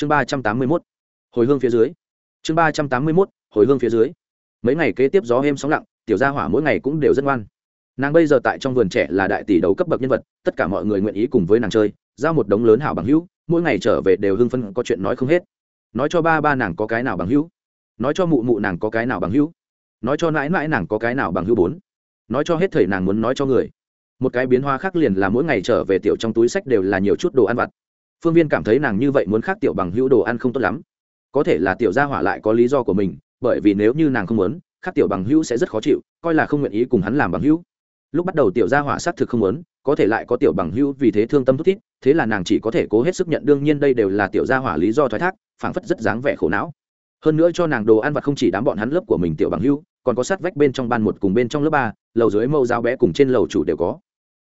chương ba trăm tám mươi mốt, hồi hương phía dưới. Chương ba trăm tám mươi mốt, hồi hương phía dưới. Mấy ngày kế tiếp gió êm sóng lặng, tiểu gia hỏa mỗi ngày cũng đều rất ngoan. Nàng bây giờ tại trong vườn trẻ là đại tỷ đấu cấp bậc nhân vật, tất cả mọi người nguyện ý cùng với nàng chơi, giao một đống lớn hảo bằng hữu, mỗi ngày trở về đều hưng phân có chuyện nói không hết. Nói cho ba ba nàng có cái nào bằng hữu, nói cho mụ mụ nàng có cái nào bằng hữu, nói cho mãi mãi nàng có cái nào bằng hữu bốn, nói cho hết thầy nàng muốn nói cho người. Một cái biến hoa khác liền là mỗi ngày trở về tiểu trong túi sách đều là nhiều chút đồ ăn vặt phương viên cảm thấy nàng như vậy muốn khác tiểu bằng hữu đồ ăn không tốt lắm. Có thể là tiểu gia hỏa lại có lý do của mình, bởi vì nếu như nàng không muốn, khác tiểu bằng hữu sẽ rất khó chịu, coi là không nguyện ý cùng hắn làm bằng hữu. Lúc bắt đầu tiểu gia hỏa xác thực không muốn, có thể lại có tiểu bằng hữu vì thế thương tâm thút thít, thế là nàng chỉ có thể cố hết sức nhận đương nhiên đây đều là tiểu gia hỏa lý do thoái thác, phảng phất rất dáng vẻ khổ não. Hơn nữa cho nàng đồ ăn vặt không chỉ đám bọn hắn lớp của mình tiểu bằng hữu, còn có sát vách bên trong ban một cùng bên trong lớp ba, lầu dưới mẫu giáo bé cùng trên lầu chủ đều có.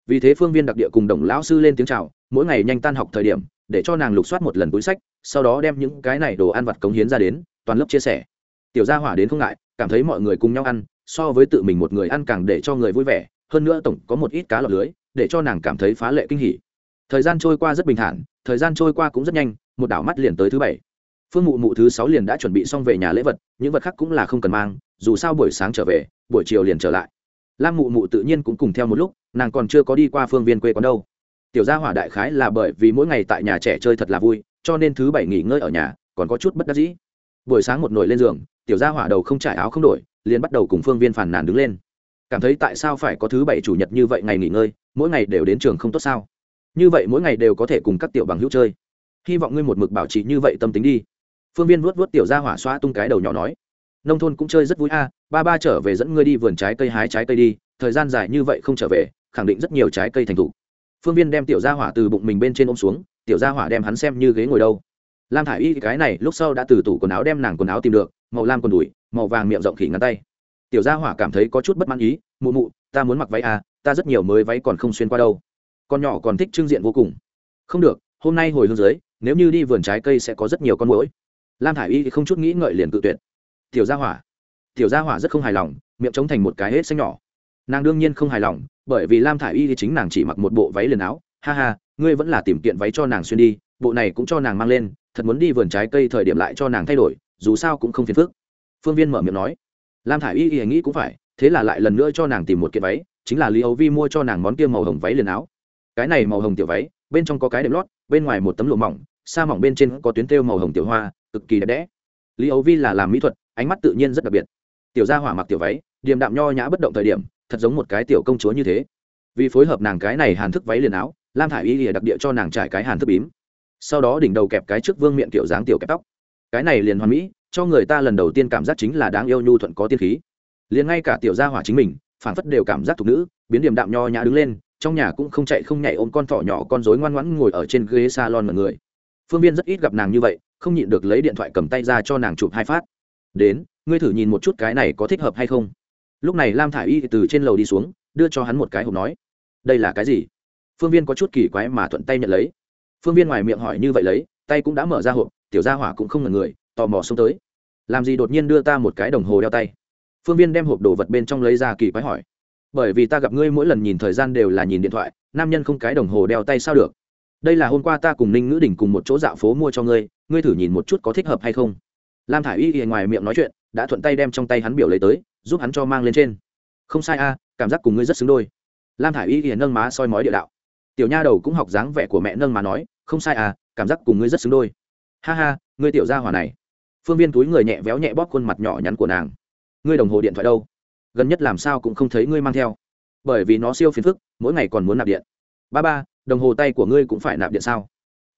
Vì thế phương viên đặc địa cùng đồng lão sư lên tiếng chào, mỗi ngày nhanh tan học thời điểm để cho nàng lục soát một lần túi sách, sau đó đem những cái này đồ ăn vặt cống hiến ra đến, toàn lớp chia sẻ. Tiểu gia hỏa đến không ngại, cảm thấy mọi người cùng nhau ăn, so với tự mình một người ăn càng để cho người vui vẻ, hơn nữa tổng có một ít cá lọc lưới, để cho nàng cảm thấy phá lệ kinh hỉ. Thời gian trôi qua rất bình thản, thời gian trôi qua cũng rất nhanh, một đảo mắt liền tới thứ bảy. Phương mụ mụ thứ sáu liền đã chuẩn bị xong về nhà lễ vật, những vật khác cũng là không cần mang, dù sao buổi sáng trở về, buổi chiều liền trở lại. Lam mụ mụ tự nhiên cũng cùng theo một lúc, nàng còn chưa có đi qua phương viên quê quán đâu tiểu gia hỏa đại khái là bởi vì mỗi ngày tại nhà trẻ chơi thật là vui, cho nên thứ bảy nghỉ ngơi ở nhà, còn có chút bất đắc dĩ. Buổi sáng một nổi lên giường, tiểu gia hỏa đầu không trải áo không đổi, liền bắt đầu cùng phương viên phản nàn đứng lên. Cảm thấy tại sao phải có thứ bảy chủ nhật như vậy ngày nghỉ ngơi, mỗi ngày đều đến trường không tốt sao? Như vậy mỗi ngày đều có thể cùng các tiểu bằng hữu chơi. Hy vọng ngươi một mực bảo trì như vậy tâm tính đi. Phương viên vuốt vuốt tiểu gia hỏa xoa tung cái đầu nhỏ nói. Nông thôn cũng chơi rất vui a, ba ba trở về dẫn ngươi đi vườn trái cây hái trái cây đi, thời gian dài như vậy không trở về, khẳng định rất nhiều trái cây thành thục phương viên đem tiểu gia hỏa từ bụng mình bên trên ôm xuống, tiểu gia hỏa đem hắn xem như ghế ngồi đâu. Lam thả i y cái này lúc sau đã từ tủ quần áo đem nàng quần áo tìm được, màu lam quần đùi, màu vàng miệng rộng khỉ ngắn tay. Tiểu gia hỏa cảm thấy có chút bất mãn ý, mụ mụ, ta muốn mặc váy à ta rất nhiều mới váy còn không xuyên qua đâu. Con nhỏ còn thích trưng diện vô cùng. Không được, hôm nay hồi hương dưới, nếu như đi vườn trái cây sẽ có rất nhiều con mũi lam thả i y không chút nghĩ ngợi liền cự tuyệt. Tiểu gia hỏa. Tiểu gia hỏa rất không hài lòng, miệng trống thành một cái hết xanh nhỏ. Nàng đương nhiên không hài lòng bởi vì lam thả i y thì chính nàng chỉ mặc một bộ váy liền áo. Ha ha, ngươi vẫn là tìm kiện váy cho nàng xuyên đi, bộ này cũng cho nàng mang lên, thật muốn đi vườn trái cây thời điểm lại cho nàng thay đổi, dù sao cũng không phiền phức. Phương viên mở miệng nói. Lam thả i y thì nghĩ cũng phải, thế là lại lần nữa cho nàng tìm một kiện váy, chính là lý ấu vi mua cho nàng món kia màu hồng váy liền áo. Cái này màu hồng tiểu váy, bên trong có cái đệm lót, bên ngoài một tấm lụa mỏng, sa mỏng bên trên có tuyến thêu màu hồng tiểu hoa, cực kỳ đẹp đẽ. Lý ấu vi là làm mỹ thuật, ánh mắt tự nhiên rất đặc biệt. Tiểu gia hỏa mặc tiểu váy, điềm đạm nho nhã bất động thời điểm thật giống một cái tiểu công chúa như thế. Vì phối hợp nàng cái này hàn thức váy liền áo, lam thả i y lìa đặc địa cho nàng trải cái hàn thức bím. Sau đó đỉnh đầu kẹp cái trước vương miệng kiểu dáng tiểu kẹp tóc. Cái này liền hoàn mỹ, cho người ta lần đầu tiên cảm giác chính là đáng yêu nhu thuận có tiên khí. Liền ngay cả tiểu gia hỏa chính mình phản phất đều cảm giác thục nữ, biến điểm đạm nho nhã đứng lên, trong nhà cũng không chạy không nhảy ôm con thỏ nhỏ con rối ngoan ngoãn ngồi ở trên ghế salon mọi người. Phương viên rất ít gặp nàng như vậy, không nhịn được lấy điện thoại cầm tay ra cho nàng chụp hai phát. Đến, ngươi thử nhìn một chút cái này có thích hợp hay không? Lúc này lam thả i y từ trên lầu đi xuống, đưa cho hắn một cái hộp nói, đây là cái gì? Phương viên có chút kỳ quái mà thuận tay nhận lấy. Phương viên ngoài miệng hỏi như vậy lấy, tay cũng đã mở ra hộp, tiểu gia hỏa cũng không ngần người, tò mò xông tới. Làm gì đột nhiên đưa ta một cái đồng hồ đeo tay? Phương viên đem hộp đồ vật bên trong lấy ra kỳ quái hỏi, bởi vì ta gặp ngươi mỗi lần nhìn thời gian đều là nhìn điện thoại, nam nhân không cái đồng hồ đeo tay sao được? Đây là hôm qua ta cùng ninh ngữ đỉnh cùng một chỗ dạo phố mua cho ngươi ngươi thử nhìn một chút có thích hợp hay không? Lam thả i y ngoài miệng nói chuyện, đã thuận tay đem trong tay hắn biểu lấy tới giúp hắn cho mang lên trên. Không sai a, cảm giác cùng ngươi rất xứng đôi. Lam thả i y hiền nâng má soi mói địa đạo. Tiểu nha đầu cũng học dáng vẻ của mẹ nâng má nói, không sai à cảm giác cùng ngươi rất xứng đôi. Ha ha, ngươi tiểu gia hỏa này. Phương viên túi người nhẹ véo nhẹ bóp khuôn mặt nhỏ nhắn của nàng. Ngươi đồng hồ điện thoại đâu? Gần nhất làm sao cũng không thấy ngươi mang theo. Bởi vì nó siêu phiền phức, mỗi ngày còn muốn nạp điện. Ba ba, đồng hồ tay của ngươi cũng phải nạp điện sao?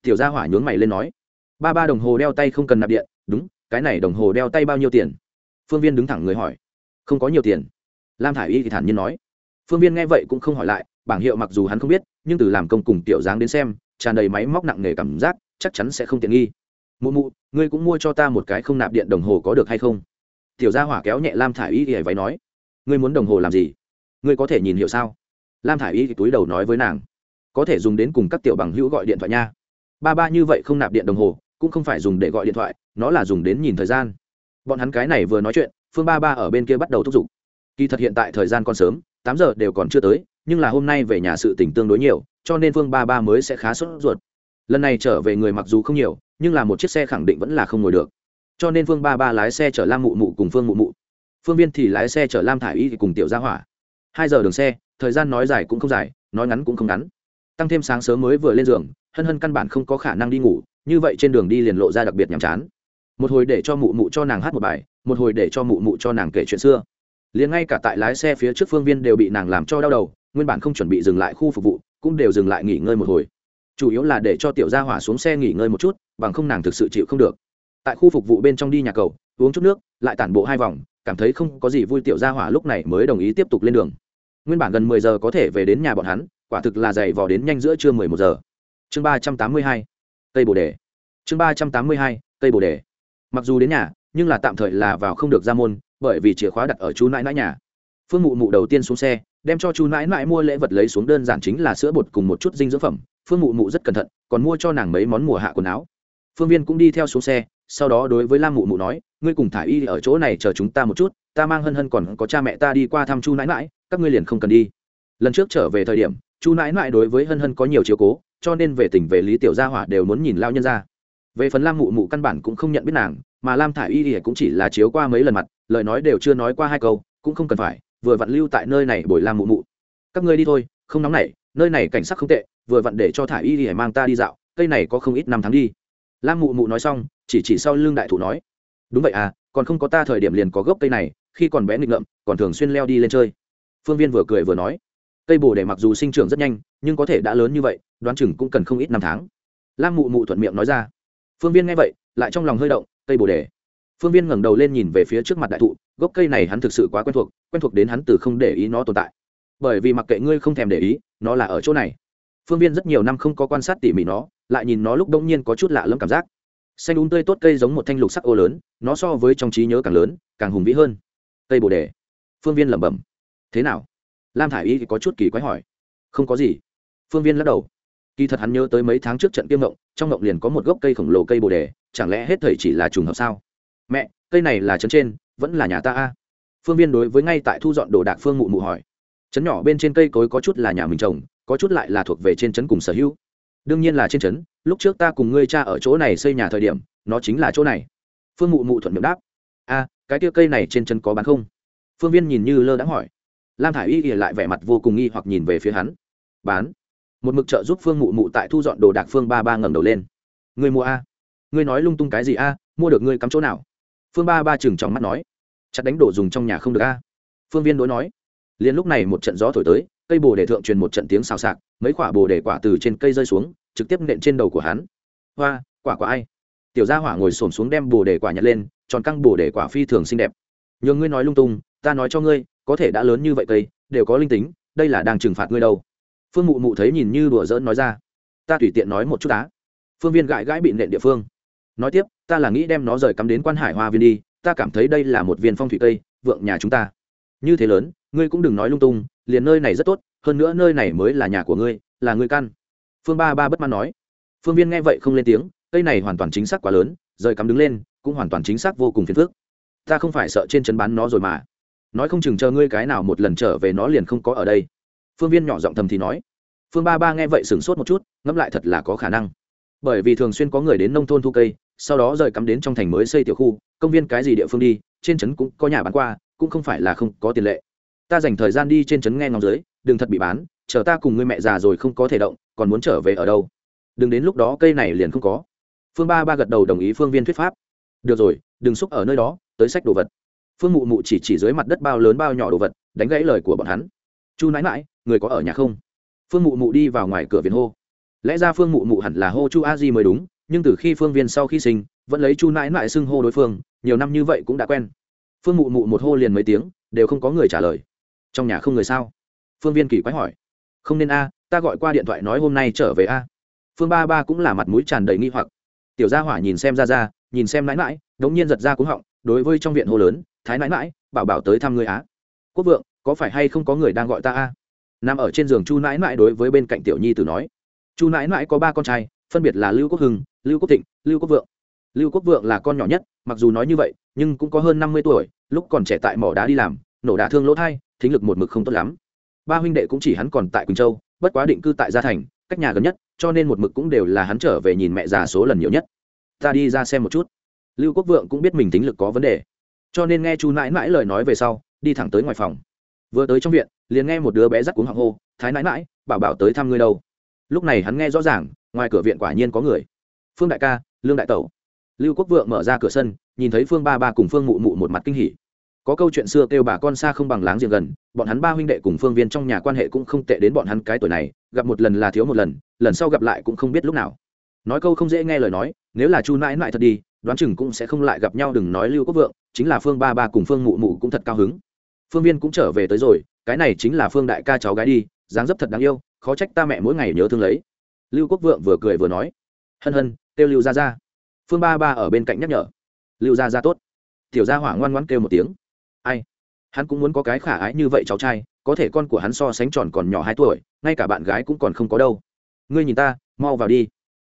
Tiểu gia hỏa nhướng mày lên nói. Ba ba, đồng hồ đeo tay không cần nạp điện. Đúng, cái này đồng hồ đeo tay bao nhiêu tiền? Phương viên đứng thẳng người hỏi không có nhiều tiền. Lam thả i y thì thản nhiên nói. Phương viên nghe vậy cũng không hỏi lại, bảng hiệu mặc dù hắn không biết, nhưng từ làm công cùng tiểu dáng đến xem, tràn đầy máy móc nặng nề cảm giác, chắc chắn sẽ không tiện nghi. Mụ mụ, ngươi cũng mua cho ta một cái không nạp điện đồng hồ có được hay không? Tiểu gia hỏa kéo nhẹ lam thả i y thì váy nói. Ngươi muốn đồng hồ làm gì? Ngươi có thể nhìn hiểu sao? Lam thả i y thì túi đầu nói với nàng. Có thể dùng đến cùng các tiểu bằng hữu gọi điện thoại nha. Ba ba như vậy không nạp điện đồng hồ, cũng không phải dùng để gọi điện thoại, nó là dùng đến nhìn thời gian. Bọn hắn cái này vừa nói chuyện phương ba ba ở bên kia bắt đầu thúc giục. Kỳ thật hiện tại thời gian còn sớm, tám giờ đều còn chưa tới, nhưng là hôm nay về nhà sự tỉnh tương đối nhiều, cho nên phương ba ba mới sẽ khá sốt ruột. Lần này trở về người mặc dù không nhiều, nhưng là một chiếc xe khẳng định vẫn là không ngồi được. Cho nên phương ba ba lái xe chở lam mụ mụ cùng phương mụ mụ. Phương viên thì lái xe chở lam thả i y cùng tiểu gia hỏa. Hai giờ đường xe, thời gian nói dài cũng không dài, nói ngắn cũng không ngắn. Tăng thêm sáng sớm mới vừa lên giường, hân hân căn bản không có khả năng đi ngủ, như vậy trên đường đi liền lộ ra đặc biệt nhàm chán. Một hồi để cho mụ mụ cho nàng hát một bài một hồi để cho mụ mụ cho nàng kể chuyện xưa. Liền ngay cả tại lái xe phía trước phương viên đều bị nàng làm cho đau đầu, nguyên bản không chuẩn bị dừng lại khu phục vụ, cũng đều dừng lại nghỉ ngơi một hồi. Chủ yếu là để cho tiểu gia hỏa xuống xe nghỉ ngơi một chút, bằng không nàng thực sự chịu không được. Tại khu phục vụ bên trong đi nhà cầu, uống chút nước, lại tản bộ hai vòng, cảm thấy không có gì vui tiểu gia hỏa lúc này mới đồng ý tiếp tục lên đường. Nguyên bản gần mười giờ có thể về đến nhà bọn hắn, quả thực là dày vò đến nhanh giữa trưa mười một giờ. Chương ba trăm tám mươi hai, cây bồ đề. Chương ba trăm tám mươi hai, cây bồ đề. Mặc dù đến nhà nhưng là tạm thời là vào không được ra môn, bởi vì chìa khóa đặt ở chú nãi nãi nhà. Phương mụ mụ đầu tiên xuống xe, đem cho chú nãi nãi mua lễ vật lấy xuống đơn giản chính là sữa bột cùng một chút dinh dưỡng phẩm. Phương mụ mụ rất cẩn thận, còn mua cho nàng mấy món mùa hạ quần áo. Phương viên cũng đi theo xuống xe, sau đó đối với lam mụ mụ nói, ngươi cùng thả y ở chỗ này chờ chúng ta một chút, ta mang hân hân còn có cha mẹ ta đi qua thăm chu nãi nãi, các ngươi liền không cần đi. Lần trước trở về thời điểm chu nãi nãi đối với hân hân có nhiều chiếu cố, cho nên về tỉnh về lý tiểu gia hỏa đều muốn nhìn lao nhân ra. Về phần lam mụ mụ căn bản cũng không nhận biết nàng mà lam thả y ỉa cũng chỉ là chiếu qua mấy lần mặt, lời nói đều chưa nói qua hai câu, cũng không cần phải, vừa vặn lưu tại nơi này bồi lam mụ mụ. Các ngươi đi thôi, không nóng nảy, nơi này cảnh sắc không tệ, vừa vặn để cho thả y ỉa mang ta đi dạo, cây này có không ít năm tháng đi. Lam mụ mụ nói xong, chỉ chỉ sau lưng đại thủ nói, đúng vậy à còn không có ta thời điểm liền có gốc cây này, khi còn bé nghịch ngợm, còn thường xuyên leo đi lên chơi. Phương viên vừa cười vừa nói, cây bồ đề mặc dù sinh trưởng rất nhanh, nhưng có thể đã lớn như vậy, đoán chừng cũng cần không ít năm tháng. Lam mụ mụ thuận miệng nói ra. Phương viên nghe vậy, lại trong lòng hơi động cây bồ đề. Phương viên ngẩng đầu lên nhìn về phía trước mặt đại thụ, gốc cây này hắn thực sự quá quen thuộc quen thuộc đến hắn từ không để ý nó tồn tại. Bởi vì mặc kệ ngươi không thèm để ý, nó là ở chỗ này. Phương viên rất nhiều năm không có quan sát tỉ mỉ nó, lại nhìn nó lúc đông nhiên có chút lạ lẫm cảm giác. Xanh úng tươi tốt cây giống một thanh lục sắc ô lớn, nó so với trong trí nhớ càng lớn, càng hùng vĩ hơn. Cây bồ đề. Phương viên lẩm bẩm. Thế nào? Lam thả i y có chút kỳ quái hỏi. Không có gì. Phương viên lắc đầu kỳ thật hắn nhớ tới mấy tháng trước trận kiêm ngộng trong ngộng liền có một gốc cây khổng lồ cây bồ đề, chẳng lẽ hết thầy chỉ là trùng hợp sao? Mẹ, cây này là trấn trên, vẫn là nhà ta a? Phương viên đối với ngay tại thu dọn đồ đạc phương mụ mụ hỏi. Trấn nhỏ bên trên cây cối có chút là nhà mình trồng, có chút lại là thuộc về trên trấn cùng sở hữu. Đương nhiên là trên trấn, lúc trước ta cùng ngươi cha ở chỗ này xây nhà thời điểm, nó chính là chỗ này. Phương mụ mụ thuận miệng đáp. A, cái tia cây này trên trấn có bán không? Phương viên nhìn như lơ đãng hỏi. Lam thả i y ỉa lại vẻ mặt vô cùng nghi hoặc nhìn về phía hắn. Bán một mực trợ giúp phương mụ mụ tại thu dọn đồ đạc phương ba ba ngẩng đầu lên. Người mua a? Ngươi nói lung tung cái gì a? Mua được ngươi cắm chỗ nào? Phương ba ba chừng trong mắt nói. Chặt đánh đổ dùng trong nhà không được a? Phương viên đối nói. Liền lúc này một trận gió thổi tới, cây bồ đề thượng truyền một trận tiếng xào xạc, mấy quả bồ đề quả từ trên cây rơi xuống, trực tiếp nện trên đầu của hắn. Hoa, quả quả ai? Tiểu gia hỏa ngồi xổm xuống đem bồ đề quả nhặt lên, tròn căng bồ đề quả phi thường xinh đẹp. Nhường ngươi nói lung tung, ta nói cho ngươi, có thể đã lớn như vậy cây, đều có linh tính, đây là đang trừng phạt ngươi đâu phương mụ mụ thấy nhìn như đùa giỡn nói ra. Ta tùy tiện nói một chút đá phương viên gãi gãi bị nện địa phương. Nói tiếp, ta là nghĩ đem nó rời cắm đến quan hải hoa viên đi, ta cảm thấy đây là một viên phong thủy tây vượng nhà chúng ta. Như thế lớn, ngươi cũng đừng nói lung tung, liền nơi này rất tốt, hơn nữa nơi này mới là nhà của ngươi, là ngươi căn. Phương ba ba bất mãn nói. Phương viên nghe vậy không lên tiếng, cây này hoàn toàn chính xác quá lớn, rời cắm đứng lên, cũng hoàn toàn chính xác vô cùng phiền phức. Ta không phải sợ trên chân bán nó rồi mà. Nói không chừng chờ ngươi cái nào một lần trở về nó liền không có ở đây phương viên nhỏ giọng thầm thì nói. Phương ba ba nghe vậy sửng sốt một chút, ngẫm lại thật là có khả năng. Bởi vì thường xuyên có người đến nông thôn thu cây, sau đó rời cắm đến trong thành mới xây tiểu khu, công viên cái gì địa phương đi, trên trấn cũng có nhà bán qua, cũng không phải là không có tiền lệ. Ta dành thời gian đi trên trấn nghe ngóng dưới, đừng thật bị bán, chờ ta cùng người mẹ già rồi không có thể động, còn muốn trở về ở đâu? Đừng đến lúc đó cây này liền không có. Phương ba ba gật đầu đồng ý phương viên thuyết pháp. Được rồi, đừng xúc ở nơi đó, tới sách đồ vật. Phương mụ mụ chỉ chỉ dưới mặt đất bao lớn bao nhỏ đồ vật, đánh gãy lời của bọn hắn chu nãi mãi người có ở nhà không? Phương mụ mụ đi vào ngoài cửa viện hô. Lẽ ra phương mụ mụ hẳn là hô chu a di mới đúng, nhưng từ khi phương viên sau khi sinh, vẫn lấy chu nãi mãi xưng hô đối phương, nhiều năm như vậy cũng đã quen. Phương mụ mụ một hô liền mấy tiếng, đều không có người trả lời. Trong nhà không người sao? Phương viên kỳ quái hỏi. Không nên a, ta gọi qua điện thoại nói hôm nay trở về a. Phương ba ba cũng là mặt mũi tràn đầy nghi hoặc. Tiểu gia hỏa nhìn xem ra ra nhìn xem mãi mãi đống nhiên giật ra cúng họng, đối với trong viện hô lớn, thái nãi mãi bảo bảo tới thăm người á. Quốc vượng có phải hay không có người đang gọi ta a? Nằm ở trên giường chu nãi nãi đối với bên cạnh tiểu nhi tử nói. Chu nãi nãi có ba con trai, phân biệt là lưu quốc hưng, lưu quốc thịnh, lưu quốc vượng. Lưu quốc vượng là con nhỏ nhất, mặc dù nói như vậy, nhưng cũng có hơn năm mươi tuổi, lúc còn trẻ tại mỏ đá đi làm, nổ đả thương lỗ thai, thính lực một mực không tốt lắm. Ba huynh đệ cũng chỉ hắn còn tại quỳnh châu, bất quá định cư tại gia thành, cách nhà gần nhất, cho nên một mực cũng đều là hắn trở về nhìn mẹ già số lần nhiều nhất. Ta đi ra xem một chút. Lưu quốc vượng cũng biết mình tính lực có vấn đề. Cho nên nghe chu nãi nãi lời nói về sau, đi thẳng tới ngoài phòng vừa tới trong viện, liền nghe một đứa bé rắc cuống họng hô, thái nãi nãi, bảo bảo tới thăm ngươi đâu. Lúc này hắn nghe rõ ràng, ngoài cửa viện quả nhiên có người. Phương đại ca, lương đại tẩu. Lưu quốc vượng mở ra cửa sân, nhìn thấy phương ba ba cùng phương mụ mụ một mặt kinh hỉ. Có câu chuyện xưa kêu bà con xa không bằng láng giềng gần, bọn hắn ba huynh đệ cùng phương viên trong nhà quan hệ cũng không tệ đến bọn hắn cái tuổi này, gặp một lần là thiếu một lần lần sau gặp lại cũng không biết lúc nào. Nói câu không dễ nghe lời nói, nếu là chu nãi nãi thật đi, đoán chừng cũng sẽ không lại gặp nhau đừng nói lưu quốc vượng, chính là phương ba ba cùng phương mụ mụ cũng thật cao hứng phương viên cũng trở về tới rồi, cái này chính là phương đại ca cháu gái đi, dáng dấp thật đáng yêu, khó trách ta mẹ mỗi ngày nhớ thương lấy. Lưu quốc vượng vừa cười vừa nói, hân hân, kêu lưu ra ra phương ba ba ở bên cạnh nhắc nhở, lưu ra ra tốt. Tiểu gia hỏa ngoan ngoãn kêu một tiếng, ai, hắn cũng muốn có cái khả ái như vậy cháu trai, có thể con của hắn so sánh tròn còn nhỏ hai tuổi, ngay cả bạn gái cũng còn không có đâu. Ngươi nhìn ta, mau vào đi.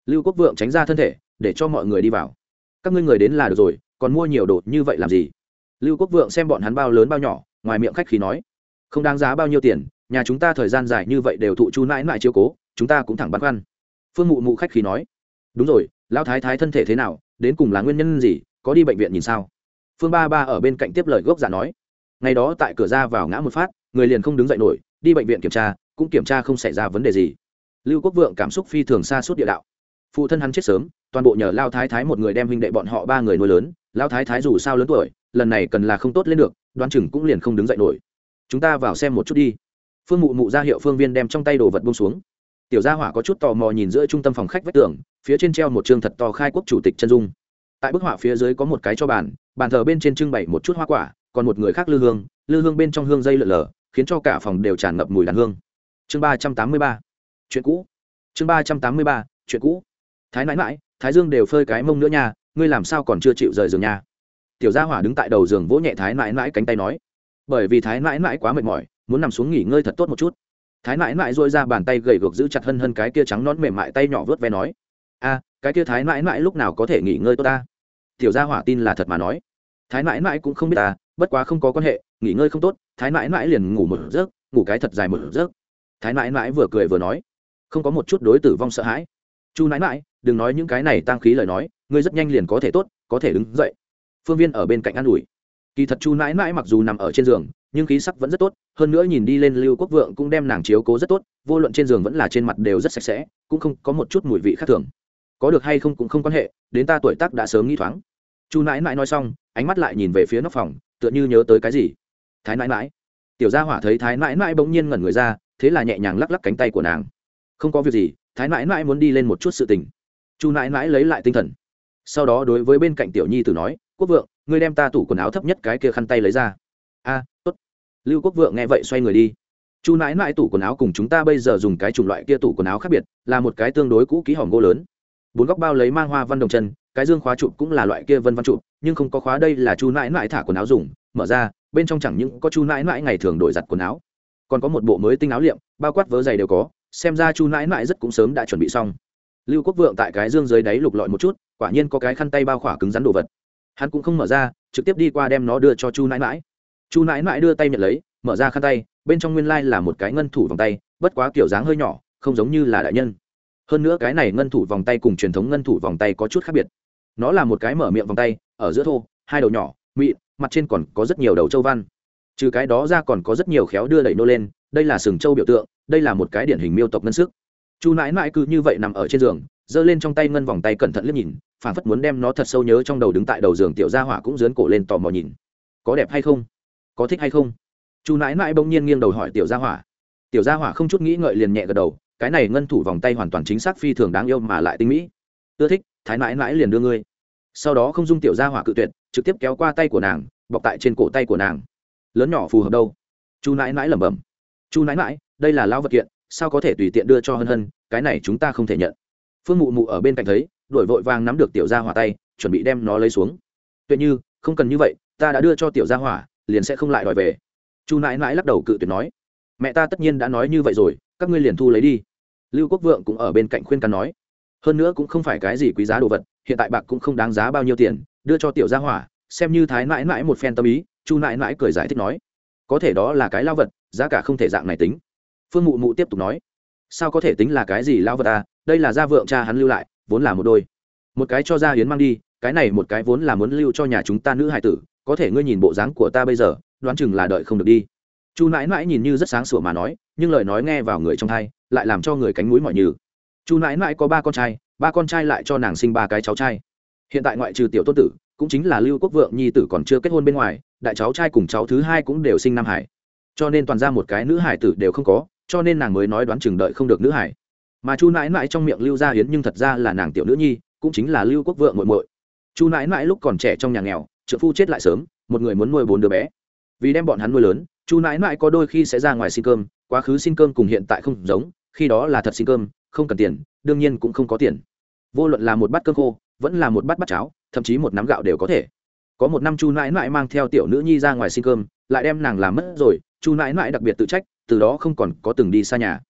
Lưu quốc vượng tránh ra thân thể, để cho mọi người đi vào. Các ngươi người đến là được rồi, còn mua nhiều đồ như vậy làm gì? Lưu quốc vượng xem bọn hắn bao lớn bao nhỏ ngoài miệng khách khí nói, không đáng giá bao nhiêu tiền, nhà chúng ta thời gian dài như vậy đều thụ chu mãi mãi chiếu cố, chúng ta cũng thẳng băn khoăn. Phương mụ mụ khách khí nói, đúng rồi, lão thái thái thân thể thế nào, đến cùng là nguyên nhân gì, có đi bệnh viện nhìn sao? Phương ba ba ở bên cạnh tiếp lời gốc giả nói, ngày đó tại cửa ra vào ngã một phát, người liền không đứng dậy nổi, đi bệnh viện kiểm tra, cũng kiểm tra không xảy ra vấn đề gì. Lưu quốc vượng cảm xúc phi thường xa suốt địa đạo. Phụ thân hắn chết sớm, toàn bộ nhờ lao thái thái một người đem huynh đệ bọn họ ba người nuôi lớn lao thái thái dù sao lớn tuổi, lần này cần là không tốt lên được Đoán chừng cũng liền không đứng dậy nổi. Chúng ta vào xem một chút đi. Phương mụ mụ ra hiệu phương viên đem trong tay đồ vật bông xuống. Tiểu gia hỏa có chút tò mò nhìn giữa trung tâm phòng khách vách tường, phía trên treo một chương thật to khai quốc chủ tịch chân dung. Tại bức họa phía dưới có một cái cho bàn bàn thờ bên trên trưng bày một chút hoa quả, còn một người khác lư hương lư hương bên trong hương dây lợn lờ, khiến cho cả phòng đều tràn ngập mùi đàn hương. Chương ba trăm tám mươi ba. Chuyện cũ. Chương ba trăm tám mươi ba. Chuyện cũ. Thái nãi mãi thái dương đều phơi cái mông nữa nha, ngươi làm sao còn chưa chịu rời giường nha? Tiểu gia hỏa đứng tại đầu giường vỗ nhẹ thái nãi mãi cánh tay nói, bởi vì thái nãi mãi quá mệt mỏi, muốn nằm xuống nghỉ ngơi thật tốt một chút. Thái nãi mãi dôi ra bàn tay gầy gộc giữ chặt hân hân cái kia trắng nón mềm mại tay nhỏ vớt ve nói, a, cái kia thái nãi mãi lúc nào có thể nghỉ ngơi tốt ta? Tiểu gia hỏa tin là thật mà nói. Thái nãi mãi cũng không biết ta, bất quá không có quan hệ, nghỉ ngơi không tốt, thái nãi mãi liền ngủ một giấc, ngủ cái thật dài một giấc. Thái nãi mãi vừa cười vừa nói, không có một chút đối tử vong sợ hãi. Chu nãi mãi, đừng nói những cái này tăng khí lời nói, ngươi rất nhanh liền có thể tốt, có thể đứng dậy phương viên ở bên cạnh an ủi. Kỳ thật chu nãi mãi mặc dù nằm ở trên giường, nhưng khí sắc vẫn rất tốt, hơn nữa nhìn đi lên lưu quốc vượng cũng đem nàng chiếu cố rất tốt, vô luận trên giường vẫn là trên mặt đều rất sạch sẽ, cũng không có một chút mùi vị khác thường. Có được hay không cũng không quan hệ, đến ta tuổi tác đã sớm nghĩ thoáng. Chu nãi nãi nói xong, ánh mắt lại nhìn về phía nóc phòng, tựa như nhớ tới cái gì. Thái nãi nãi. Tiểu gia hỏa thấy thái nãi nãi bỗng nhiên ngẩn người ra, thế là nhẹ nhàng lắc lắc cánh tay của nàng. Không có việc gì, thái nãi nãi muốn đi lên một chút sự tình. Chu nãi nãi lấy lại tinh thần. Sau đó đối với bên cạnh tiểu nhi tử nói quốc vượng, ngươi đem ta tủ quần áo thấp nhất cái kia khăn tay lấy ra. A, tốt. Lưu quốc vượng nghe vậy xoay người đi. Chu nãi nãi tủ quần áo cùng chúng ta bây giờ dùng cái chủng loại kia tủ quần áo khác biệt, là một cái tương đối cũ kỹ hòm gỗ lớn. Bốn góc bao lấy mang hoa văn đồng chân, cái dương khóa chụp cũng là loại kia vân văn chụp, nhưng không có khóa đây là chu nãi nãi thả quần áo dùng, mở ra, bên trong chẳng những có chu nãi nãi ngày thường đổi giặt quần áo, còn có một bộ mới tinh áo liệm, bao quát vớ giày đều có, xem ra chu nãi nãi rất cũng sớm đã chuẩn bị xong. Lưu quốc vượng tại cái dương dưới đáy lục lọi một chút, quả nhiên có cái khăn tay bao khỏa cứng rắn đồ vật hắn cũng không mở ra, trực tiếp đi qua đem nó đưa cho chu nãi mãi. Chu nãi mãi đưa tay nhận lấy, mở ra khăn tay, bên trong nguyên lai là một cái ngân thủ vòng tay, bất quá kiểu dáng hơi nhỏ, không giống như là đại nhân. Hơn nữa cái này ngân thủ vòng tay cùng truyền thống ngân thủ vòng tay có chút khác biệt. Nó là một cái mở miệng vòng tay, ở giữa thô, hai đầu nhỏ, mịn, mặt trên còn có rất nhiều đầu châu văn. Trừ cái đó ra còn có rất nhiều khéo đưa đẩy nô lên, đây là sừng châu biểu tượng, đây là một cái điển hình miêu tộc ngân sức. Chu nãi mãi cứ như vậy nằm ở trên giường giơ lên trong tay ngân vòng tay cẩn thận liếc nhìn phản phất muốn đem nó thật sâu nhớ trong đầu đứng tại đầu giường tiểu gia hỏa cũng dướn cổ lên tò mò nhìn. Có đẹp hay không? Có thích hay không? Chu nãi nãi bỗng nhiên nghiêng đầu hỏi tiểu gia hỏa. Tiểu gia hỏa không chút nghĩ ngợi liền nhẹ gật đầu, cái này ngân thủ vòng tay hoàn toàn chính xác phi thường đáng yêu mà lại tinh mỹ. Ưa thích, thái nãi nãi liền đưa ngươi. Sau đó không dung tiểu gia hỏa cự tuyệt, trực tiếp kéo qua tay của nàng, bọc tại trên cổ tay của nàng. Lớn nhỏ phù hợp đâu? Chu nãi nãi lẩm bẩm. Chu nãi nãi đây là lao vật kiện, sao có thể tùy tiện đưa cho hân hân, cái này chúng ta không thể nhận phương mụ mụ ở bên cạnh thấy đổi vội vàng nắm được tiểu gia hỏa tay, chuẩn bị đem nó lấy xuống. Tuyệt như, không cần như vậy, ta đã đưa cho tiểu gia hỏa, liền sẽ không lại đòi về. Chu nãi nãi lắc đầu cự tuyệt nói, mẹ ta tất nhiên đã nói như vậy rồi, các ngươi liền thu lấy đi. Lưu quốc vượng cũng ở bên cạnh khuyên cắn nói, hơn nữa cũng không phải cái gì quý giá đồ vật, hiện tại bạc cũng không đáng giá bao nhiêu tiền, đưa cho tiểu gia hỏa, xem như thái Nãi Nãi một phen tâm ý, chu nãi Nãi cười giải thích nói, có thể đó là cái lao vật, giá cả không thể dạng này tính. Phương mụ mụ tiếp tục nói sao có thể tính là cái gì lao vật à? Đây là gia vượng cha hắn lưu lại, vốn là một đôi. Một cái cho gia hiến mang đi, cái này một cái vốn là muốn lưu cho nhà chúng ta nữ hải tử, có thể ngươi nhìn bộ dáng của ta bây giờ, đoán chừng là đợi không được đi. Chu nãi nãi nhìn như rất sáng sủa mà nói, nhưng lời nói nghe vào người trong thai, lại làm cho người cánh mũi mọi nhừ. chu nãi nãi có ba con trai, ba con trai lại cho nàng sinh ba cái cháu trai. Hiện tại ngoại trừ tiểu tôn tử, cũng chính là lưu quốc vượng nhi tử còn chưa kết hôn bên ngoài, đại cháu trai cùng cháu thứ hai cũng đều sinh nam hải. Cho nên toàn ra một cái nữ hải tử đều không có cho nên nàng mới nói đoán chừng đợi không được nữ hải. Mà chu nãi nãi trong miệng lưu gia hiến nhưng thật ra là nàng tiểu nữ nhi, cũng chính là lưu quốc vượng muội muội. Chu nãi nãi lúc còn trẻ trong nhà nghèo trợ phu chết lại sớm, một người muốn nuôi bốn đứa bé. Vì đem bọn hắn nuôi lớn, chu nãi nãi có đôi khi sẽ ra ngoài xin cơm, quá khứ xin cơm cùng hiện tại không giống, khi đó là thật xin cơm, không cần tiền, đương nhiên cũng không có tiền. Vô luận là một bát cơm khô, vẫn là một bát bát cháo, thậm chí một nắm gạo đều có thể. Có một năm chu nãi nãi mang theo tiểu nữ nhi ra ngoài xin cơm, lại đem nàng làm mất rồi, chu nãi nãi đặc biệt tự trách từ đó không còn có từng đi xa nhà.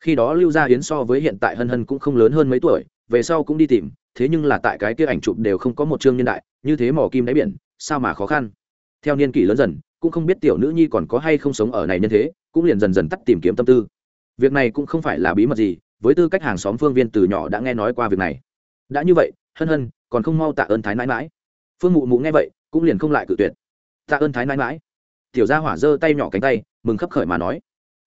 Khi đó lưu gia hiến so với hiện tại hân hân cũng không lớn hơn mấy tuổi, về sau cũng đi tìm, thế nhưng là tại cái kia ảnh chụp đều không có một chương niên đại, như thế mỏ kim đáy biển, sao mà khó khăn? Theo niên kỷ lớn dần, cũng không biết tiểu nữ nhi còn có hay không sống ở này nhân thế, cũng liền dần dần tắt tìm kiếm tâm tư. Việc này cũng không phải là bí mật gì, với tư cách hàng xóm phương viên từ nhỏ đã nghe nói qua việc này. Đã như vậy, hân hân, còn không mau tạ ơn thái nãi mãi. Phương mụ mụ nghe vậy, cũng liền không lại cự tuyệt. Tạ ơn thái nãi mãi. Tiểu gia hỏa giơ tay nhỏ cánh tay, mừng khấp khởi mà nói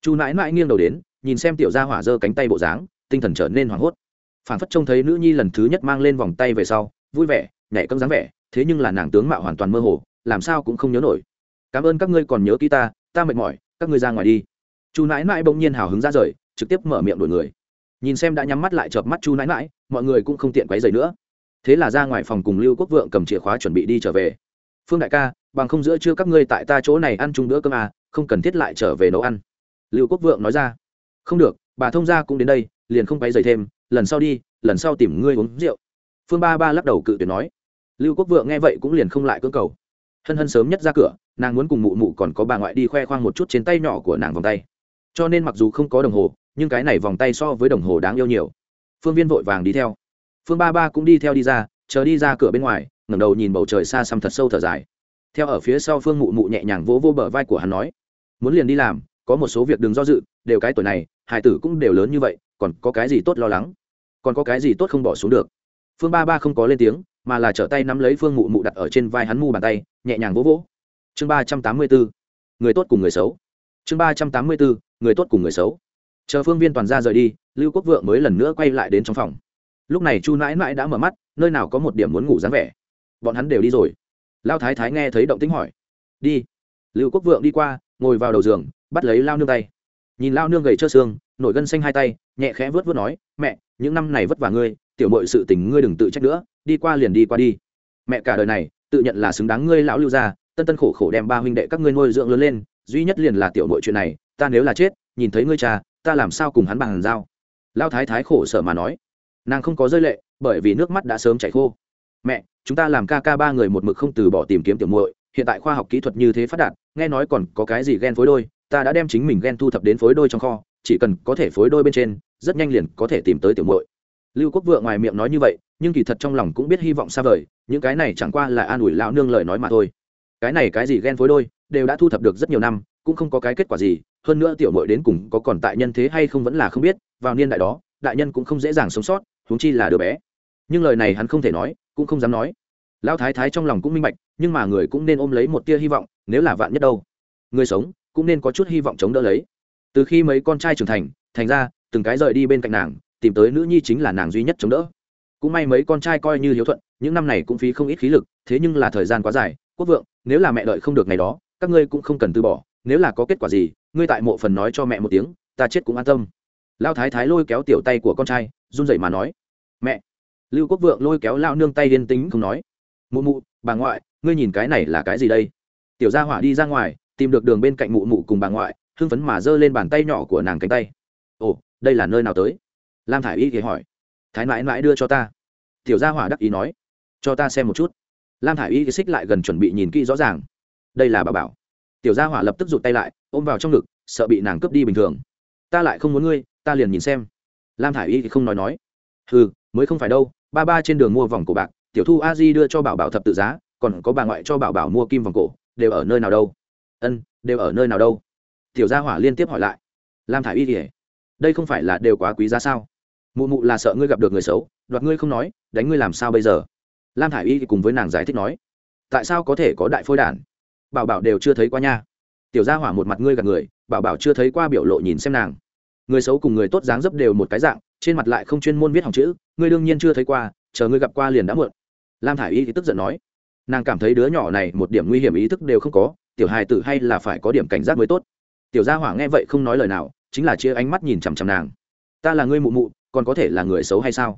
chu nãi nãi nghiêng đầu đến, nhìn xem tiểu gia hỏa giơ cánh tay bộ dáng, tinh thần trở nên hoảng hốt. Phản phất trông thấy nữ nhi lần thứ nhất mang lên vòng tay về sau, vui vẻ, nhảy cấm dáng vẻ, thế nhưng là nàng tướng mạo hoàn toàn mơ hồ, làm sao cũng không nhớ nổi. Cảm ơn các ngươi còn nhớ kỹ ta ta mệt mỏi, các ngươi ra ngoài đi. Chu nãi nãi bỗng nhiên hào hứng ra rời, trực tiếp mở miệng đổi người. Nhìn xem đã nhắm mắt lại chợp mắt chu nãi mãi mọi người cũng không tiện quấy rầy nữa. Thế là ra ngoài phòng cùng lưu quốc vượng cầm chìa khóa chuẩn bị đi trở về. Phương đại ca, bằng không giữa trưa các ngươi tại ta chỗ này ăn chung bữa cơm à không cần thiết lại trở về nấu ăn lưu quốc vượng nói ra. Không được, bà thông gia cũng đến đây, liền không quấy dày thêm, lần sau đi, lần sau tìm ngươi uống rượu. Phương ba ba lắc đầu cự tuyệt nói. Lưu quốc vượng nghe vậy cũng liền không lại cưỡng cầu. Hân hân sớm nhất ra cửa, nàng muốn cùng mụ mụ còn có bà ngoại đi khoe khoang một chút trên tay nhỏ của nàng vòng tay. Cho nên mặc dù không có đồng hồ, nhưng cái này vòng tay so với đồng hồ đáng yêu nhiều. Phương viên vội vàng đi theo. Phương ba ba cũng đi theo đi ra, chờ đi ra cửa bên ngoài, ngẩng đầu nhìn bầu trời xa xăm thật sâu thở dài. Theo ở phía sau phương mụ mụ nhẹ nhàng vỗ vô bờ vai của hắn nói, muốn liền đi làm có một số việc đừng do dự, đều cái tuổi này hải tử cũng đều lớn như vậy, còn có cái gì tốt lo lắng? Còn có cái gì tốt không bỏ xuống được? Phương ba ba không có lên tiếng, mà là trở tay nắm lấy phương mụ mụ đặt ở trên vai hắn mu bàn tay, nhẹ nhàng vỗ vỗ. Chương ba trăm tám mươi bốn, người tốt cùng người xấu. Chương ba trăm tám mươi bốn, người tốt cùng người xấu. Chờ phương viên toàn ra rời đi, lưu quốc vượng mới lần nữa quay lại đến trong phòng. Lúc này chu nãi nãi đã mở mắt, nơi nào có một điểm muốn ngủ dáng vẻ. Bọn hắn đều đi rồi. Lao thái thái nghe thấy động tính hỏi. Đi. Lưu quốc vượng đi qua, ngồi vào đầu giường bắt lấy lao nương tay. Nhìn lao nương gầy trơ xương, nổi gân xanh hai tay, nhẹ khẽ vớt vớt nói, mẹ, những năm này vất vả ngươi, tiểu mội sự tình ngươi đừng tự trách nữa, đi qua liền đi qua đi. Mẹ cả đời này, tự nhận là xứng đáng ngươi lão lưu gia, tân tân khổ khổ đem ba huynh đệ các ngươi nuôi dưỡng lớn lên, duy nhất liền là tiểu mội chuyện này, ta nếu là chết, nhìn thấy ngươi cha, ta làm sao cùng hắn bằng giao? Lao thái thái khổ sở mà nói. Nàng không có rơi lệ, bởi vì nước mắt đã sớm chảy khô. Mẹ, chúng ta làm ca ca ba người một mực không từ bỏ tìm kiếm tiểu muội, hiện tại khoa học kỹ thuật như thế phát đạt, nghe nói còn có cái gì ghen phối đôi ta đã đem chính mình ghen thu thập đến phối đôi trong kho, chỉ cần có thể phối đôi bên trên, rất nhanh liền có thể tìm tới tiểu muội. Lưu quốc vượng ngoài miệng nói như vậy, nhưng kỳ thật trong lòng cũng biết hy vọng xa vời, những cái này chẳng qua là an ủi lão nương lời nói mà thôi. Cái này cái gì ghen phối đôi, đều đã thu thập được rất nhiều năm, cũng không có cái kết quả gì, hơn nữa tiểu muội đến cùng có còn tại nhân thế hay không vẫn là không biết, vào niên đại đó, đại nhân cũng không dễ dàng sống sót, huống chi là đứa bé. Nhưng lời này hắn không thể nói, cũng không dám nói. Lão thái thái trong lòng cũng minh bạch, nhưng mà người cũng nên ôm lấy một tia hy vọng, nếu là vạn nhất đâu. Người sống cũng nên có chút hy vọng chống đỡ lấy. Từ khi mấy con trai trưởng thành thành ra, từng cái rời đi bên cạnh nàng, tìm tới nữ nhi chính là nàng duy nhất chống đỡ. Cũng may mấy con trai coi như hiếu thuận, những năm này cũng phí không ít khí lực, thế nhưng là thời gian quá dài, quốc vượng, nếu là mẹ đợi không được ngày đó, các ngươi cũng không cần từ bỏ, nếu là có kết quả gì, ngươi tại mộ phần nói cho mẹ một tiếng, ta chết cũng an tâm. Lao thái thái lôi kéo tiểu tay của con trai, run rẩy mà nói, mẹ. Lưu quốc vượng lôi kéo lao nương tay điên tính không nói, mụ mụ, bà ngoại, ngươi nhìn cái này là cái gì đây? Tiểu gia hỏa đi ra ngoài tìm được đường bên cạnh mụ mụ cùng bà ngoại, hưng phấn mà giơ lên bàn tay nhỏ của nàng cánh tay. Ồ, đây là nơi nào tới? Lam thả i y thì hỏi. Thái mãi mãi đưa cho ta. Tiểu gia hỏa đắc ý nói. Cho ta xem một chút. Lam thả i y thì xích lại gần chuẩn bị nhìn kỹ rõ ràng. Đây là bà bảo. Tiểu gia hỏa lập tức rụt tay lại, ôm vào trong ngực, sợ bị nàng cướp đi bình thường. Ta lại không muốn ngươi, ta liền nhìn xem. Lam thả i y thì không nói nói. Ừ mới không phải đâu, ba ba trên đường mua vòng cổ bạc, tiểu thu a di đưa cho bảo bảo thập tự giá, còn có bà ngoại cho bảo bảo mua kim vòng cổ, đều ở nơi nào đâu? Ân, đều ở nơi nào đâu. Tiểu gia hỏa liên tiếp hỏi lại. Lam thả i y kỉa đây không phải là đều quá quý giá sao? Mụ mụ là sợ ngươi gặp được người xấu, đoạt ngươi không nói, đánh ngươi làm sao bây giờ? Lam thả i y cùng với nàng giải thích nói. Tại sao có thể có đại phôi đản? Bảo bảo đều chưa thấy qua nha. Tiểu gia hỏa một mặt ngươi gặp người, bảo bảo chưa thấy qua biểu lộ nhìn xem nàng. Người xấu cùng người tốt dáng dấp đều một cái dạng, trên mặt lại không chuyên môn viết hỏng chữ, ngươi đương nhiên chưa thấy qua, chờ ngươi gặp qua liền đã muộn. Lam thả i y thì tức giận nói. Nàng cảm thấy đứa nhỏ này một điểm nguy hiểm ý thức đều không có tiểu hài tử hay là phải có điểm cảnh giác mới tốt. Tiểu gia hỏa nghe vậy không nói lời nào, chính là chia ánh mắt nhìn chằm chằm nàng. Ta là ngươi mụ mụ, còn có thể là người xấu hay sao?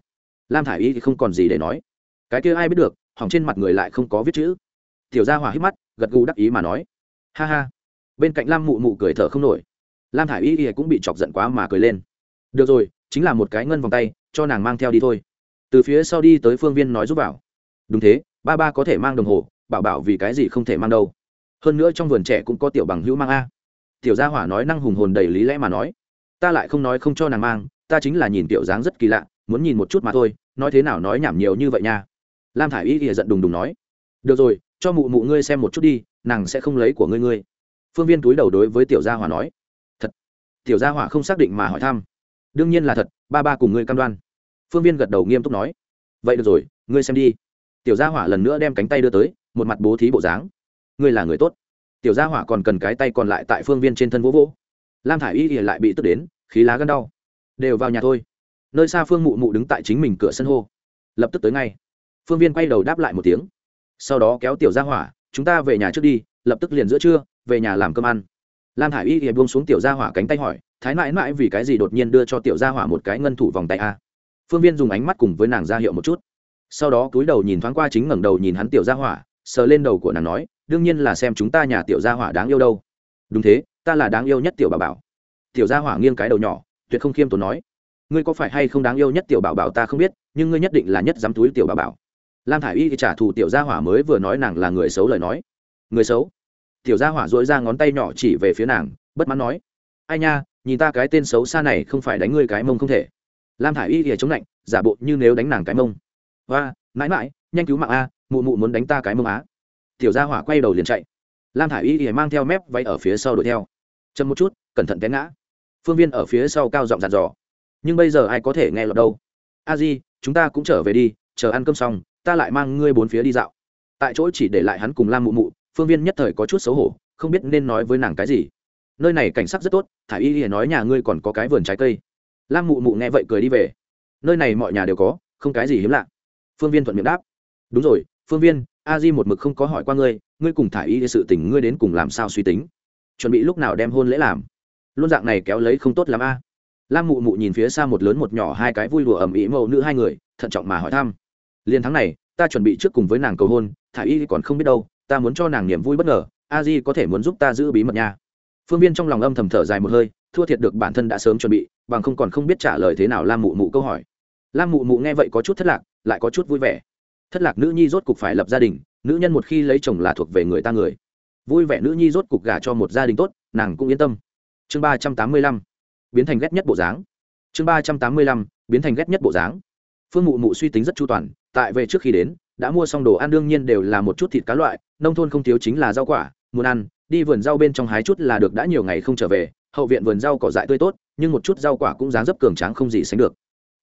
Lam thả i y thì không còn gì để nói. Cái kia ai biết được, hỏng trên mặt người lại không có viết chữ. Tiểu gia hỏa hít mắt, gật gù đắc ý mà nói. Ha ha. Bên cạnh lam mụ mụ cười thở không nổi. Lam thả i y y cũng bị chọc giận quá mà cười lên. Được rồi, chính là một cái ngân vòng tay, cho nàng mang theo đi thôi. Từ phía sau đi tới phương viên nói giúp bảo đúng thế, ba ba có thể mang đồng hồ, bảo bảo vì cái gì không thể mang đâu hơn nữa trong vườn trẻ cũng có tiểu bằng hữu mang a. Tiểu gia hỏa nói năng hùng hồn đầy lý lẽ mà nói. Ta lại không nói không cho nàng mang, ta chính là nhìn tiểu dáng rất kỳ lạ, muốn nhìn một chút mà thôi, nói thế nào nói nhảm nhiều như vậy nha. Lam thả i y thì giận đùng đùng nói. Được rồi, cho mụ mụ ngươi xem một chút đi, nàng sẽ không lấy của ngươi ngươi. Phương viên túi đầu đối với tiểu gia hỏa nói. Thật. Tiểu gia hỏa không xác định mà hỏi thăm. Đương nhiên là thật, ba ba cùng ngươi cam đoan. Phương viên gật đầu nghiêm túc nói. Vậy được rồi, ngươi xem đi. Tiểu gia hỏa lần nữa đem cánh tay đưa tới, một mặt bố thí bộ dáng ngươi là người tốt. Tiểu gia hỏa còn cần cái tay còn lại tại phương viên trên thân vỗ vỗ. Lam thả i y ỉa lại bị tức đến, khí lá gân đau. Đều vào nhà thôi. Nơi xa phương mụ mụ đứng tại chính mình cửa sân hô. Lập tức tới ngay. Phương viên quay đầu đáp lại một tiếng. Sau đó kéo tiểu gia hỏa, chúng ta về nhà trước đi, lập tức liền giữa trưa, về nhà làm cơm ăn. Lam thả i y thì buông xuống tiểu gia hỏa cánh tay hỏi, thái mãi mãi vì cái gì đột nhiên đưa cho tiểu gia hỏa một cái ngân thủ vòng tay a? Phương viên dùng ánh mắt cùng với nàng ra hiệu một chút. Sau đó cúi đầu nhìn thoáng qua chính ngẩng đầu nhìn hắn tiểu gia hỏa sờ lên đầu của nàng nói, đương nhiên là xem chúng ta nhà tiểu gia hỏa đáng yêu đâu. Đúng thế, ta là đáng yêu nhất tiểu bảo bảo. Tiểu gia hỏa nghiêng cái đầu nhỏ, tuyệt không khiêm tốn nói, ngươi có phải hay không đáng yêu nhất tiểu bảo bảo ta không biết, nhưng ngươi nhất định là nhất dám túi tiểu bảo bảo. Lam thả i y trả thù tiểu gia hỏa mới vừa nói nàng là người xấu lời nói. Người xấu? Tiểu gia hỏa dội ra ngón tay nhỏ chỉ về phía nàng, bất mãn nói, ai nha, nhìn ta cái tên xấu xa này không phải đánh ngươi cái mông không thể. Lam thả i y thì chống lạnh, giả bộ như nếu đánh nàng cái mông. Và mãi mãi nhanh cứu mạng a, mụ mụ muốn đánh ta cái mông á. Tiểu gia hỏa quay đầu liền chạy. Lam thả i y thì mang theo mép váy ở phía sau đuổi theo. Chậm một chút, cẩn thận té ngã. Phương viên ở phía sau cao giọng dàn dò. Nhưng bây giờ ai có thể nghe lọt đâu? A di, chúng ta cũng trở về đi, chờ ăn cơm xong, ta lại mang ngươi bốn phía đi dạo. Tại chỗ chỉ để lại hắn cùng lam mụ mụ, phương viên nhất thời có chút xấu hổ, không biết nên nói với nàng cái gì. Nơi này cảnh sắc rất tốt thả y thì nói nhà ngươi còn có cái vườn trái cây. Lam mụ mụ nghe vậy cười đi về. Nơi này mọi nhà đều có, không cái gì hiếm lạ. Phương viên thuận miệng đáp đúng rồi, phương viên, a di một mực không có hỏi qua ngươi ngươi cùng thả y sự tình ngươi đến cùng làm sao suy tính? Chuẩn bị lúc nào đem hôn lễ làm? Luôn dạng này kéo lấy không tốt lắm a. Lam mụ mụ nhìn phía xa một lớn một nhỏ hai cái vui đùa ầm ĩ mẫu nữ hai người, thận trọng mà hỏi thăm. Liên tháng này, ta chuẩn bị trước cùng với nàng cầu hôn thả y còn không biết đâu, ta muốn cho nàng niềm vui bất ngờ, a di có thể muốn giúp ta giữ bí mật nha. Phương viên trong lòng âm thầm thở dài một hơi, thua thiệt được bản thân đã sớm chuẩn bị, bằng không còn không biết trả lời thế nào lam mụ mụ câu hỏi. Lam mụ mụ nghe vậy có chút thất lạc, lại có chút vui vẻ thất lạc nữ nhi rốt cục phải lập gia đình, nữ nhân một khi lấy chồng là thuộc về người ta người. Vui vẻ nữ nhi rốt cục gả cho một gia đình tốt, nàng cũng yên tâm. Chương ba trăm tám mươi lăm, biến thành ghét nhất bộ dáng. Chương ba trăm tám mươi lăm, biến thành ghét nhất bộ dáng. Phương mụ mụ suy tính rất chu toàn, tại về trước khi đến, đã mua xong đồ ăn đương nhiên đều là một chút thịt cá loại, nông thôn không thiếu chính là rau quả, muốn ăn, đi vườn rau bên trong hái chút là được, đã nhiều ngày không trở về, hậu viện vườn rau cỏ dại tươi tốt, nhưng một chút rau quả cũng dáng dấp cường tráng không gì sánh được.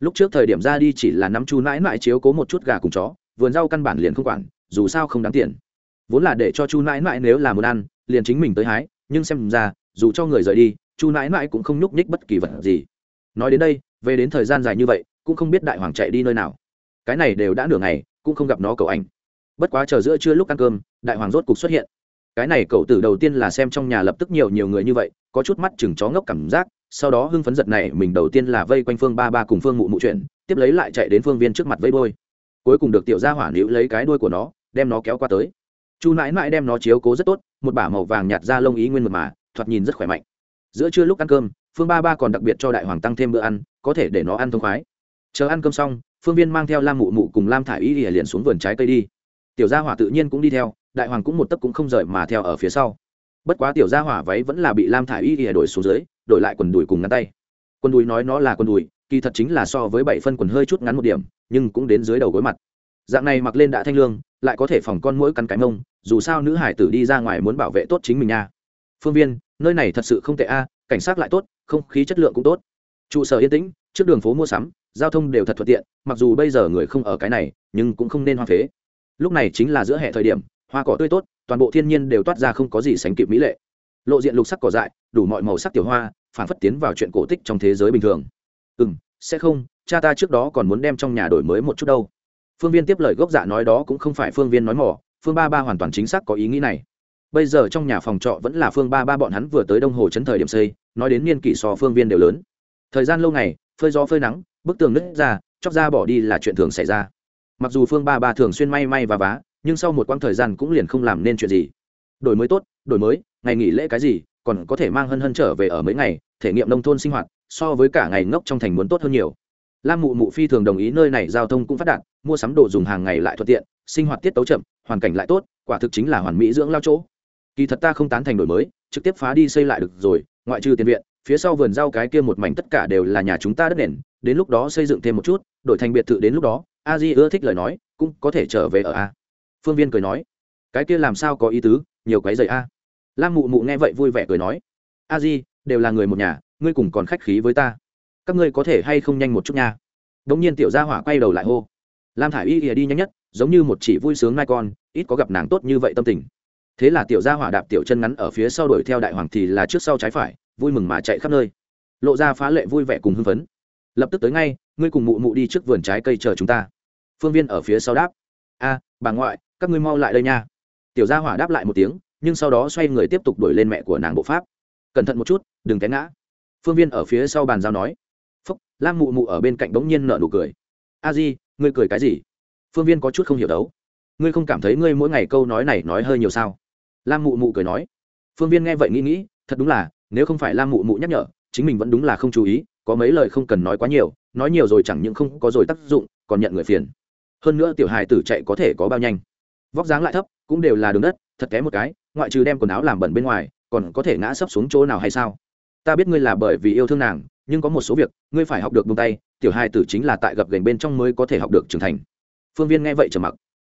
Lúc trước thời điểm ra đi chỉ là nắm chu nãi nãi chiếu cố một chút gà cùng chó vườn rau căn bản liền không quản, dù sao không đáng tiền vốn là để cho chu nãi nãi nếu là muốn ăn, liền chính mình tới hái, nhưng xem ra, dù cho người rời đi, chu nãi nãi cũng không nhúc nhích bất kỳ vật gì nói đến đây, về đến thời gian dài như vậy, cũng không biết đại hoàng chạy đi nơi nào cái này đều đã nửa ngày, cũng không gặp nó cậu ảnh. bất quá chờ giữa trưa lúc ăn cơm, đại hoàng rốt cục xuất hiện cái này cậu tử đầu tiên là xem trong nhà lập tức nhiều nhiều người như vậy, có chút mắt chừng chó ngốc cảm giác, sau đó hưng phấn giật này, mình đầu tiên là vây quanh phương ba ba cùng phương mụ mụ chuyện, tiếp lấy lại chạy đến phương viên trước mặt vây bôi cuối cùng được tiểu gia hỏa nữ lấy cái đuôi của nó, đem nó kéo qua tới. Chu nãi nãi đem nó chiếu cố rất tốt, một bả màu vàng nhạt ra lông ý nguyên mật mà, thoạt nhìn rất khỏe mạnh. Giữa trưa lúc ăn cơm, phương ba ba còn đặc biệt cho đại hoàng tăng thêm bữa ăn, có thể để nó ăn thông khoái. Chờ ăn cơm xong, phương viên mang theo lam mụ mụ cùng lam thả i y liền xuống vườn trái cây đi. Tiểu gia hỏa tự nhiên cũng đi theo, đại hoàng cũng một tấc cũng không rời mà theo ở phía sau. Bất quá tiểu gia hỏa váy vẫn là bị lam thả i y đổi xuống dưới, đổi lại quần đùi cùng ngắn tay. Quần đùi nói nó là quần đùi kỳ thật chính là so với bảy phân quần hơi chút ngắn một điểm, nhưng cũng đến dưới đầu gối mặt. Dạng này mặc lên đã thanh lương, lại có thể phòng con mũi cắn cái mông, dù sao nữ hải tử đi ra ngoài muốn bảo vệ tốt chính mình nha. Phương viên, nơi này thật sự không tệ a, cảnh sát lại tốt, không khí chất lượng cũng tốt. Trụ sở yên tĩnh, trước đường phố mua sắm, giao thông đều thật thuận tiện, mặc dù bây giờ người không ở cái này, nhưng cũng không nên hoa phế. Lúc này chính là giữa hệ thời điểm, hoa cỏ tươi tốt, toàn bộ thiên nhiên đều toát ra không có gì sánh kịp mỹ lệ. Lộ diện lục sắc cỏ dại, đủ mọi màu sắc tiểu hoa phản phất tiến vào chuyện cổ tích trong thế giới bình thường ừ m sẽ không, cha ta trước đó còn muốn đem trong nhà đổi mới một chút đâu. Phương viên tiếp lời gốc dạ nói đó cũng không phải phương viên nói mỏ phương ba ba hoàn toàn chính xác có ý nghĩ này. Bây giờ trong nhà phòng trọ vẫn là phương ba ba bọn hắn vừa tới đông hồ chấn thời điểm xây, nói đến niên kỷ so phương viên đều lớn. Thời gian lâu ngày, phơi gió phơi nắng, bức tường nứt ra, chóc ra bỏ đi là chuyện thường xảy ra. Mặc dù phương ba ba thường xuyên may may và vá, nhưng sau một quãng thời gian cũng liền không làm nên chuyện gì. Đổi mới tốt, đổi mới, ngày nghỉ lễ cái gì, còn có thể mang hân hân trở về ở mấy ngày thể nghiệm nông thôn sinh hoạt, so với cả ngày ngốc trong thành muốn tốt hơn nhiều. Lam mụ mụ phi thường đồng ý nơi này giao thông cũng phát đạt, mua sắm đồ dùng hàng ngày lại thuận tiện, sinh hoạt tiết tấu chậm, hoàn cảnh lại tốt, quả thực chính là hoàn mỹ dưỡng lao chỗ. Kỳ thật ta không tán thành đổi mới, trực tiếp phá đi xây lại được rồi, ngoại trừ tiền viện, phía sau vườn rau cái kia một mảnh tất cả đều là nhà chúng ta đất nền, đến lúc đó xây dựng thêm một chút, đổi thành biệt thự đến lúc đó, a di ưa thích lời nói, cũng có thể trở về ở a. Phương viên cười nói, cái kia làm sao có ý tứ, nhiều cái dày a. Lam mụ mụ nghe vậy vui vẻ cười nói, a di đều là người một nhà, ngươi cùng còn khách khí với ta. Các ngươi có thể hay không nhanh một chút nha. Đ ỗ n g nhiên tiểu gia hỏa quay đầu lại hô. Lam thả i y ỉa đi nhanh nhất, giống như một chỉ vui sướng mai con, ít có gặp nàng tốt như vậy tâm tình. Thế là tiểu gia hỏa đạp tiểu chân ngắn ở phía sau đuổi theo đại hoàng thì là trước sau trái phải, vui mừng mà chạy khắp nơi. Lộ ra phá lệ vui vẻ cùng hưng phấn. Lập tức tới ngay, ngươi cùng mụ mụ đi trước vườn trái cây chờ chúng ta. Phương viên ở phía sau đáp. A, bà ngoại, các ngươi mau lại đây nha. Tiểu gia hỏa đáp lại một tiếng, nhưng sau đó xoay người tiếp tục đuổi lên mẹ của nàng bộ pháp cẩn thận một chút, đừng té ngã. Phương viên ở phía sau bàn giao nói. Phúc, lam mụ mụ ở bên cạnh bỗng nhiên nợ nụ cười. A di, ngươi cười cái gì? Phương viên có chút không hiểu đấu. Ngươi không cảm thấy ngươi mỗi ngày câu nói này nói hơi nhiều sao? Lam mụ mụ cười nói. Phương viên nghe vậy nghĩ nghĩ, thật đúng là, nếu không phải lam mụ mụ nhắc nhở, chính mình vẫn đúng là không chú ý, có mấy lời không cần nói quá nhiều, nói nhiều rồi chẳng những không có rồi tác dụng, còn nhận người phiền. Hơn nữa tiểu hài tử chạy có thể có bao nhanh. Vóc dáng lại thấp, cũng đều là đường đất, thật kém một cái, ngoại trừ đem quần áo làm bẩn bên ngoài còn có thể ngã sấp xuống chỗ nào hay sao? Ta biết ngươi là bởi vì yêu thương nàng, nhưng có một số việc, ngươi phải học được buông tay, tiểu hài tử chính là tại gập gành bên trong mới có thể học được trưởng thành. Phương viên nghe vậy trầm mặc.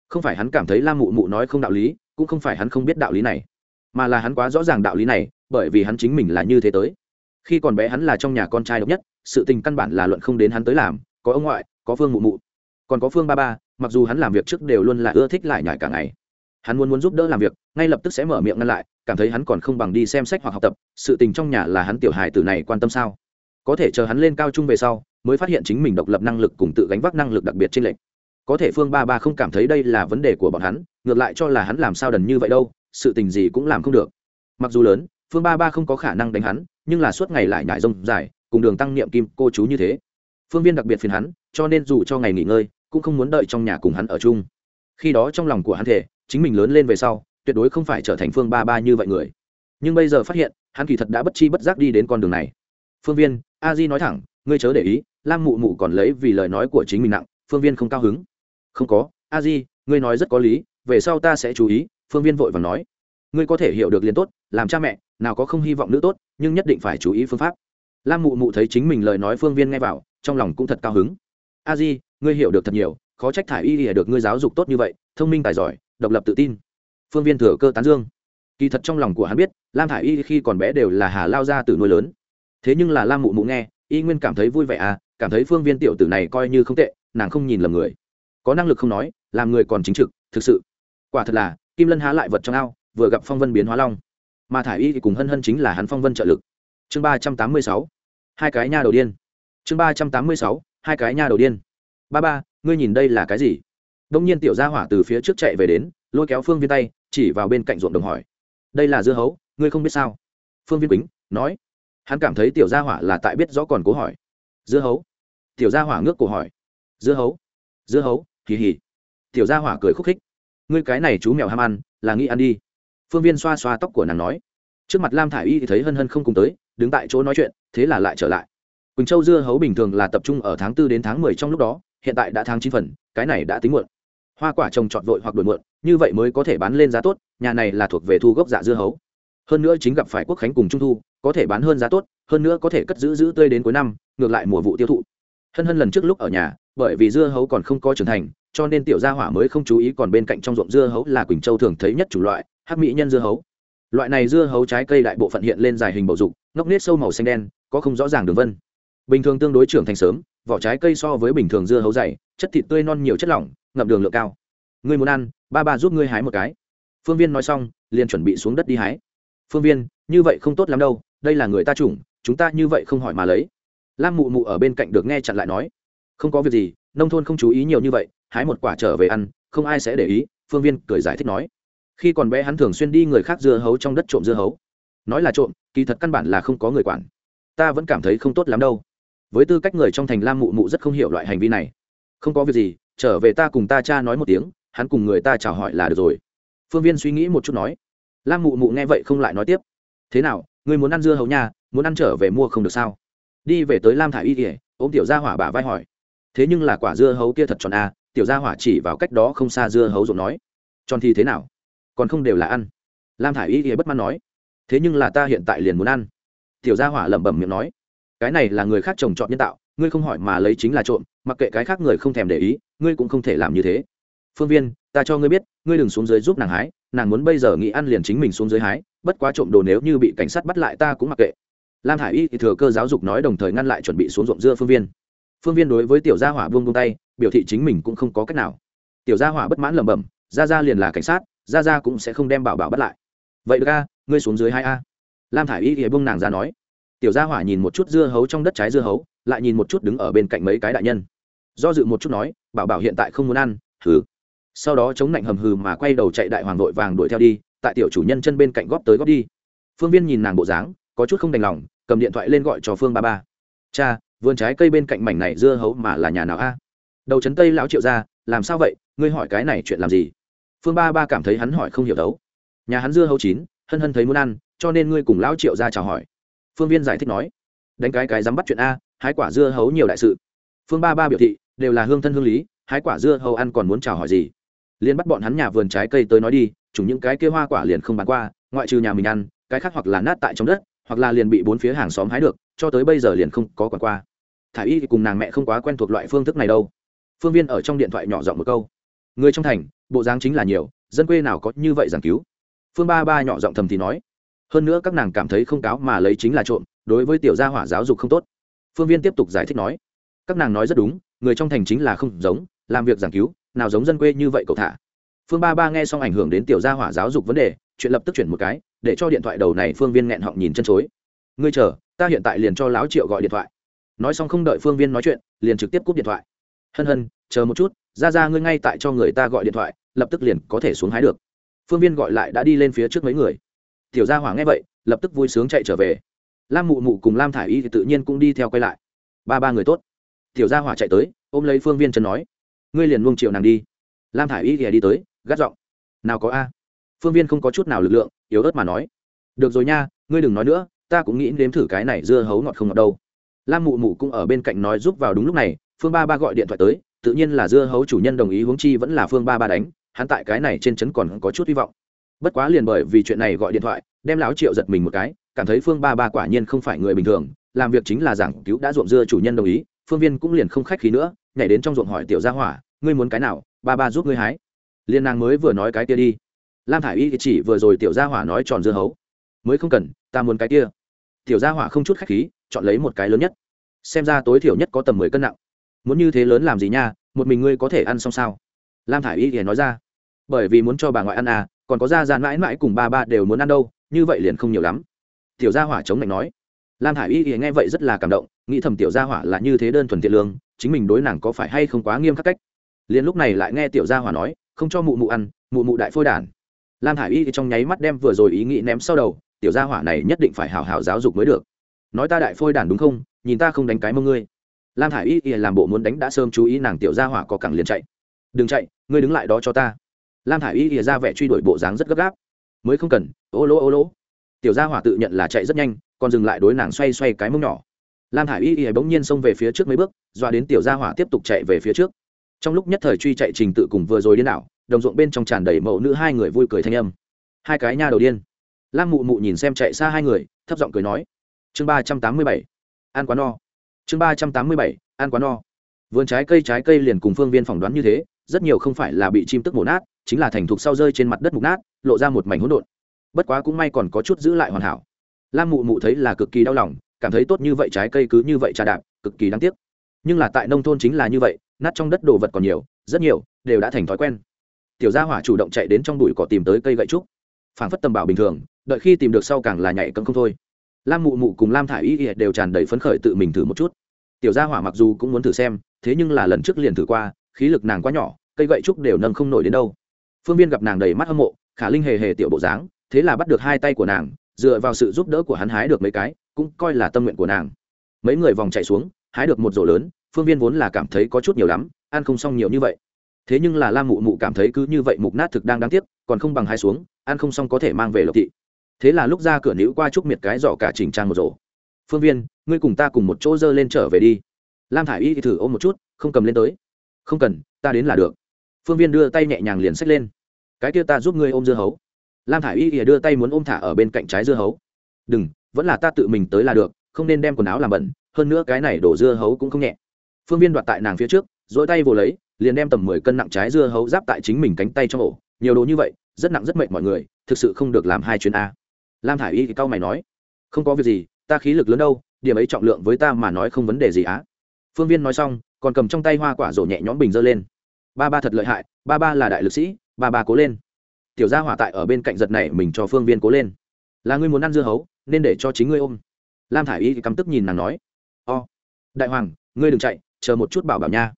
Không phải hắn cảm thấy Lam mụ mụ nói không đạo lý, cũng không phải hắn không biết đạo lý này, mà là hắn quá rõ ràng đạo lý này, bởi vì hắn chính mình là như thế tới. Khi còn bé hắn là trong nhà con trai độc nhất, sự tình căn bản là luận không đến hắn tới làm, có ông ngoại, có phương mụ mụ. Còn có phương ba ba, mặc dù hắn làm việc trước đều luôn là ưa thích lại nhải cả ngày hắn muốn muốn giúp đỡ làm việc, ngay lập tức sẽ mở miệng ngăn lại, cảm thấy hắn còn không bằng đi xem sách hoặc học tập, sự tình trong nhà là hắn tiểu hài tử này quan tâm sao? Có thể chờ hắn lên cao trung về sau, mới phát hiện chính mình độc lập năng lực cùng tự gánh vác năng lực đặc biệt trên lệnh có thể phương ba ba không cảm thấy đây là vấn đề của bọn hắn, ngược lại cho là hắn làm sao đần như vậy đâu, sự tình gì cũng làm không được. Mặc dù lớn, phương ba ba không có khả năng đánh hắn, nhưng là suốt ngày lại nhải rông dài, cùng đường tăng niệm kim cô chú như thế. Phương viên đặc biệt phiền hắn, cho nên dù cho ngày nghỉ ngơi, cũng không muốn đợi trong nhà cùng hắn ở chung. Khi đó trong lòng của hắn thể chính mình lớn lên về sau, tuyệt đối không phải trở thành phương ba ba như vậy người. Nhưng bây giờ phát hiện, hắn kỳ thật đã bất chi bất giác đi đến con đường này. Phương viên, a di nói thẳng, ngươi chớ để ý, lam mụ mụ còn lấy vì lời nói của chính mình nặng, phương viên không cao hứng. Không có, a di, ngươi nói rất có lý, về sau ta sẽ chú ý, phương viên vội và nói. Ngươi có thể hiểu được liền tốt, làm cha mẹ, nào có không hy vọng nữ tốt, nhưng nhất định phải chú ý phương pháp. Lam mụ mụ thấy chính mình lời nói phương viên nghe vào, trong lòng cũng thật cao hứng. A di, ngươi hiểu được thật nhiều, khó trách thả y lìa được ngươi giáo dục tốt như vậy, thông minh tài giỏi độc lập tự tin. Phương viên thừa cơ tán dương. Kỳ thật trong lòng của hắn biết, lam thả y khi còn bé đều là hà lao ra từ nuôi lớn. Thế nhưng là lam mụ mụ nghe, y nguyên cảm thấy vui vẻ à cảm thấy phương viên tiểu tử này coi như không tệ, nàng không nhìn lầm người. Có năng lực không nói, làm người còn chính trực, thực sự. Quả thật là, kim lân há lại vật trong ao, vừa gặp phong vân biến hóa long. Mà thả y thì cùng hân hân chính là hắn phong vân trợ lực. Chương ba trăm tám mươi sáu. Hai cái nha đầu điên. Chương ba trăm tám mươi sáu, hai cái nha đầu điên. Ba ba, ngươi nhìn đây là cái gì? Đông nhiên tiểu gia hỏa từ phía trước chạy về đến, lôi kéo phương viên tay, chỉ vào bên cạnh ruộng đồng hỏi. Đây là dưa hấu, ngươi không biết sao? Phương viên quýnh, nói. Hắn cảm thấy tiểu gia hỏa là tại biết rõ còn cố hỏi. Dưa hấu? Tiểu gia hỏa ngước cổ hỏi. Dưa hấu? Dưa hấu kỳ hỉ tiểu gia hỏa cười khúc khích. Ngươi cái này chú mèo ham ăn, là nghĩ ăn đi. Phương viên xoa xoa tóc của nàng nói. Trước mặt lam thả i y thì thấy hân hân không cùng tới, đứng tại chỗ nói chuyện, thế là lại trở lại. Quỳnh châu dưa hấu bình thường là tập trung ở tháng 4 đến tháng 10 trong lúc đó, hiện tại đã tháng chín phần, cái này đã tính muộn hoa quả trồng trọt vội hoặc đổi muộn, như vậy mới có thể bán lên giá tốt, nhà này là thuộc về thu gốc dạ dưa hấu. Hơn nữa chính gặp phải quốc khánh cùng trung thu, có thể bán hơn giá tốt, hơn nữa có thể cất giữ giữ tươi đến cuối năm, ngược lại mùa vụ tiêu thụ. Hân hân lần trước lúc ở nhà, bởi vì dưa hấu còn không có trưởng thành, cho nên tiểu gia hỏa mới không chú ý còn bên cạnh trong ruộng dưa hấu là quỳnh châu thường thấy nhất chủ loại, hắc mỹ nhân dưa hấu. Loại này dưa hấu trái cây đại bộ phận hiện lên dài hình bầu dục, ngóc nết sâu màu xanh đen, có không rõ ràng đường vân. Bình thường tương đối trưởng thành sớm, vỏ trái cây so với bình thường dưa hấu dày, chất thịt tươi non nhiều chất lỏng ngậm đường lượng cao. Ngươi muốn ăn, ba ba giúp ngươi hái một cái. Phương viên nói xong, liền chuẩn bị xuống đất đi hái. Phương viên, như vậy không tốt lắm đâu, đây là người ta chủng, chúng ta như vậy không hỏi mà lấy. Lam mụ mụ ở bên cạnh được nghe chặn lại nói. Không có việc gì, nông thôn không chú ý nhiều như vậy, hái một quả trở về ăn, không ai sẽ để ý, phương viên cười giải thích nói. Khi còn bé hắn thường xuyên đi người khác dưa hấu trong đất trộm dưa hấu. Nói là trộm, kỳ thật căn bản là không có người quản. Ta vẫn cảm thấy không tốt lắm đâu. Với tư cách người trong thành lam mụ mụ rất không hiểu loại hành vi này. Không có việc gì trở về ta cùng ta cha nói một tiếng, hắn cùng người ta chào hỏi là được rồi. Phương viên suy nghĩ một chút nói. Lam mụ mụ nghe vậy không lại nói tiếp. Thế nào người muốn ăn dưa hấu nha, muốn ăn trở về mua không được sao? Đi về tới lam thả y kỉa ôm tiểu gia hỏa bà vai hỏi. Thế nhưng là quả dưa hấu kia thật tròn à tiểu gia hỏa chỉ vào cách đó không xa dưa hấu rồi nói. Tròn thì thế nào? Còn không đều là ăn. Lam thả y kỉa bất mãn nói. Thế nhưng là ta hiện tại liền muốn ăn. Tiểu gia hỏa lẩm bẩm miệng nói. Cái này là người khác trồng trọt nhân tạo ngươi không hỏi mà lấy chính là trộm, mặc kệ cái khác người không thèm để ý, ngươi cũng không thể làm như thế. Phương viên, ta cho ngươi biết, ngươi đừng xuống dưới giúp nàng hái, nàng muốn bây giờ nghĩ ăn liền chính mình xuống dưới hái, bất quá trộm đồ nếu như bị cảnh sát bắt lại ta cũng mặc kệ. Lam hải y thì thừa cơ giáo dục nói đồng thời ngăn lại chuẩn bị xuống ruộng dưa phương viên. Phương viên đối với tiểu gia hỏa buông buông tay, biểu thị chính mình cũng không có cách nào. Tiểu gia hỏa bất mãn lẩm bẩm ra ra liền là cảnh sát ra ra cũng sẽ không đem bảo bảo bắt lại. Vậy được ngươi xuống dưới hai a. Lam thả i y thì buông nàng ra nói tiểu gia hỏa nhìn một chút dưa hấu trong đất trái dưa hấu, lại nhìn một chút đứng ở bên cạnh mấy cái đại nhân. Do dự một chút nói, bảo bảo hiện tại không muốn ăn, hừ. Sau đó chống lạnh hầm hừ mà quay đầu chạy đại hoàng vội vàng đuổi theo đi, tại tiểu chủ nhân chân bên cạnh góp tới góp đi. Phương viên nhìn nàng bộ dáng, có chút không đành lòng, cầm điện thoại lên gọi cho phương ba ba. Cha, vườn trái cây bên cạnh mảnh này dưa hấu mà là nhà nào a? Đầu trấn tây lão triệu ra làm sao vậy? Ngươi hỏi cái này chuyện làm gì? Phương ba ba cảm thấy hắn hỏi không hiểu đấu. Nhà hắn dưa hấu chín, hân hân thấy muốn ăn, cho nên ngươi cùng lão triệu ra chào hỏi phương viên giải thích nói, đánh cái cái dám bắt chuyện a, hái quả dưa hấu nhiều đại sự. Phương ba ba biểu thị, đều là hương thân hương lý, hái quả dưa hấu ăn còn muốn chào hỏi gì? Liên bắt bọn hắn nhà vườn trái cây tới nói đi chủng những cái kia hoa quả liền không bán qua, ngoại trừ nhà mình ăn, cái khác hoặc là nát tại trong đất, hoặc là liền bị bốn phía hàng xóm hái được, cho tới bây giờ liền không có quản qua. Thả y thì cùng nàng mẹ không quá quen thuộc loại phương thức này đâu. Phương viên ở trong điện thoại nhỏ giọng một câu, người trong thành, bộ dáng chính là nhiều, dân quê nào có như vậy giảng cứu? Phương ba ba nhỏ giọng thầm thì nói hơn nữa các nàng cảm thấy không cáo mà lấy chính là trộm, đối với tiểu gia hỏa giáo dục không tốt. Phương viên tiếp tục giải thích nói, các nàng nói rất đúng, người trong thành chính là không giống, làm việc giảng cứu, nào giống dân quê như vậy cậu thả. Phương ba ba nghe xong ảnh hưởng đến tiểu gia hỏa giáo dục vấn đề, chuyện lập tức chuyển một cái, để cho điện thoại đầu này phương viên nghẹn họng nhìn chân chối. Ngươi chờ, ta hiện tại liền cho láo triệu gọi điện thoại. Nói xong không đợi phương viên nói chuyện, liền trực tiếp cúp điện thoại. Hân hân, chờ một chút, ra ra ngươi ngay tại cho người ta gọi điện thoại, lập tức liền có thể xuống hái được. Phương viên gọi lại đã đi lên phía trước mấy người tiểu gia hỏa nghe vậy, lập tức vui sướng chạy trở về. Lam mụ mụ cùng lam thả i y thì tự nhiên cũng đi theo quay lại. Ba ba người tốt. Tiểu gia hỏa chạy tới, ôm lấy phương viên chân nói, ngươi liền luông triệu nàng đi. Lam thả i y thì đi tới, gắt giọng, nào có a? Phương viên không có chút nào lực lượng, yếu ớt mà nói, được rồi nha, ngươi đừng nói nữa, ta cũng nghĩ nếm thử cái này dưa hấu ngọt không ngọt đâu. Lam mụ mụ cũng ở bên cạnh nói giúp vào đúng lúc này, phương ba ba gọi điện thoại tới, tự nhiên là dưa hấu chủ nhân đồng ý huống chi vẫn là phương ba ba đánh, hắn tại cái này trên trấn còn có chút hy vọng bất quá liền bởi vì chuyện này gọi điện thoại, đem lão triệu giật mình một cái, cảm thấy phương ba ba quả nhiên không phải người bình thường, làm việc chính là giảng cứu đã ruộng dưa chủ nhân đồng ý, phương viên cũng liền không khách khí nữa, nhảy đến trong ruộng hỏi tiểu gia hỏa, ngươi muốn cái nào? Ba ba giúp ngươi hái. Liên nàng mới vừa nói cái kia đi. Lam thả i y chỉ vừa rồi tiểu gia hỏa nói tròn dưa hấu. Mới không cần, ta muốn cái kia. Tiểu gia hỏa không chút khách khí, chọn lấy một cái lớn nhất. Xem ra tối thiểu nhất có tầm mười cân nặng. Muốn như thế lớn làm gì nha? Một mình ngươi có thể ăn xong sao? Lam thả i y thì nói ra. Bởi vì muốn cho bà ngoại ăn à còn có gia gian mãi mãi cùng ba ba đều muốn ăn đâu, như vậy liền không nhiều lắm. Tiểu gia hỏa chống lạnh nói. Lam hải y thì nghe vậy rất là cảm động, nghĩ thầm tiểu gia hỏa là như thế đơn thuần thiện lương, chính mình đối nàng có phải hay không quá nghiêm khắc cách. Liền lúc này lại nghe tiểu gia hỏa nói, không cho mụ mụ ăn, mụ mụ đại phôi đản. Lam hải y thì trong nháy mắt đem vừa rồi ý nghĩ ném sau đầu, tiểu gia hỏa này nhất định phải hào hào giáo dục mới được. Nói ta đại phôi đản đúng không, nhìn ta không đánh cái mông ngươi. Lam hải y thì làm bộ muốn đánh đã sớm chú ý nàng tiểu gia hỏa có cẳng liền chạy. Đừng chạy, ngươi đứng lại đó cho ta lam thả i y thì ra vẻ truy đuổi bộ dáng rất gấp gáp. Mới không cần, ô lỗ ô lỗ tiểu gia hỏa tự nhận là chạy rất nhanh, còn dừng lại đối nàng xoay xoay cái mông nhỏ. Lam thả i y y bỗng nhiên xông về phía trước mấy bước, doa đến tiểu gia hỏa tiếp tục chạy về phía trước. Trong lúc nhất thời truy chạy trình tự cùng vừa rồi điên đảo, đồng ruộng bên trong tràn đầy mẫu nữ hai người vui cười thanh âm. Hai cái nha đầu điên. Lam mụ mụ nhìn xem chạy xa hai người, thấp giọng cười nói. Chương ba trăm tám mươi bảy, ăn quá no. Chương ba trăm tám mươi bảy, ăn quá no. Vườn trái cây trái cây liền cùng phương viên phỏng đoán như thế rất nhiều không phải là bị chim tức mổ nát, chính là thành thục sau rơi trên mặt đất mục nát, lộ ra một mảnh hỗn độn. Bất quá cũng may còn có chút giữ lại hoàn hảo. Lam mụ mụ thấy là cực kỳ đau lòng, cảm thấy tốt như vậy trái cây cứ như vậy trà đạp, cực kỳ đáng tiếc. Nhưng là tại nông thôn chính là như vậy, nát trong đất đồ vật còn nhiều, rất nhiều, đều đã thành thói quen. Tiểu gia hỏa chủ động chạy đến trong bụi cỏ tìm tới cây gậy trúc. Phảng phất tầm bảo bình thường, đợi khi tìm được sau càng là nhảy cấm không thôi. Lam mụ mụ cùng lam thả i y đều tràn đầy phấn khởi tự mình thử một chút. Tiểu gia hỏa mặc dù cũng muốn thử xem, thế nhưng là lần trước liền thử qua khí lực nàng quá nhỏ, cây gậy trúc đều nâng không nổi đến đâu. Phương viên gặp nàng đầy mắt hâm mộ, khả linh hề hề tiểu bộ dáng, thế là bắt được hai tay của nàng, dựa vào sự giúp đỡ của hắn hái được mấy cái, cũng coi là tâm nguyện của nàng. Mấy người vòng chạy xuống, hái được một rổ lớn, phương viên vốn là cảm thấy có chút nhiều lắm, ăn không xong nhiều như vậy. Thế nhưng là lam mụ mụ cảm thấy cứ như vậy mục nát thực đang đáng tiếc, còn không bằng hai xuống, ăn không xong có thể mang về lộc thị. Thế là lúc ra cửa nữ qua chúc miệt cái giỏ cả chỉnh trang một rổ. Phương viên, ngươi cùng ta cùng một chỗ dơ lên trở về đi. Lam thả i y thì thử ôm một chút, không cầm lên tới không cần, ta đến là được. Phương viên đưa tay nhẹ nhàng liền xách lên. Cái kia ta giúp ngươi ôm dưa hấu. Lam thả i y ỉa đưa tay muốn ôm thả ở bên cạnh trái dưa hấu. Đừng, vẫn là ta tự mình tới là được, không nên đem quần áo làm bẩn, hơn nữa cái này đổ dưa hấu cũng không nhẹ. Phương viên đoạt tại nàng phía trước dỗi tay vồ lấy, liền đem tầm mười cân nặng trái dưa hấu giáp tại chính mình cánh tay trong ổ. Nhiều đồ như vậy, rất nặng rất mệt mọi người, thực sự không được làm hai chuyến a. Lam thả i y thì cau mày nói, không có việc gì, ta khí lực lớn đâu, điểm ấy trọng lượng với ta mà nói không vấn đề gì á. Phương viên nói xong còn cầm trong tay hoa quả rổ nhẹ nhõm bình dơ lên. Ba ba thật lợi hại, ba ba là đại lực sĩ, ba ba cố lên. Tiểu gia hỏa tại ở bên cạnh giật này mình cho phương viên cố lên. Là ngươi muốn ăn dưa hấu, nên để cho chính ngươi ôm. Lam thả i y thì căm tức nhìn nàng nói. O, đại hoàng, ngươi đừng chạy, chờ một chút bảo bảo nha.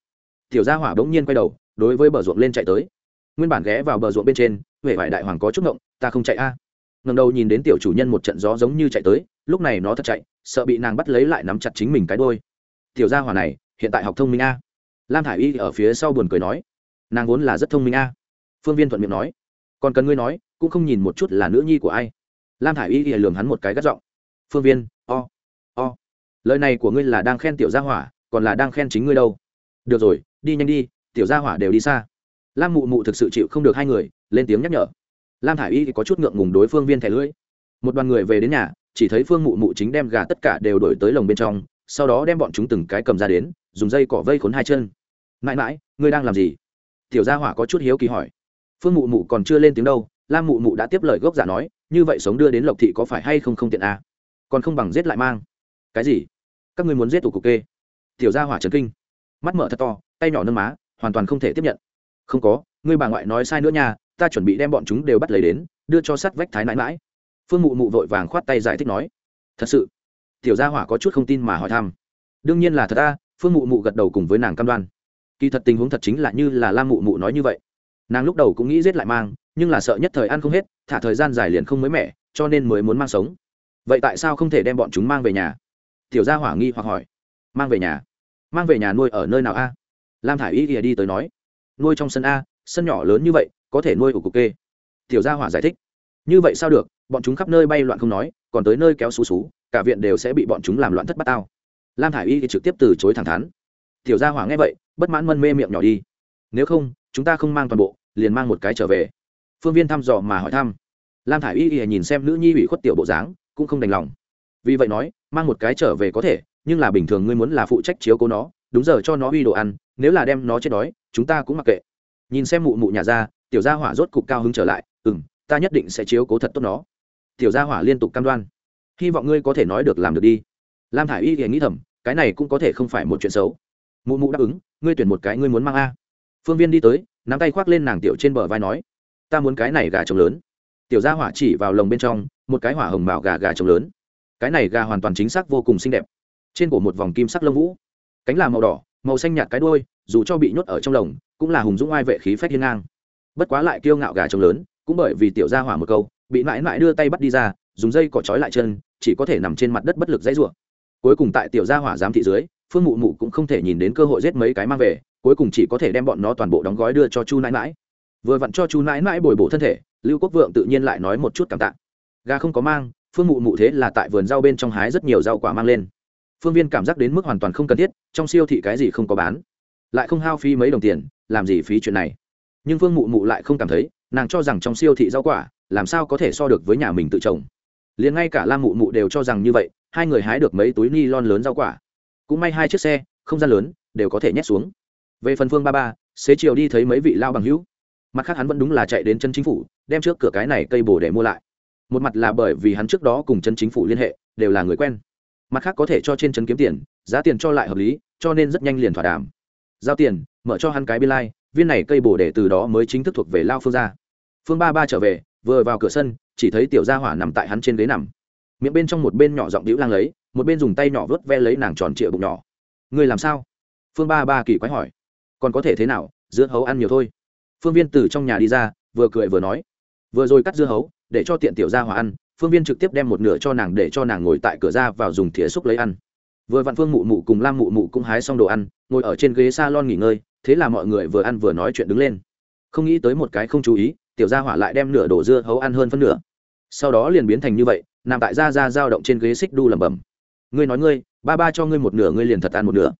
Tiểu gia hỏa bỗng nhiên quay đầu, đối với bờ ruộng lên chạy tới. Nguyên bản ghé vào bờ ruộng bên trên huệ vải đại hoàng có chút ngộng, ta không chạy a. À. ngầm đầu nhìn đến tiểu chủ nhân một trận gió giống như chạy tới, lúc này nó thật chạy, sợ bị nàng bắt lấy lại nắm chặt chính mình cái đôi. Tiểu gia hỏa này hiện tại học thông minh a. Lam thả i y ở phía sau buồn cười nói nàng vốn là rất thông minh a. Phương viên thuận miệng nói còn cần ngươi nói cũng không nhìn một chút là nữ nhi của ai. Lam thả i y thì lường hắn một cái gắt giọng phương viên o、oh, o、oh. lời này của ngươi là đang khen tiểu gia hỏa còn là đang khen chính ngươi đâu. Được rồi đi nhanh đi tiểu gia hỏa đều đi xa. Lam mụ mụ thực sự chịu không được hai người lên tiếng nhắc nhở. Lam thả i y thì có chút ngượng ngùng đối phương viên thẻ lưỡi. Một đoàn người về đến nhà chỉ thấy phương mụ mụ chính đem gà tất cả đều đổi tới lồng bên trong sau đó đem bọn chúng từng cái cầm ra đến, dùng dây cỏ vây khốn hai chân. Mãi mãi, ngươi đang làm gì? Tiểu gia hỏa có chút hiếu kỳ hỏi. Phương mụ mụ còn chưa lên tiếng đâu, lam mụ mụ đã tiếp lời gốc giả nói, như vậy sống đưa đến lộc thị có phải hay không không tiện à? còn không bằng giết lại mang. Cái gì? Các ngươi muốn giết tủ cục kê? Tiểu gia hỏa trấn kinh. Mắt mở thật to, tay nhỏ nâng má, hoàn toàn không thể tiếp nhận. Không có, ngươi bà ngoại nói sai nữa nha, ta chuẩn bị đem bọn chúng đều bắt lấy đến, đưa cho sắt vách thái mãi mãi phương mụ mụ vội vàng khoát tay giải thích nói. Thật sự? Tiểu gia hỏa có chút không tin mà hỏi thăm. Đương nhiên là thật ta phương mụ mụ gật đầu cùng với nàng cam đoan. Kỳ thật tình huống thật chính là như là lam mụ mụ nói như vậy. Nàng lúc đầu cũng nghĩ giết lại mang, nhưng là sợ nhất thời ăn không hết, thả thời gian dài liền không mới mẻ, cho nên mới muốn mang sống. Vậy tại sao không thể đem bọn chúng mang về nhà? Tiểu gia hỏa nghi hoặc hỏi. Mang về nhà? Mang về nhà nuôi ở nơi nào a? Lam thả i y ghìa đi tới nói. Nuôi trong sân a, sân nhỏ lớn như vậy, có thể nuôi ủ cục kê. Tiểu gia hỏa giải thích như vậy sao được, bọn chúng khắp nơi bay loạn không nói, còn tới nơi kéo xú xú, cả viện đều sẽ bị bọn chúng làm loạn thất bát tao. Lam thả i y thì trực tiếp từ chối thẳng thắn. Tiểu gia hỏa nghe vậy, bất mãn mân mê miệng nhỏ đi. Nếu không, chúng ta không mang toàn bộ, liền mang một cái trở về. Phương viên thăm dò mà hỏi thăm. Lam thả i y thì nhìn xem nữ nhi ủy khuất tiểu bộ dáng, cũng không đành lòng. Vì vậy nói, mang một cái trở về có thể, nhưng là bình thường ngươi muốn là phụ trách chiếu cố nó, đúng giờ cho nó uy đồ ăn, nếu là đem nó chết đói, chúng ta cũng mặc kệ. Nhìn xem mụ mụ nhà ra, tiểu gia hỏa rốt cục cao hứng trở lại ừ m ta nhất định sẽ chiếu cố thật tốt nó. Tiểu gia hỏa liên tục cam đoan. Hy vọng ngươi có thể nói được làm được đi. Lam thả i y thì nghĩ thầm, cái này cũng có thể không phải một chuyện xấu. Mụ mụ đáp ứng, ngươi tuyển một cái ngươi muốn mang a. Phương viên đi tới, nắm tay khoác lên nàng tiểu trên bờ vai nói, ta muốn cái này gà trống lớn. Tiểu gia hỏa chỉ vào lồng bên trong, một cái hỏa hồng mạo gà gà trống lớn. Cái này gà hoàn toàn chính xác vô cùng xinh đẹp. Trên cổ một vòng kim sắc lông vũ. Cánh là màu đỏ, màu xanh nhạt cái đôi dù cho bị nhốt ở trong lồng, cũng là hùng dũng ai vệ khí phách hiên ngang. Bất quá lại kiêu ngạo gà trống lớn cũng bởi vì tiểu gia hỏa một câu, bị mãi mãi đưa tay bắt đi ra, dùng dây cỏ trói lại chân, chỉ có thể nằm trên mặt đất bất lực dãy rủa. Cuối cùng tại tiểu gia hỏa giám thị dưới, phương mụ mụ cũng không thể nhìn đến cơ hội giết mấy cái mang về, cuối cùng chỉ có thể đem bọn nó toàn bộ đóng gói đưa cho chu nãi mãi vừa vặn cho chu nãi mãi bồi bổ thân thể, lưu quốc vượng tự nhiên lại nói một chút cảm tạ. Gà không có mang, phương mụ mụ thế là tại vườn rau bên trong hái rất nhiều rau quả mang lên. Phương viên cảm giác đến mức hoàn toàn không cần thiết, trong siêu thị cái gì không có bán. Lại không hao phí mấy đồng tiền, làm gì phí chuyện này. Nhưng phương mụ mụ lại không cảm thấy nàng cho rằng trong siêu thị rau quả, làm sao có thể so được với nhà mình tự trồng. Liền ngay cả lam mụ mụ đều cho rằng như vậy, hai người hái được mấy túi ni lon lớn rau quả. Cũng may hai chiếc xe, không gian lớn, đều có thể nhét xuống. Về phần phương ba ba, xế chiều đi thấy mấy vị lao bằng hữu. Mặt khác hắn vẫn đúng là chạy đến chân chính phủ, đem trước cửa cái này cây bồ để mua lại. Một mặt là bởi vì hắn trước đó cùng chân chính phủ liên hệ, đều là người quen. Mặt khác có thể cho trên chân kiếm tiền, giá tiền cho lại hợp lý, cho nên rất nhanh liền thỏa đàm. Giao tiền, mở cho hắn cái biên lai, viên này cây bổ để từ đó mới chính thức thuộc về lao phương gia phương ba ba trở về, vừa vào cửa sân, chỉ thấy tiểu gia hỏa nằm tại hắn trên ghế nằm. Miệng bên trong một bên nhỏ giọng đĩu lang lấy, một bên dùng tay nhỏ vớt ve lấy nàng tròn trịa bụng nhỏ. Người làm sao? Phương ba ba kỳ quái hỏi. Còn có thể thế nào? Dưa hấu ăn nhiều thôi. Phương viên từ trong nhà đi ra, vừa cười vừa nói. Vừa rồi cắt dưa hấu, để cho tiện tiểu gia hỏa ăn, phương viên trực tiếp đem một nửa cho nàng để cho nàng ngồi tại cửa ra vào dùng thìa xúc lấy ăn. Vừa vặn phương mụ mụ cùng lam mụ mụ cũng hái xong đồ ăn, ngồi ở trên ghế s a lon nghỉ ngơi, thế là mọi người vừa ăn vừa nói chuyện đứng lên. Không nghĩ tới một cái không chú ý tiểu gia hỏa lại đem nửa đồ dưa hấu ăn hơn phân nửa. Sau đó liền biến thành như vậy, nằm tại da da dao động trên ghế xích đu lẩm bẩm. Ngươi nói ngươi, ba ba cho ngươi một nửa ngươi liền thật ăn một nửa.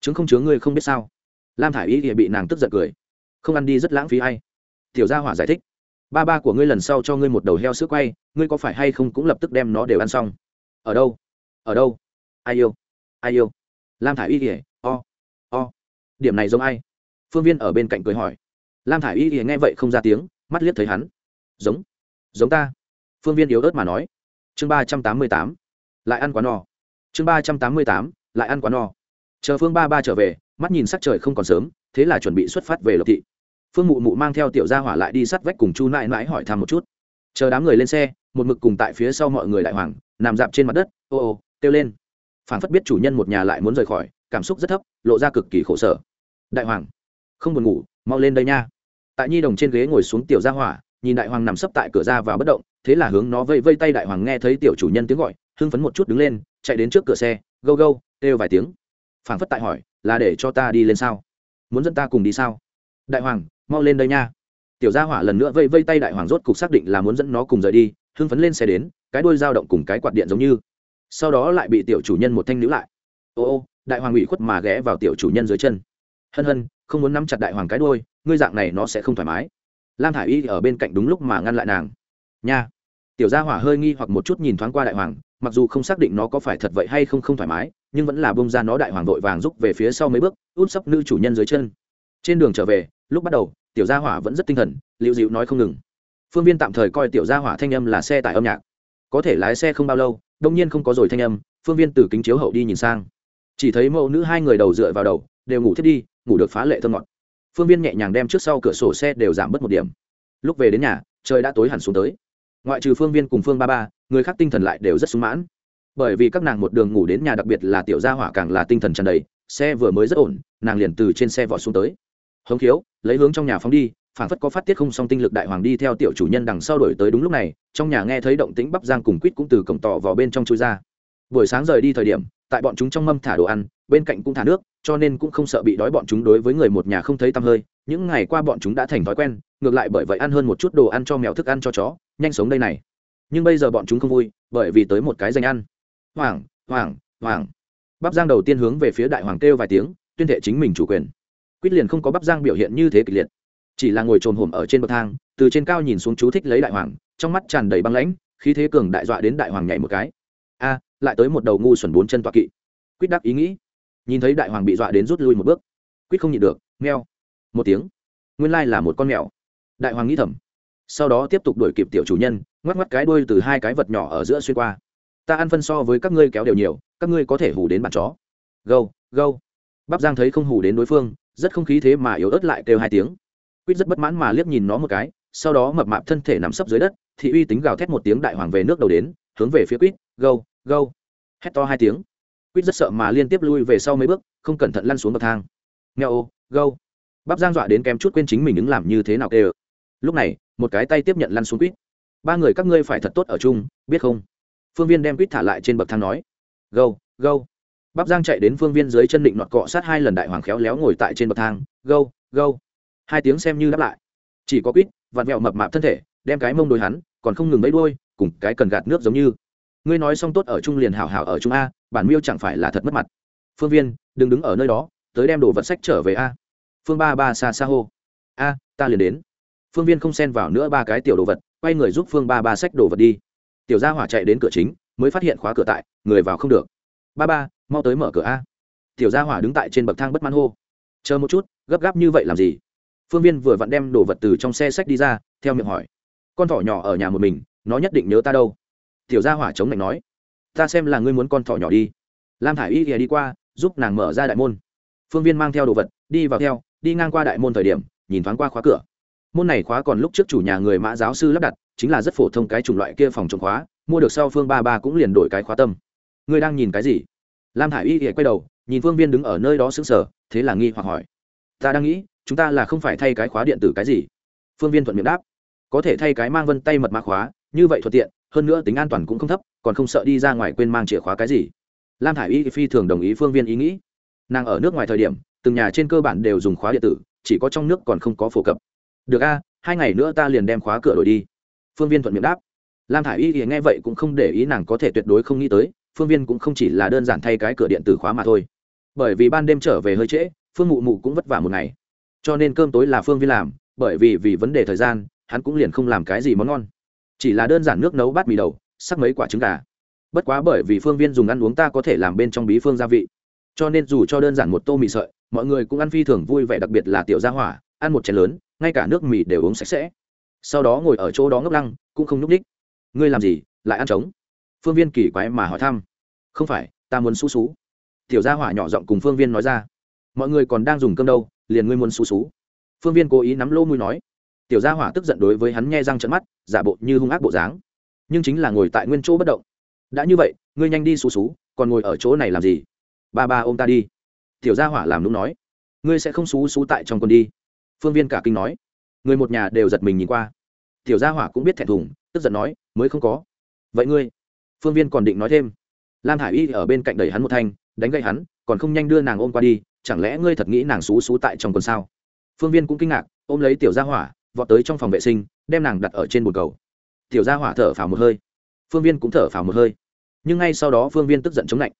Chứng không chứa ngươi không biết sao. Lam thả i y thì bị nàng tức giận cười. Không ăn đi rất lãng phí hay tiểu gia hỏa giải thích. Ba ba của ngươi lần sau cho ngươi một đầu heo sữa quay, ngươi có phải hay không cũng lập tức đem nó đều ăn xong. Ở đâu? Ở đâu? Ai yêu? Ai yêu? Lam thả i y thì o o. Điểm này giống ai? Phương viên ở bên cạnh cười hỏi. Lam thả i y thì nghe vậy không ra tiếng mắt liếc thấy hắn. Giống giống ta. Phương viên yếu ớt mà nói. Chương ba trăm tám mươi tám. Lại ăn quá no. Chương ba trăm tám mươi tám. Lại ăn quá no. Chờ phương ba ba trở về, mắt nhìn sắc trời không còn sớm, thế là chuẩn bị xuất phát về lộc thị. Phương mụ mụ mang theo tiểu gia hỏa lại đi sắt vách cùng chu nãi nãi hỏi thăm một chút. Chờ đám người lên xe, một mực cùng tại phía sau mọi người đại hoàng, nằm dạp trên mặt đất, ô ô, kêu lên. Phản phất biết chủ nhân một nhà lại muốn rời khỏi, cảm xúc rất thấp, lộ ra cực kỳ khổ sở. Đại hoàng, không buồn ngủ, mau lên đây nha tại nhi đồng trên ghế ngồi xuống tiểu gia hỏa, nhìn đại hoàng nằm sấp tại cửa ra và bất động, thế là hướng nó vây vây tay đại hoàng nghe thấy tiểu chủ nhân tiếng gọi, hưng phấn một chút đứng lên, chạy đến trước cửa xe, gâu gâu, kêu vài tiếng. Phảng phất tại hỏi, là để cho ta đi lên sao? Muốn dẫn ta cùng đi sao? Đại hoàng, mau lên đây nha. Tiểu gia hỏa lần nữa vây vây tay đại hoàng rốt cục xác định là muốn dẫn nó cùng rời đi, hưng phấn lên xe đến, cái đuôi dao động cùng cái quạt điện giống như. Sau đó lại bị tiểu chủ nhân một thanh níu lại. Ô ô, đại hoàng ủy khuất mà ghé vào tiểu chủ nhân dưới chân. Hân hân không muốn nắm chặt đại hoàng cái đuôi ngươi dạng này nó sẽ không thoải mái. Lam thả i y ở bên cạnh đúng lúc mà ngăn lại nàng. Nha. Tiểu gia hỏa hơi nghi hoặc một chút nhìn thoáng qua đại hoàng, mặc dù không xác định nó có phải thật vậy hay không không thoải mái, nhưng vẫn là bông ra nó đại hoàng vội vàng rúc về phía sau mấy bước, út sấp nữ chủ nhân dưới chân. Trên đường trở về, lúc bắt đầu, tiểu gia hỏa vẫn rất tinh thần liệu dịu nói không ngừng. Phương viên tạm thời coi tiểu gia hỏa thanh âm là xe tải âm nhạc. Có thể lái xe không bao lâu đông nhiên không có rồi thanh âm, phương viên từ kính chiếu hậu đi nhìn sang. Chỉ thấy mẫu nữ hai người đầu dựa vào đầu, đều ngủ thiết đi ngủ được phá lệ thơ ngọt. Phương viên nhẹ nhàng đem trước sau cửa sổ xe đều giảm bớt một điểm. Lúc về đến nhà, trời đã tối hẳn xuống tới. Ngoại trừ phương viên cùng phương ba ba, người khác tinh thần lại đều rất sung mãn. Bởi vì các nàng một đường ngủ đến nhà đặc biệt là tiểu gia hỏa càng là tinh thần tràn đầy, xe vừa mới rất ổn, nàng liền từ trên xe vỏ xuống tới. Hống khiếu, lấy hướng trong nhà phóng đi phản phất có phát tiết không song tinh lực đại hoàng đi theo tiểu chủ nhân đằng sau đổi tới đúng lúc này, trong nhà nghe thấy động tĩnh bắp giang cùng quýt cũng từ cổng tỏ vào bên trong chui ra. Buổi sáng rời đi thời điểm tại bọn chúng trong mâm thả đồ ăn, bên cạnh cũng thả nước, cho nên cũng không sợ bị đói bọn chúng đối với người một nhà không thấy tăm hơi. Những ngày qua bọn chúng đã thành thói quen, ngược lại bởi vậy ăn hơn một chút đồ ăn cho mèo thức ăn cho chó, nhanh sống đây này. Nhưng bây giờ bọn chúng không vui, bởi vì tới một cái danh ăn. Hoàng hoàng hoàng bắp giang đầu tiên hướng về phía đại hoàng kêu vài tiếng, tuyên thệ chính mình chủ quyền. Quyết liền không có bắp giang biểu hiện như thế kịch liệt. Chỉ là ngồi trồn hổm ở trên bậc thang, từ trên cao nhìn xuống chú thích lấy đại hoàng, trong mắt tràn đầy băng lãnh, khí thế cường đại dọa đến đại hoàng nhảy một cái. A lại tới một đầu ngu xuẩn bốn chân tọa kỵ. Quýt đắc ý nghĩ. Nhìn thấy đại hoàng bị dọa đến rút lui một bước. Quýt không nhịn được, meo. Một tiếng. Nguyên lai là một con mèo. Đại hoàng nghĩ thầm. Sau đó tiếp tục đuổi kịp tiểu chủ nhân, ngoắc ngoắc cái đuôi từ hai cái vật nhỏ ở giữa xuyên qua. Ta ăn phân so với các ngươi kéo đều nhiều, các ngươi có thể hù đến bạn chó. Gâu gâu. Bắp giang thấy không hù đến đối phương, rất không khí thế mà yếu ớt lại kêu hai tiếng. Quýt rất bất mãn mà liếc nhìn nó một cái, sau đó mập mạp thân thể nằm sấp dưới đất, thị uy tính gào thét một tiếng đại hoàng về nước đầu đến, hướng về phía quýt, gâu gâu. Hét to hai tiếng. Quýt rất sợ mà liên tiếp lui về sau mấy bước, không cẩn thận lăn xuống bậc thang. Nghèo ô gâu. Bắp giang dọa đến kém chút quên chính mình ứng làm như thế nào kêu lúc này, một cái tay tiếp nhận lăn xuống quýt. Ba người các ngươi phải thật tốt ở chung, biết không? Phương viên đem quýt thả lại trên bậc thang nói. Gâu gâu. Bắp giang chạy đến phương viên dưới chân định nọt cọ sát hai lần đại hoàng khéo léo ngồi tại trên bậc thang. Gâu gâu. Hai tiếng xem như đáp lại. Chỉ có quýt, vặn vẹo mập mạp thân thể, đem cái mông đôi hắn, còn không ngừng mấy đôi cùng cái cần gạt nước giống như ngươi nói xong tốt ở trung liền hảo hảo ở trung a, bản miêu chẳng phải là thật mất mặt. Phương viên, đừng đứng ở nơi đó, tới đem đồ vật sách trở về a. Phương ba ba xa xa hô. A, ta liền đến. Phương viên không xen vào nữa ba cái tiểu đồ vật, quay người giúp phương ba ba sách đồ vật đi. Tiểu gia hỏa chạy đến cửa chính, mới phát hiện khóa cửa tại, người vào không được. Ba ba, mau tới mở cửa a. Tiểu gia hỏa đứng tại trên bậc thang bất mãn hô. Chờ một chút, gấp gáp như vậy làm gì? Phương viên vừa vặn đem đồ vật từ trong xe sách đi ra, theo miệng hỏi. Con thỏ nhỏ ở nhà một mình, nó nhất định nhớ ta đâu? Tiểu gia hỏa chống lạnh nói, ta xem là ngươi muốn con thỏ nhỏ đi. Lam thả i y ghé đi qua, giúp nàng mở ra đại môn. Phương viên mang theo đồ vật, đi vào theo, đi ngang qua đại môn thời điểm, nhìn thoáng qua khóa cửa. Môn này khóa còn lúc trước chủ nhà người mã giáo sư lắp đặt, chính là rất phổ thông cái chủng loại kia phòng chống khóa, mua được sau phương ba ba cũng liền đổi cái khóa tâm. Ngươi đang nhìn cái gì? Lam thả i y ghé quay đầu, nhìn phương viên đứng ở nơi đó xứng sở thế là nghi hoặc hỏi, ta đang nghĩ, chúng ta là không phải thay cái khóa điện tử cái gì? Phương viên thuận miệng đáp, có thể thay cái mang vân tay mật mã khóa, như vậy thuận tiện hơn nữa tính an toàn cũng không thấp, còn không sợ đi ra ngoài quên mang chìa khóa cái gì. Lam thả i y phi thường đồng ý phương viên ý nghĩ. Nàng ở nước ngoài thời điểm, từng nhà trên cơ bản đều dùng khóa điện tử, chỉ có trong nước còn không có phổ cập. Được a, hai ngày nữa ta liền đem khóa cửa đổi đi. Phương viên thuận miệng đáp. Lam thả i y thì nghe vậy cũng không để ý nàng có thể tuyệt đối không nghĩ tới, phương viên cũng không chỉ là đơn giản thay cái cửa điện tử khóa mà thôi. Bởi vì ban đêm trở về hơi trễ, phương mụ mụ cũng vất vả một ngày. Cho nên cơm tối là phương viên làm, bởi vì vì vấn đề thời gian, hắn cũng liền không làm cái gì món ngon chỉ là đơn giản nước nấu bát mì đầu, sắc mấy quả trứng gà. Bất quá bởi vì phương viên dùng ăn uống ta có thể làm bên trong bí phương gia vị. Cho nên dù cho đơn giản một tô mì sợi, mọi người cũng ăn phi thường vui vẻ, đặc biệt là tiểu gia hỏa, ăn một chén lớn, ngay cả nước mì đều uống sạch sẽ. Sau đó ngồi ở chỗ đó ngốc lăng, cũng không nhúc ních ngươi làm gì, lại ăn trống? Phương viên kỳ quái mà hỏi thăm. Không phải, ta muốn xú xú. Tiểu gia hỏa nhỏ giọng cùng phương viên nói ra. Mọi người còn đang dùng cơm đâu, liền ngươi muốn xú xú. Phương viên cố ý nắm lô mùi nói tiểu gia hỏa tức giận đối với hắn nghe răng trận mắt, giả bộ như hung ác bộ dáng. Nhưng chính là ngồi tại nguyên chỗ bất động. Đã như vậy, ngươi nhanh đi xú xú, còn ngồi ở chỗ này làm gì? Ba ba ôm ta đi. Tiểu gia hỏa làm đúng nói. Ngươi sẽ không xú xú tại trong con đi. Phương viên cả kinh nói. Người một nhà đều giật mình nhìn qua. Tiểu gia hỏa cũng biết thẹn thùng, tức giận nói, mới không có. Vậy ngươi? Phương viên còn định nói thêm. Lam hải y ở bên cạnh đẩy hắn một thanh, đánh gậy hắn, còn không nhanh đưa nàng ôm qua đi, chẳng lẽ ngươi thật nghĩ nàng xú xú tại trong quần sao? Phương viên cũng kinh ngạc, ôm lấy tiểu gia hỏa vọt tới trong phòng vệ sinh, đem nàng đặt ở trên bồn cầu. Tiểu gia hỏa thở phào một hơi. Phương viên cũng thở phào một hơi. Nhưng ngay sau đó phương viên tức giận chống lạnh.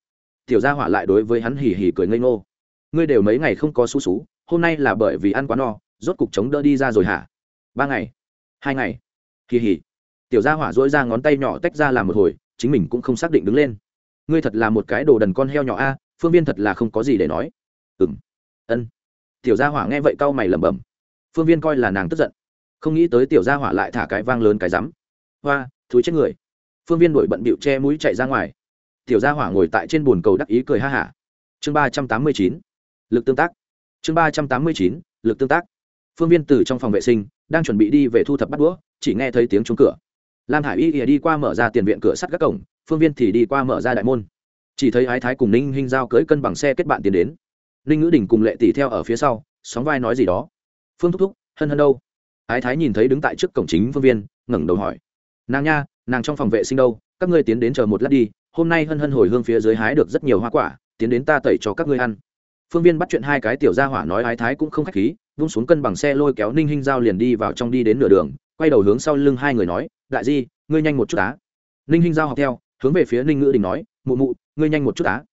Tiểu gia hỏa lại đối với hắn hỉ hỉ cười ngây ngô. Ngươi đều mấy ngày không có xú xú, hôm nay là bởi vì ăn quá no, rốt cục chống đỡ đi ra rồi hả? Ba ngày. Hai ngày. Hỉ hỉ tiểu gia hỏa dỗi ra ngón tay nhỏ tách ra làm một hồi, chính mình cũng không xác định đứng lên. Ngươi thật là một cái đồ đần con heo nhỏ a, phương viên thật là không có gì để nói. Ừng ân. Tiểu gia hỏa nghe vậy cau mày lẩm bẩm. Phương viên coi là nàng tức giận không nghĩ tới tiểu gia hỏa lại thả cái vang lớn cái rắm. Hoa, thúi chết người. Phương viên đổi bận bịu che mũi chạy ra ngoài. Tiểu gia hỏa ngồi tại trên bồn cầu đắc ý cười ha hả. Chương ba trăm tám mươi chín. Lực tương tác. Chương ba trăm tám mươi chín, lực tương tác. Phương viên từ trong phòng vệ sinh, đang chuẩn bị đi về thu thập bắt đũa, chỉ nghe thấy tiếng chống cửa. Lam hải y ỉa đi qua mở ra tiền viện cửa sắt các cổng, phương viên thì đi qua mở ra đại môn. Chỉ thấy ái thái cùng ninh hinh giao cưỡi cân bằng xe kết bạn tiến đến. Ninh ngữ đình cùng lệ tỷ theo ở phía sau, sóng vai nói gì đó. Phương thúc thúc, hân hân đâu? Ái thái nhìn thấy đứng tại trước cổng chính phương viên, ngẩng đầu hỏi. Nàng nha, nàng trong phòng vệ sinh đâu? Các ngươi tiến đến chờ một lát đi, hôm nay hân hân hồi hương phía dưới hái được rất nhiều hoa quả, tiến đến ta tẩy cho các ngươi ăn. Phương viên bắt chuyện hai cái tiểu gia hỏa nói ái thái cũng không khách khí, vung xuống cân bằng xe lôi kéo ninh hinh giao liền đi vào trong đi đến nửa đường, quay đầu hướng sau lưng hai người nói, đại di, ngươi nhanh một chút á. Ninh hinh giao học theo, hướng về phía ninh ngữ đình nói, mụ mụ, ngươi nhanh một chút á.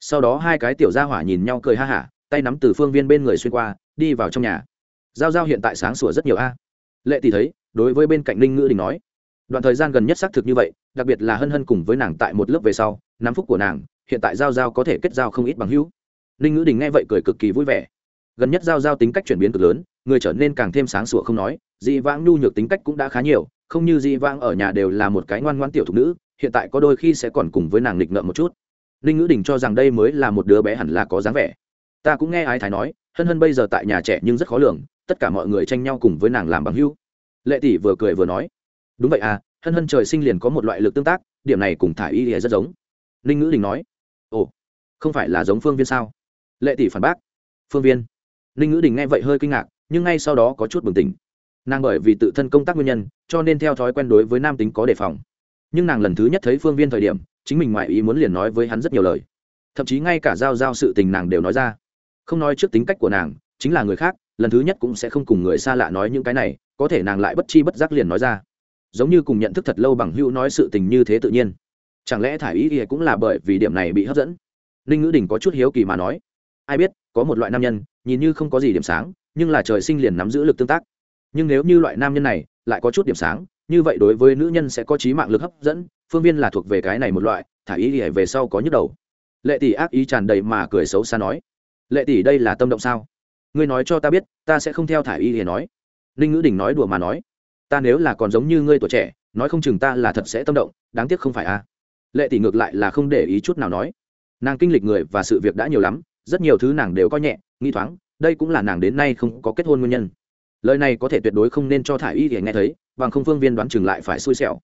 Sau đó hai cái tiểu gia hỏa nhìn nhau cười ha hả, tay nắm từ phương viên bên người xuyên qua, đi vào trong nhà. Giao giao hiện tại sáng sủa rất nhiều a lệ tỷ thấy, đối với bên cạnh ninh ngữ đình nói, đoạn thời gian gần nhất xác thực như vậy, đặc biệt là hân hân cùng với nàng tại một lớp về sau, năm phút của nàng, hiện tại giao giao có thể kết giao không ít bằng hữu. Ninh ngữ đình nghe vậy cười cực kỳ vui vẻ. Gần nhất giao giao tính cách chuyển biến cực lớn, người trở nên càng thêm sáng sủa không nói dị vãng nhu nhược tính cách cũng đã khá nhiều, không như dị vãng ở nhà đều là một cái ngoan ngoan tiểu thục nữ, hiện tại có đôi khi sẽ còn cùng với nàng nghịch ngợm một chút. Ninh ngữ đình cho rằng đây mới là một đứa bé hẳn là có dáng vẻ. Ta cũng nghe ái thái nói, hân hân bây giờ tại nhà trẻ nhưng rất khó lường tất cả mọi người tranh nhau cùng với nàng làm bằng hữu. Lệ tỷ vừa cười vừa nói, đúng vậy à hân hân trời sinh liền có một loại lực tương tác, điểm này cùng thả y thì rất giống. Ninh ngữ đình nói, ồ, không phải là giống phương viên sao? Lệ tỷ phản bác, phương viên. Ninh ngữ đình nghe vậy hơi kinh ngạc, nhưng ngay sau đó có chút bừng tỉnh. Nàng bởi vì tự thân công tác nguyên nhân, cho nên theo thói quen đối với nam tính có đề phòng. Nhưng nàng lần thứ nhất thấy phương viên thời điểm, chính mình ngoại ý muốn liền nói với hắn rất nhiều lời. Thậm chí ngay cả giao giao sự tình nàng đều nói ra. Không nói trước tính cách của nàng, chính là người khác lần thứ nhất cũng sẽ không cùng người xa lạ nói những cái này, có thể nàng lại bất chi bất giác liền nói ra. Giống như cùng nhận thức thật lâu bằng hữu nói sự tình như thế tự nhiên. Chẳng lẽ thả ý ý cũng là bởi vì điểm này bị hấp dẫn? Ninh ngữ đình có chút hiếu kỳ mà nói. Ai biết, có một loại nam nhân, nhìn như không có gì điểm sáng, nhưng là trời sinh liền nắm giữ lực tương tác. Nhưng nếu như loại nam nhân này lại có chút điểm sáng, như vậy đối với nữ nhân sẽ có trí mạng lực hấp dẫn, phương viên là thuộc về cái này một loại thả ý ỉa về sau có nhức đầu. Lệ tỷ ác ý tràn đầy mà cười xấu xa nói. Lệ tỷ đây là tâm động sao? Ngươi nói cho ta biết ta sẽ không theo thả y hiền nói. Ninh ngữ đình nói đùa mà nói. Ta nếu là còn giống như ngươi tuổi trẻ nói không chừng ta là thật sẽ tâm động đáng tiếc không phải a à. lệ tỷ ngược lại là không để ý chút nào nói. Nàng kinh lịch người và sự việc đã nhiều lắm rất nhiều thứ nàng đều coi nhẹ nghi thoáng đây cũng là nàng đến nay không có kết hôn nguyên nhân. Lời này có thể tuyệt đối không nên cho thả y thì nghe thấy bằng không phương viên đoán chừng lại phải xui xẻo.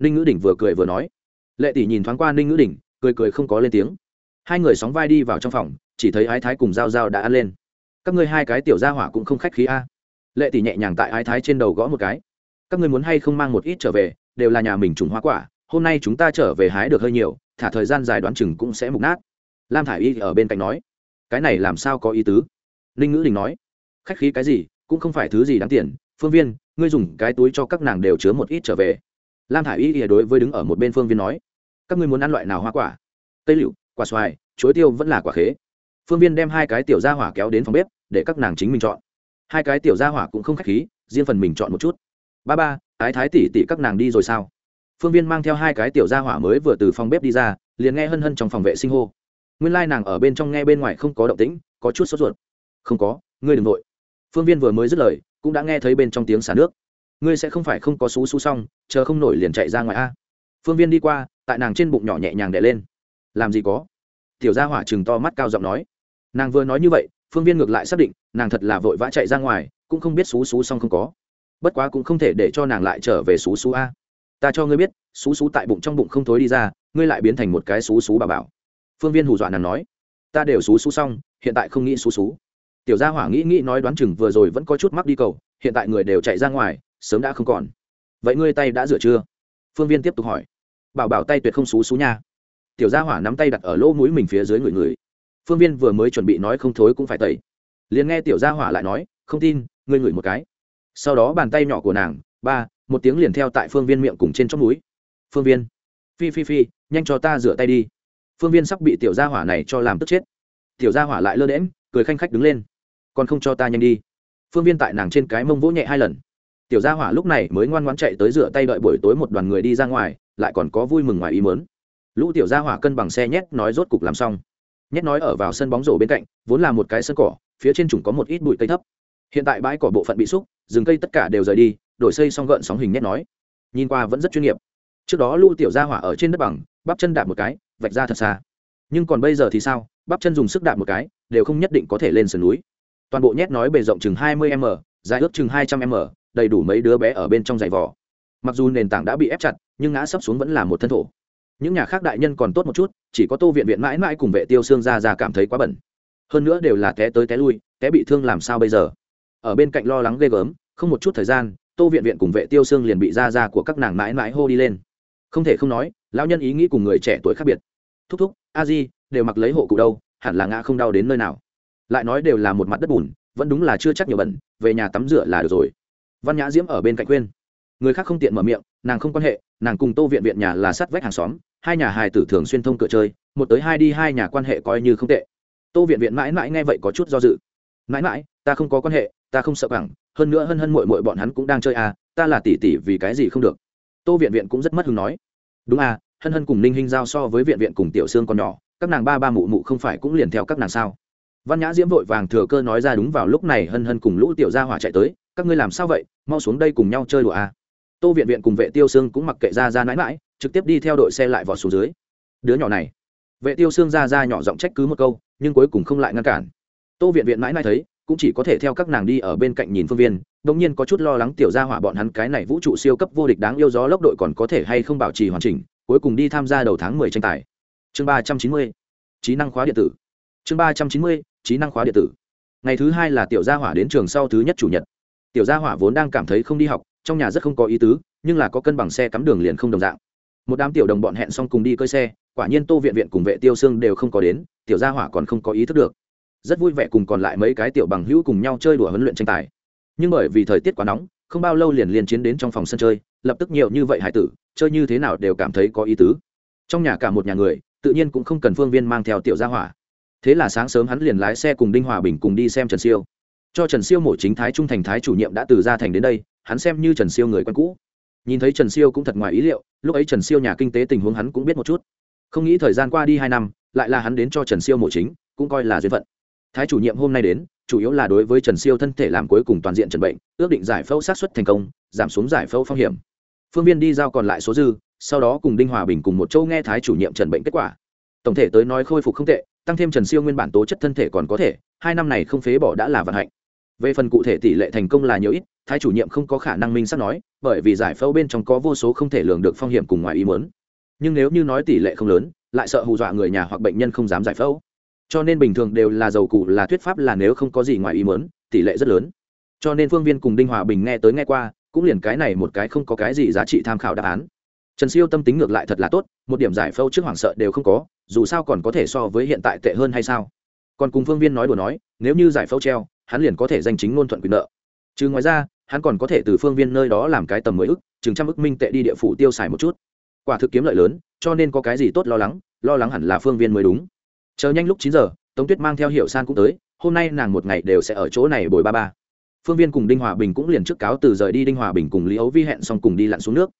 Ninh ngữ Đình vừa cười vừa nói. Lệ tỷ nhìn thoáng qua ninh ngữ Đình, cười cười không có lên tiếng. Hai người sóng vai đi vào trong phòng chỉ thấy ái thái cùng g i a o g i a o đã ăn lên các ngươi hai cái tiểu gia hỏa cũng không khách khí a. Lệ tỷ nhẹ nhàng tại ái thái trên đầu gõ một cái. Các ngươi muốn hay không mang một ít trở về, đều là nhà mình trùng hoa quả, hôm nay chúng ta trở về hái được hơi nhiều, thả thời gian dài đoán chừng cũng sẽ mục nát. Lam thả i y ở bên cạnh nói, cái này làm sao có ý tứ? Ninh ngữ đình nói, khách khí cái gì, cũng không phải thứ gì đáng tiền, phương viên, ngươi dùng cái túi cho các nàng đều chứa một ít trở về. Lam thả i y ỉa đối với đứng ở một bên phương viên nói, các ngươi muốn ăn loại nào hoa quả? Tây lựu, quả xoài, chuối tiêu vẫn là quả khế. Phương viên đem hai cái tiểu gia hỏa kéo đến phòng bếp để các nàng chính mình chọn. Hai cái tiểu gia hỏa cũng không k h á c h khí, riêng phần mình chọn một chút. Ba ba, ái thái tỉ tỉ các nàng đi rồi sao? Phương viên mang theo hai cái tiểu gia hỏa mới vừa từ phòng bếp đi ra, liền nghe hân hân trong phòng vệ sinh hô. Nguyên lai、like、nàng ở bên trong nghe bên ngoài không có động tĩnh, có chút sốt ruột. Không có, ngươi đ ừ n g nội phương viên vừa mới dứt lời, cũng đã nghe thấy bên trong tiếng xả nước. Ngươi sẽ không phải không có xú xú xong, chờ không nổi liền chạy ra ngoài a. Phương viên đi qua, tại nàng trên bụng nhỏ nhẹ nhàng đẻ lên. Làm gì có? Tiểu gia hỏa chừng to mắt cao giọng nói. Nàng vừa nói như vậy phương viên ngược lại xác định, nàng thật là vội vã chạy ra ngoài, cũng không biết xú xú xong không có. Bất quá cũng không thể để cho nàng lại trở về xú xú a. Ta cho ngươi biết, xú xú tại bụng trong bụng không thối đi ra, ngươi lại biến thành một cái xú xú bà bảo. Phương viên hù dọa nàng nói, ta đều xú xú xong, hiện tại không nghĩ xú xú. Tiểu gia hỏa nghĩ nghĩ nói đoán chừng vừa rồi vẫn có chút mắc đi cầu, hiện tại người đều chạy ra ngoài, sớm đã không còn. Vậy ngươi tay đã rửa chưa? Phương viên tiếp tục hỏi. Bảo bảo tay tuyệt không xú xú nha. Tiểu gia hỏa nắm tay đặt ở lỗ mũi mình phía dưới người người phương viên vừa mới chuẩn bị nói không thối cũng phải tẩy. Liền nghe tiểu gia hỏa lại nói, không tin, ngươi ngửi một cái. Sau đó bàn tay nhỏ của nàng, ba, một tiếng liền theo tại phương viên miệng cùng trên chót núi phương viên, phi phi phi, nhanh cho ta rửa tay đi. Phương viên sắp bị tiểu gia hỏa này cho làm tức chết. Tiểu gia hỏa lại lơ đễm cười khanh khách đứng lên. Còn không cho ta nhanh đi. Phương viên tại nàng trên cái mông vỗ nhẹ hai lần. Tiểu gia hỏa lúc này mới ngoan ngoãn chạy tới rửa tay đợi buổi tối một đoàn người đi ra ngoài, lại còn có vui mừng ngoài ý mớn lũ tiểu gia hỏa cân bằng xe nhét, nói rốt cục làm xong nhét nói ở vào sân bóng rổ bên cạnh, vốn là một cái sân cỏ, phía trên trùng có một ít bụi cây thấp. Hiện tại bãi cỏ bộ phận bị xúc rừng cây tất cả đều rời đi, đổi xây xong gợn sóng hình nhét nói. Nhìn qua vẫn rất chuyên nghiệp. Trước đó lũ tiểu gia hỏa ở trên đất bằng, bắp chân đạp một cái, vạch ra thật xa. Nhưng còn bây giờ thì sao, bắp chân dùng sức đạp một cái, đều không nhất định có thể lên sườn núi. Toàn bộ nhét nói bề rộng chừng hai mươi m, dài ước chừng hai trăm m, đầy đủ mấy đứa bé ở bên trong giày vỏ mặc dù nền tảng đã bị ép chặt, nhưng ngã sấp xuống vẫn là một thân thổ những nhà khác đại nhân còn tốt một chút, chỉ có tô viện viện mãi mãi cùng vệ tiêu xương ra ra cảm thấy quá bẩn. Hơn nữa đều là té tới té lui, té bị thương làm sao bây giờ? Ở bên cạnh lo lắng ghê gớm, không một chút thời gian, tô viện viện cùng vệ tiêu xương liền bị ra ra của các nàng mãi mãi hô đi lên. Không thể không nói, lão nhân ý nghĩ cùng người trẻ tuổi khác biệt. Thúc thúc, a di, đều mặc lấy hộ cụ đâu, hẳn là ngã không đau đến nơi nào. Lại nói đều là một mặt đất bùn, vẫn đúng là chưa chắc nhiều bẩn, về nhà tắm rửa là được rồi. Văn nhã diễm ở bên cạnh khuyên. Người khác không tiện mở miệng nàng không quan hệ, nàng cùng tô viện viện nhà là sát vách hàng xóm, hai nhà hài tử thường xuyên thông cửa chơi, một tới hai đi hai nhà quan hệ coi như không tệ. Tô viện viện mãi mãi nghe vậy có chút do dự. Mãi mãi, ta không có quan hệ, ta không sợ cẳng hơn nữa hân hân mội mội bọn hắn cũng đang chơi à ta là tỷ tỷ vì cái gì không được? Tô viện viện cũng rất mất hứng nói. Đúng à hân hân cùng ninh hinh giao so với viện viện cùng tiểu sương còn nhỏ, các nàng ba ba mụ mụ không phải cũng liền theo các nàng sao? Văn nhã diễm vội vàng thừa cơ nói ra đúng vào lúc này hân hân cùng lũ tiểu gia hỏa chạy tới, các ngươi làm sao vậy? Mau xuống đây cùng nhau chơi đùa à tô viện viện cùng vệ tiêu sương cũng mặc kệ ra ra mãi mãi trực tiếp đi theo đội xe lại vào xuống dưới. Đứa nhỏ này. Vệ tiêu Sương ra ra nhỏ giọng trách cứ một câu, nhưng cuối cùng không lại ngăn cản. Tô viện viện mãi mãi thấy, cũng chỉ có thể theo các nàng đi ở bên cạnh nhìn phương viên đống nhiên có chút lo lắng tiểu gia hỏa bọn hắn cái này vũ trụ siêu cấp vô địch đáng yêu gió lốc đội còn có thể hay không bảo trì hoàn chỉnh, cuối cùng đi tham gia đầu tháng mười tranh tài. Chương ba trăm chín mươi, trí năng khóa điện tử. Chương ba trăm chín mươi, trí năng khóa điện tử. Ngày thứ hai là tiểu gia hỏa đến trường sau thứ nhất chủ nhật. Tiểu gia hỏa vốn đang cảm thấy không đi học trong nhà rất không có ý tứ, nhưng là có cân bằng xe cắm đường liền không đồng dạng. Một đám tiểu đồng bọn hẹn xong cùng đi cơi xe, quả nhiên tô viện viện cùng vệ tiêu xương đều không có đến, tiểu gia hỏa còn không có ý thức được. Rất vui vẻ cùng còn lại mấy cái tiểu bằng hữu cùng nhau chơi đùa huấn luyện tranh tài. Nhưng bởi vì thời tiết quá nóng, không bao lâu liền liền chiến đến trong phòng sân chơi, lập tức nhiều như vậy hải tử, chơi như thế nào đều cảm thấy có ý tứ. Trong nhà cả một nhà người, tự nhiên cũng không cần phương viên mang theo tiểu gia hỏa. Thế là sáng sớm hắn liền lái xe cùng đinh hòa bình cùng đi xem trần siêu cho trần siêu mổ chính thái trung thành thái chủ nhiệm đã từ gia thành đến đây, hắn xem như trần siêu người quen cũ. Nhìn thấy trần siêu cũng thật ngoài ý liệu, lúc ấy trần siêu nhà kinh tế tình huống hắn cũng biết một chút. Không nghĩ thời gian qua đi hai năm, lại là hắn đến cho trần siêu mổ chính, cũng coi là duyên phận. Thái chủ nhiệm hôm nay đến, chủ yếu là đối với trần siêu thân thể làm cuối cùng toàn diện trần bệnh, ước định giải phẫu sát xuất thành công, giảm xuống giải phẫu phong hiểm. Phương viên đi giao còn lại số dư, sau đó cùng đinh hòa bình cùng một châu nghe thái chủ nhiệm trần bệnh kết quả. Tổng thể tới nói khôi phục không tệ, tăng thêm trần siêu nguyên bản tố chất thân thể còn có thể, hai năm này không phế bỏ đã là vận hạnh về phần cụ thể tỷ lệ thành công là nhiều ít, thái chủ nhiệm không có khả năng minh sắp nói, bởi vì giải phẫu bên trong có vô số không thể lường được phong hiểm cùng ngoài ý muốn. Nhưng nếu như nói tỷ lệ không lớn, lại sợ hù dọa người nhà hoặc bệnh nhân không dám giải phẫu. Cho nên bình thường đều là dầu cụ, là thuyết pháp là nếu không có gì ngoài ý muốn, tỷ lệ rất lớn. Cho nên phương viên cùng đinh hòa bình nghe tới nghe qua, cũng liền cái này một cái không có cái gì giá trị tham khảo đáp án. Trần siêu tâm tính ngược lại thật là tốt, một điểm giải phẫu trước hoảng sợ đều không có, dù sao còn có thể so với hiện tại tệ hơn hay sao? Còn cùng phương viên nói đùa nói, nếu như giải phẫu treo hắn liền có thể danh chính ngôn thuận quyền nợ. Chứ ngoài ra, hắn còn có thể từ phương viên nơi đó làm cái tầm mới ức, chừng trăm ức minh tệ đi địa phủ tiêu xài một chút. Quả thực kiếm lợi lớn, cho nên có cái gì tốt lo lắng lo lắng hẳn là phương viên mới đúng. Chờ nhanh lúc chín giờ, tống tuyết mang theo hiệu san cũng tới, hôm nay nàng một ngày đều sẽ ở chỗ này bồi ba ba. Phương viên cùng đinh hòa bình cũng liền trước cáo từ rời đi đinh hòa bình cùng lý ấu vi hẹn xong cùng đi lặn xuống nước.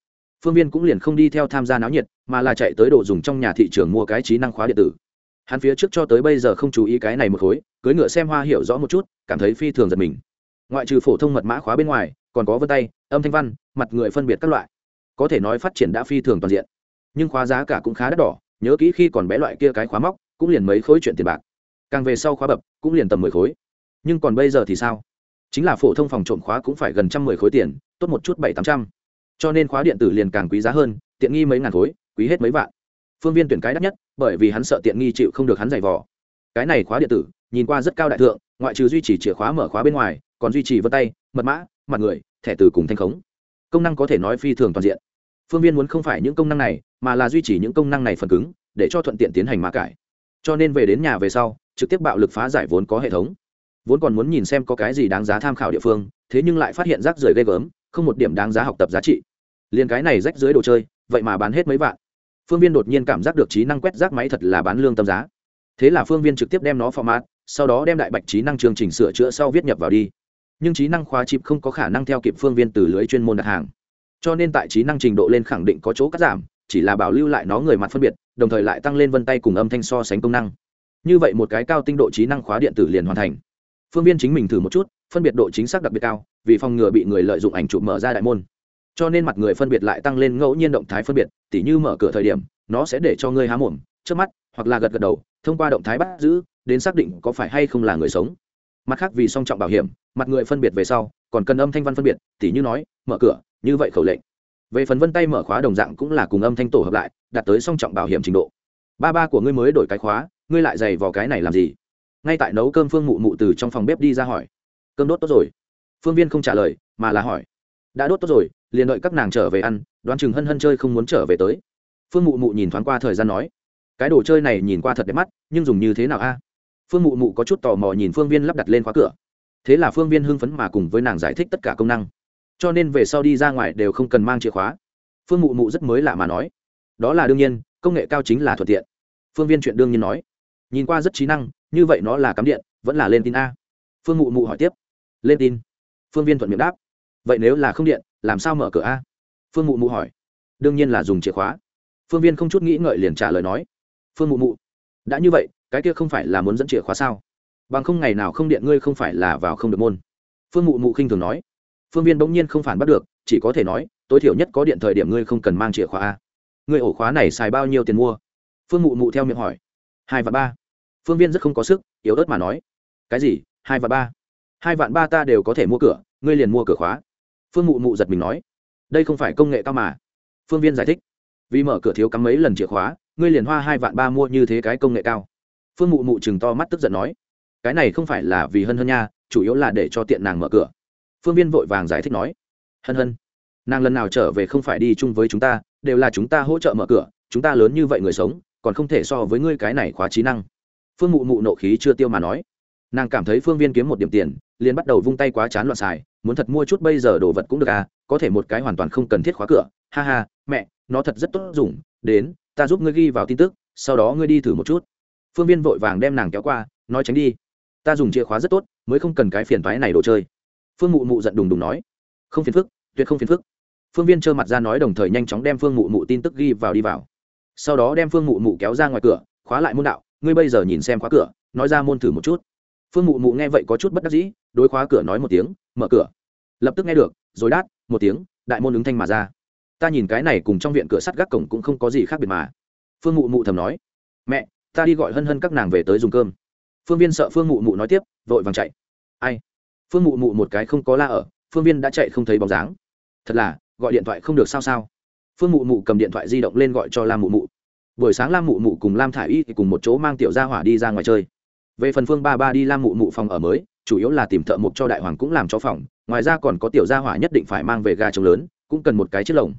Phương viên cũng liền không đi theo tham gia náo nhiệt, mà là chạy tới đồ dùng trong nhà thị trường mua cái trí năng khóa điện tử hắn phía trước cho tới bây giờ không chú ý cái này một khối cưới ngựa xem hoa hiểu rõ một chút, cảm thấy phi thường giật mình. Ngoại trừ phổ thông mật mã khóa bên ngoài, còn có vân tay, âm thanh văn, mặt người phân biệt các loại. Có thể nói phát triển đã phi thường toàn diện. Nhưng khóa giá cả cũng khá đắt đỏ, nhớ kỹ khi còn bé loại kia cái khóa móc, cũng liền mấy khối chuyện tiền bạc. Càng về sau khóa bập, cũng liền tầm mười khối. Nhưng còn bây giờ thì sao? Chính là phổ thông phòng trộm khóa cũng phải gần trăm mười khối tiền, tốt một chút bảy tám trăm. Cho nên khóa điện tử liền càng quý giá hơn, tiện nghi mấy ngàn khối, quý hết mấy vạn phương viên tuyển cái đắt nhất, bởi vì hắn sợ tiện nghi chịu không được hắn giày vò. Cái này khóa điện tử, nhìn qua rất cao đại thượng, ngoại trừ duy trì chìa khóa mở khóa bên ngoài, còn duy trì vân tay, mật mã, mặt người, thẻ từ cùng thanh khống. Công năng có thể nói phi thường toàn diện. Phương viên muốn không phải những công năng này, mà là duy trì những công năng này phần cứng, để cho thuận tiện tiến hành mã cải. Cho nên về đến nhà về sau, trực tiếp bạo lực phá giải vốn có hệ thống. Vốn còn muốn nhìn xem có cái gì đáng giá tham khảo địa phương, thế nhưng lại phát hiện rác rưởi ghê gớm, không một điểm đáng giá học tập giá trị. Liền cái này rách dưới đồ chơi, vậy mà bán hết mấy vạn phương viên đột nhiên cảm giác được trí năng quét rác máy thật là bán lương tâm giá. Thế là phương viên trực tiếp đem nó format, sau đó đem đại bạch trí năng chương trình sửa chữa sau viết nhập vào đi. Nhưng trí năng khóa chip không có khả năng theo kịp phương viên từ lưới chuyên môn đặt hàng. Cho nên tại trí năng trình độ lên khẳng định có chỗ cắt giảm, chỉ là bảo lưu lại nó người mặt phân biệt, đồng thời lại tăng lên vân tay cùng âm thanh so sánh công năng. Như vậy một cái cao tinh độ trí năng khóa điện tử liền hoàn thành. Phương viên chính mình thử một chút, phân biệt độ chính xác đặc biệt cao, vì phòng ngừa bị người lợi dụng ảnh chụp mở ra đại môn cho nên mặt người phân biệt lại tăng lên ngẫu nhiên động thái phân biệt, tỉ như mở cửa thời điểm, nó sẽ để cho ngươi há mồm trước mắt, hoặc là gật gật đầu, thông qua động thái bắt giữ, đến xác định có phải hay không là người sống. Mặt khác vì song trọng bảo hiểm, mặt người phân biệt về sau, còn cần âm thanh văn phân biệt, tỉ như nói, mở cửa, như vậy khẩu lệnh. Về phần vân tay mở khóa đồng dạng cũng là cùng âm thanh tổ hợp lại, đạt tới song trọng bảo hiểm trình độ. Ba ba của ngươi mới đổi cái khóa, ngươi lại dày vào cái này làm gì? Ngay tại nấu cơm phương mụ mụ từ trong phòng bếp đi ra hỏi. Cơm đốt tốt rồi. Phương viên không trả lời, mà là hỏi. Đã đốt tốt rồi liền đợi các nàng trở về ăn, đoán chừng hân hân chơi không muốn trở về tới. Phương mụ mụ nhìn thoáng qua thời gian nói, cái đồ chơi này nhìn qua thật đẹp mắt, nhưng dùng như thế nào a? Phương mụ mụ có chút tò mò nhìn phương viên lắp đặt lên khóa cửa. Thế là phương viên hưng phấn mà cùng với nàng giải thích tất cả công năng. Cho nên về sau đi ra ngoài đều không cần mang chìa khóa. Phương mụ mụ rất mới lạ mà nói, đó là đương nhiên, công nghệ cao chính là thuận tiện. Phương viên chuyện đương nhiên nói, nhìn qua rất trí năng, như vậy nó là cắm điện, vẫn là lên tin a. Phương mụ mụ hỏi tiếp, lên tin? Phương viên thuận miệng đáp, vậy nếu là không điện làm sao mở cửa a? Phương mụ mụ hỏi. Đương nhiên là dùng chìa khóa. Phương viên không chút nghĩ ngợi liền trả lời nói. Phương mụ mụ, đã như vậy, cái kia không phải là muốn dẫn chìa khóa sao? Bằng không ngày nào không điện ngươi không phải là vào không được môn. Phương mụ mụ khinh thường nói. Phương viên bỗng nhiên không phản bắt được, chỉ có thể nói, tối thiểu nhất có điện thời điểm ngươi không cần mang chìa khóa a. Ngươi ổ khóa này xài bao nhiêu tiền mua? Phương mụ mụ theo miệng hỏi. Hai và ba. Phương viên rất không có sức, yếu ớt mà nói. Cái gì? Hai và ba. Hai vạn ba ta đều có thể mua cửa, ngươi liền mua cửa khóa phương mụ mụ giật mình nói, đây không phải công nghệ cao mà. Phương viên giải thích, vì mở cửa thiếu cắm mấy lần chìa khóa, ngươi liền hoa hai vạn ba mua như thế cái công nghệ cao. Phương mụ mụ chừng to mắt tức giận nói, cái này không phải là vì hân hân nha, chủ yếu là để cho tiện nàng mở cửa. Phương viên vội vàng giải thích nói, hân hân, nàng lần nào trở về không phải đi chung với chúng ta, đều là chúng ta hỗ trợ mở cửa, chúng ta lớn như vậy người sống, còn không thể so với ngươi cái này khóa trí năng. Phương mụ mụ nộ khí chưa tiêu mà nói, nàng cảm thấy phương viên kiếm một điểm tiền, liền bắt đầu vung tay quá chán loạn xài muốn thật mua chút bây giờ đồ vật cũng được à có thể một cái hoàn toàn không cần thiết khóa cửa. Ha ha, mẹ, nó thật rất tốt dùng. Đến, ta giúp ngươi ghi vào tin tức, sau đó ngươi đi thử một chút. Phương viên vội vàng đem nàng kéo qua, nói tránh đi. Ta dùng chìa khóa rất tốt, mới không cần cái phiền thoái này đồ chơi. Phương mụ mụ giận đùng đùng nói. Không phiền phức, tuyệt không phiền phức. Phương viên trơ mặt ra nói đồng thời nhanh chóng đem phương mụ mụ tin tức ghi vào đi vào. Sau đó đem phương mụ mụ kéo ra ngoài cửa, khóa lại môn đạo. Ngươi bây giờ nhìn xem khóa cửa, nói ra môn thử một chút phương mụ mụ nghe vậy có chút bất đắc dĩ, đối khóa cửa nói một tiếng, mở cửa. Lập tức nghe được, rồi đát một tiếng, đại môn ứng thanh mà ra. Ta nhìn cái này cùng trong viện cửa sắt gác cổng cũng không có gì khác biệt mà. Phương mụ mụ thầm nói, mẹ, ta đi gọi hân hân các nàng về tới dùng cơm. Phương viên sợ phương mụ mụ nói tiếp, vội vàng chạy. Ai? Phương mụ mụ một cái không có la ở, phương viên đã chạy không thấy bóng dáng. Thật là, gọi điện thoại không được sao sao? Phương mụ mụ cầm điện thoại di động lên gọi cho lam mụ mụ. Buổi sáng lam mụ mụ cùng lam thả i y thì cùng một chỗ mang tiểu gia hỏa đi ra ngoài chơi về phần phương ba ba đi lam mụ mụ phòng ở mới, chủ yếu là tìm thợ mộc cho đại hoàng cũng làm cho phòng, ngoài ra còn có tiểu gia hỏa nhất định phải mang về gà trống lớn, cũng cần một cái chiếc lồng.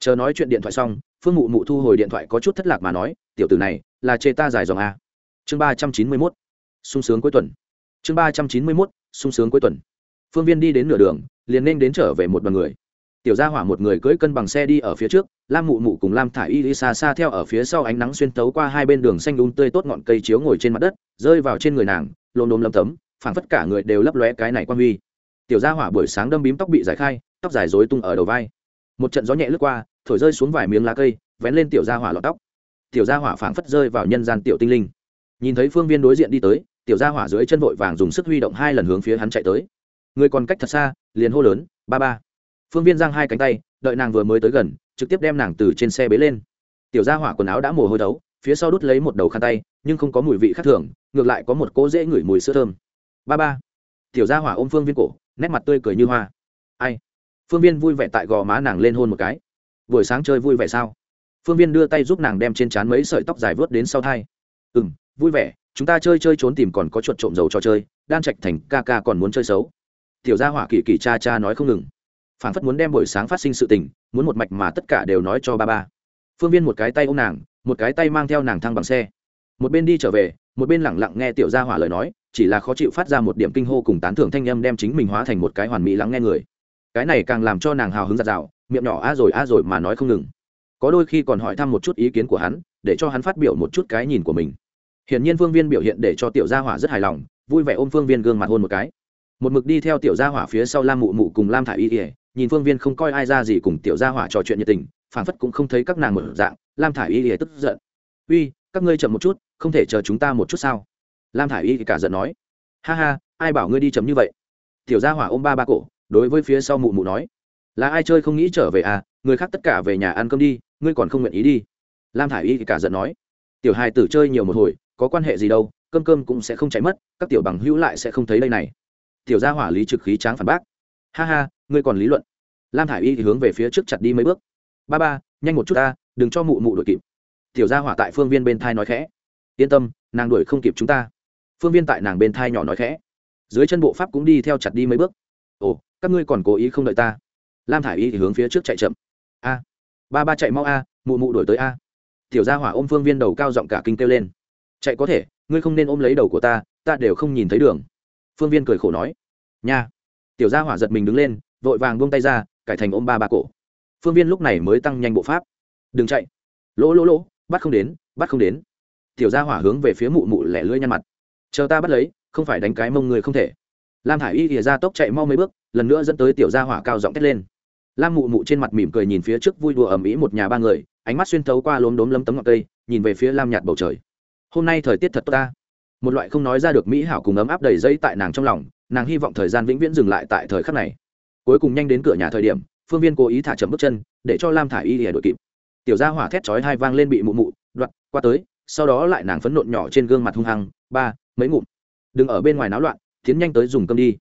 Chờ nói chuyện điện thoại xong, phương mụ mụ thu hồi điện thoại có chút thất lạc mà nói, tiểu tử này, là chê ta dài dòng a. Chương ba trăm chín mươi mốt. Sung sướng cuối tuần. Chương ba trăm chín mươi mốt, sung sướng cuối tuần. Phương viên đi đến nửa đường, liền nên đến trở về một đoàn người tiểu gia hỏa một người cưỡi cân bằng xe đi ở phía trước, lam mụ mụ cùng lam thả y đi xa xa theo ở phía sau ánh nắng xuyên tấu qua hai bên đường xanh đun tươi tốt ngọn cây chiếu ngồi trên mặt đất, rơi vào trên người nàng, lồm đồm lấm tấm, phảng phất cả người đều lấp lóe cái này quan huy. Tiểu gia hỏa buổi sáng đâm bím tóc bị giải khai, tóc dài rối tung ở đầu vai. Một trận gió nhẹ lướt qua, thổi rơi xuống vài miếng lá cây, vén lên tiểu gia hỏa lọt tóc. Tiểu gia hỏa phảng phất rơi vào nhân gian tiểu tinh linh. Nhìn thấy phương viên đối diện đi tới, tiểu gia hỏa dưới chân vội vàng dùng sức huy động hai lần hướng phía hắn chạy tới. Người còn cách thật xa, liền hô lớn, ba ba phương viên giang hai cánh tay, đợi nàng vừa mới tới gần, trực tiếp đem nàng từ trên xe bế lên. Tiểu gia hỏa quần áo đã mồ hôi thấu, phía sau đút lấy một đầu khăn tay, nhưng không có mùi vị khác thường, ngược lại có một cỗ dễ ngửi mùi sữa thơm. Ba ba. Tiểu gia hỏa ôm phương viên cổ, nét mặt tươi cười như hoa. Ai? Phương viên vui vẻ tại gò má nàng lên hôn một cái. Buổi sáng chơi vui vẻ sao? Phương viên đưa tay giúp nàng đem trên trán mấy sợi tóc dài vớt đến sau thai. Ừ m vui vẻ, chúng ta chơi chơi trốn tìm còn có chuột trộm dầu cho chơi, đan trạch thành ca ca còn muốn chơi xấu. Tiểu gia hỏa kỳ kỳ cha cha nói không ngừng phản phất muốn đem buổi sáng phát sinh sự tình, muốn một mạch mà tất cả đều nói cho ba ba. Phương viên một cái tay ô m nàng, một cái tay mang theo nàng thăng bằng xe. Một bên đi trở về, một bên lẳng lặng nghe tiểu gia hỏa lời nói, chỉ là khó chịu phát ra một điểm kinh hô cùng tán thưởng thanh âm đem chính mình hóa thành một cái hoàn mỹ lắng nghe người. Cái này càng làm cho nàng hào hứng giặt rào miệng nhỏ a rồi a rồi mà nói không ngừng. Có đôi khi còn hỏi thăm một chút ý kiến của hắn, để cho hắn phát biểu một chút cái nhìn của mình. Hiển nhiên phương viên biểu hiện để cho tiểu gia hỏa rất hài lòng, vui vẻ ôm phương viên gương mặt hôn một cái một mực đi theo tiểu gia hỏa phía sau lam mụ mụ cùng lam thả y ỉa nhìn phương viên không coi ai ra gì cùng tiểu gia hỏa trò chuyện nhiệt tình phản phất cũng không thấy các nàng mở dạng, lam thả y ỉa tức giận. Uy, các ngươi chậm một chút, không thể chờ chúng ta một chút sao? Lam thả y cả giận nói. Ha ha, ai bảo ngươi đi chậm như vậy? Tiểu gia hỏa ôm ba ba cổ, đối với phía sau mụ mụ nói. Là ai chơi không nghĩ trở về à người khác tất cả về nhà ăn cơm đi, ngươi còn không nguyện ý đi. Lam thả i y cả giận nói. Tiểu hài tử chơi nhiều một hồi, có quan hệ gì đâu, cơm cơm cũng sẽ không cháy mất, các tiểu bằng hữu lại sẽ không thấy đây này tiểu gia hỏa lý trực khí tráng phản bác. Ha ha, ngươi còn lý luận. Lam thả i y thì hướng về phía trước chặt đi mấy bước. Ba ba, nhanh một chút ta, đừng cho mụ mụ đuổi kịp. Tiểu gia hỏa tại phương viên bên thai nói khẽ. Yên tâm, nàng đuổi không kịp chúng ta. Phương viên tại nàng bên thai nhỏ nói khẽ. Dưới chân bộ pháp cũng đi theo chặt đi mấy bước. Ồ, các ngươi còn cố ý không đợi ta. Lam thả i y thì hướng phía trước chạy chậm. A. Ba ba chạy mau a, mụ mụ đổi tới a. Tiểu gia hỏa ôm phương viên đầu cao giọng cả kinh kêu lên. Chạy có thể, ngươi không nên ôm lấy đầu của ta ta đều không nhìn thấy đường phương viên cười khổ nói, nha. Tiểu gia hỏa giật mình đứng lên, vội vàng buông tay ra, cải thành ôm ba ba cổ. Phương viên lúc này mới tăng nhanh bộ pháp. Đừng chạy. Lỗ lỗ lỗ, bắt không đến, bắt không đến. Tiểu gia hỏa hướng về phía mụ mụ lẻ lưỡi nhăn mặt. Chờ ta bắt lấy, không phải đánh cái mông người không thể. Lam thả i y thìa ra tốc chạy mau mấy bước, lần nữa dẫn tới tiểu gia hỏa cao giọng thét lên. Lam mụ mụ trên mặt mỉm cười nhìn phía trước vui đùa ầm ĩ một nhà ba người, ánh mắt xuyên thấu qua lốm đốm lấm tấm ngọn cây, nhìn về phía lam nhạt bầu trời. Hôm nay thời tiết thật tốt ta một loại không nói ra được mỹ hảo cùng ấm áp đầy dây tại nàng trong lòng, nàng hy vọng thời gian vĩnh viễn dừng lại tại thời khắc này. Cuối cùng nhanh đến cửa nhà thời điểm, phương viên cố ý thả chậm bước chân, để cho lam thả y lìa đội kịp. Tiểu gia hỏa thét chói hai vang lên bị mụ mụ đoạt, qua tới, sau đó lại nàng phấn nộn nhỏ trên gương mặt hung hăng, ba, mấy ngụm. Đừng ở bên ngoài náo loạn, tiến nhanh tới dùng cơm đi.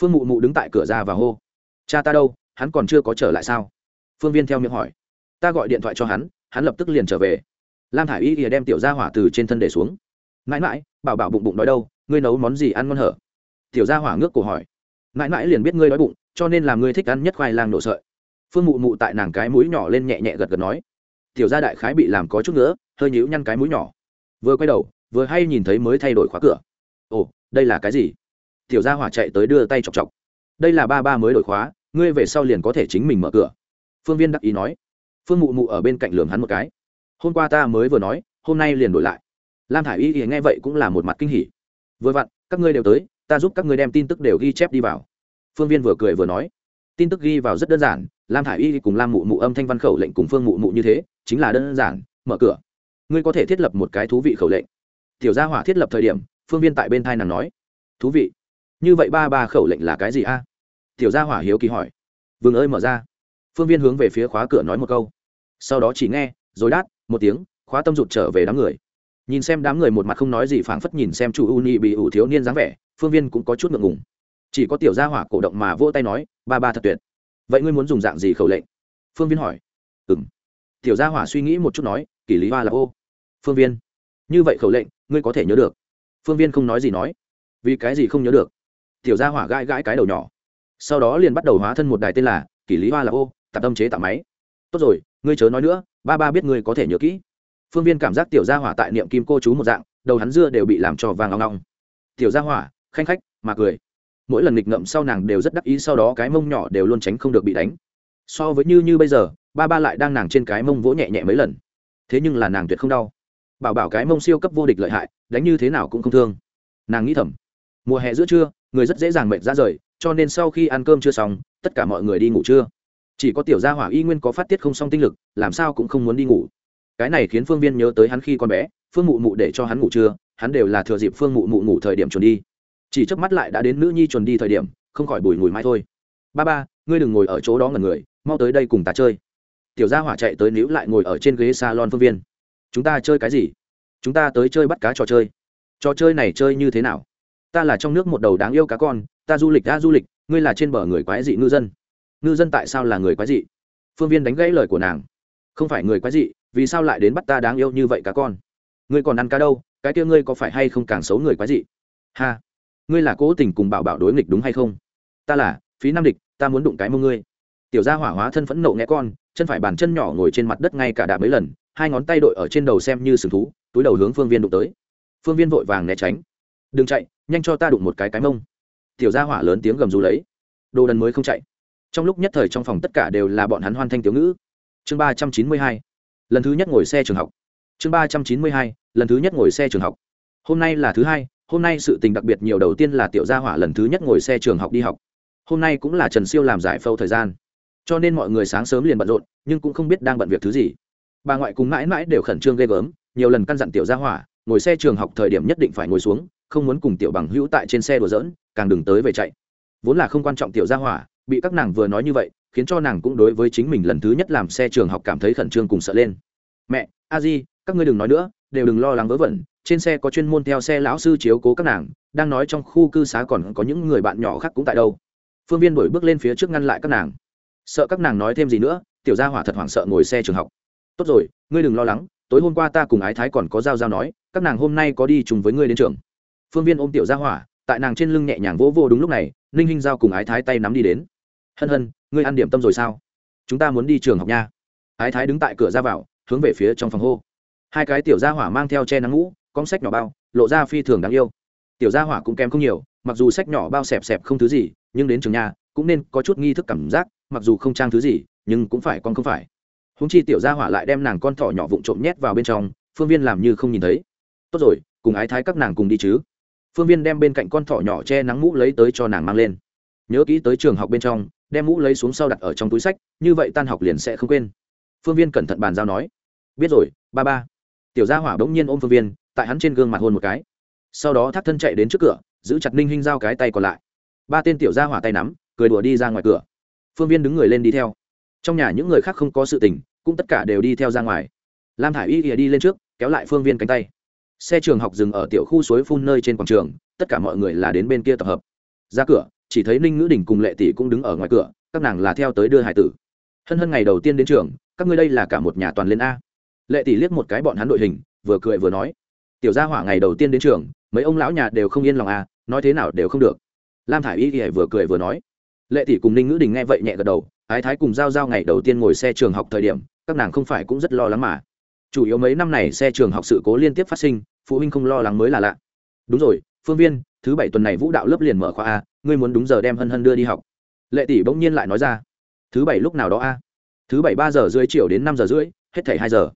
Phương mụ mụ đứng tại cửa ra và hô, cha ta đâu, hắn còn chưa có trở lại sao? Phương viên theo miệng hỏi, ta gọi điện thoại cho hắn hắn lập tức liền trở về. Lam thả i y ỉa đem tiểu gia hỏa từ trên thân để xuống. Mãi mãi bảo bảo bụng bụng đói đâu, ngươi nấu món gì ăn ngon hở? Tiểu gia hỏa ngước cổ hỏi. Mãi mãi liền biết ngươi đói bụng, cho nên làm ngươi thích ăn nhất khoai lang nổ sợi. Phương mụ mụ tại nàng cái mũi nhỏ lên nhẹ nhẹ gật gật nói. Tiểu gia đại khái bị làm có chút nữa hơi nhíu nhăn cái mũi nhỏ. Vừa quay đầu, vừa hay nhìn thấy mới thay đổi khóa cửa. Ồ, đây là cái gì? Tiểu gia hỏa chạy tới đưa tay chọc chọc. Đây là ba ba mới đổi khóa, ngươi về sau liền có thể chính mình mở cửa. Phương viên đắc ý nói. Phương mụ mụ ở bên cạnh lường hắn một cái. Hôm qua ta mới vừa nói, hôm nay liền đổi lại lam thả i y thì nghe vậy cũng là một mặt kinh hỉ. Vừa vặn, các ngươi đều tới, ta giúp các ngươi đem tin tức đều ghi chép đi vào. Phương viên vừa cười vừa nói. Tin tức ghi vào rất đơn giản, lam thả i y cùng lam mụ mụ âm thanh văn khẩu lệnh cùng phương mụ mụ như thế, chính là đơn giản, mở cửa. Ngươi có thể thiết lập một cái thú vị khẩu lệnh. Tiểu gia hỏa thiết lập thời điểm, phương viên tại bên thai nàng nói. Thú vị. Như vậy ba ba khẩu lệnh là cái gì a? Tiểu gia hỏa hiếu kỳ hỏi. Vương ơi mở ra. Phương viên hướng về phía khóa cửa nói một câu. Sau đó chỉ nghe, rồi đát một tiếng, khóa tâm rụt trở về đám người nhìn xem đám người một mặt không nói gì phảng phất nhìn xem chu u nhi bị ủ thiếu niên dáng vẻ, phương viên cũng có chút ngượng ngùng. Chỉ có tiểu gia hỏa cổ động mà vỗ tay nói, ba ba thật tuyệt. Vậy ngươi muốn dùng dạng gì khẩu lệnh? Phương viên hỏi. Ừng tiểu gia hỏa suy nghĩ một chút nói, kỷ lý hoa là ô. Phương viên. Như vậy khẩu lệnh, ngươi có thể nhớ được. Phương viên không nói gì nói. Vì cái gì không nhớ được? Tiểu gia hỏa gãi gãi cái đầu nhỏ. Sau đó liền bắt đầu hóa thân một đài tên là, kỷ lý hoa là ô, tạp tâm chế tạo máy. Tốt rồi, ngươi chớ nói nữa, ba ba biết ngươi có thể nhớ kỹ phương viên cảm giác tiểu gia hỏa tại niệm kim cô chú một dạng, đầu hắn dưa đều bị làm cho vàng ngong ngong tiểu gia hỏa, khanh khách, mà cười. Mỗi lần nghịch ngậm sau nàng đều rất đắc ý, sau đó cái mông nhỏ đều luôn tránh không được bị đánh. So với như như bây giờ, ba ba lại đang nàng trên cái mông vỗ nhẹ nhẹ mấy lần. Thế nhưng là nàng tuyệt không đau. Bảo bảo cái mông siêu cấp vô địch lợi hại, đánh như thế nào cũng không thương. Nàng nghĩ thầm, mùa hè giữa trưa, người rất dễ dàng mệt ra rời, cho nên sau khi ăn cơm chưa xong, tất cả mọi người đi ngủ trưa. Chỉ có tiểu gia hỏa y nguyên có phát tiết không xong tinh lực, làm sao cũng không muốn đi ngủ cái này khiến phương viên nhớ tới hắn khi con bé, phương mụ mụ để cho hắn ngủ trưa, hắn đều là thừa dịp phương mụ mụ ngủ thời điểm chuẩn đi. Chỉ chớp mắt lại đã đến nữ nhi chuẩn đi thời điểm, không khỏi bùi ngùi mai thôi. Ba ba, ngươi đừng ngồi ở chỗ đó ngần người, mau tới đây cùng ta chơi. Tiểu gia hỏa chạy tới níu lại ngồi ở trên ghế salon phương viên. Chúng ta chơi cái gì? Chúng ta tới chơi bắt cá trò chơi. Trò chơi này chơi như thế nào? Ta là trong nước một đầu đáng yêu cá con, ta du lịch đã du lịch, ngươi là trên bờ người quái dị ngư dân. Ngư dân tại sao là người quái dị? Phương viên đánh gãy lời của nàng. Không phải người quái dị vì sao lại đến bắt ta đáng yêu như vậy cá con? Ngươi còn ăn cá đâu? Cái kia ngươi có phải hay không càng xấu người quái dị? Ha! Ngươi là cố tình cùng bảo bảo đối nghịch đúng hay không? Ta là, phí nam địch, ta muốn đụng cái mông ngươi. Tiểu gia hỏa hóa thân phẫn nộ nghe con, chân phải bàn chân nhỏ ngồi trên mặt đất ngay cả đạp mấy lần, hai ngón tay đội ở trên đầu xem như sừng thú, túi đầu hướng phương viên đụng tới. Phương viên vội vàng né tránh. Đừng chạy, nhanh cho ta đụng một cái cái mông. Tiểu gia hỏa lớn tiếng gầm rú lấy. Đồ đần mới không chạy. Trong lúc nhất thời trong phòng tất cả đều là bọn hắn hoan thanh tiểu ngữ. Chương ba trăm chín mươi hai lần thứ nhất ngồi xe trường học. Chương ba trăm chín mươi hai, lần thứ nhất ngồi xe trường học. Hôm nay là thứ hai, hôm nay sự tình đặc biệt nhiều đầu tiên là tiểu gia hỏa lần thứ nhất ngồi xe trường học đi học. Hôm nay cũng là trần siêu làm giải phâu thời gian. Cho nên mọi người sáng sớm liền bận rộn, nhưng cũng không biết đang bận việc thứ gì. Bà ngoại cùng mãi mãi đều khẩn trương ghê gớm, nhiều lần căn dặn tiểu gia hỏa, ngồi xe trường học thời điểm nhất định phải ngồi xuống, không muốn cùng tiểu bằng hữu tại trên xe đùa dỡn càng đừng tới về chạy. Vốn là không quan trọng tiểu gia hỏa, bị các nàng vừa nói như vậy khiến cho nàng cũng đối với chính mình lần thứ nhất làm xe trường học cảm thấy khẩn trương cùng sợ lên. Mẹ, a di, các ngươi đừng nói nữa, đều đừng lo lắng vớ vẩn, trên xe có chuyên môn theo xe lão sư chiếu cố các nàng, đang nói trong khu cư xá còn có những người bạn nhỏ khác cũng tại đâu. Phương viên đổi bước lên phía trước ngăn lại các nàng. Sợ các nàng nói thêm gì nữa, tiểu gia hỏa thật hoảng sợ ngồi xe trường học. Tốt rồi, ngươi đừng lo lắng, tối hôm qua ta cùng ái thái còn có giao giao nói, các nàng hôm nay có đi chung với ngươi đến trường. Phương viên ôm tiểu gia hỏa, tại nàng trên lưng nhẹ nhàng vỗ vô đúng lúc này, ninh hinh giao cùng ái thái tay nắm đi đến. Hân hân ngươi ăn điểm tâm rồi sao? Chúng ta muốn đi trường học nha. Ái thái đứng tại cửa ra vào, hướng về phía trong phòng hô. Hai cái tiểu gia hỏa mang theo che nắng ngũ, con sách nhỏ bao, lộ ra phi thường đáng yêu. Tiểu gia hỏa cũng kém không nhiều, mặc dù sách nhỏ bao xẹp xẹp không thứ gì, nhưng đến trường nhà, cũng nên có chút nghi thức cảm giác, mặc dù không trang thứ gì, nhưng cũng phải con không phải. Húng chi tiểu gia hỏa lại đem nàng con thỏ nhỏ vụn trộm nhét vào bên trong, phương viên làm như không nhìn thấy. Tốt rồi, cùng ái thái các nàng cùng đi chứ. Phương viên đem bên cạnh con thỏ nhỏ che nắng mũ lấy tới cho nàng mang lên. Nhớ kỹ tới trường học bên trong đem mũ lấy xuống sau đặt ở trong túi sách, như vậy tan học liền sẽ không quên. Phương viên cẩn thận bàn giao nói. Biết rồi, ba ba. Tiểu gia hỏa bỗng nhiên ôm phương viên, tại hắn trên gương mặt hôn một cái. Sau đó thắt thân chạy đến trước cửa, giữ chặt ninh hinh giao cái tay còn lại. Ba tên tiểu gia hỏa tay nắm, cười đùa đi ra ngoài cửa. Phương viên đứng người lên đi theo. Trong nhà những người khác không có sự tình, cũng tất cả đều đi theo ra ngoài. Lam thả i y ỉa đi lên trước, kéo lại phương viên cánh tay. Xe trường học dừng ở tiểu khu suối phun nơi trên quảng trường, tất cả mọi người là đến bên kia tập hợp. Ra cửa chỉ thấy ninh ngữ đình cùng lệ tỷ cũng đứng ở ngoài cửa, các nàng là theo tới đưa hải tử. Hân hân ngày đầu tiên đến trường, các ngươi đây là cả một nhà toàn lên a. Lệ tỷ liếc một cái bọn hắn đội hình, vừa cười vừa nói, tiểu gia hỏa ngày đầu tiên đến trường, mấy ông lão nhà đều không yên lòng a, nói thế nào đều không được. Lam thả i y thì vừa cười vừa nói, lệ tỷ cùng ninh ngữ đình nghe vậy nhẹ gật đầu, ái thái cùng giao giao ngày đầu tiên ngồi xe trường học thời điểm, các nàng không phải cũng rất lo lắng mà. Chủ yếu mấy năm này xe trường học sự cố liên tiếp phát sinh, phụ huynh không lo lắng mới là lạ. Đúng rồi, phương viên thứ bảy tuần này vũ đạo lớp liền mở khoa a, ngươi muốn đúng giờ đem hân hân đưa đi học. Lệ tỷ bỗng nhiên lại nói ra, thứ bảy lúc nào đó a? Thứ bảy ba giờ rưỡi chiều đến năm giờ rưỡi, hết thảy hai giờ.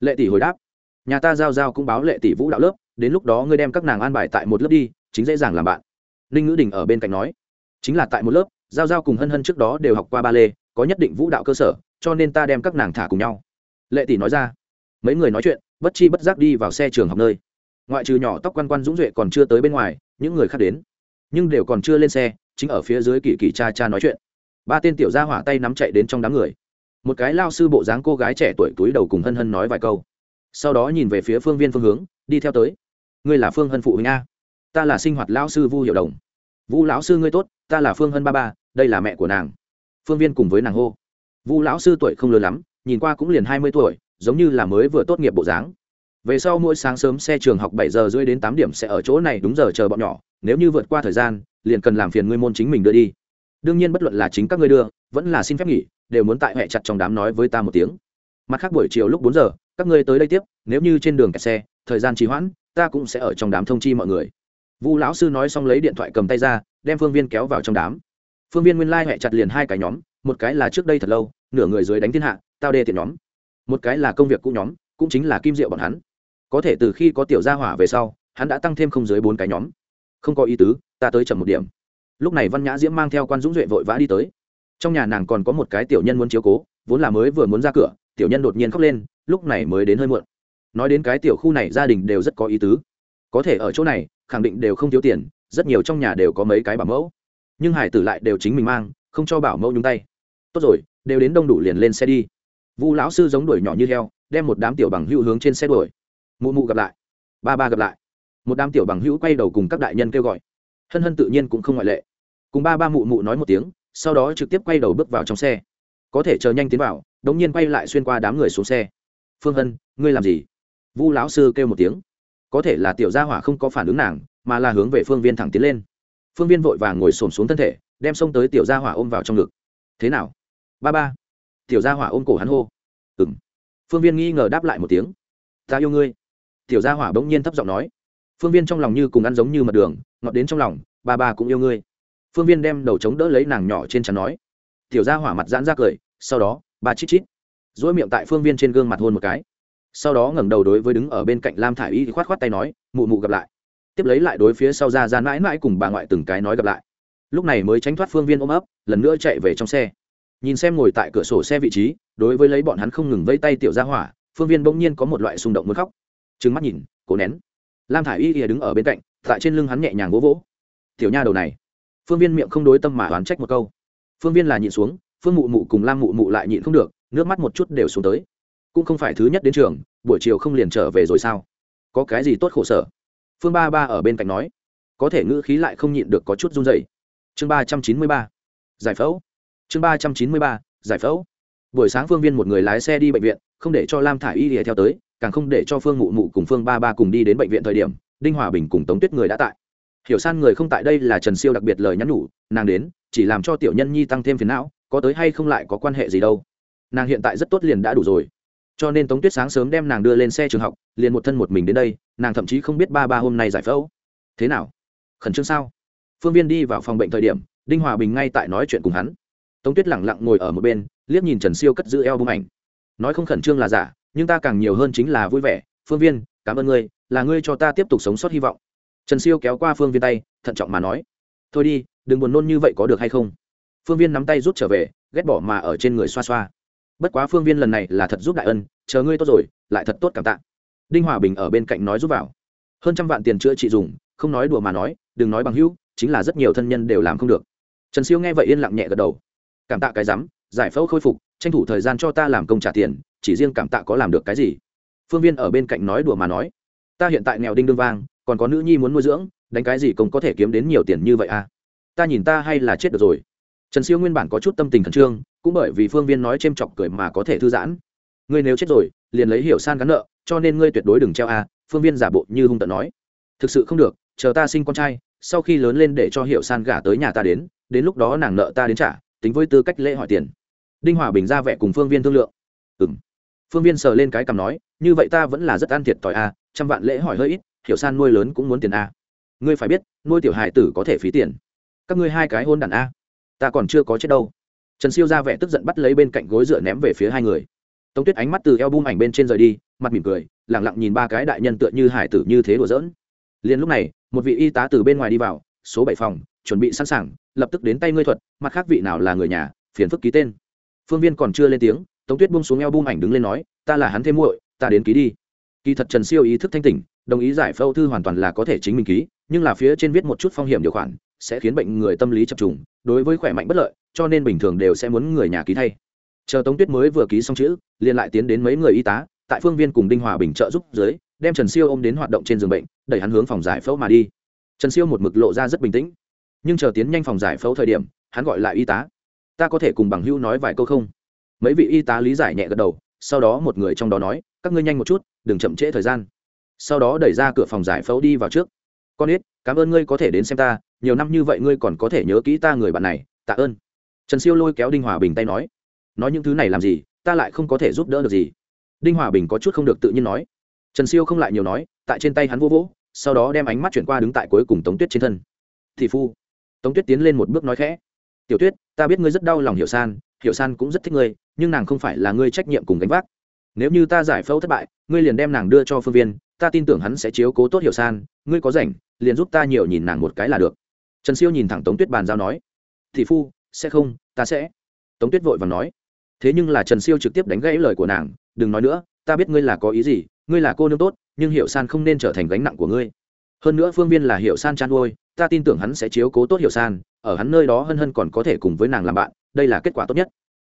Lệ tỷ hồi đáp, nhà ta giao giao cũng báo lệ tỷ vũ đạo lớp, đến lúc đó ngươi đem các nàng an bài tại một lớp đi, chính dễ dàng làm bạn. Ninh ngữ đình ở bên cạnh nói, chính là tại một lớp, giao giao cùng hân hân trước đó đều học qua ba lê, có nhất định vũ đạo cơ sở, cho nên ta đem các nàng thả cùng nhau. Lệ tỷ nói ra, mấy người nói chuyện, bất chi bất giác đi vào xe trường học nơi. Ngoại trừ nhỏ tóc quan quan dũng duệ còn chưa tới bên ngoài những người khác đến. Nhưng đều còn chưa lên xe, chính ở phía dưới kỳ kỳ cha cha nói chuyện. Ba tên tiểu gia hỏa tay nắm chạy đến trong đám người. Một cái lao sư bộ dáng cô gái trẻ tuổi túi đầu cùng hân hân nói vài câu. Sau đó nhìn về phía phương viên phương hướng, đi theo tới. Ngươi là phương hân phụ huynh a. Ta là sinh hoạt lão sư vu hiệu đồng. Vu lão sư ngươi tốt, ta là phương hân ba ba, đây là mẹ của nàng. Phương viên cùng với nàng hô. Vu lão sư tuổi không lớn lắm, nhìn qua cũng liền hai mươi tuổi, giống như là mới vừa tốt nghiệp bộ dáng về sau mỗi sáng sớm xe trường học bảy giờ rưỡi đến tám điểm sẽ ở chỗ này đúng giờ chờ bọn nhỏ. Nếu như vượt qua thời gian, liền cần làm phiền ngươi môn chính mình đưa đi. Đương nhiên bất luận là chính các ngươi đưa, vẫn là xin phép nghỉ, đều muốn tại hệ chặt trong đám nói với ta một tiếng. Mặt khác buổi chiều lúc bốn giờ, các ngươi tới đây tiếp, nếu như trên đường kẹt xe, thời gian trì hoãn, ta cũng sẽ ở trong đám thông chi mọi người. Vu lão sư nói xong lấy điện thoại cầm tay ra, đem phương viên kéo vào trong đám. Phương viên nguyên lai、like、hẹ chặt liền hai cái nhóm, một cái là trước đây thật lâu, nửa người dưới đánh thiên hạ, tao đê tiện nhóm. Một cái là công việc cũ nhóm, cũng chính là kim diệu bọn hắn có thể từ khi có tiểu gia hỏa về sau, hắn đã tăng thêm không dưới bốn cái nhóm. Không có ý tứ, ta tới chậm một điểm. Lúc này văn nhã diễm mang theo quan dũng duệ vội vã đi tới. Trong nhà nàng còn có một cái tiểu nhân muốn chiếu cố, vốn là mới vừa muốn ra cửa, tiểu nhân đột nhiên khóc lên, lúc này mới đến hơi muộn. Nói đến cái tiểu khu này, gia đình đều rất có ý tứ. Có thể ở chỗ này, khẳng định đều không thiếu tiền, rất nhiều trong nhà đều có mấy cái bảo mẫu. Nhưng hải tử lại đều chính mình mang, không cho bảo mẫu nhúng tay. Tốt rồi, đều đến đông đủ liền lên xe đi. Vu lão sư giống đuổi nhỏ như heo, đem một đám tiểu bằng hữu hướng trên xe đuổi mụ mụ gặp lại, ba ba gặp lại. Một đám tiểu bằng hữu quay đầu cùng các đại nhân kêu gọi. Hân hân tự nhiên cũng không ngoại lệ. Cùng ba ba mụ mụ nói một tiếng, sau đó trực tiếp quay đầu bước vào trong xe. Có thể chờ nhanh tiến vào, đống nhiên quay lại xuyên qua đám người xuống xe. Phương hân, ngươi làm gì? Vu lão sư kêu một tiếng. Có thể là tiểu gia hỏa không có phản ứng nàng, mà là hướng về phương viên thẳng tiến lên. Phương viên vội vàng ngồi xổm xuống thân thể, đem xông tới tiểu gia hỏa ôm vào trong ngực. Thế nào? Ba ba. Tiểu gia hỏa ôm cổ hắn hô. Ừ m phương viên nghi ngờ đáp lại một tiếng. Ta yêu ngươi tiểu gia hỏa bỗng nhiên thấp giọng nói, phương viên trong lòng như cùng ăn giống như mật đường, ngọt đến trong lòng, ba ba cũng yêu ngươi. Phương viên đem đầu chống đỡ lấy nàng nhỏ trên chắn nói. Tiểu gia hỏa mặt giãn ra cười, sau đó, ba chít chít dỗi miệng tại phương viên trên gương mặt hôn một cái. Sau đó ngẩng đầu đối với đứng ở bên cạnh lam thả i y khoát khoát tay nói, mụ mụ gặp lại. Tiếp lấy lại đối phía sau ra ra mãi mãi cùng bà ngoại từng cái nói gặp lại. Lúc này mới tránh thoát phương viên ôm ấp, lần nữa chạy về trong xe. Nhìn xem ngồi tại cửa sổ xe vị trí, đối với lấy bọn hắn không ngừng vây tay tiểu ra hỏa, phương viên bỗng nhiên có một loại xung động muốn khóc trừng mắt nhìn, cố nén. Lam thả i y ỉa đứng ở bên cạnh, tại trên lưng hắn nhẹ nhàng vỗ vỗ. Tiểu nha đầu này. Phương viên miệng không đối tâm mà oán trách một câu. Phương viên là nhịn xuống, phương mụ mụ cùng lam mụ mụ lại nhịn không được, nước mắt một chút đều xuống tới. Cũng không phải thứ nhất đến trường, buổi chiều không liền trở về rồi sao? Có cái gì tốt khổ sở? Phương ba ba ở bên cạnh nói. Có thể ngữ khí lại không nhịn được có chút run dày chương ba trăm chín mươi ba. Giải phẫu. Chương ba trăm chín mươi ba. Giải phẫu. Buổi sáng phương viên một người lái xe đi bệnh viện, không để cho lam thả i y lìa theo tới càng không để cho phương mụ mụ cùng phương ba ba cùng đi đến bệnh viện thời điểm, đinh hòa bình cùng tống tuyết người đã tại. Hiểu san người không tại đây là trần siêu đặc biệt lời nhắn nhủ, nàng đến, chỉ làm cho tiểu nhân nhi tăng thêm phiền não, có tới hay không lại có quan hệ gì đâu. Nàng hiện tại rất tốt liền đã đủ rồi. Cho nên tống tuyết sáng sớm đem nàng đưa lên xe trường học, liền một thân một mình đến đây, nàng thậm chí không biết ba ba hôm nay giải phẫu. Thế nào? Khẩn trương sao? Phương viên đi vào phòng bệnh thời điểm, đinh hòa bình ngay tại nói chuyện cùng hắn. Tống tuyết lẳng lặng ngồi ở một bên, liếc nhìn trần siêu cất giữ eo bông ảnh. Nói không khẩn trương là giả nhưng ta càng nhiều hơn chính là vui vẻ. Phương viên, cảm ơn ngươi, là ngươi cho ta tiếp tục sống sót hy vọng. Trần siêu kéo qua phương viên tay, thận trọng mà nói. Thôi đi, đừng buồn nôn như vậy có được hay không? Phương viên nắm tay rút trở về, ghét bỏ mà ở trên người xoa xoa. Bất quá phương viên lần này là thật giúp đại ân, chờ ngươi tốt rồi, lại thật tốt cảm tạ. Đinh hòa bình ở bên cạnh nói giúp vào. Hơn trăm vạn tiền chữa trị dùng, không nói đùa mà nói, đừng nói bằng hữu, chính là rất nhiều thân nhân đều làm không được. Trần siêu nghe vậy yên lặng nhẹ gật đầu. Cảm tạ cái rắm giải phẫu khôi phục, tranh thủ thời gian cho ta làm công trả tiền chỉ riêng cảm tạ có làm được cái gì. Phương viên ở bên cạnh nói đùa mà nói, ta hiện tại nghèo đinh đương vang, còn có nữ nhi muốn nuôi dưỡng, đánh cái gì cũng có thể kiếm đến nhiều tiền như vậy à? Ta nhìn ta hay là chết được rồi. Trần siêu nguyên bản có chút tâm tình khẩn trương, cũng bởi vì phương viên nói c h ê m chọc cười mà có thể thư giãn. Ngươi nếu chết rồi, liền lấy hiểu san gắn nợ, cho nên ngươi tuyệt đối đừng treo à? phương viên giả bộ như hung tận nói. Thực sự không được, chờ ta sinh con trai, sau khi lớn lên để cho hiểu san gả tới nhà ta đến đến lúc đó nàng nợ ta đến trả, tính với tư cách lễ hỏi tiền. Đinh hòa bình ra vẻ cùng phương viên thương lượng. Ừ m phương viên sờ lên cái cằm nói, như vậy ta vẫn là rất an thiệt tỏi a, trăm vạn lễ hỏi hơi ít, hiểu san nuôi lớn cũng muốn tiền a. Ngươi phải biết, nuôi tiểu hài tử có thể phí tiền. Các ngươi hai cái hôn đàn a, ta còn chưa có chết đâu. Trần siêu ra vẻ tức giận bắt lấy bên cạnh gối dựa ném về phía hai người. Tống tuyết ánh mắt từ eo bung ảnh bên trên rời đi, mặt mỉm cười lẳng lặng nhìn ba cái đại nhân tựa như hải tử như thế đùa giỡn. Liền lúc này, một vị y tá từ bên ngoài đi vào, số bảy phòng, chuẩn bị sẵn sàng, lập tức đến tay ngươi thuật, mặt khác vị nào là người nhà, phiền phức ký tên. Phương viên còn chưa lên tiếng tống tuyết buông xuống eo bung ảnh đứng lên nói, ta là hắn thêm muội, ta đến ký đi. Kỳ thật trần siêu ý thức thanh tỉnh, đồng ý giải phẫu thư hoàn toàn là có thể chính mình ký, nhưng là phía trên viết một chút phong hiểm điều khoản, sẽ khiến bệnh người tâm lý chập trùng, đối với khỏe mạnh bất lợi, cho nên bình thường đều sẽ muốn người nhà ký thay. Chờ tống tuyết mới vừa ký xong chữ, liền lại tiến đến mấy người y tá, tại phương viên cùng đinh hòa bình trợ giúp dưới, đem trần siêu ôm đến hoạt động trên giường bệnh, đẩy hắn hướng phòng giải phẫu mà đi. Trần siêu một mực lộ ra rất bình tĩnh, nhưng chờ tiến nhanh phòng giải phẫu thời điểm, hắn gọi lại y tá. Ta có thể cùng bằng hữu nói vài câu không? Mấy vị y tá lý giải nhẹ gật đầu, sau đó một người trong đó nói, các ngươi nhanh một chút, đừng chậm trễ thời gian. Sau đó đẩy ra cửa phòng giải phẫu đi vào trước. Con ít cảm ơn ngươi có thể đến xem ta, nhiều năm như vậy ngươi còn có thể nhớ kỹ ta người bạn này, tạ ơn. Trần siêu lôi kéo đinh hòa bình tay nói nói những thứ này làm gì, ta lại không có thể giúp đỡ được gì. Đinh hòa bình có chút không được tự nhiên nói. Trần siêu không lại nhiều nói, tại trên tay hắn vô vỗ, sau đó đem ánh mắt chuyển qua đứng tại cuối cùng tống tuyết trên thân. Thị phu. Tống tuyết tiến lên một bước nói khẽ, tiểu tuyết, ta biết ngươi rất đau lòng hiểu san hiểu san cũng rất thích ngươi nhưng nàng không phải là ngươi trách nhiệm cùng gánh vác. Nếu như ta giải phẫu thất bại, ngươi liền đem nàng đưa cho phương viên, ta tin tưởng hắn sẽ chiếu cố tốt hiểu san, ngươi có rảnh, liền giúp ta nhiều nhìn nàng một cái là được. Trần siêu nhìn thẳng tống tuyết bàn giao nói. Thị phu, sẽ không, ta sẽ. Tống tuyết vội và nói. Thế nhưng là trần siêu trực tiếp đánh gãy lời của nàng, đừng nói nữa, ta biết ngươi là có ý gì, ngươi là cô nương tốt, nhưng Hiểu san không nên trở thành gánh nặng của ngươi. Hơn nữa phương viên là Hiểu san chăn nuôi, ta tin tưởng hắn sẽ chiếu cố tốt Hiểu san, ở hắn nơi đó hân hân còn có thể cùng với nàng làm bạn, đây là kết quả tốt nhất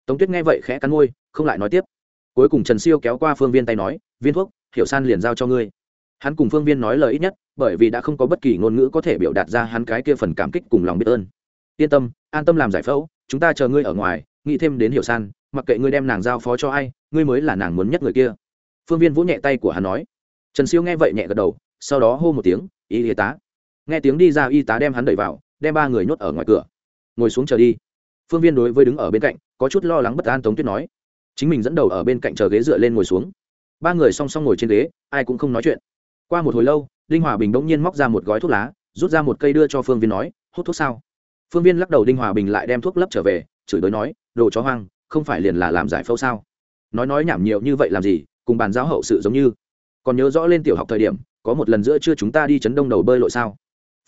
tống tuyết nghe vậy khẽ cắn môi, không lại nói tiếp. Cuối cùng trần siêu kéo qua phương viên tay nói, viên thuốc, Hiểu san liền giao cho ngươi. Hắn cùng phương viên nói lời ít nhất, bởi vì đã không có bất kỳ ngôn ngữ có thể biểu đạt ra hắn cái kia phần cảm kích cùng lòng biết ơn. Yên tâm, an tâm làm giải phẫu, chúng ta chờ ngươi ở ngoài, nghĩ thêm đến hiểu san, mặc kệ ngươi đem nàng giao phó cho ai, ngươi mới là nàng muốn nhất người kia. Phương viên vỗ nhẹ tay của hắn nói. Trần siêu nghe vậy nhẹ gật đầu, sau đó hô một tiếng, y y tá. Nghe tiếng đi ra y tá đem hắn đẩy vào, đem ba người nhốt ở ngoài cửa. Ngồi xuống chờ đi. Phương viên đối với đứng ở bên cạnh có chút lo lắng bất an tống tuyết nói. Chính mình dẫn đầu ở bên cạnh chờ ghế dựa lên ngồi xuống. Ba người song song ngồi trên ghế, ai cũng không nói chuyện. Qua một hồi lâu, đinh hòa bình bỗng nhiên móc ra một gói thuốc lá, rút ra một cây đưa cho phương viên nói, hút thuốc sao? Phương viên lắc đầu, đinh hòa bình lại đem thuốc lấp trở về, chửi đối nói, đồ chó hoang, không phải liền là làm giải phẫu sao? Nói nói nhảm nhiều như vậy làm gì, cùng bàn giáo hậu sự giống như. Còn nhớ rõ lên tiểu học thời điểm, có một lần giữa trưa chúng ta đi chấn đông đầu bơi lội sao?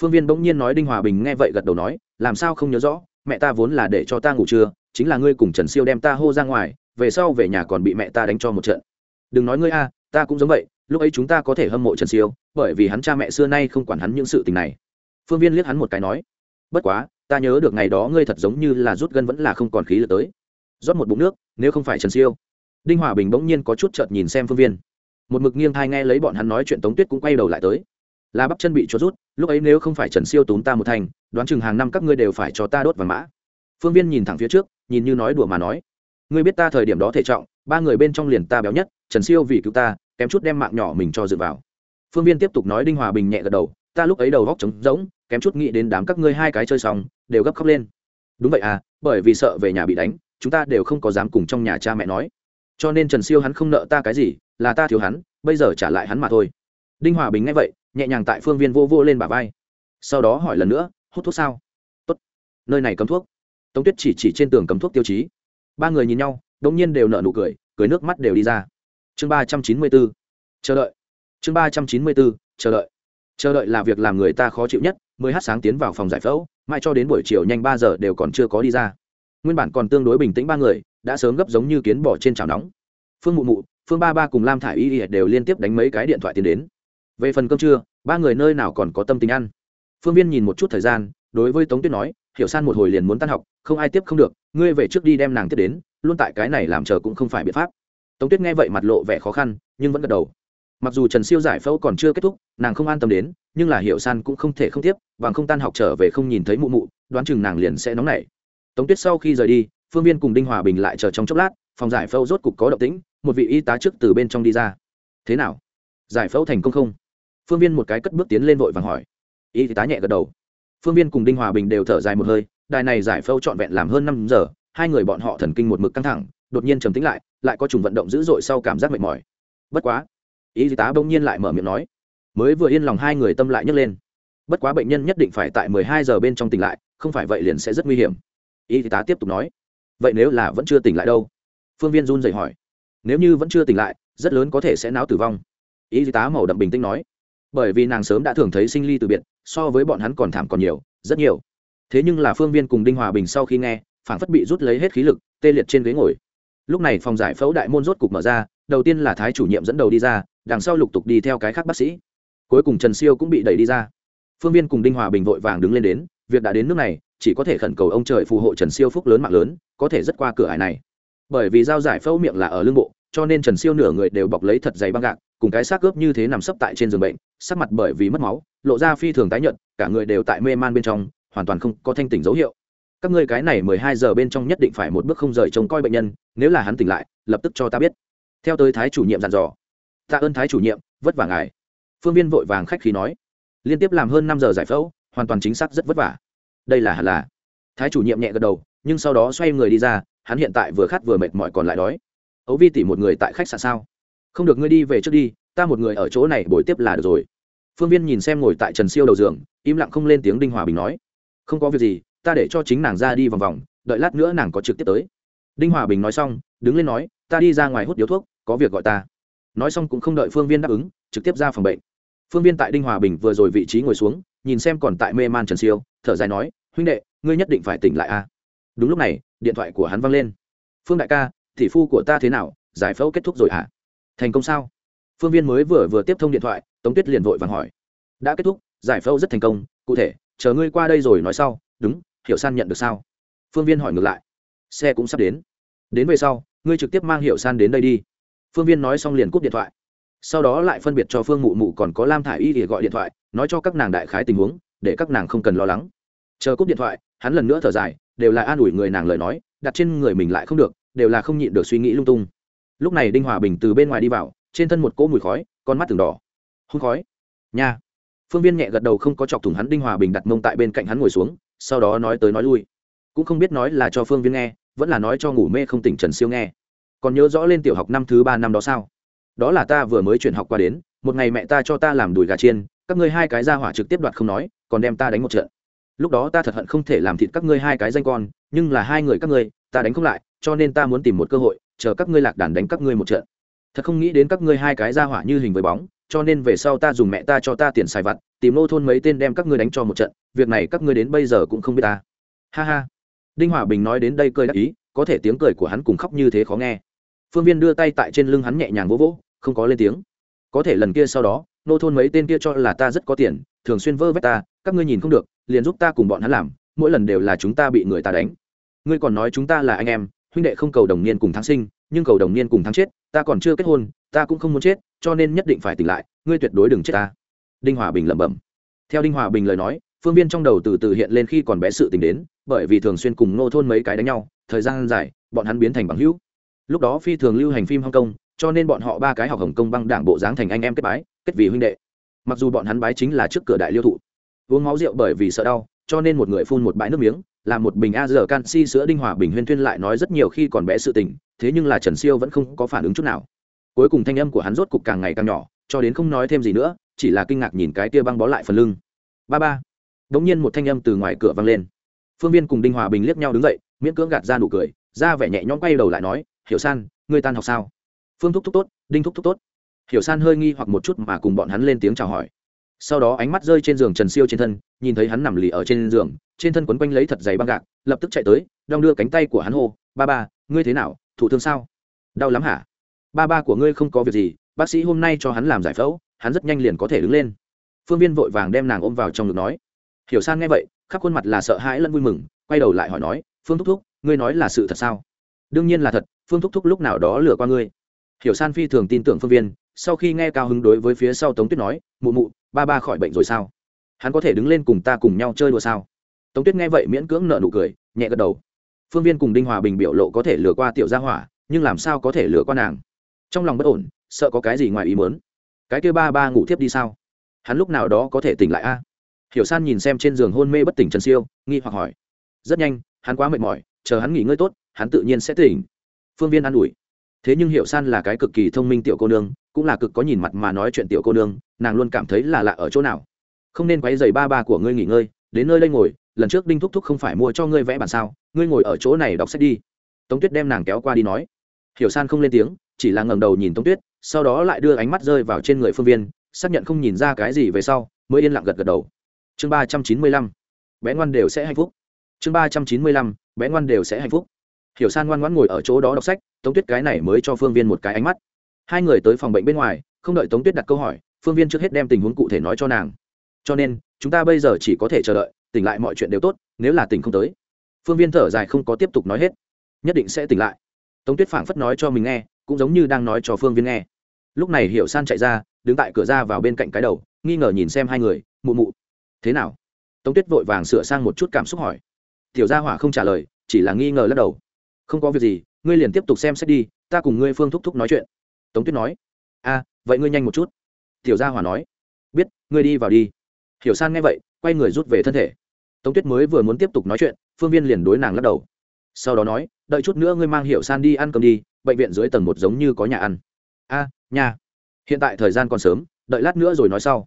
Phương viên bỗng nhiên nói, đinh hòa bình nghe vậy gật đầu nói, làm sao không nhớ rõ, mẹ ta vốn là để cho ta ngủ trưa chính là ngươi cùng trần siêu đem ta hô ra ngoài, về sau về nhà còn bị mẹ ta đánh cho một trận. Đừng nói ngươi a, ta cũng giống vậy, lúc ấy chúng ta có thể hâm mộ trần siêu, bởi vì hắn cha mẹ xưa nay không quản hắn những sự tình này. Phương viên liếc hắn một cái nói, bất quá, ta nhớ được ngày đó ngươi thật giống như là rút gân vẫn là không còn khí lực tới. Rót một bụng nước, nếu không phải trần siêu. Đinh hòa bình bỗng nhiên có chút chợt nhìn xem phương viên. Một mực nghiêng thai nghe lấy bọn hắn nói chuyện tống tuyết cũng quay đầu lại tới. Là bắp chân bị cho rút, lúc ấy nếu không phải trần siêu túm ta một thành, đoán chừng hàng năm các ngươi đều phải cho ta đốt vàng mã. Phương viên nhìn thẳng phía trước nhìn như nói đùa mà nói. Ngươi biết ta thời điểm đó thể trọng, ba người bên trong liền ta béo nhất, trần siêu vì cứu ta, kém chút đem mạng nhỏ mình cho dựa vào. Phương viên tiếp tục nói đinh hòa bình nhẹ gật đầu, ta lúc ấy đầu góc trống rỗng, kém chút nghĩ đến đám các ngươi hai cái chơi xong, đều gấp khóc lên. Đúng vậy à bởi vì sợ về nhà bị đánh, chúng ta đều không có dám cùng trong nhà cha mẹ nói. Cho nên trần siêu hắn không nợ ta cái gì, là ta thiếu hắn, bây giờ trả lại hắn mà thôi. Đinh hòa bình nghe vậy, nhẹ nhàng tại phương viên vô vô lên bả vai. Sau đó hỏi lần nữa, hút thuốc sao? Tốt. Nơi này cấm thuốc tống tuyết chỉ chỉ trên tường cấm thuốc tiêu chí. Ba người nhìn nhau đ ỗ n g nhiên đều nợ nụ cười cười nước mắt đều đi ra. Chương ba trăm chín mươi bốn, chờ đợi. Chương ba trăm chín mươi bốn, chờ đợi. Chờ đợi là việc làm người ta khó chịu nhất, mười h sáng tiến vào phòng giải phẫu, mãi cho đến buổi chiều nhanh ba giờ đều còn chưa có đi ra. Nguyên bản còn tương đối bình tĩnh ba người, đã sớm gấp giống như kiến bỏ trên chảo nóng. Phương mụ mụ, phương ba ba cùng lam thả i y đều liên tiếp đánh mấy cái điện thoại tiến đến. Về phần cơm trưa, ba người nơi nào còn có tâm tình ăn? Phương viên nhìn một chút thời gian, đối với tống tuyết nói hiểu san một hồi liền muốn tan học, không ai tiếp không được, ngươi về trước đi đem nàng tiếp đến, luôn tại cái này làm chờ cũng không phải biện pháp. Tống tuyết nghe vậy mặt lộ vẻ khó khăn, nhưng vẫn gật đầu. Mặc dù trần siêu giải phẫu còn chưa kết thúc, nàng không an tâm đến, nhưng là hiểu san cũng không thể không tiếp và không tan học trở về không nhìn thấy mụ mụ, đoán chừng nàng liền sẽ nóng nảy. Tống tuyết sau khi rời đi, phương viên cùng đinh hòa bình lại chờ trong chốc lát, phòng giải phẫu rốt cục có động tĩnh, một vị y tá trước từ bên trong đi ra. Thế nào? Giải phẫu thành công không? Phương viên một cái cất bước tiến lên vội vàng hỏi. Y tá nhẹ gật đầu phương viên cùng đinh hòa bình đều thở dài một hơi, đài này giải phẫu trọn vẹn làm hơn năm giờ, hai người bọn họ thần kinh một mực căng thẳng, đột nhiên trầm tính lại lại có chủng vận động dữ dội sau cảm giác mệt mỏi. Bất quá, y tá bỗng nhiên lại mở miệng nói, mới vừa yên lòng hai người tâm lại nhấc lên. Bất quá bệnh nhân nhất định phải tại mười hai giờ bên trong tỉnh lại, không phải vậy liền sẽ rất nguy hiểm. Y tá tiếp tục nói, vậy nếu là vẫn chưa tỉnh lại đâu? Phương viên run dậy hỏi, nếu như vẫn chưa tỉnh lại, rất lớn có thể sẽ não tử vong. Y tá màu đậm bình tĩnh nói bởi vì nàng sớm đã thường thấy sinh ly từ biệt, so với bọn hắn còn thảm còn nhiều, rất nhiều. Thế nhưng là phương viên cùng đinh hòa bình sau khi nghe, phảng phất bị rút lấy hết khí lực, tê liệt trên ghế ngồi. Lúc này phòng giải phẫu đại môn rốt cục mở ra, đầu tiên là thái chủ nhiệm dẫn đầu đi ra, đằng sau lục tục đi theo cái khác bác sĩ. Cuối cùng trần siêu cũng bị đẩy đi ra. Phương viên cùng đinh hòa bình vội vàng đứng lên đến, việc đã đến nước này, chỉ có thể khẩn cầu ông trời phù hộ trần siêu phúc lớn mạng lớn, có thể rất qua cửa hải này. Bởi vì giao giải phẫu miệng là ở lưng bộ, cho nên trần siêu nửa người đều bọc lấy thật dày băng gạc cùng cái xác ướp như thế nằm sấp tại trên giường bệnh, sắc mặt bởi vì mất máu, lộ ra phi thường tái nhợt, cả người đều tại mê man bên trong, hoàn toàn không có thanh tỉnh dấu hiệu. Các ngươi cái này mười hai giờ bên trong nhất định phải một bước không rời trông coi bệnh nhân, nếu là hắn tỉnh lại, lập tức cho ta biết. Theo tới thái chủ nhiệm dặn dò. Tạ ơn thái chủ nhiệm, vất vả ngài. Phương viên vội vàng khách khí nói. Liên tiếp làm hơn năm giờ giải phẫu, hoàn toàn chính xác rất vất vả. Đây là hẳn là. Thái chủ nhiệm nhẹ gật đầu, nhưng sau đó xoay người đi ra, hắn hiện tại vừa khát vừa mệt mỏi còn lại đói. Ấu vi tỉ một người tại khách sạn sao? Không được, ngươi đi về trước đi, ta một người ở chỗ này bồi tiếp là được rồi. Phương viên nhìn xem ngồi tại trần siêu đầu giường, im lặng không lên tiếng đinh hòa bình nói, không có việc gì, ta để cho chính nàng ra đi vòng vòng, đợi lát nữa nàng có trực tiếp tới. Đinh hòa bình nói xong, đứng lên nói, ta đi ra ngoài hút điếu thuốc, có việc gọi ta. Nói xong cũng không đợi phương viên đáp ứng, trực tiếp ra phòng bệnh. Phương viên tại đinh hòa bình vừa rồi vị trí ngồi xuống, nhìn xem còn tại mê man trần siêu, thở dài nói, huynh đệ, ngươi nhất định phải tỉnh lại a. Đúng lúc này, điện thoại của hắn văng lên. Phương đại ca thị phu của ta thế nào? Giải phẫu kết thúc rồi hả? Thành công sao? Phương viên mới vừa vừa tiếp thông điện thoại, tống tuyết liền vội vàng hỏi. Đã kết thúc, giải phẫu rất thành công, cụ thể, chờ ngươi qua đây rồi nói sau, đúng, hiểu san nhận được sao? Phương viên hỏi ngược lại. Xe cũng sắp đến. Đến về sau, ngươi trực tiếp mang hiệu san đến đây đi. Phương viên nói xong liền cúp điện thoại. Sau đó lại phân biệt cho phương mụ mụ còn có lam thả i y để gọi điện thoại, nói cho các nàng đại khái tình huống, để các nàng không cần lo lắng. Chờ cúp điện thoại, hắn lần nữa thở dài, đều là an ủi người nàng lời nói, đặt trên người mình lại không được, đều là không nhịn được suy nghĩ lung tung lúc này đinh hòa bình từ bên ngoài đi vào, trên thân một cỗ mùi khói, con mắt từng đỏ. Hôn khói. Nha. Phương viên nhẹ gật đầu không có chọc thủng hắn, đinh hòa bình đặt mông tại bên cạnh hắn ngồi xuống, sau đó nói tới nói lui. Cũng không biết nói là cho phương viên nghe, vẫn là nói cho ngủ mê không tỉnh trần siêu nghe. Còn nhớ rõ lên tiểu học năm thứ ba năm đó sao? Đó là ta vừa mới chuyển học qua đến, một ngày mẹ ta cho ta làm đùi gà chiên, các ngươi hai cái ra hỏa trực tiếp đoạt không nói, còn đem ta đánh một trận. Lúc đó ta thật hận không thể làm thịt các ngươi hai cái danh con, nhưng là hai người các ngươi, ta đánh không lại, cho nên ta muốn tìm một cơ hội chờ các ngươi lạc đàn đánh các ngươi một trận. Thật không nghĩ đến các ngươi hai cái ra hỏa như hình với bóng, cho nên về sau ta dùng mẹ ta cho ta tiền xài vặt, tìm nô thôn mấy tên đem các ngươi đánh cho một trận, việc này các ngươi đến bây giờ cũng không biết ta. Ha ha. Đinh hòa bình nói đến đây cười đắc ý, có thể tiếng cười của hắn cùng khóc như thế khó nghe. Phương viên đưa tay tại trên lưng hắn nhẹ nhàng vỗ vỗ, không có lên tiếng. Có thể lần kia sau đó, nô thôn mấy tên kia cho là ta rất có tiền, thường xuyên vơ vét ta, các ngươi nhìn không được, liền giúp ta cùng bọn hắn làm, mỗi lần đều là chúng ta bị người ta đánh. Ngươi còn nói chúng ta là anh em huynh đệ không cầu đồng niên cùng tháng sinh, nhưng cầu đồng niên cùng tháng chết, ta còn chưa kết hôn, ta cũng không muốn chết, cho nên nhất định phải tỉnh lại, ngươi tuyệt đối đừng chết ta. Đinh hòa bình lẩm bẩm. Theo đinh hòa bình lời nói, phương viên trong đầu từ từ hiện lên khi còn bé sự tình đến, bởi vì thường xuyên cùng nô thôn mấy cái đánh nhau, thời gian dài, bọn hắn biến thành bằng hữu. Lúc đó phi thường lưu hành phim hong kong, cho nên bọn họ ba cái học hồng kông băng đảng bộ dáng thành anh em kết bái, kết vì huynh đệ. Mặc dù bọn hắn bái chính là trước cửa đại liêu thụ. Uống máu rượu bởi vì sợ đau, cho nên một người phun một bãi nước miếng làm một bình a giờ canxi sữa đinh hòa bình huyên thuyên lại nói rất nhiều khi còn bé sự tình, thế nhưng là trần siêu vẫn không có phản ứng chút nào. Cuối cùng thanh âm của hắn rốt cục càng ngày càng nhỏ, cho đến không nói thêm gì nữa, chỉ là kinh ngạc nhìn cái tia băng bó lại phần lưng. Ba ba. Đ ỗ n g nhiên một thanh âm từ ngoài cửa vang lên. Phương viên cùng đinh hòa bình liếc nhau đứng dậy, miễn cưỡng gạt ra nụ cười, ra vẻ nhẹ nhõm quay đầu lại nói, hiểu san, ngươi tan học sao? Phương thúc thúc tốt, đinh thúc thúc tốt. Hiểu san hơi nghi hoặc một chút mà cùng bọn hắn lên tiếng chào hỏi. Sau đó ánh mắt rơi trên giường trần siêu trên thân, nhìn thấy hắn nằm lì ở trên giường trên thân quấn quanh lấy thật dày băng gạc, lập tức chạy tới, đong đưa cánh tay của hắn hô, ba ba, ngươi thế nào thủ thương sao? Đau lắm hả? Ba ba của ngươi không có việc gì, bác sĩ hôm nay cho hắn làm giải phẫu, hắn rất nhanh liền có thể đứng lên. Phương viên vội vàng đem nàng ôm vào trong ngực nói. Hiểu san nghe vậy, khắp khuôn mặt là sợ hãi lẫn vui mừng, quay đầu lại hỏi nói, phương thúc thúc, ngươi nói là sự thật sao? Đương nhiên là thật, phương thúc thúc lúc nào đó lừa qua ngươi. Hiểu san phi thường tin tưởng phương viên, sau khi nghe cao hứng đối với phía sau tống tuyết nói, mụ mụ, ba ba khỏi bệnh rồi sao? Hắn có thể đứng lên cùng ta cùng nhau chơi đùa sao? Tống tuyết nghe vậy miễn cưỡng nợ nụ cười, nhẹ gật đầu. Phương viên cùng đinh hòa bình biểu lộ có thể lừa qua tiểu gia hỏa, nhưng làm sao có thể lừa qua nàng? Trong lòng bất ổn, sợ có cái gì ngoài ý mớn cái kêu ba ba ngủ thiếp đi sao? Hắn lúc nào đó có thể tỉnh lại a? Hiểu san nhìn xem trên giường hôn mê bất tỉnh trần siêu, nghi hoặc hỏi. Rất nhanh, hắn quá mệt mỏi, chờ hắn nghỉ ngơi tốt, hắn tự nhiên sẽ tỉnh. Phương viên an ủi. Thế nhưng hiệu san là cái cực kỳ thông minh tiểu cô nương, cũng là cực có nhìn mặt mà nói chuyện tiểu cô nương, nàng luôn cảm thấy là lạ ở chỗ nào. Không nên quấy giày ba ba của ngươi nghỉ ngơi, đến nơi đây ngồi lần trước đinh thúc thúc không phải mua cho ngươi vẽ bản sao, ngươi ngồi ở chỗ này đọc sách đi. Tống tuyết đem nàng kéo qua đi nói. Hiểu san không lên tiếng, chỉ là ngẩng đầu nhìn tống tuyết, sau đó lại đưa ánh mắt rơi vào trên người phương viên, xác nhận không nhìn ra cái gì về sau, mới yên lặng gật gật đầu. Chương ba trăm chín mươi lăm, bé ngoan đều sẽ hạnh phúc. Chương ba trăm chín mươi lăm, bé ngoan đều sẽ hạnh phúc. Hiểu san ngoan ngoãn ngồi ở chỗ đó đọc sách, tống tuyết cái này mới cho phương viên một cái ánh mắt. Hai người tới phòng bệnh bên ngoài, không đợi tống tuyết đặt câu hỏi, phương viên trước hết đem tình huống cụ thể nói cho nàng. Cho nên, chúng ta bây giờ chỉ có thể chờ đợi tỉnh lại mọi chuyện đều tốt, nếu là tỉnh không tới. Phương viên thở dài không có tiếp tục nói hết. Nhất định sẽ tỉnh lại. Tống tuyết phảng phất nói cho mình nghe, cũng giống như đang nói cho phương viên nghe. Lúc này hiểu san chạy ra, đứng tại cửa ra vào bên cạnh cái đầu, nghi ngờ nhìn xem hai người, mụ mụ, thế nào? Tống tuyết vội vàng sửa sang một chút cảm xúc hỏi. Tiểu gia hỏa không trả lời, chỉ là nghi ngờ lắc đầu. Không có việc gì, ngươi liền tiếp tục xem xét đi, ta cùng ngươi phương thúc thúc nói chuyện. Tống tuyết nói. A, vậy ngươi nhanh một chút. Tiểu gia hỏa nói. Biết, ngươi đi vào đi. Hiểu san nghe vậy, quay người rút về thân thể tống tuyết mới vừa muốn tiếp tục nói chuyện, phương viên liền đối nàng lắc đầu. Sau đó nói, đợi chút nữa ngươi mang hiểu san đi ăn cơm đi, bệnh viện dưới tầng một giống như có nhà ăn. A, nhà. Hiện tại thời gian còn sớm, đợi lát nữa rồi nói sau.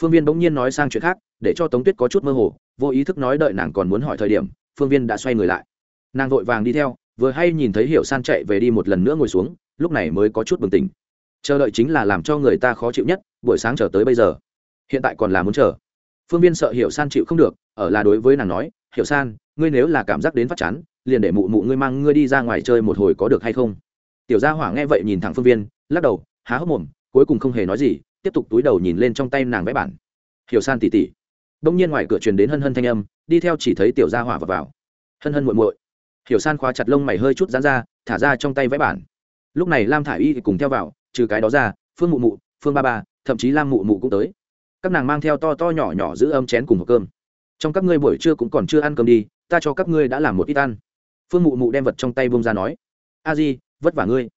Phương viên bỗng nhiên nói sang chuyện khác, để cho tống tuyết có chút mơ hồ, vô ý thức nói đợi nàng còn muốn hỏi thời điểm, phương viên đã xoay người lại. Nàng vội vàng đi theo, vừa hay nhìn thấy hiểu san chạy về đi một lần nữa ngồi xuống, lúc này mới có chút bừng tỉnh. Chờ đợi chính là làm cho người ta khó chịu nhất, buổi sáng chờ tới bây giờ. Hiện tại còn là muốn chờ. Phương viên sợ hiểu san chịu không được ở là đối với nàng nói hiểu san ngươi nếu là cảm giác đến phát chán liền để mụ mụ ngươi mang ngươi đi ra ngoài chơi một hồi có được hay không? Tiểu gia hỏa nghe vậy nhìn thẳng phương viên lắc đầu há hốc mồm cuối cùng không hề nói gì tiếp tục túi đầu nhìn lên trong tay nàng vẽ bản. Hiểu san tỉ tỉ đông nhiên ngoài cửa truyền đến hân hân thanh âm đi theo chỉ thấy tiểu gia hỏa vào, vào. hân hân muội muội. Hiểu san khóa chặt lông mày hơi chút dán ra thả ra trong tay vẽ bản. Lúc này lam thả y thì cùng theo vào trừ cái đó ra phương mụ mụ phương ba ba thậm chí lam mụ mụ cũng tới. Các nàng mang theo to to nhỏ nhỏ giữ âm chén cùng hộp cơm trong các ngươi buổi trưa cũng còn chưa ăn cơm đi, ta cho các ngươi đã làm một ít ăn. Phương mụ mụ đem vật trong tay bông ra nói, a di, vất vả ngươi.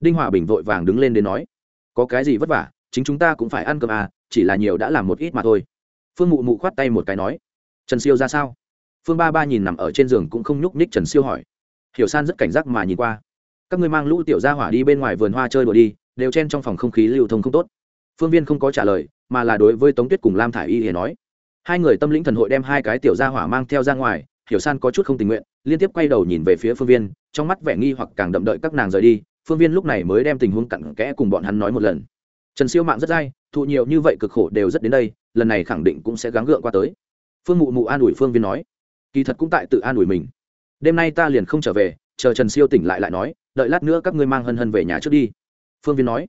Đinh hòa bình vội vàng đứng lên đến nói, có cái gì vất vả, chính chúng ta cũng phải ăn cơm à chỉ là nhiều đã làm một ít mà thôi. Phương mụ mụ khoát tay một cái nói, trần siêu ra sao? Phương ba ba nhìn nằm ở trên giường cũng không nhúc nhích trần siêu hỏi, hiểu san rất cảnh giác mà nhìn qua. Các ngươi mang lũ tiểu ra hỏa đi bên ngoài vườn hoa chơi đùa đi, đều chen trong phòng không khí lưu thông không tốt. Phương viên không có trả lời, mà là đối với tống tuyết cùng lam thả i y thì nói hai người tâm lĩnh thần hội đem hai cái tiểu gia hỏa mang theo ra ngoài, hiểu san có chút không tình nguyện, liên tiếp quay đầu nhìn về phía phương viên, trong mắt vẻ nghi hoặc càng đậm đợi các nàng rời đi, phương viên lúc này mới đem tình huống cặn kẽ cùng bọn hắn nói một lần. Trần siêu mạng rất dai, thụ nhiều như vậy cực khổ đều rất đến đây, lần này khẳng định cũng sẽ gắng gượng qua tới. Phương mụ mụ an ủi phương viên nói, kỳ thật cũng tại tự an ủi mình. Đêm nay ta liền không trở về, chờ trần siêu tỉnh lại lại nói, đợi lát nữa các ngươi mang hân hân về nhà trước đi. Phương viên nói.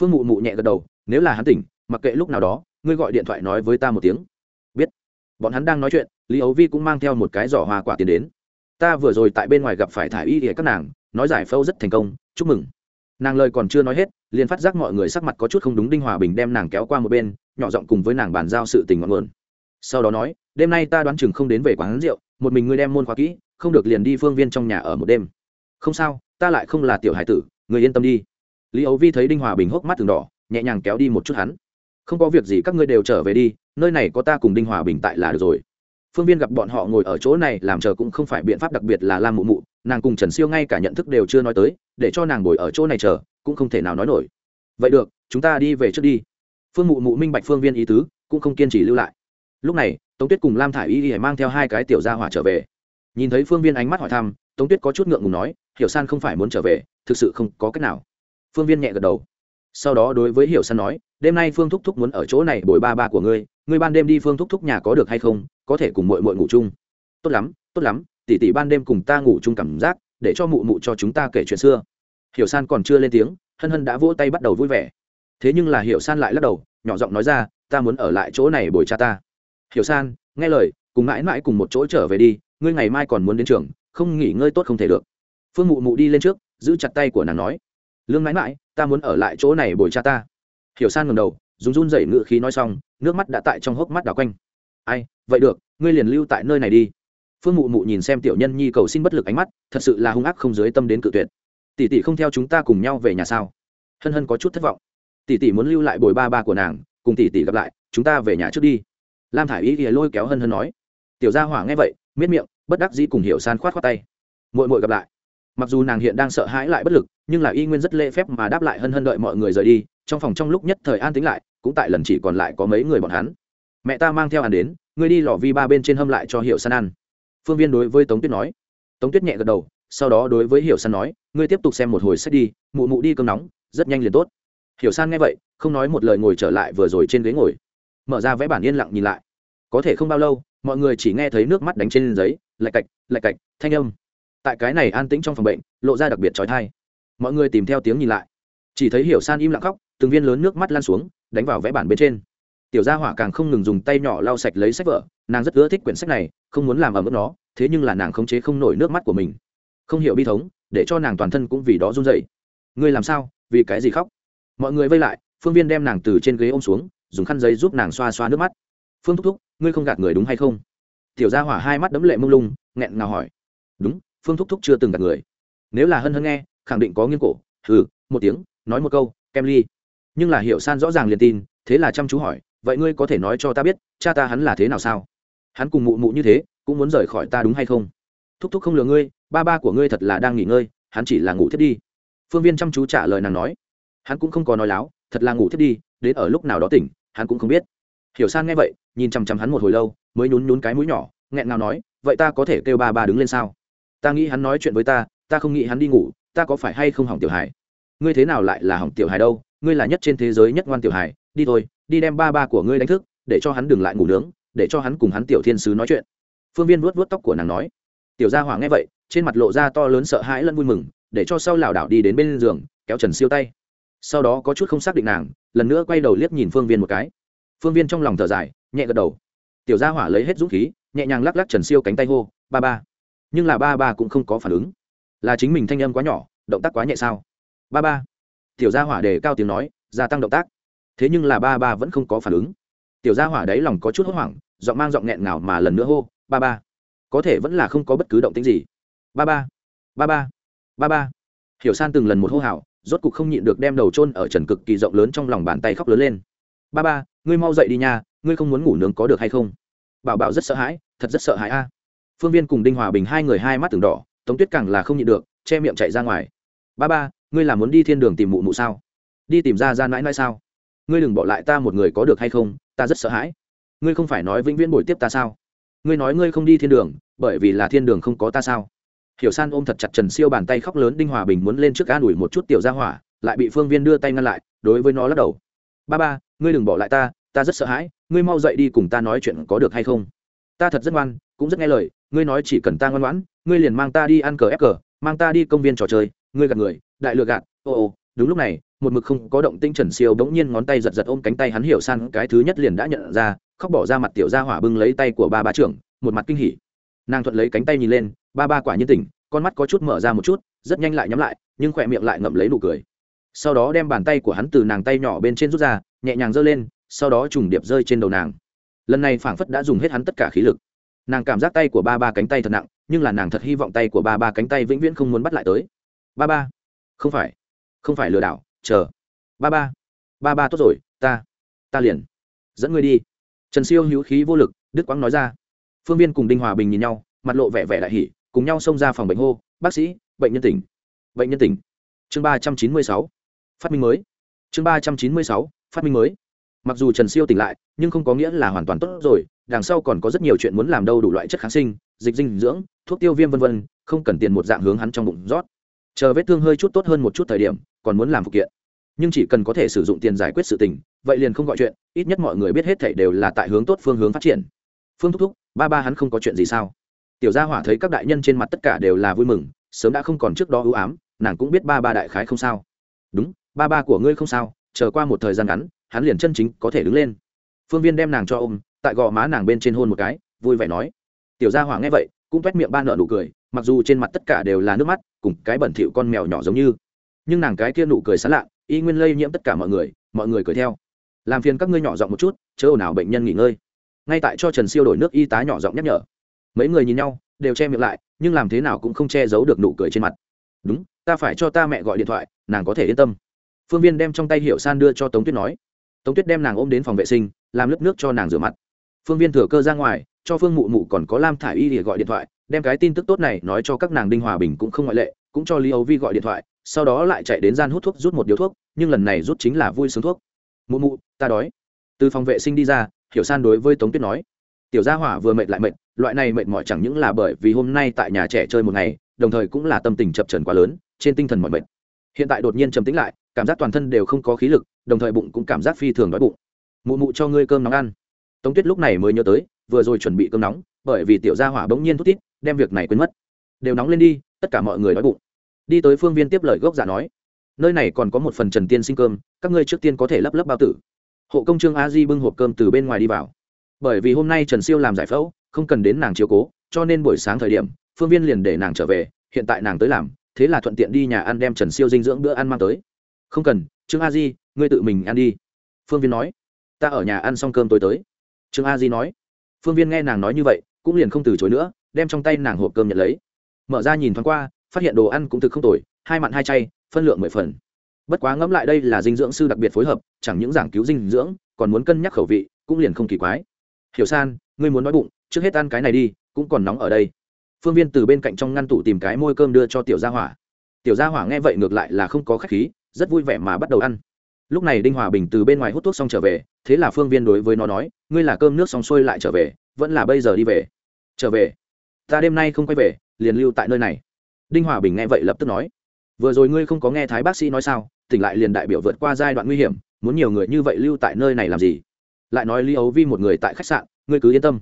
Phương mụ mụ nhẹ gật đầu, nếu là hắn tỉnh, mặc kệ lúc nào đó, ngươi gọi điện thoại nói với ta một tiếng bọn hắn đang nói chuyện, lý ấu vi cũng mang theo một cái giỏ hoa quả tiền đến. Ta vừa rồi tại bên ngoài gặp phải thả y ỉa các nàng, nói giải phẫu rất thành công, chúc mừng. Nàng lời còn chưa nói hết, liền phát giác mọi người sắc mặt có chút không đúng đinh hòa bình đem nàng kéo qua một bên, nhỏ giọng cùng với nàng bàn giao sự tình ngọn nguồn. Sau đó nói, đêm nay ta đoán chừng không đến về quán rượu, một mình ngươi đem môn khóa kỹ, không được liền đi phương viên trong nhà ở một đêm. Không sao, ta lại không là tiểu hải tử người yên tâm đi. Lý ấu vi thấy đinh hòa bình hốc mắt từng đỏ, nhẹ nhàng kéo đi một chút hắn không có việc gì các ngươi đều trở về đi, nơi này có ta cùng đinh hòa bình tại là được rồi. Phương viên gặp bọn họ ngồi ở chỗ này làm chờ cũng không phải biện pháp đặc biệt là lam mụ mụ, nàng cùng trần siêu ngay cả nhận thức đều chưa nói tới, để cho nàng ngồi ở chỗ này chờ, cũng không thể nào nói nổi. Vậy được, chúng ta đi về trước đi. Phương mụ mụ minh bạch phương viên ý tứ, cũng không kiên trì lưu lại. Lúc này, tống tuyết cùng lam thả i y y mang theo hai cái tiểu gia hỏa trở về. Nhìn thấy phương viên ánh mắt hỏi thăm, tống tuyết có chút ngượng ngùng nói, hiểu san không phải muốn trở về, thực sự không có cách nào. Phương viên nhẹ gật đầu. Sau đó đối với hiểu san nói đêm nay phương thúc thúc muốn ở chỗ này bồi ba ba của ngươi ngươi ban đêm đi phương thúc thúc nhà có được hay không, có thể cùng mội mội ngủ chung. Tốt lắm tốt lắm, tỷ tỷ ban đêm cùng ta ngủ chung cảm giác, để cho mụ mụ cho chúng ta kể chuyện xưa. Hiểu san còn chưa lên tiếng, hân hân đã vỗ tay bắt đầu vui vẻ. Thế nhưng là hiểu san lại lắc đầu, nhỏ giọng nói ra, ta muốn ở lại chỗ này bồi cha ta. Hiểu san, nghe lời, cùng mãi mãi cùng một chỗ trở về đi, ngươi ngày mai còn muốn đến trường, không nghỉ ngơi tốt không thể được. Phương mụ mụ đi lên trước, giữ chặt tay của nàng nói, lương mãi mãi, ta muốn ở lại chỗ này bồi cha ta hiểu san ngầm đầu, dùng run dậy ngựa khí nói xong, nước mắt đã tại trong hốc mắt đào quanh. Ai, vậy được, ngươi liền lưu tại nơi này đi. Phương mụ mụ nhìn xem tiểu nhân nhi cầu xin bất lực ánh mắt, thật sự là hung ác không dưới tâm đến cự tuyệt. Tỷ tỷ không theo chúng ta cùng nhau về nhà sao? Hân hân có chút thất vọng. Tỷ tỷ muốn lưu lại bồi ba ba của nàng, cùng tỷ tỷ gặp lại, chúng ta về nhà trước đi. Lam thả i y ghìa lôi kéo hân hân nói. Tiểu gia hỏa nghe vậy, miết miệng, bất đắc dĩ cùng hiểu san khoát khoát tay. Mội mội gặp lại. Mặc dù nàng hiện đang sợ hãi lại bất lực, nhưng là y nguyên rất lễ phép mà đáp lại hân hân đợi mọi người rời đi trong phòng trong lúc nhất thời an tính lại, cũng tại lần chỉ còn lại có mấy người bọn hắn. Mẹ ta mang theo ăn đến, ngươi đi lò vi ba bên trên hâm lại cho hiệu san ăn. Phương viên đối với tống tuyết nói. Tống tuyết nhẹ gật đầu, sau đó đối với hiểu san nói, ngươi tiếp tục xem một hồi sách đi, mụ mụ đi cơm nóng, rất nhanh liền tốt. Hiểu san nghe vậy, không nói một lời ngồi trở lại vừa rồi trên ghế ngồi. Mở ra vẽ bản yên lặng nhìn lại. Có thể không bao lâu, mọi người chỉ nghe thấy nước mắt đánh trên giấy, lạch cạch lạch cạch, thanh âm. Tại cái này an tĩnh trong phòng bệnh, lộ ra đặc biệt trói thai. Mọi người tìm theo tiếng nhìn lại. Chỉ thấy hiểu san im lặng khóc từng viên lớn nước mắt lan xuống, đánh vào vẽ bản bên trên. Tiểu gia hỏa càng không ngừng dùng tay nhỏ lau sạch lấy sách vở, nàng rất ưa thích quyển sách này, không muốn làm ở mức nó, thế nhưng là nàng khống chế không nổi nước mắt của mình. Không hiểu bi thống, để cho nàng toàn thân cũng vì đó run dậy ngươi làm sao? Vì cái gì khóc? Mọi người vây lại, phương viên đem nàng từ trên ghế ôm xuống, dùng khăn giấy giúp nàng xoa xoa nước mắt. Phương thúc thúc, ngươi không gạt người đúng hay không? Tiểu gia hỏa hai mắt đấm lệ mông lung, nghẹn ngào hỏi. Đúng, phương thúc thúc chưa từng gạt người. Nếu là hân hân nghe, khẳng định có nghiêng cổ, hừ, một tiếng, nói một câu, kem ly nhưng là hiểu san rõ ràng liền tin, thế là chăm chú hỏi, vậy ngươi có thể nói cho ta biết, cha ta hắn là thế nào sao? Hắn cùng mụ mụ như thế, cũng muốn rời khỏi ta đúng hay không? Thúc thúc không lừa ngươi, ba ba của ngươi thật là đang nghỉ ngơi, hắn chỉ là ngủ thiết đi. Phương viên chăm chú trả lời nàng nói. Hắn cũng không có nói láo, thật là ngủ thiết đi, đến ở lúc nào đó tỉnh, hắn cũng không biết. Hiểu san nghe vậy, nhìn chằm chằm hắn một hồi lâu, mới nhún nhún cái mũi nhỏ, nghẹn ngào nói, vậy ta có thể kêu ba ba đứng lên sao? Ta nghĩ hắn nói chuyện với ta ta không nghĩ hắn đi ngủ, ta có phải hay không hỏng tiểu hải ngươi thế nào lại là hỏng tiểu hải đâu? Ngươi là nhất trên thế giới nhất ngoan tiểu hải đi thôi, đi đem ba ba của ngươi đánh thức, để cho hắn đừng lại ngủ nướng, để cho hắn cùng hắn tiểu thiên sứ nói chuyện. Phương viên vuốt vuốt tóc của nàng nói. Tiểu gia hỏa nghe vậy, trên mặt lộ ra to lớn sợ hãi lẫn vui mừng, để cho sau lảo đảo đi đến bên giường, kéo trần siêu tay. Sau đó có chút không xác định nàng, lần nữa quay đầu liếc nhìn phương viên một cái. Phương viên trong lòng thở dài, nhẹ gật đầu. Tiểu gia hỏa lấy hết dũng khí, nhẹ nhàng lắc lắc trần siêu cánh tay hô, ba ba. Nhưng là ba ba cũng không có phản ứng. Là chính mình thanh âm quá nhỏ, động tác quá nhẹ sao? Ba ba tiểu gia hỏa đề cao tiếng nói, gia tăng động tác. Thế nhưng là ba ba vẫn không có phản ứng. Tiểu gia hỏa đấy lòng có chút hốt hoảng, giọng mang giọng nghẹn ngào mà lần nữa hô, ba ba. Có thể vẫn là không có bất cứ động tính gì. Ba ba ba ba ba ba. Hiểu san từng lần một hô hào, rốt cục không nhịn được đem đầu chôn ở trần cực kỳ rộng lớn trong lòng bàn tay khóc lớn lên. Ba ba, ngươi mau dậy đi nha, ngươi không muốn ngủ nướng có được hay không? Bảo bảo rất sợ hãi, thật rất sợ hãi a. Phương viên cùng đinh hòa bình hai người hai mắt từng đỏ, tống tuyết càng là không nhịn được, che miệng chạy ra ngoài. Ba ba ngươi là muốn đi thiên đường tìm mụ mụ sao? Đi tìm ra ra mãi mãi sao? Ngươi đừng bỏ lại ta một người có được hay không, ta rất sợ hãi. Ngươi không phải nói vĩnh viễn bồi tiếp ta sao? Ngươi nói ngươi không đi thiên đường, bởi vì là thiên đường không có ta sao? Hiểu san ôm thật chặt trần siêu bàn tay khóc lớn, đinh hòa bình muốn lên trước an ủi một chút tiểu ra hỏa, lại bị phương viên đưa tay ngăn lại, đối với nó lắc đầu. Ba ba, ngươi đừng bỏ lại ta ta rất sợ hãi, ngươi mau dậy đi cùng ta nói chuyện có được hay không? Ta thật rất ngoan, cũng rất nghe lời, ngươi nói chỉ cần ta ngoan ngoãn, ngươi liền mang ta đi ăn cờ ép cờ, mang ta đi công viên trò chơi ngươi gạt người, đại lừa gạt, ô ô, đúng lúc này, một mực không có động tinh trần siêu bỗng nhiên ngón tay giật giật ôm cánh tay hắn hiểu san, cái thứ nhất liền đã nhận ra, khóc bỏ ra mặt tiểu gia hỏa bưng lấy tay của ba ba trưởng, một mặt kinh hỉ. Nàng thuận lấy cánh tay nhìn lên, ba ba quả nhiên tỉnh, con mắt có chút mở ra một chút, rất nhanh lại nhắm lại, nhưng khỏe miệng lại ngậm lấy nụ cười. Sau đó đem bàn tay của hắn từ nàng tay nhỏ bên trên rút ra, nhẹ nhàng giơ lên, sau đó trùng điệp rơi trên đầu nàng. Lần này phảng phất đã dùng hết hắn tất cả khí lực. Nàng cảm giác tay của ba ba cánh tay thật nặng, nhưng là nàng thật hy vọng tay của ba ba cánh tay vĩnh viễn không muốn bắt lại tới ba ba. Không phải. Không phải lừa đảo. Chờ. Ba ba. Ba ba tốt rồi, ta. Ta liền. Dẫn ngươi đi. Trần siêu hữu khí vô lực đức quang nói ra. Phương viên cùng đinh hòa bình nhìn nhau, mặt lộ vẻ vẻ đại hỉ, cùng nhau xông ra phòng bệnh hô, bác sĩ, bệnh nhân tỉnh. Bệnh nhân tỉnh. Chương ba trăm chín mươi sáu. Phát minh mới. Chương ba trăm chín mươi sáu. Phát minh mới. Mặc dù trần siêu tỉnh lại, nhưng không có nghĩa là hoàn toàn tốt rồi, đằng sau còn có rất nhiều chuyện muốn làm đâu đủ loại chất kháng sinh, dịch dinh dưỡng, thuốc tiêu viêm v v không cần tiền một dạng hướng hắn trong bụng rót chờ vết thương hơi chút tốt hơn một chút thời điểm, còn muốn làm phục kiện. Nhưng chỉ cần có thể sử dụng tiền giải quyết sự tình, vậy liền không gọi chuyện, ít nhất mọi người biết hết thảy đều là tại hướng tốt phương hướng phát triển. Phương thúc thúc, ba ba hắn không có chuyện gì sao? Tiểu gia hỏa thấy các đại nhân trên mặt tất cả đều là vui mừng, sớm đã không còn trước đó ưu ám, nàng cũng biết ba ba đại khái không sao. Đúng, ba ba của ngươi không sao, chờ qua một thời gian ngắn, hắn liền chân chính có thể đứng lên. Phương viên đem nàng cho ôm, tại gò má nàng bên trên hôn một cái, vui vẻ nói. Tiểu gia hỏa nghe vậy, cũng t miệng ba nợ nụ cười mặc dù trên mặt tất cả đều là nước mắt, cùng cái bẩn thỉu con mèo nhỏ giống như, nhưng nàng cái kia nụ cười sán lạ, y nguyên lây nhiễm tất cả mọi người mọi người cười theo. Làm phiền các ngươi nhỏ giọng một chút, chớ ồn ào bệnh nhân nghỉ ngơi. Ngay tại cho trần siêu đổi nước y tá nhỏ giọng nhắc nhở. Mấy người nhìn nhau, đều che miệng lại, nhưng làm thế nào cũng không che giấu được nụ cười trên mặt. Đúng, ta phải cho ta mẹ gọi điện thoại, nàng có thể yên tâm. Phương viên đem trong tay hiệu san đưa cho tống tuyết nói. Tống tuyết đem nàng ôm đến phòng vệ sinh, làm lớp nước cho nàng rửa mặt phương viên thừa cơ ra ngoài, cho phương mụ mụ còn có lam thả i y để gọi điện thoại, đem cái tin tức tốt này nói cho các nàng đinh hòa bình cũng không ngoại lệ, cũng cho lý âu vi gọi điện thoại, sau đó lại chạy đến gian hút thuốc rút một điếu thuốc, nhưng lần này rút chính là vui sướng thuốc. Mụ mụ, ta đói. Từ phòng vệ sinh đi ra, hiểu san đối với tống tuyết nói, tiểu gia hỏa vừa mệt lại mệt, loại này mệt mỏi chẳng những là bởi vì hôm nay tại nhà trẻ chơi một ngày, đồng thời cũng là tâm tình chập trần quá lớn, trên tinh thần mỏi mệt. Hiện tại đột nhiên trầm tĩnh lại, cảm giác toàn thân đều không có khí lực, đồng thời bụng cũng cảm giác phi thường đói bụng. Mụ mụ cho ngươi cơm nóng ăn tống tuyết lúc này mới nhớ tới, vừa rồi chuẩn bị cơm nóng, bởi vì tiểu gia hỏa bỗng nhiên thút tít đem việc này quên mất. Đều nóng lên đi, tất cả mọi người đói bụng. Đi tới phương viên tiếp lời gốc giả nói, nơi này còn có một phần trần tiên sinh cơm, các ngươi trước tiên có thể lấp lấp bao tử. Hộ công trương a di bưng hộp cơm từ bên ngoài đi vào. Bởi vì hôm nay trần siêu làm giải phẫu, không cần đến nàng chiếu cố, cho nên buổi sáng thời điểm, phương viên liền để nàng trở về, hiện tại nàng tới làm, thế là thuận tiện đi nhà ăn đem trần siêu dinh dưỡng bữa ăn mang tới. Không cần, trương a di, ngươi tự mình ăn đi. Phương viên nói, ta ở nhà ăn xong cơm tối tới trương a di nói. Phương viên nghe nàng nói như vậy, cũng liền không từ chối nữa, đem trong tay nàng hộp cơm nhận lấy. Mở ra nhìn thoáng qua, phát hiện đồ ăn cũng thực không tồi, hai mặn hai chay, phân lượng mười phần. Bất quá ngẫm lại đây là dinh dưỡng sư đặc biệt phối hợp, chẳng những giảng cứu dinh dưỡng, còn muốn cân nhắc khẩu vị, cũng liền không kỳ quái. Hiểu san, ngươi muốn nói bụng, trước hết ăn cái này đi, cũng còn nóng ở đây. Phương viên từ bên cạnh trong ngăn tủ tìm cái môi cơm đưa cho tiểu gia hỏa. Tiểu gia hỏa nghe vậy ngược lại là không có khách khí, rất vui vẻ mà bắt đầu ăn. Lúc này đinh hòa bình từ bên ngoài hút thuốc xong trở về, thế là phương viên đối với nó nói ngươi là cơm nước xong xuôi lại trở về, vẫn là bây giờ đi về. Trở về. Ta đêm nay không quay về, liền lưu tại nơi này. Đinh hòa bình nghe vậy lập tức nói. Vừa rồi ngươi không có nghe thái bác sĩ nói sao, tỉnh lại liền đại biểu vượt qua giai đoạn nguy hiểm, muốn nhiều người như vậy lưu tại nơi này làm gì? Lại nói lý ấu vi một người tại khách sạn, ngươi cứ yên tâm.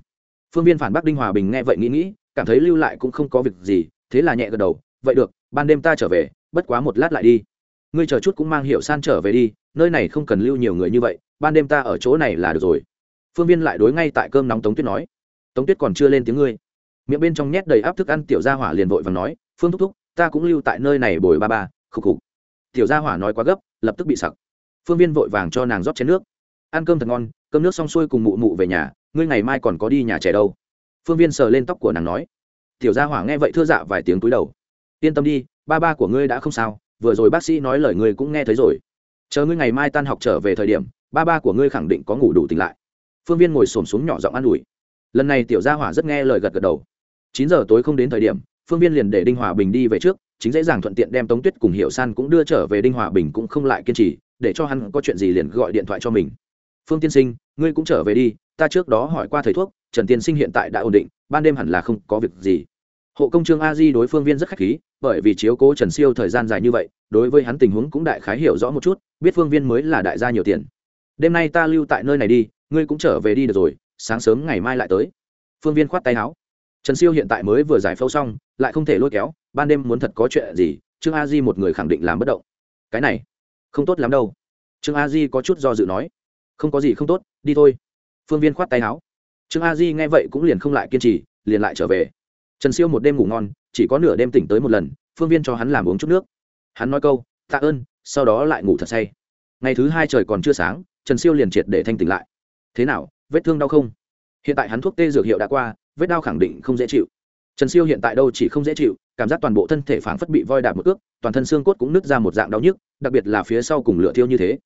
Phương viên phản bác đinh hòa bình nghe vậy nghĩ nghĩ, cảm thấy lưu lại cũng không có việc gì, thế là nhẹ gật đầu. Vậy được, ban đêm ta trở về, bất quá một lát lại đi. Ngươi chờ chút cũng mang hiệu san trở về đi, nơi này không cần lưu nhiều người như vậy, ban đêm ta ở chỗ này là được rồi phương viên lại đối ngay tại cơm nóng tống tuyết nói, tống tuyết còn chưa lên tiếng ngươi. Miệng bên trong nhét đầy áp thức ăn tiểu gia hỏa liền vội và nói, phương thúc thúc, ta cũng lưu tại nơi này bồi ba ba, khục khục. Tiểu gia hỏa nói quá gấp, lập tức bị sặc. Phương viên vội vàng cho nàng rót chén nước. Ăn cơm thật ngon, cơm nước xong xuôi cùng mụ mụ về nhà, ngươi ngày mai còn có đi nhà trẻ đâu. Phương viên sờ lên tóc của nàng nói. Tiểu gia hỏa nghe vậy thưa dạ vài tiếng túi đầu. Yên tâm đi, ba ba của ngươi đã không sao, vừa rồi bác sĩ nói lời ngươi cũng nghe thấy rồi. Chờ ngươi ngày mai tan học trở về thời điểm, ba ba của ngươi khẳng định có ngủ đủ tỉnh lại phương viên ngồi xổm xuống nhỏ giọng an ủi. Lần này tiểu gia hỏa rất nghe lời gật gật đầu. Chín giờ tối không đến thời điểm, phương viên liền để đinh hòa bình đi về trước, chính dễ dàng thuận tiện đem tống tuyết cùng hiệu san cũng đưa trở về, đinh hòa bình cũng không lại kiên trì, để cho hắn có chuyện gì liền gọi điện thoại cho mình. Phương tiên sinh, ngươi cũng trở về đi, ta trước đó hỏi qua thầy thuốc, trần tiên sinh hiện tại đã ổn định, ban đêm hẳn là không có việc gì. Hộ công trương a di đối phương viên rất khách khí, bởi vì chiếu cố trần siêu thời gian dài như vậy, đối với hắn tình huống cũng đại khái hiểu rõ một chút, biết phương viên mới là đại gia nhiều tiền. Đêm nay ta lưu tại nơi này đi ngươi cũng trở về đi được rồi, sáng sớm ngày mai lại tới. Phương viên khoát tay áo. Trần siêu hiện tại mới vừa giải phẫu xong, lại không thể lôi kéo, ban đêm muốn thật có chuyện gì, trương a di một người khẳng định làm bất động. Cái này, không tốt lắm đâu. Trương a di có chút do dự nói. Không có gì không tốt, đi thôi. Phương viên khoát tay áo. Trương a di nghe vậy cũng liền không lại kiên trì, liền lại trở về. Trần siêu một đêm ngủ ngon, chỉ có nửa đêm tỉnh tới một lần, phương viên cho hắn làm uống chút nước. Hắn nói câu, tạ ơn, sau đó lại ngủ thật say. Ngày thứ hai trời còn chưa sáng, trần siêu liền triệt để thanh tỉnh lại thế nào, vết thương đau không? Hiện tại hắn thuốc tê dược hiệu đã qua, vết đau khẳng định không dễ chịu. Trần siêu hiện tại đâu chỉ không dễ chịu, cảm giác toàn bộ thân thể phảng phất bị voi đạp một ước toàn thân xương cốt cũng nứt ra một dạng đau nhức, đặc biệt là phía sau cùng lửa thiêu như thế.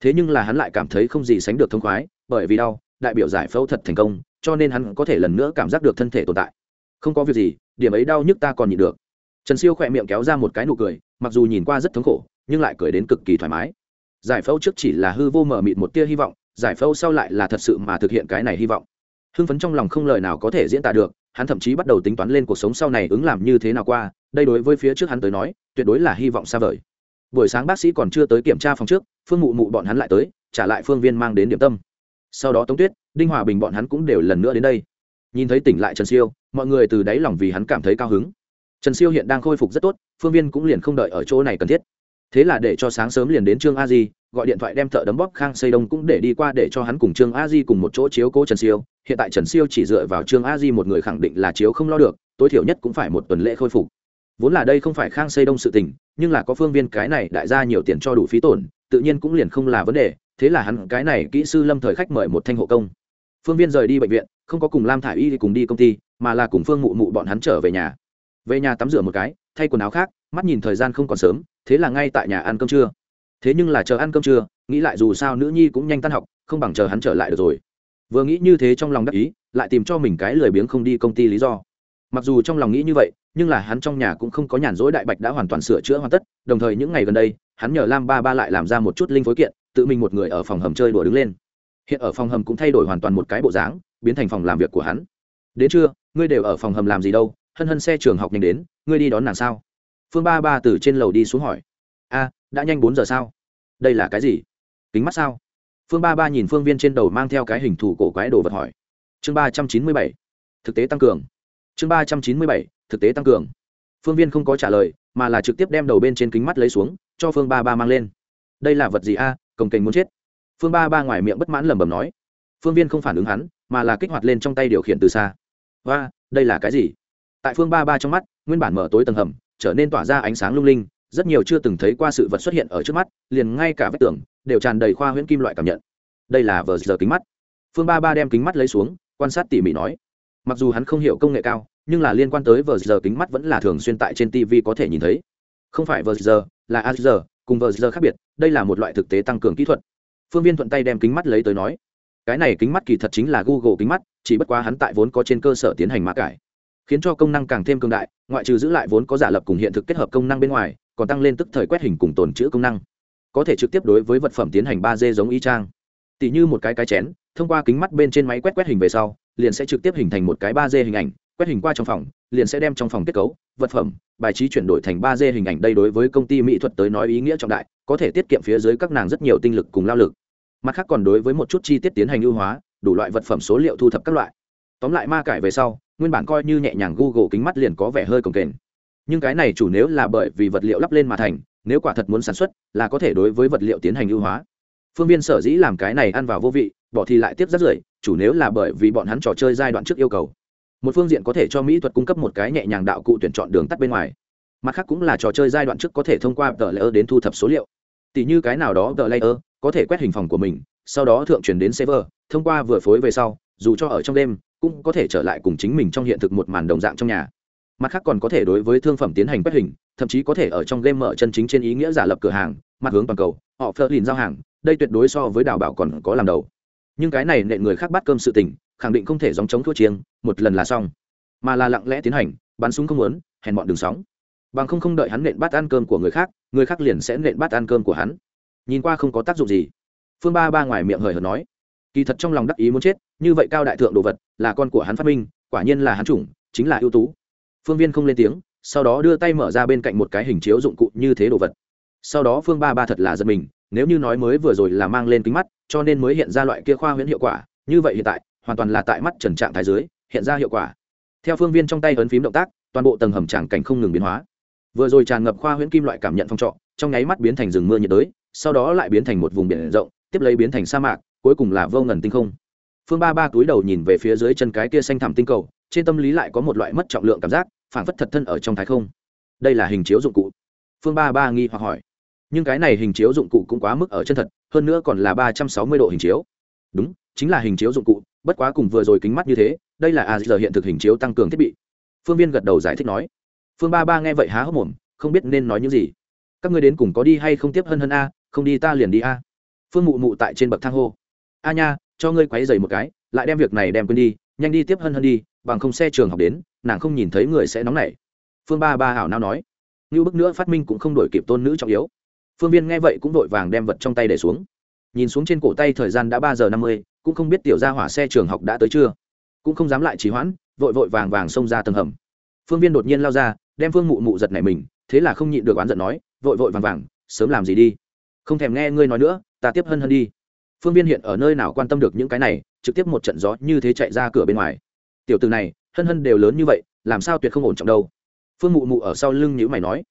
Thế nhưng là hắn lại cảm thấy không gì sánh được thông khoái, bởi vì đau, đại biểu giải phẫu thật thành công, cho nên hắn có thể lần nữa cảm giác được thân thể tồn tại. Không có việc gì, điểm ấy đau nhức ta còn nhịn được. Trần siêu khỏe miệng kéo ra một cái nụ cười, mặc dù nhìn qua rất thống khổ, nhưng lại cười đến cực kỳ thoải mái. Giải phẫu trước chỉ là hư vô mở mịt một tia hy vọng giải phẫu sau lại là thật sự mà thực hiện cái này hy vọng. Hưng phấn trong lòng không lời nào có thể diễn tả được, hắn thậm chí bắt đầu tính toán lên cuộc sống sau này ứng làm như thế nào qua, đây đối với phía trước hắn tới nói, tuyệt đối là hy vọng xa vời. Buổi sáng bác sĩ còn chưa tới kiểm tra phòng trước, phương mụ mụ bọn hắn lại tới, trả lại phương viên mang đến điểm tâm. Sau đó tống tuyết, đinh hòa bình bọn hắn cũng đều lần nữa đến đây. Nhìn thấy tỉnh lại trần siêu, mọi người từ đáy lòng vì hắn cảm thấy cao hứng. Trần siêu hiện đang khôi phục rất tốt, phương viên cũng liền không đợi ở chỗ này cần thiết. Thế là để cho sáng sớm liền đến trương a di gọi điện thoại đem thợ đấm bóp khang xây đông cũng để đi qua để cho hắn cùng trương a di cùng một chỗ chiếu cố trần siêu. Hiện tại trần siêu chỉ dựa vào trương a di một người khẳng định là chiếu không lo được, tối thiểu nhất cũng phải một tuần lễ khôi phục. Vốn là đây không phải khang xây đông sự tình, nhưng là có phương viên cái này đại ra nhiều tiền cho đủ phí tổn, tự nhiên cũng liền không là vấn đề. Thế là hắn cái này kỹ sư lâm thời khách mời một thanh hộ công. Phương viên rời đi bệnh viện, không có cùng lam thả i y cùng đi công ty, mà là cùng phương mụ mụ bọn hắn trở về nhà. Về nhà tắm rửa một cái, thay quần áo khác, mắt nhìn thời gian không còn sớm, thế là ngay tại nhà ăn cơm trưa thế nhưng là chờ ăn cơm trưa, nghĩ lại dù sao nữ nhi cũng nhanh tan học, không bằng chờ hắn trở lại được rồi. Vừa nghĩ như thế trong lòng đắc ý, lại tìm cho mình cái lười biếng không đi công ty lý do. Mặc dù trong lòng nghĩ như vậy, nhưng là hắn trong nhà cũng không có nhàn rỗi đại bạch đã hoàn toàn sửa chữa hoàn tất, đồng thời những ngày gần đây, hắn nhờ lam ba ba lại làm ra một chút linh phối kiện, tự mình một người ở phòng hầm chơi đùa đứng lên. Hiện ở phòng hầm cũng thay đổi hoàn toàn một cái bộ dáng, biến thành phòng làm việc của hắn. Đến trưa, ngươi đều ở phòng hầm làm gì đâu? Hân hân xe trường học nhanh đến, ngươi đi đón nàng sao? Phương ba ba từ trên lầu đi xuống hỏi. A đã nhanh bốn giờ sao? Đây là cái gì? Kính mắt sao? Phương ba ba nhìn phương viên trên đầu mang theo cái hình thù cổ quái đồ vật hỏi. Chương ba trăm chín mươi bảy. Thực tế tăng cường. Chương ba trăm chín mươi bảy. Thực tế tăng cường. Phương viên không có trả lời, mà là trực tiếp đem đầu bên trên kính mắt lấy xuống, cho phương ba ba mang lên. Đây là vật gì a? À? cồng kềnh muốn chết. Phương ba ba ngoài miệng bất mãn lẩm bẩm nói. Phương viên không phản ứng hắn, mà là kích hoạt lên trong tay điều khiển từ xa. Và đây là cái gì? Tại phương ba ba trong mắt, nguyên bản mở tối tầng hầm, trở nên tỏa ra ánh sáng lung linh rất nhiều chưa từng thấy qua sự vật xuất hiện ở trước mắt, liền ngay cả vách tường đều tràn đầy khoa huyễn kim loại cảm nhận. Đây là vờ giờ kính mắt. Phương ba ba đem kính mắt lấy xuống, quan sát tỉ mỉ nói. Mặc dù hắn không hiểu công nghệ cao, nhưng là liên quan tới vờ giờ kính mắt vẫn là thường xuyên tại trên tv có thể nhìn thấy. Không phải vờ giờ, là a giờ, cùng vờ giờ khác biệt, đây là một loại thực tế tăng cường kỹ thuật. Phương viên thuận tay đem kính mắt lấy tới nói. Cái này kính mắt kỳ thật chính là google kính mắt, chỉ bất quá hắn tại vốn có trên cơ sở tiến hành mã cải, khiến cho công năng càng thêm cường đại, ngoại trừ giữ lại vốn có giả lập cùng hiện thực kết hợp công năng bên ngoài còn tăng lên tức thời quét hình cùng tồn chữ công năng. Có thể trực tiếp đối với vật phẩm tiến hành ba d giống y trang. Tỷ như một cái cái chén, thông qua kính mắt bên trên máy quét quét hình về sau, liền sẽ trực tiếp hình thành một cái ba d hình ảnh, quét hình qua trong phòng, liền sẽ đem trong phòng kết cấu, vật phẩm, bài trí chuyển đổi thành ba d hình ảnh đây đối với công ty mỹ thuật tới nói ý nghĩa trọng đại, có thể tiết kiệm phía dưới các nàng rất nhiều tinh lực cùng lao lực. Mặt khác còn đối với một chút chi tiết tiến hành ưu hóa, đủ loại vật phẩm số liệu thu thập các loại. Tóm lại ma cải về sau, nguyên bản coi như nhẹ nhàng google kính mắt liền có vẻ hơi cồng kềnh nhưng cái này chủ nếu là bởi vì vật liệu lắp lên mà thành, nếu quả thật muốn sản xuất, là có thể đối với vật liệu tiến hành ưu hóa. Phương viên sở dĩ làm cái này ăn vào vô vị, bỏ thì lại tiếp rất rưởi, chủ nếu là bởi vì bọn hắn trò chơi giai đoạn trước yêu cầu. Một phương diện có thể cho mỹ thuật cung cấp một cái nhẹ nhàng đạo cụ tuyển chọn đường tắt bên ngoài. Mặt khác cũng là trò chơi giai đoạn trước có thể thông qua tờ layer đến thu thập số liệu. Tỷ như cái nào đó tờ layer, có thể quét hình phòng của mình, sau đó thượng truyền đến server, thông qua vừa phối về sau, dù cho ở trong đêm, cũng có thể trở lại cùng chính mình trong hiện thực một màn đồng dạng trong nhà mặt khác còn có thể đối với thương phẩm tiến hành quét hình, thậm chí có thể ở trong game mở chân chính trên ý nghĩa giả lập cửa hàng, mặt hướng toàn cầu, họ phơ lìn giao hàng, đây tuyệt đối so với đào bảo còn có làm đầu. Nhưng cái này nện người khác bắt cơm sự tình, khẳng định không thể dòng chống thua chiêng, một lần là xong. Mà là lặng lẽ tiến hành, bắn súng không muốn, hèn bọn đường sóng. Bằng không không đợi hắn nện bắt ăn cơm của người khác người khác liền sẽ nện bắt ăn cơm của hắn. Nhìn qua không có tác dụng gì. Phương ba ba ngoài miệng hời hợt nói, kỳ thật trong lòng đắc ý muốn chết, như vậy cao đại thượng đồ vật, là con của hắn phát minh, quả nhiên là hắn chủng, chính là ưu tú phương viên không lên tiếng, sau đó đưa tay mở ra bên cạnh một cái hình chiếu dụng cụ như thế đồ vật. Sau đó phương ba ba thật là giật mình, nếu như nói mới vừa rồi là mang lên kính mắt, cho nên mới hiện ra loại kia khoa huyễn hiệu quả, như vậy hiện tại, hoàn toàn là tại mắt trần trạng thái dưới, hiện ra hiệu quả. Theo phương viên trong tay ấn phím động tác, toàn bộ tầng hầm tràng cảnh không ngừng biến hóa. Vừa rồi tràn ngập khoa huyễn kim loại cảm nhận phong trọ, trong nháy mắt biến thành rừng mưa nhiệt đới, sau đó lại biến thành một vùng biển rộng, tiếp lấy biến thành sa mạc, cuối cùng là vô ngần tinh không. Phương ba ba túi đầu nhìn về phía dưới chân cái kia xanh thẳm tinh cầu trên tâm lý lại có một loại mất trọng lượng cảm giác, phảng phất thật thân ở trong thái không. Đây là hình chiếu dụng cụ. Phương ba ba nghi hoặc hỏi. Nhưng cái này hình chiếu dụng cụ cũng quá mức ở chân thật, hơn nữa còn là ba trăm sáu mươi độ hình chiếu. Đúng, chính là hình chiếu dụng cụ, bất quá cùng vừa rồi kính mắt như thế, đây là a giờ hiện thực hình chiếu tăng cường thiết bị. Phương viên gật đầu giải thích nói. Phương ba ba nghe vậy há hốc mồm, không biết nên nói những gì. Các ngươi đến cùng có đi hay không tiếp hân hân a, không đi ta liền đi a. Phương mụ mụ tại trên bậc thang hô. A nha, cho ngươi quấy dày một cái, lại đem việc này đem quên đi nhanh đi tiếp hân hân đi, bằng không xe trường học đến, nàng không nhìn thấy người sẽ nóng nảy. Phương ba ba hảo nao nói. Như bức nữa phát minh cũng không đổi kịp tôn nữ trọng yếu. Phương viên nghe vậy cũng vội vàng đem vật trong tay để xuống. Nhìn xuống trên cổ tay thời gian đã ba giờ năm mươi, cũng không biết tiểu gia hỏa xe trường học đã tới chưa. Cũng không dám lại trì hoãn, vội vội vàng vàng xông ra tầng hầm. Phương viên đột nhiên lao ra, đem phương mụ mụ giật này mình, thế là không nhịn được oán giận nói, vội vội vàng vàng, sớm làm gì đi. Không thèm nghe ngươi nói nữa, ta tiếp hân hân đi. Phương viên hiện ở nơi nào quan tâm được những cái này trực tiếp một trận gió như thế chạy ra cửa bên ngoài. Tiểu từ này, hân hân đều lớn như vậy, làm sao tuyệt không ổn trọng đâu. Phương mụ mụ ở sau lưng nhữ mày nói,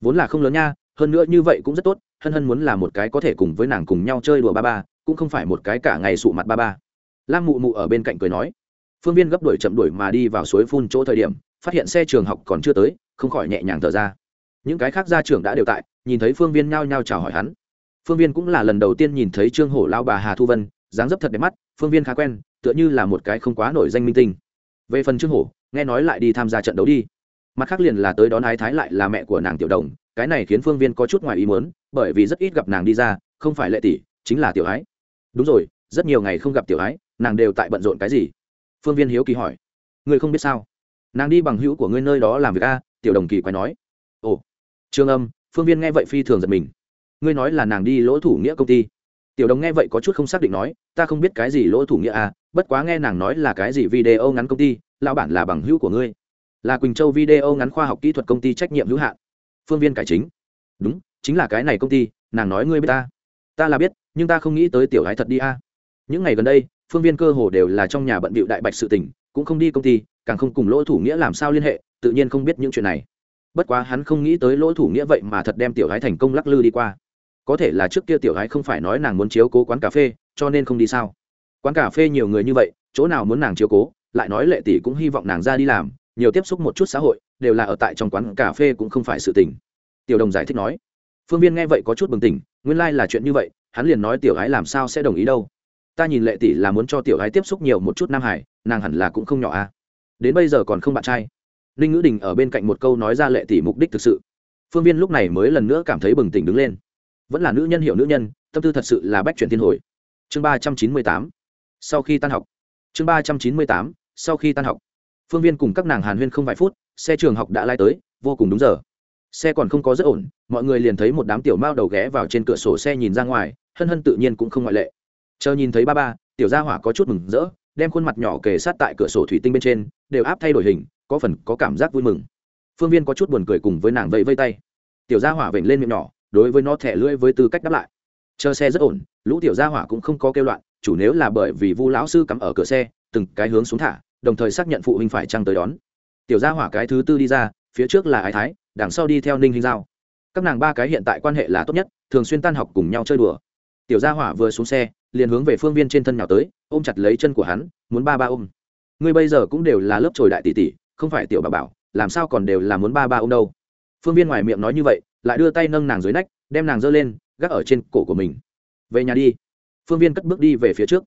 vốn là không lớn nha, hơn nữa như vậy cũng rất tốt, hân hân muốn là một cái có thể cùng với nàng cùng nhau chơi đùa ba ba, cũng không phải một cái cả ngày sụ mặt ba ba. Lam mụ mụ ở bên cạnh cười nói, phương viên gấp đuổi chậm đuổi mà đi vào suối phun chỗ thời điểm, phát hiện xe trường học còn chưa tới, không khỏi nhẹ nhàng thở ra. Những cái khác ra trường đã đều tại, nhìn thấy phương viên nhao nhao chào hỏi hắn. Phương viên cũng là lần đầu tiên nhìn thấy trương hổ lao bà hà thu vân, dáng dấp thật đẹp mắt phương viên khá quen, tựa như là một cái không quá nổi danh minh tinh. Về phần trương hổ, nghe nói lại đi tham gia trận đấu đi. Mặt khác liền là tới đón ái thái lại là mẹ của nàng tiểu đồng, cái này khiến phương viên có chút ngoài ý muốn, bởi vì rất ít gặp nàng đi ra, không phải lệ tỷ, chính là tiểu ái. Đúng rồi, rất nhiều ngày không gặp tiểu ái, nàng đều tại bận rộn cái gì? Phương viên hiếu kỳ hỏi. Ngươi không biết sao? Nàng đi bằng hữu của ngươi nơi đó làm việc a, tiểu đồng kỳ quay nói. Ồ. Trương âm, phương viên nghe vậy phi thường giật mình. Ngươi nói là nàng đi lỗ thủ nghĩa công ty tiểu đồng nghe vậy có chút không xác định nói, ta không biết cái gì lỗ thủ nghĩa à bất quá nghe nàng nói là cái gì video ngắn công ty lao bản là bằng hữu của ngươi. Là quỳnh châu video ngắn khoa học kỹ thuật công ty trách nhiệm hữu hạn, phương viên cải chính. Đúng, chính là cái này công ty, nàng nói ngươi biết ta. Ta là biết, nhưng ta không nghĩ tới tiểu gái thật đi a. Những ngày gần đây, phương viên cơ hồ đều là trong nhà bận bịu đại bạch sự tình, cũng không đi công ty, càng không cùng lỗ thủ nghĩa làm sao liên hệ, tự nhiên không biết những chuyện này. Bất quá hắn không nghĩ tới lỗ thủ nghĩa vậy mà thật đem tiểu gái thành công lắc lư đi qua có thể là trước kia tiểu gái không phải nói nàng muốn chiếu cố quán cà phê, cho nên không đi sao? Quán cà phê nhiều người như vậy, chỗ nào muốn nàng chiếu cố, lại nói lệ tỷ cũng hy vọng nàng ra đi làm, nhiều tiếp xúc một chút xã hội, đều là ở tại trong quán cà phê cũng không phải sự tình. Tiểu đồng giải thích nói. Phương viên nghe vậy có chút bừng tỉnh, nguyên lai、like、là chuyện như vậy, hắn liền nói tiểu gái làm sao sẽ đồng ý đâu? Ta nhìn lệ tỷ là muốn cho tiểu gái tiếp xúc nhiều một chút nam hải, nàng hẳn là cũng không nhỏ à? Đến bây giờ còn không bạn trai. Ninh ngữ đình ở bên cạnh một câu nói ra lệ tỷ mục đích thực sự. Phương viên lúc này mới lần nữa cảm thấy bừng tỉnh đứng lên vẫn là nữ nhân hiểu nữ nhân, tâm tư thật sự là bách chuyển thiên hồi. Chương ba trăm chín mươi tám. Sau khi tan học. Chương ba trăm chín mươi tám. Sau khi tan học. Phương viên cùng các nàng hàn huyên không vài phút, xe trường học đã lai tới, vô cùng đúng giờ. Xe còn không có rất ổn, mọi người liền thấy một đám tiểu mao đầu ghé vào trên cửa sổ xe nhìn ra ngoài, hân hân tự nhiên cũng không ngoại lệ. Chờ nhìn thấy ba ba, tiểu gia hỏa có chút mừng rỡ, đem khuôn mặt nhỏ kề sát tại cửa sổ thủy tinh bên trên, đều áp thay đổi hình, có phần có cảm giác vui mừng. Phương viên có chút buồn cười cùng với nàng vẫy vây tay. Tiểu gia hỏa vểnh lên miệng nhỏ đối với nó thẻ lưỡi với tư cách đáp lại. Chờ xe rất ổn, lũ tiểu gia hỏa cũng không có kêu loạn, chủ nếu là bởi vì vu lão sư cắm ở cửa xe, từng cái hướng xuống thả, đồng thời xác nhận phụ huynh phải trăng tới đón. Tiểu gia hỏa cái thứ tư đi ra, phía trước là ái thái, đằng sau đi theo ninh Hinh giao. Các nàng ba cái hiện tại quan hệ là tốt nhất, thường xuyên tan học cùng nhau chơi đùa. Tiểu gia hỏa vừa xuống xe, liền hướng về phương viên trên thân nhào tới, ôm chặt lấy chân của hắn, muốn ba ba ôm. Ngươi bây giờ cũng đều là lớp trồi đại tỷ tỷ, không phải tiểu bà bảo, làm sao còn đều là muốn ba ba ôm đâu? Phương viên ngoài miệng nói như vậy lại đưa tay nâng nàng dưới nách, đem nàng giơ lên, gác ở trên cổ của mình. Về nhà đi. Phương viên cất bước đi về phía trước.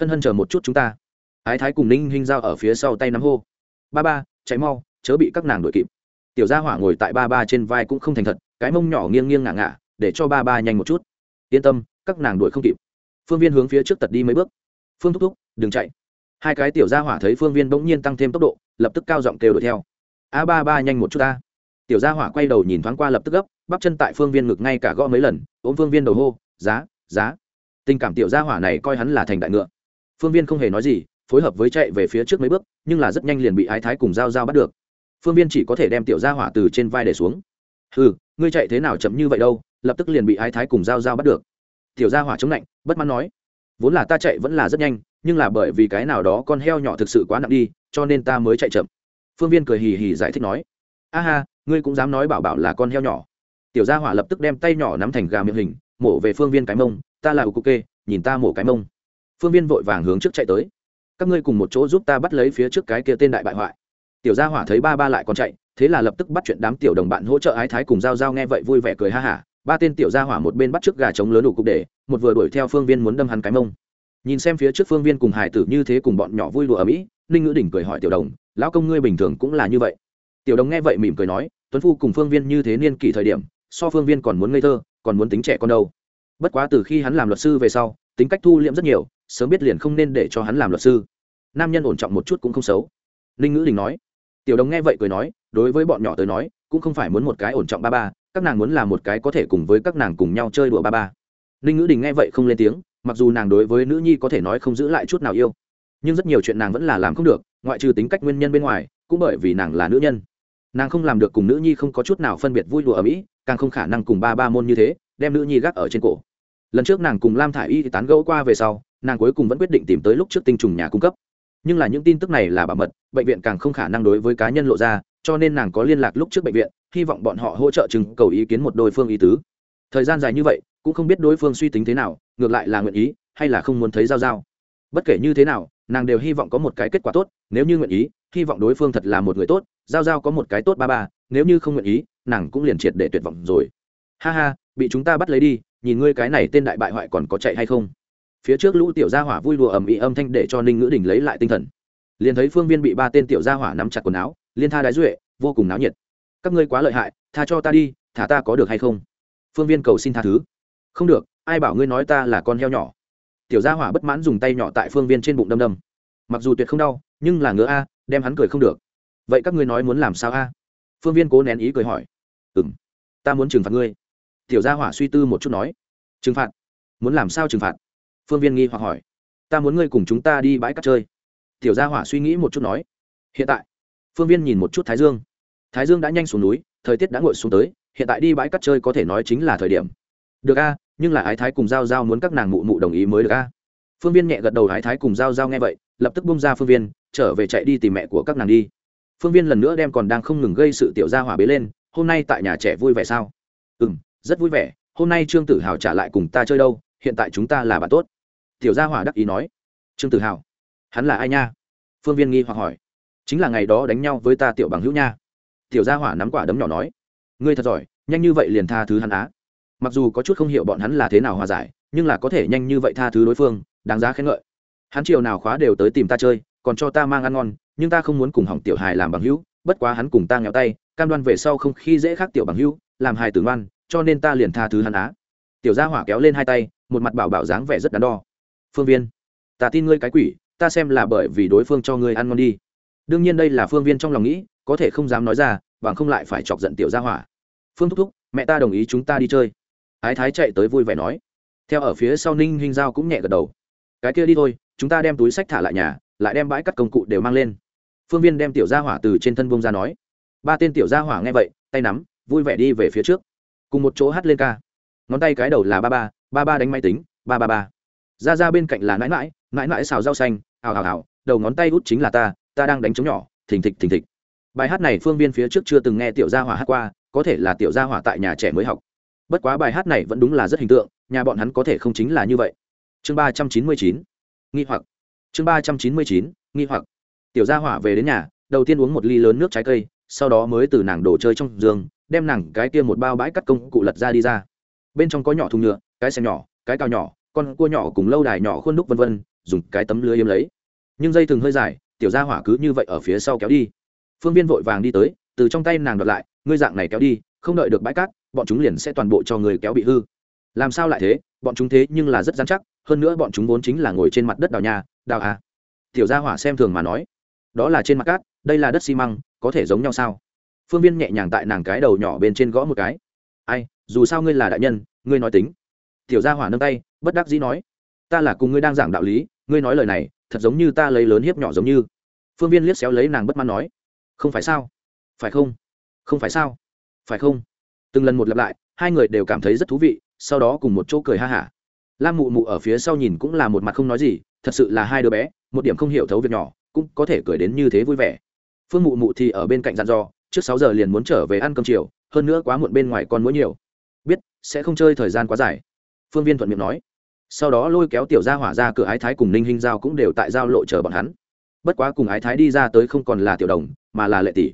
Hân hân chờ một chút chúng ta. Ái thái cùng ninh hinh giao ở phía sau tay nắm hô. Ba ba cháy mau, chớ bị các nàng đuổi kịp. Tiểu gia hỏa ngồi tại ba ba trên vai cũng không thành thật, cái mông nhỏ nghiêng nghiêng ngả ngả, để cho ba ba nhanh một chút. Yên tâm, các nàng đuổi không kịp. Phương viên hướng phía trước tật đi mấy bước. Phương thúc thúc, đừng chạy. Hai cái tiểu gia hỏa thấy phương viên bỗng nhiên tăng thêm tốc độ, lập tức cao giọng kêu đuổi theo. A ba ba, nhanh một chút ta. Tiểu gia hỏa quay đầu nhìn thoáng qua lập tức gấp bắp chân tại phương viên ngực ngay cả gõ mấy lần, ôm phương viên đầu hô, giá giá. Tình cảm tiểu gia hỏa này coi hắn là thành đại ngựa. Phương viên không hề nói gì, phối hợp với chạy về phía trước mấy bước, nhưng là rất nhanh liền bị ái thái cùng g i bắt được. Phương viên chỉ có thể đem tiểu gia hỏa từ trên vai để xuống. Ừ ngươi chạy thế nào chậm như vậy đâu? Lập tức liền bị ái thái cùng g i bắt được. Tiểu gia hỏa chống lạnh, bất mãn nói, vốn là ta chạy vẫn là rất nhanh, nhưng là bởi vì cái nào đó con heo nhỏ thực sự quá nặng đi, cho nên ta mới chạy chậm. Phương viên cười hì hì giải thích nói, a ha, ngươi cũng dám nói bảo bảo là con heo nhỏ tiểu gia hỏa lập tức đem tay nhỏ nắm thành gà miệng hình, mổ về phương viên cái mông, ta là ục kê nhìn ta mổ cái mông. Phương viên vội vàng hướng trước chạy tới. Các ngươi cùng một chỗ giúp ta bắt lấy phía trước cái kia tên đại bại hoại. Tiểu gia hỏa thấy ba ba lại còn chạy, thế là lập tức bắt chuyện đám tiểu đồng bạn hỗ trợ ái thái cùng giao giao nghe vậy vui vẻ cười ha hả. Ba tên tiểu gia hỏa một bên bắt trước gà trống lớn đủ cục để, một vừa đuổi theo phương viên muốn đâm hắn cái mông. Nhìn xem phía trước phương viên cùng hải tử như thế cùng bọn nhỏ vui đùa ở mỹ, ninh ngữ đỉnh cười hỏi tiểu đồng, lão công ngươi bình thường cũng là như vậy? Tiểu đồng nghe vậy mỉm cười nói, tuấn phu cùng phương viên như thế niên kỷ thời điểm so phương viên còn muốn ngây thơ, còn muốn tính trẻ con đâu. Bất quá từ khi hắn làm luật sư về sau, tính cách thu liễm rất nhiều, sớm biết liền không nên để cho hắn làm luật sư. Nam nhân ổn trọng một chút cũng không xấu. Ninh ngữ đình nói. Tiểu đồng nghe vậy cười nói, đối với bọn nhỏ tới nói, cũng không phải muốn một cái ổn trọng ba ba, các nàng muốn làm một cái có thể cùng với các nàng cùng nhau chơi đùa ba ba. Ninh ngữ đình nghe vậy không lên tiếng, mặc dù nàng đối với nữ nhi có thể nói không giữ lại chút nào yêu, nhưng rất nhiều chuyện nàng vẫn là làm không được, ngoại trừ tính cách nguyên nhân bên ngoài, cũng bởi vì nàng là nữ nhân. Nàng không làm được cùng nữ nhi không có chút nào phân biệt vui đùa ở mỹ càng không khả năng cùng ba ba môn như thế, đem nữ nhi gác ở trên cổ. Lần trước nàng cùng lam thả i y tán gẫu qua về sau, nàng cuối cùng vẫn quyết định tìm tới lúc trước tinh trùng nhà cung cấp. Nhưng là những tin tức này là bảo mật, bệnh viện càng không khả năng đối với cá nhân lộ ra, cho nên nàng có liên lạc lúc trước bệnh viện, hy vọng bọn họ hỗ trợ chừng cầu ý kiến một đôi phương ý tứ. Thời gian dài như vậy, cũng không biết đối phương suy tính thế nào, ngược lại là nguyện ý, hay là không muốn thấy giao giao. Bất kể như thế nào, nàng đều hy vọng có một cái kết quả tốt, nếu như nguyện ý, hy vọng đối phương thật là một người tốt, giao giao có một cái tốt ba ba, nếu như không nguyện ý nàng cũng liền triệt để tuyệt vọng rồi. Ha ha, bị chúng ta bắt lấy đi, nhìn ngươi cái này tên đại bại hoại còn có chạy hay không? Phía trước lũ tiểu gia hỏa vui đùa ầm ĩ âm thanh để cho ninh ngữ đình lấy lại tinh thần. Liền thấy phương viên bị ba tên tiểu gia hỏa nắm chặt quần áo, liên tha đái duệ, vô cùng náo nhiệt. Các ngươi quá lợi hại, tha cho ta đi, thả ta có được hay không? Phương viên cầu xin tha thứ. Không được, ai bảo ngươi nói ta là con heo nhỏ. Tiểu gia hỏa bất mãn dùng tay nhỏ tại phương viên trên bụng đâm đâm. Mặc dù tuyệt không đau, nhưng là ngứa a, đem hắn cười không được. Vậy các ngươi nói muốn làm sao a? Phương viên cố nén ý cười hỏi ừ m ta muốn trừng phạt ngươi. Tiểu gia hỏa suy tư một chút nói. Trừng phạt? Muốn làm sao trừng phạt? Phương viên nghi hoặc hỏi. Ta muốn ngươi cùng chúng ta đi bãi cát chơi. Tiểu gia hỏa suy nghĩ một chút nói. Hiện tại. Phương viên nhìn một chút thái dương. Thái dương đã nhanh xuống núi, thời tiết đã ngồi xuống tới, hiện tại đi bãi cát chơi có thể nói chính là thời điểm. Được a, nhưng là ái thái cùng giao giao muốn các nàng mụ mụ đồng ý mới được a. Phương viên nhẹ gật đầu ái thái cùng giao giao nghe vậy, lập tức bung ra phương viên, trở về chạy đi tìm mẹ của các nàng đi. Phương viên lần nữa đem còn đang không ngừng gây sự tiểu gia hỏa bế lên hôm nay tại nhà trẻ vui vẻ sao? Ừ m rất vui vẻ. Hôm nay trương tử hào trả lại cùng ta chơi đâu? Hiện tại chúng ta là bạn tốt. Tiểu gia hỏa đắc ý nói. Trương tử hào, hắn là ai nha? Phương viên nghi hoặc hỏi. Chính là ngày đó đánh nhau với ta tiểu bằng hữu nha. Tiểu gia hỏa nắm quả đấm nhỏ nói. Ngươi thật giỏi, nhanh như vậy liền tha thứ hắn á. Mặc dù có chút không hiểu bọn hắn là thế nào hòa giải, nhưng là có thể nhanh như vậy tha thứ đối phương, đáng giá khen ngợi. Hắn chiều nào khóa đều tới tìm ta chơi, còn cho ta mang ăn ngon, nhưng ta không muốn cùng hỏng tiểu hài làm bằng hữu, bất quá hắn cùng ta nghèo tay cam đoan về sau không khi dễ khác tiểu bằng hữu, làm hài tử ngoan, cho nên ta liền tha thứ hắn á. Tiểu gia hỏa kéo lên hai tay, một mặt bảo bảo dáng vẻ rất đắn đo. Phương viên, ta tin ngươi cái quỷ, ta xem là bởi vì đối phương cho ngươi ăn ngon đi. Đương nhiên đây là phương viên trong lòng nghĩ, có thể không dám nói ra, bằng không lại phải chọc giận tiểu gia hỏa. Phương thúc thúc, mẹ ta đồng ý chúng ta đi chơi. Ái thái chạy tới vui vẻ nói. Theo ở phía sau ninh hinh giao cũng nhẹ gật đầu. Cái kia đi thôi, chúng ta đem túi sách thả lại nhà, lại đem bãi cắt công cụ đều mang lên. Phương viên đem tiểu gia hỏa từ trên thân bông ra nói ba tên tiểu gia hỏa nghe vậy tay nắm vui vẻ đi về phía trước. Cùng một chỗ hát lên ca. Ngón tay cái đầu là ba ba ba ba đánh máy tính ba ba ba. Ra ra bên cạnh là nãi nãi, nãi nãi xào rau xanh ào ào ào đầu ngón tay út chính là ta ta đang đánh trống nhỏ thình thịch thình thịch. Bài hát này phương viên phía trước chưa từng nghe tiểu gia hỏa hát qua có thể là tiểu gia hỏa tại nhà trẻ mới học. Bất quá bài hát này vẫn đúng là rất hình tượng nhà bọn hắn có thể không chính là như vậy. Chương ba trăm chín mươi chín nghi hoặc. Chương ba trăm chín mươi chín nghi hoặc. Tiểu gia hỏa về đến nhà đầu tiên uống một ly lớn nước trái cây sau đó mới từ nàng đồ chơi trong giường, đem nàng cái kia một bao bãi cắt công cụ lật ra đi ra. Bên trong có nhỏ thùng nhựa, cái xe nhỏ, cái cao nhỏ, con cua nhỏ cùng lâu đài nhỏ khuôn đúc vân vân, dùng cái tấm lưới yếm lấy. Nhưng dây thừng hơi dài, tiểu gia hỏa cứ như vậy ở phía sau kéo đi. Phương viên vội vàng đi tới, từ trong tay nàng đoạt lại, ngươi dạng này kéo đi, không đợi được bãi cát, bọn chúng liền sẽ toàn bộ cho người kéo bị hư. Làm sao lại thế? Bọn chúng thế nhưng là rất dán chắc, hơn nữa bọn chúng vốn chính là ngồi trên mặt đất đào nhà, đào à? Tiểu gia hỏa xem thường mà nói, đó là trên mặt cát, đây là đất xi măng có thể giống nhau sao? Phương viên nhẹ nhàng tại nàng cái đầu nhỏ bên trên gõ một cái. Ai, dù sao ngươi là đại nhân, ngươi nói tính. Tiểu gia hỏa nâng tay, bất đắc dĩ nói. Ta là cùng ngươi đang giảng đạo lý, ngươi nói lời này, thật giống như ta lấy lớn hiếp nhỏ giống như. Phương viên liếc xéo lấy nàng bất mãn nói. Không phải sao? Phải không? Không phải sao? Phải không? Từng lần một lặp lại, hai người đều cảm thấy rất thú vị, sau đó cùng một chỗ cười ha hả. Lam mụ mụ ở phía sau nhìn cũng là một mặt không nói gì, thật sự là hai đứa bé, một điểm không hiểu thấu việc nhỏ, cũng có thể cười đến như thế vui vẻ phương mụ mụ thì ở bên cạnh dặn dò, trước sáu giờ liền muốn trở về ăn cơm chiều, hơn nữa quá muộn bên ngoài con muốn nhiều. Biết, sẽ không chơi thời gian quá dài. Phương viên thuận miệng nói. Sau đó lôi kéo tiểu gia hỏa ra cửa ái thái cùng ninh hinh giao cũng đều tại giao lộ chờ bọn hắn. Bất quá cùng ái thái đi ra tới không còn là tiểu đồng, mà là lệ tỷ.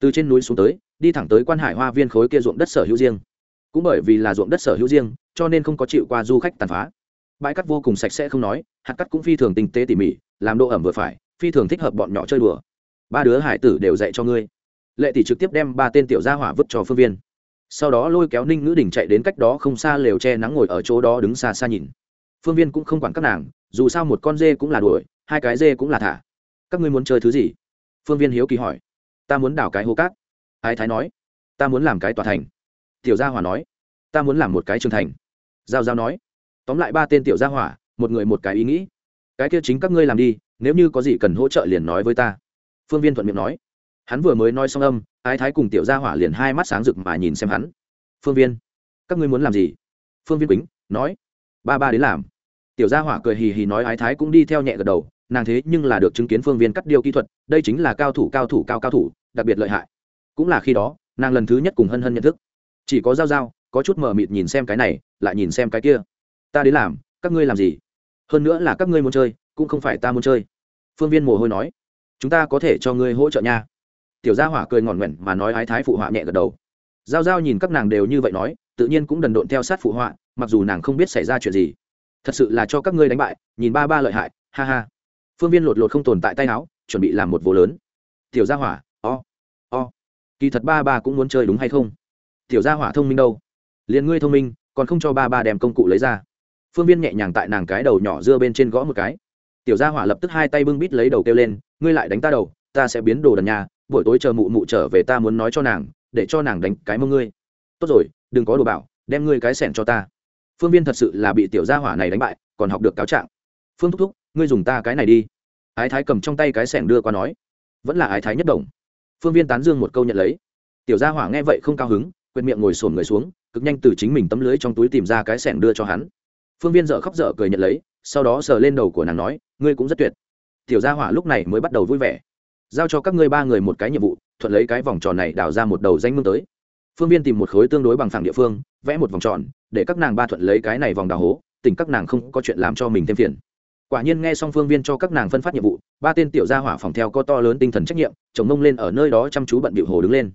Từ trên núi xuống tới, đi thẳng tới quan hải hoa viên khối kia ruộng đất sở hữu riêng. Cũng bởi vì là ruộng đất sở hữu riêng, cho nên không có chịu qua du khách tàn phá. Bãi cắt vô cùng sạch sẽ không nói, hạt cắt cũng phi thường tinh tế tỉ mỉ, làm độ ẩm vừa phải, phi thường thích hợp bọn nhỏ chơi đùa ba đứa hải tử đều dạy cho ngươi. Lệ tỷ trực tiếp đem ba tên tiểu gia hỏa vứt cho phương viên. Sau đó lôi kéo ninh ngữ đình chạy đến cách đó không xa lều che nắng ngồi ở chỗ đó đứng xa xa nhìn. Phương viên cũng không quản các nàng, dù sao một con dê cũng là đuổi, hai cái dê cũng là thả. Các ngươi muốn chơi thứ gì? Phương viên hiếu kỳ hỏi. Ta muốn đào cái hố cát. Ái thái nói. Ta muốn làm cái tòa thành. Tiểu gia hỏa nói. Ta muốn làm một cái trường thành. Giao giao nói. Tóm lại ba tên tiểu gia hỏa, một người một cái ý nghĩ. Cái kia chính các ngươi làm đi, nếu như có gì cần hỗ trợ liền nói với ta phương viên thuận miệng nói. Hắn vừa mới nói xong âm, ái thái cùng tiểu gia hỏa liền hai mắt sáng rực mà nhìn xem hắn. Phương viên, các ngươi muốn làm gì? Phương viên quýnh nói. Ba ba đến làm. Tiểu gia hỏa cười hì hì nói ái thái cũng đi theo nhẹ gật đầu, nàng thế nhưng là được chứng kiến phương viên cắt điêu kỹ thuật, đây chính là cao thủ cao thủ, cao cao thủ, đặc biệt lợi hại. Cũng là khi đó, nàng lần thứ nhất cùng hân hân nhận thức. Chỉ có dao dao có chút mờ mịt nhìn xem cái này, lại nhìn xem cái kia. Ta đến làm, các ngươi làm gì? Hơn nữa là các ngươi muốn chơi, cũng không phải ta muốn chơi. Phương viên mồ hôi nói chúng ta có thể cho ngươi hỗ trợ nha. Tiểu gia hỏa cười ngọn nguẹn mà nói ái thái phụ họa nhẹ gật đầu. G i nhìn các nàng đều như vậy nói tự nhiên cũng đần độn theo sát phụ họa mặc dù nàng không biết xảy ra chuyện gì. Thật sự là cho các ngươi đánh bại nhìn ba ba lợi hại ha ha. Phương viên lột lột không tồn tại tay áo chuẩn bị làm một vô lớn. Tiểu gia hỏa o、oh, o、oh. kỳ thật ba ba cũng muốn chơi đúng hay không? Tiểu gia hỏa thông minh đâu? Liền ngươi thông minh còn không cho ba ba đem công cụ lấy ra. Phương viên nhẹ nhàng tại nàng cái đầu nhỏ dưa bên trên gõ một cái. Tiểu gia hỏa lập tức hai tay bưng bít lấy đầu kêu lên ngươi lại đánh ta đầu, ta sẽ biến đồ đần nhà, buổi tối chờ mụ mụ trở về ta muốn nói cho nàng, để cho nàng đánh cái mông ngươi. Tốt rồi, đừng có đồ bảo, đem ngươi cái sẻn cho ta. Phương viên thật sự là bị tiểu gia hỏa này đánh bại, còn học được cáo trạng. Phương thúc thúc, ngươi dùng ta cái này đi. Ái thái cầm trong tay cái sẻng đưa qua nói. Vẫn là ái thái nhất đồng phương viên tán dương một câu nhận lấy. Tiểu gia hỏa nghe vậy không cao hứng quệt miệng ngồi sồn người xuống, cực nhanh từ chính mình tấm lưới trong túi tìm ra cái sẻng đưa cho hắn. Phương viên dợ khóc dở cười nhận lấy, sau đó sờ lên đầu của nàng nói, ngươi cũng rất tuyệt tiểu gia hỏa lúc này mới bắt đầu vui vẻ. Giao cho các ngươi ba người một cái nhiệm vụ, thuận lấy cái vòng tròn này đào ra một đầu danh mương tới. Phương viên tìm một khối tương đối bằng phẳng địa phương, vẽ một vòng tròn, để các nàng ba thuận lấy cái này vòng đào hố tỉnh các nàng không có chuyện làm cho mình thêm phiền. Quả nhiên nghe xong phương viên cho các nàng phân phát nhiệm vụ, ba tên tiểu gia hỏa phòng theo có to lớn tinh thần trách nhiệm, chồng mông lên ở nơi đó chăm chú bận bịu hồ đứng lên.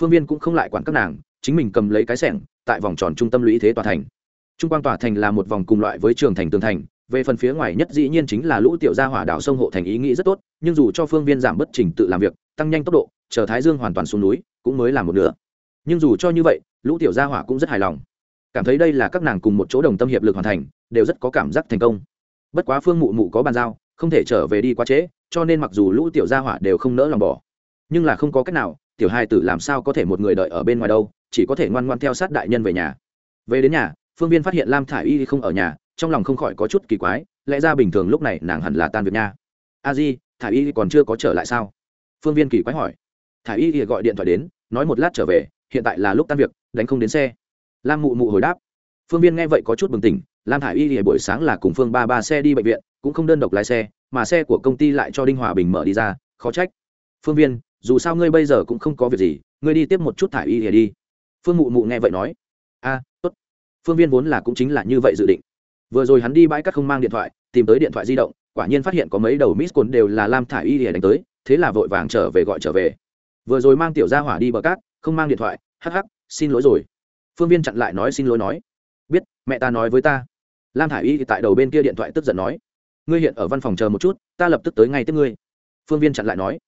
Phương viên cũng không lại quản các nàng, chính mình cầm lấy cái sẻng, tại vòng tròn trung tâm lũy thế tòa thành. Trung quang tòa thành là một vòng cùng loại với trường thành tường thành về phần phía ngoài nhất dĩ nhiên chính là lũ tiểu gia hỏa đảo sông hộ thành ý nghĩ rất tốt, nhưng dù cho phương viên giảm bất trình tự làm việc, tăng nhanh tốc độ, chờ thái dương hoàn toàn xuống núi, cũng mới làm một nửa. Nhưng dù cho như vậy, lũ tiểu gia hỏa cũng rất hài lòng. Cảm thấy đây là các nàng cùng một chỗ đồng tâm hiệp lực hoàn thành, đều rất có cảm giác thành công. Bất quá phương mụ mụ có bàn giao, không thể trở về đi quá trễ, cho nên mặc dù lũ tiểu gia hỏa đều không nỡ lòng bỏ. Nhưng là không có cách nào, tiểu hai tử làm sao có thể một người đợi ở bên ngoài đâu, chỉ có thể ngoan ngoan theo sát đại nhân về nhà. Về đến nhà, phương viên phát hiện lam thả i y không ở nhà trong lòng không khỏi có chút kỳ quái, lẽ ra bình thường lúc này nàng hẳn là tan việc nha. A di thả y còn chưa có trở lại sao? Phương viên kỳ quái hỏi. Thả y thì gọi điện thoại đến, nói một lát trở về, hiện tại là lúc tan việc, đánh không đến xe. Lam mụ mụ hồi đáp. Phương viên nghe vậy có chút bừng tỉnh, lam thả y thì buổi sáng là cùng phương ba ba xe đi bệnh viện, cũng không đơn độc lái xe, mà xe của công ty lại cho đinh hòa bình mở đi ra, khó trách. Phương viên, dù sao ngươi bây giờ cũng không có việc gì, ngươi đi tiếp một chút thả y thì đi. Phương mụ mụ nghe vậy nói. A, tốt. Phương viên vốn là cũng chính là như vậy dự định vừa rồi hắn đi bãi cát không mang điện thoại, tìm tới điện thoại di động, quả nhiên phát hiện có mấy đầu miss cồn đều là lam thả y để đánh tới, thế là vội vàng trở về gọi trở về. Vừa rồi mang tiểu gia hỏa đi bờ cát, không mang điện thoại, hắc hắc, xin lỗi rồi. Phương viên chặn lại nói xin lỗi nói. Biết, mẹ ta nói với ta. Lam thả y tại đầu bên kia điện thoại tức giận nói. Ngươi hiện ở văn phòng chờ một chút, ta lập tức tới ngay tiếp ngươi. Phương viên chặn lại nói.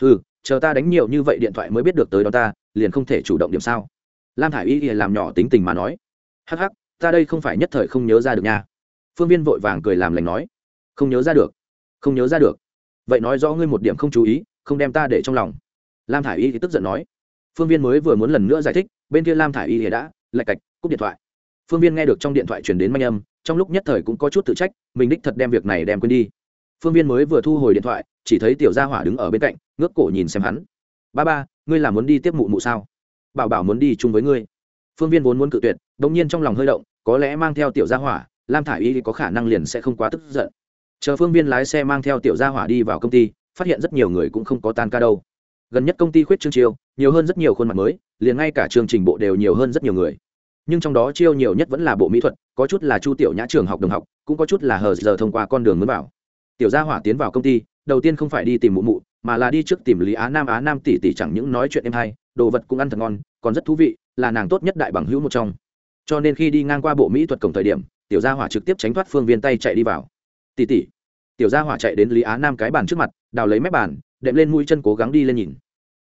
Ừ chờ ta đánh nhiều như vậy điện thoại mới biết được tới đó ta, liền không thể chủ động điểm sao. Lam thả i y làm nhỏ tính tình mà nói. Hắc hắc ta đây không phải nhất thời không nhớ ra được nha. Phương viên vội vàng cười làm lành nói, không nhớ ra được, không nhớ ra được. Vậy nói rõ ngươi một điểm không chú ý, không đem ta để trong lòng. Lam thả i y thì tức giận nói, phương viên mới vừa muốn lần nữa giải thích, bên kia lam thả i y thì đã, lạch cạch, cúp điện thoại. Phương viên nghe được trong điện thoại chuyển đến manh âm, trong lúc nhất thời cũng có chút tự trách, mình đích thật đem việc này đem quên đi. Phương viên mới vừa thu hồi điện thoại, chỉ thấy tiểu gia hỏa đứng ở bên cạnh, ngước cổ nhìn xem hắn. Ba ba, ngươi là muốn đi tiếp mụ mụ sao? Bảo bảo muốn đi chung với ngươi. Phương viên vốn muốn cự tuyệt đ ỗ n g nhiên trong lòng hơi động, có lẽ mang theo tiểu gia hỏa, lam thả i y có khả năng liền sẽ không quá tức giận. Chờ phương viên lái xe mang theo tiểu gia hỏa đi vào công ty, phát hiện rất nhiều người cũng không có tan ca đâu. Gần nhất công ty khuyết chương chiêu, nhiều hơn rất nhiều khuôn mặt mới, liền ngay cả chương trình bộ đều nhiều hơn rất nhiều người. Nhưng trong đó chiêu nhiều nhất vẫn là bộ mỹ thuật, có chút là chu tiểu nhã trường học đồng học, cũng có chút là hờ giờ thông qua con đường mới vào. Tiểu gia hỏa tiến vào công ty, đầu tiên không phải đi tìm mụ mụ, mà là đi trước tìm lý á nam. Á nam tỷ tỷ chẳng những nói chuyện em hay, đồ vật cũng ăn thật ngon, còn rất thú vị, là nàng tốt nhất đại bằng hữu một trong cho nên khi đi ngang qua bộ mỹ thuật cổng thời điểm, tiểu gia hỏa trực tiếp tránh thoát phương viên tay chạy đi vào. Tỷ tỷ tiểu gia hỏa chạy đến lý á nam cái bàn trước mặt, đào lấy mép bàn, đệm lên mũi chân cố gắng đi lên nhìn.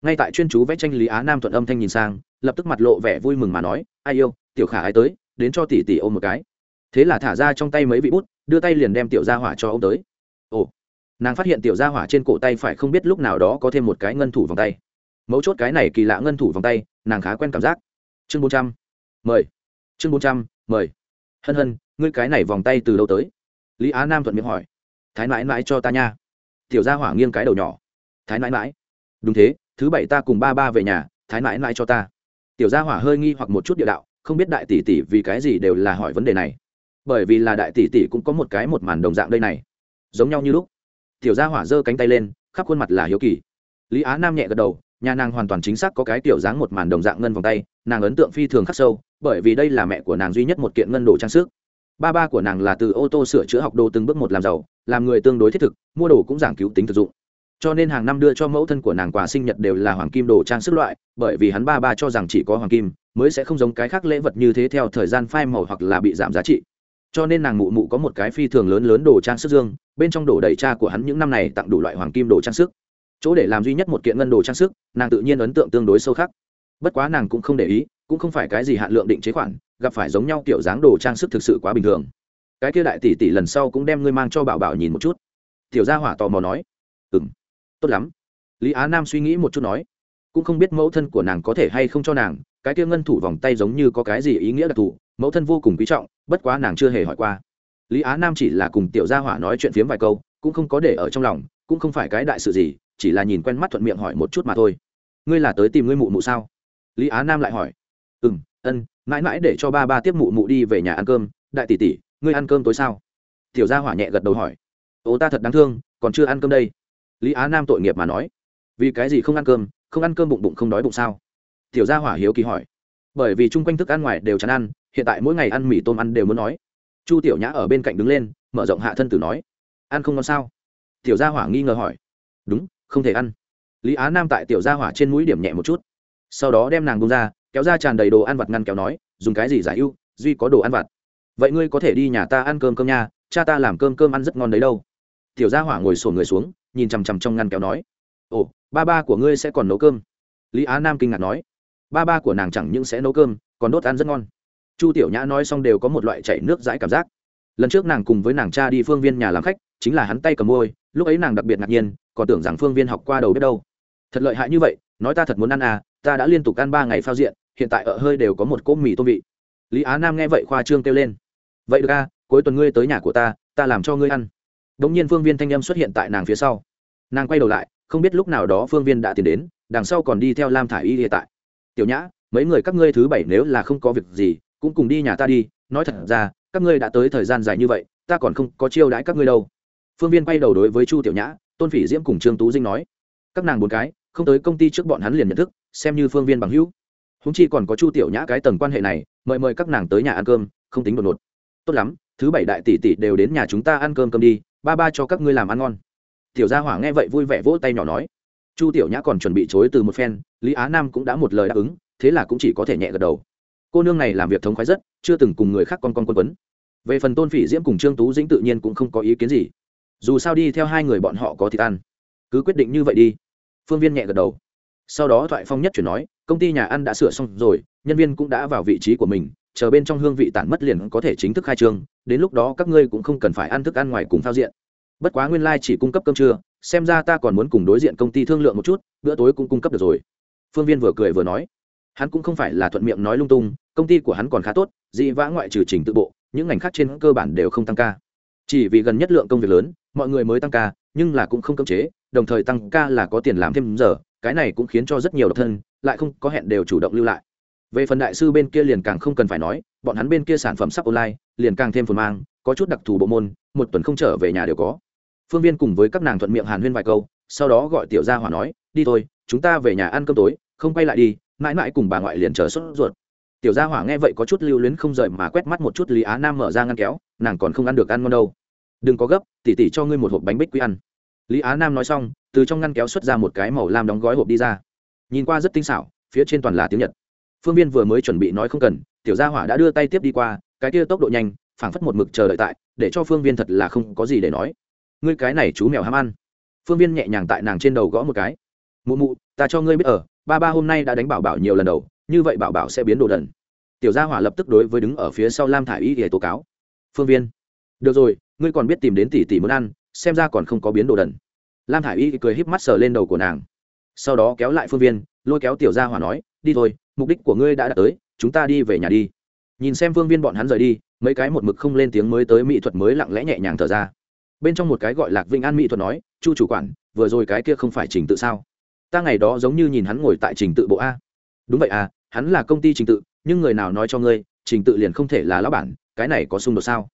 Ngay tại chuyên chú vẽ tranh lý á nam thuận âm thanh nhìn sang, lập tức mặt lộ vẻ vui mừng mà nói, ai yêu, tiểu khả ai tới, đến cho tỷ tỷ ôm một cái. Thế là thả ra trong tay mấy vị bút, đưa tay liền đem tiểu gia hỏa cho ô tới. Ồ, nàng phát hiện tiểu gia hỏa trên cổ tay phải không biết lúc nào đó có thêm một cái ngân thủ vòng tay. Mấu chốt cái này kỳ lạ ngân thủ vòng tay, nàng khá quen cảm giác. Chương bốn trăm, mời chương bốn trăm, mời. Hân hân, ngươi cái này vòng tay từ đâu tới? Lý á nam thuận miệng hỏi. Thái mãi mãi cho ta nha. Tiểu gia hỏa nghiêng cái đầu nhỏ. Thái mãi mãi. Đúng thế, thứ bảy ta cùng ba ba về nhà, thái mãi mãi cho ta. Tiểu gia hỏa hơi nghi hoặc một chút địa đạo, không biết đại tỷ tỷ vì cái gì đều là hỏi vấn đề này. Bởi vì là đại tỷ tỷ cũng có một cái một màn đồng dạng đây này. Giống nhau như lúc. Tiểu gia hỏa giơ cánh tay lên, khắp khuôn mặt là hiếu kỳ. Lý á nam nhẹ gật đầu, nhà nàng hoàn toàn chính xác có cái tiểu dáng một màn đồng dạng ngân vòng tay nàng ấn tượng phi thường khắc sâu, bởi vì đây là mẹ của nàng duy nhất một kiện ngân đồ trang sức. Ba ba của nàng là từ ô tô sửa chữa học đồ từng bước một làm giàu, làm người tương đối thiết thực, mua đồ cũng giảng cứu tính thực dụng. Cho nên hàng năm đưa cho mẫu thân của nàng quà sinh nhật đều là hoàng kim đồ trang sức loại, bởi vì hắn ba ba cho rằng chỉ có hoàng kim mới sẽ không giống cái khác lễ vật như thế theo thời gian phai màu hoặc là bị giảm giá trị. Cho nên nàng mụ mụ có một cái phi thường lớn lớn đồ trang sức dương, bên trong đồ đầy cha của hắn những năm này tặng đủ loại hoàng kim đồ trang sức. Chỗ để làm duy nhất một kiện ngân đồ trang sức, nàng tự nhiên ấn tượng tương đối sâu khắc bất quá nàng cũng không để ý, cũng không phải cái gì hạn lượng định chế khoản, gặp phải giống nhau kiểu dáng đồ trang sức thực sự quá bình thường. Cái kia đại tỷ tỷ lần sau cũng đem ngươi mang cho bảo bảo nhìn một chút. Tiểu gia hỏa tò mò nói. Ừ m tốt lắm. Lý á nam suy nghĩ một chút nói. Cũng không biết mẫu thân của nàng có thể hay không cho nàng, cái kia ngân thủ vòng tay giống như có cái gì ý nghĩa đặc thù, mẫu thân vô cùng quý trọng, bất quá nàng chưa hề hỏi qua. Lý á nam chỉ là cùng tiểu gia hỏa nói chuyện phiếm vài câu, cũng không có để ở trong lòng, cũng không phải cái đại sự gì, chỉ là nhìn quen mắt thuận miệng hỏi một chút mà thôi. Ngươi là tới tìm ngươi mụ mụ sao? Lý á nam lại hỏi. Ừ m ân, mãi mãi để cho ba ba tiếp mụ mụ đi về nhà ăn cơm. Đại tỷ tỷ, ngươi ăn cơm tối sao? Tiểu gia hỏa nhẹ gật đầu hỏi. Ô, ta thật đáng thương, còn chưa ăn cơm đây. Lý á nam tội nghiệp mà nói. Vì cái gì không ăn cơm? Không ăn cơm bụng bụng không đói bụng sao? Tiểu gia hỏa hiếu kỳ hỏi. Bởi vì chung quanh thức ăn ngoài đều chán ăn, hiện tại mỗi ngày ăn mì tôm ăn đều muốn nói. Chu tiểu nhã ở bên cạnh đứng lên, mở rộng hạ thân tử nói. Ăn không ngon sao? Tiểu gia hỏa nghi ngờ hỏi. Đúng, không thể ăn. Lý á nam tại tiểu gia hỏa trên mũi điểm nhẹ một chút sau đó đem nàng bông ra, kéo ra tràn đầy đồ ăn vặt ngăn kéo nói, dùng cái gì giải ưu, duy có đồ ăn vặt. Vậy ngươi có thể đi nhà ta ăn cơm cơm nha, cha ta làm cơm cơm ăn rất ngon đấy đâu. Tiểu gia hỏa ngồi sổ người xuống, nhìn chằm chằm trong ngăn kéo nói, ồ, ba ba của ngươi sẽ còn nấu cơm. Lý á nam kinh ngạc nói, ba ba của nàng chẳng những sẽ nấu cơm, còn đốt ăn rất ngon. Chu tiểu nhã nói xong đều có một loại chảy nước dãi cảm giác. Lần trước nàng cùng với nàng cha đi phương viên nhà làm khách, chính là hắn tay cầm môi, lúc ấy nàng đặc biệt ngạc nhiên, còn tưởng rằng phương viên học qua đầu biết đâu. Thật lợi hại như vậy, nói ta thật muốn ăn à ta đã liên tục ăn ba ngày phao diện, hiện tại ở hơi đều có một cỗ mì tôm vị. Lý á nam nghe vậy khoa trương kêu lên. Vậy được à cuối tuần ngươi tới nhà của ta ta làm cho ngươi ăn. Đ ỗ n g nhiên phương viên thanh âm xuất hiện tại nàng phía sau. Nàng quay đầu lại, không biết lúc nào đó phương viên đã tiến đến, đằng sau còn đi theo lam thả i y hiện tại. Tiểu nhã, mấy người các ngươi thứ bảy nếu là không có việc gì, cũng cùng đi nhà ta đi. Nói thật ra, các ngươi đã tới thời gian dài như vậy, ta còn không có chiêu đãi các ngươi đâu. Phương viên quay đầu đối với chu tiểu nhã, tôn phỉ diễm cùng trương tú dinh nói. Các nàng bốn cái, không tới công ty trước bọn hắn liền nhận thức xem như phương viên bằng hữu. Húng chi còn có chu tiểu nhã cái tầng quan hệ này, mời mời các nàng tới nhà ăn cơm, không tính đột ngột. Tốt lắm, thứ bảy đại tỷ tỷ đều đến nhà chúng ta ăn cơm cơm đi, ba ba cho các ngươi làm ăn ngon. Tiểu gia hỏa nghe vậy vui vẻ vỗ tay nhỏ nói. Chu tiểu nhã còn chuẩn bị chối từ một phen, lý á nam cũng đã một lời đáp ứng, thế là cũng chỉ có thể nhẹ gật đầu. Cô nương này làm việc thống khoái rất, chưa từng cùng người khác con con quân quấn. Về phần tôn phỉ diễm cùng trương tú dĩnh tự nhiên cũng không có ý kiến gì. Dù sao đi theo hai người bọn họ có thịt ăn. Cứ quyết định như vậy đi. Phương viên nhẹ gật đầu sau đó thoại phong nhất chuyển nói, công ty nhà ăn đã sửa xong rồi, nhân viên cũng đã vào vị trí của mình, chờ bên trong hương vị tản mất liền có thể chính thức khai trương, đến lúc đó các ngươi cũng không cần phải ăn thức ăn ngoài cùng thao diện. Bất quá nguyên lai、like、chỉ cung cấp cơm trưa, xem ra ta còn muốn cùng đối diện công ty thương lượng một chút, bữa tối cũng cung cấp được rồi. Phương viên vừa cười vừa nói, hắn cũng không phải là thuận miệng nói lung tung, công ty của hắn còn khá tốt, dị vã ngoại trừ trình tự bộ, những ngành khác trên cơ bản đều không tăng ca. Chỉ vì gần nhất lượng công việc lớn, mọi người mới tăng ca, nhưng là cũng không cấm chế, đồng thời tăng ca là có tiền làm thêm giờ cái này cũng khiến cho rất nhiều độc thân lại không có hẹn đều chủ động lưu lại. Về phần đại sư bên kia liền càng không cần phải nói, bọn hắn bên kia sản phẩm sắp online, liền càng thêm phần mang, có chút đặc thù bộ môn, một tuần không trở về nhà đều có. Phương viên cùng với các nàng thuận miệng hàn huyên vài câu, sau đó gọi tiểu gia hỏa nói, đi thôi, chúng ta về nhà ăn cơm tối, không quay lại đi, mãi mãi cùng bà ngoại liền chờ sốt ruột. Tiểu gia hỏa nghe vậy có chút lưu luyến không rời mà quét mắt một chút lý á nam mở ra ngăn kéo, nàng còn không ăn được ăn ngon đâu. Đừng có gấp tỉ tỉ cho ngươi một hộp bánh bích quy ăn lý á nam nói xong, từ trong ngăn kéo xuất ra một cái màu lam đóng gói hộp đi ra. Nhìn qua rất tinh xảo, phía trên toàn là tiếng nhật. Phương viên vừa mới chuẩn bị nói không cần, tiểu gia hỏa đã đưa tay tiếp đi qua, cái kia tốc độ nhanh, phảng phất một mực chờ đợi tại, để cho phương viên thật là không có gì để nói. Ngươi cái này chú mèo ham ăn. Phương viên nhẹ nhàng tại nàng trên đầu gõ một cái. Mụ mụ, ta cho ngươi biết ở, ba ba hôm nay đã đánh bảo bảo nhiều lần đầu, như vậy bảo bảo sẽ biến đồ đần. Tiểu gia hỏa lập tức đối với đứng ở phía sau lam thả i y để tố cáo. Phương viên, được rồi, ngươi còn biết tìm đến tỷ tỷ muốn ăn xem ra còn không có biến đồ đần. Lam thả i y cười híp mắt sờ lên đầu của nàng. Sau đó kéo lại phương viên, lôi kéo tiểu gia hỏa nói, đi thôi, mục đích của ngươi đã đạt tới, chúng ta đi về nhà đi. Nhìn xem phương viên bọn hắn rời đi, mấy cái một mực không lên tiếng mới tới mỹ thuật mới lặng lẽ nhẹ nhàng thở ra. Bên trong một cái gọi lạc vinh an mỹ thuật nói, chu chủ quản, vừa rồi cái kia không phải trình tự sao? Ta ngày đó giống như nhìn hắn ngồi tại trình tự bộ a. Đúng vậy à hắn là công ty trình tự, nhưng người nào nói cho ngươi, trình tự liền không thể là lão bản, cái này có xung đột sao?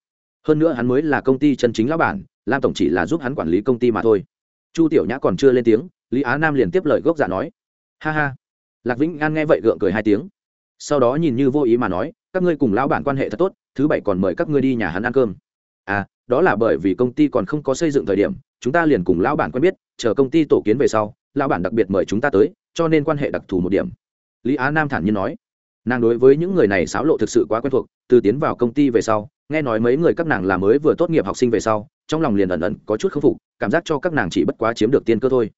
Hơn nữa hắn mới là công ty chân chính lão bản lam tổng chỉ là giúp hắn quản lý công ty mà thôi. Chu tiểu nhã còn chưa lên tiếng, lý á nam liền tiếp lời gốc giả nói. Ha ha. Lạc vĩnh an nghe vậy gượng cười hai tiếng. Sau đó nhìn như vô ý mà nói, các ngươi cùng lão bản quan hệ thật tốt, thứ bảy còn mời các ngươi đi nhà hắn ăn cơm. À đó là bởi vì công ty còn không có xây dựng thời điểm, chúng ta liền cùng lão bản quen biết, chờ công ty tổ kiến về sau, lão bản đặc biệt mời chúng ta tới, cho nên quan hệ đặc thù một điểm. Lý á nam thản nhiên nói. Nàng đối với những người này xáo lộ thực sự quá quen thuộc, từ tiến vào công ty về sau nghe nói mấy người các nàng là mới vừa tốt nghiệp học sinh về sau, trong lòng liền ẩn ẩn có chút k phục, cảm giác cho các nàng chỉ bất quá chiếm được tiên cơ thôi.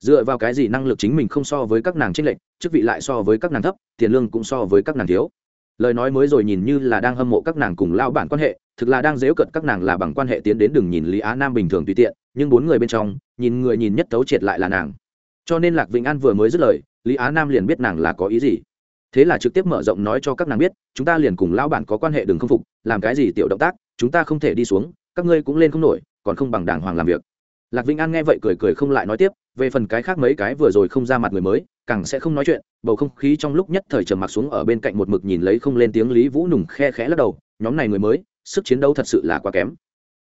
Dựa vào cái gì năng lực chính mình không so với các nàng trích lệnh chức vị lại so với các nàng thấp, tiền lương cũng so với các nàng thiếu. Lời nói mới rồi nhìn như là đang hâm mộ các nàng cùng lao bản quan hệ, thực là đang dếu cận các nàng là bằng quan hệ tiến đến đừng nhìn lý á nam bình thường tùy tiện, nhưng bốn người bên trong, nhìn người nhìn nhất tấu triệt lại là nàng. Cho nên lạc vĩnh an vừa mới dứt lời, lý á nam liền biết nàng là có ý gì thế là trực tiếp mở rộng nói cho các nàng biết, chúng ta liền cùng lão bản có quan hệ đừng không phục, làm cái gì tiểu động tác, chúng ta không thể đi xuống, các ngươi cũng lên không nổi, còn không bằng đàng hoàng làm việc. Lạc vĩnh an nghe vậy cười cười không lại nói tiếp, về phần cái khác mấy cái vừa rồi không ra mặt người mới, càng sẽ không nói chuyện, bầu không khí trong lúc nhất thời trầm mặc xuống ở bên cạnh một mực nhìn lấy không lên tiếng lý vũ nùng khe khẽ lắc đầu, nhóm này người mới, sức chiến đấu thật sự là quá kém.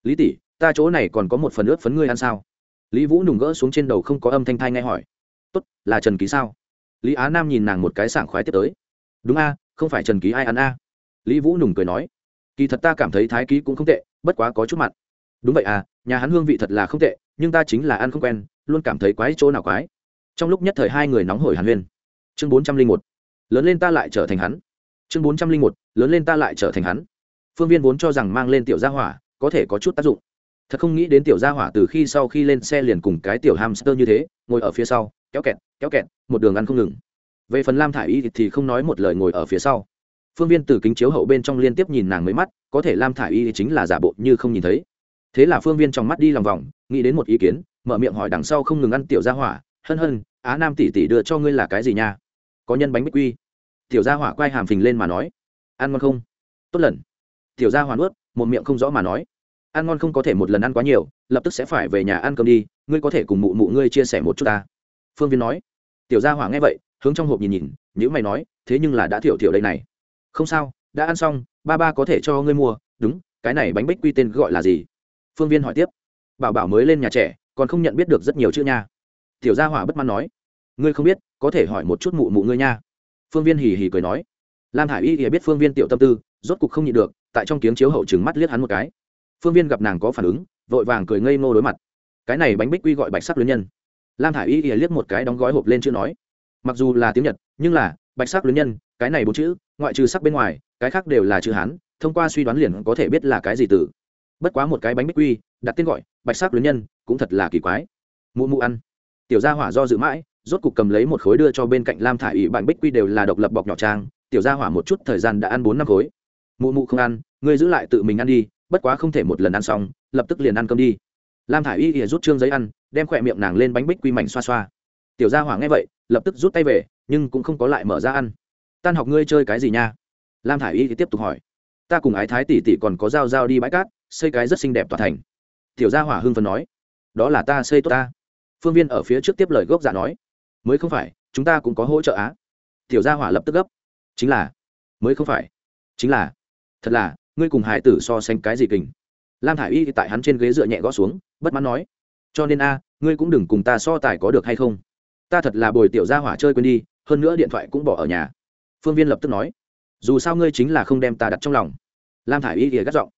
Lý tỷ, ta chỗ này còn có một phần ướt phấn ngươi ăn sao? Lý vũ nùng gỡ xuống trên đầu không có âm thanh thai nghe hỏi. Tốt, là trần ký sao? Lý á nam nhìn nàng một cái sảng khoái tiếp tới đúng a, không phải trần ký ai ăn a? Lý vũ nùng cười nói. Kỳ thật ta cảm thấy thái ký cũng không tệ, bất quá có chút mặn. Đúng vậy à nhà hắn hương vị thật là không tệ, nhưng ta chính là ăn không quen, luôn cảm thấy quái chỗ nào quái. Trong lúc nhất thời hai người nóng hổi hàn huyên. Chương bốn trăm linh một, lớn lên ta lại trở thành hắn. Chương bốn trăm linh một, lớn lên ta lại trở thành hắn. Phương viên vốn cho rằng mang lên tiểu gia hỏa có thể có chút tác dụng. Thật không nghĩ đến tiểu gia hỏa từ khi sau khi lên xe liền cùng cái tiểu hamster như thế, ngồi ở phía sau, kéo kẹt kéo kẹt, một đường ăn không ngừng về phần lam thả i y thì không nói một lời ngồi ở phía sau. Phương viên từ kính chiếu hậu bên trong liên tiếp nhìn nàng mấy mắt, có thể lam thả i y chính là giả bộ như không nhìn thấy. Thế là phương viên trong mắt đi lòng vòng, nghĩ đến một ý kiến, mở miệng hỏi đằng sau không ngừng ăn tiểu gia hỏa, hân hân, á nam tỷ tỷ đưa cho ngươi là cái gì nha? Có nhân bánh bích quy. Tiểu gia hỏa quay hàm phình lên mà nói, ăn ngon không? Tốt lần. Tiểu gia hỏa nuốt, một miệng không rõ mà nói, ăn ngon không có thể một lần ăn quá nhiều, lập tức sẽ phải về nhà ăn cơm đi, ngươi có thể cùng mụ mụ ngươi chia sẻ một chút ta. Phương viên nói, tiểu gia hỏa nghe vậy hướng trong hộp nhìn nhìn nhữ mày nói, thế nhưng là đã thiểu thiểu đây này. Không sao, đã ăn xong, ba ba có thể cho ngươi mua. Đúng, cái này bánh bích quy tên gọi là gì? Phương viên hỏi tiếp. Bảo bảo mới lên nhà trẻ, còn không nhận biết được rất nhiều chữ nha. Tiểu gia hỏa bất mãn nói. Ngươi không biết, có thể hỏi một chút mụ mụ ngươi nha. Phương viên hì hì cười nói. Lam hải y thì biết phương viên tiểu tâm tư, rốt cục không nhịn được, tại trong tiếng chiếu hậu chừng mắt liếc hắn một cái. Phương viên gặp nàng có phản ứng, vội vàng cười ngây ngô đối mặt. Cái này bánh bích quy gọi bạch sắc luyến nhân. Lam hải y thì liếc một cái đóng gói hộp lên chữ nói mặc dù là tiếng nhật nhưng là bạch sắc luyến nhân cái này bốn chữ ngoại trừ sắc bên ngoài cái khác đều là chữ hán thông qua suy đoán liền có thể biết là cái gì từ bất quá một cái bánh bích quy đặt tên gọi bạch sắc luyến nhân cũng thật là kỳ quái mụ mụ ăn tiểu gia hỏa do dự mãi rốt cục cầm lấy một khối đưa cho bên cạnh lam thả ỵ bánh bích quy đều là độc lập bọc nhỏ trang tiểu gia hỏa một chút thời gian đã ăn bốn năm khối mụ mụ không ăn ngươi giữ lại tự mình ăn đi bất quá không thể một lần ăn xong lập tức liền ăn cơm đi lam thả y ỉa rút trương giấy ăn đem khỏe miệng nàng lên bánh bích quy mảnh xoa xoa tiểu gia hỏa nghe vậy, lập tức rút tay về, nhưng cũng không có lại mở ra ăn. Tan học ngươi chơi cái gì nha? Lam thả y thì tiếp tục hỏi. Ta cùng ái thái tỷ tỷ còn có dao dao đi bãi cát, xây cái rất xinh đẹp tòa thành. Tiểu gia hỏa hưng phần nói. Đó là ta xây tốt ta. Phương viên ở phía trước tiếp lời gốc giả nói. Mới không phải, chúng ta cũng có hỗ trợ á. Tiểu gia hỏa lập tức gấp. Chính là, mới không phải. Chính là, thật là, ngươi cùng hải tử so sánh cái gì kình. Lam thả i y tại hắn trên ghế dựa nhẹ gõ xuống, bất mãn nói. Cho nên a, ngươi cũng đừng cùng ta so tài có được hay không? Ta thật là bồi tiểu gia hỏa chơi quên đi, hơn nữa điện thoại cũng bỏ ở nhà. Phương viên lập tức nói, dù sao ngươi chính là không đem ta đặt trong lòng. Lam thả i y ghìa gắt giọng,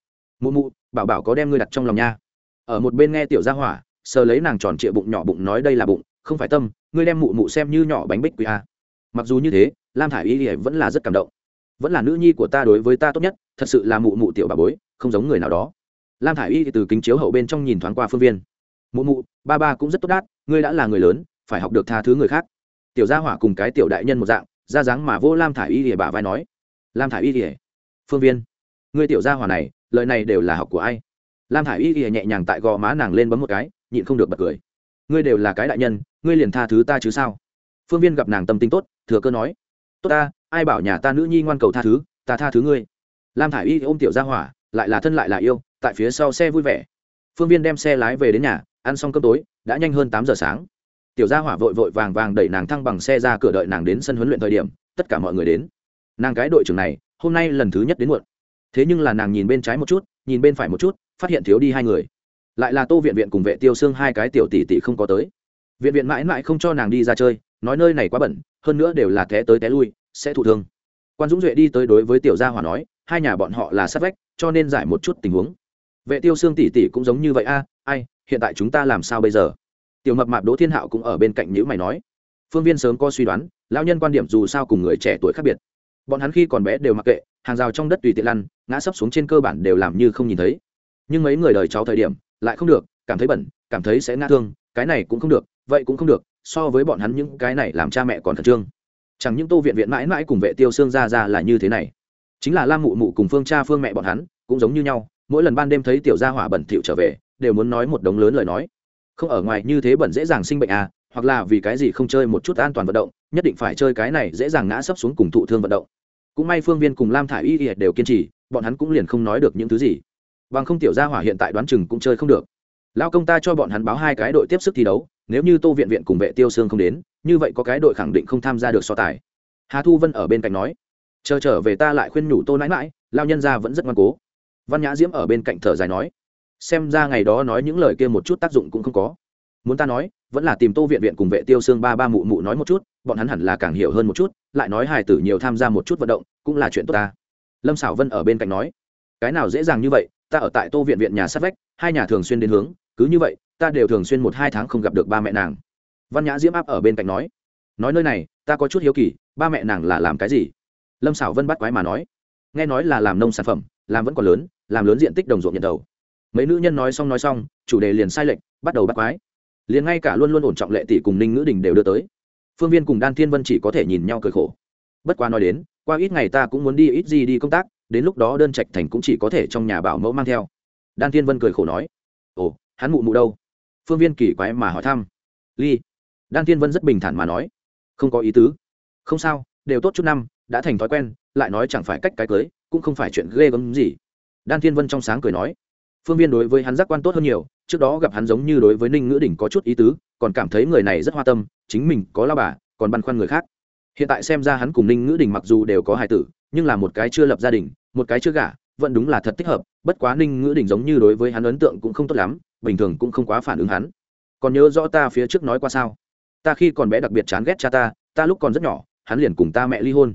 mụ mụ, bảo bảo có đem ngươi đặt trong lòng nha. Ở một bên nghe tiểu gia hỏa, sờ lấy nàng tròn trịa bụng nhỏ bụng nói, đây là bụng, không phải tâm, ngươi đem mụ mụ xem như nhỏ bánh bích quý a. Mặc dù như thế, lam thả i y vẫn là rất cảm động. Vẫn là nữ nhi của ta đối với ta tốt nhất, thật sự là mụ mụ tiểu bà bối, không giống người nào đó. Lam thả i y từ kính chiếu hậu bên trong nhìn thoáng qua phương viên. Mụ mụ, ba ba cũng rất tốt đát, ngươi đã là người lớn phải học được tha thứ người khác. Tiểu gia hỏa cùng cái tiểu đại nhân một dạng, ra dáng mà vô lam thả i y ỉa bà vai nói, lam thả i y ỉa phương viên, ngươi tiểu gia hỏa này, lời này đều là học của ai? Lam thả i y ỉa nhẹ nhàng tại gò má nàng lên bấm một cái, nhịn không được bật cười. Ngươi đều là cái đại nhân, ngươi liền tha thứ ta chứ sao? Phương viên gặp nàng tâm tính tốt, thừa cơ nói, tốt ta, ai bảo nhà ta nữ nhi ngoan cầu tha thứ, ta tha thứ ngươi. Lam thả i y ôm tiểu ra hỏa, lại là thân lại là yêu, tại phía sau xe vui vẻ. Phương viên đem xe lái về đến nhà, ăn xong cơm tối, đã nhanh hơn tám giờ sáng tiểu gia hỏa vội vội vàng vàng đẩy nàng thăng bằng xe ra cửa đợi nàng đến sân huấn luyện thời điểm, tất cả mọi người đến. Nàng cái đội trưởng này, hôm nay lần thứ nhất đến muộn. Thế nhưng là nàng nhìn bên trái một chút, nhìn bên phải một chút, phát hiện thiếu đi hai người. Lại là tô viện viện cùng vệ tiêu xương hai cái tiểu tỷ tỷ không có tới. Viện viện mãi mãi không cho nàng đi ra chơi, nói nơi này quá bẩn, hơn nữa đều là té tới té lui, sẽ thụ thương. Quan dũng duệ đi tới đối với tiểu gia hỏa nói, hai nhà bọn họ là sát vách, cho nên giải một chút tình huống. Vệ tiêu xương tỷ tỷ cũng giống như vậy a, ai, hiện tại chúng ta làm sao bây giờ? Tiểu mập mạp đỗ thiên hạo cũng ở bên cạnh nhữ mày nói, phương viên sớm có suy đoán, lão nhân quan điểm dù sao cùng người trẻ tuổi khác biệt. Bọn hắn khi còn bé đều mặc kệ, hàng rào trong đất tùy tiện lăn, ngã sấp xuống trên cơ bản đều làm như không nhìn thấy. Nhưng mấy người đời cháu thời điểm, lại không được, cảm thấy bẩn, cảm thấy sẽ ngã thương, cái này cũng không được, vậy cũng không được, so với bọn hắn những cái này làm cha mẹ còn khẩn trương. Chẳng những tô viện viện mãi mãi cùng vệ tiêu xương ra ra là như thế này. Chính là lam mụ mụ cùng phương cha phương mẹ bọn hắn, cũng giống như nhau, mỗi lần ban đêm thấy tiểu gia hỏa bẩn thỉu trở về, đều muốn nói một đống lớn lời nói không ở ngoài như thế bẩn dễ dàng sinh bệnh à hoặc là vì cái gì không chơi một chút an toàn vận động, nhất định phải chơi cái này dễ dàng ngã sấp xuống cùng thụ thương vận động. Cũng may phương viên cùng lam thả i y đều kiên trì, bọn hắn cũng liền không nói được những thứ gì. Bằng không tiểu gia hỏa hiện tại đoán chừng cũng chơi không được. Lao công ta cho bọn hắn báo hai cái đội tiếp sức thi đấu, nếu như tô viện viện cùng vệ tiêu sương không đến, như vậy có cái đội khẳng định không tham gia được so tài. Hà thu vân ở bên cạnh nói, chờ trở về ta lại khuyên nhủ tô nãi mãi lao nhân ra vẫn rất ngoan cố. Văn nhã diễm ở bên cạnh thở dài nói xem ra ngày đó nói những lời kia một chút tác dụng cũng không có. Muốn ta nói, vẫn là tìm tô viện viện cùng vệ tiêu xương ba ba mụ mụ nói một chút, bọn hắn hẳn là càng hiểu hơn một chút, lại nói hài tử nhiều tham gia một chút vận động, cũng là chuyện tốt ta. Lâm xảo vân ở bên cạnh nói, cái nào dễ dàng như vậy, ta ở tại tô viện viện nhà sát vách, hai nhà thường xuyên đến hướng, cứ như vậy, ta đều thường xuyên một hai tháng không gặp được ba mẹ nàng. Văn nhã diễm áp ở bên cạnh nói nói nơi này, ta có chút hiếu kỳ, ba mẹ nàng là làm cái gì? Lâm xảo vân bắt quái mà nói, nghe nói là làm nông sản phẩm, làm vẫn còn lớn, làm lớn diện tích đồng ruộng nhận đầu mấy nữ nhân nói xong nói xong, chủ đề liền sai lệch, bắt đầu bắt quái. Liền ngay cả luôn luôn ổn trọng lệ tỷ cùng ninh ngữ đình đều đưa tới. Phương viên cùng đan thiên vân chỉ có thể nhìn nhau cười khổ. Bất quá nói đến, qua ít ngày ta cũng muốn đi ít gì đi công tác, đến lúc đó đơn trạch thành cũng chỉ có thể trong nhà bảo mẫu mang theo. Đan thiên vân cười khổ nói, ồ, hắn mụ mụ đâu? Phương viên kỳ quái mà hỏi thăm. Ly. Đan thiên vân rất bình thản mà nói, không có ý tứ. Không sao, đều tốt chút năm, đã thành thói quen, lại nói chẳng phải cách cái cưới, cũng không phải chuyện ghê gớm gì. Đan thiên vân trong sáng cười nói phương viên đối với hắn giác quan tốt hơn nhiều, trước đó gặp hắn giống như đối với ninh ngữ đỉnh có chút ý tứ, còn cảm thấy người này rất hoa tâm, chính mình có lao bà, còn băn khoăn người khác. Hiện tại xem ra hắn cùng ninh ngữ Đình mặc dù đều có hài tử, nhưng là một cái chưa lập gia đình, một cái chưa gả, vẫn đúng là thật thích hợp, bất quá ninh ngữ Đình giống như đối với hắn ấn tượng cũng không tốt lắm, bình thường cũng không quá phản ứng hắn. Còn nhớ rõ ta phía trước nói qua sao? Ta khi còn bé đặc biệt chán ghét cha ta ta lúc còn rất nhỏ, hắn liền cùng ta mẹ ly hôn.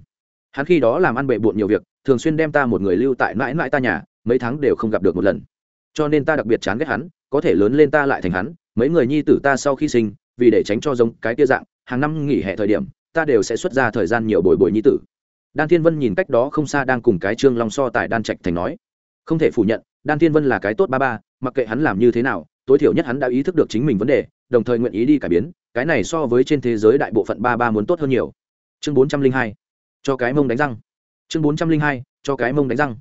Hắn khi đó làm ăn bệ bộn nhiều việc, thường xuyên đem ta một người lưu tại mãi mãi ta nhà, mấy tháng đều không gặp được một lần cho nên ta đặc biệt chán ghét hắn, có thể lớn lên ta lại thành hắn, mấy người nhi tử ta sau khi sinh, vì để tránh cho giống cái tia dạng, hàng năm nghỉ hè thời điểm, ta đều sẽ xuất ra thời gian nhiều bồi bồi nhi tử. Đan thiên vân nhìn cách đó không xa đang cùng cái trương long so tại đan trạch thành nói. Không thể phủ nhận, đan thiên vân là cái tốt ba ba, mặc kệ hắn làm như thế nào, tối thiểu nhất hắn đã ý thức được chính mình vấn đề, đồng thời nguyện ý đi cải biến, cái này so với trên thế giới đại bộ phận ba ba muốn tốt hơn nhiều. Chương bốn trăm linh hai, cho cái mông đánh răng. Chương bốn trăm linh hai, cho cái mông đánh răng.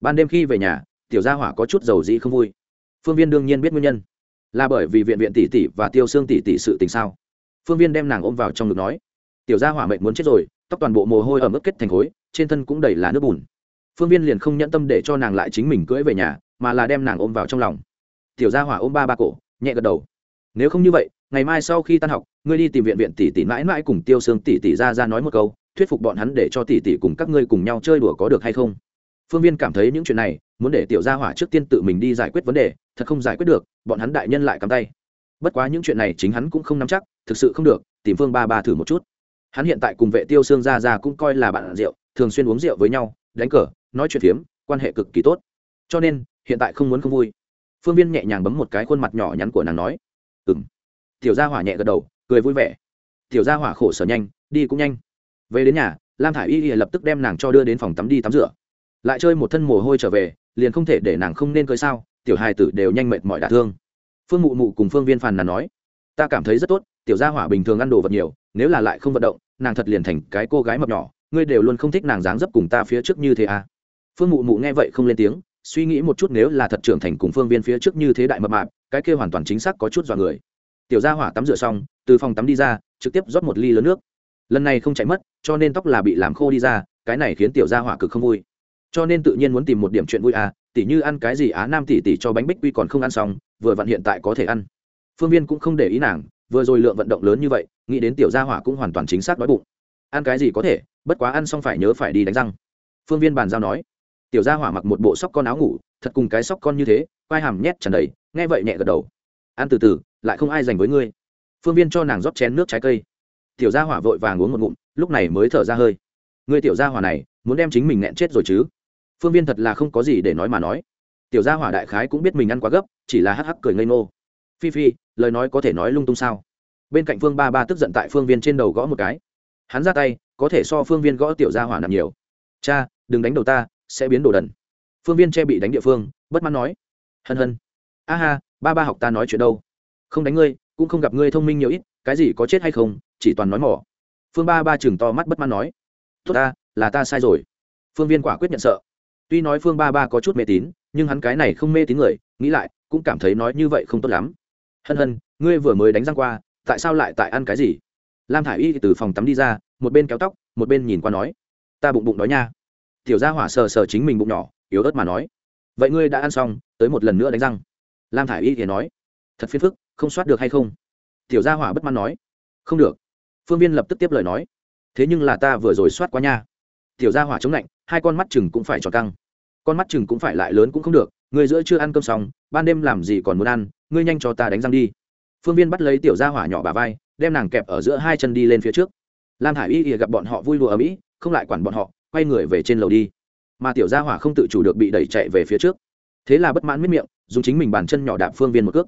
Ban đêm khi về nhà tiểu gia hỏa có chút dầu dĩ không vui. Phương viên đương nhiên biết nguyên nhân. Là bởi vì viện viện tỷ tỷ và tiêu xương tỷ tỷ sự tình sao? Phương viên đem nàng ôm vào trong ngực nói, tiểu gia hỏa mệnh muốn chết rồi, tóc toàn bộ mồ hôi ở mức kết thành khối, trên thân cũng đầy là nước bùn. Phương viên liền không nhẫn tâm để cho nàng lại chính mình cưỡi về nhà, mà là đem nàng ôm vào trong lòng. Tiểu gia hỏa ôm ba ba cổ, nhẹ gật đầu. Nếu không như vậy, ngày mai sau khi tan học, ngươi đi tìm viện viện tỷ tỷ mãi mãi cùng tiêu xương tỷ tỷ ra ra nói một câu, thuyết phục bọn hắn để cho tỷ tỷ cùng các ngươi cùng nhau chơi đùa có được hay không? Phương viên cảm thấy những chuyện này, muốn để tiểu gia hỏa trước tiên tự mình đi giải quyết vấn đề, thật không giải quyết được, bọn hắn đại nhân lại cắm tay. Bất quá những chuyện này chính hắn cũng không nắm chắc, thực sự không được, tìm phương ba ba thử một chút. Hắn hiện tại cùng vệ tiêu xương gia ra cũng coi là bạn rượu, thường xuyên uống rượu với nhau, đánh cờ, nói chuyện phiếm, quan hệ cực kỳ tốt. Cho nên, hiện tại không muốn không vui. Phương viên nhẹ nhàng bấm một cái khuôn mặt nhỏ nhắn của nàng nói ừ m tiểu gia hỏa nhẹ gật đầu, cười vui vẻ. Tiểu gia hỏa khổ sở nhanh, đi cũng nhanh. Về đến nhà, lam thả i y lập tức đem nàng cho đưa đến phòng tắm đi tắm rửa lại chơi một thân mồ hôi trở về, liền không thể để nàng không nên cưới sao, tiểu hài tử đều nhanh mệt mỏi đả thương. Phương mụ mụ cùng phương viên phàn nàn nói, ta cảm thấy rất tốt, tiểu gia hỏa bình thường ăn đồ vật nhiều, nếu là lại không vận động, nàng thật liền thành cái cô gái mập nhỏ, ngươi đều luôn không thích nàng dáng dấp cùng ta phía trước như thế à? Phương mụ mụ nghe vậy không lên tiếng, suy nghĩ một chút nếu là thật trưởng thành cùng phương viên phía trước như thế đại mập mạp, cái kia hoàn toàn chính xác có chút dọa người. Tiểu gia hỏa tắm rửa xong, từ phòng tắm đi ra, trực tiếp rót một ly lớn nước. Lần này không chạy mất, cho nên tóc là bị làm khô đi ra, cái này khiến tiểu gia hỏa cực không vui cho nên tự nhiên muốn tìm một điểm chuyện vui à tỉ như ăn cái gì á, nam tỉ tỉ cho bánh bích quy còn không ăn xong, vừa vặn hiện tại có thể ăn. Phương viên cũng không để ý nàng, vừa rồi lượng vận động lớn như vậy, nghĩ đến tiểu gia hỏa cũng hoàn toàn chính xác đói bụng. Ăn cái gì có thể, bất quá ăn xong phải nhớ phải đi đánh răng. Phương viên bàn giao nói, tiểu gia hỏa mặc một bộ sóc con áo ngủ, thật cùng cái sóc con như thế, quai hàm nhét tràn đầy, nghe vậy nhẹ gật đầu. Ăn từ từ, lại không ai dành với ngươi. Phương viên cho nàng rót chén nước trái cây. Tiểu gia hỏa vội vàng uống một ngụm, lúc này mới thở ra hơi. Người tiểu gia hỏa này, muốn đem chính mình nghẹn chết rồi chứ? Phương viên thật là không có gì để nói mà nói. Tiểu gia hỏa đại khái cũng biết mình ăn quá gấp, chỉ là hắc hắc cười ngây ngô. Phi phi, lời nói có thể nói lung tung sao? Bên cạnh phương ba ba tức giận tại phương viên trên đầu gõ một cái. Hắn ra tay, có thể so phương viên gõ tiểu gia hỏa nặng nhiều. Cha, đừng đánh đầu ta, sẽ biến đồ đần. Phương viên che bị đánh địa phương, bất mãn nói. Hân hân. A ha, ba ba học ta nói chuyện đâu. Không đánh ngươi, cũng không gặp ngươi thông minh nhiều ít, cái gì có chết hay không, chỉ toàn nói mỏ. Phương ba ba chừng to mắt bất mãn nói. Tốt ta, là ta sai rồi. Phương viên quả quyết nhận sợ tuy nói phương ba ba có chút mê tín, nhưng hắn cái này không mê tín người, nghĩ lại, cũng cảm thấy nói như vậy không tốt lắm. Hân hân, ngươi vừa mới đánh răng qua, tại sao lại tại ăn cái gì? Lam thả i y từ phòng tắm đi ra, một bên kéo tóc, một bên nhìn qua nói. Ta bụng bụng đói nha. Tiểu gia hỏa sờ sờ chính mình bụng nhỏ, yếu ớt mà nói. Vậy ngươi đã ăn xong, tới một lần nữa đánh răng. Lam thả i y thì nói. Thật phiền phức, không soát được hay không? Tiểu gia hỏa bất mãn nói. Không được. Phương viên lập tức tiếp lời nói. Thế nhưng là ta vừa rồi soát quá nha. Tiểu gia hỏa chống lạnh, hai con mắt chừng cũng phải tròn căng con mắt chừng cũng phải lại lớn cũng không được, người giữa chưa ăn cơm xong, ban đêm làm gì còn muốn ăn, ngươi nhanh cho ta đánh răng đi. Phương viên bắt lấy tiểu gia hỏa nhỏ bà vai, đem nàng kẹp ở giữa hai chân đi lên phía trước. Lam hải y ỉa gặp bọn họ vui lụa ở mỹ, không lại quản bọn họ, quay người về trên lầu đi. Mà tiểu gia hỏa không tự chủ được bị đẩy chạy về phía trước. Thế là bất mãn miết miệng, dùng chính mình bàn chân nhỏ đạp phương viên một cước.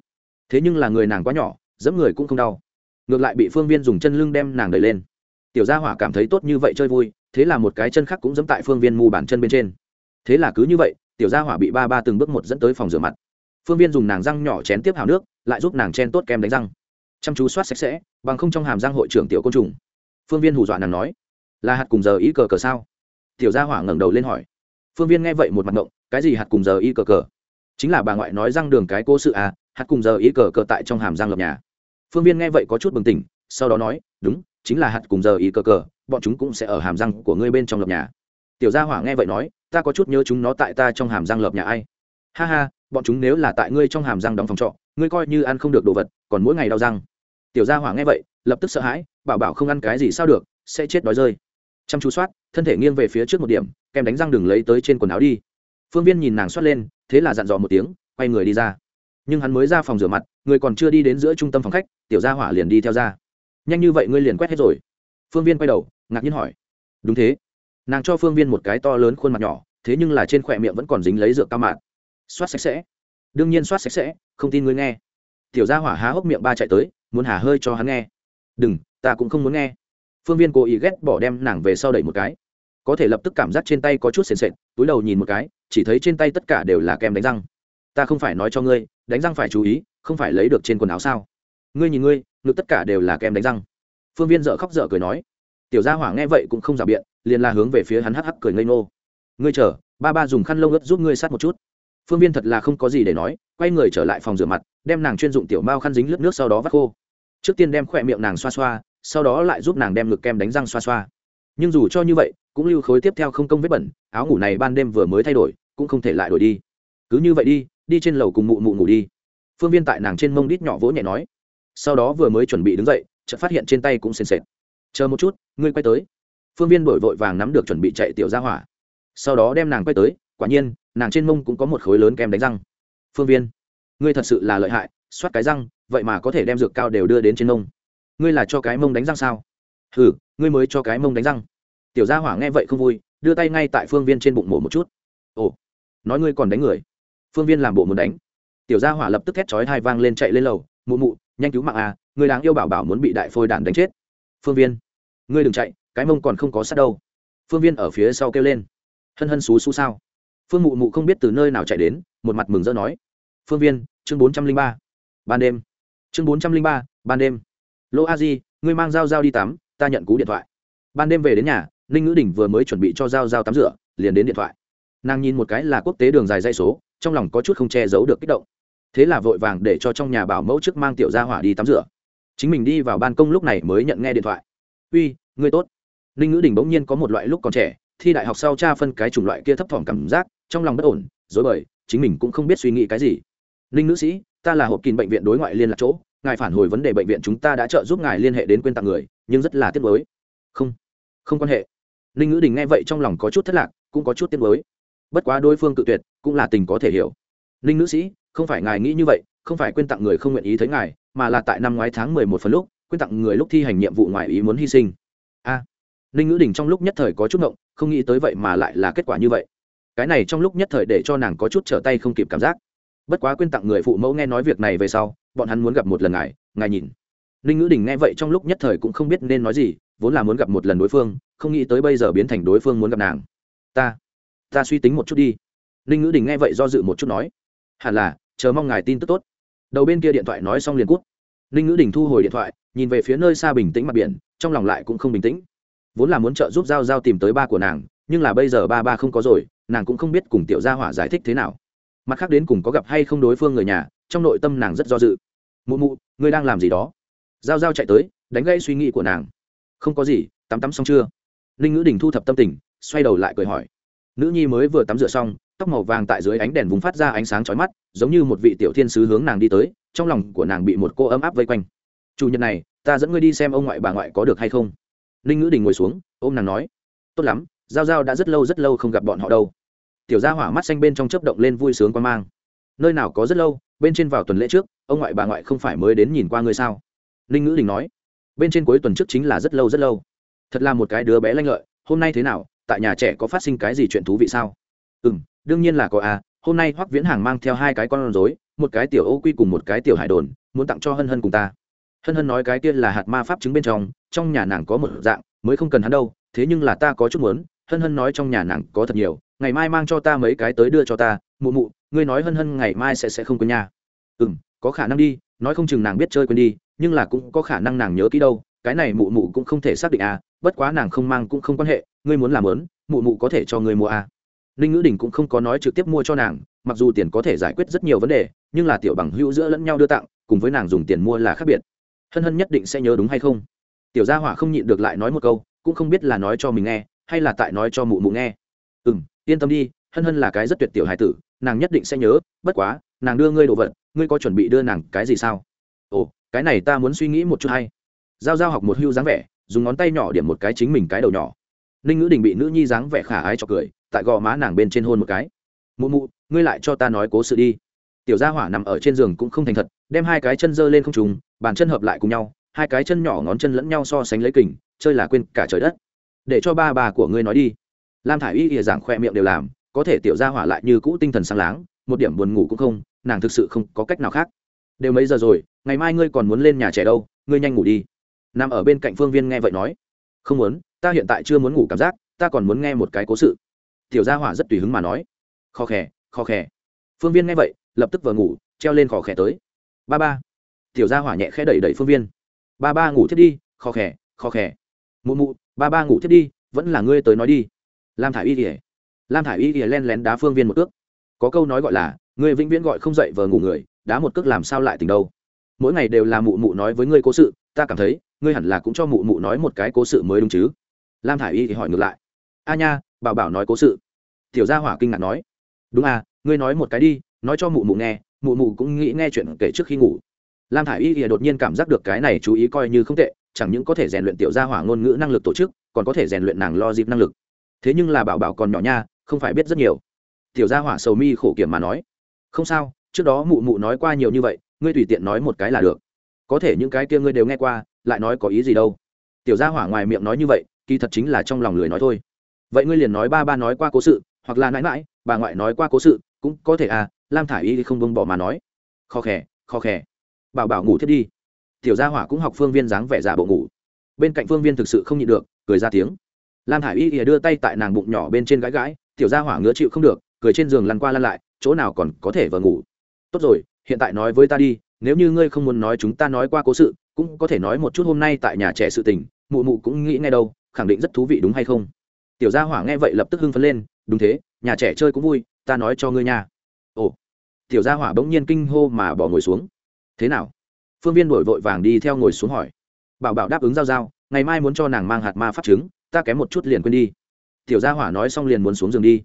Thế nhưng là người nàng quá nhỏ dẫm người cũng không đau. Ngược lại bị phương viên dùng chân lưng đem nàng đẩy lên. Tiểu gia hỏa cảm thấy tốt như vậy chơi vui, thế là một cái chân khác cũng dẫm tại phương viên mù bàn chân bên trên thế là cứ như vậy, tiểu gia hỏa bị ba ba từng bước một dẫn tới phòng rửa mặt. Phương viên dùng nàng răng nhỏ chén tiếp hào nước, lại giúp nàng chen tốt kem đánh răng. Chăm chú soát sạch sẽ, bằng không trong hàm răng hội trưởng tiểu côn trùng. Phương viên hù dọa nàng nói, là hạt cùng giờ ý cờ cờ sao? Tiểu gia hỏa ngẩng đầu lên hỏi. Phương viên nghe vậy một mặt ngộng, cái gì hạt cùng giờ ý cờ cờ? Chính là bà ngoại nói răng đường cái cô sự à hạt cùng giờ ý cờ cờ tại trong hàm răng lập nhà. Phương viên nghe vậy có chút bừng tỉnh, sau đó nói, đúng, chính là hạt cùng giờ ý cờ cờ, bọn chúng cũng sẽ ở hàm răng của ngươi bên trong lập nhà tiểu gia hỏa nghe vậy nói, ta có chút nhớ chúng nó tại ta trong hàm răng lợp nhà ai. Ha ha, bọn chúng nếu là tại ngươi trong hàm răng đóng phòng trọ, ngươi coi như ăn không được đồ vật, còn mỗi ngày đau răng. Tiểu gia hỏa nghe vậy, lập tức sợ hãi, bảo bảo không ăn cái gì sao được, sẽ chết đói rơi. Chăm chú soát, thân thể nghiêng về phía trước một điểm, kem đánh răng đừng lấy tới trên quần áo đi. Phương viên nhìn nàng soát lên, thế là dặn dò một tiếng, quay người đi ra. Nhưng hắn mới ra phòng rửa mặt, người còn chưa đi đến giữa trung tâm phòng khách, tiểu gia hỏa liền đi theo ra. Nhanh như vậy ngươi liền quét hết rồi. Phương viên quay đầu, ngạc nhiên hỏi. Đúng thế nàng cho phương viên một cái to lớn khuôn mặt nhỏ, thế nhưng là trên khỏe miệng vẫn còn dính lấy rượu cao mạn. Soát sạch sẽ. Đương nhiên soát sạch sẽ, không tin ngươi nghe. Tiểu gia hỏa há hốc miệng ba chạy tới, muốn hả hơi cho hắn nghe. Đừng, ta cũng không muốn nghe. Phương viên cố ý ghét bỏ đem nàng về sau đẩy một cái. Có thể lập tức cảm giác trên tay có chút sền sệt, túi đầu nhìn một cái, chỉ thấy trên tay tất cả đều là kem đánh răng. Ta không phải nói cho ngươi, đánh răng phải chú ý, không phải lấy được trên quần áo sao? Ngươi nhìn ngươi, ngực tất cả đều là kem đánh răng. Phương viên dợ khóc dợ cười nói tiểu gia hỏa nghe vậy cũng không rào biện, liền là hướng về phía hắn hắc hắc cười ngây ngô. Ngươi chờ, ba ba dùng khăn lông ướt giúp ngươi sát một chút. Phương viên thật là không có gì để nói, quay người trở lại phòng rửa mặt, đem nàng chuyên dụng tiểu mao khăn dính lướt nước sau đó vắt khô. Trước tiên đem khỏe miệng nàng xoa xoa, sau đó lại giúp nàng đem ngực kem đánh răng xoa xoa. Nhưng dù cho như vậy, cũng lưu khối tiếp theo không công vết bẩn, áo ngủ này ban đêm vừa mới thay đổi, cũng không thể lại đổi đi. Cứ như vậy đi đi trên lầu cùng mụ mụ ngủ đi. Phương viên tại nàng trên mông đít nhỏ vỗ nhẹ nói. Sau đó vừa mới chuẩn bị đứng dậy, chợt phát hiện trên tay cũng sền sệt chờ một chút, ngươi quay tới. Phương viên bội vội vàng nắm được chuẩn bị chạy tiểu ra hỏa. Sau đó đem nàng quay tới, quả nhiên, nàng trên mông cũng có một khối lớn kem đánh răng. Phương viên, ngươi thật sự là lợi hại soát cái răng, vậy mà có thể đem dược cao đều đưa đến trên mông. Ngươi là cho cái mông đánh răng sao? Ừ ngươi mới cho cái mông đánh răng. Tiểu gia hỏa nghe vậy không vui, đưa tay ngay tại phương viên trên bụng mổ một chút. Ồ, nói ngươi còn đánh người. Phương viên làm bộ muốn đánh. Tiểu gia hỏa lập tức thét chói hai vang lên chạy lên lầu, mụ mụ, nhanh cứu mạng à người đáng yêu bảo bảo muốn bị đại phôi đản đánh chết. Phương viên ngươi đừng chạy, cái mông còn không có sát đâu. Phương viên ở phía sau kêu lên. Hân hân xú xú sao? Phương mụ mụ không biết từ nơi nào chạy đến, một mặt mừng rỡ nói. Phương viên, chương bốn trăm linh ba. Ban đêm. Chương bốn trăm linh ba, ban đêm. Lô a di, ngươi mang dao dao đi tắm, ta nhận cú điện thoại. Ban đêm về đến nhà, ninh ngữ đình vừa mới chuẩn bị cho dao dao tắm rửa, liền đến điện thoại. Nàng nhìn một cái là quốc tế đường dài dây số, trong lòng có chút không che giấu được kích động. Thế là vội vàng để cho trong nhà bảo mẫu trước mang tiểu gia hỏa đi tắm rửa. Chính mình đi vào ban công lúc này mới nhận nghe điện thoại uy, ngươi tốt. Ninh ngữ đình bỗng nhiên có một loại lúc còn trẻ, thi đại học sau cha phân cái chủng loại kia thấp thỏm cảm giác, trong lòng bất ổn, dối bời, chính mình cũng không biết suy nghĩ cái gì. Ninh nữ sĩ, ta là hộp kín bệnh viện đối ngoại liên lạc chỗ, ngài phản hồi vấn đề bệnh viện chúng ta đã trợ giúp ngài liên hệ đến quên tặng người, nhưng rất là tiếc mới không không quan hệ. Ninh ngữ đình nghe vậy trong lòng có chút thất lạc, cũng có chút tiếc mới bất quá đối phương cự tuyệt, cũng là tình có thể hiểu. Ninh nữ sĩ, không phải ngài nghĩ như vậy, không phải quên tặng người không nguyện ý thấy ngài, mà là tại năm ngoái tháng mười một phần lúc Quyết tặng người lúc thi hành nhiệm vụ ngoài ý muốn hy sinh. A, ninh ngữ đình trong lúc nhất thời có chút ngộng, không nghĩ tới vậy mà lại là kết quả như vậy. Cái này trong lúc nhất thời để cho nàng có chút trở tay không kịp cảm giác. Bất quá quyên tặng người phụ mẫu nghe nói việc này về sau, bọn hắn muốn gặp một lần ngài ngài nhìn. Ninh ngữ đình nghe vậy trong lúc nhất thời cũng không biết nên nói gì, vốn là muốn gặp một lần đối phương, không nghĩ tới bây giờ biến thành đối phương muốn gặp nàng. Ta ta suy tính một chút đi. Ninh ngữ đình nghe vậy do dự một chút nói. Hẳn là, chờ mong ngài tin tức tốt. Đầu bên kia điện thoại nói xong liền cút ninh ngữ đình thu hồi điện thoại nhìn về phía nơi xa bình tĩnh mặt biển, trong lòng lại cũng không bình tĩnh. Vốn là muốn trợ giúp giao giao tìm tới ba của nàng, nhưng là bây giờ ba ba không có rồi, nàng cũng không biết cùng tiểu gia hỏa giải thích thế nào. Mặt khác đến cùng có gặp hay không đối phương người nhà, trong nội tâm nàng rất do dự. Mụ mụ, ngươi đang làm gì đó? Giao giao chạy tới, đánh gây suy nghĩ của nàng. Không có gì, tắm tắm xong chưa? Ninh ngữ đình thu thập tâm tình, xoay đầu lại cười hỏi. Nữ nhi mới vừa tắm rửa xong, tóc màu vàng tại dưới ánh đèn vùng phát ra ánh sáng chói mắt, giống như một vị tiểu thiên sứ hướng nàng đi tới, trong lòng của nàng bị một cô ấm áp vây quanh chủ nhật này, ta dẫn ngươi đi xem ông ngoại bà ngoại có được hay không. Ninh ngữ đình ngồi xuống, ôm nàng nói, tốt lắm, giao giao đã rất lâu rất lâu không gặp bọn họ đâu. Tiểu gia hỏa mắt xanh bên trong chớp động lên vui sướng quan mang. Nơi nào có rất lâu, bên trên vào tuần lễ trước, ông ngoại bà ngoại không phải mới đến nhìn qua ngươi sao? Ninh ngữ đình nói, bên trên cuối tuần trước chính là rất lâu rất lâu. Thật là một cái đứa bé lanh lợi, hôm nay thế nào, tại nhà trẻ có phát sinh cái gì chuyện thú vị sao? Ừ m đương nhiên là có à hôm nay hoắc viễn hàng mang theo hai cái con rối, một cái tiểu ô quy cùng một cái tiểu hải đồn, muốn tặng cho hân hân cùng ta hân hân nói cái kia là hạt ma pháp trứng bên trong trong nhà nàng có một dạng, mới không cần hắn đâu, thế nhưng là ta có chút muốn, hân hân nói trong nhà nàng có thật nhiều, ngày mai mang cho ta mấy cái tới đưa cho ta, mụ mụ, ngươi nói hân hân ngày mai sẽ sẽ không quên nhà ừ m có khả năng đi, nói không chừng nàng biết chơi quên đi, nhưng là cũng có khả năng nàng nhớ kỹ đâu, cái này mụ mụ cũng không thể xác định à bất quá nàng không mang cũng không quan hệ, ngươi muốn làm lớn mụ mụ có thể cho ngươi mua à. Ninh ngữ đình cũng không có nói trực tiếp mua cho nàng, mặc dù tiền có thể giải quyết rất nhiều vấn đề, nhưng là tiểu bằng hữu giữa lẫn nhau đưa tặng, cùng với nàng dùng tiền mua là khác biệt hân hân nhất định sẽ nhớ đúng hay không? Tiểu gia hỏa không nhịn được lại nói một câu, cũng không biết là nói cho mình nghe, hay là tại nói cho mụ mụ nghe. Ừ m yên tâm đi, hân hân là cái rất tuyệt tiểu hài tử, nàng nhất định sẽ nhớ, bất quá, nàng đưa ngươi đồ vật, ngươi có chuẩn bị đưa nàng cái gì sao? Ồ, cái này ta muốn suy nghĩ một chút hay. Giao giao học một hưu dáng vẻ, dùng ngón tay nhỏ điểm một cái chính mình cái đầu nhỏ. Ninh ngữ đình bị nữ nhi dáng vẻ khả ái cho cười, tại gò má nàng bên trên hôn một cái. Mụ mụ, ngươi lại cho ta nói cố sự đi. Tiểu gia hỏa nằm ở trên giường cũng không thành thật, đem hai cái chân dơ lên không trùng bàn chân hợp lại cùng nhau, hai cái chân nhỏ ngón chân lẫn nhau so sánh lấy kình, chơi là quên cả trời đất. Để cho ba bà của ngươi nói đi. Lam thả i y ỉa giảng khoe miệng đều làm, có thể tiểu gia hỏa lại như cũ tinh thần sáng láng, một điểm buồn ngủ cũng không, nàng thực sự không có cách nào khác. Đều mấy giờ rồi, ngày mai ngươi còn muốn lên nhà trẻ đâu, ngươi nhanh ngủ đi. Nằm ở bên cạnh phương viên nghe vậy nói, không muốn, ta hiện tại chưa muốn ngủ cảm giác, ta còn muốn nghe một cái cố sự. Tiểu gia hỏa rất tùy hứng mà nói khó khè khó khè. Phương viên nghe vậy, lập tức vừa ngủ, treo lên khó khè tới. Ba ba tiểu gia hỏa nhẹ khẽ đẩy đẩy phương viên. Ba ba ngủ thiết đi, khó khè khó khè. Mụ mụ, ba ba ngủ thiết đi, vẫn là ngươi tới nói đi. Lam thả i y ỉa lam thả i y ỉa len lén đá phương viên một cước. Có câu nói gọi là người vĩnh viễn gọi không dậy vờ ngủ người, đá một cước làm sao lại tỉnh đâu? Mỗi ngày đều là mụ mụ nói với ngươi cố sự, ta cảm thấy, ngươi hẳn là cũng cho mụ mụ nói một cái cố sự mới đúng chứ. Lam thả i y thì hỏi ngược lại. A nha, bảo bảo nói cố sự. Tiểu gia hỏa kinh ngạc nói. Đúng à ngươi nói một cái đi, nói cho mụ mụ nghe, mụ mụ cũng nghĩ nghe chuyện kể trước khi ngủ lam thả i y thì đột nhiên cảm giác được cái này chú ý coi như không tệ, chẳng những có thể rèn luyện tiểu gia hỏa ngôn ngữ năng lực tổ chức, còn có thể rèn luyện nàng lo dịp năng lực. Thế nhưng là bảo bảo còn nhỏ nha, không phải biết rất nhiều. Tiểu gia hỏa sầu mi khổ kiểm mà nói, không sao, trước đó mụ mụ nói qua nhiều như vậy, ngươi tùy tiện nói một cái là được. Có thể những cái kia ngươi đều nghe qua, lại nói có ý gì đâu. Tiểu gia hỏa ngoài miệng nói như vậy, kỳ thật chính là trong lòng lười nói thôi. Vậy ngươi liền nói ba ba nói qua cố sự, hoặc là mãi mãi bà ngoại nói qua cố sự, cũng có thể à lam thả i y không bông bỏ mà nói. Khó khè khó khè bảo bảo ngủ thiết đi. Tiểu gia hỏa cũng học phương viên dáng vẻ giả bộ ngủ. Bên cạnh phương viên thực sự không nhịn được, cười ra tiếng. Lam hải y ỉa đưa tay tại nàng bụng nhỏ bên trên gãi gãi, tiểu gia hỏa ngứa chịu không được, cười trên giường lăn qua lăn lại, chỗ nào còn có thể vờ ngủ. Tốt rồi, hiện tại nói với ta đi, nếu như ngươi không muốn nói chúng ta nói qua cố sự, cũng có thể nói một chút hôm nay tại nhà trẻ sự tình, mụ mụ cũng nghĩ ngay đâu, khẳng định rất thú vị đúng hay không? Tiểu gia hỏa nghe vậy lập tức hưng phấn lên, đúng thế, nhà trẻ chơi cũng vui, ta nói cho ngươi nha. Ồ. Tiểu gia hỏa bỗng nhiên kinh hô mà bỏ ngồi xuống thế nào? Phương viên đổi vội vàng đi theo ngồi xuống hỏi. Bảo bảo đáp ứng giao giao, ngày mai muốn cho nàng mang hạt ma phát trứng, ta kém một chút liền quên đi. Tiểu gia hỏa nói xong liền muốn xuống giường đi.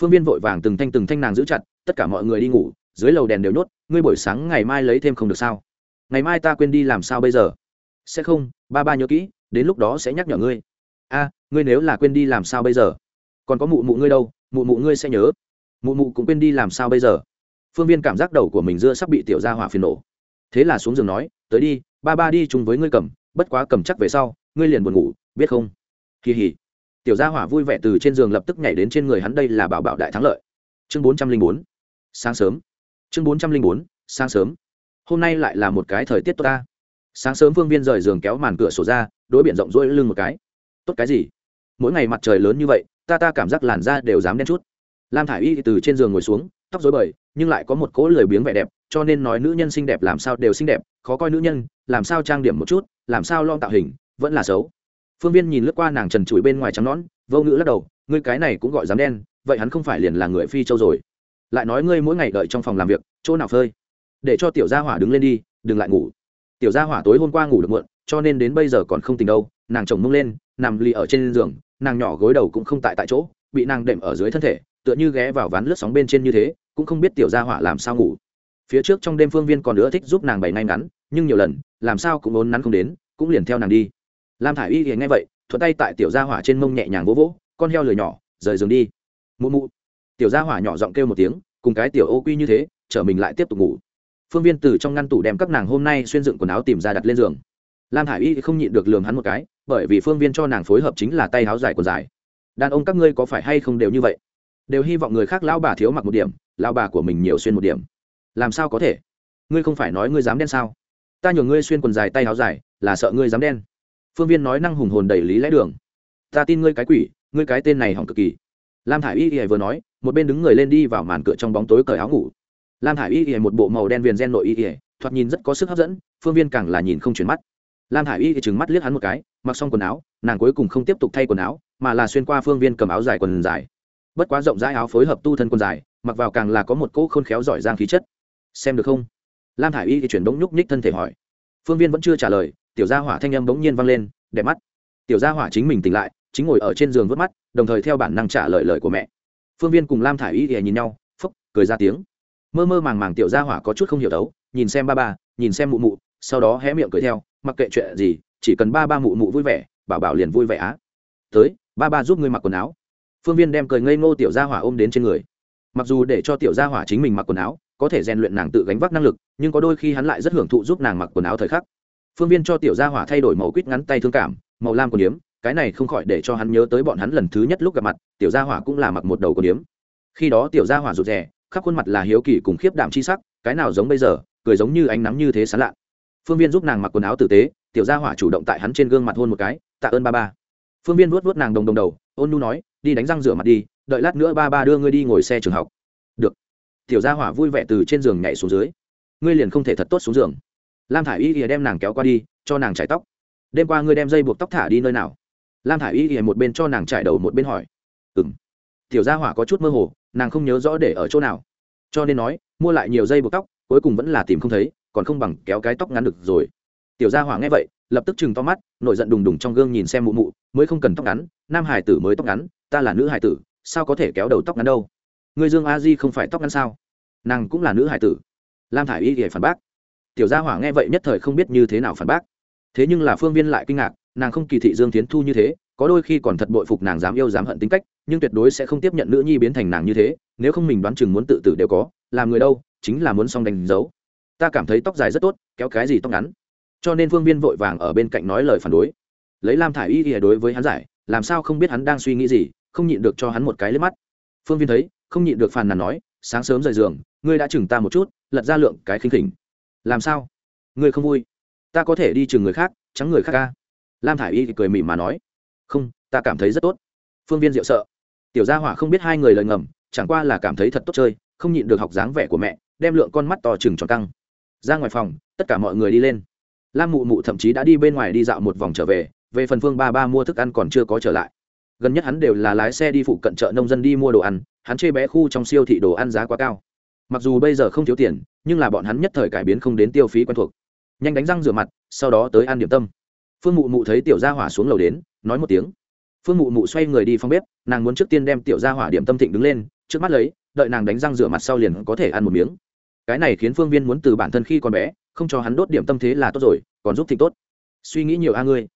Phương viên vội vàng từng thanh từng thanh nàng giữ chặt, tất cả mọi người đi ngủ, dưới lầu đèn đều nhốt, ngươi buổi sáng ngày mai lấy thêm không được sao? Ngày mai ta quên đi làm sao bây giờ? Sẽ không, ba ba nhớ kỹ, đến lúc đó sẽ nhắc nhở ngươi. A, ngươi nếu là quên đi làm sao bây giờ? Còn có mụ mụ ngươi đâu, mụ mụ ngươi sẽ nhớ. Mụ mụ cũng quên đi làm sao bây giờ? Phương viên cảm giác đầu của mình dưa sắp bị tiểu gia hỏa phiền nổ thế là xuống giường nói, tới đi, ba ba đi chung với ngươi cầm, bất quá cầm chắc về sau, ngươi liền buồn ngủ, biết không? Kỳ hỉ. Tiểu gia hỏa vui vẻ từ trên giường lập tức nhảy đến trên người hắn, đây là bảo bảo đại thắng lợi. Chương bốn trăm linh bốn, sáng sớm. Chương bốn trăm linh bốn, sáng sớm. Hôm nay lại là một cái thời tiết tốt ta. Sáng sớm phương viên rời giường kéo màn cửa sổ ra, đối biển rộng rỗi lưng một cái. Tốt cái gì? Mỗi ngày mặt trời lớn như vậy, ta ta cảm giác làn da đều dám đen chút. Lam thả i y từ trên giường ngồi xuống, tóc dối bời, nhưng lại có một cỗ lười biếng vẻ đẹp cho nên nói nữ nhân xinh đẹp làm sao đều xinh đẹp, khó coi nữ nhân, làm sao trang điểm một chút, làm sao lo tạo hình, vẫn là xấu. Phương viên nhìn lướt qua nàng trần trụi bên ngoài trắng nón vô ngữ lắc đầu, ngươi cái này cũng gọi dám đen, vậy hắn không phải liền là người phi châu rồi. Lại nói ngươi mỗi ngày đợi trong phòng làm việc, chỗ nào phơi? Để cho tiểu gia hỏa đứng lên đi, đừng lại ngủ. Tiểu gia hỏa tối hôm qua ngủ được muộn, cho nên đến bây giờ còn không tỉnh đâu, nàng chồng mông lên, nằm lì ở trên giường, nàng nhỏ gối đầu cũng không tại tại chỗ, bị nàng đệm ở dưới thân thể, tựa như ghé vào ván lướt sóng bên trên như thế, cũng không biết tiểu gia hỏa làm sao ngủ phía trước trong đêm phương viên còn nữa thích giúp nàng bày ngay ngắn, nhưng nhiều lần, làm sao cũng ốn nắn không đến, cũng liền theo nàng đi. Lam thả i y thì nghe vậy, thuận tay tại tiểu gia hỏa trên mông nhẹ nhàng vỗ vỗ, con heo lười nhỏ, rời giường đi. Mụ mụ. Tiểu gia hỏa nhỏ giọng kêu một tiếng, cùng cái tiểu ô quy như thế, chở mình lại tiếp tục ngủ. Phương viên từ trong ngăn tủ đem các nàng hôm nay xuyên dựng quần áo tìm ra đặt lên giường. Lam thả i y không nhịn được lường hắn một cái, bởi vì phương viên cho nàng phối hợp chính là tay áo dài quần dài. Đàn ông các ngươi có phải hay không đều như vậy? Đều hy vọng người khác lão bà thiếu mặc một điểm, lão bà của mình nhiều xuyên một điểm làm sao có thể? Ngươi không phải nói ngươi dám đen sao? Ta nhường ngươi xuyên quần dài tay áo dài, là sợ ngươi dám đen. Phương viên nói năng hùng hồn đầy lý lẽ đường. Ta tin ngươi cái quỷ, ngươi cái tên này hỏng cực kỳ. Lam thả i y y vừa nói, một bên đứng người lên đi vào màn cửa trong bóng tối cởi áo ngủ. Lam thả i y y một bộ màu đen viền gen nội y y, thoạt nhìn rất có sức hấp dẫn, phương viên càng là nhìn không chuyển mắt. Lam thả i y y trừng mắt liếc hắn một cái, mặc xong quần áo, nàng cuối cùng không tiếp tục thay quần áo, mà là xuyên qua phương viên cầm áo dài quần dài. Bất quá rộng rãi áo phối hợp tu thân quần dài, mặc vào càng là có một cỗ khôn khéo giỏi giang khí chất xem được không? Lam thả i y thì chuyển bỗng nhúc nhích thân thể hỏi. Phương viên vẫn chưa trả lời, tiểu gia hỏa thanh âm bỗng nhiên vang lên, đẹp mắt. Tiểu gia hỏa chính mình tỉnh lại, chính ngồi ở trên giường vớt mắt, đồng thời theo bản năng trả lời lời của mẹ. Phương viên cùng lam thả i y thì nhìn nhau, phúc, cười ra tiếng. Mơ mơ màng màng tiểu gia hỏa có chút không hiểu đấu nhìn xem ba ba, nhìn xem mụ mụ, sau đó hé miệng cười theo, mặc kệ chuyện gì, chỉ cần ba ba mụ mụ vui vẻ, bảo bảo liền vui vẻ á. Tới, ba ba giúp ngươi mặc quần áo. Phương viên đem cười ngây ngô tiểu gia hỏa ôm đến trên người. Mặc dù để cho tiểu gia hỏa chính mình mặc quần áo có thể rèn luyện nàng tự gánh vác năng lực, nhưng có đôi khi hắn lại rất hưởng thụ giúp nàng mặc quần áo thời khắc. Phương viên cho tiểu gia hỏa thay đổi màu quýt ngắn tay thương cảm, màu lam của điếm, cái này không khỏi để cho hắn nhớ tới bọn hắn lần thứ nhất lúc gặp mặt, tiểu gia hỏa cũng là mặc một đầu của điếm. Khi đó tiểu gia hỏa rụt rè, khắp khuôn mặt là hiếu kỳ cùng khiếp đảm chi sắc, cái nào giống bây giờ, cười giống như ánh nắng như thế sán lạ. Phương viên giúp nàng mặc quần áo tử tế, tiểu gia hỏa chủ động tại hắn trên gương mặt hôn một cái, tạ ơn ba ba. Phương viên vuốt vuốt nàng đồng đồng đầu, ôn nu nói, đi đánh răng rửa mặt đi, đợi lát nữa ba ba đưa ngươi đi ngồi xe trường học. Được tiểu gia hỏa vui vẻ từ trên giường nhảy xuống dưới. Ngươi liền không thể thật tốt xuống giường. Lam thả i y ỉa đem nàng kéo qua đi, cho nàng chải tóc. Đêm qua ngươi đem dây buộc tóc thả đi nơi nào? Lam thả i y ỉa một bên cho nàng chải đầu một bên hỏi. Ừ m tiểu gia hỏa có chút mơ hồ, nàng không nhớ rõ để ở chỗ nào. Cho nên nói, mua lại nhiều dây buộc tóc, cuối cùng vẫn là tìm không thấy, còn không bằng kéo cái tóc ngắn được rồi. Tiểu gia hỏa nghe vậy, lập tức chừng to mắt, nổi giận đùng đùng trong gương nhìn xem mụ mụ, mới không cần tóc ngắn, nam hải tử mới tóc ngắn, ta là nữ hải tử, sao có thể kéo đầu tóc ngắn đâu? Ngươi dương a di không phải tóc ngắn sao? Nàng cũng là nữ hải tử. Lam thả i y để phản bác. Tiểu gia hỏa nghe vậy nhất thời không biết như thế nào phản bác. Thế nhưng là phương viên lại kinh ngạc, nàng không kỳ thị dương tiến thu như thế, có đôi khi còn thật bội phục nàng dám yêu dám hận tính cách, nhưng tuyệt đối sẽ không tiếp nhận nữ nhi biến thành nàng như thế, nếu không mình đoán chừng muốn tự tử đều có, làm người đâu, chính là muốn xong đánh dấu. Ta cảm thấy tóc dài rất tốt, kéo cái gì tóc ngắn. Cho nên phương viên vội vàng ở bên cạnh nói lời phản đối. Lấy lam thả i y thì đối với hắn giải, làm sao không biết hắn đang suy nghĩ gì, không nhịn được cho hắn một cái lên mắt. Phương viên thấy không nhịn được phàn nàn nói, sáng sớm rời giường, ngươi đã chừng ta một chút, lật ra lượng cái khinh khỉnh. Làm sao? Ngươi không vui? Ta có thể đi chừng người khác trắng người khác ca. Lam thả i y thì cười mỉm mà nói, không, ta cảm thấy rất tốt. Phương viên diệu sợ. Tiểu gia hỏa không biết hai người lời ngầm, chẳng qua là cảm thấy thật tốt chơi, không nhịn được học dáng vẻ của mẹ, đem lượng con mắt to chừng tròn căng. Ra ngoài phòng, tất cả mọi người đi lên. Lam mụ mụ thậm chí đã đi bên ngoài đi dạo một vòng trở về về phần phương ba ba mua thức ăn còn chưa có trở lại gần nhất hắn đều là lái xe đi phụ cận chợ nông dân đi mua đồ ăn, hắn chê bé khu trong siêu thị đồ ăn giá quá cao. Mặc dù bây giờ không thiếu tiền, nhưng là bọn hắn nhất thời cải biến không đến tiêu phí quen thuộc. Nhanh đánh răng rửa mặt, sau đó tới ăn điểm tâm. Phương mụ mụ thấy tiểu gia hỏa xuống lầu đến, nói một tiếng. Phương mụ mụ xoay người đi phong bếp, nàng muốn trước tiên đem tiểu gia hỏa điểm tâm thịnh đứng lên, trước mắt lấy, đợi nàng đánh răng rửa mặt sau liền có thể ăn một miếng. Cái này khiến phương viên muốn từ bản thân khi còn bé, không cho hắn đốt điểm tâm thế là tốt rồi, còn giúp thịnh tốt. Suy nghĩ nhiều a ngươi.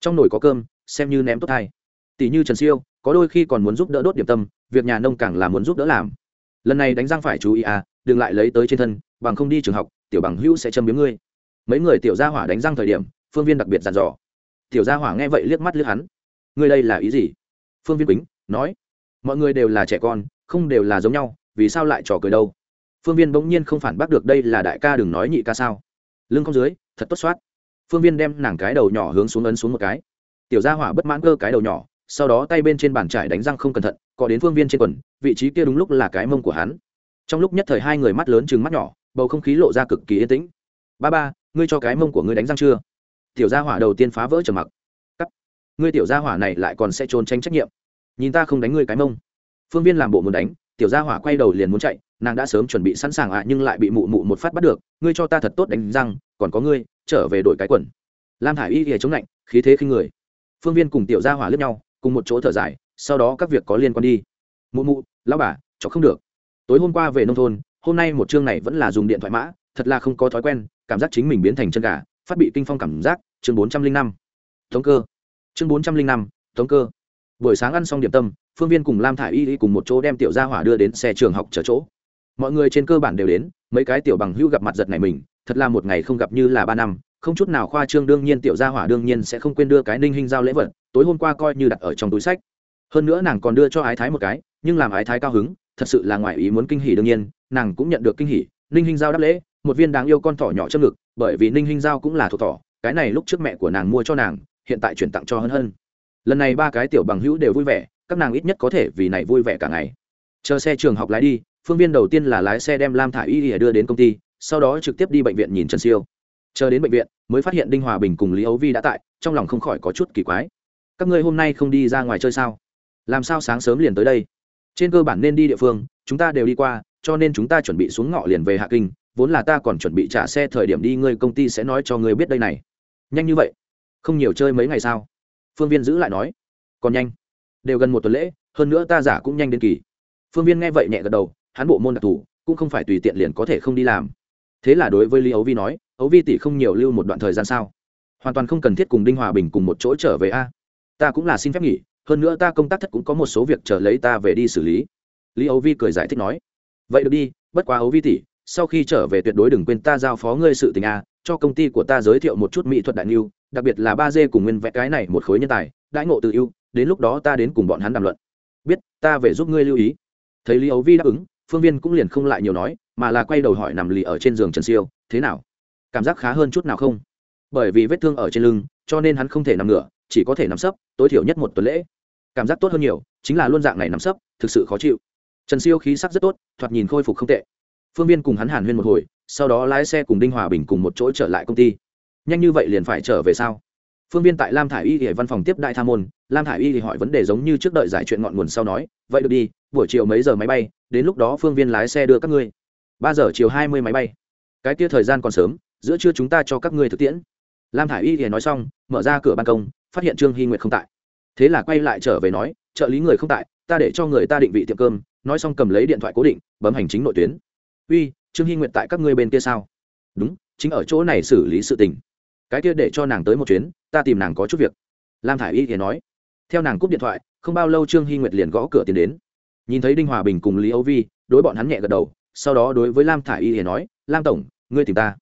Trong nồi có cơm, xem như ném tốt thai tỷ như trần siêu, có đôi khi còn muốn giúp đỡ đốt điểm tâm, việc nhà nông càng là muốn giúp đỡ làm. Lần này đánh răng phải chú ý à đừng lại lấy tới trên thân, bằng không đi trường học, tiểu bằng hữu sẽ châm biếm ngươi. Mấy người tiểu gia hỏa đánh răng thời điểm, phương viên đặc biệt dặn dò. Tiểu gia hỏa nghe vậy liếc mắt liếc hắn. Ngươi đây là ý gì? Phương viên bính nói. Mọi người đều là trẻ con, không đều là giống nhau, vì sao lại trò cười đâu? Phương viên bỗng nhiên không phản bác được đây là đại ca đừng nói nhị ca sao. Lưng không dưới, thật tốt soát. Phương viên đem nàng cái đầu nhỏ hướng xuống ấn xuống một cái. Tiểu gia hỏa bất mãn cơ cái đầu nhỏ sau đó tay bên trên bàn trải đánh răng không cẩn thận có đến phương viên trên quần vị trí kia đúng lúc là cái mông của hắn. Trong lúc nhất thời hai người mắt lớn chừng mắt nhỏ bầu không khí lộ ra cực kỳ yên tĩnh. Ba ba ngươi cho cái mông của ngươi đánh răng chưa? Tiểu gia hỏa đầu tiên phá vỡ trầm mặc. Cắt ngươi tiểu gia hỏa này lại còn sẽ trốn tránh trách nhiệm. Nhìn ta không đánh ngươi cái mông. Phương viên làm bộ muốn đánh tiểu gia hỏa quay đầu liền muốn chạy nàng đã sớm chuẩn bị sẵn sàng ạ à, nhưng lại bị mụ mụ một phát bắt được. Ngươi cho ta thật tốt đánh răng còn có ngươi trở về đổi cái quần. Lam thả i y ghề chống lạnh khí thế khinh người. Phương viên cùng tiểu gia hỏa lướt nhau cùng một chỗ thở dài, sau đó các việc có liên quan đi. Mụ mụ lao bà cho không được. Tối hôm qua về nông thôn, hôm nay một chương này vẫn là dùng điện thoại mã, thật là không có thói quen, cảm giác chính mình biến thành chân gà, phát bị kinh phong cảm giác, chương bốn trăm linh năm. Thống cơ. Chương bốn trăm linh năm, thống cơ. Buổi sáng ăn xong điểm tâm, phương viên cùng lam thả i y cùng một chỗ đem tiểu gia hỏa đưa đến xe trường học chở chỗ. Mọi người trên cơ bản đều đến, mấy cái tiểu bằng hữu gặp mặt giật này mình, thật là một ngày không gặp như là ba năm không chút nào khoa trương, đương nhiên tiểu gia hỏa đương nhiên sẽ không quên đưa cái ninh hình giao lễ vật, tối hôm qua coi như đặt ở trong túi sách. Hơn nữa nàng còn đưa cho ái thái một cái, nhưng làm ái thái cao hứng, thật sự là ngoài ý muốn kinh hỉ đương nhiên, nàng cũng nhận được kinh hỉ, ninh hinh giao đáp lễ, một viên đáng yêu con thỏ nhỏ trong ngực, bởi vì ninh hinh giao cũng là thuộc thỏ, cái này lúc trước mẹ của nàng mua cho nàng, hiện tại chuyển tặng cho hân hân. Lần này ba cái tiểu bằng hữu đều vui vẻ, các nàng ít nhất có thể vì này vui vẻ cả ngày. Chờ xe trường học lái đi, phương viên đầu tiên là lái xe đem lam thả y ỉa đưa đến công ty, sau đó trực tiếp đi bệnh viện nhìn trần siêu chờ đến bệnh viện, mới phát hiện đinh hòa bình cùng lý ấu vi đã tại, trong lòng không khỏi có chút kỳ quái. Các ngươi hôm nay không đi ra ngoài chơi sao? Làm sao sáng sớm liền tới đây? Trên cơ bản nên đi địa phương, chúng ta đều đi qua, cho nên chúng ta chuẩn bị xuống ngọ liền về hạ kinh, vốn là ta còn chuẩn bị trả xe thời điểm đi, ngươi công ty sẽ nói cho ngươi biết đây này. Nhanh như vậy? Không nhiều chơi mấy ngày sao? Phương viên giữ lại nói. Còn nhanh. Đều gần một tuần lễ, hơn nữa ta giả cũng nhanh đến kỳ. Phương viên nghe vậy nhẹ gật đầu, hắn bộ môn đặc thù, cũng không phải tùy tiện liền có thể không đi làm thế là đối với lý ấu vi nói, ấu vi tỷ không nhiều lưu một đoạn thời gian sao? Hoàn toàn không cần thiết cùng đinh hòa bình cùng một chỗ trở về a. Ta cũng là xin phép nghỉ, hơn nữa ta công tác thất cũng có một số việc chờ lấy ta về đi xử lý. Lý ấu vi cười giải thích nói, vậy được đi, bất quá ấu vi tỷ, sau khi trở về tuyệt đối đừng quên ta giao phó ngươi sự tình a, cho công ty của ta giới thiệu một chút mỹ thuật đại niu, đặc biệt là ba d cùng nguyên vẽ cái này một khối nhân tài, đãi ngộ tự ưu, đến lúc đó ta đến cùng bọn hắn đàm luận. Biết, ta về giúp ngươi lưu ý. Thấy lý ấu vi đáp ứng, phương viên cũng liền không lại nhiều nói mà là quay đầu hỏi nằm lì ở trên giường trần siêu, thế nào? Cảm giác khá hơn chút nào không? Bởi vì vết thương ở trên lưng, cho nên hắn không thể nằm ngửa, chỉ có thể nằm sấp, tối thiểu nhất một tuần lễ. Cảm giác tốt hơn nhiều, chính là luôn dạng này nằm sấp, thực sự khó chịu. Trần siêu khí sắc rất tốt, thoạt nhìn khôi phục không tệ. Phương viên cùng hắn hàn huyên một hồi, sau đó lái xe cùng đinh hòa bình cùng một chỗ trở lại công ty. Nhanh như vậy liền phải trở về sao? Phương viên tại lam thả i y thì văn phòng tiếp đại tha môn, lam thả i y thì hỏi vấn đề giống như trước đợi giải chuyện ngọn nguồn sau nói, vậy được đi, buổi chiều mấy giờ máy bay, đến lúc đó phương viên lái xe đưa các ngươi ba giờ chiều hai mươi máy bay. Cái kia thời gian còn sớm, giữa trưa chúng ta cho các ngươi thực tiễn. Lam thả i y thì nói xong, mở ra cửa ban công, phát hiện trương hy nguyệt không tại. Thế là quay lại trở về nói, trợ lý người không tại, ta để cho người ta định vị tiệm cơm. Nói xong cầm lấy điện thoại cố định, bấm hành chính nội tuyến. Uy, trương hy nguyệt tại các ngươi bên kia sao? Đúng, chính ở chỗ này xử lý sự tình. Cái kia để cho nàng tới một chuyến, ta tìm nàng có chút việc. Lam thả i y thì nói. Theo nàng cúp điện thoại, không bao lâu trương hy nguyệt liền gõ cửa tiến đến. Nhìn thấy đinh hòa bình cùng lý âu vi, đối bọn hắn nhẹ gật đầu sau đó đối với lam thả i y thì nói, lam tổng, ngươi tìm ta.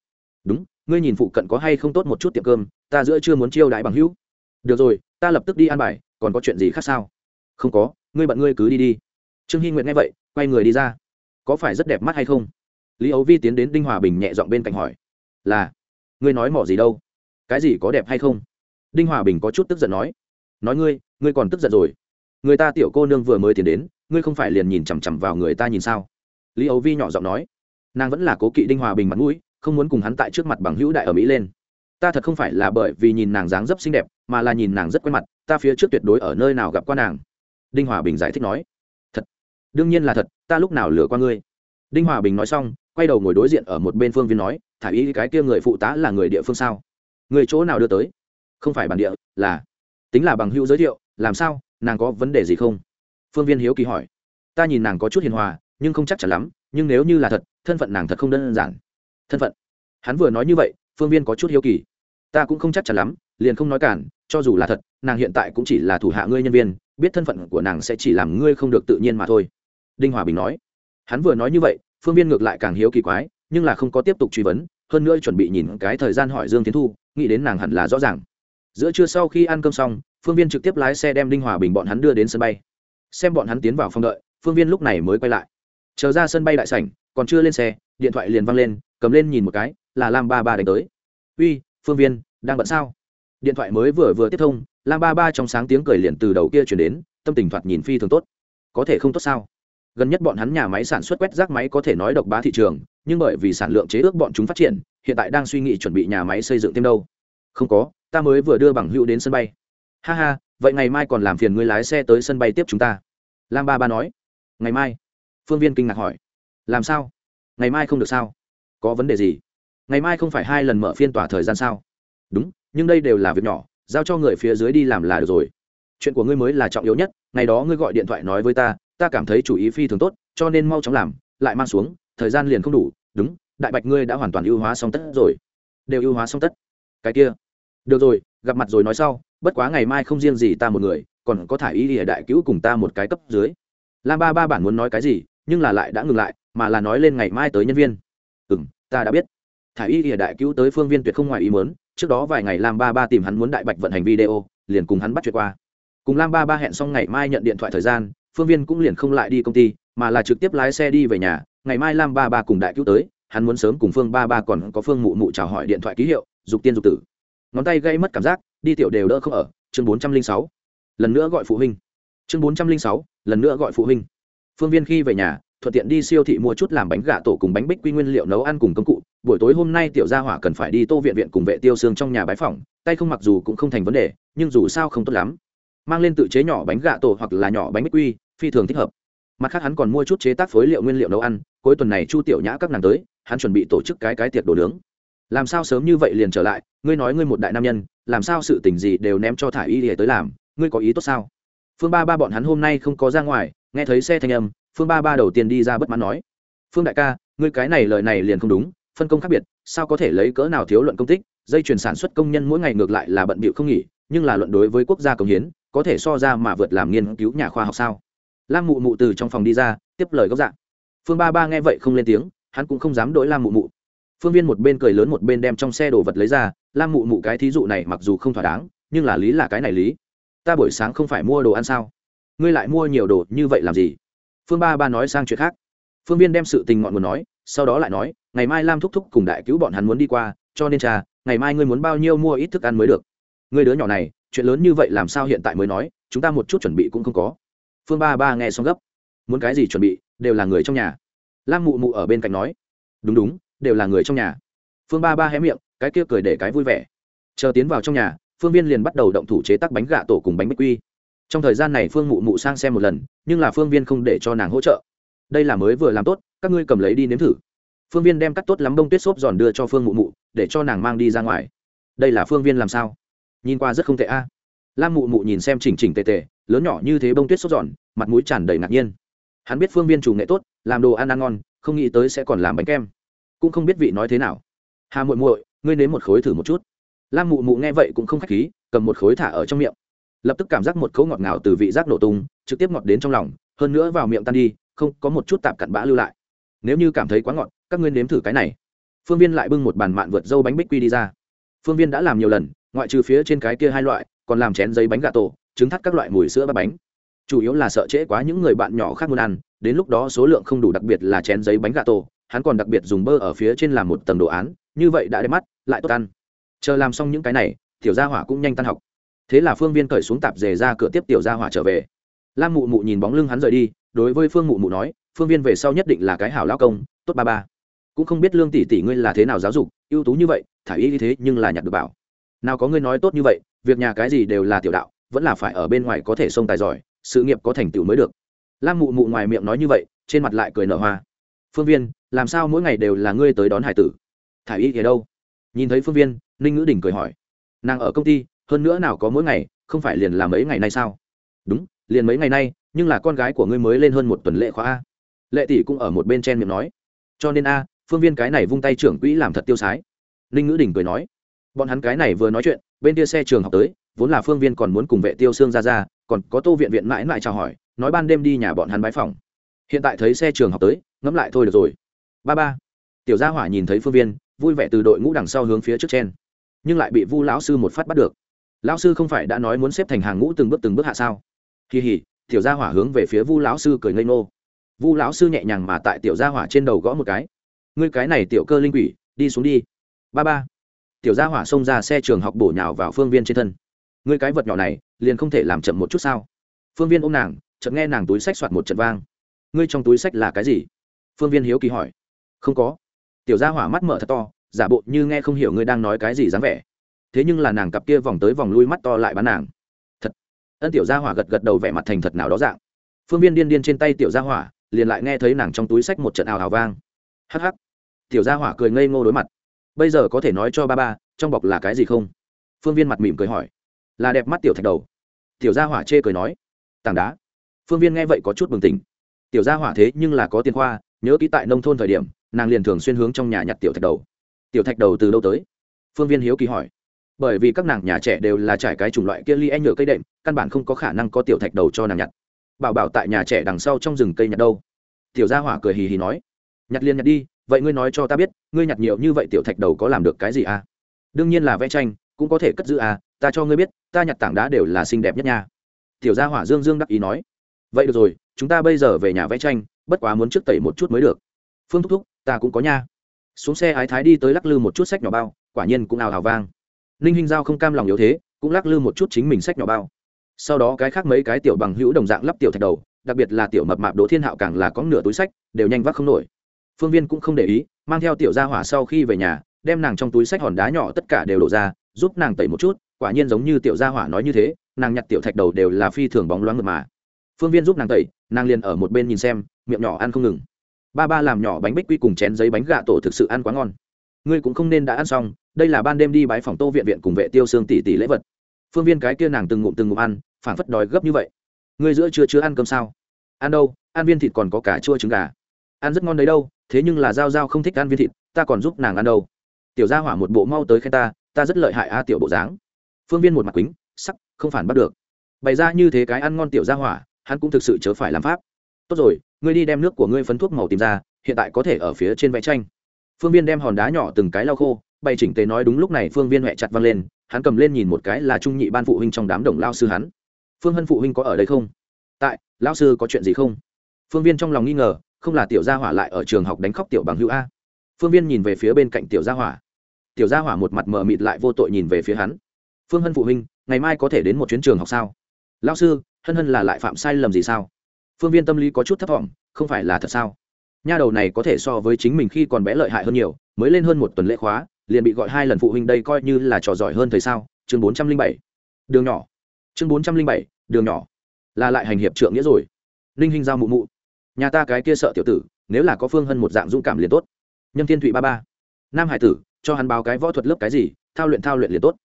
Đúng, ngươi nhìn phụ cận có hay không tốt một chút tiệm cơm, ta giữa chưa muốn chiêu đại bằng hữu. Được rồi, ta lập tức đi ăn bài, còn có chuyện gì khác sao? Không có, ngươi bận ngươi cứ đi đi. Trương hy nguyện nghe vậy, quay người đi ra. Có phải rất đẹp mắt hay không? Lý ấu vi tiến đến đinh hòa bình nhẹ giọng bên cạnh hỏi. Là, ngươi nói mỏ gì đâu? Cái gì có đẹp hay không? Đinh hòa bình có chút tức giận nói. Nói ngươi ngươi còn tức giận rồi. Người ta tiểu cô nương vừa mới tiến đến, ngươi không phải liền nhìn chằm chằm vào người ta nhìn sao? Lý ấu vi nhỏ giọng nói, nàng vẫn là cố kỵ đinh hòa bình mặt mũi, không muốn cùng hắn tại trước mặt bằng hữu đại ở mỹ lên. Ta thật không phải là bởi vì nhìn nàng dáng dấp xinh đẹp, mà là nhìn nàng rất quen mặt, ta phía trước tuyệt đối ở nơi nào gặp qua nàng. Đinh hòa bình giải thích nói, thật, đương nhiên là thật, ta lúc nào lừa qua ngươi. Đinh hòa bình nói xong, quay đầu ngồi đối diện ở một bên phương viên nói, thả ý cái kia người phụ tá là người địa phương sao? Người chỗ nào đưa tới? Không phải bản địa, là, tính là bằng hữu giới thiệu, làm sao, nàng có vấn đề gì không? Phương viên hiếu kỳ hỏi, ta nhìn nàng có chút hiền hòa nhưng không chắc chắn lắm, nhưng nếu như là thật, thân phận nàng thật không đơn giản. Thân phận. Hắn vừa nói như vậy, phương viên có chút hiếu kỳ. Ta cũng không chắc chắn lắm, liền không nói cản, cho dù là thật, nàng hiện tại cũng chỉ là thủ hạ ngươi nhân viên, biết thân phận của nàng sẽ chỉ làm ngươi không được tự nhiên mà thôi. Đinh hòa bình nói. Hắn vừa nói như vậy, phương viên ngược lại càng hiếu kỳ quái, nhưng là không có tiếp tục truy vấn, hơn nữa chuẩn bị nhìn cái thời gian hỏi dương tiến thu, nghĩ đến nàng hẳn là rõ ràng. Giữa trưa sau khi ăn cơm xong, phương viên trực tiếp lái xe đem đinh hòa bình bọn hắn đưa đến sân bay. Xem bọn hắn tiến vào phòng đợi, phương viên lúc này mới quay lại chờ ra sân bay đại sảnh, còn chưa lên xe, điện thoại liền văng lên, cầm lên nhìn một cái, là lam ba ba đánh tới. Uy, phương viên, đang bận sao? Điện thoại mới vừa vừa tiếp thông, lam ba ba trong sáng tiếng cười liền từ đầu kia chuyển đến, tâm tình thoạt nhìn phi thường tốt. Có thể không tốt sao? Gần nhất bọn hắn nhà máy sản xuất quét rác máy có thể nói độc bá thị trường, nhưng bởi vì sản lượng chế ước bọn chúng phát triển, hiện tại đang suy nghĩ chuẩn bị nhà máy xây dựng thêm đâu. Không có, ta mới vừa đưa bằng hữu đến sân bay. Ha ha, vậy ngày mai còn làm phiền ngươi lái xe tới sân bay tiếp chúng ta. Lam ba ba nói. Ngày mai? Phương viên kinh ngạc hỏi, làm sao? Ngày mai không được sao? Có vấn đề gì? Ngày mai không phải hai lần mở phiên tòa thời gian sao? Đúng, nhưng đây đều là việc nhỏ, giao cho người phía dưới đi làm là được rồi. Chuyện của ngươi mới là trọng yếu nhất, ngày đó ngươi gọi điện thoại nói với ta ta cảm thấy chủ ý phi thường tốt, cho nên mau chóng làm, lại mang xuống, thời gian liền không đủ, đúng, đại bạch ngươi đã hoàn toàn ưu hóa xong tất rồi. Đều ưu hóa xong tất. Cái kia. Được rồi, gặp mặt rồi nói sau, bất quá ngày mai không riêng gì ta một người, còn có thả ý ở đại cứu cùng ta một cái cấp dưới. Lam ba ba bản muốn nói cái gì? Nhưng là lại đã ngừng lại, mà là nói lên ngày mai tới nhân viên. Ừ m ta đã biết. Thả y ỉa đại cứu tới phương viên tuyệt không ngoài ý mớn trước đó vài ngày lam ba ba tìm hắn muốn đại bạch vận hành video, liền cùng hắn bắt chuyện qua. Cùng lam ba ba hẹn xong ngày mai nhận điện thoại thời gian, phương viên cũng liền không lại đi công ty, mà là trực tiếp lái xe đi về nhà. Ngày mai lam ba ba cùng đại cứu tới, hắn muốn sớm cùng phương ba ba còn có phương mụ mụ chào hỏi điện thoại ký hiệu, dục tiên dục tử. Ngón tay gây mất cảm giác, đi tiểu đều đỡ không ở. Chương bốn trăm linh sáu. Lần nữa gọi phụ huynh. Chương bốn trăm linh sáu, lần nữa gọi phụ huynh phương viên khi về nhà, thuận tiện đi siêu thị mua chút làm bánh gà tổ cùng bánh bích quy nguyên liệu nấu ăn cùng công cụ. Buổi tối hôm nay tiểu gia hỏa cần phải đi tô viện viện cùng vệ tiêu xương trong nhà bái phòng tay không mặc dù cũng không thành vấn đề, nhưng dù sao không tốt lắm. Mang lên tự chế nhỏ bánh gà tổ hoặc là nhỏ bánh bích quy, phi thường thích hợp. Mặt khác hắn còn mua chút chế tác phối liệu nguyên liệu nấu ăn, cuối tuần này chu tiểu nhã các nàng tới, hắn chuẩn bị tổ chức cái cái tiệc đồ nướng. Làm sao sớm như vậy liền trở lại, ngươi nói ngươi một đại nam nhân, làm sao sự tình gì đều ném cho thả y để tới làm, ngươi có ý tốt sao? Phương ba ba bọn hắn hôm nay không có ra ngoài nghe thấy xe thanh âm, phương ba ba đầu tiên đi ra bất mãn nói, phương đại ca, ngươi cái này lời này liền không đúng, phân công khác biệt, sao có thể lấy cỡ nào thiếu luận công tích, dây chuyển sản xuất công nhân mỗi ngày ngược lại là bận bịu không nghỉ, nhưng là luận đối với quốc gia công hiến, có thể so ra mà vượt làm nghiên cứu nhà khoa học sao? Lam mụ mụ từ trong phòng đi ra, tiếp lời gốc dạng. Phương ba ba nghe vậy không lên tiếng, hắn cũng không dám đổi lam mụ mụ. Phương viên một bên cười lớn một bên đem trong xe đồ vật lấy ra, lam mụ mụ cái thí dụ này mặc dù không thỏa đáng, nhưng là lý là cái này lý. Ta buổi sáng không phải mua đồ ăn sao? Ngươi lại mua nhiều đồ như vậy làm gì? Phương ba ba nói sang chuyện khác. Phương viên đem sự tình ngọn nguồn nói, sau đó lại nói, ngày mai lam thúc thúc cùng đại cứu bọn hắn muốn đi qua, cho nên cha, ngày mai ngươi muốn bao nhiêu mua ít thức ăn mới được? Ngươi đứa nhỏ này, chuyện lớn như vậy làm sao hiện tại mới nói, chúng ta một chút chuẩn bị cũng không có. Phương ba ba nghe xong gấp. Muốn cái gì chuẩn bị, đều là người trong nhà. Lam mụ mụ ở bên cạnh nói. Đúng đúng, đều là người trong nhà. Phương ba ba hé miệng, cái kia cười để cái vui vẻ. Chờ tiến vào trong nhà, phương viên liền bắt đầu động thủ chế tác bánh gà tổ cùng bánh bích quy trong thời gian này phương mụ mụ sang xem một lần, nhưng là phương viên không để cho nàng hỗ trợ. Đây là mới vừa làm tốt, các ngươi cầm lấy đi nếm thử. Phương viên đem cắt tốt lắm bông tuyết xốp giòn đưa cho phương mụ mụ, để cho nàng mang đi ra ngoài. Đây là phương viên làm sao? Nhìn qua rất không tệ a. Lam mụ mụ nhìn xem chỉnh chỉnh tề tề, lớn nhỏ như thế bông tuyết xốp giòn, mặt mũi tràn đầy ngạc nhiên. Hắn biết phương viên chủ nghệ tốt, làm đồ ăn ăn ngon, không nghĩ tới sẽ còn làm bánh kem. Cũng không biết vị nói thế nào. Hà muội muội, ngươi nếm một khối thử một chút. Lam mụ mụ nghe vậy cũng không k h á c h khí, cầm một khối thả ở trong miệng lập tức cảm giác một cấu ngọt ngào từ vị giác nổ tung, trực tiếp ngọt đến trong lòng, hơn nữa vào miệng tan đi, không có một chút tạp cặn bã lưu lại. Nếu như cảm thấy quá ngọt, các ngươi nếm thử cái này. Phương viên lại bưng một bàn mạn vượt dâu bánh bích quy đi ra. Phương viên đã làm nhiều lần, ngoại trừ phía trên cái kia hai loại, còn làm chén giấy bánh gà tổ, trứng thắt các loại mùi sữa và bánh. Chủ yếu là sợ trễ quá những người bạn nhỏ khác muốn ăn, đến lúc đó số lượng không đủ đặc biệt là chén giấy bánh gà tổ, hắn còn đặc biệt dùng bơ ở phía trên làm một tầng đồ án, như vậy đã đẹp mắt, lại tốt ăn. Chờ làm xong những cái này, tiểu gia hỏa cũng nhanh tan học thế là phương viên cởi xuống tạp dề ra cửa tiếp tiểu gia hỏa trở về. Lam mụ mụ nhìn bóng lưng hắn rời đi, đối với phương mụ mụ nói, phương viên về sau nhất định là cái hảo lao công, tốt ba ba. Cũng không biết lương tỷ tỷ ngươi là thế nào giáo dục, ưu tú như vậy, thả y như thế nhưng là nhặt được bảo. Nào có ngươi nói tốt như vậy, việc nhà cái gì đều là tiểu đạo, vẫn là phải ở bên ngoài có thể sông tài giỏi, sự nghiệp có thành tựu mới được. Lam mụ mụ ngoài miệng nói như vậy, trên mặt lại cười nở hoa. Phương viên, làm sao mỗi ngày đều là ngươi tới đón hải tử? Thả y thì đâu? Nhìn thấy phương viên, ninh ngữ đình cười hỏi. Nàng ở công ty hơn nữa nào có mỗi ngày, không phải liền là mấy ngày nay sao? Đúng, liền mấy ngày nay, nhưng là con gái của ngươi mới lên hơn một tuần lễ khóa a. Lệ tỷ cũng ở một bên chen miệng nói. Cho nên a, phương viên cái này vung tay trưởng quỹ làm thật tiêu sái. Ninh ngữ đình cười nói. Bọn hắn cái này vừa nói chuyện, bên kia xe trường học tới, vốn là phương viên còn muốn cùng vệ tiêu xương ra ra, còn có tô viện viện mãi mãi chào hỏi, nói ban đêm đi nhà bọn hắn bãi phòng. Hiện tại thấy xe trường học tới, ngẫm lại thôi được rồi. Ba ba. Tiểu gia hỏa nhìn thấy phương viên, vui vẻ từ đội ngũ đằng sau hướng phía trước trên nhưng lại bị vu lão sư một phát bắt được lão sư không phải đã nói muốn xếp thành hàng ngũ từng bước từng bước hạ sao? Kỳ hỉ, tiểu gia hỏa hướng về phía vu lão sư cười ngây ngô. Vu lão sư nhẹ nhàng mà tại tiểu gia hỏa trên đầu gõ một cái. Ngươi cái này tiểu cơ linh quỷ, đi xuống đi. Ba ba. Tiểu gia hỏa xông ra xe trường học bổ nhào vào phương viên trên thân. Ngươi cái vật nhỏ này, liền không thể làm chậm một chút sao? Phương viên ôm nàng, chợt nghe nàng túi sách soạt một trận vang. Ngươi trong túi sách là cái gì? Phương viên hiếu kỳ hỏi. Không có. Tiểu gia hỏa mắt mở thật to, giả bộ như nghe không hiểu ngươi đang nói cái gì dáng vẻ thế nhưng là nàng cặp kia vòng tới vòng lui mắt to lại bán nàng. Thật. Ân tiểu gia hỏa gật gật đầu vẻ mặt thành thật nào đó dạng. Phương viên điên điên trên tay tiểu gia hỏa, liền lại nghe thấy nàng trong túi sách một trận ào ào vang. Hắc hắc. Tiểu gia hỏa cười ngây ngô đối mặt. Bây giờ có thể nói cho ba ba, trong bọc là cái gì không? Phương viên mặt mỉm cười hỏi. Là đẹp mắt tiểu thạch đầu. Tiểu gia hỏa chê cười nói. Tảng đá. Phương viên nghe vậy có chút bừng tỉnh. Tiểu gia hỏa thế nhưng là có tiền khoa, nhớ kỹ tại nông thôn thời điểm, nàng liền thường xuyên hướng trong nhà nhặt tiểu thạch đầu. Tiểu thạch đầu từ đâu tới? Phương viên hiếu kỳ hỏi bởi vì các nàng nhà trẻ đều là trải cái chủng loại kia ly nhựa cây đệm, căn bản không có khả năng có tiểu thạch đầu cho nàng nhặt. Bảo bảo tại nhà trẻ đằng sau trong rừng cây nhặt đâu? Tiểu gia hỏa cười hì hì nói. Nhặt liền nhặt đi, vậy ngươi nói cho ta biết, ngươi nhặt nhiều như vậy tiểu thạch đầu có làm được cái gì à? Đương nhiên là vẽ tranh, cũng có thể cất giữ à ta cho ngươi biết, ta nhặt tảng đá đều là xinh đẹp nhất nha. Tiểu gia hỏa dương dương đắc ý nói. Vậy được rồi, chúng ta bây giờ về nhà vẽ tranh, bất quá muốn trước tẩy một chút mới được. Phương thúc thúc, ta cũng có nha. Xuống xe ái thái đi tới lắc lư một chút sách nhỏ bao, quả nhiên cũng ào ào vang ninh hinh giao không cam lòng yếu thế, cũng lắc lư một chút chính mình sách nhỏ bao. Sau đó cái khác mấy cái tiểu bằng hữu đồng dạng lắp tiểu thạch đầu, đặc biệt là tiểu mập mạp đỗ thiên hạo càng là có nửa túi sách, đều nhanh vác không nổi. Phương viên cũng không để ý, mang theo tiểu gia hỏa sau khi về nhà, đem nàng trong túi sách hòn đá nhỏ tất cả đều đổ ra, giúp nàng tẩy một chút, quả nhiên giống như tiểu gia hỏa nói như thế, nàng nhặt tiểu thạch đầu đều là phi thường bóng loáng mượt mà. Phương viên giúp nàng tẩy, nàng liền ở một bên nhìn xem, miệng nhỏ ăn không ngừng. Ba ba làm nhỏ bánh bích quy cùng chén giấy bánh gà tổ thực sự ăn quá ngon. Ngươi cũng không nên đã ăn xong đây là ban đêm đi bái phòng tô viện viện cùng vệ tiêu xương tỷ tỷ lễ vật. Phương viên cái kia nàng từng ngụm từng ngụm ăn phản phất đói gấp như vậy. Ngươi giữa chưa chưa ăn cơm sao? Ăn đâu? Ăn viên thịt còn có cả chua trứng gà. Ăn rất ngon đấy đâu, thế nhưng là g i a o g i a o không thích ăn viên thịt, ta còn giúp nàng ăn đâu. Tiểu gia hỏa một bộ mau tới khen ta ta rất lợi hại a tiểu bộ dáng. Phương viên một mặt quýnh sắc, không phản bắt được. Bày ra như thế cái ăn ngon tiểu gia hỏa, hắn cũng thực sự chớ phải làm pháp. Tốt rồi, ngươi đi đem nước của ngươi phấn thuốc màu tìm ra, hiện tại có thể ở phía trên vẽ tranh. Phương viên đem hòn đá nhỏ từng cái lau khô bày chỉnh tế nói đúng lúc này phương viên huệ chặt văng lên, hắn cầm lên nhìn một cái là trung nhị ban phụ huynh trong đám đồng lao sư hắn. Phương hân phụ huynh có ở đây không? Tại lao sư có chuyện gì không? Phương viên trong lòng nghi ngờ, không là tiểu gia hỏa lại ở trường học đánh khóc tiểu bằng hữu a. Phương viên nhìn về phía bên cạnh tiểu gia hỏa. Tiểu gia hỏa một mặt mờ mịt lại vô tội nhìn về phía hắn. Phương hân phụ huynh, ngày mai có thể đến một chuyến trường học sao? Lao sư, hân hân là lại phạm sai lầm gì sao? Phương viên tâm lý có chút thấp t không phải là thật sao? Nha đầu này có thể so với chính mình khi còn bé lợi hại hơn nhiều, mới lên hơn một tuần lễ khóa liền bị gọi hai lần phụ huynh đây coi như là trò giỏi hơn thời sao? Chương bốn trăm linh bảy. Đường nhỏ. Chương bốn trăm linh bảy, đường nhỏ. Là lại hành hiệp trượng nghĩa rồi. Ninh hình giao mụ mụ. Nhà ta cái kia sợ tiểu tử, nếu là có phương hơn một dạng dũng cảm liền tốt. Nhâm thiên thụy ba ba. Nam hải tử, cho hắn báo cái võ thuật lớp cái gì, thao luyện thao luyện liền tốt.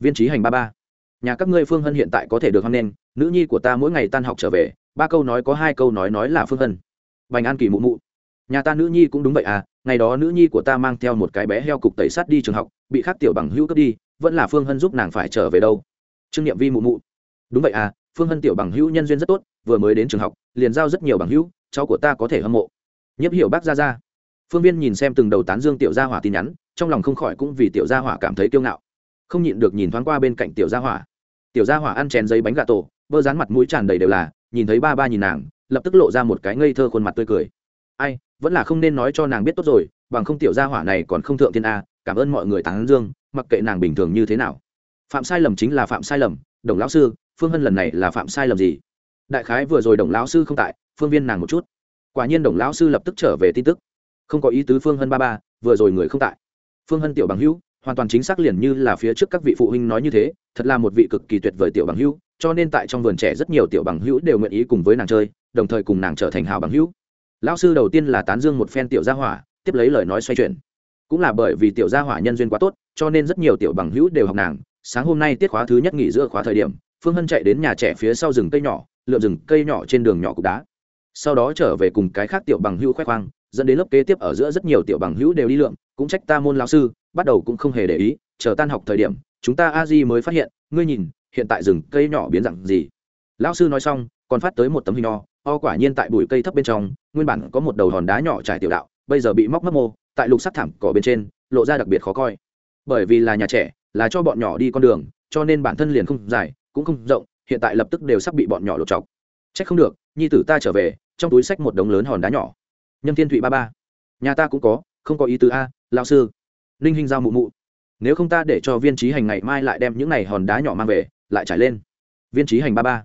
Viên trí hành ba ba. Nhà các ngươi phương hân hiện tại có thể được hoan nghênh, nữ nhi của ta mỗi ngày tan học trở về, ba câu nói có hai câu nói nói là phương hân. Bành an kỳ mụ mụ. Nhà ta nữ nhi cũng đúng vậy à ngày đó nữ nhi của ta mang theo một cái bé heo cục tẩy sát đi trường học, bị khắc tiểu bằng hữu cướp đi, vẫn là phương hân giúp nàng phải trở về đâu. Trương niệm vi mụ mụ. Đúng vậy à phương hân tiểu bằng hữu nhân duyên rất tốt, vừa mới đến trường học, liền giao rất nhiều bằng hữu, cháu của ta có thể hâm mộ. Nhiếp hiểu bác ra ra phương viên nhìn xem từng đầu tán dương tiểu gia hỏa tin nhắn, trong lòng không khỏi cũng vì tiểu gia hỏa cảm thấy kiêu ngạo. Không nhịn được nhìn thoáng qua bên cạnh tiểu gia hỏa. Tiểu gia hỏa ăn chén giấy bánh gà tổ, bơ dán mặt mũi tràn đầy đều là, nhìn thấy ba ba nhìn nàng, lập tức lộ ra một cái ngây thơ khuôn mặt tươi cười ai, vẫn là không nên nói cho nàng biết tốt rồi, bằng không tiểu gia hỏa này còn không thượng thiên a, cảm ơn mọi người tán dương, mặc kệ nàng bình thường như thế nào. Phạm sai lầm chính là phạm sai lầm, đồng lão sư, phương hân lần này là phạm sai lầm gì? Đại khái vừa rồi đồng lão sư không tại, phương viên nàng một chút. Quả nhiên đồng lão sư lập tức trở về tin tức. Không có ý tứ phương hân ba ba, vừa rồi người không tại. Phương hân tiểu bằng hữu, hoàn toàn chính xác liền như là phía trước các vị phụ huynh nói như thế, thật là một vị cực kỳ tuyệt vời tiểu bằng hữu, cho nên tại trong vườn trẻ rất nhiều tiểu bằng hữu đều nguyện ý cùng với nàng chơi, đồng thời cùng nàng trở thành hào bằng hữu lão sư đầu tiên là tán dương một phen tiểu gia hỏa, tiếp lấy lời nói xoay chuyển. Cũng là bởi vì tiểu gia hỏa nhân duyên quá tốt, cho nên rất nhiều tiểu bằng hữu đều học nàng. Sáng hôm nay tiết khóa thứ nhất nghỉ giữa khóa thời điểm, phương hân chạy đến nhà trẻ phía sau rừng cây nhỏ, lượm rừng cây nhỏ trên đường nhỏ cục đá. Sau đó trở về cùng cái khác tiểu bằng hữu khoe khoang, dẫn đến lớp kế tiếp ở giữa rất nhiều tiểu bằng hữu đều đi lượm, cũng trách ta môn lão sư, bắt đầu cũng không hề để ý, chờ tan học thời điểm, chúng ta a di mới phát hiện, ngươi nhìn, hiện tại rừng cây nhỏ biến dạng gì. Lão sư nói xong, còn phát tới một tấm hình o o quả nhiên tại bụi cây thấp bên trong nguyên bản có một đầu hòn đá nhỏ trải tiểu đạo, bây giờ bị móc mất mô, tại lục sắc thảm cỏ bên trên, lộ ra đặc biệt khó coi. Bởi vì là nhà trẻ, là cho bọn nhỏ đi con đường, cho nên bản thân liền không dài, cũng không rộng, hiện tại lập tức đều sắp bị bọn nhỏ lột chọc. Trách không được, nhi tử ta trở về, trong túi sách một đống lớn hòn đá nhỏ. Nhâm thiên thụy ba ba. Nhà ta cũng có, không có ý tứ a lao sư. Ninh hình giao mụ mụ. Nếu không ta để cho viên trí hành ngày mai lại đem những này hòn đá nhỏ mang về, lại trải lên. Viên trí hành ba ba.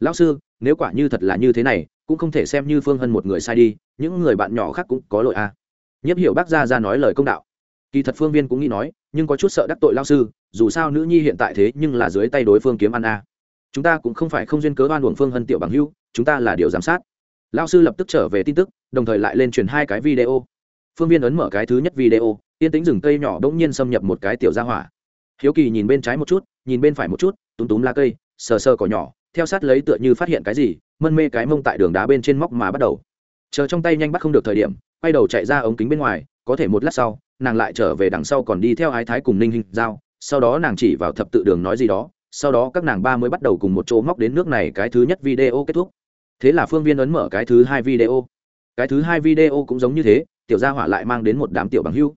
Lão sư, nếu quả như thật là như thế này cũng không thể xem như phương hân một người sai đi, những người bạn nhỏ khác cũng có lỗi a à. nhất hiểu bác ra ra nói lời công đạo. Kỳ thật phương viên cũng nghĩ nói, nhưng có chút sợ đắc tội lao sư, dù sao nữ nhi hiện tại thế nhưng là dưới tay đối phương kiếm ăn a chúng ta cũng không phải không duyên cớ oan uổng phương hân tiểu bằng hưu chúng ta là điều giám sát. Lao sư lập tức trở về tin tức, đồng thời lại lên truyền hai cái video. Phương viên ấn mở cái thứ nhất video, yên tĩnh rừng cây nhỏ bỗng nhiên xâm nhập một cái tiểu gia hỏa. Hiếu kỳ nhìn bên trái một chút, nhìn bên phải một chút, túm túm la cây, sờ sờ cỏ nhỏ theo sát lấy tựa như phát hiện cái gì, mân mê cái mông tại đường đá bên trên móc mà bắt đầu. Chờ trong tay nhanh bắt không được thời điểm, quay đầu chạy ra ống kính bên ngoài, có thể một lát sau, nàng lại trở về đằng sau còn đi theo ái thái cùng ninh hình giao, sau đó nàng chỉ vào thập tự đường nói gì đó, sau đó các nàng ba mới bắt đầu cùng một chỗ móc đến nước này cái thứ nhất video kết thúc. Thế là phương viên ấn mở cái thứ hai video. Cái thứ hai video cũng giống như thế, tiểu gia hỏa lại mang đến một đám tiểu bằng hưu.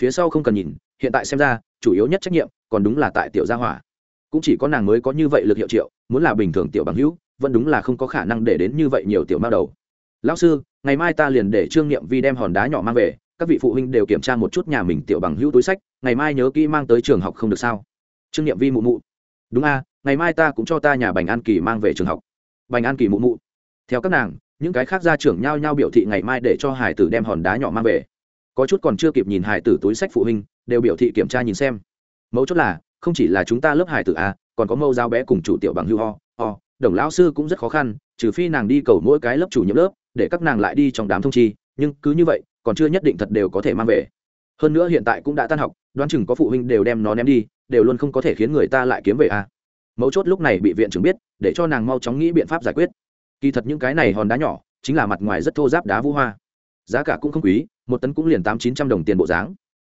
Phía sau không cần nhìn, hiện tại xem ra, chủ yếu nhất trách nhiệm còn đúng là tại tiểu gia hỏa cũng chỉ có nàng mới có như vậy lực hiệu triệu, muốn là bình thường tiểu bằng hữu, vẫn đúng là không có khả năng để đến như vậy nhiều tiểu mao đầu. Lão sư, ngày mai ta liền để trương niệm vi đem hòn đá nhỏ mang về, các vị phụ huynh đều kiểm tra một chút nhà mình tiểu bằng hữu túi sách, ngày mai nhớ kỹ mang tới trường học không được sao? Trương nghiệm vi mụ mụ. Đúng a ngày mai ta cũng cho ta nhà bành an kỳ mang về trường học. Bành an kỳ mụ mụ. Theo các nàng, những cái khác gia trưởng nhao nhao biểu thị ngày mai để cho hải tử đem hòn đá nhỏ mang về. Có chút còn chưa kịp nhìn hải tử túi sách phụ huynh, đều biểu thị kiểm tra nhìn xem. Mấu chốt là không chỉ là chúng ta lớp hải tử a còn có mâu giao bé cùng chủ tiểu bằng hưu ho ho, đồng lão sư cũng rất khó khăn, trừ phi nàng đi cầu mỗi cái lớp chủ nhiệm lớp, để các nàng lại đi trong đám thông chi, nhưng cứ như vậy, còn chưa nhất định thật đều có thể mang về. Hơn nữa hiện tại cũng đã tan học, đoán chừng có phụ huynh đều đem nó ném đi, đều luôn không có thể khiến người ta lại kiếm về a mấu chốt lúc này bị viện trưởng biết, để cho nàng mau chóng nghĩ biện pháp giải quyết. Kỳ thật những cái này hòn đá nhỏ, chính là mặt ngoài rất thô giáp đá vũ hoa. Giá cả cũng không quý, một tấn cũng liền tám chín trăm đồng tiền bộ dáng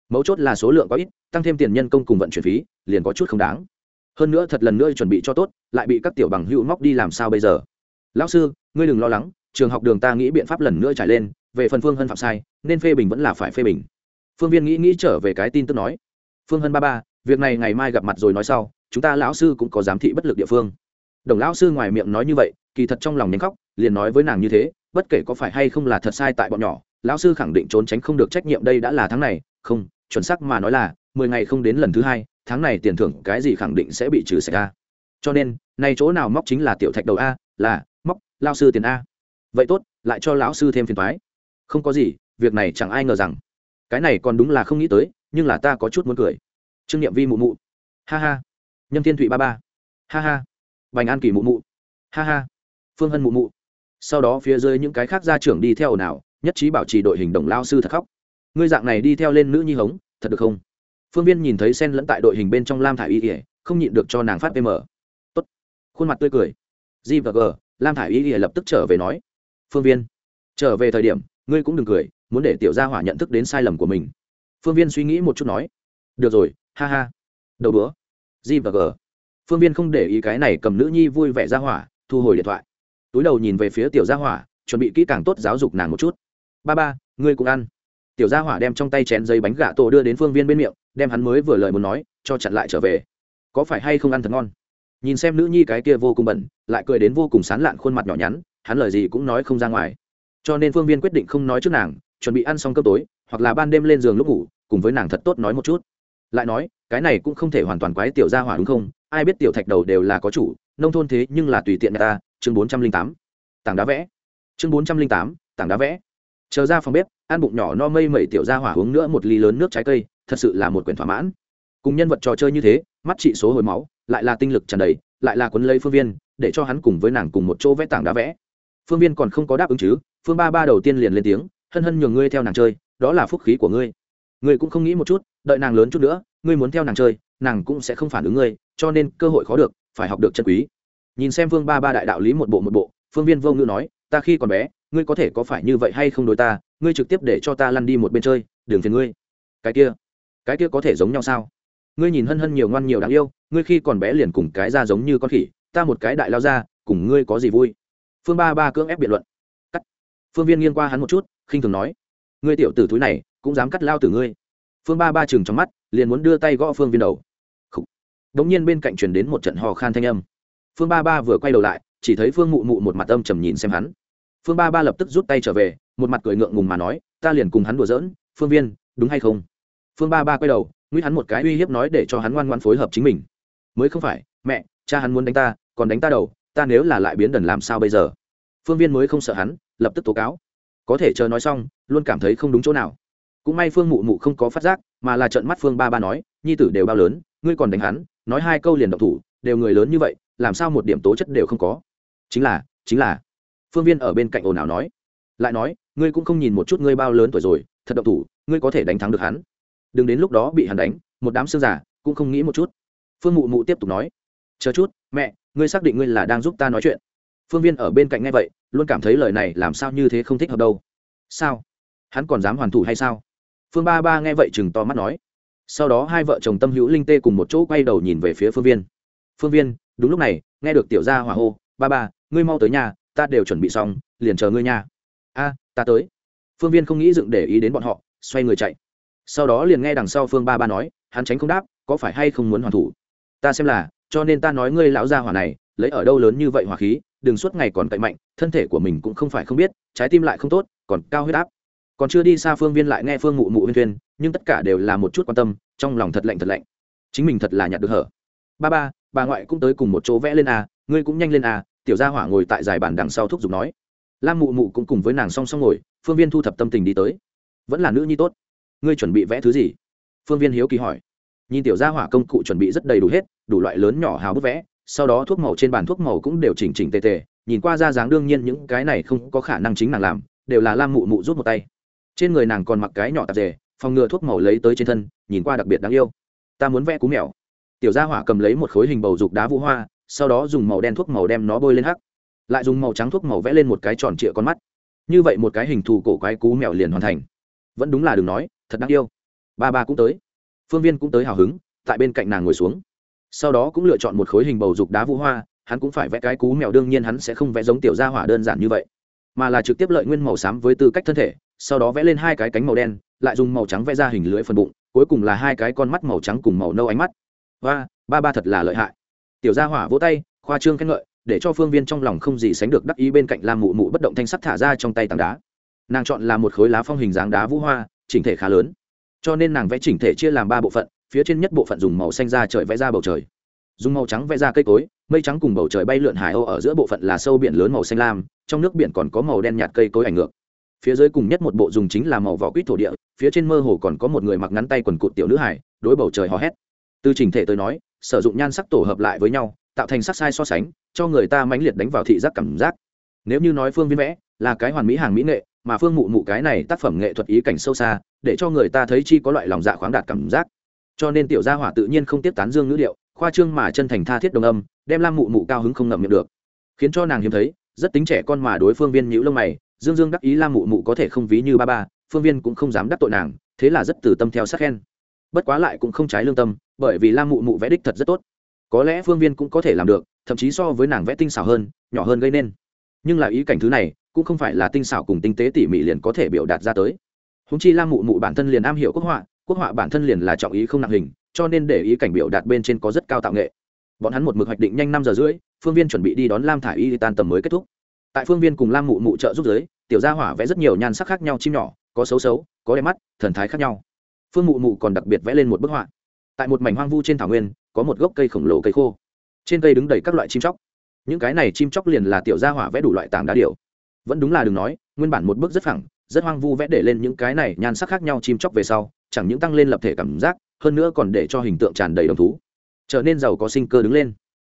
mấu chốt là số lượng có ít, tăng thêm tiền nhân công cùng vận chuyển phí, liền có chút không đáng. Hơn nữa thật lần nữa chuẩn bị cho tốt, lại bị các tiểu bằng hữu móc đi làm sao bây giờ? Lão sư, ngươi đừng lo lắng, trường học đường ta nghĩ biện pháp lần nữa trải lên, về phần phương hân phạm sai, nên phê bình vẫn là phải phê bình. Phương viên nghĩ nghĩ trở về cái tin tức nói. Phương hân ba ba, việc này ngày mai gặp mặt rồi nói sau, chúng ta lão sư cũng có giám thị bất lực địa phương. Đồng lão sư ngoài miệng nói như vậy, kỳ thật trong lòng nhánh khóc, liền nói với nàng như thế, bất kể có phải hay không là thật sai tại bọn nhỏ, lão sư khẳng định trốn tránh không được trách nhiệm đây đã là tháng này, không chuẩn xác mà nói là, mười ngày không đến lần thứ hai, tháng này tiền thưởng cái gì khẳng định sẽ bị trừ sạch a. Cho nên, nay chỗ nào móc chính là tiểu thạch đầu a, là, móc, lao sư tiền a. Vậy tốt, lại cho lão sư thêm phiền thoái không có gì, việc này chẳng ai ngờ rằng. Cái này còn đúng là không nghĩ tới, nhưng là ta có chút muốn cười. Trương nghiệm vi mụ mụ. Ha ha. Nhâm thiên thụy ba ba. Ha ha. Bành an kỳ mụ mụ. Ha ha. Phương hân mụ mụ. Sau đó phía dưới những cái khác gia trưởng đi theo nào, nhất trí bảo trì đội hình đồng lao sư thật khóc ngươi dạng này đi theo lên nữ nhi hống, thật được không? Phương viên nhìn thấy sen lẫn tại đội hình bên trong lam thả i y ỉa không nhịn được cho nàng phát pm tốt. Khuôn mặt tươi cười. G và g, lam thả i y ỉa lập tức trở về nói. Phương viên, trở về thời điểm, ngươi cũng đừng cười, muốn để tiểu gia hỏa nhận thức đến sai lầm của mình. Phương viên suy nghĩ một chút nói. Được rồi, ha ha. Đầu bữa g và g. Phương viên không để ý cái này cầm nữ nhi vui vẻ ra hỏa, thu hồi điện thoại. Túi đầu nhìn về phía tiểu gia hỏa, chuẩn bị kỹ càng tốt giáo dục nàng một chút. Ba ba, ngươi cũng ăn tiểu gia hỏa đem trong tay chén giấy bánh gà tổ đưa đến phương viên bên miệng, đem hắn mới vừa lời muốn nói, cho chặn lại trở về. Có phải hay không ăn thật ngon? Nhìn xem nữ nhi cái kia vô cùng bẩn, lại cười đến vô cùng sán lạn khuôn mặt nhỏ nhắn, hắn lời gì cũng nói không ra ngoài. Cho nên phương viên quyết định không nói trước nàng, chuẩn bị ăn xong cơm tối, hoặc là ban đêm lên giường lúc ngủ, cùng với nàng thật tốt nói một chút. Lại nói, cái này cũng không thể hoàn toàn quái tiểu gia hỏa đúng không? Ai biết tiểu thạch đầu đều là có chủ, nông thôn thế nhưng là tùy tiện người ta. Chương bốn trăm linh tám, tảng đá vẽ. Chương bốn trăm linh tám, tảng đá vẽ. Chờ ra phòng bếp ăn bụng nhỏ no mây mẩy tiểu ra hỏa uống nữa một ly lớn nước trái cây, thật sự là một quyển thỏa mãn. Cùng nhân vật trò chơi như thế, mắt trị số hồi máu, lại là tinh lực tràn đầy, lại là quấn lấy phương viên, để cho hắn cùng với nàng cùng một chỗ vẽ tảng đá vẽ. Phương viên còn không có đáp ứng chứ, phương ba ba đầu tiên liền lên tiếng, hân hân nhường ngươi theo nàng chơi, đó là phúc khí của ngươi. Ngươi cũng không nghĩ một chút, đợi nàng lớn chút nữa, ngươi muốn theo nàng chơi, nàng cũng sẽ không phản ứng ngươi, cho nên cơ hội khó được, phải học được chân quý. Nhìn xem phương ba ba đại đạo lý một bộ một bộ, phương viên vô ngữ nói, ta khi còn bé, ngươi có thể có phải như vậy hay không đối ta ngươi trực tiếp để cho ta lăn đi một bên chơi, đừng phiền ngươi. Cái kia cái kia có thể giống nhau sao? Ngươi nhìn hân hân nhiều ngoan nhiều đáng yêu, ngươi khi còn bé liền cùng cái ra giống như con khỉ, ta một cái đại lao ra, cùng ngươi có gì vui? Phương ba ba cưỡng ép biện luận. Cắt. Phương viên nghiêng qua hắn một chút, khinh thường nói. Ngươi tiểu tử thúi này, cũng dám cắt lao từ ngươi. Phương ba ba chừng trong mắt, liền muốn đưa tay gõ phương viên đầu. Đ nhiên bên cạnh truyền đến một trận hò khan thanh âm. Phương ba ba vừa quay đầu lại, chỉ thấy phương mụ mụ một mặt âm trầm nhìn xem hắn. Phương ba ba lập tức rút tay trở về một mặt cười ngượng ngùng mà nói, ta liền cùng hắn đùa giỡn, phương viên, đúng hay không? Phương ba ba quay đầu nguyễn hắn một cái uy hiếp nói để cho hắn ngoan ngoan phối hợp chính mình. Mới không phải, mẹ, cha hắn muốn đánh ta, còn đánh ta đầu, ta nếu là lại biến đần làm sao bây giờ? Phương viên mới không sợ hắn, lập tức tố cáo. Có thể chờ nói xong, luôn cảm thấy không đúng chỗ nào. Cũng may phương mụ mụ không có phát giác, mà là trận mắt phương ba ba nói, nhi tử đều bao lớn, ngươi còn đánh hắn, nói hai câu liền độc thủ, đều người lớn như vậy, làm sao một điểm tố chất đều không có? Chính là chính là. Phương viên ở bên cạnh ồn ào nói. Lại nói ngươi cũng không nhìn một chút ngươi bao lớn tuổi rồi, thật độc thủ, ngươi có thể đánh thắng được hắn. Đừng đến lúc đó bị hắn đánh, một đám xương giả cũng không nghĩ một chút. Phương mụ mụ tiếp tục nói, chờ chút, mẹ, ngươi xác định ngươi là đang giúp ta nói chuyện. Phương viên ở bên cạnh nghe vậy, luôn cảm thấy lời này làm sao như thế không thích hợp đâu. Sao? Hắn còn dám hoàn thủ hay sao? Phương ba ba nghe vậy chừng to mắt nói. Sau đó hai vợ chồng tâm hữu linh tê cùng một chỗ quay đầu nhìn về phía phương viên. Phương viên, đúng lúc này, nghe được tiểu gia hỏa hô, ba ba, ngươi mau tới nhà, ta đều chuẩn bị xong, liền chờ ngươi nha. A ta tới. Phương viên không nghĩ dựng để ý đến bọn họ, xoay người chạy. Sau đó liền nghe đằng sau phương ba ba nói, hắn tránh không đáp, có phải hay không muốn hoàn thủ? Ta xem là, cho nên ta nói ngươi lão gia hỏa này, lấy ở đâu lớn như vậy hỏa khí, đừng suốt ngày còn cậy mạnh, thân thể của mình cũng không phải không biết, trái tim lại không tốt, còn cao huyết áp. Còn chưa đi xa phương viên lại nghe phương mụ mụ huyên thuyên, nhưng tất cả đều là một chút quan tâm, trong lòng thật lạnh thật lạnh. Chính mình thật là nhặt được hở. Ba ba, bà ngoại cũng tới cùng một chỗ vẽ lên a ngươi cũng nhanh lên a tiểu gia hỏa ngồi tại giải bàn đằng sau thúc giục nói lam mụ mụ cũng cùng với nàng song song ngồi, phương viên thu thập tâm tình đi tới. Vẫn là nữ nhi tốt. Ngươi chuẩn bị vẽ thứ gì? Phương viên hiếu kỳ hỏi. Nhìn tiểu gia hỏa công cụ chuẩn bị rất đầy đủ hết, đủ loại lớn nhỏ hào bút vẽ, sau đó thuốc màu trên bàn thuốc màu cũng đều chỉnh chỉnh tề tề, nhìn qua ra dáng đương nhiên những cái này không có khả năng chính nàng làm, đều là lam mụ mụ rút một tay. Trên người nàng còn mặc cái nhỏ tạp dề, phòng ngừa thuốc màu lấy tới trên thân, nhìn qua đặc biệt đáng yêu. Ta muốn vẽ cú mèo. Tiểu gia hỏa cầm lấy một khối hình bầu dục đá vũ hoa, sau đó dùng màu đen thuốc màu đem nó bôi lên hắc lại dùng màu trắng thuốc màu vẽ lên một cái tròn trịa con mắt. Như vậy một cái hình thù cổ quái cú mèo liền hoàn thành. Vẫn đúng là đừng nói, thật đáng yêu. Ba ba cũng tới. Phương viên cũng tới hào hứng, tại bên cạnh nàng ngồi xuống. Sau đó cũng lựa chọn một khối hình bầu dục đá vũ hoa, hắn cũng phải vẽ cái cú mèo, đương nhiên hắn sẽ không vẽ giống tiểu gia hỏa đơn giản như vậy, mà là trực tiếp lợi nguyên màu xám với tư cách thân thể, sau đó vẽ lên hai cái cánh màu đen, lại dùng màu trắng vẽ ra hình lưỡi phần bụng, cuối cùng là hai cái con mắt màu trắng cùng màu nâu ánh mắt. Và ba ba thật là lợi hại. Tiểu gia hỏa vỗ tay, khoa trương khen ngợi để cho phương viên trong lòng không gì sánh được đắc ý bên cạnh lam mụ mụ bất động thanh sắt thả ra trong tay tảng đá. Nàng chọn là một khối lá phong hình dáng đá vũ hoa, chỉnh thể khá lớn. Cho nên nàng vẽ chỉnh thể chia làm ba bộ phận, phía trên nhất bộ phận dùng màu xanh ra trời vẽ ra bầu trời. Dùng màu trắng vẽ ra cây cối, mây trắng cùng bầu trời bay lượn hải âu ở giữa bộ phận là sâu biển lớn màu xanh lam, trong nước biển còn có màu đen nhạt cây cối ảnh ngược. Phía dưới cùng nhất một bộ dùng chính là màu vỏ quýt thổ địa, phía trên mơ hồ còn có một người mặc ngắn tay quần cụt tiểu nữ hải đối bầu trời hò hét. Từ trình thể tới nói, sử dụng nhan sắc tổ hợp lại với nhau tạo thành sắc sai so sánh, cho người ta mãnh liệt đánh vào thị giác cảm giác. Nếu như nói phương viên vẽ là cái hoàn mỹ hàng mỹ nghệ, mà phương mụ mụ cái này tác phẩm nghệ thuật ý cảnh sâu xa, để cho người ta thấy chi có loại lòng dạ khoáng đạt cảm giác. Cho nên tiểu gia hỏa tự nhiên không tiếp tán dương ngữ điệu, khoa trương mà chân thành tha thiết đồng âm, đem lam mụ mụ cao hứng không ngậm miệng được. Khiến cho nàng hiếm thấy, rất tính trẻ con mà đối phương viên nhữ lông mày, dương dương đắc ý lam mụ mụ có thể không ví như ba ba, phương viên cũng không dám đắc tội nàng, thế là rất từ tâm theo sát khen. Bất quá lại cũng không trái lương tâm, bởi vì lam mụ mụ vẽ đích thật rất tốt có lẽ phương viên cũng có thể làm được, thậm chí so với nàng vẽ tinh xảo hơn, nhỏ hơn gây nên. Nhưng là ý cảnh thứ này, cũng không phải là tinh xảo cùng tinh tế tỉ mỉ liền có thể biểu đạt ra tới. Húng chi lam mụ mụ bản thân liền am hiểu quốc họa quốc họa bản thân liền là trọng ý không nặng hình, cho nên để ý cảnh biểu đạt bên trên có rất cao tạo nghệ. Bọn hắn một mực hoạch định nhanh năm giờ rưỡi, phương viên chuẩn bị đi đón lam thả y tan tầm mới kết thúc. Tại phương viên cùng lam mụ mụ trợ giúp giới tiểu gia hỏa vẽ rất nhiều nhan sắc khác nhau chim nhỏ, có xấu xấu, có đẹp mắt, thần thái khác nhau. Phương mụ mụ còn đặc biệt vẽ lên một bức họa. Tại một mảnh hoang vu trên thảo nguyên có một gốc cây khổng lồ cây khô. Trên cây đứng đầy các loại chim chóc. Những cái này chim chóc liền là tiểu gia hỏa vẽ đủ loại tảng đá điệu vẫn đúng là đừng nói, nguyên bản một bức rất phẳng, rất hoang vu vẽ để lên những cái này nhan sắc khác nhau chim chóc về sau, chẳng những tăng lên lập thể cảm giác, hơn nữa còn để cho hình tượng tràn đầy đồng thú. Trở nên giàu có sinh cơ đứng lên.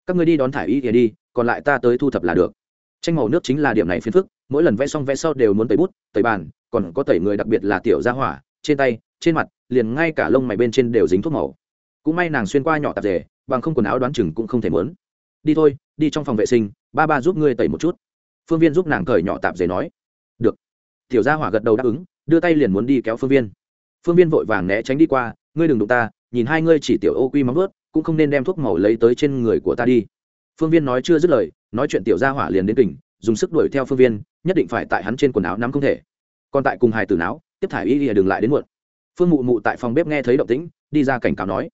Các người đi đón thải y kìa đi, còn lại ta tới thu thập là được. Tranh màu nước chính là điểm này phiền phức, mỗi lần vẽ xong vẽ sau đều muốn tẩy bút, tẩy bàn, còn có tẩy người đặc biệt là tiểu gia hỏa, trên tay, trên mặt, liền ngay cả lông mày bên trên đều dính thuốc màu cũng may nàng xuyên qua nhỏ tạp rể bằng không quần áo đoán chừng cũng không thể mớn đi thôi, đi trong phòng vệ sinh, ba ba giúp ngươi tẩy một chút. Phương viên giúp nàng cởi nhỏ tạp rể nói. Được. Tiểu gia hỏa gật đầu đáp ứng, đưa tay liền muốn đi kéo phương viên. Phương viên vội vàng né tránh đi qua, ngươi đừng đụng ta, nhìn hai ngươi chỉ tiểu ô quy móng vớt cũng không nên đem thuốc màu lấy tới trên người của ta đi. Phương viên nói chưa dứt lời, nói chuyện tiểu gia hỏa liền đến tỉnh dùng sức đuổi theo phương viên, nhất định phải tại hắn trên quần áo nắm không thể. Còn tại cùng hài tử não tiếp thải y lìa đừng lại đến muộn. Phương mụ mụ tại phòng bếp nghe thấy động tĩnh, đi ra cảnh cáo nói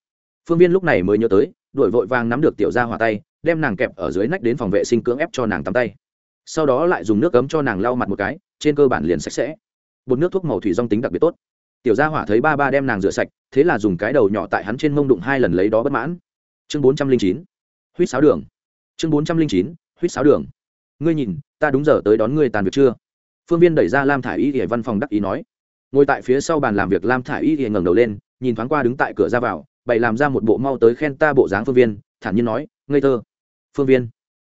phương viên lúc này mới nhớ tới, đuổi vội vàng nắm được tiểu gia Hòa tay, đem nàng kẹp ở dưới nách đến phòng vệ sinh cưỡng ép cho nàng tắm tay. Sau đó lại dùng nước cấm cho nàng lau mặt một cái, trên cơ bản liền sạch sẽ. Bột nước thuốc màu thủy dong tính đặc biệt tốt. Tiểu gia hỏa thấy ba ba đem nàng rửa sạch, thế là dùng cái đầu nhỏ tại hắn trên mông đụng hai lần lấy đó bất mãn. Chương bốn trăm linh chín huýt sáo đường. Chương bốn trăm linh chín huýt sáo đường. Ngươi nhìn, ta đúng giờ tới đón ngươi tàn việc chưa? Phương viên đẩy ra lam thả i y ỉa văn phòng đắc ý nói. Ngồi tại phía sau bàn làm việc, lam thả i y ỉa ngẩng đầu lên, nhìn thoáng qua đứng tại cửa ra vào bày làm ra một bộ mau tới khen ta bộ dáng phương viên, thản nhiên nói, ngây thơ. Phương viên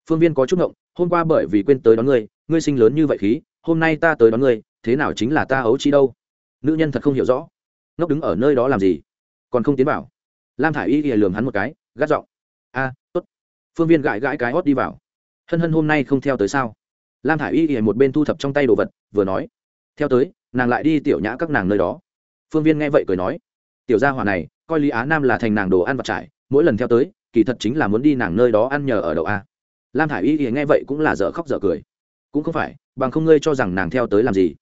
phương viên có chút ngộng, hôm qua bởi vì quên tới đón ngươi ngươi sinh lớn như vậy khí, hôm nay ta tới đón ngươi, thế nào chính là ta ấu chi đâu? Nữ nhân thật không hiểu rõ. Ngốc đứng ở nơi đó làm gì? Còn không tiến vào. Lam thả i y ghìa lường hắn một cái, gắt giọng, a, tốt. Phương viên gãi gãi cái hót đi vào. Hân hân hôm nay không theo tới sao? Lam thả i y ghìa một bên thu thập trong tay đồ vật, vừa nói, theo tới, nàng lại đi tiểu nhã các nàng nơi đó. Phương viên nghe vậy cười nói, tiểu gia hỏa này coi lý á nam là thành nàng đồ ăn vặt trải, mỗi lần theo tới, kỳ thật chính là muốn đi nàng nơi đó ăn nhờ ở đậu a. Lam thả i y ỉa nghe vậy cũng là dở khóc dở cười. Cũng không phải, bằng không ngươi cho rằng nàng theo tới làm gì.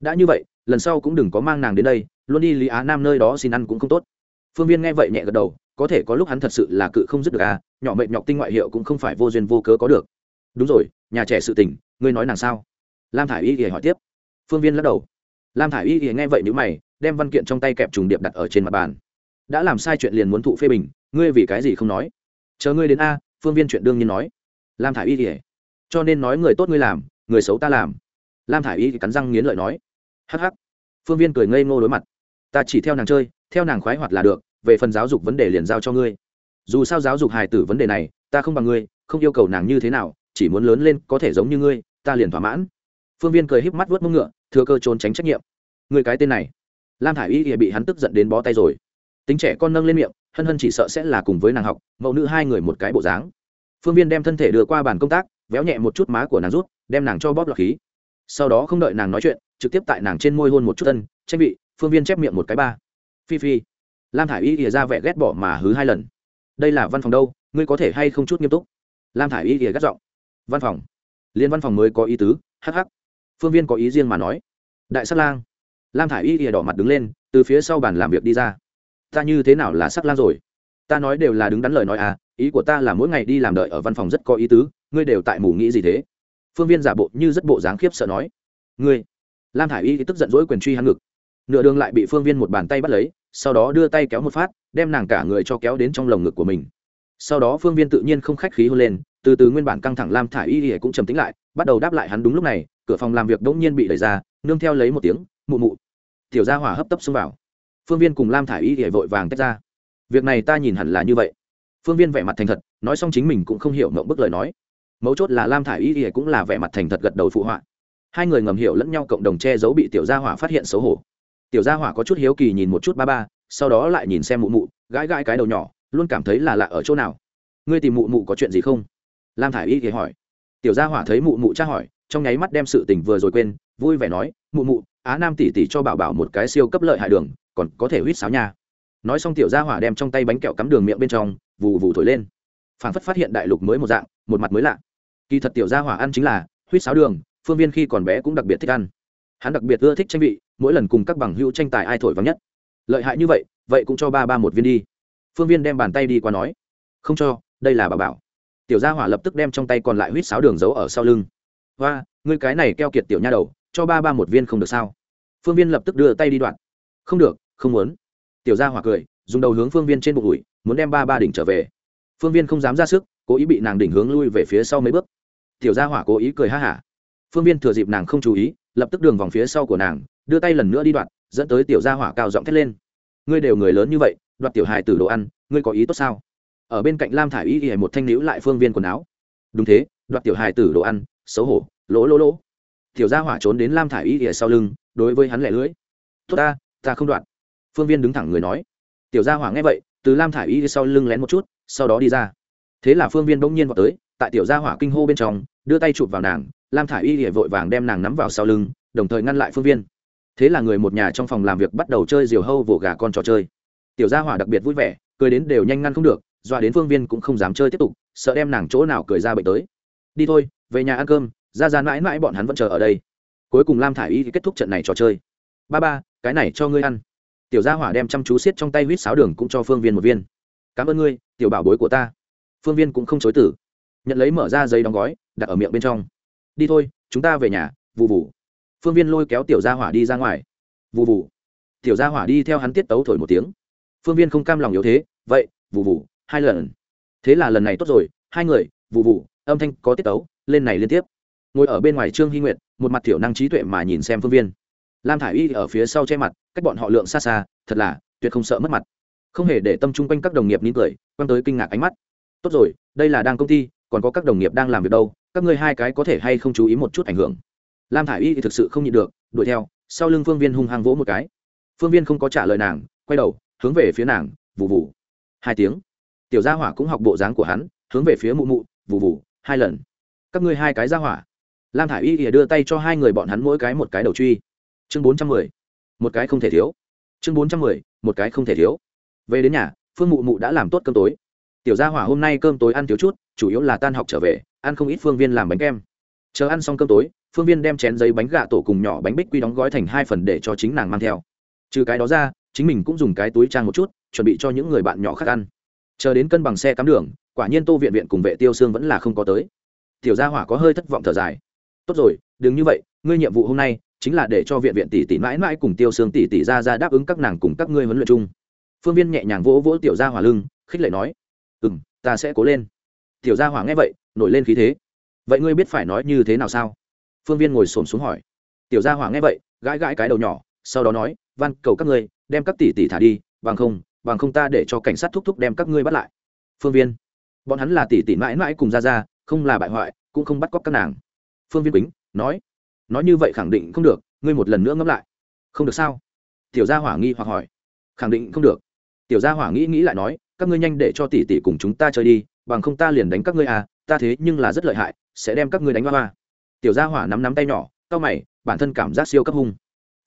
Đã như vậy, lần sau cũng đừng có mang nàng đến đây, luôn đi lý á nam nơi đó xin ăn cũng không tốt. Phương viên nghe vậy nhẹ gật đầu, có thể có lúc hắn thật sự là cự không dứt được à nhỏ mệnh nhọc tinh ngoại hiệu cũng không phải vô duyên vô cớ có được. Đúng rồi, nhà trẻ sự tình, ngươi nói nàng sao? Lam thả i y thì hỏi tiếp. Phương viên lắc đầu. Lam thả i y thì nghe vậy n mày, đem văn kiện trong tay kẹp trùng điệp đặt ở trên mặt bàn đã làm sai chuyện liền muốn thụ phê bình, ngươi vì cái gì không nói? Chờ ngươi đến a, phương viên chuyện đương nhiên nói. Lam thả i y thì cho nên nói người tốt ngươi làm, người xấu ta làm. Lam thả i y thì cắn răng nghiến lợi nói. Hh phương viên cười ngây ngô đối mặt. Ta chỉ theo nàng chơi, theo nàng khoái hoạt là được, về phần giáo dục vấn đề liền giao cho ngươi. Dù sao giáo dục hài tử vấn đề này, ta không bằng ngươi, không yêu cầu nàng như thế nào, chỉ muốn lớn lên có thể giống như ngươi, ta liền thỏa mãn. Phương viên cười híp mắt vớt mông ngựa, thừa cơ trốn tránh trách nhiệm. Người cái tên này. Lam thả i y bị hắn tức giận đến bó tay rồi tính trẻ con nâng lên miệng, hân hân chỉ sợ sẽ là cùng với nàng học, mẫu nữ hai người một cái bộ dáng. Phương viên đem thân thể đưa qua bàn công tác, véo nhẹ một chút má của nàng rút, đem nàng cho bóp lọc khí. Sau đó không đợi nàng nói chuyện, trực tiếp tại nàng trên môi hôn một chút tân tranh vị. Phương viên chép miệng một cái ba. Phi phi. Lam thả i y ỉa ra vẻ ghét bỏ mà hứ hai lần. Đây là văn phòng đâu, ngươi có thể hay không chút nghiêm túc? Lam thả i y ỉa gắt giọng. Văn phòng. Liên văn phòng mới có ý tứ hh phương viên có ý riêng mà nói. Đại sát lang. Lam thả i y ỉa đỏ mặt đứng lên, từ phía sau bàn làm việc đi ra ta như thế nào là sắc lang rồi? Ta nói đều là đứng đắn lời nói à ý của ta là mỗi ngày đi làm đợi ở văn phòng rất có ý tứ, ngươi đều tại mù nghĩ gì thế? Phương viên giả bộ như rất bộ dáng khiếp sợ nói. Ngươi, lam thả i y tức giận dỗi quyền truy hắn ngực. Nửa đường lại bị phương viên một bàn tay bắt lấy, sau đó đưa tay kéo một phát, đem nàng cả người cho kéo đến trong lồng ngực của mình. Sau đó phương viên tự nhiên không khách khí hơn lên, từ từ nguyên bản căng thẳng lam thả i y y cũng trầm tính lại, bắt đầu đáp lại hắn đúng lúc này, cửa phòng làm việc đ ỗ n g nhiên bị đẩy ra, nương theo lấy một tiếng, mụ mụ. Tiểu gia hỏa hấp tấp xông vào phương viên cùng lam thả i y vội vàng tách ra. Việc này ta nhìn hẳn là như vậy. Phương viên vẻ mặt thành thật, nói xong chính mình cũng không hiểu mộng bức lời nói. Mấu chốt là lam thả i y cũng là vẻ mặt thành thật gật đầu phụ họa. Hai người ngầm hiểu lẫn nhau cộng đồng che giấu bị tiểu gia hỏa phát hiện xấu hổ. Tiểu gia hỏa có chút hiếu kỳ nhìn một chút ba ba, sau đó lại nhìn xem mụ mụ, gãi gãi cái đầu nhỏ, luôn cảm thấy là lạ ở chỗ nào. Ngươi tìm mụ mụ có chuyện gì không? Lam thả i y thì hỏi. Tiểu gia hỏa thấy mụ mụ tra hỏi, trong nháy mắt đem sự tình vừa rồi quên, vui vẻ nói, mụ mụ, á nam tỉ tỉ cho bảo bảo một cái siêu cấp lợi hại đường còn có thể huýt sáo nha. Nói xong tiểu gia hỏa đem trong tay bánh kẹo cắm đường miệng bên trong, vù vù thổi lên. Phản phất phát hiện đại lục mới một dạng, một mặt mới lạ. Kỳ thật tiểu gia hỏa ăn chính là huýt sáo đường, phương viên khi còn bé cũng đặc biệt thích ăn. Hắn đặc biệt ưa thích tranh vị, mỗi lần cùng các bằng hữu tranh tài ai thổi vắng nhất. Lợi hại như vậy vậy cũng cho ba ba một viên đi. Phương viên đem bàn tay đi qua nói, không cho, đây là bà bảo. Tiểu gia hỏa lập tức đem trong tay còn lại huýt sáo đường giấu ở sau lưng. Hoa ngươi cái này keo kiệt tiểu nha đầu, cho ba ba một viên không được sao? Phương viên lập tức đưa tay đi đoạn. Không được không muốn. Tiểu gia hỏa cười, dùng đầu hướng phương viên trên bụng ủi, muốn đem ba ba đỉnh trở về. Phương viên không dám ra sức, cố ý bị nàng đỉnh hướng lui về phía sau mấy bước. Tiểu gia hỏa cố ý cười ha hả. Phương viên thừa dịp nàng không chú ý, lập tức đường vòng phía sau của nàng, đưa tay lần nữa đi đoạn dẫn tới tiểu gia hỏa cao giọng thét lên. Ngươi đều người lớn như vậy, đoạt tiểu hài tử đồ ăn, ngươi có ý tốt sao? Ở bên cạnh lam thả i y ghi một thanh nữ lại phương viên quần áo. Đúng thế, đoạt tiểu hài tử đồ ăn, xấu hổ, lỗ lỗ lỗ. Tiểu gia hỏa trốn đến lam thả i y ghi sau lưng, đối với hắn lẻ lưỡi. Tốt ta ta không đoạt phương viên đứng thẳng người nói. Tiểu gia hỏa nghe vậy, từ lam thả i y sau lưng lén một chút, sau đó đi ra. Thế là phương viên bỗng nhiên vào tới, tại tiểu gia hỏa kinh hô bên trong, đưa tay chụp vào nàng, lam thả i y ghi vội vàng đem nàng nắm vào sau lưng, đồng thời ngăn lại phương viên. Thế là người một nhà trong phòng làm việc bắt đầu chơi diều hâu vỗ gà con trò chơi. Tiểu gia hỏa đặc biệt vui vẻ, cười đến đều nhanh ngăn không được, dọa đến phương viên cũng không dám chơi tiếp tục, sợ đem nàng chỗ nào cười ra bệnh tới. Đi thôi, về nhà ăn cơm, ra ra mãi mãi bọn hắn vẫn chờ ở đây. Cuối cùng lam thả i y kết thúc trận này trò chơi. Ba ba, cái này cho ngươi ăn tiểu gia hỏa đem chăm chú xiết trong tay huýt sáo đường cũng cho phương viên một viên. Cảm ơn ngươi tiểu bảo bối của ta. Phương viên cũng không chối tử nhận lấy mở ra giấy đóng gói đặt ở miệng bên trong. Đi thôi chúng ta về nhà vụ vụ phương viên lôi kéo tiểu gia hỏa đi ra ngoài. Vụ vụ tiểu gia hỏa đi theo hắn tiết tấu thổi một tiếng. Phương viên không cam lòng yếu thế vậy vụ vụ hai lần. Thế là lần này tốt rồi hai người vụ vụ âm thanh có tiết tấu lên này liên tiếp. Ngồi ở bên ngoài trương hy nguyện, một mặt thiểu năng trí tuệ mà nhìn xem phương viên lam thả i y ở phía sau che mặt, cách bọn họ lượng xa xa, thật là tuyệt không sợ mất mặt. Không hề để tâm chung quanh các đồng nghiệp nín cười, quăng tới kinh ngạc ánh mắt. Tốt rồi, đây là đang công ty, còn có các đồng nghiệp đang làm việc đâu, các ngươi hai cái có thể hay không chú ý một chút ảnh hưởng? Lam thả i y thì thực sự không nhịn được, đuổi theo, sau lưng phương viên hung hăng vỗ một cái. Phương viên không có trả lời nàng, quay đầu, hướng về phía nàng vụ vụ hai tiếng. Tiểu gia hỏa cũng học bộ dáng của hắn, hướng về phía mụ mụ vụ vụ hai lần. Các ngươi hai cái gia hỏa. Lam thả i y thì đưa tay cho hai người bọn hắn mỗi cái một cái đầu truy chương bốn trăm mười, một cái không thể thiếu. Chương bốn trăm mười, một cái không thể thiếu. Về đến nhà, phương mụ mụ đã làm tốt cơm tối. Tiểu gia hỏa hôm nay cơm tối ăn thiếu chút, chủ yếu là tan học trở về, ăn không ít phương viên làm bánh kem. Chờ ăn xong cơm tối, phương viên đem chén giấy bánh gà tổ cùng nhỏ bánh bích quy đóng gói thành hai phần để cho chính nàng mang theo. Trừ cái đó ra, chính mình cũng dùng cái túi trang một chút, chuẩn bị cho những người bạn nhỏ khác ăn. Chờ đến cân bằng xe cắm đường, quả nhiên tô viện viện cùng vệ tiêu xương vẫn là không có tới. Tiểu gia hỏa có hơi thất vọng thở dài. Tốt rồi, đừng như vậy, ngươi nhiệm vụ hôm nay chính là để cho viện viện tỷ tỷ mãi mãi cùng tiêu xương tỷ tỷ ra ra đáp ứng các nàng cùng các ngươi huấn luyện chung. Phương viên nhẹ nhàng vỗ vỗ tiểu gia hỏa lưng, khích lệ nói ừ m ta sẽ cố lên. Tiểu gia hỏa nghe vậy, nổi lên khí thế. Vậy ngươi biết phải nói như thế nào sao? Phương viên ngồi xổm xuống hỏi. Tiểu gia hỏa nghe vậy, gãi gãi cái đầu nhỏ, sau đó nói, van, cầu các ngươi, đem các tỷ tỷ thả đi, bằng không bằng không ta để cho cảnh sát thúc thúc đem các ngươi bắt lại. Phương viên, bọn hắn là tỷ tỷ mãi mãi cùng ra ra không là bại hoại, cũng không bắt cóc các nàng. Phương viên bính nói nói như vậy khẳng định không được, ngươi một lần nữa ngẫm lại. Không được sao? Tiểu gia hỏa nghi hoặc hỏi. Khẳng định không được. Tiểu gia hỏa nghĩ nghĩ lại nói, các ngươi nhanh để cho tỷ tỷ cùng chúng ta chơi đi, bằng không ta liền đánh các ngươi à ta thế nhưng là rất lợi hại, sẽ đem các ngươi đánh hoa hoa. Tiểu gia hỏa nắm nắm tay nhỏ, cau mày, bản thân cảm giác siêu cấp hung.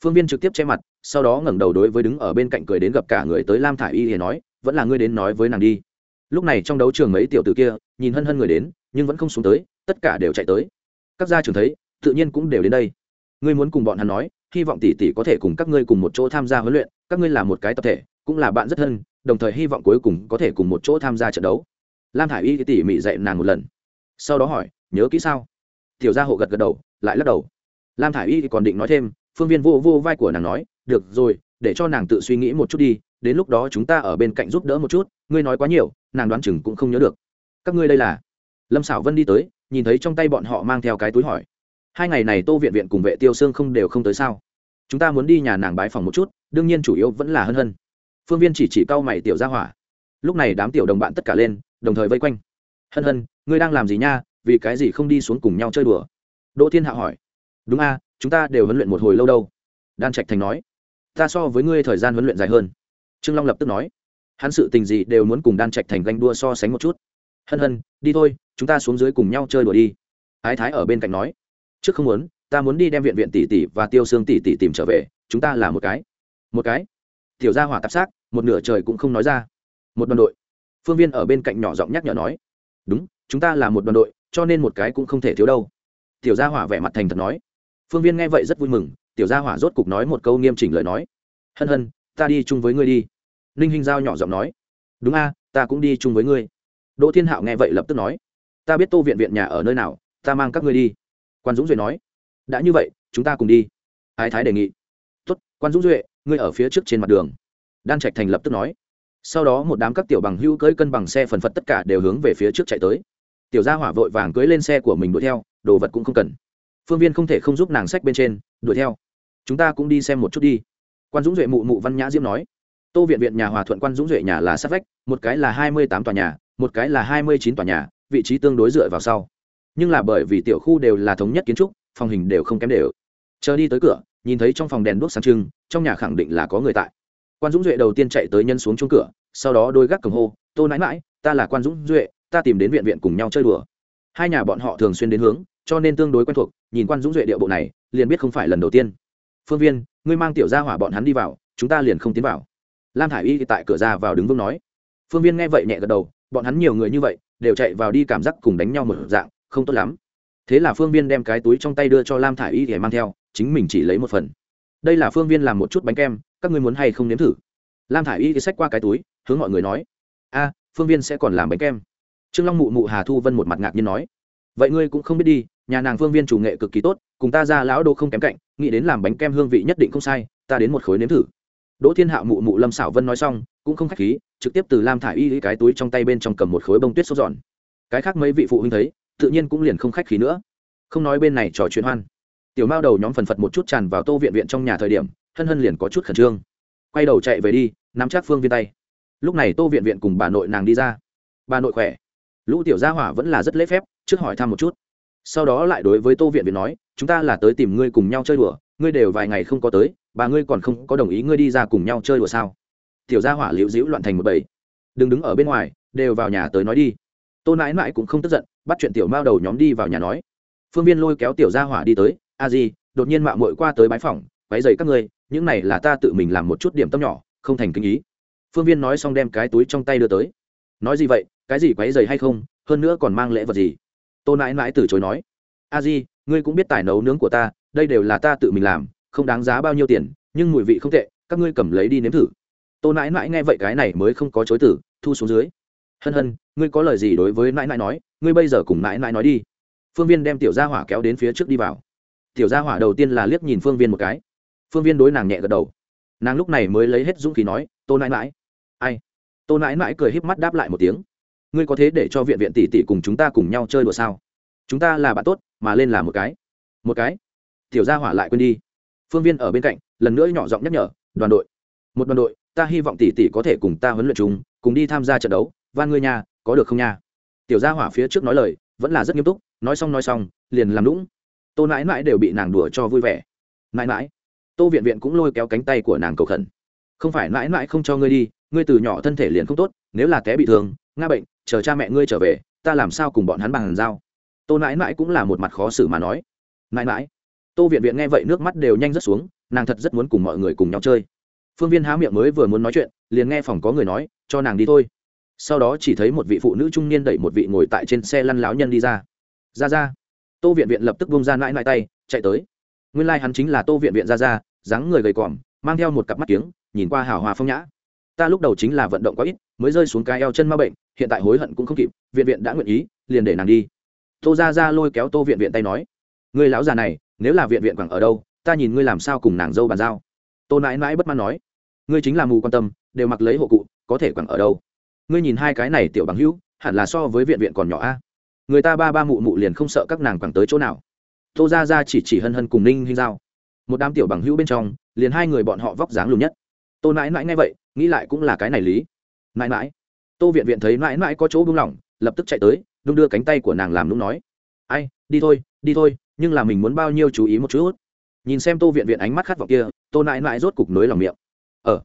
Phương viên trực tiếp che mặt, sau đó ngẩng đầu đối với đứng ở bên cạnh cười đến gặp cả người tới lam thả i y thì nói, vẫn là ngươi đến nói với nàng đi. Lúc này trong đấu trường mấy tiểu t ử kia, nhìn hân hân người đến, nhưng vẫn không xuống tới, tất cả đều chạy tới. Các gia trưởng thấy tự nhiên cũng đều đến đây. Ngươi muốn cùng bọn hắn nói, hy vọng tỷ tỷ có thể cùng các ngươi cùng một chỗ tham gia huấn luyện, các ngươi là một cái tập thể, cũng là bạn rất thân, đồng thời hy vọng cuối cùng có thể cùng một chỗ tham gia trận đấu. Lam thả i y tỉ mỉ dạy nàng một lần. Sau đó hỏi, nhớ kỹ sao? Tiểu gia hộ gật gật đầu, lại lắc đầu. Lam thả i y còn định nói thêm, phương viên vô vô vai của nàng nói, được rồi, để cho nàng tự suy nghĩ một chút đi, đến lúc đó chúng ta ở bên cạnh giúp đỡ một chút, ngươi nói quá nhiều, nàng đoán chừng cũng không nhớ được. Các ngươi đây là? Lâm xảo vân đi tới, nhìn thấy trong tay bọn họ mang theo cái túi hỏi hai ngày này tô viện viện cùng vệ tiêu xương không đều không tới sao? Chúng ta muốn đi nhà nàng bái phòng một chút, đương nhiên chủ yếu vẫn là hân hân. Phương viên chỉ chỉ cau mày tiểu ra hỏa. Lúc này đám tiểu đồng bạn tất cả lên, đồng thời vây quanh. Hân hân, ngươi đang làm gì nha? Vì cái gì không đi xuống cùng nhau chơi đùa? Đỗ thiên hạ hỏi. Đúng a, chúng ta đều huấn luyện một hồi lâu đâu. Đan trạch thành nói. Ta so với ngươi thời gian huấn luyện dài hơn. Trương long lập tức nói. Hắn sự tình gì đều muốn cùng đan trạch thành ganh đua so sánh một chút. Hân hân, đi thôi, chúng ta xuống dưới cùng nhau chơi đùa đi. Ái thái ở bên cạnh nói trước không muốn, ta muốn đi đem viện viện tỷ tỷ và tiêu xương tỷ tỷ tìm trở về, chúng ta là một cái. Một cái? Tiểu gia hỏa tạp xác, một nửa trời cũng không nói ra. Một đoàn đội. Phương viên ở bên cạnh nhỏ giọng nhắc nhở nói. Đúng, chúng ta là một đoàn đội, cho nên một cái cũng không thể thiếu đâu. Tiểu gia hỏa vẻ mặt thành thật nói. Phương viên nghe vậy rất vui mừng, tiểu gia hỏa rốt cục nói một câu nghiêm chỉnh lời nói. Hân hân, ta đi chung với ngươi đi. Ninh hình giao nhỏ giọng nói. Đúng a, ta cũng đi chung với ngươi. Đỗ thiên hạo nghe vậy lập tức nói. Ta biết tô viện viện nhà ở nơi nào, ta mang các ngươi đi quan dũng duệ nói, đã như vậy, chúng ta cùng đi. Ái thái đề nghị. Tốt, quan dũng duệ, ngươi ở phía trước trên mặt đường. Đan trạch thành lập tức nói. Sau đó một đám các tiểu bằng hữu cưỡi cân bằng xe phần phật tất cả đều hướng về phía trước chạy tới. Tiểu gia hỏa vội vàng cưỡi lên xe của mình đuổi theo, đồ vật cũng không cần. Phương viên không thể không giúp nàng sách bên trên, đuổi theo. Chúng ta cũng đi xem một chút đi. Quan dũng duệ mụ mụ văn nhã diễm nói. Tô viện viện nhà hòa thuận quan dũng duệ nhà là sát vách, một cái là hai mươi tám tòa nhà, một cái là hai mươi chín tòa nhà, vị trí tương đối dựa vào sau nhưng là bởi vì tiểu khu đều là thống nhất kiến trúc, phòng hình đều không kém đều. Chờ đi tới cửa, nhìn thấy trong phòng đèn đuốc sáng trưng, trong nhà khẳng định là có người tại. Quan dũng duệ đầu tiên chạy tới nhân xuống chung cửa, sau đó đôi gác cầm hô, tô nãi mãi ta là quan dũng duệ, ta tìm đến viện viện cùng nhau chơi đùa. Hai nhà bọn họ thường xuyên đến hướng, cho nên tương đối quen thuộc, nhìn quan dũng duệ điệu bộ này, liền biết không phải lần đầu tiên. Phương viên, ngươi mang tiểu gia hỏa bọn hắn đi vào, chúng ta liền không tiến vào. Lam thả i y tại cửa ra vào đứng vững nói. Phương viên nghe vậy nhẹ gật đầu, bọn hắn nhiều người như vậy, đều chạy vào đi cảm giác cùng đánh nhau một dạng không tốt lắm. Thế là phương viên đem cái túi trong tay đưa cho lam thả i y để mang theo, chính mình chỉ lấy một phần. Đây là phương viên làm một chút bánh kem, các ngươi muốn hay không nếm thử? Lam thả i y thì xách qua cái túi, hướng mọi người nói. A, phương viên sẽ còn làm bánh kem. Trương long mụ mụ hà thu vân một mặt ngạc nhiên nói. Vậy ngươi cũng không biết đi, nhà nàng phương viên chủ nghệ cực kỳ tốt, cùng ta ra lão đô không kém cạnh, nghĩ đến làm bánh kem hương vị nhất định không sai, ta đến một khối nếm thử. Đỗ thiên hạo mụ mụ lâm xảo vân nói xong, cũng không k h á c h khí, trực tiếp từ lam thả i y cái túi trong tay bên trong cầm một khối bông tuyết sốt giòn. Cái khác mấy vị phụ huynh thấy tự nhiên cũng liền không khách khí nữa. Không nói bên này trò chuyện hoan. Tiểu mao đầu nhóm phần phật một chút tràn vào tô viện viện trong nhà thời điểm, hân hân liền có chút khẩn trương. Quay đầu chạy về đi, nắm chắc phương viên tay. Lúc này tô viện viện cùng bà nội nàng đi ra. Bà nội khỏe. Lũ tiểu gia hỏa vẫn là rất lễ phép, trước hỏi thăm một chút. Sau đó lại đối với tô viện viện nói, chúng ta là tới tìm ngươi cùng nhau chơi đùa, ngươi đều vài ngày không có tới, bà ngươi còn không có đồng ý ngươi đi ra cùng nhau chơi đùa sao? Tiểu gia hỏa liễu dĩu loạn thành một bầy. Đừng đứng ở bên ngoài, đều vào nhà tới nói đi tô nãi nãi cũng không tức giận, bắt chuyện tiểu mao đầu nhóm đi vào nhà nói. Phương viên lôi kéo tiểu gia hỏa đi tới, a di, đột nhiên mạo muội qua tới bãi phòng váy dày các ngươi, những này là ta tự mình làm một chút điểm tâm nhỏ, không thành kinh ý. Phương viên nói xong đem cái túi trong tay đưa tới. Nói gì vậy, cái gì quáy dày hay không, hơn nữa còn mang lễ vật gì? Tô nãi nãi từ chối nói. A di, ngươi cũng biết tài nấu nướng của ta, đây đều là ta tự mình làm, không đáng giá bao nhiêu tiền, nhưng mùi vị không tệ, các ngươi cầm lấy đi nếm thử. Tô nãi nãi nghe vậy cái này mới không có chối tử thu xuống dưới hân hân, ngươi có lời gì đối với nãi nãi nói? Ngươi bây giờ cùng nãi nãi nói đi. Phương viên đem tiểu gia hỏa kéo đến phía trước đi vào. Tiểu gia hỏa đầu tiên là liếc nhìn phương viên một cái. Phương viên đối nàng nhẹ gật đầu. Nàng lúc này mới lấy hết dũng khí nói, tô nãi mãi ai? Tô nãi mãi cười híp mắt đáp lại một tiếng. Ngươi có thế để cho viện viện tỷ tỷ cùng chúng ta cùng nhau chơi đùa sao? Chúng ta là bạn tốt, mà lên là một cái. Một cái? Tiểu gia hỏa lại quên đi. Phương viên ở bên cạnh, lần nữa nhỏ giọng nhắc nhở, đoàn đội. Một đoàn đội, ta hy vọng tỷ tỷ có thể cùng ta huấn luyện chúng cùng đi tham gia trận đấu van ngươi nhà có được không nha? Tiểu gia hỏa phía trước nói lời, vẫn là rất nghiêm túc, nói xong nói xong, liền làm lũng tô nãi mãi đều bị nàng đùa cho vui vẻ. Mãi mãi tô viện viện cũng lôi kéo cánh tay của nàng cầu khẩn. Không phải mãi mãi không cho ngươi đi, ngươi từ nhỏ thân thể liền không tốt, nếu là té bị thương, nga bệnh, chờ cha mẹ ngươi trở về, ta làm sao cùng bọn hắn bằng giao? Tô nãi mãi cũng là một mặt khó xử mà nói. Mãi mãi tô viện viện nghe vậy nước mắt đều nhanh rất xuống, nàng thật rất muốn cùng mọi người cùng nhau chơi. Phương viên há miệng mới vừa muốn nói chuyện, liền nghe phòng có người nói, cho nàng đi thôi sau đó chỉ thấy một vị phụ nữ trung niên đẩy một vị ngồi tại trên xe lăn láo nhân đi ra. Ra ra. Tô viện viện lập tức bông ra mãi mãi tay, chạy tới. Nguyên lai、like、hắn chính là tô viện viện ra ra, dáng người gầy còm, mang theo một cặp mắt kiếng, nhìn qua hào hòa phong nhã. Ta lúc đầu chính là vận động quá ít, mới rơi xuống cái eo chân ma bệnh, hiện tại hối hận cũng không kịp, viện viện đã nguyện ý, liền để nàng đi. Tô ra ra lôi kéo tô viện viện tay nói người lão già này, nếu là viện viện quẳng ở đâu, ta nhìn ngươi làm sao cùng nàng dâu bàn giao. Tô nãi nãi bất mãn nói, ngươi chính là mù quan tâm, đều mặc lấy hộ cụ, có thể quẳng ở đâu? Ngươi nhìn hai cái này tiểu bằng hữu, hẳn là so với viện viện còn nhỏ a. Người ta ba ba mụ mụ liền không sợ các nàng quẳng tới chỗ nào. Tô ra ra chỉ chỉ hân hân cùng ninh hinh giao. Một đám tiểu bằng hữu bên trong, liền hai người bọn họ vóc dáng lùn nhất. Tô nãi nãi nghe vậy, nghĩ lại cũng là cái này lý. Nãi nãi. Tô viện viện thấy nãi nãi có chỗ buông lỏng, lập tức chạy tới, đung đưa cánh tay của nàng làm lúc nói. Ai, đi thôi đi thôi, nhưng là mình muốn bao nhiêu chú ý một chút. Nhìn xem tô viện viện ánh mắt khát vọng kia, tô nãi nãi rốt cục nối lòng miệng. Ờ.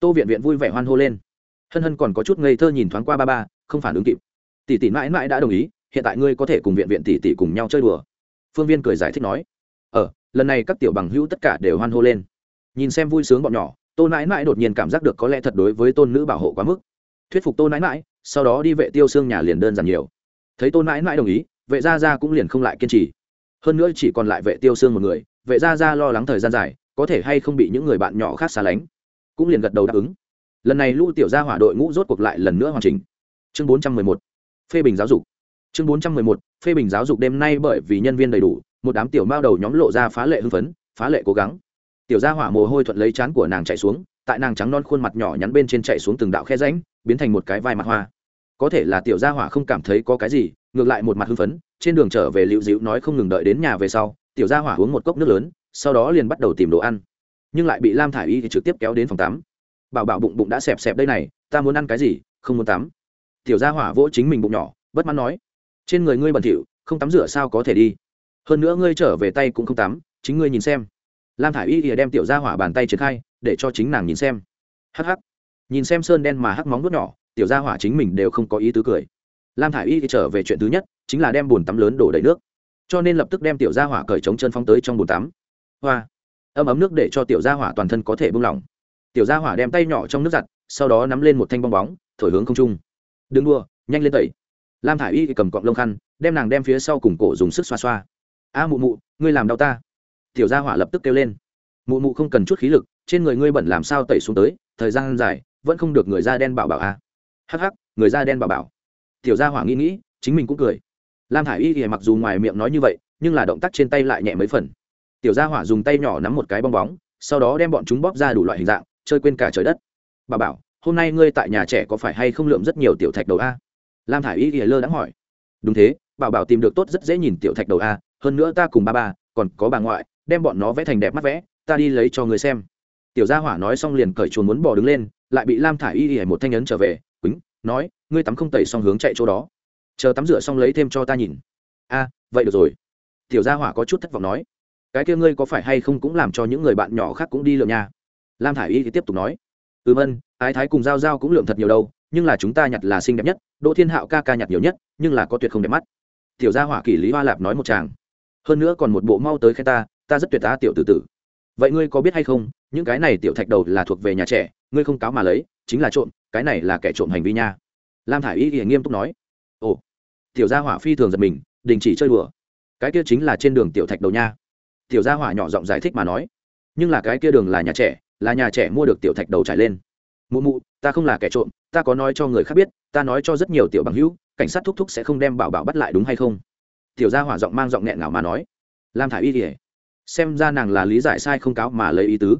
Tô viện viện vui vẻ hoan hô lên hân hân còn có chút ngây thơ nhìn thoáng qua ba ba, không phản ứng kịp. Tỷ tỷ mãi mãi đã đồng ý, hiện tại ngươi có thể cùng viện viện tỷ tỷ cùng nhau chơi đùa. Phương viên cười giải thích nói. Ờ lần này các tiểu bằng hữu tất cả đều hoan hô lên. Nhìn xem vui sướng bọn nhỏ, tô nãi nãi đột nhiên cảm giác được có lẽ thật đối với tôn nữ bảo hộ quá mức. Thuyết phục tô nãi nãi, sau đó đi vệ tiêu xương nhà liền đơn giản nhiều. Thấy tô nãi nãi đồng ý, vệ gia gia cũng liền không lại kiên trì. Hơn nữa chỉ còn lại vệ tiêu xương một người, vệ gia gia lo lắng thời gian dài, có thể hay không bị những người bạn nhỏ khác xa lánh. Cũng liền gật đầu đáp ứng lần này lũ tiểu gia hỏa đội ngũ rốt cuộc lại lần nữa hoàn chỉnh. Chương bốn trăm mười một, phê bình giáo dục. Chương bốn trăm mười một, phê bình giáo dục đêm nay bởi vì nhân viên đầy đủ, một đám tiểu mao đầu nhóm lộ ra phá lệ hưng phấn, phá lệ cố gắng. Tiểu gia hỏa mồ hôi thuận lấy chán của nàng chạy xuống, tại nàng trắng non khuôn mặt nhỏ nhắn bên trên chạy xuống từng đạo khe ránh biến thành một cái vai mặt hoa. Có thể là tiểu gia hỏa không cảm thấy có cái gì, ngược lại một mặt hưng phấn, trên đường trở về liệu dịu nói không ngừng đợi đến nhà về sau, tiểu gia hỏa uống một cốc nước lớn, sau đó liền bắt đầu tìm đồ ăn. Nhưng lại bị lam thả i y thì trực tiếp kéo đến phòng tắm bảo bảo bụng bụng đã xẹp xẹp đây này, ta muốn ăn cái gì, không muốn tắm. Tiểu gia hỏa vỗ chính mình bụng nhỏ, bất mãn nói, trên người ngươi bẩn thỉu, không tắm rửa sao có thể đi. Hơn nữa ngươi trở về tay cũng không tắm, chính ngươi nhìn xem. Lam thả i y thì đem tiểu gia hỏa bàn tay triển khai, để cho chính nàng nhìn xem. Hắc hắc. Nhìn xem sơn đen mà hắc móng nuốt nhỏ, tiểu gia hỏa chính mình đều không có ý tứ cười. Lam thả i y thì trở về chuyện thứ nhất, chính là đem bồn tắm lớn đổ đầy nước. Cho nên lập tức đem tiểu gia hỏa cởi trống chân phóng tới trong bồn tắm. Hoa. Ấm ấm nước để cho tiểu gia hỏa toàn thân có thể bung lỏng tiểu gia hỏa đem tay nhỏ trong nước giặt, sau đó nắm lên một thanh bong bóng, thổi hướng không trung. Đừng đua nhanh lên tẩy. Lam thả i y cầm cọng lông khăn, đem nàng đem phía sau cùng cổ dùng sức xoa xoa. A mụ mụ, ngươi làm đau ta. Tiểu gia hỏa lập tức kêu lên. Mụ mụ không cần chút khí lực, trên người ngươi bẩn làm sao tẩy xuống tới, thời gian dài, vẫn không được người da đen bảo bảo a hắc hắc, người da đen bảo bảo. Tiểu gia hỏa nghĩ nghĩ, chính mình cũng cười. Lam thả i y thì mặc dù ngoài miệng nói như vậy, nhưng là động tác trên tay lại nhẹ mấy phần. Tiểu gia hỏa dùng tay nhỏ nắm một cái bong bóng, sau đó đem bọn chúng bóp ra đủ loại hình dạng chơi quên cả trời đất. Bà bảo, hôm nay ngươi tại nhà trẻ có phải hay không lượm rất nhiều tiểu thạch đầu a? Lam thả i y thì lơ đã hỏi. Đúng thế bảo bảo tìm được tốt rất dễ nhìn tiểu thạch đầu a, hơn nữa ta cùng ba ba, còn có bà ngoại, đem bọn nó vẽ thành đẹp mắt vẽ, ta đi lấy cho người xem. Tiểu gia hỏa nói xong liền cởi chuồn muốn bỏ đứng lên, lại bị lam thả i y y một thanh ấn trở về quýnh nói, ngươi tắm không tẩy xong hướng chạy chỗ đó. Chờ tắm rửa xong lấy thêm cho ta nhìn. A, vậy được rồi. Tiểu gia hỏa có chút thất vọng nói. Cái kia ngươi có phải hay không cũng làm cho những người bạn nhỏ khác cũng đi lượm nha lam thả i y thì tiếp tục nói ừ vân ái thái cùng giao giao cũng lượm thật nhiều đâu, nhưng là chúng ta nhặt là xinh đẹp nhất, đỗ thiên hạo ca ca nhặt nhiều nhất, nhưng là có tuyệt không đẹp mắt. Tiểu gia hỏa kỷ lý hoa lạp nói một chàng hơn nữa còn một bộ mau tới khen ta ta rất tuyệt ta tiểu tử tử. Vậy ngươi có biết hay không, những cái này tiểu thạch đầu là thuộc về nhà trẻ, ngươi không cáo mà lấy, chính là trộm, cái này là kẻ trộm hành vi nha. Lam thả i y thì nghiêm túc nói, ồ. Tiểu gia hỏa phi thường giật mình, đình chỉ chơi đùa. Cái kia chính là trên đường tiểu thạch đầu nha. Tiểu gia hỏa nhỏ giọng giải thích mà nói, nhưng là cái kia đường là nhà trẻ là nhà trẻ mua được tiểu thạch đầu trải lên. Mụ mụ, ta không là kẻ trộm, ta có nói cho người khác biết, ta nói cho rất nhiều tiểu bằng hữu, cảnh sát thúc thúc sẽ không đem bảo bảo bắt lại đúng hay không? Tiểu gia hỏa giọng mang giọng nghẹn ngào mà nói. Lam thả i y kỉa xem ra nàng là lý giải sai không cáo mà lấy ý tứ.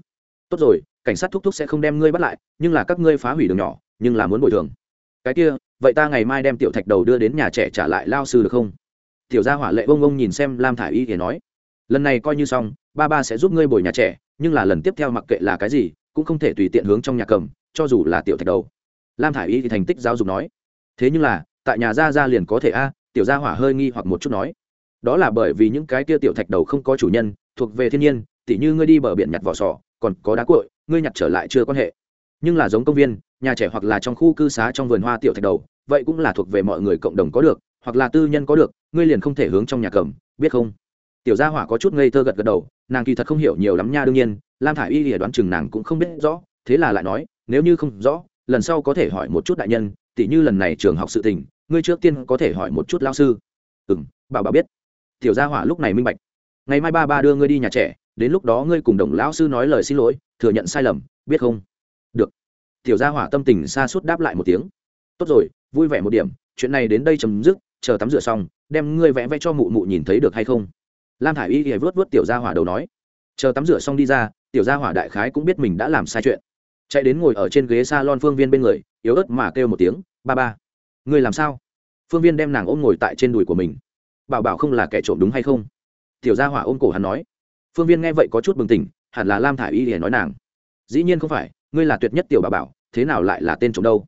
Tốt rồi, cảnh sát thúc thúc sẽ không đem ngươi bắt lại, nhưng là các ngươi phá hủy đường nhỏ, nhưng là muốn bồi thường. Cái kia, vậy ta ngày mai đem tiểu thạch đầu đưa đến nhà trẻ trả lại lao sư được không? Tiểu gia hỏa lệ bông bông nhìn xem lam thả i y thì nói. Lần này coi như xong, ba ba sẽ giúp ngươi bồi nhà trẻ nhưng là lần tiếp theo mặc kệ là cái gì, cũng không thể tùy tiện hướng trong nhà cầm, cho dù là tiểu thạch đầu. Lam thả i y thì thành tích giáo dục nói, thế nhưng là, tại nhà gia gia liền có thể a? Tiểu gia hỏa hơi nghi hoặc một chút nói, đó là bởi vì những cái kia tiểu thạch đầu không có chủ nhân, thuộc về thiên nhiên, tỉ như ngươi đi bờ biển nhặt vỏ sò, còn có đá cội ngươi nhặt trở lại chưa quan hệ. Nhưng là giống công viên, nhà trẻ hoặc là trong khu cư xá trong vườn hoa tiểu thạch đầu, vậy cũng là thuộc về mọi người cộng đồng có được, hoặc là tư nhân có được, ngươi liền không thể hướng trong nhà cầm, biết không? Tiểu gia hỏa có chút ngây thơ gật gật đầu, nàng kỳ thật không hiểu nhiều lắm nha, đương nhiên, lam thả i y lìa đoán chừng nàng cũng không biết rõ, thế là lại nói, nếu như không rõ, lần sau có thể hỏi một chút đại nhân, tỉ như lần này trường học sự tình, ngươi trước tiên có thể hỏi một chút lao sư. Ừ m bảo bảo biết. Tiểu gia hỏa lúc này minh bạch. Ngày mai ba ba đưa ngươi đi nhà trẻ, đến lúc đó ngươi cùng đồng lão sư nói lời xin lỗi, thừa nhận sai lầm, biết không? Được. Tiểu gia hỏa tâm tình xa suốt đáp lại một tiếng. Tốt rồi, vui vẻ một điểm, chuyện này đến đây chấm dứt, chờ tắm rửa xong, đem ngươi vẽ vẽ cho mụ mụ nhìn thấy được hay không? Lam thả i y hề vớt vớt tiểu gia hỏa đầu nói, chờ tắm rửa xong đi ra, tiểu gia hỏa đại khái cũng biết mình đã làm sai chuyện. Chạy đến ngồi ở trên ghế s a lon phương viên bên người, yếu ớt mà kêu một tiếng, ba ba ngươi làm sao? Phương viên đem nàng ôm ngồi tại trên đùi của mình. Bảo bảo không là kẻ trộm đúng hay không? Tiểu gia hỏa ôm cổ hắn nói. Phương viên nghe vậy có chút bừng tỉnh, hẳn là lam thả i y hề nói nàng. Dĩ nhiên không phải, ngươi là tuyệt nhất tiểu bà bảo, thế nào lại là tên trộm đâu?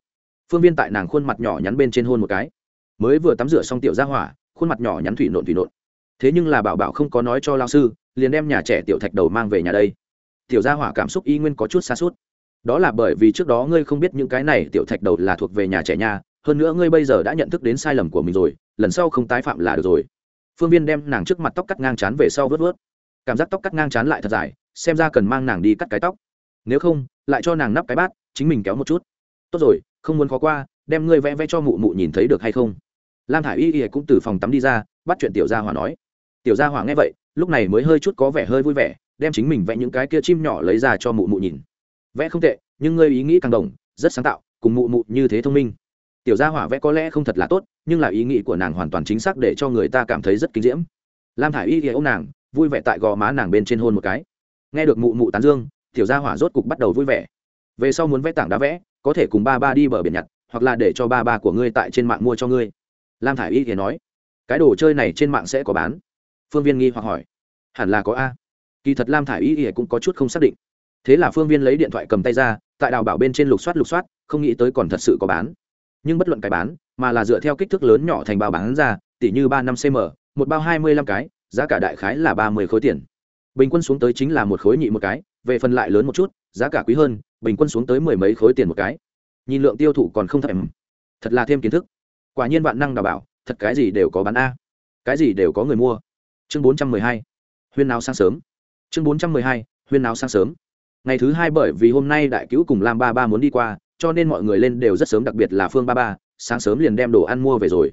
Phương viên tại nàng khuôn mặt nhỏ nhắn bên trên hôn một cái. Mới vừa tắm rửa xong tiểu gia hỏa, khuôn mặt nhỏ nhắn thủy nộn thủy nộn thế nhưng là bảo bảo không có nói cho lao sư, liền đem nhà trẻ tiểu thạch đầu mang về nhà đây. Tiểu gia hỏa cảm xúc y nguyên có chút xa suốt. Đó là bởi vì trước đó ngươi không biết những cái này tiểu thạch đầu là thuộc về nhà trẻ nhà hơn nữa ngươi bây giờ đã nhận thức đến sai lầm của mình rồi, lần sau không tái phạm là được rồi. Phương viên đem nàng trước mặt tóc cắt ngang chán về sau vớt vớt. Cảm giác tóc cắt ngang chán lại thật dài, xem ra cần mang nàng đi cắt cái tóc. Nếu không, lại cho nàng nắp cái bát, chính mình kéo một chút. Tốt rồi, không muốn khó qua, đem ngươi vẽ vẽ cho mụ mụ nhìn thấy được hay không? Lam thả i y y cũng từ phòng tắm đi ra, bắt chuyện tiểu gia hỏa nói tiểu gia hỏa nghe vậy, lúc này mới hơi chút có vẻ hơi vui vẻ, đem chính mình vẽ những cái kia chim nhỏ lấy ra cho mụ mụ nhìn. Vẽ không tệ, nhưng ngươi ý nghĩ càng đồng, rất sáng tạo, cùng mụ mụ như thế thông minh. Tiểu gia hỏa vẽ có lẽ không thật là tốt, nhưng là ý nghĩ của nàng hoàn toàn chính xác để cho người ta cảm thấy rất kinh diễm. Lam thả i y thì ô nàng, vui vẻ tại gò má nàng bên trên hôn một cái. Nghe được mụ mụ tán dương, tiểu gia hỏa rốt cục bắt đầu vui vẻ. Về sau muốn vẽ tảng đá vẽ, có thể cùng ba ba đi bờ biển nhặt, hoặc là để cho ba ba của ngươi tại trên mạng mua cho ngươi. Lam thả i y thì nói, cái đồ chơi này trên mạng sẽ có bán phương viên nghi hoặc hỏi. Hẳn là có a. Kỳ thật lam thả i y cũng có chút không xác định. Thế là phương viên lấy điện thoại cầm tay ra, tại đào bảo bên trên lục soát lục soát, không nghĩ tới còn thật sự có bán. Nhưng bất luận cái bán, mà là dựa theo kích thước lớn nhỏ thành bao bán ra tỷ như ba năm cm một bao hai mươi lăm cái, giá cả đại khái là ba mươi khối tiền. Bình quân xuống tới chính là một khối nhị một cái, về phần lại lớn một chút, giá cả quý hơn, bình quân xuống tới mười mấy khối tiền một cái. Nhìn lượng tiêu thụ còn không thèm thật là thêm kiến thức. Quả nhiên bạn năng đào bảo, thật cái gì đều có bán a. Cái gì đều có người mua chương bốn trăm mười hai, huyên nào sáng sớm. Chương bốn trăm mười hai, huyên nào sáng sớm. Ngày thứ hai bởi vì hôm nay đại cứu cùng lam ba ba muốn đi qua, cho nên mọi người lên đều rất sớm, đặc biệt là phương ba ba, sáng sớm liền đem đồ ăn mua về rồi.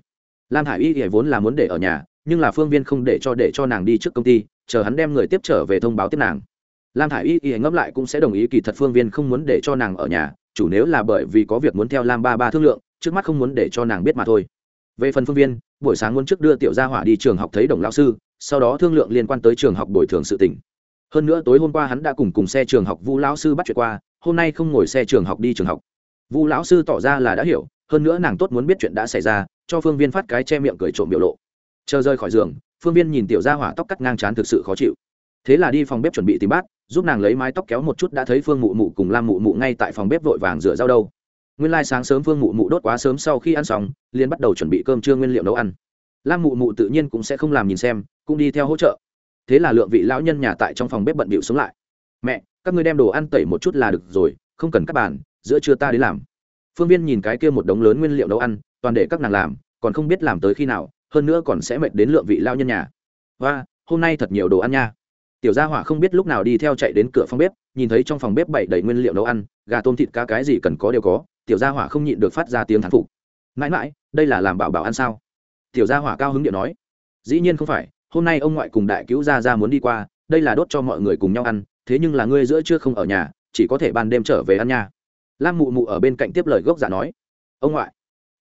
Lam hải y thì vốn là muốn để ở nhà, nhưng là phương viên không để cho để cho nàng đi trước công ty, chờ hắn đem người tiếp trở về thông báo tiếp nàng. Lam hải y y ngẫm lại cũng sẽ đồng ý, kỳ thật phương viên không muốn để cho nàng ở nhà, chủ nếu là bởi vì có việc muốn theo lam ba ba thương lượng, trước mắt không muốn để cho nàng biết mà thôi. Về phần phương viên, buổi sáng muốn trước đưa tiểu gia hỏa đi trường học thấy đồng lão sư sau đó thương lượng liên quan tới trường học bồi thường sự tỉnh hơn nữa tối hôm qua hắn đã cùng cùng xe trường học vu lão sư bắt chuyện qua, hôm nay không ngồi xe trường học đi trường học. Vu lão sư tỏ ra là đã hiểu, hơn nữa nàng tốt muốn biết chuyện đã xảy ra, cho phương viên phát cái che miệng cười trộm biểu lộ. Chờ rơi khỏi giường, phương viên nhìn tiểu gia hỏa tóc cắt ngang chán thực sự khó chịu. Thế là đi phòng bếp chuẩn bị tìm bát, giúp nàng lấy mái tóc kéo một chút đã thấy phương mụ mụ cùng lam mụ mụ ngay tại phòng bếp vội vàng rửa rau đâu. Nguyên lai sáng sớm phương mụ mụ đốt quá sớm sau khi ăn xong liên bắt đầu chuẩn bị cơm trưa nguyên liệu nấu ăn lam mụ mụ tự nhiên cũng sẽ không làm nhìn xem, cũng đi theo hỗ trợ. Thế là lượng vị lão nhân nhà tại trong phòng bếp bận bịu sống lại. Mẹ, các ngươi đem đồ ăn tẩy một chút là được rồi, không cần các bàn, giữa trưa ta đến làm. Phương viên nhìn cái kia một đống lớn nguyên liệu nấu ăn, toàn để các nàng làm, còn không biết làm tới khi nào, hơn nữa còn sẽ mệt đến lượng vị lao nhân nhà. Và hôm nay thật nhiều đồ ăn nha. Tiểu gia hỏa không biết lúc nào đi theo chạy đến cửa phòng bếp, nhìn thấy trong phòng bếp bậy đầy nguyên liệu nấu ăn, gà tôm thịt cá cái gì cần có đều có, tiểu gia hỏa không nhịn được phát ra tiếng thán phục. Mãi mãi, đây là làm bảo bảo ăn sao? Tiểu gia hỏa cao hứng điện nói, dĩ nhiên không phải, hôm nay ông ngoại cùng đại cứu gia ra muốn đi qua, đây là đốt cho mọi người cùng nhau ăn, thế nhưng là ngươi giữa chưa không ở nhà, chỉ có thể ban đêm trở về ăn nha. Lam mụ mụ ở bên cạnh tiếp lời gốc giả nói, ông ngoại.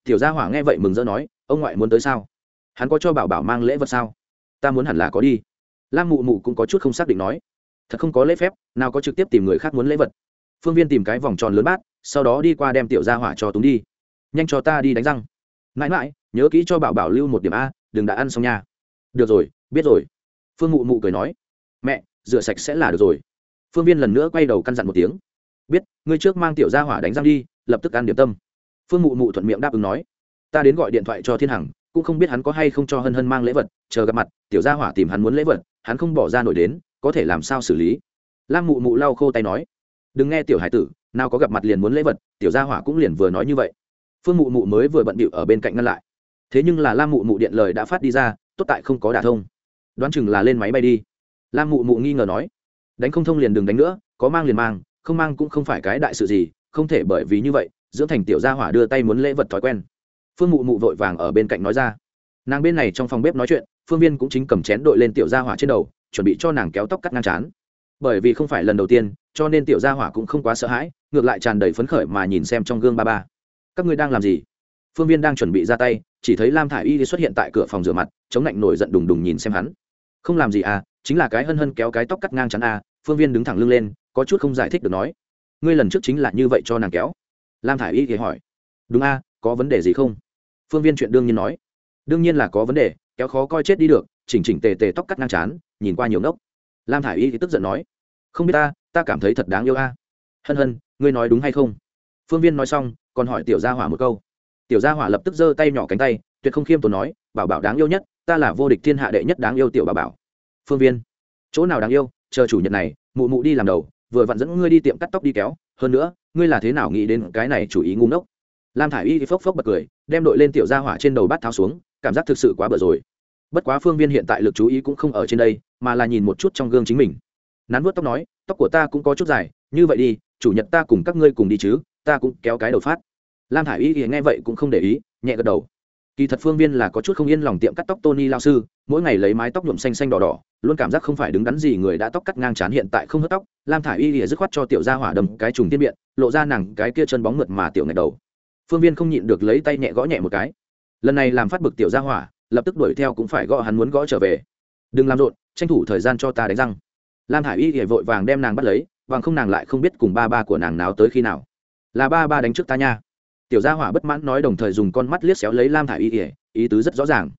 Tiểu gia hỏa nghe vậy mừng rỡ nói, ông ngoại muốn tới sao? Hắn có cho bảo bảo mang lễ vật sao? Ta muốn hẳn là có đi. Lam mụ mụ cũng có chút không xác định nói, thật không có lễ phép, nào có trực tiếp tìm người khác muốn lễ vật. Phương viên tìm cái vòng tròn lớn bát, sau đó đi qua đem tiểu gia hỏa cho túng đi. Nhanh cho ta đi đánh răng. Mãi mãi nhớ kỹ cho bảo bảo lưu một điểm a, đừng đã ăn xong nha. Được rồi, biết rồi. Phương mụ mụ cười nói. Mẹ, rửa sạch sẽ là được rồi. Phương viên lần nữa quay đầu căn dặn một tiếng. Biết, ngươi trước mang tiểu gia hỏa đánh răng đi, lập tức ăn điểm tâm. Phương mụ mụ thuận miệng đáp ứng nói. Ta đến gọi điện thoại cho thiên hằng, cũng không biết hắn có hay không cho hân hân mang lễ vật, chờ gặp mặt, tiểu gia hỏa tìm hắn muốn lễ vật, hắn không bỏ ra nổi đến, có thể làm sao xử lý? Lam mụ mụ lau khô tay nói. Đừng nghe tiểu hải tử, nào có gặp mặt liền muốn lễ vật, tiểu gia hỏa cũng liền vừa nói như vậy. Phương mụ mụ mới vừa bận bịu ở bên cạnh ngăn lại thế nhưng là lam mụ mụ điện lời đã phát đi ra, tốt tại không có đả thông. Đoán chừng là lên máy bay đi. Lam mụ mụ nghi ngờ nói. Đánh không thông liền đừng đánh nữa, có mang liền mang, không mang cũng không phải cái đại sự gì, không thể bởi vì như vậy, dưỡng thành tiểu gia hỏa đưa tay muốn lễ vật thói quen. Phương mụ mụ vội vàng ở bên cạnh nói ra. Nàng bên này trong phòng bếp nói chuyện, phương viên cũng chính cầm chén đội lên tiểu gia hỏa trên đầu, chuẩn bị cho nàng kéo tóc cắt ngang chán. Bởi vì không phải lần đầu tiên, cho nên tiểu gia hỏa cũng không quá sợ hãi, ngược lại tràn đầy phấn khởi mà nhìn xem trong gương ba ba. Các ngươi đang làm gì? Phương viên đang chuẩn bị ra tay, chỉ thấy lam thả i y xuất hiện tại cửa phòng rửa mặt, chống lạnh nổi giận đùng đùng nhìn xem hắn. Không làm gì à chính là cái hân hân kéo cái tóc cắt ngang chắn à phương viên đứng thẳng lưng lên, có chút không giải thích được nói. Ngươi lần trước chính là như vậy cho nàng kéo. Lam thả i y thì hỏi. Đúng a có vấn đề gì không? Phương viên chuyện đương nhiên nói. Đương nhiên là có vấn đề, kéo khó coi chết đi được, chỉnh chỉnh tề tề tóc cắt ngang chán, nhìn qua nhiều ngốc. Lam thả i y thì tức giận nói. Không biết ta ta cảm thấy thật đáng yêu a hân hân, ngươi nói đúng hay không? Phương viên nói xong, còn hỏi tiểu gia hỏa một câu tiểu gia hỏa lập tức giơ tay nhỏ cánh tay, tuyệt không khiêm tốn nói, bảo bảo đáng yêu nhất, ta là vô địch thiên hạ đệ nhất đáng yêu tiểu bảo bảo. Phương viên, chỗ nào đáng yêu? Chờ chủ nhật này, mụ mụ đi làm đầu, vừa vặn dẫn ngươi đi tiệm cắt tóc đi kéo, hơn nữa, ngươi là thế nào nghĩ đến cái này chủ ý ngu ngốc? Lam thả i y phốc phốc bật cười, đem đội lên tiểu gia hỏa trên đầu bát tháo xuống, cảm giác thực sự quá bở rồi. Bất quá phương viên hiện tại lực chú ý cũng không ở trên đây, mà là nhìn một chút trong gương chính mình. Nắn vớt tóc nói, tóc của ta cũng có chút dài, như vậy đi, chủ nhật ta cùng các ngươi cùng đi chứ, ta cũng kéo cái đầu phát lam thả i y nghe vậy cũng không để ý, nhẹ gật đầu. Kỳ thật phương viên là có chút không yên lòng tiệm cắt tóc tony lao sư, mỗi ngày lấy mái tóc nhuộm xanh xanh đỏ đỏ, luôn cảm giác không phải đứng đắn gì người đã tóc cắt ngang chán hiện tại không hớt tóc. Lam thả i y lìa dứt khoát cho tiểu ra hỏa đầm cái trùng tiên biện, lộ ra nàng cái kia chân bóng mượt mà tiểu ngạch đầu. Phương viên không nhịn được lấy tay nhẹ gõ nhẹ một cái. Lần này làm phát bực tiểu ra hỏa, lập tức đuổi theo cũng phải gõ hắn muốn gõ trở về. Đừng làm rộn, tranh thủ thời gian cho ta đánh răng. Lam thả i y lìa vội vàng đem nàng bắt lấy, bằng không nàng lại không biết cùng ba ba của nàng nào tới khi nào. Là ba ba đánh trước ta nha tiểu gia hỏa bất mãn nói đồng thời dùng con mắt liếc xéo lấy lam thả y ỉa ý tứ rất rõ ràng.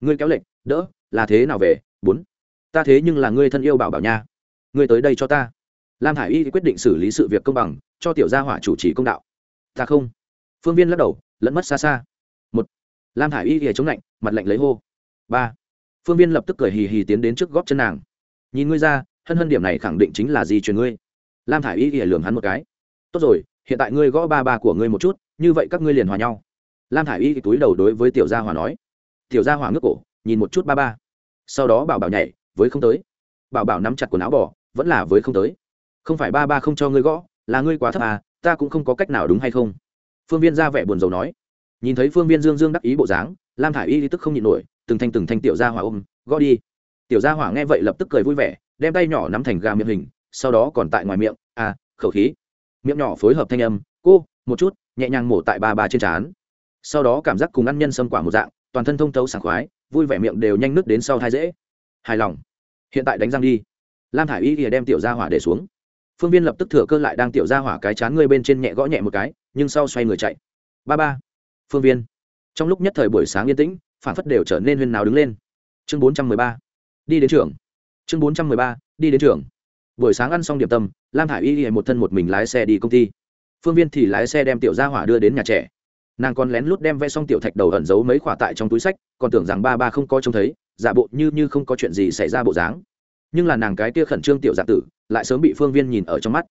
Ngươi kéo lệnh, đỡ, là thế nào về? Bốn. Ta thế nhưng là ngươi thân yêu bảo bảo nha. Ngươi tới đây cho ta. Lam thả y quyết định xử lý sự việc công bằng, cho tiểu gia hỏa chủ trì công đạo. Ta không. Phương viên lắc đầu, lẫn mất xa xa. Một. Lam thả y ỉa chống lạnh, mặt lạnh lấy hô. Ba. Phương viên lập tức cười hì hì tiến đến trước góp chân nàng. Nhìn ngươi ra, hân hân điểm này khẳng định chính là gì truyền ngươi. Lam thả y ỉa lường hắn một cái. Tốt rồi hiện tại ngươi gõ ba ba của ngươi một chút, như vậy các ngươi liền hòa nhau. Lam thả i y túi đầu đối với tiểu gia hòa nói. Tiểu gia hòa ngước cổ, nhìn một chút ba ba. Sau đó bảo bảo nhảy, với không tới. Bảo bảo nắm chặt quần áo bỏ vẫn là với không tới. Không phải ba ba không cho ngươi gõ, là ngươi quá thấp à ta cũng không có cách nào đúng hay không? Phương viên ra vẻ buồn rầu nói. Nhìn thấy phương viên dương dương đắc ý bộ dáng, lam thả i y tức không nhịn nổi, từng thanh từng thanh tiểu gia hỏa ôm, gõ đi. Tiểu gia hỏa nghe vậy lập tức cười vui vẻ, đem tay nhỏ nắm thành gà miệng hình, sau đó còn tại ngoài miệng à khẩu khí miệng nhỏ phối hợp thanh âm, cô, một chút, nhẹ nhàng mổ tại ba ba trên trán. Sau đó cảm giác cùng ăn nhân sâm quả một dạng, toàn thân thông thấu sảng khoái, vui vẻ miệng đều nhanh nứt đến sau thai dễ. Hài lòng. Hiện tại đánh răng đi. Lam thả i y thì đem tiểu ra hỏa để xuống. Phương viên lập tức thừa cơ lại đang tiểu ra hỏa cái chán ngươi bên trên nhẹ gõ nhẹ một cái, nhưng sau xoay người chạy. Ba ba. Phương viên. Trong lúc nhất thời buổi sáng yên tĩnh, phản phất đều trở nên huyên nào đứng lên. Chương bốn trăm mười ba. Đi đến trường. Chương bốn trăm mười ba. Đi đến trường buổi sáng ăn xong điểm tâm, lam thả i y một thân một mình lái xe đi công ty. Phương viên thì lái xe đem tiểu gia hỏa đưa đến nhà trẻ. Nàng còn lén lút đem vẽ xong tiểu thạch đầu ẩn giấu mấy khỏa tại trong túi sách, còn tưởng rằng ba ba không có trông thấy, giả bộ như như không có chuyện gì xảy ra bộ dáng. Nhưng là nàng cái kia khẩn trương tiểu giả tử, lại sớm bị phương viên nhìn ở trong mắt.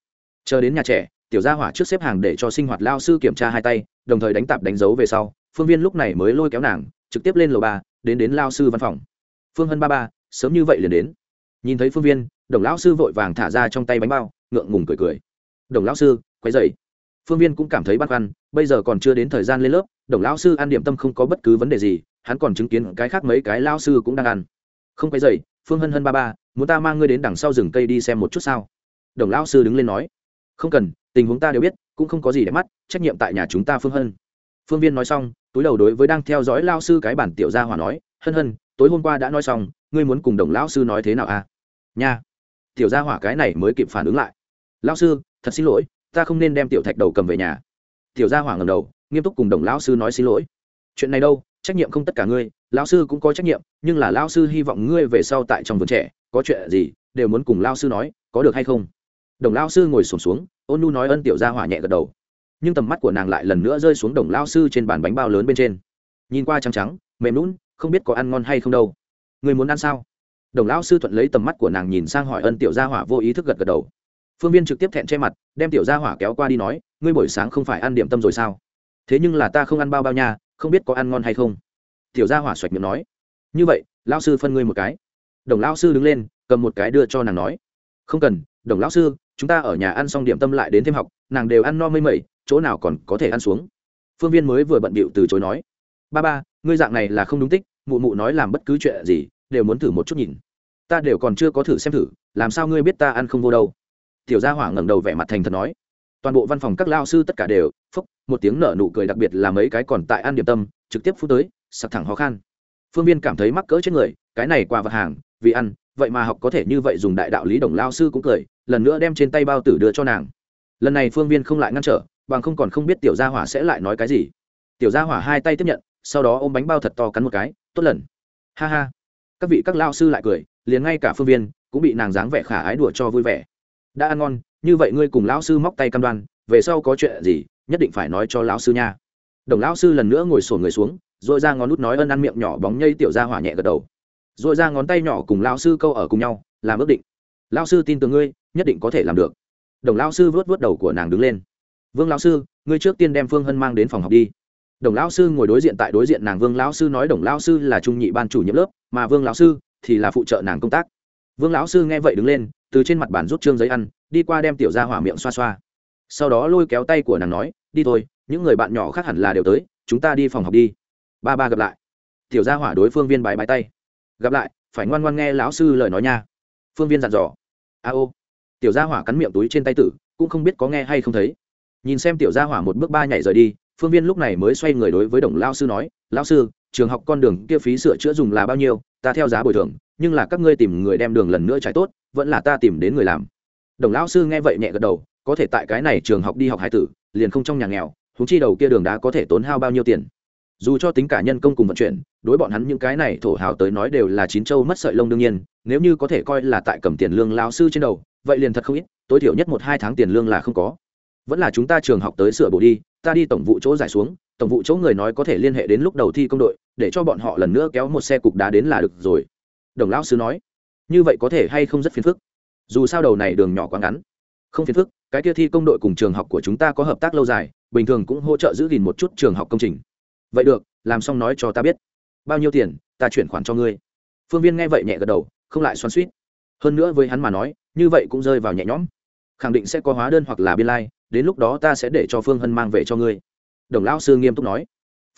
Chờ đến nhà trẻ, tiểu gia hỏa trước xếp hàng để cho sinh hoạt lao sư kiểm tra hai tay, đồng thời đánh tạp đánh dấu về sau, phương viên lúc này mới lôi kéo nàng, trực tiếp lên lầu ba, đến đến lao sư văn phòng. Phương hân ba ba, sớm như vậy liền đến nhìn thấy phương viên, đồng lão sư vội vàng thả ra trong tay bánh bao, ngượng ngùng cười cười. Đồng lão sư quay dậy phương viên cũng cảm thấy băn khoăn, bây giờ còn chưa đến thời gian lên lớp, đồng lão sư ăn điểm tâm không có bất cứ vấn đề gì, hắn còn chứng kiến cái khác mấy cái lão sư cũng đang ăn. Không quay dậy phương hân hân ba ba, muốn ta mang ngươi đến đằng sau rừng cây đi xem một chút sao? Đồng lão sư đứng lên nói. Không cần, tình huống ta đều biết, cũng không có gì để mắt, trách nhiệm tại nhà chúng ta phương hân. Phương viên nói xong, túi đầu đối với đang theo dõi lao sư cái bản tiểu gia hòa nói, hân hân, tối hôm qua đã nói xong, ngươi muốn cùng đồng lão sư nói thế nào a à? Nha tiểu gia hỏa cái này mới kịp phản ứng lại. Lão sư thật xin lỗi ta không nên đem tiểu thạch đầu cầm về nhà. Tiểu gia hỏa ngầm đầu nghiêm túc cùng đồng lão sư nói xin lỗi. Chuyện này đâu trách nhiệm không tất cả ngươi lão sư cũng có trách nhiệm nhưng là lão sư hy vọng ngươi về sau tại trong vườn trẻ có chuyện gì đều muốn cùng lão sư nói có được hay không? Đồng lão sư ngồi sổm xuống, xuống ôn nu nói ân tiểu gia hỏa nhẹ gật đầu. Nhưng tầm mắt của nàng lại lần nữa rơi xuống đồng lão sư trên bàn bánh bao lớn bên trên. Nhìn qua trắng trắng mềm lún không biết có ăn ngon hay không đâu. Người muốn ăn sao? Đồng lão sư thuận lấy tầm mắt của nàng nhìn sang hỏi ân tiểu gia hỏa vô ý thức gật gật đầu. Phương viên trực tiếp thẹn che mặt, đem tiểu gia hỏa kéo qua đi nói, ngươi buổi sáng không phải ăn điểm tâm rồi sao? Thế nhưng là ta không ăn bao bao nha, không biết có ăn ngon hay không. Tiểu gia hỏa xoạch miệng nói. Như vậy, lão sư phân ngươi một cái. Đồng lão sư đứng lên, cầm một cái đưa cho nàng nói. Không cần, đồng lão sư, chúng ta ở nhà ăn xong điểm tâm lại đến thêm học, nàng đều ăn no mây mẩy, chỗ nào còn có thể ăn xuống. Phương viên mới vừa bận bịu từ chối nói. Ba ba, ngươi dạng này là không đúng tích, mụ mụ nói làm bất cứ chuyện gì đều muốn thử một chút nhìn. Ta đều còn chưa có thử xem thử, làm sao ngươi biết ta ăn không vô đâu? Tiểu gia hỏa ngẩng đầu vẻ mặt thành thật nói. Toàn bộ văn phòng các lao sư tất cả đều phúc, một tiếng nở nụ cười đặc biệt là mấy cái còn tại ăn điểm tâm, trực tiếp phút tới, sặc thẳng khó khăn phương viên cảm thấy mắc cỡ trên người, cái này qua vật hàng, vì ăn, vậy mà học có thể như vậy dùng đại đạo lý đồng lao sư cũng cười, lần nữa đem trên tay bao tử đưa cho nàng. Lần này phương viên không lại ngăn trở, bằng không còn không biết tiểu gia hỏa sẽ lại nói cái gì. Tiểu gia hỏa hai tay tiếp nhận, sau đó ôm bánh bao thật to cắn một cái, tốt lần. Ha ha các vị các lao sư lại cười, liền ngay cả phương viên cũng bị nàng dáng vẻ khả ái đùa cho vui vẻ. Đã ăn ngon, như vậy ngươi cùng lão sư móc tay cam đoan, về sau có chuyện gì, nhất định phải nói cho lão sư nha. Đồng lão sư lần nữa ngồi sổ người xuống rồi ra ngón nút nói ân ăn miệng nhỏ bóng nhây tiểu ra hỏa nhẹ gật đầu. Rồi ra ngón tay nhỏ cùng lão sư câu ở cùng nhau, làm ước định. Lão sư tin tưởng ngươi, nhất định có thể làm được. Đồng lão sư vớt vớt đầu của nàng đứng lên. Vương lão sư, ngươi trước tiên đem phương hân mang đến phòng học đi đồng lão sư ngồi đối diện tại đối diện nàng vương lão sư nói đồng lão sư là trung nhị ban chủ nhiệm lớp, mà vương lão sư thì là phụ trợ nàng công tác. Vương lão sư nghe vậy đứng lên, từ trên mặt bàn rút trương giấy ăn, đi qua đem tiểu ra hỏa miệng xoa xoa. Sau đó lôi kéo tay của nàng nói, đi thôi, những người bạn nhỏ khác hẳn là đều tới, chúng ta đi phòng học đi. Ba ba gặp lại. Tiểu gia hỏa đối phương viên bài bái tay. Gặp lại, phải ngoan ngoan nghe lão sư lời nói nha. Phương viên dặn dò. A ô. Tiểu gia hỏa cắn miệng túi trên tay tử, cũng không biết có nghe hay không thấy. Nhìn xem tiểu gia hỏa một bước ba nhảy rời đi phương viên lúc này mới xoay người đối với đồng lao sư nói, lao sư, trường học con đường kia phí sửa chữa dùng là bao nhiêu? Ta theo giá bồi thường, nhưng là các ngươi tìm người đem đường lần nữa trải tốt, vẫn là ta tìm đến người làm. Đồng lão sư nghe vậy nhẹ gật đầu, có thể tại cái này trường học đi học hải tử, liền không trong nhà nghèo húng chi đầu kia đường đá có thể tốn hao bao nhiêu tiền. Dù cho tính cả nhân công cùng vận chuyển, đối bọn hắn những cái này thổ hào tới nói đều là chín châu mất sợi lông đương nhiên, nếu như có thể coi là tại cầm tiền lương lao sư trên đầu, vậy liền thật không ít, tối thiểu nhất một hai tháng tiền lương là không có. Vẫn là chúng ta trường học tới sửa bộ đi ta đi tổng vụ chỗ giải xuống tổng vụ chỗ người nói có thể liên hệ đến lúc đầu thi công đội để cho bọn họ lần nữa kéo một xe cục đá đến là được rồi. Đồng lão sư nói. Như vậy có thể hay không rất phiền phức? Dù sao đầu này đường nhỏ quá ngắn. Không phiền phức cái kia thi công đội cùng trường học của chúng ta có hợp tác lâu dài bình thường cũng hỗ trợ giữ gìn một chút trường học công trình. Vậy được làm xong nói cho ta biết. Bao nhiêu tiền ta chuyển khoản cho ngươi. Phương viên nghe vậy nhẹ gật đầu không lại xoắn suýt hơn nữa với hắn mà nói như vậy cũng rơi vào nhẹ nhõm. Khẳng định sẽ có hóa đơn hoặc là biên lai、like, đến lúc đó ta sẽ để cho phương hân mang về cho ngươi. Đồng lão sư nghiêm túc nói.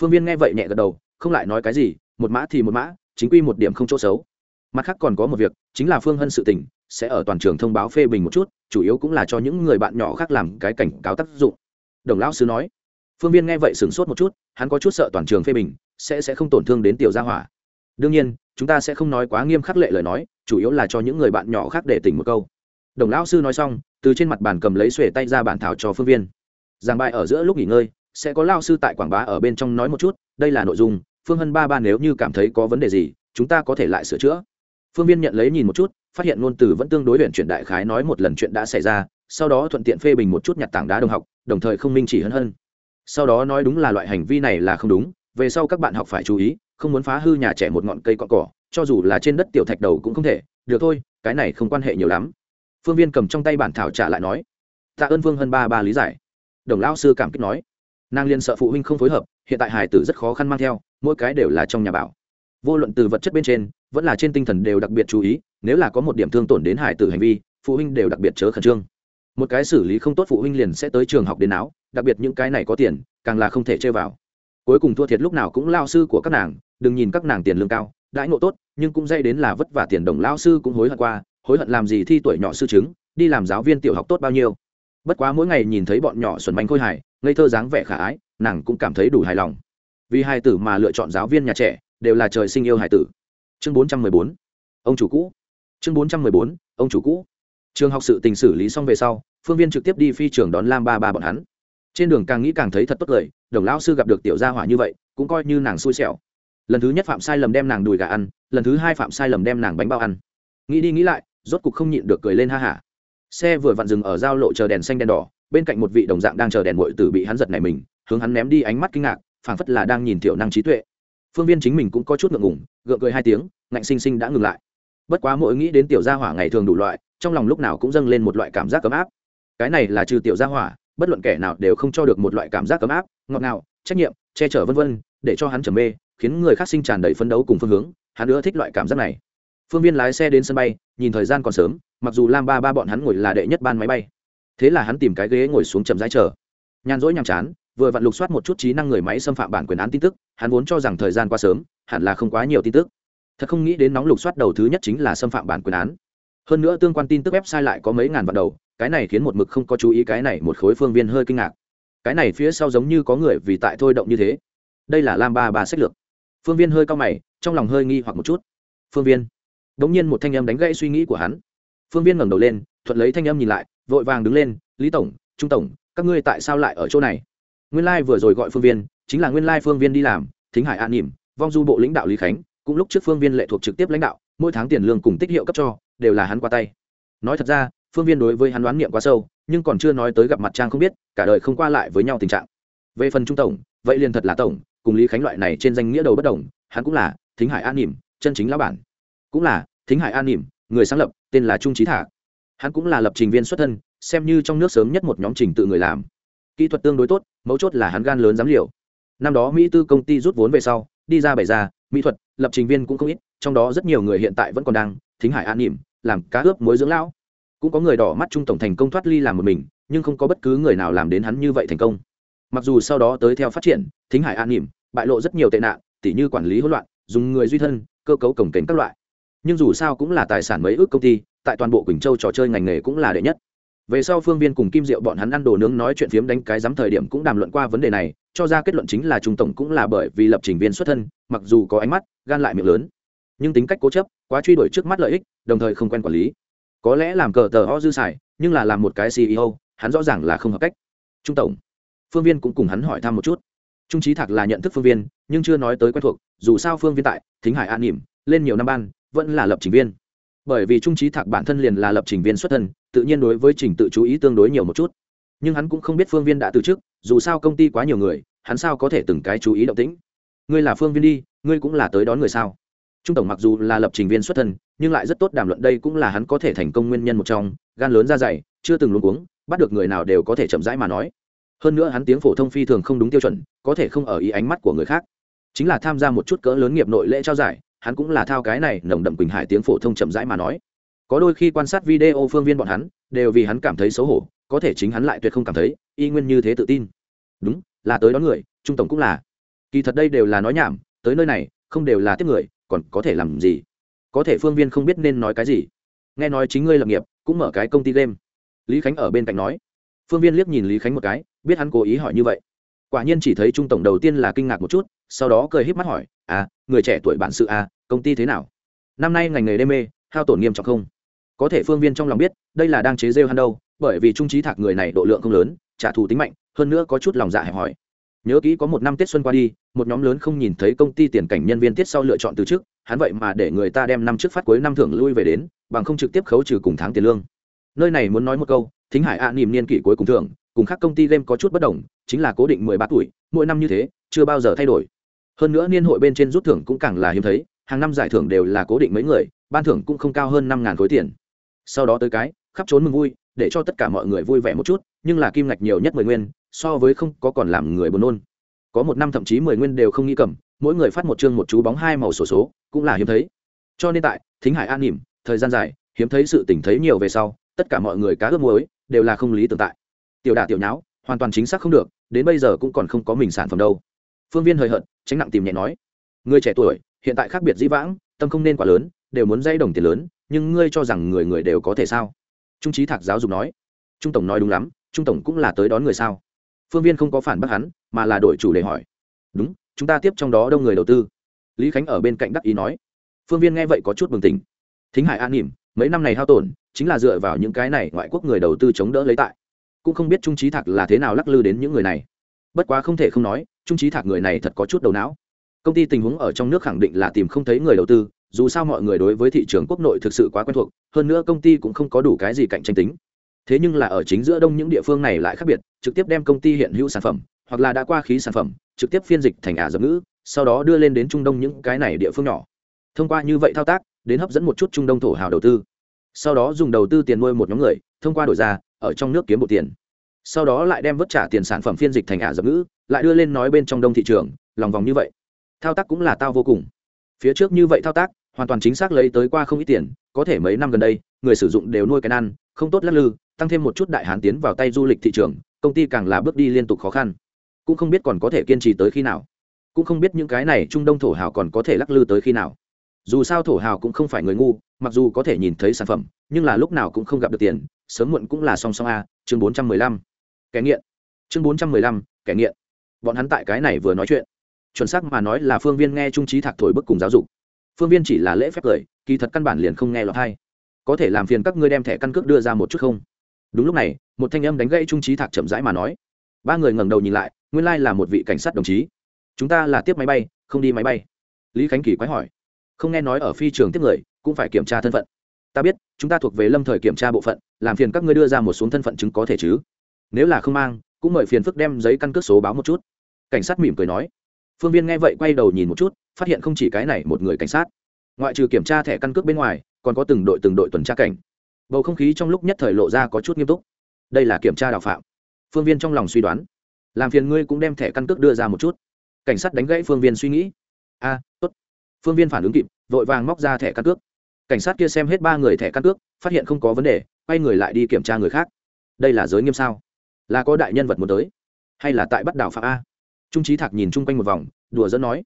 Phương viên nghe vậy nhẹ gật đầu, không lại nói cái gì, một mã thì một mã, chính quy một điểm không chỗ xấu. Mặt khác còn có một việc, chính là phương hân sự tình sẽ ở toàn trường thông báo phê bình một chút, chủ yếu cũng là cho những người bạn nhỏ khác làm cái cảnh cáo tác dụng. Đồng lão sư nói. Phương viên nghe vậy sửng sốt một chút, hắn có chút sợ toàn trường phê bình, sẽ sẽ không tổn thương đến tiểu gia hỏa. Đương nhiên, chúng ta sẽ không nói quá nghiêm khắc lệ lời nói, chủ yếu là cho những người bạn nhỏ khác để tỉnh một câu. Đồng lão sư nói xong từ trên mặt bàn cầm lấy xuề tay ra bản thảo cho phương viên. Giảng bài ở giữa lúc nghỉ ngơi, sẽ có lao sư tại quảng bá ở bên trong nói một chút, đây là nội dung, phương hân ba ba nếu như cảm thấy có vấn đề gì, chúng ta có thể lại sửa chữa. Phương viên nhận lấy nhìn một chút, phát hiện ngôn từ vẫn tương đối luyện chuyển đại khái nói một lần chuyện đã xảy ra, sau đó thuận tiện phê bình một chút nhặt tảng đá đồng học, đồng thời không minh chỉ hân hân. Sau đó nói đúng là loại hành vi này là không đúng, về sau các bạn học phải chú ý, không muốn phá hư nhà trẻ một ngọn cây cọ cỏ, cho dù là trên đất tiểu thạch đầu cũng không thể, được thôi, cái này không quan hệ nhiều lắm phương viên cầm trong tay bản thảo trả lại nói, tạ ơn vương hân ba ba lý giải. Đồng lão sư cảm kích nói, nàng liên sợ phụ huynh không phối hợp, hiện tại hải tử rất khó khăn mang theo, mỗi cái đều là trong nhà bảo. Vô luận từ vật chất bên trên, vẫn là trên tinh thần đều đặc biệt chú ý, nếu là có một điểm thương tổn đến hải tử hành vi, phụ huynh đều đặc biệt chớ khẩn trương. Một cái xử lý không tốt phụ huynh liền sẽ tới trường học đến áo, đặc biệt những cái này có tiền, càng là không thể chơi vào. Cuối cùng thua thiệt lúc nào cũng lao sư của các nàng, đừng nhìn các nàng tiền lương cao, đãi ngộ tốt, nhưng cũng dây đến là vất vả tiền đồng lao sư cũng hối hận qua hối hận làm gì thi tuổi nhỏ sư chứng, đi làm giáo viên tiểu học tốt bao nhiêu. Bất quá mỗi ngày nhìn thấy bọn nhỏ xuẩn bánh khôi hài, ngây thơ dáng vẻ khả ái, nàng cũng cảm thấy đủ hài lòng. Vì hai tử mà lựa chọn giáo viên nhà trẻ, đều là trời sinh yêu hài tử. Chương bốn trăm mười bốn. Ông chủ cũ. Chương bốn trăm mười bốn, ông chủ cũ. Trường học sự tình xử lý xong về sau, phương viên trực tiếp đi phi trường đón lam ba ba bọn hắn. Trên đường càng nghĩ càng thấy thật tốt lời đồng lão sư gặp được tiểu gia hỏa như vậy, cũng coi như nàng xui xẻo. Lần thứ nhất phạm sai lầm đem nàng đùi gà ăn, lần thứ hai phạm sai lầm đem nàng bánh bao ăn. Nghĩ đi nghĩ lại rốt cục không nhịn được cười lên ha hả. Xe vừa vặn dừng ở giao lộ chờ đèn xanh đèn đỏ, bên cạnh một vị đồng dạng đang chờ đèn bội tử bị hắn giật này mình, hướng hắn ném đi ánh mắt kinh ngạc, phảng phất là đang nhìn tiểu năng trí tuệ. Phương viên chính mình cũng có chút ngượng ngủng gượng cười hai tiếng, ngạnh xinh xinh đã ngừng lại. Bất quá mỗi nghĩ đến tiểu gia hỏa ngày thường đủ loại, trong lòng lúc nào cũng dâng lên một loại cảm giác ấm áp. Cái này là trừ tiểu gia hỏa, bất luận kẻ nào đều không cho được một loại cảm giác ấm áp, ngọt ngào, trách nhiệm, che chở vân vân, để cho hắn trầm mê, khiến người khác sinh tràn đầy phấn đấu cùng phương hướng, hắn ưa thích loại cảm giác này phương viên lái xe đến sân bay, nhìn thời gian còn sớm, mặc dù lam ba ba bọn hắn ngồi là đệ nhất ban máy bay. Thế là hắn tìm cái ghế ngồi xuống chậm rãi chờ. Nhàn rỗi nhàm chán, vừa vặn lục soát một chút trí năng người máy xâm phạm bản quyền án tin tức, hắn vốn cho rằng thời gian qua sớm, hẳn là không quá nhiều tin tức. Thật không nghĩ đến nóng lục soát đầu thứ nhất chính là xâm phạm bản quyền án. Hơn nữa tương quan tin tức website lại có mấy ngàn vạn đầu, cái này khiến một mực không có chú ý cái này một khối phương viên hơi kinh ngạc. Cái này phía sau giống như có người vì tại thôi động như thế. Đây là lam ba ba sách lược. Phương viên hơi cao mày, trong lòng hơi nghi hoặc một chút. Phương viên đ ỗ n g nhiên một thanh âm đánh gãy suy nghĩ của hắn. Phương viên ngẩng đầu lên, thuận lấy thanh âm nhìn lại, vội vàng đứng lên, lý tổng, trung tổng, các ngươi tại sao lại ở chỗ này? Nguyên lai、like、vừa rồi gọi phương viên, chính là nguyên lai、like、phương viên đi làm, thính hải an nỉm vong du bộ lãnh đạo lý khánh, cũng lúc trước phương viên lệ thuộc trực tiếp lãnh đạo, mỗi tháng tiền lương cùng tích hiệu cấp cho, đều là hắn qua tay. Nói thật ra, phương viên đối với hắn đoán niệm quá sâu, nhưng còn chưa nói tới gặp mặt trang không biết, cả đời không qua lại với nhau tình trạng. Về phần trung tổng, vậy liền thật là tổng, cùng lý khánh loại này trên danh nghĩa đầu bất đồng, hắn cũng là thính hải an nỉm chân chính lão bản cũng là, thính hải an nỉm, người sáng lập, tên là trung trí thả hắn cũng là lập trình viên xuất thân, xem như trong nước sớm nhất một nhóm trình tự người làm. Kỹ thuật tương đối tốt, mấu chốt là hắn gan lớn dám liều. Năm đó mỹ tư công ty rút vốn về sau, đi ra bày ra, mỹ thuật, lập trình viên cũng không ít, trong đó rất nhiều người hiện tại vẫn còn đang, thính hải an nỉm, làm cá ướp muối dưỡng lão. Cũng có người đỏ mắt trung tổng thành công thoát ly làm một mình, nhưng không có bất cứ người nào làm đến hắn như vậy thành công. Mặc dù sau đó tới theo phát triển, thính hải an nỉm, bại lộ rất nhiều tệ nạn, tỉ như quản lý hỗn loạn, dùng người duy thân, cơ cấu cổng kềnh các loại nhưng dù sao cũng là tài sản mấy ước công ty, tại toàn bộ quỳnh châu trò chơi ngành nghề cũng là đệ nhất. Về sau phương viên cùng kim diệu bọn hắn ăn đồ nướng nói chuyện phiếm đánh cái giám thời điểm cũng đàm luận qua vấn đề này, cho ra kết luận chính là trung tổng cũng là bởi vì lập trình viên xuất thân, mặc dù có ánh mắt, gan lại miệng lớn, nhưng tính cách cố chấp, quá truy đuổi trước mắt lợi ích, đồng thời không quen quản lý. Có lẽ làm cờ tờ ho dư xài, nhưng là làm một cái ceo hắn rõ ràng là không hợp cách. Trung tổng, phương viên cũng cùng hắn hỏi thăm một chút. Trung trí thạc là nhận thức phương viên, nhưng chưa nói tới quen thuộc, dù sao phương viên tại, thính hải an nỉm, lên nhiều năm ban vẫn là lập trình viên. Bởi vì trung trí thạc bản thân liền là lập trình viên xuất thân, tự nhiên đối với trình tự chú ý tương đối nhiều một chút. Nhưng hắn cũng không biết phương viên đã từ chức dù sao công ty quá nhiều người, hắn sao có thể từng cái chú ý động tĩnh? Ngươi là phương viên đi, ngươi cũng là tới đón người sao? Trung tổng mặc dù là lập trình viên xuất thân, nhưng lại rất tốt đàm luận đây cũng là hắn có thể thành công nguyên nhân một trong, gan lớn ra dày, chưa từng luôn uống bắt được người nào đều có thể chậm rãi mà nói. Hơn nữa hắn tiếng phổ thông phi thường không đúng tiêu chuẩn, có thể không ở ý ánh mắt của người khác. Chính là tham gia một chút cỡ lớn nghiệp nội lễ trao giải hắn cũng là thao cái này nồng đậm quỳnh hải tiếng phổ thông chậm rãi mà nói. Có đôi khi quan sát video phương viên bọn hắn, đều vì hắn cảm thấy xấu hổ, có thể chính hắn lại tuyệt không cảm thấy, y nguyên như thế tự tin. Đúng, là tới đón người, trung tổng cũng là. Kỳ thật đây đều là nói nhảm, tới nơi này, không đều là tiếp người, còn có thể làm gì? Có thể phương viên không biết nên nói cái gì. Nghe nói chính ngươi lập nghiệp, cũng mở cái công ty game. Lý khánh ở bên cạnh nói. Phương viên liếc nhìn lý khánh một cái, biết hắn cố ý hỏi như vậy. Quả nhiên chỉ thấy trung tổng đầu tiên là kinh ngạc một chút, sau đó cười híp mắt hỏi à người trẻ tuổi bản sự à công ty thế nào? Năm nay ngành nghề đê mê hao tổn nghiêm trọng không? Có thể phương viên trong lòng biết đây là đang chế rêu hắn đâu bởi vì trung trí thạc người này độ lượng không lớn trả thù tính mạnh hơn nữa có chút lòng dạ hẹp hỏi nhớ kỹ có một năm tết xuân qua đi một nhóm lớn không nhìn thấy công ty tiền cảnh nhân viên tiết sau lựa chọn từ trước hắn vậy mà để người ta đem năm trước phát cuối năm thưởng lui về đến bằng không trực tiếp khấu trừ cùng tháng tiền lương. Nơi này muốn nói một câu thính hải ạ à, niên kỷ cuối cùng thưởng cùng các công ty game có chút bất đồng chính là cố định mười ba tuổi mỗi năm như thế chưa bao giờ thay đổi. Hơn nữa niên hội bên trên rút thưởng cũng càng là hiếm thấy hàng năm giải thưởng đều là cố định mấy người, ban thưởng cũng không cao hơn năm ngàn khối tiền. Sau đó tới cái, khắp trốn mừng vui, để cho tất cả mọi người vui vẻ một chút, nhưng là kim ngạch nhiều nhất mười nguyên, so với không có còn làm người buồn nôn. Có một năm thậm chí mười nguyên đều không nghĩ cầm, mỗi người phát một chương một chú bóng hai màu sổ số, cũng là hiếm thấy. Cho nên tại, thính hải an nỉm, thời gian dài, hiếm thấy sự tỉnh thấy nhiều về sau, tất cả mọi người cá ướp muối, đều là không lý tồn tại. Tiểu đả tiểu nháo, hoàn toàn chính xác không được, đến bây giờ cũng còn không có mình sản phẩm đâu. Phương viên hời hợt, tránh nặng tìm nhẹ nói. Người trẻ tuổi hiện tại khác biệt dĩ vãng, tâm không nên quá lớn, đều muốn dây đồng tiền lớn, nhưng ngươi cho rằng người người đều có thể sao? Trung trí thạc giáo dục nói. Trung tổng nói đúng lắm, trung tổng cũng là tới đón người sao? Phương viên không có phản bác hắn, mà là đổi chủ đề hỏi. Đúng, chúng ta tiếp trong đó đông người đầu tư. Lý khánh ở bên cạnh đắc ý nói. Phương viên nghe vậy có chút bừng tỉnh. Thính hải an nỉm, mấy năm này hao tổn, chính là dựa vào những cái này ngoại quốc người đầu tư chống đỡ lấy tại. Cũng không biết trung trí thạc là thế nào lắc lư đến những người này. Bất quá không thể không nói, trung trí thạc người này thật có chút đầu não công ty tình huống ở trong nước khẳng định là tìm không thấy người đầu tư, dù sao mọi người đối với thị trường quốc nội thực sự quá quen thuộc, hơn nữa công ty cũng không có đủ cái gì cạnh tranh tính. Thế nhưng là ở chính giữa đông những địa phương này lại khác biệt, trực tiếp đem công ty hiện hữu sản phẩm, hoặc là đã qua khí sản phẩm, trực tiếp phiên dịch thành ả dập ngữ, sau đó đưa lên đến trung đông những cái này địa phương nhỏ. Thông qua như vậy thao tác, đến hấp dẫn một chút trung đông thổ hào đầu tư. Sau đó dùng đầu tư tiền nuôi một nhóm người, thông qua đổi ra, ở trong nước kiếm bộ tiền. Sau đó lại đem vớt trả tiền sản phẩm phiên dịch thành ả dập ngữ, lại đưa lên nói bên trong đông thị trường, lòng vòng như vậy thao tác cũng là tao vô cùng. Phía trước như vậy thao tác, hoàn toàn chính xác lấy tới qua không ít tiền, có thể mấy năm gần đây, người sử dụng đều nuôi cái ăn, không tốt lắc lư, tăng thêm một chút đại hán tiến vào tay du lịch thị trường, công ty càng là bước đi liên tục khó khăn. Cũng không biết còn có thể kiên trì tới khi nào. Cũng không biết những cái này trung đông thổ hào còn có thể lắc lư tới khi nào. Dù sao thổ hào cũng không phải người ngu, mặc dù có thể nhìn thấy sản phẩm, nhưng là lúc nào cũng không gặp được tiền, sớm muộn cũng là song song a, chương bốn trăm mười lăm. Kẻ nghiện. Chương bốn trăm mười lăm, kẻ nghiện. Bọn hắn tại cái này vừa nói chuyện chuẩn xác mà nói là phương viên nghe trung trí thạc thổi bức cùng giáo dục. Phương viên chỉ là lễ phép cười, kỳ thật căn bản liền không nghe lọt hay có thể làm phiền các ngươi đem thẻ căn cước đưa ra một chút không? Đúng lúc này, một thanh âm đánh gãy trung trí thạc chậm rãi mà nói. Ba người ngẩng đầu nhìn lại, nguyên lai là một vị cảnh sát đồng chí. Chúng ta là tiếp máy bay, không đi máy bay. Lý khánh kỳ quái hỏi. Không nghe nói ở phi trường tiếp người, cũng phải kiểm tra thân phận. Ta biết, chúng ta thuộc về lâm thời kiểm tra bộ phận, làm phiền các ngươi đưa ra một số thân phận chứng có thể chứ. Nếu là không mang, cũng mời phiền phức đem giấy căn cước số báo một chút. Cảnh sát mỉm cười nói phương viên nghe vậy quay đầu nhìn một chút, phát hiện không chỉ cái này một người cảnh sát. Ngoại trừ kiểm tra thẻ căn cước bên ngoài, còn có từng đội từng đội tuần tra cảnh. Bầu không khí trong lúc nhất thời lộ ra có chút nghiêm túc. Đây là kiểm tra đào phạm. Phương viên trong lòng suy đoán. Làm phiền ngươi cũng đem thẻ căn cước đưa ra một chút. Cảnh sát đánh gãy phương viên suy nghĩ. A, tốt. Phương viên phản ứng kịp, vội vàng móc ra thẻ căn cước. Cảnh sát kia xem hết ba người thẻ căn cước, phát hiện không có vấn đề, quay người lại đi kiểm tra người khác. Đây là giới nghiêm sao? Là có đại nhân vật muốn tới, hay là tại bắt đảo phạm a? Trung trí thạc nhìn chung quanh một vòng, đùa dẫn nói,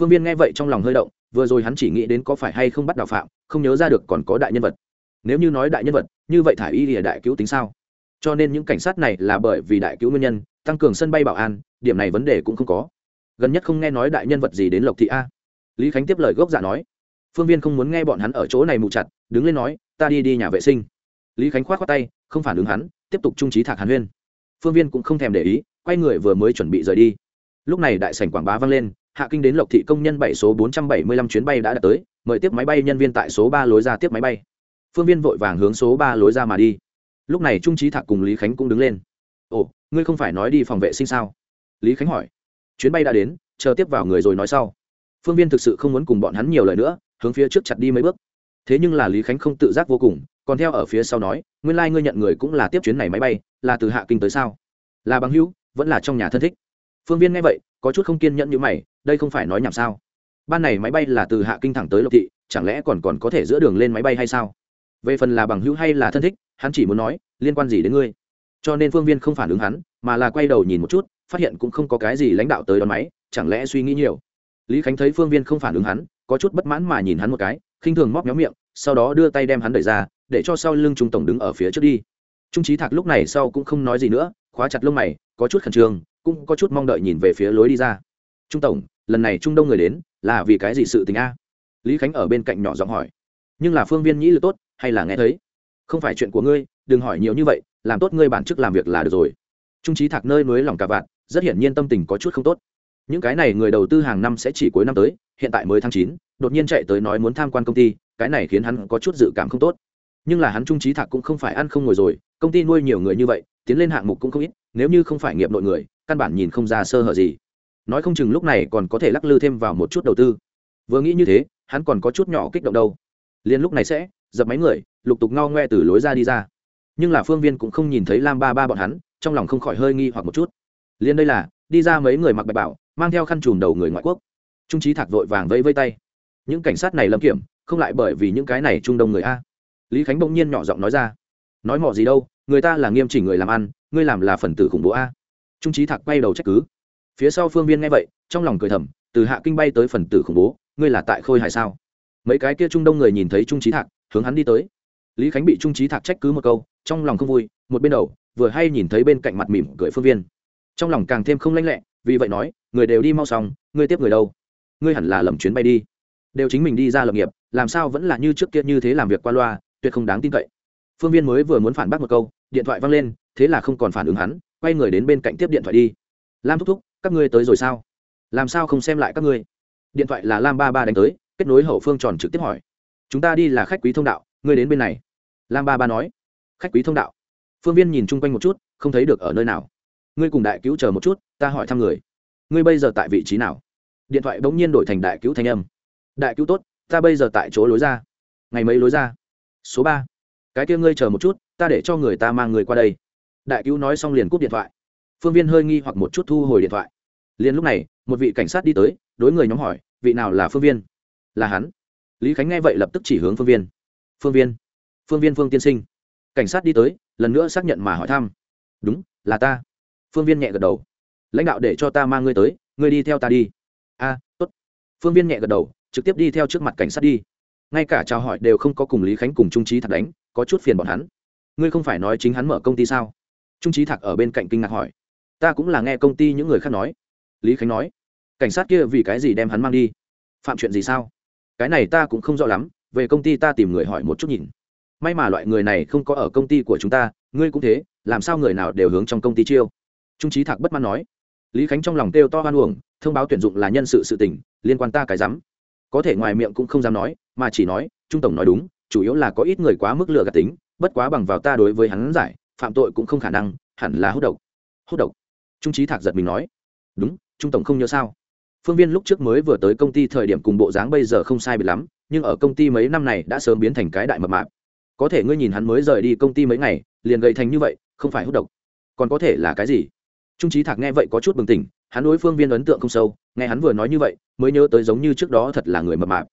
phương viên nghe vậy trong lòng hơi động, vừa rồi hắn chỉ nghĩ đến có phải hay không bắt đào phạm, không nhớ ra được còn có đại nhân vật. Nếu như nói đại nhân vật, như vậy thả y lìa đại cứu tính sao? Cho nên những cảnh sát này là bởi vì đại cứu nguyên nhân, tăng cường sân bay bảo an, điểm này vấn đề cũng không có. Gần nhất không nghe nói đại nhân vật gì đến lộc thị a. Lý khánh tiếp lời gốc giả dạ nói, phương viên không muốn nghe bọn hắn ở chỗ này mù chặt, đứng lên nói, ta đi đi nhà vệ sinh. Lý khánh k h o á t khoác tay, không phản ứng hắn, tiếp tục trung trí thạc hàn huyên. Phương viên cũng không thèm để ý, quay người vừa mới chuẩn bị rời đi lúc này đại sảnh quảng bá vang lên, hạ kinh đến lộc thị công nhân bảy số bốn trăm bảy mươi lăm chuyến bay đã đạt tới, mời tiếp máy bay nhân viên tại số ba lối ra tiếp máy bay. Phương viên vội vàng hướng số ba lối ra mà đi. Lúc này trung trí thạc cùng lý khánh cũng đứng lên. Ồ, ngươi không phải nói đi phòng vệ sinh sao? Lý khánh hỏi. Chuyến bay đã đến, chờ tiếp vào người rồi nói sau. Phương viên thực sự không muốn cùng bọn hắn nhiều lời nữa, hướng phía trước chặt đi mấy bước. Thế nhưng là lý khánh không tự giác vô cùng, còn theo ở phía sau nói, nguyên lai、like、ngươi nhận người cũng là tiếp chuyến này máy bay, là từ hạ kinh tới sao? Là bằng hữu, vẫn là trong nhà thân thích phương viên nghe vậy, có chút không kiên nhẫn như mày, đây không phải nói nhảm sao? Ban này máy bay là từ hạ kinh thẳng tới lộc thị, chẳng lẽ còn còn có thể giữa đường lên máy bay hay sao? Về phần là bằng hữu hay là thân thích, hắn chỉ muốn nói, liên quan gì đến ngươi? Cho nên phương viên không phản ứng hắn, mà là quay đầu nhìn một chút, phát hiện cũng không có cái gì lãnh đạo tới đón máy, chẳng lẽ suy nghĩ nhiều? Lý khánh thấy phương viên không phản ứng hắn, có chút bất mãn mà nhìn hắn một cái, khinh thường móc méo miệng, sau đó đưa tay đem hắn đẩy ra, để cho sau lưng trung tổng đứng ở phía trước đi. Trung trí thạc lúc này sau cũng không nói gì nữa, khóa chặt lông mày, có chút khẩn trương cũng có chút mong đợi nhìn về phía lối đi ra. Trung tổng, lần này trung đông người đến, là vì cái gì sự tình a? Lý khánh ở bên cạnh nhỏ giọng hỏi. Nhưng là phương viên nhĩ lực tốt, hay là nghe thấy? Không phải chuyện của ngươi, đừng hỏi nhiều như vậy, làm tốt ngươi bản chức làm việc là được rồi. Trung trí thạc nơi nối lòng cả vạn, rất hiển nhiên tâm tình có chút không tốt. Những cái này người đầu tư hàng năm sẽ chỉ cuối năm tới, hiện tại mới tháng chín, đột nhiên chạy tới nói muốn tham quan công ty, cái này khiến hắn có chút dự cảm không tốt. Nhưng là hắn trung trí thạc cũng không phải ăn không ngồi rồi, công ty nuôi nhiều người như vậy, tiến lên hạng mục cũng không ít, nếu như không phải nghiệp nội người căn bản nhìn không ra sơ hở gì. Nói không chừng lúc này còn có thể lắc lư thêm vào một chút đầu tư. Vừa nghĩ như thế, hắn còn có chút nhỏ kích động đâu. Liền lúc này sẽ, dập máy người, lục tục ngao ngoe từ lối ra đi ra. Nhưng là phương viên cũng không nhìn thấy lam ba ba bọn hắn, trong lòng không khỏi hơi nghi hoặc một chút. Liền đây là, đi ra mấy người mặc bạch bảo, mang theo khăn chùm đầu người ngoại quốc. Trung trí thạc vội vàng vẫy vây tay. Những cảnh sát này lâm kiểm, không lại bởi vì những cái này trung đông người a. Lý khánh bỗng nhiên nhỏ giọng nói ra. Nói mỏ gì đâu, người ta là nghiêm chỉnh người làm ăn, ngươi làm là phần tử khủng bố a trung trí thạc quay đầu trách cứ. Phía sau phương viên nghe vậy, trong lòng cười thầm, từ hạ kinh bay tới phần tử khủng bố, ngươi là tại khôi hài sao? Mấy cái kia trung đông người nhìn thấy trung trí thạc, hướng hắn đi tới. Lý khánh bị trung trí thạc trách cứ một câu, trong lòng không vui, một bên đầu, vừa hay nhìn thấy bên cạnh mặt mỉm cười phương viên. Trong lòng càng thêm không lanh lẹ, vì vậy nói, người đều đi mau xong, ngươi tiếp người đâu? Ngươi hẳn là lầm chuyến bay đi. Đều chính mình đi ra lập nghiệp, làm sao vẫn là như trước kia như thế làm việc qua loa, tuyệt không đáng tin cậy. Phương viên mới vừa muốn phản bác một câu, điện thoại văng lên, thế là không còn phản ứng hắn quay người đến bên cạnh tiếp điện thoại đi. Lam thúc thúc, các ngươi tới rồi sao? Làm sao không xem lại các ngươi? Điện thoại là lam ba ba đánh tới, kết nối hậu phương tròn trực tiếp hỏi. Chúng ta đi là khách quý thông đạo, ngươi đến bên này. Lam ba ba nói. Khách quý thông đạo. Phương viên nhìn chung quanh một chút, không thấy được ở nơi nào. Ngươi cùng đại cứu chờ một chút, ta hỏi thăm người. Ngươi bây giờ tại vị trí nào? Điện thoại bỗng nhiên đổi thành đại cứu thanh âm. Đại cứu tốt, ta bây giờ tại chỗ lối ra. Ngày mấy lối ra? Số ba. Cái kia ngươi chờ một chút, ta để cho người ta mang người qua đây đại cứu nói xong liền cúp điện thoại. Phương viên hơi nghi hoặc một chút thu hồi điện thoại. Liền lúc này một vị cảnh sát đi tới đối người nhóm hỏi vị nào là phương viên? Là hắn. Lý khánh nghe vậy lập tức chỉ hướng phương viên. Phương viên phương viên phương tiên sinh. Cảnh sát đi tới lần nữa xác nhận mà hỏi thăm. Đúng là ta. Phương viên nhẹ gật đầu. Lãnh đạo để cho ta mang ngươi tới ngươi đi theo ta đi. A à, tốt. Phương viên nhẹ gật đầu trực tiếp đi theo trước mặt cảnh sát đi. Ngay cả chào hỏi đều không có cùng lý khánh cùng trung trí thật đánh có chút phiền bọn hắn. Ngươi không phải nói chính hắn mở công ty sao? Trung trí thạc ở bên cạnh kinh ngạc hỏi, ta cũng là nghe công ty những người khác nói. Lý khánh nói, cảnh sát kia vì cái gì đem hắn mang đi? Phạm chuyện gì sao? Cái này ta cũng không rõ lắm, về công ty ta tìm người hỏi một chút nhìn. May mà loại người này không có ở công ty của chúng ta, ngươi cũng thế, làm sao người nào đều hướng trong công ty chiêu? Trung trí thạc bất mãn nói. Lý khánh trong lòng kêu to hoan uổng, thông báo tuyển dụng là nhân sự sự tỉnh liên quan ta cái rắm. Có thể ngoài miệng cũng không dám nói, mà chỉ nói, trung tổng nói đúng, chủ yếu là có ít người quá mức lừa gạt tính, bất quá bằng vào ta đối với hắn giải phạm tội cũng không khả năng, hẳn là hút độc. Hút độc? Trung trí thạc giật mình nói. Đúng, trung tổng không nhớ sao? Phương viên lúc trước mới vừa tới công ty thời điểm cùng bộ dáng bây giờ không sai bị lắm, nhưng ở công ty mấy năm này đã sớm biến thành cái đại mập mạp. Có thể ngươi nhìn hắn mới rời đi công ty mấy ngày, liền gậy thành như vậy, không phải hút độc. Còn có thể là cái gì? Trung trí thạc nghe vậy có chút bừng tỉnh, hắn đối phương viên ấn tượng không sâu, nghe hắn vừa nói như vậy, mới nhớ tới giống như trước đó thật là người mập mạp.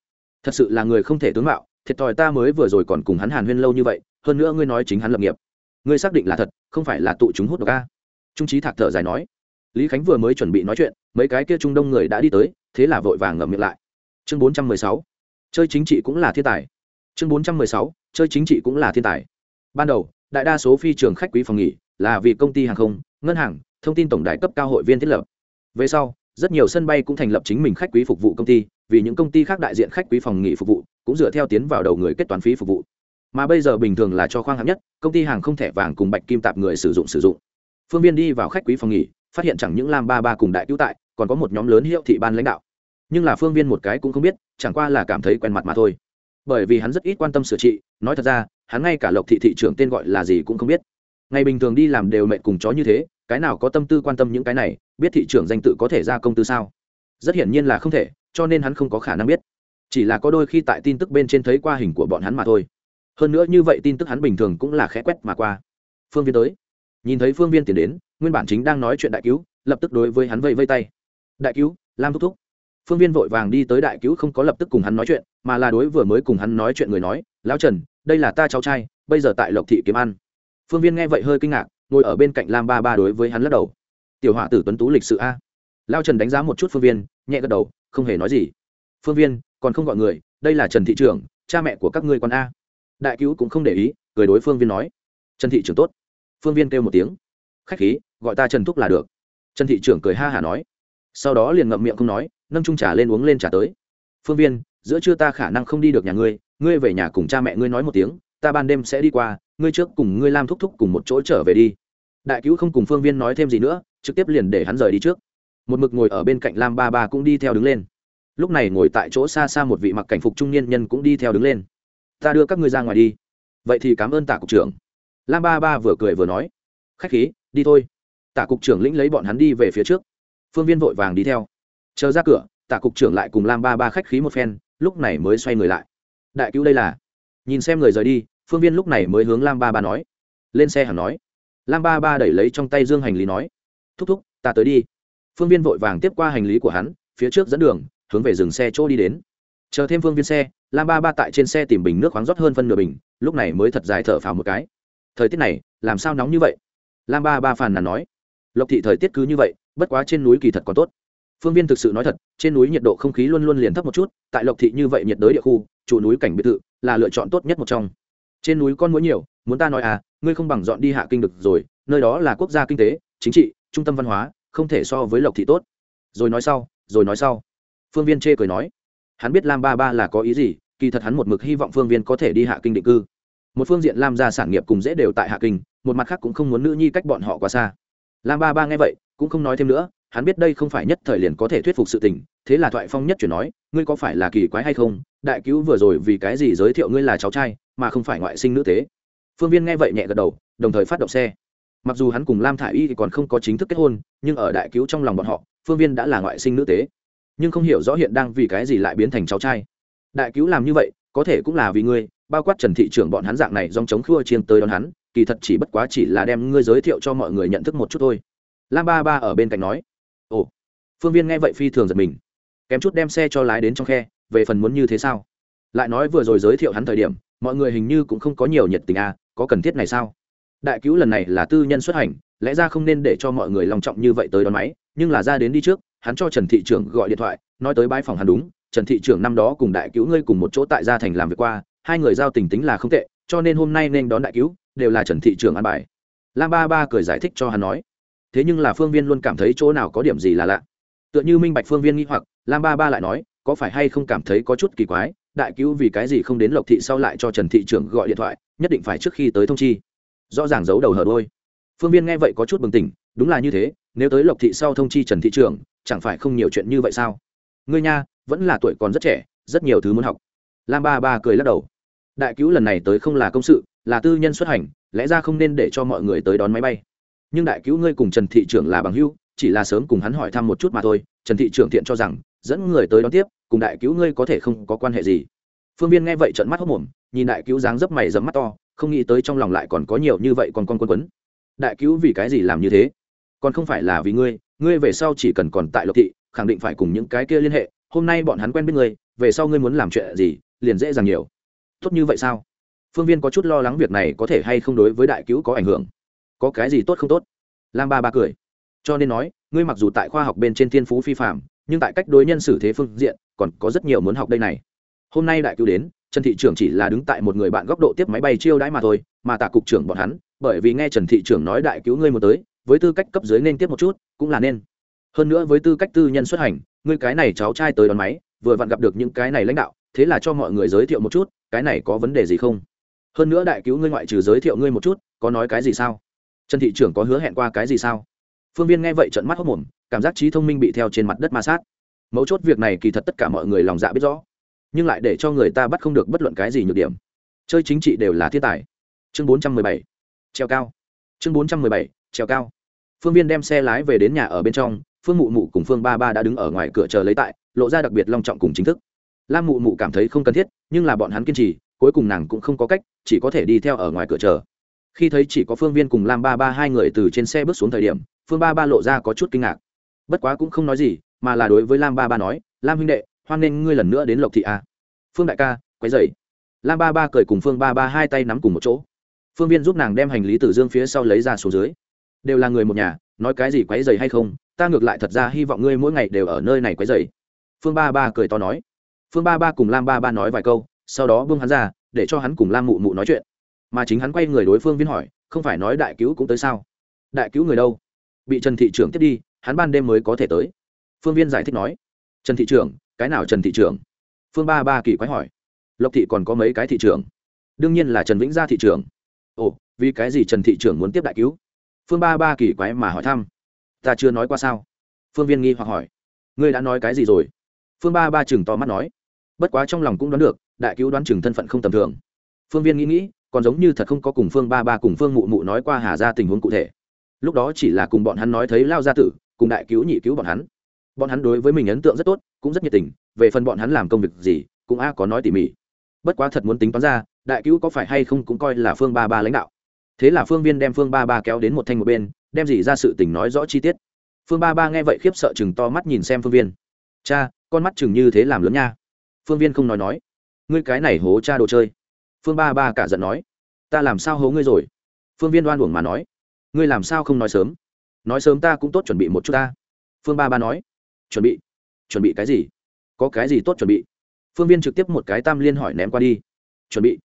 Thật sự là người không thể tướng mạo, thiệt thòi ta mới vừa rồi còn cùng hắn hàn huyên lâu như vậy, hơn nữa ngươi nói chính hắn lập nghiệp ngươi xác định là thật, không phải là tụ chúng hút độc a? Trung trí thạc thở dài nói. Lý khánh vừa mới chuẩn bị nói chuyện, mấy cái kia trung đông người đã đi tới, thế là vội vàng ngậm miệng lại. Chương bốn trăm mười sáu. Chơi chính trị cũng là thiên tài. Chương bốn trăm mười sáu. Chơi chính trị cũng là thiên tài. Ban đầu, đại đa số phi trường khách quý phòng nghỉ là vì công ty hàng không, ngân hàng, thông tin tổng đài cấp cao hội viên thiết lập. Về sau, rất nhiều sân bay cũng thành lập chính mình khách quý phục vụ công ty, vì những công ty khác đại diện khách quý phòng nghỉ phục vụ, cũng dựa theo tiến vào đầu người kết toán phí phục vụ mà bây giờ bình thường là cho khoang hạng nhất, công ty hàng không thẻ vàng cùng bạch kim tạp người sử dụng sử dụng. Phương viên đi vào khách quý phòng nghỉ, phát hiện chẳng những lam ba ba cùng đại cứu tại, còn có một nhóm lớn hiệu thị ban lãnh đạo. Nhưng là phương viên một cái cũng không biết, chẳng qua là cảm thấy quen mặt mà thôi. Bởi vì hắn rất ít quan tâm sửa trị, nói thật ra, hắn ngay cả lộc thị thị trưởng tên gọi là gì cũng không biết. Ngày bình thường đi làm đều mệt cùng chó như thế, cái nào có tâm tư quan tâm những cái này, biết thị trưởng danh tự có thể ra công tư sao? Rất hiển nhiên là không thể, cho nên hắn không có khả năng biết. Chỉ là có đôi khi tại tin tức bên trên thấy qua hình của bọn hắn mà thôi hơn nữa như vậy tin tức hắn bình thường cũng là khẽ quét mà qua. Phương viên tới. Nhìn thấy phương viên tiến đến, nguyên bản chính đang nói chuyện đại cứu, lập tức đối với hắn vây vây tay. Đại cứu, lam thúc thúc. Phương viên vội vàng đi tới đại cứu không có lập tức cùng hắn nói chuyện, mà là đối vừa mới cùng hắn nói chuyện người nói, lão trần, đây là ta cháu trai, bây giờ tại lộc thị kiếm ăn. Phương viên nghe vậy hơi kinh ngạc, ngồi ở bên cạnh lam ba ba đối với hắn lắc đầu. Tiểu họa tử tuấn tú lịch sự a. Lao trần đánh giá một chút phương viên, nhẹ gật đầu, không hề nói gì. Phương viên, còn không gọi người, đây là trần thị trưởng, cha mẹ của các ngươi con a đại cứu cũng không để ý, cười đối phương viên nói, trần thị trưởng tốt. Phương viên kêu một tiếng, khách khí, gọi ta trần thúc là được. Trần thị trưởng cười ha hả nói, sau đó liền ngậm miệng không nói, nâng trung trà lên uống lên trà tới. Phương viên, giữa trưa ta khả năng không đi được nhà ngươi ngươi về nhà cùng cha mẹ ngươi nói một tiếng, ta ban đêm sẽ đi qua, ngươi trước cùng ngươi lam thúc thúc cùng một chỗ trở về đi. Đại cứu không cùng phương viên nói thêm gì nữa, trực tiếp liền để hắn rời đi trước. Một mực ngồi ở bên cạnh lam ba ba cũng đi theo đứng lên. Lúc này ngồi tại chỗ xa xa một vị mặc cảnh phục trung niên nhân cũng đi theo đứng lên ta đưa các ngươi ra ngoài đi. Vậy thì cảm ơn tạ cục trưởng. Lam ba ba vừa cười vừa nói, khách khí, đi thôi. Tạ cục trưởng lĩnh lấy bọn hắn đi về phía trước. Phương viên vội vàng đi theo. Chờ ra cửa tạ cục trưởng lại cùng lam ba ba khách khí một phen, lúc này mới xoay người lại. Đại cứu đây là. Nhìn xem người rời đi, phương viên lúc này mới hướng lam ba ba nói. Lên xe hẳn nói. Lam ba ba đẩy lấy trong tay dương hành lý nói, thúc thúc, ta tới đi. Phương viên vội vàng tiếp qua hành lý của hắn, phía trước dẫn đường, hướng về dừng xe chỗ đi đến. Chờ thêm phương viên xe lam ba ba tại trên xe tìm bình nước khoáng rót hơn phân nửa bình, lúc này mới thật dài thở phào một cái. Thời tiết này, làm sao nóng như vậy? Lam ba ba phàn nàn nói. Lộc thị thời tiết cứ như vậy, bất quá trên núi kỳ thật còn tốt. Phương viên thực sự nói thật, trên núi nhiệt độ không khí luôn luôn liền thấp một chút, tại lộc thị như vậy nhiệt đới địa khu trụ núi cảnh biệt thự là lựa chọn tốt nhất một trong. Trên núi con mũi nhiều, muốn ta nói à ngươi không bằng dọn đi hạ kinh được rồi, nơi đó là quốc gia kinh tế, chính trị, trung tâm văn hóa, không thể so với lộc thị tốt. Rồi nói sau, rồi nói sau. Phương viên chê cười nói. Hắn biết lam ba ba là có ý gì kỳ thật hắn một mực hy vọng phương viên có thể đi hạ kinh định cư. Một phương diện lam gia sản nghiệp cùng dễ đều tại hạ kinh, một mặt khác cũng không muốn nữ nhi cách bọn họ quá xa. Lam ba ba nghe vậy, cũng không nói thêm nữa, hắn biết đây không phải nhất thời liền có thể thuyết phục sự tình, thế là thoại phong nhất chuyển nói, ngươi có phải là kỳ quái hay không? Đại cứu vừa rồi vì cái gì giới thiệu ngươi là cháu trai, mà không phải ngoại sinh nữ tế? Phương viên nghe vậy nhẹ gật đầu, đồng thời phát động xe. Mặc dù hắn cùng lam thả i y thì còn không có chính thức kết hôn, nhưng ở đại cứu trong lòng bọn họ, phương viên đã là ngoại sinh nữ tế. Nhưng không hiểu rõ hiện đang vì cái gì lại biến thành cháu trai đại cứu làm như vậy, có thể cũng là vì ngươi, bao quát trần thị trưởng bọn hắn dạng này dòng chống khua chiêng tới đón hắn, kỳ thật chỉ bất quá chỉ là đem ngươi giới thiệu cho mọi người nhận thức một chút thôi. Lam ba ba ở bên cạnh nói. Ồ. Phương viên nghe vậy phi thường giật mình. Kém chút đem xe cho lái đến trong khe, về phần muốn như thế sao? Lại nói vừa rồi giới thiệu hắn thời điểm, mọi người hình như cũng không có nhiều nhiệt tình à có cần thiết này sao? Đại cứu lần này là tư nhân xuất hành, lẽ ra không nên để cho mọi người lòng trọng như vậy tới đón máy, nhưng là ra đến đi trước, hắn cho trần thị trưởng gọi điện thoại, nói tới bãi phòng hắn đúng trần thị trưởng năm đó cùng đại cứu ngươi cùng một chỗ tại gia thành làm việc qua, hai người giao tình tính là không tệ, cho nên hôm nay nên đón đại cứu, đều là trần thị trưởng ăn bài. Lam ba ba cười giải thích cho hắn nói, thế nhưng là phương viên luôn cảm thấy chỗ nào có điểm gì là lạ. Tựa như minh bạch phương viên nghĩ hoặc, lam ba ba lại nói, có phải hay không cảm thấy có chút kỳ quái, đại cứu vì cái gì không đến lộc thị sau lại cho trần thị trưởng gọi điện thoại, nhất định phải trước khi tới thông chi. Rõ ràng giấu đầu hở đôi. Phương viên nghe vậy có chút bừng tỉnh, đúng là như thế, nếu tới lộc thị sau thông chi trần thị trưởng, chẳng phải không nhiều chuyện như vậy sao? Ngươi nha, vẫn là tuổi còn rất trẻ, rất nhiều thứ muốn học. Lam ba ba cười lắc đầu. Đại cứu lần này tới không là công sự, là tư nhân xuất hành, lẽ ra không nên để cho mọi người tới đón máy bay. Nhưng đại cứu ngươi cùng trần thị trưởng là bằng hữu, chỉ là sớm cùng hắn hỏi thăm một chút mà thôi. Trần thị trưởng thiện cho rằng, dẫn người tới đón tiếp, cùng đại cứu ngươi có thể không có quan hệ gì. Phương viên nghe vậy trận mắt hốc mồm nhìn đại cứu dáng dấp mày dẫm mắt to, không nghĩ tới trong lòng lại còn có nhiều như vậy còn con quân quấn. Đại cứu vì cái gì làm như thế? Còn không phải là vì ngươi ngươi về sau chỉ cần còn tại lộc thị khẳng định phải cùng những cái kia liên hệ, hôm nay bọn hắn quen biết ngươi về sau ngươi muốn làm chuyện gì, liền dễ dàng nhiều. Tốt như vậy sao? Phương viên có chút lo lắng việc này có thể hay không đối với đại cứu có ảnh hưởng. Có cái gì tốt không tốt? Lam ba ba cười. Cho nên nói, ngươi mặc dù tại khoa học bên trên thiên phú phi phạm nhưng tại cách đối nhân xử thế phương diện, còn có rất nhiều muốn học đây này. Hôm nay đại cứu đến, trần thị trưởng chỉ là đứng tại một người bạn góc độ tiếp máy bay chiêu đãi mà thôi, mà tạ cục trưởng bọn hắn, bởi vì nghe trần thị trưởng nói đại cứu ngươi một tới, với tư cách cấp dưới nên tiếp một chút, cũng là nên hơn nữa với tư cách tư nhân xuất hành, ngươi cái này cháu trai tới đón máy, vừa vặn gặp được những cái này lãnh đạo, thế là cho mọi người giới thiệu một chút, cái này có vấn đề gì không? Hơn nữa đại cứu ngươi ngoại trừ giới thiệu ngươi một chút, có nói cái gì sao? Trần thị trưởng có hứa hẹn qua cái gì sao? Phương viên nghe vậy trận mắt hốc mồm cảm giác trí thông minh bị theo trên mặt đất ma sát. Mấu chốt việc này kỳ thật tất cả mọi người lòng dạ biết rõ, nhưng lại để cho người ta bắt không được bất luận cái gì nhược điểm. Chơi chính trị đều là thiên tài. Chương bốn trăm mười bảy, treo cao. Chương bốn trăm mười bảy, treo cao. Phương viên đem xe lái về đến nhà ở bên trong phương mụ mụ cùng phương ba ba đã đứng ở ngoài cửa chờ lấy tại, lộ ra đặc biệt long trọng cùng chính thức. Lam mụ mụ cảm thấy không cần thiết, nhưng là bọn hắn kiên trì, cuối cùng nàng cũng không có cách, chỉ có thể đi theo ở ngoài cửa chờ. Khi thấy chỉ có phương viên cùng lam ba ba hai người từ trên xe bước xuống thời điểm, phương ba ba lộ ra có chút kinh ngạc. Bất quá cũng không nói gì, mà là đối với lam ba ba nói, lam huynh đệ, hoan nghênh ngươi lần nữa đến lộc thị a. Phương đại ca, quấy dậy lam ba ba cười cùng phương ba ba hai tay nắm cùng một chỗ. Phương viên giúp nàng đem hành lý từ dương phía sau lấy ra xuống dưới. Đều là người một nhà, nói cái gì quấy dày hay không ta ngược lại thật ra hy vọng ngươi mỗi ngày đều ở nơi này quấy dày phương ba ba cười to nói. Phương ba ba cùng lam ba ba nói vài câu, sau đó vương hắn ra, để cho hắn cùng lam mụ mụ nói chuyện. Mà chính hắn quay người đối phương viên hỏi, không phải nói đại cứu cũng tới sao? Đại cứu người đâu? Bị trần thị trưởng tiếp đi, hắn ban đêm mới có thể tới. Phương viên giải thích nói. Trần thị trưởng, cái nào trần thị trưởng? Phương ba ba kỳ quái hỏi. Lộc thị còn có mấy cái thị trưởng? Đương nhiên là trần vĩnh gia thị trưởng. Ồ, vì cái gì trần thị trưởng muốn tiếp đại cứu? Phương ba ba kỳ quái mà hỏi thăm ta chưa nói qua sao? Phương viên nghi hoặc hỏi. Ngươi đã nói cái gì rồi? Phương ba ba chừng to mắt nói. Bất quá trong lòng cũng đoán được, đại cứu đoán chừng thân phận không tầm thường. Phương viên nghĩ nghĩ, còn giống như thật không có cùng phương ba ba cùng phương mụ mụ nói qua hà ra tình huống cụ thể. Lúc đó chỉ là cùng bọn hắn nói thấy lao gia tử, cùng đại cứu nhị cứu bọn hắn. Bọn hắn đối với mình ấn tượng rất tốt, cũng rất nhiệt tình, về phần bọn hắn làm công việc gì, cũng a có nói tỉ mỉ. Bất quá thật muốn tính toán ra, đại cứu có phải hay không cũng coi là phương ba ba lãnh đạo. Thế là phương viên đem phương ba ba kéo đến một thanh một bên đem gì ra sự tình nói rõ chi tiết. Phương ba ba nghe vậy khiếp sợ chừng to mắt nhìn xem phương viên. Cha, con mắt chừng như thế làm lớn nha. Phương viên không nói nói. Ngươi cái này hố cha đồ chơi. Phương ba ba cả giận nói. Ta làm sao hố ngươi rồi? Phương viên đoan uổng mà nói. Ngươi làm sao không nói sớm? Nói sớm ta cũng tốt chuẩn bị một chút ta. Phương ba ba nói. Chuẩn bị. Chuẩn bị cái gì? Có cái gì tốt chuẩn bị? Phương viên trực tiếp một cái tam liên hỏi ném qua đi. Chuẩn bị.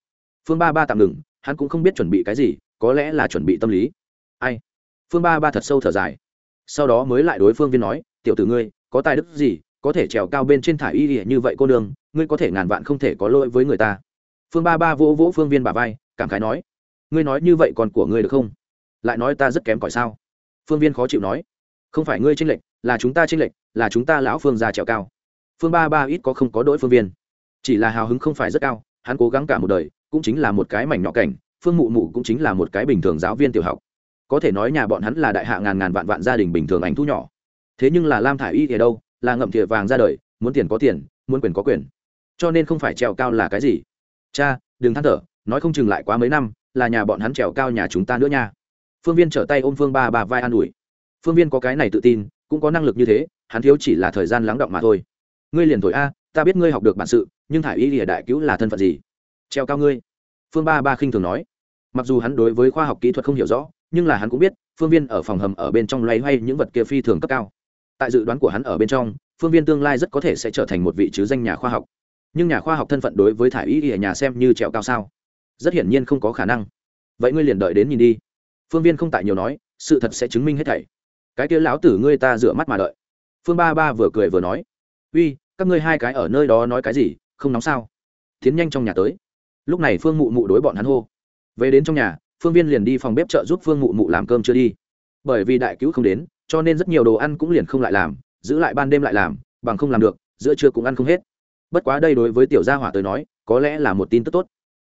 Phương ba ba tạm ngừng, hắn cũng không biết chuẩn bị cái gì, có lẽ là chuẩn bị tâm lý. Ai? Phương ba ba thật sâu thở dài. Sau đó mới lại đối phương viên nói, tiểu tử ngươi, có tài đức gì, có thể trèo cao bên trên thả y ỉa như vậy cô nương, ngươi có thể ngàn vạn không thể có lỗi với người ta. Phương ba ba vỗ vỗ phương viên bà vai, cảm khái nói, ngươi nói như vậy còn của ngươi được không? Lại nói ta rất kém cỏi sao? Phương viên khó chịu nói, không phải ngươi tranh lệch, là chúng ta tranh lệch, là chúng ta lão phương già trèo cao. Phương ba ba ít có không có đỗi phương viên. Chỉ là hào hứng không phải rất cao, hắn cố gắng cả một đời, cũng chính là một cái mảnh nhỏ cảnh, phương mụ mụ cũng chính là một cái bình thường giáo viên tiểu học có thể nói nhà bọn hắn là đại hạ ngàn ngàn vạn vạn gia đình bình thường ảnh thu nhỏ. Thế nhưng là lam thả i y thì đâu? Là ngậm thìa vàng ra đời, muốn tiền có tiền, muốn quyền có quyền. Cho nên không phải trèo cao là cái gì? Cha, đừng than thở, nói không chừng lại quá mấy năm, là nhà bọn hắn trèo cao nhà chúng ta nữa nha. Phương viên trở tay ôm phương ba ba vai an ủi. Phương viên có cái này tự tin, cũng có năng lực như thế, hắn thiếu chỉ là thời gian lắng động mà thôi. Ngươi liền thổi a, ta biết ngươi học được bản sự, nhưng thả y lìa đại cứu là thân phận gì? Treo cao ngươi. Phương ba ba khinh thường nói. Mặc dù hắn đối với khoa học kỹ thuật không hiểu rõ nhưng là hắn cũng biết, phương viên ở phòng hầm ở bên trong loay hoay những vật kia phi thường cấp cao. Tại dự đoán của hắn ở bên trong, phương viên tương lai rất có thể sẽ trở thành một vị chứ danh nhà khoa học. Nhưng nhà khoa học thân phận đối với thả Ý ở nhà xem như trèo cao sao? Rất hiển nhiên không có khả năng. Vậy ngươi liền đợi đến nhìn đi. Phương viên không tại nhiều nói, sự thật sẽ chứng minh hết thảy. Cái kia lão tử ngươi ta rửa mắt mà đợi. Phương ba ba vừa cười vừa nói. Uy, các ngươi hai cái ở nơi đó nói cái gì, không nóng sao? Tiến nhanh trong nhà tới. Lúc này phương mụ mụ đối bọn hắn hô. Về đến trong nhà phương viên liền đi phòng bếp chợ giúp phương mụ mụ làm cơm chưa đi. Bởi vì đại cứu không đến, cho nên rất nhiều đồ ăn cũng liền không lại làm, giữ lại ban đêm lại làm, bằng không làm được, giữa trưa cũng ăn không hết. Bất quá đây đối với tiểu gia hỏa tới nói, có lẽ là một tin tức tốt.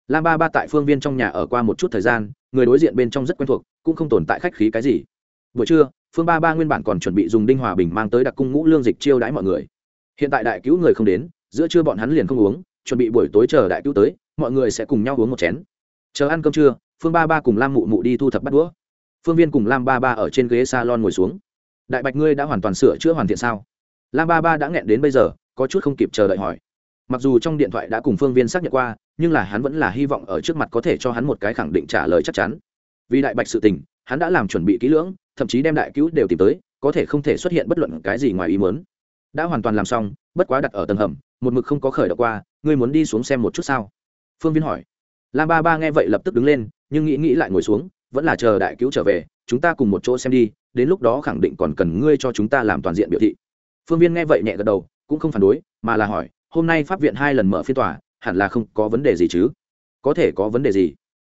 Lam ba ba tại phương viên trong nhà ở qua một chút thời gian, người đối diện bên trong rất quen thuộc, cũng không tồn tại khách khí cái gì. Buổi trưa, phương ba ba nguyên bản còn chuẩn bị dùng đinh hòa bình mang tới đặc cung ngũ lương dịch chiêu đãi mọi người. Hiện tại đại cứu người không đến, giữa trưa bọn hắn liền không uống, chuẩn bị buổi tối chờ đại cứu tới, mọi người sẽ cùng nhau uống một chén. Chờ ăn cơm trưa phương ba ba cùng lam mụ mụ đi thu thập bắt đũa. Phương viên cùng lam ba ba ở trên ghế s a lon ngồi xuống. Đại bạch ngươi đã hoàn toàn sửa chữa hoàn thiện sao? Lam ba ba đã nghẹn đến bây giờ, có chút không kịp chờ đợi hỏi. Mặc dù trong điện thoại đã cùng phương viên xác nhận qua, nhưng là hắn vẫn là hy vọng ở trước mặt có thể cho hắn một cái khẳng định trả lời chắc chắn. Vì đại bạch sự tình, hắn đã làm chuẩn bị kỹ lưỡng, thậm chí đem đại cứu đều tìm tới, có thể không thể xuất hiện bất luận cái gì ngoài ý muốn. Đã hoàn toàn làm xong, bất quá đặt ở tầng hầm, một mực không có khởi động qua, ngươi muốn đi xuống xem một chút sao? Phương viên hỏi. Lam ba ba nghe vậy lập tức đứng lên nhưng nghĩ nghĩ lại ngồi xuống, vẫn là chờ đại cứu trở về, chúng ta cùng một chỗ xem đi, đến lúc đó khẳng định còn cần ngươi cho chúng ta làm toàn diện biểu thị. Phương viên nghe vậy nhẹ gật đầu, cũng không phản đối, mà là hỏi, hôm nay pháp viện hai lần mở phiên tòa, hẳn là không có vấn đề gì chứ? Có thể có vấn đề gì?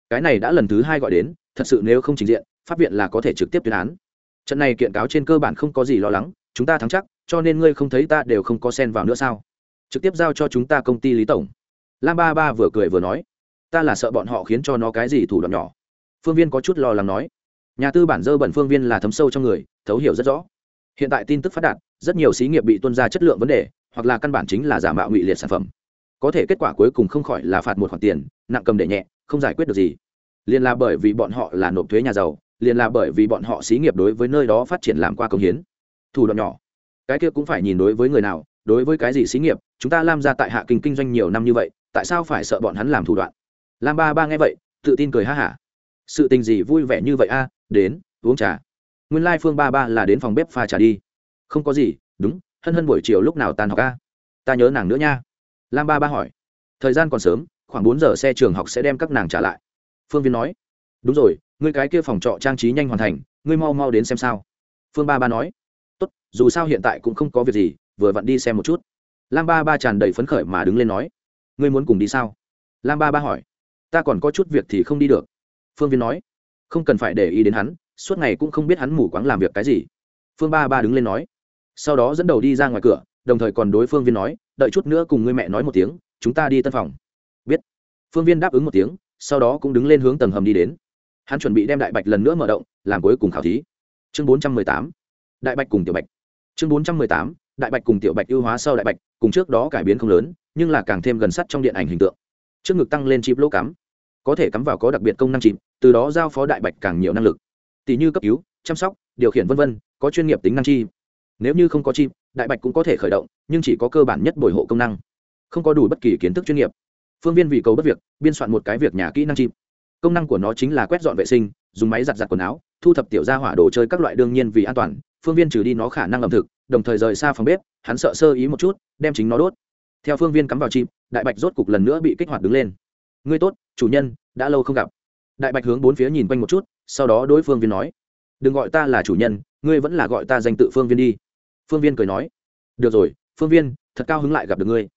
Cái này đã lần thứ hai gọi đến, thật sự nếu không trình diện, pháp viện là có thể trực tiếp tuyên án. Trận này kiện cáo trên cơ bản không có gì lo lắng, chúng ta thắng chắc, cho nên ngươi không thấy ta đều không có sen vào nữa sao? Trực tiếp giao cho chúng ta công ty lý tổng. Lam ba ba vừa cười vừa nói ta là sợ bọn họ khiến cho nó cái gì thủ đoạn nhỏ. Phương viên có chút lo lắng nói. Nhà tư bản dơ bẩn phương viên là thấm sâu trong người, thấu hiểu rất rõ. Hiện tại tin tức phát đạt, rất nhiều xí nghiệp bị tuân ra chất lượng vấn đề, hoặc là căn bản chính là giả mạo ngụy liệt sản phẩm. Có thể kết quả cuối cùng không khỏi là phạt một khoản tiền, nặng cầm để nhẹ, không giải quyết được gì. Liền là bởi vì bọn họ là nộp thuế nhà giàu liền là bởi vì bọn họ xí nghiệp đối với nơi đó phát triển làm qua công hiến. Thủ đoạn nhỏ. Cái kia cũng phải nhìn đối với người nào, đối với cái gì xí nghiệp, chúng ta làm ra tại hạ kinh kinh doanh nhiều năm như vậy, tại sao phải sợ bọn hắn làm thủ đoạn? Lam ba ba nghe vậy, tự tin cười ha hả. Sự tình gì vui vẻ như vậy a, đến, uống trà. Nguyên lai phương ba ba là đến phòng bếp pha trà đi. Không có gì, đúng, hân hân buổi chiều lúc nào tan học a? Ta nhớ nàng nữa nha. Lam ba ba hỏi. Thời gian còn sớm, khoảng bốn giờ xe trường học sẽ đem các nàng trả lại. Phương viên nói. Đúng rồi, ngươi cái kia phòng trọ trang trí nhanh hoàn thành, ngươi mau mau đến xem sao. Phương ba ba nói. Tốt, dù sao hiện tại cũng không có việc gì, vừa vặn đi xem một chút. Lam ba ba tràn đầy phấn khởi mà đứng lên nói. Ngươi muốn cùng đi sao? Lam ba ba hỏi ta còn có chút việc thì không đi được. Phương viên nói. Không cần phải để ý đến hắn, suốt ngày cũng không biết hắn mù quáng làm việc cái gì. Phương ba ba đứng lên nói. Sau đó dẫn đầu đi ra ngoài cửa, đồng thời còn đối phương viên nói, đợi chút nữa cùng ngươi mẹ nói một tiếng, chúng ta đi tân phòng. Biết. Phương viên đáp ứng một tiếng, sau đó cũng đứng lên hướng tầng hầm đi đến. Hắn chuẩn bị đem đại bạch lần nữa mở động, làm cuối cùng khảo thí. Chương bốn trăm mười tám. Đại bạch cùng tiểu bạch. Chương bốn trăm mười tám. Đại bạch cùng tiểu bạch ưu hóa sau đại bạch, cùng trước đó cải biến không lớn, nhưng là càng thêm gần sắt trong điện ảnh hình tượng trước ngực tăng lên chip lỗ cắm. Có thể cắm vào có đặc biệt công năng chip, từ đó giao phó đại bạch càng nhiều năng lực. Tỷ như cấp cứu, chăm sóc, điều khiển v v có chuyên nghiệp tính năng chi nếu như không có chip, đại bạch cũng có thể khởi động, nhưng chỉ có cơ bản nhất bồi hộ công năng. Không có đủ bất kỳ kiến thức chuyên nghiệp. Phương viên vì cầu bất việc, biên soạn một cái việc nhà kỹ năng chip. Công năng của nó chính là quét dọn vệ sinh, dùng máy giặt giặt quần áo, thu thập tiểu ra hỏa đồ chơi các loại đương nhiên vì an toàn, phương viên trừ đi nó khả năng ẩm thực, đồng thời rời xa phòng bếp, hắn sợ sơ ý một chút, đem chính nó đốt theo phương viên cắm vào chim, đại bạch rốt cục lần nữa bị kích hoạt đứng lên. Ngươi tốt, chủ nhân, đã lâu không gặp. Đại bạch hướng bốn phía nhìn quanh một chút, sau đó đối phương viên nói. Đừng gọi ta là chủ nhân, ngươi vẫn là gọi ta danh tự phương viên đi. Phương viên cười nói. Được rồi, phương viên, thật cao hứng lại gặp được ngươi.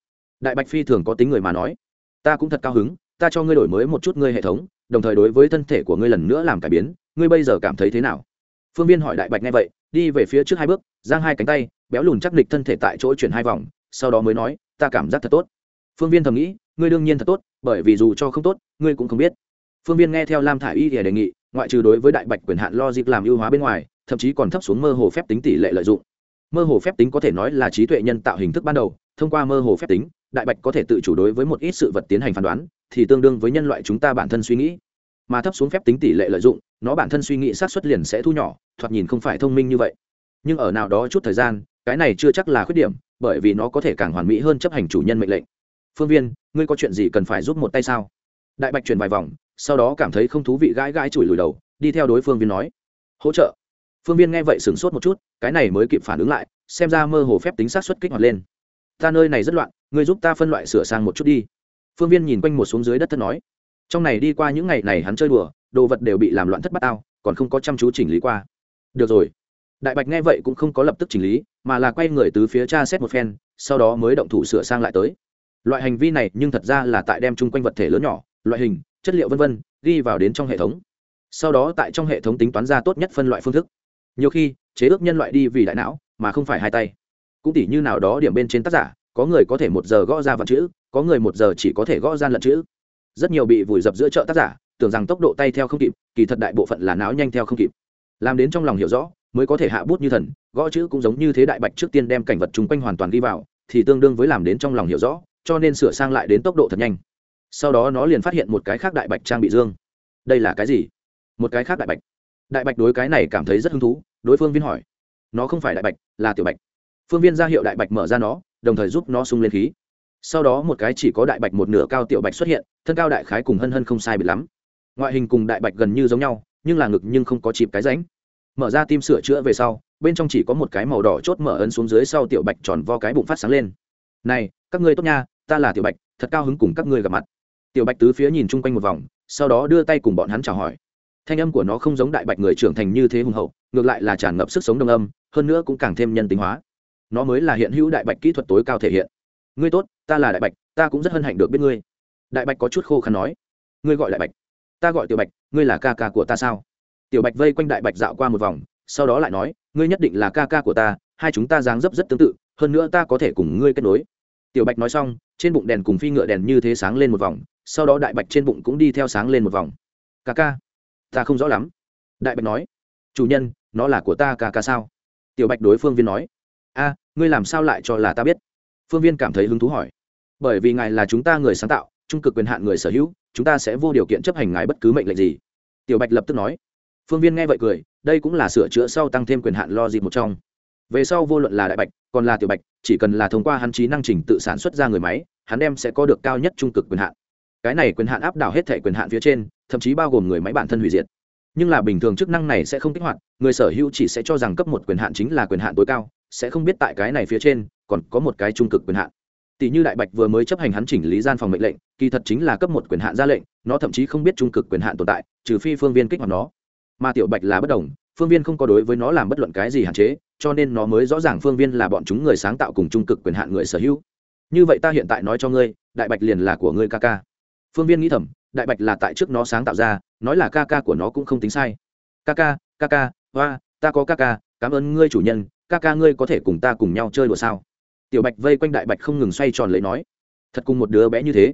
Đại bạch phi thường có tính người mà nói. Ta cũng thật cao hứng, ta cho ngươi đổi mới một chút ngươi hệ thống, đồng thời đối với thân thể của ngươi lần nữa làm cải biến, ngươi bây giờ cảm thấy thế nào? Phương viên hỏi đại bạch nghe vậy, đi về phía trước hai bước, giang hai cánh tay, béo lùn chắc địch thân thể tại chỗ chuyển hai vòng, sau đó mới nói ta cảm giác thật tốt. Phương viên thầm nghĩ, ngươi đương nhiên thật tốt, bởi vì dù cho không tốt, ngươi cũng không biết. Phương viên nghe theo lam thả i y thì đề nghị, ngoại trừ đối với đại bạch quyền hạn lo dịp làm ưu hóa bên ngoài, thậm chí còn thấp xuống mơ hồ phép tính tỷ lệ lợi dụng. Mơ hồ phép tính có thể nói là trí tuệ nhân tạo hình thức ban đầu, thông qua mơ hồ phép tính, đại bạch có thể tự chủ đối với một ít sự vật tiến hành phán đoán, thì tương đương với nhân loại chúng ta bản thân suy nghĩ. Mà thấp xuống phép tính tỷ lệ lợi dụng, nó bản thân suy nghĩ sát xuất liền sẽ thu nhỏ, thoạt nhìn không phải thông minh như vậy. Nhưng ở nào đó chút thời gian cái này chưa chắc là khuyết điểm, bởi vì nó có thể càng hoàn mỹ hơn chấp hành chủ nhân mệnh lệnh. Phương viên, ngươi có chuyện gì cần phải giúp một tay sao? Đại bạch chuyển vài vòng, sau đó cảm thấy không thú vị gãi gãi chùi lùi đầu, đi theo đối phương viên nói. Hỗ trợ. Phương viên nghe vậy sửng sốt một chút, cái này mới kịp phản ứng lại, xem ra mơ hồ phép tính sát xuất kích hoạt lên. Ta nơi này rất loạn, ngươi giúp ta phân loại sửa sang một chút đi. Phương viên nhìn quanh một xuống dưới đất thất nói. Trong này đi qua những ngày này hắn chơi đùa, đồ vật đều bị làm loạn thất bát ao còn không có chăm chú chỉnh lý qua. Được rồi đại bạch nghe vậy cũng không có lập tức chỉnh lý, mà là quay người từ phía cha xét một phen, sau đó mới động thủ sửa sang lại tới. Loại hành vi này nhưng thật ra là tại đem chung quanh vật thể lớn nhỏ, loại hình, chất liệu v v ghi vào đến trong hệ thống. Sau đó tại trong hệ thống tính toán ra tốt nhất phân loại phương thức. Nhiều khi, chế ước nhân loại đi vì đại não, mà không phải hai tay. Cũng tỉ như nào đó điểm bên trên tác giả, có người có thể một giờ gõ ra vật chữ, có người một giờ chỉ có thể gõ ra lận chữ. Rất nhiều bị vùi dập giữa chợ tác giả, tưởng rằng tốc độ tay theo không kịp, kỳ thật đại bộ phận là não nhanh theo không kịp. Làm đến trong lòng hiểu rõ mới có thể hạ bút như thần, gõ chữ cũng giống như thế đại bạch trước tiên đem cảnh vật chung quanh hoàn toàn đi vào, thì tương đương với làm đến trong lòng hiểu rõ, cho nên sửa sang lại đến tốc độ thật nhanh. Sau đó nó liền phát hiện một cái khác đại bạch trang bị dương. Đây là cái gì? Một cái khác đại bạch. Đại bạch đối cái này cảm thấy rất hứng thú, đối phương viên hỏi. Nó không phải đại bạch, là tiểu bạch. Phương viên ra hiệu đại bạch mở ra nó, đồng thời giúp nó sung lên khí. Sau đó một cái chỉ có đại bạch một nửa cao tiểu bạch xuất hiện, thân cao đại khái cùng hân hân không sai bị lắm. Ngoại hình cùng đại bạch gần như giống nhau, nhưng là ngực nhưng không có chịp cái ránh mở ra tim sửa chữa về sau, bên trong chỉ có một cái màu đỏ chốt mở ấn xuống dưới sau tiểu bạch tròn vo cái bụng phát sáng lên. Này, các ngươi tốt nha, ta là tiểu bạch, thật cao hứng cùng các ngươi gặp mặt. Tiểu bạch tứ phía nhìn chung quanh một vòng, sau đó đưa tay cùng bọn hắn chào hỏi. Thanh âm của nó không giống đại bạch người trưởng thành như thế hùng hậu, ngược lại là tràn ngập sức sống đồng âm, hơn nữa cũng càng thêm nhân tính hóa. Nó mới là hiện hữu đại bạch kỹ thuật tối cao thể hiện. Ngươi tốt, ta là đại bạch, ta cũng rất hân hạnh được biết ngươi. Đại bạch có chút khô khăn nói. Ngươi gọi đại bạch, ta gọi tiểu bạch, ngươi là ca ca của ta sao? Tiểu bạch vây quanh đại bạch dạo qua một vòng, sau đó lại nói, ngươi nhất định là ca ca của ta, hai chúng ta dáng dấp rất tương tự, hơn nữa ta có thể cùng ngươi kết nối. Tiểu bạch nói xong, trên bụng đèn cùng phi ngựa đèn như thế sáng lên một vòng, sau đó đại bạch trên bụng cũng đi theo sáng lên một vòng. Ca ca, ta không rõ lắm. Đại bạch nói, chủ nhân, nó là của ta ca ca sao? Tiểu bạch đối phương viên nói, a, ngươi làm sao lại cho là ta biết? Phương viên cảm thấy hứng thú hỏi, bởi vì ngài là chúng ta người sáng tạo, trung cực quyền hạn người sở hữu, chúng ta sẽ vô điều kiện chấp hành ngài bất cứ mệnh lệnh gì. Tiểu bạch lập tức nói phương viên nghe vậy cười, đây cũng là sửa chữa sau tăng thêm quyền hạn lo dịp một trong. Về sau vô luận là đại bạch, còn là tiểu bạch, chỉ cần là thông qua hắn trí năng trình tự sản xuất ra người máy, hắn đem sẽ có được cao nhất trung cực quyền hạn. Cái này quyền hạn áp đảo hết thể quyền hạn phía trên, thậm chí bao gồm người máy bản thân hủy diệt. Nhưng là bình thường chức năng này sẽ không kích hoạt, người sở hữu chỉ sẽ cho rằng cấp một quyền hạn chính là quyền hạn tối cao, sẽ không biết tại cái này phía trên, còn có một cái trung cực quyền hạn. Tỷ như đại bạch vừa mới chấp hành hắn chỉnh lý gian phòng mệnh lệnh, kỳ thật chính là cấp một quyền hạn ra lệnh, nó thậm chí không biết trung cực quyền hạn tồn tại, trừ phi phương viên kích hoạt nó mà tiểu bạch là bất đồng, phương viên không có đối với nó làm bất luận cái gì hạn chế, cho nên nó mới rõ ràng phương viên là bọn chúng người sáng tạo cùng trung cực quyền hạn người sở hữu. Như vậy ta hiện tại nói cho ngươi, đại bạch liền là của ngươi ca ca. Phương viên nghĩ thầm, đại bạch là tại trước nó sáng tạo ra, nói là ca ca của nó cũng không tính sai. Ca ca ca ca, hoa, ta có ca ca, cảm ơn ngươi chủ nhân, ca ca ngươi có thể cùng ta cùng nhau chơi đùa sao? Tiểu bạch vây quanh đại bạch không ngừng xoay tròn lấy nói. Thật cùng một đứa bé như thế.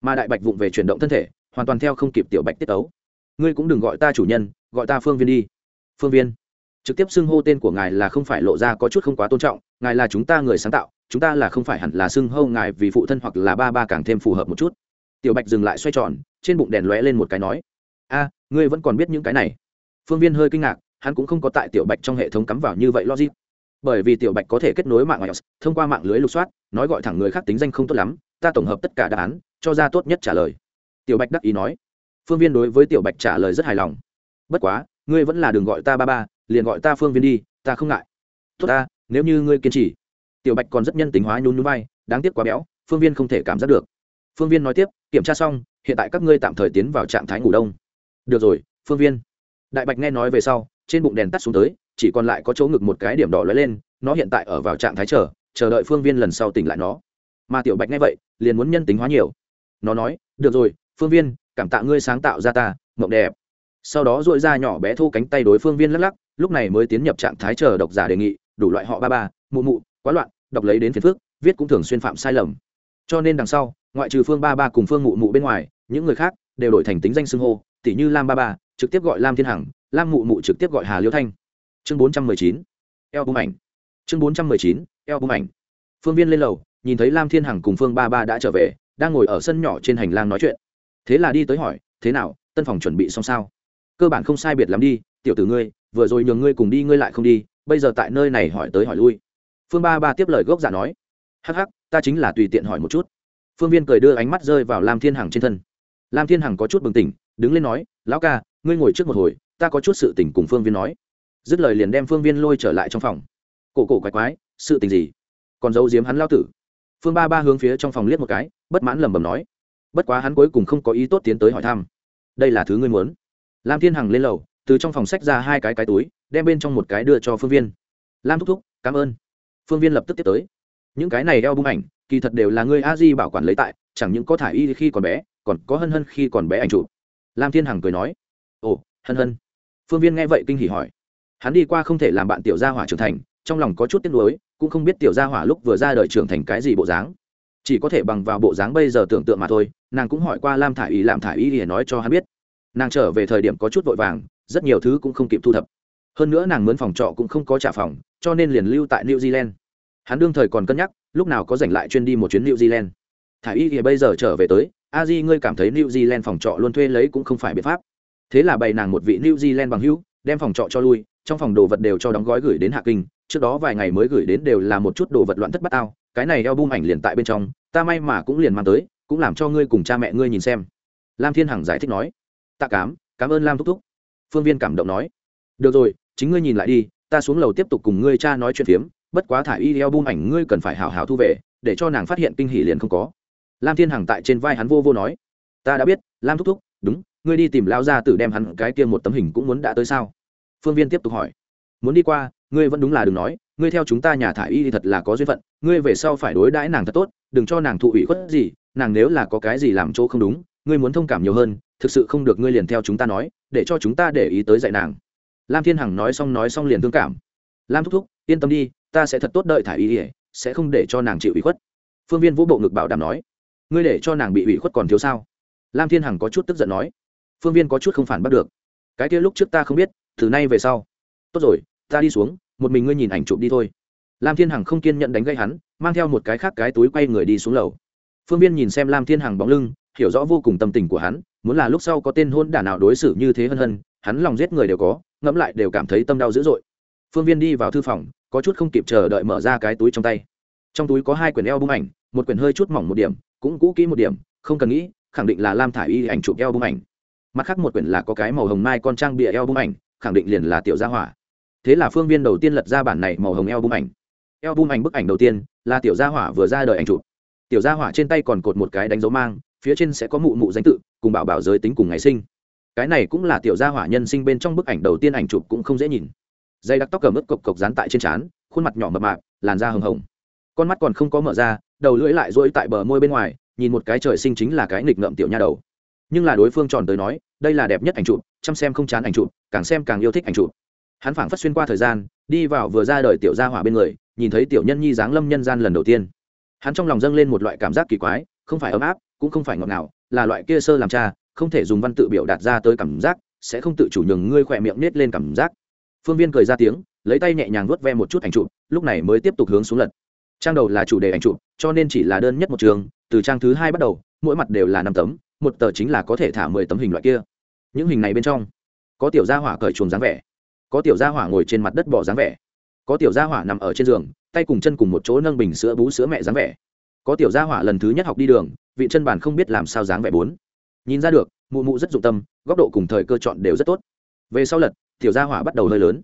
Mà đại bạch vụng về chuyển động thân thể, hoàn toàn theo không kịp tiểu bạch tiết ấu. Ngươi cũng đừng gọi ta chủ nhân gọi ta phương viên đi. Phương viên, trực tiếp xưng hô tên của ngài là không phải lộ ra có chút không quá tôn trọng, ngài là chúng ta người sáng tạo, chúng ta là không phải hẳn là xưng hô ngài vì phụ thân hoặc là ba ba càng thêm phù hợp một chút. Tiểu bạch dừng lại xoay tròn, trên bụng đèn lóe lên một cái nói, a, ngươi vẫn còn biết những cái này? Phương viên hơi kinh ngạc, hắn cũng không có tại tiểu bạch trong hệ thống cắm vào như vậy logic. Bởi vì tiểu bạch có thể kết nối mạng ios, thông qua mạng lưới lục soát, nói gọi thẳng người khác tính danh không tốt lắm, ta tổng hợp tất cả đáp án, cho ra tốt nhất trả lời. Tiểu bạch đắc ý nói. Phương viên đối với tiểu bạch trả lời rất hài lòng bất quá, ngươi vẫn là đừng gọi ta ba ba, liền gọi ta phương viên đi, ta không ngại. Tốt ta, nếu như ngươi kiên trì. Tiểu bạch còn rất nhân tính hóa nhún nhún bay đáng tiếc quá béo, phương viên không thể cảm giác được. Phương viên nói tiếp, kiểm tra xong, hiện tại các ngươi tạm thời tiến vào trạng thái ngủ đông. Được rồi, phương viên. Đại bạch nghe nói về sau, trên bụng đèn tắt xuống tới, chỉ còn lại có chỗ ngực một cái điểm đỏ lóe lên, nó hiện tại ở vào trạng thái chờ chờ đợi phương viên lần sau tỉnh lại nó. Mà tiểu bạch nghe vậy, liền muốn nhân tính hóa nhiều. Nó nói, được rồi, phương viên, cảm tạ ngươi sáng tạo ra ta, mộng đẹp sau đó dội ra nhỏ bé thu cánh tay đối phương viên lắc lắc, lúc này mới tiến nhập trạng thái chờ độc giả đề nghị, đủ loại họ ba ba, mụ mụ, quá loạn, đọc lấy đến phiền phước viết cũng thường xuyên phạm sai lầm. Cho nên đằng sau, ngoại trừ phương ba ba cùng phương mụ mụ bên ngoài, những người khác đều đổi thành tính danh xưng hô tỷ như lam ba ba, trực tiếp gọi lam thiên hằng, lam mụ mụ trực tiếp gọi hà liễu thanh. Chương bốn trăm mười chín, eo bung ảnh. Chương bốn trăm mười chín, eo bung ảnh. Phương viên lên lầu, nhìn thấy lam thiên hằng cùng phương ba ba đã trở về, đang ngồi ở sân nhỏ trên hành lang nói chuyện. Thế là đi tới hỏi, thế nào, tân phòng chuẩn bị xong sao? Cơ bản không sai biệt lắm đi, tiểu tử ngươi, vừa rồi nhường ngươi cùng đi, ngươi lại không đi, bây giờ tại nơi này hỏi tới hỏi lui. Phương ba ba tiếp lời gốc giả nói. Hắc hắc, ta chính là tùy tiện hỏi một chút. Phương viên cười đưa ánh mắt rơi vào lam thiên hằng trên thân. Lam thiên hằng có chút bừng tỉnh, đứng lên nói, lão ca, ngươi ngồi trước một hồi, ta có chút sự tình cùng phương viên nói. Dứt lời liền đem phương viên lôi trở lại trong phòng. Cổ cổ quái quái, sự tình gì? Còn giấu giếm hắn lao tử? Phương ba ba hướng phía trong phòng liếc một cái, bất mãn lẩm bẩm nói. Bất quá hắn cuối cùng không có ý tốt tiến tới hỏi thăm. Đây là thứ ngươi muốn? Lam thiên hằng lên lầu, từ trong phòng sách ra hai cái cái túi, đem bên trong một cái đưa cho phương viên. Lam thúc thúc, cảm ơn. Phương viên lập tức tiếp tới. Những cái này đeo bung ảnh, kỳ thật đều là ngươi a di bảo quản lấy tại, chẳng những có thả y khi còn bé, còn có hân hân khi còn bé ảnh chụp. Lam thiên hằng cười nói. Ồ, hân hân. Phương viên nghe vậy kinh hỉ hỏi. Hắn đi qua không thể làm bạn tiểu gia hỏa trưởng thành, trong lòng có chút tiếc nuối, cũng không biết tiểu gia hỏa lúc vừa ra đời trưởng thành cái gì bộ dáng. Chỉ có thể bằng vào bộ dáng bây giờ tưởng tượng mà thôi, nàng cũng hỏi qua lam thả y làm thả y để nói cho hắn biết nàng trở về thời điểm có chút vội vàng, rất nhiều thứ cũng không kịp thu thập. Hơn nữa nàng mướn phòng trọ cũng không có trả phòng, cho nên liền lưu tại new zealand. Hắn đương thời còn cân nhắc, lúc nào có giành lại chuyên đi một chuyến new zealand. Thả y thì bây giờ trở về tới, a di ngươi cảm thấy new zealand phòng trọ luôn thuê lấy cũng không phải biện pháp. Thế là bày nàng một vị new zealand bằng hữu, đem phòng trọ cho lui, trong phòng đồ vật đều cho đóng gói gửi đến hạ kinh, trước đó vài ngày mới gửi đến đều là một chút đồ vật loạn thất bát ao cái này eo bung ảnh liền tại bên trong, ta may mà cũng liền mang tới, cũng làm cho ngươi cùng cha mẹ ngươi nhìn xem. Lam thiên hằng giải thích nói tạ cám, cảm ơn lam thúc thúc. Phương viên cảm động nói. Được rồi, chính ngươi nhìn lại đi, ta xuống lầu tiếp tục cùng ngươi cha nói chuyện phiếm, bất quá thả y eo bung ảnh ngươi cần phải hào hào thu về, để cho nàng phát hiện kinh hỉ liền không có. Lam thiên hằng tại trên vai hắn vô vô nói. Ta đã biết, lam thúc thúc, đúng, ngươi đi tìm lao ra tử đem hắn cái kia một tấm hình cũng muốn đã tới sao? Phương viên tiếp tục hỏi. Muốn đi qua, ngươi vẫn đúng là đừng nói, ngươi theo chúng ta nhà thả y thì thật là có duyên phận, ngươi về sau phải đối đãi nàng thật tốt, đừng cho nàng thụ ủy khuất gì, nàng nếu là có cái gì làm chỗ không đúng ngươi muốn thông cảm nhiều hơn, thực sự không được ngươi liền theo chúng ta nói, để cho chúng ta để ý tới dạy nàng. Lam thiên hằng nói xong nói xong liền thương cảm. Lam thúc thúc, yên tâm đi, ta sẽ thật tốt đợi thả y ỉa sẽ không để cho nàng chịu ủy khuất. Phương viên vũ bộ ngực bảo đảm nói. Ngươi để cho nàng bị ủy khuất còn thiếu sao? Lam thiên hằng có chút tức giận nói. Phương viên có chút không phản bắt được. Cái kia lúc trước ta không biết, từ nay về sau. Tốt rồi, ta đi xuống, một mình ngươi nhìn ảnh chụp đi thôi. Lam thiên hằng không kiên nhận đánh gây hắn, mang theo một cái khác cái túi quay người đi xuống lầu. Phương viên nhìn xem lam thiên hằng bóng lưng hiểu rõ vô cùng tâm tình của hắn, muốn là lúc sau có tên hôn đả nào đối xử như thế hân hân, hắn lòng giết người đều có, ngẫm lại đều cảm thấy tâm đau dữ dội. Phương viên đi vào thư phòng, có chút không kịp chờ đợi mở ra cái túi trong tay. Trong túi có hai quyển eo bung ảnh, một quyển hơi chút mỏng một điểm, cũng cũ kỹ một điểm, không cần nghĩ, khẳng định là lam thả y ảnh chụp eo bung ảnh. Mặt khác một quyển là có cái màu hồng mai con trang bịa eo bung ảnh, khẳng định liền là tiểu gia hỏa. Thế là phương viên đầu tiên lật ra bản này màu hồng eo bung ảnh. Eo bung ảnh bức ảnh đầu tiên là tiểu gia hỏa vừa ra đời ảnh chụp. Tiểu gia hỏa trên tay còn cột một cái đánh dấu mang phía trên sẽ có mụ mụ danh tự, cùng bảo bảo giới tính cùng ngày sinh. Cái này cũng là tiểu gia hỏa nhân sinh bên trong bức ảnh đầu tiên ảnh chụp cũng không dễ nhìn. Dây đặc tóc cầm ướt cộc cộc dán tại trên trán, khuôn mặt nhỏ mập mạp, làn da hồng hồng. Con mắt còn không có mở ra, đầu lưỡi lại rỗi tại bờ môi bên ngoài, nhìn một cái trời sinh chính là cái nghịch ngợm tiểu nha đầu. Nhưng là đối phương tròn tới nói, đây là đẹp nhất ảnh chụp, chăm xem không chán ảnh chụp, càng xem càng yêu thích ảnh chụp. Hắn phảng phất xuyên qua thời gian, đi vào vừa ra đời tiểu gia hỏa bên người, nhìn thấy tiểu nhân nhi dáng lâm nhân gian lần đầu tiên. Hắn trong lòng dâng lên một loại cảm giác kỳ quái, không phải ấm áp cũng không phải ngọt ngào, là loại kia sơ làm cha, không thể dùng văn tự biểu đạt ra tới cảm giác, sẽ không tự chủ nhường ngươi khỏe miệng nết lên cảm giác. Phương viên cười ra tiếng, lấy tay nhẹ nhàng vuốt ve một chút ảnh chụp, lúc này mới tiếp tục hướng xuống lật. Trang đầu là chủ đề ảnh chụp, cho nên chỉ là đơn nhất một trường, từ trang thứ hai bắt đầu, mỗi mặt đều là năm tấm, một tờ chính là có thể thả mười tấm hình loại kia. Những hình này bên trong, có tiểu gia hỏa cởi chuồng dáng vẻ, có tiểu gia hỏa ngồi trên mặt đất bỏ dáng vẻ, có tiểu gia hỏa nằm ở trên giường, tay cùng chân cùng một chỗ nâng bình sữa bú sữa mẹ dáng vẻ có tiểu gia hỏa lần thứ nhất học đi đường, vị chân bản không biết làm sao dáng vẻ bốn. Nhìn ra được, mụ mụ rất dụng tâm, góc độ cùng thời cơ chọn đều rất tốt. Về sau lật, tiểu gia hỏa bắt đầu hơi lớn.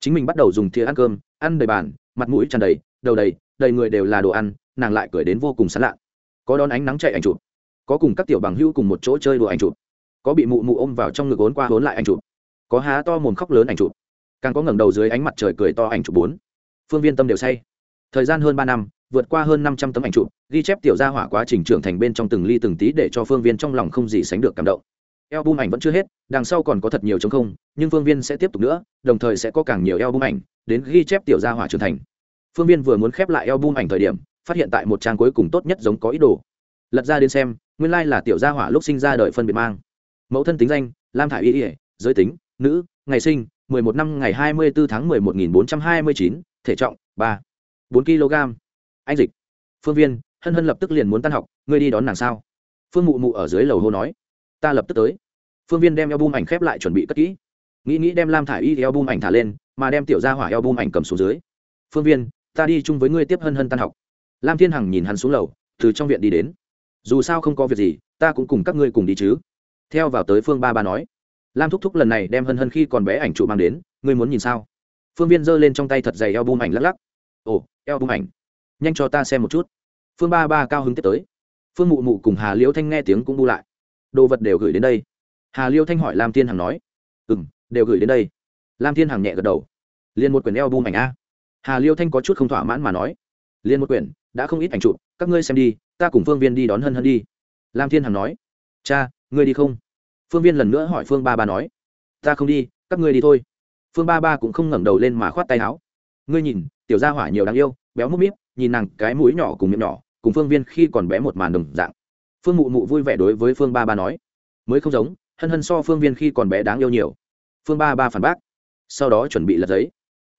Chính mình bắt đầu dùng thìa ăn cơm, ăn đầy bàn, mặt mũi tràn đầy, đầu đầy đầy người đều là đồ ăn, nàng lại cười đến vô cùng sán lạ. Có đón ánh nắng chạy ảnh chụp, có cùng các tiểu bằng hưu cùng một chỗ chơi đùa ảnh chụp, có bị mụ mụ ôm vào trong ngực ốn qua hốn lại ảnh chụp, có há to mồm khóc lớn ảnh chụp, càng có ngẩng đầu dưới ánh mặt trời cười to ảnh chụp bốn. Phương viên tâm đều say. Thời gian hơn ba năm vượt qua hơn năm trăm tấm ảnh chụp ghi chép tiểu gia hỏa quá trình trưởng thành bên trong từng ly từng tí để cho phương viên trong lòng không gì sánh được cảm động. Album ảnh vẫn chưa hết đằng sau còn có thật nhiều chống không nhưng phương viên sẽ tiếp tục nữa đồng thời sẽ có càng nhiều album ảnh đến ghi chép tiểu gia hỏa trưởng thành. Phương viên vừa muốn khép lại album ảnh thời điểm phát hiện tại một trang cuối cùng tốt nhất giống có ý đồ. Lật ra đến xem nguyên lai là tiểu gia hỏa lúc sinh ra đời phân biệt mang. Mẫu thân tính danh lam thả i y ỉa giới tính nữ ngày sinh 11 năm ngày 24 tháng 11.429, thể trọng 3, 4 kg anh dịch. Phương viên, hân hân lập tức liền muốn tan học, ngươi đi đón nàng sao? Phương mụ mụ ở dưới lầu hô nói. Ta lập tức tới. Phương viên đem eo bum ảnh khép lại chuẩn bị cất kỹ. Nghĩ nghĩ đem lam thả y eo bum ảnh thả lên, mà đem tiểu ra hỏa eo bum ảnh cầm xuống dưới. Phương viên, ta đi chung với ngươi tiếp hân hân tan học. Lam thiên hằng nhìn hắn xuống lầu, từ trong viện đi đến. Dù sao không có việc gì, ta cũng cùng các ngươi cùng đi chứ. Theo vào tới phương ba ba nói. Lam thúc thúc lần này đem hân hân khi còn bé ảnh trụ mang đến, ngươi muốn nhìn sao? Phương viên giơ lên trong tay thật dày eo bum ảnh lắc lắc. Ồ eo bum ảnh nhanh cho ta xem một chút. Phương ba ba cao hứng tiếp tới. Phương mụ mụ cùng hà liễu thanh nghe tiếng cũng bu lại. Đồ vật đều gửi đến đây. Hà liễu thanh hỏi lam thiên hằng nói. Ừ m đều gửi đến đây. Lam thiên hằng nhẹ gật đầu. Liền một quyển eo bum ảnh a. Hà liễu thanh có chút không thỏa mãn mà nói. Liền một quyển, đã không ít ảnh chụp, các ngươi xem đi, ta cùng phương viên đi đón hân hân đi. Lam thiên hằng nói. Cha, ngươi đi không? Phương viên lần nữa hỏi phương ba ba nói. Ta không đi, các ngươi đi thôi. Phương ba ba cũng không ngẩng đầu lên mà khoát tay áo. Ngươi nhìn tiểu gia hỏa nhiều đáng yêu, béo múp míp, nhìn nàng cái mũi nhỏ cùng miệng nhỏ, cùng phương viên khi còn bé một màn đồng dạng. Phương mụ mụ vui vẻ đối với phương ba ba nói, mới không giống, hân hân so phương viên khi còn bé đáng yêu nhiều. Phương ba ba phản bác, sau đó chuẩn bị lật giấy.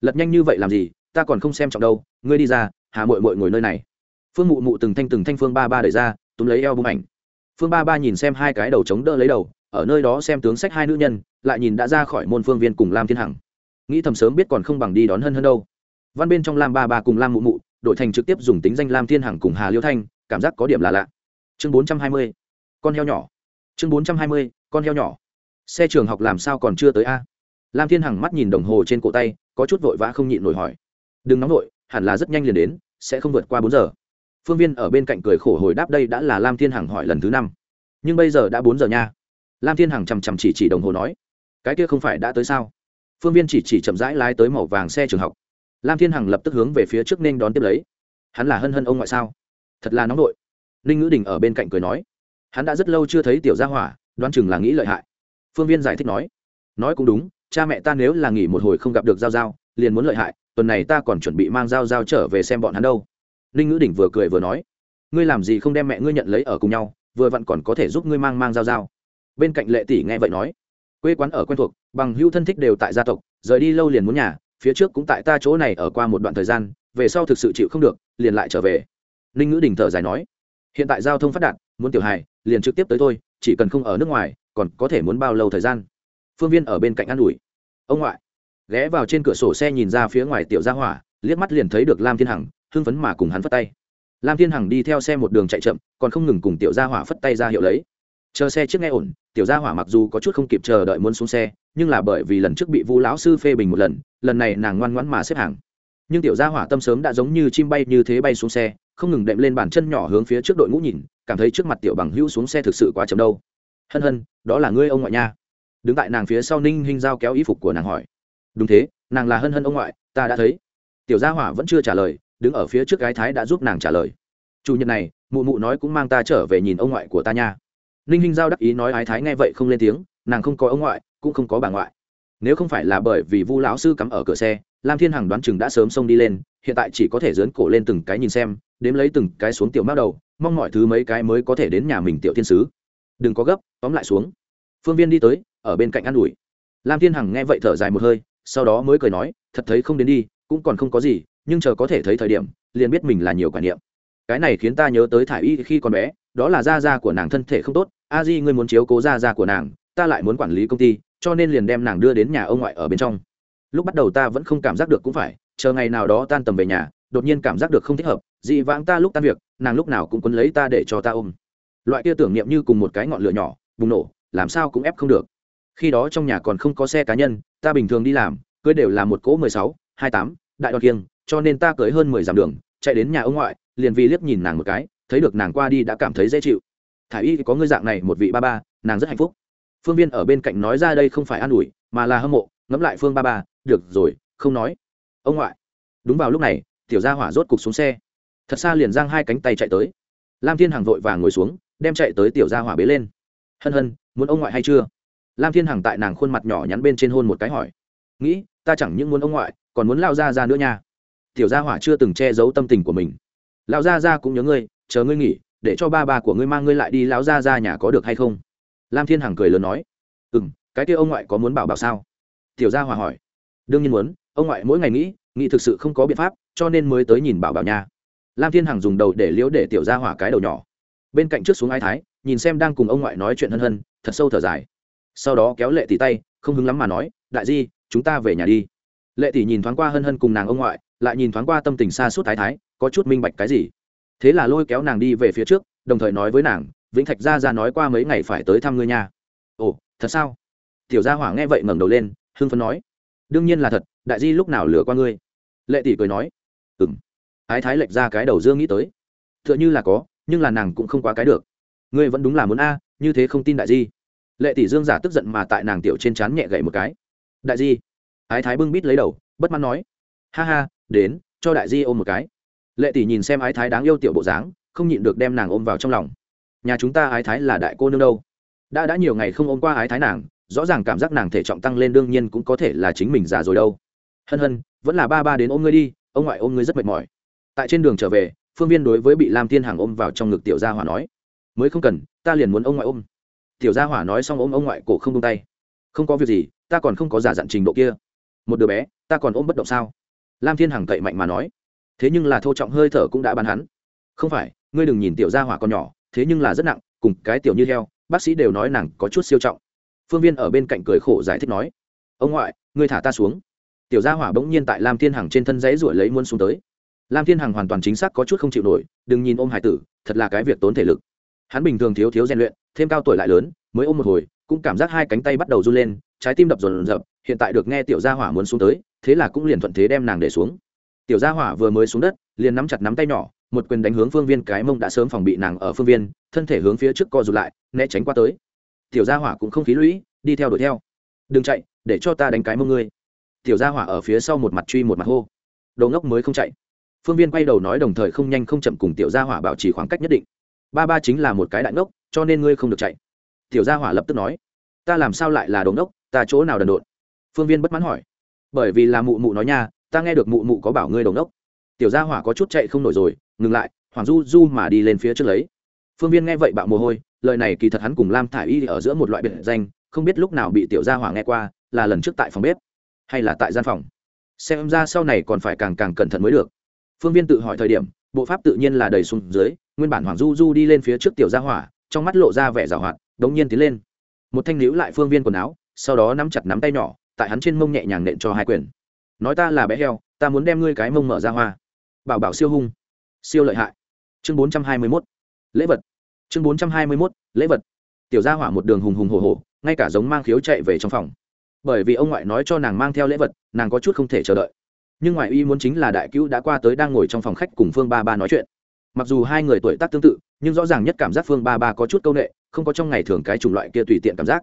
Lật nhanh như vậy làm gì, ta còn không xem trọng đâu, ngươi đi ra, hà mội mội ngồi nơi này. Phương mụ mụ từng thanh từng thanh phương ba ba đẩy ra, túm lấy eo bung ảnh. Phương ba ba nhìn xem hai cái đầu chống đỡ lấy đầu, ở nơi đó xem tướng sách hai nữ nhân, lại nhìn đã ra khỏi môn phương viên cùng lam thiên hằng. Nghĩ thầm sớm biết còn không bằng đi đón hân hân đâu văn bên trong lam ba ba cùng lam mụ mụ, đổi thành trực tiếp dùng tính danh lam thiên hằng cùng hà liêu thanh, cảm giác có điểm là lạ. Chương bốn trăm hai mươi, con heo nhỏ. Chương bốn trăm hai mươi, con heo nhỏ. Xe trường học làm sao còn chưa tới a? Lam thiên hằng mắt nhìn đồng hồ trên cổ tay, có chút vội vã không nhịn nổi hỏi. Đừng nóng vội, hẳn là rất nhanh liền đến, sẽ không vượt qua bốn giờ. Phương viên ở bên cạnh cười khổ hồi đáp đây đã là lam thiên hằng hỏi lần thứ năm. Nhưng bây giờ đã bốn giờ nha. Lam thiên hằng chằm chằm chỉ chỉ đồng hồ nói. Cái kia không phải đã tới sao? Phương viên chỉ chỉ chậm rãi lái tới màu vàng xe trường học lam thiên hằng lập tức hướng về phía trước nên đón tiếp lấy. Hắn là hân hân ông ngoại sao? Thật là nóng nội. Ninh ngữ đình ở bên cạnh cười nói. Hắn đã rất lâu chưa thấy tiểu gia hỏa, đoán chừng là nghĩ lợi hại. Phương viên giải thích nói. Nói cũng đúng, cha mẹ ta nếu là nghỉ một hồi không gặp được giao giao, liền muốn lợi hại, tuần này ta còn chuẩn bị mang giao giao trở về xem bọn hắn đâu. Ninh ngữ đình vừa cười vừa nói. Ngươi làm gì không đem mẹ ngươi nhận lấy ở cùng nhau, vừa vặn còn có thể giúp ngươi mang mang giao giao. Bên cạnh lệ tỷ nghe vậy nói. Quê quán ở quen thuộc, bằng hữu thân thích đều tại gia tộc, rời đi lâu liền muốn nhà phía trước cũng tại ta chỗ này ở qua một đoạn thời gian, về sau thực sự chịu không được, liền lại trở về. Ninh ngữ đình thở dài nói, hiện tại giao thông phát đạt, muốn tiểu hài, liền trực tiếp tới thôi, chỉ cần không ở nước ngoài, còn có thể muốn bao lâu thời gian? Phương viên ở bên cạnh an ủi, ông ngoại. Ghé vào trên cửa sổ xe nhìn ra phía ngoài tiểu gia hỏa, liếc mắt liền thấy được lam thiên hằng, hưng phấn mà cùng hắn phất tay. Lam thiên hằng đi theo xe một đường chạy chậm, còn không ngừng cùng tiểu gia hỏa phất tay ra hiệu lấy. Chờ xe trước nghe ổn, tiểu gia hỏa mặc dù có chút không kịp chờ đợi muốn xuống xe, nhưng là bởi vì lần trước bị vu lão sư phê bình một lần lần này nàng ngoan ngoãn mà xếp hàng. Nhưng tiểu gia hỏa tâm sớm đã giống như chim bay như thế bay xuống xe, không ngừng đệm lên bàn chân nhỏ hướng phía trước đội ngũ nhìn, cảm thấy trước mặt tiểu bằng hữu xuống xe thực sự quá chậm đâu. Hân hân, đó là ngươi ông ngoại nha. Đứng tại nàng phía sau ninh hinh giao kéo y phục của nàng hỏi. Đúng thế, nàng là hân hân ông ngoại, ta đã thấy. Tiểu gia hỏa vẫn chưa trả lời, đứng ở phía trước gái thái đã giúp nàng trả lời. Chủ nhật này, mụ mụ nói cũng mang ta trở về nhìn ông ngoại của ta nha. Ninh hinh giao đắc ý nói ái thái nghe vậy không lên tiếng, nàng không có ông ngoại, cũng không có bà ngoại nếu không phải là bởi vì vu lão sư cắm ở cửa xe, lam thiên hằng đoán chừng đã sớm xông đi lên, hiện tại chỉ có thể dớn cổ lên từng cái nhìn xem, đếm lấy từng cái xuống tiểu mao đầu, mong mọi thứ mấy cái mới có thể đến nhà mình tiểu thiên sứ. Đừng có gấp, tóm lại xuống. Phương viên đi tới, ở bên cạnh an ủi. Lam thiên hằng nghe vậy thở dài một hơi, sau đó mới cười nói, thật thấy không đến đi, cũng còn không có gì, nhưng chờ có thể thấy thời điểm, liền biết mình là nhiều quả niệm. Cái này khiến ta nhớ tới thả y khi còn bé, đó là da da của nàng thân thể không tốt, a di ngươi muốn chiếu cố da da của nàng, ta lại muốn quản lý công ty cho nên liền đem nàng đưa đến nhà ông ngoại ở bên trong. Lúc bắt đầu ta vẫn không cảm giác được cũng phải, chờ ngày nào đó tan tầm về nhà, đột nhiên cảm giác được không thích hợp, dị vãng ta lúc tan việc, nàng lúc nào cũng quấn lấy ta để cho ta ôm. Loại kia tưởng niệm như cùng một cái ngọn lửa nhỏ, bùng nổ, làm sao cũng ép không được. Khi đó trong nhà còn không có xe cá nhân, ta bình thường đi làm, cưới đều là một cỗ mười sáu, hai tám, đại đoàn kiêng, cho nên ta cưới hơn mười dặm đường, chạy đến nhà ông ngoại, liền vì liếc nhìn nàng một cái, thấy được nàng qua đi đã cảm thấy dễ chịu. Thả y có ngươi dạng này một vị ba ba, nàng rất hạnh phúc phương viên ở bên cạnh nói ra đây không phải an ủi, mà là hâm mộ, ngẫm lại phương ba ba, được rồi, không nói. Ông ngoại. Đúng vào lúc này, tiểu gia hỏa rốt cục xuống xe. Thật xa liền giang hai cánh tay chạy tới. Lam thiên hằng vội vàng ngồi xuống, đem chạy tới tiểu gia hỏa bế lên. Hân hân, muốn ông ngoại hay chưa? Lam thiên hằng tại nàng khuôn mặt nhỏ nhắn bên trên hôn một cái hỏi. Nghĩ, ta chẳng những muốn ông ngoại, còn muốn lao ra ra nữa nha. Tiểu gia hỏa chưa từng che giấu tâm tình của mình. Lão gia gia cũng nhớ ngươi, chờ ngươi nghỉ, để cho ba ba của ngươi mang ngươi lại đi lão gia gia nhà có được hay không? Lam thiên hằng cười lớn nói ừ m cái kia ông ngoại có muốn bảo bảo sao? Tiểu gia hòa hỏi, đương nhiên muốn, ông ngoại mỗi ngày nghĩ nghĩ thực sự không có biện pháp, cho nên mới tới nhìn bảo bảo nha. Lam thiên hằng dùng đầu để liễu để tiểu gia hỏa cái đầu nhỏ. Bên cạnh trước xuống ai thái, nhìn xem đang cùng ông ngoại nói chuyện hân hân, thật sâu thở dài. Sau đó kéo lệ tỷ tay, không hứng lắm mà nói, đại di, chúng ta về nhà đi. Lệ tỷ nhìn thoáng qua hân hân cùng nàng ông ngoại, lại nhìn thoáng qua tâm tình xa suốt thái thái, có chút minh bạch cái gì. Thế là lôi kéo nàng đi về phía trước, đồng thời nói với nàng vĩnh thạch gia ra nói qua mấy ngày phải tới thăm ngươi nhà ồ, thật sao? Tiểu gia hỏa nghe vậy ngẩng đầu lên, hưng phấn nói. Đương nhiên là thật, đại di lúc nào lừa qua ngươi? Lệ tỷ cười nói. Ừ m ái thái lệch ra cái đầu dương nghĩ tới. T h ư ợ n h ư là có, nhưng là nàng cũng không quá cái được. Ngươi vẫn đúng là muốn a, như thế không tin đại di. Lệ tỷ dương giả tức giận mà tại nàng tiểu trên c h á n nhẹ gậy một cái. Đại di. Ái thái bưng bít lấy đầu, bất mãn nói. Ha ha, đến, cho đại di ôm một cái. Lệ tỷ nhìn xem ái thái đáng yêu tiểu bộ dáng, không nhịn được đem nàng ôm vào trong lòng nhà chúng ta ái thái là đại cô nương đâu. Đã đã nhiều ngày không ôm qua ái thái nàng, rõ ràng cảm giác nàng thể trọng tăng lên đương nhiên cũng có thể là chính mình già rồi đâu. Hân hân, vẫn là ba ba đến ôm ngươi đi, ông ngoại ôm ngươi rất mệt mỏi. Tại trên đường trở về, phương viên đối với bị lam tiên hàng ôm vào trong ngực tiểu gia hỏa nói, mới không cần, ta liền muốn ông ngoại ôm. Tiểu gia hỏa nói xong ôm ông ngoại cổ không tung tay. Không có việc gì, ta còn không có giả dặn trình độ kia. Một đứa bé, ta còn ôm bất động sao? Lam thiên hằng cậy mạnh mà nói. Thế nhưng là thô trọng hơi thở cũng đã bắn hắn. Không phải, ngươi đừng nhìn tiểu gia hỏa còn nhỏ thế nhưng là rất nặng, cùng cái tiểu như heo, bác sĩ đều nói nàng có chút siêu trọng. Phương viên ở bên cạnh cười khổ giải thích nói, ông ngoại, ngươi thả ta xuống. Tiểu gia hỏa bỗng nhiên tại lam thiên hằng trên thân giấy ruổi lấy muôn xuống tới. Lam thiên hằng hoàn toàn chính xác có chút không chịu nổi, đừng nhìn ôm hải tử, thật là cái việc tốn thể lực. Hắn bình thường thiếu thiếu rèn luyện, thêm cao tuổi lại lớn, mới ôm một hồi, cũng cảm giác hai cánh tay bắt đầu run lên, trái tim đập rồn rập hiện tại được nghe tiểu gia hỏa muốn xuống tới, thế là cũng liền thuận thế đem nàng để xuống. Tiểu gia hỏa vừa mới xuống đất, liền nắm chặt nắm tay nhỏ một quyền đánh hướng phương viên cái mông đã sớm phòng bị nàng ở phương viên, thân thể hướng phía trước co rụt lại, né tránh qua tới. Tiểu gia hỏa cũng không khí lũy, đi theo đuổi theo. Đừng chạy, để cho ta đánh cái mông ngươi. Tiểu gia hỏa ở phía sau một mặt truy một mặt hô. Đầu ngốc mới không chạy. Phương viên quay đầu nói đồng thời không nhanh không chậm cùng tiểu gia hỏa bảo trì khoảng cách nhất định. Ba ba chính là một cái đại ngốc, cho nên ngươi không được chạy. Tiểu gia hỏa lập tức nói. Ta làm sao lại là đầu ngốc, ta chỗ nào đần độn? Phương viên bất mãn hỏi. Bởi vì là mụ mụ nói nha, ta nghe được mụ mụ có bảo ngươi đầu ngốc. Tiểu gia hỏa có chút chạy không nổi rồi ngừng lại, hoàng du du mà đi lên phía trước lấy. Phương viên nghe vậy bạo mồ hôi, lời này kỳ thật hắn cùng lam thả i y ở giữa một loại biệt danh, không biết lúc nào bị tiểu gia hỏa nghe qua, là lần trước tại phòng bếp, hay là tại gian phòng. Xem ra sau này còn phải càng càng cẩn thận mới được. Phương viên tự hỏi thời điểm, bộ pháp tự nhiên là đầy xuống dưới, nguyên bản hoàng du du đi lên phía trước tiểu gia hỏa, trong mắt lộ ra vẻ giảo hoạt, đống nhiên tiến lên. Một thanh níu lại phương viên quần áo, sau đó nắm chặt nắm tay nhỏ, tại hắn trên mông nhẹ nhàng nện cho hai quyền. Nói ta là bé heo, ta muốn đem ngươi cái mông mở ra hoa. Bảo bảo siêu hung siêu lợi hại. Chương bốn trăm hai mươi mốt, lễ vật. Chương bốn trăm hai mươi mốt, lễ vật. Tiểu gia hỏa một đường hùng hùng hồ hồ ngay cả giống mang khiếu chạy về trong phòng. Bởi vì ông ngoại nói cho nàng mang theo lễ vật, nàng có chút không thể chờ đợi. Nhưng ngoại y muốn chính là đại cứu đã qua tới đang ngồi trong phòng khách cùng phương ba ba nói chuyện. Mặc dù hai người tuổi tác tương tự, nhưng rõ ràng nhất cảm giác phương ba ba có chút c â u n ệ không có trong ngày thường cái chủng loại kia tùy tiện cảm giác.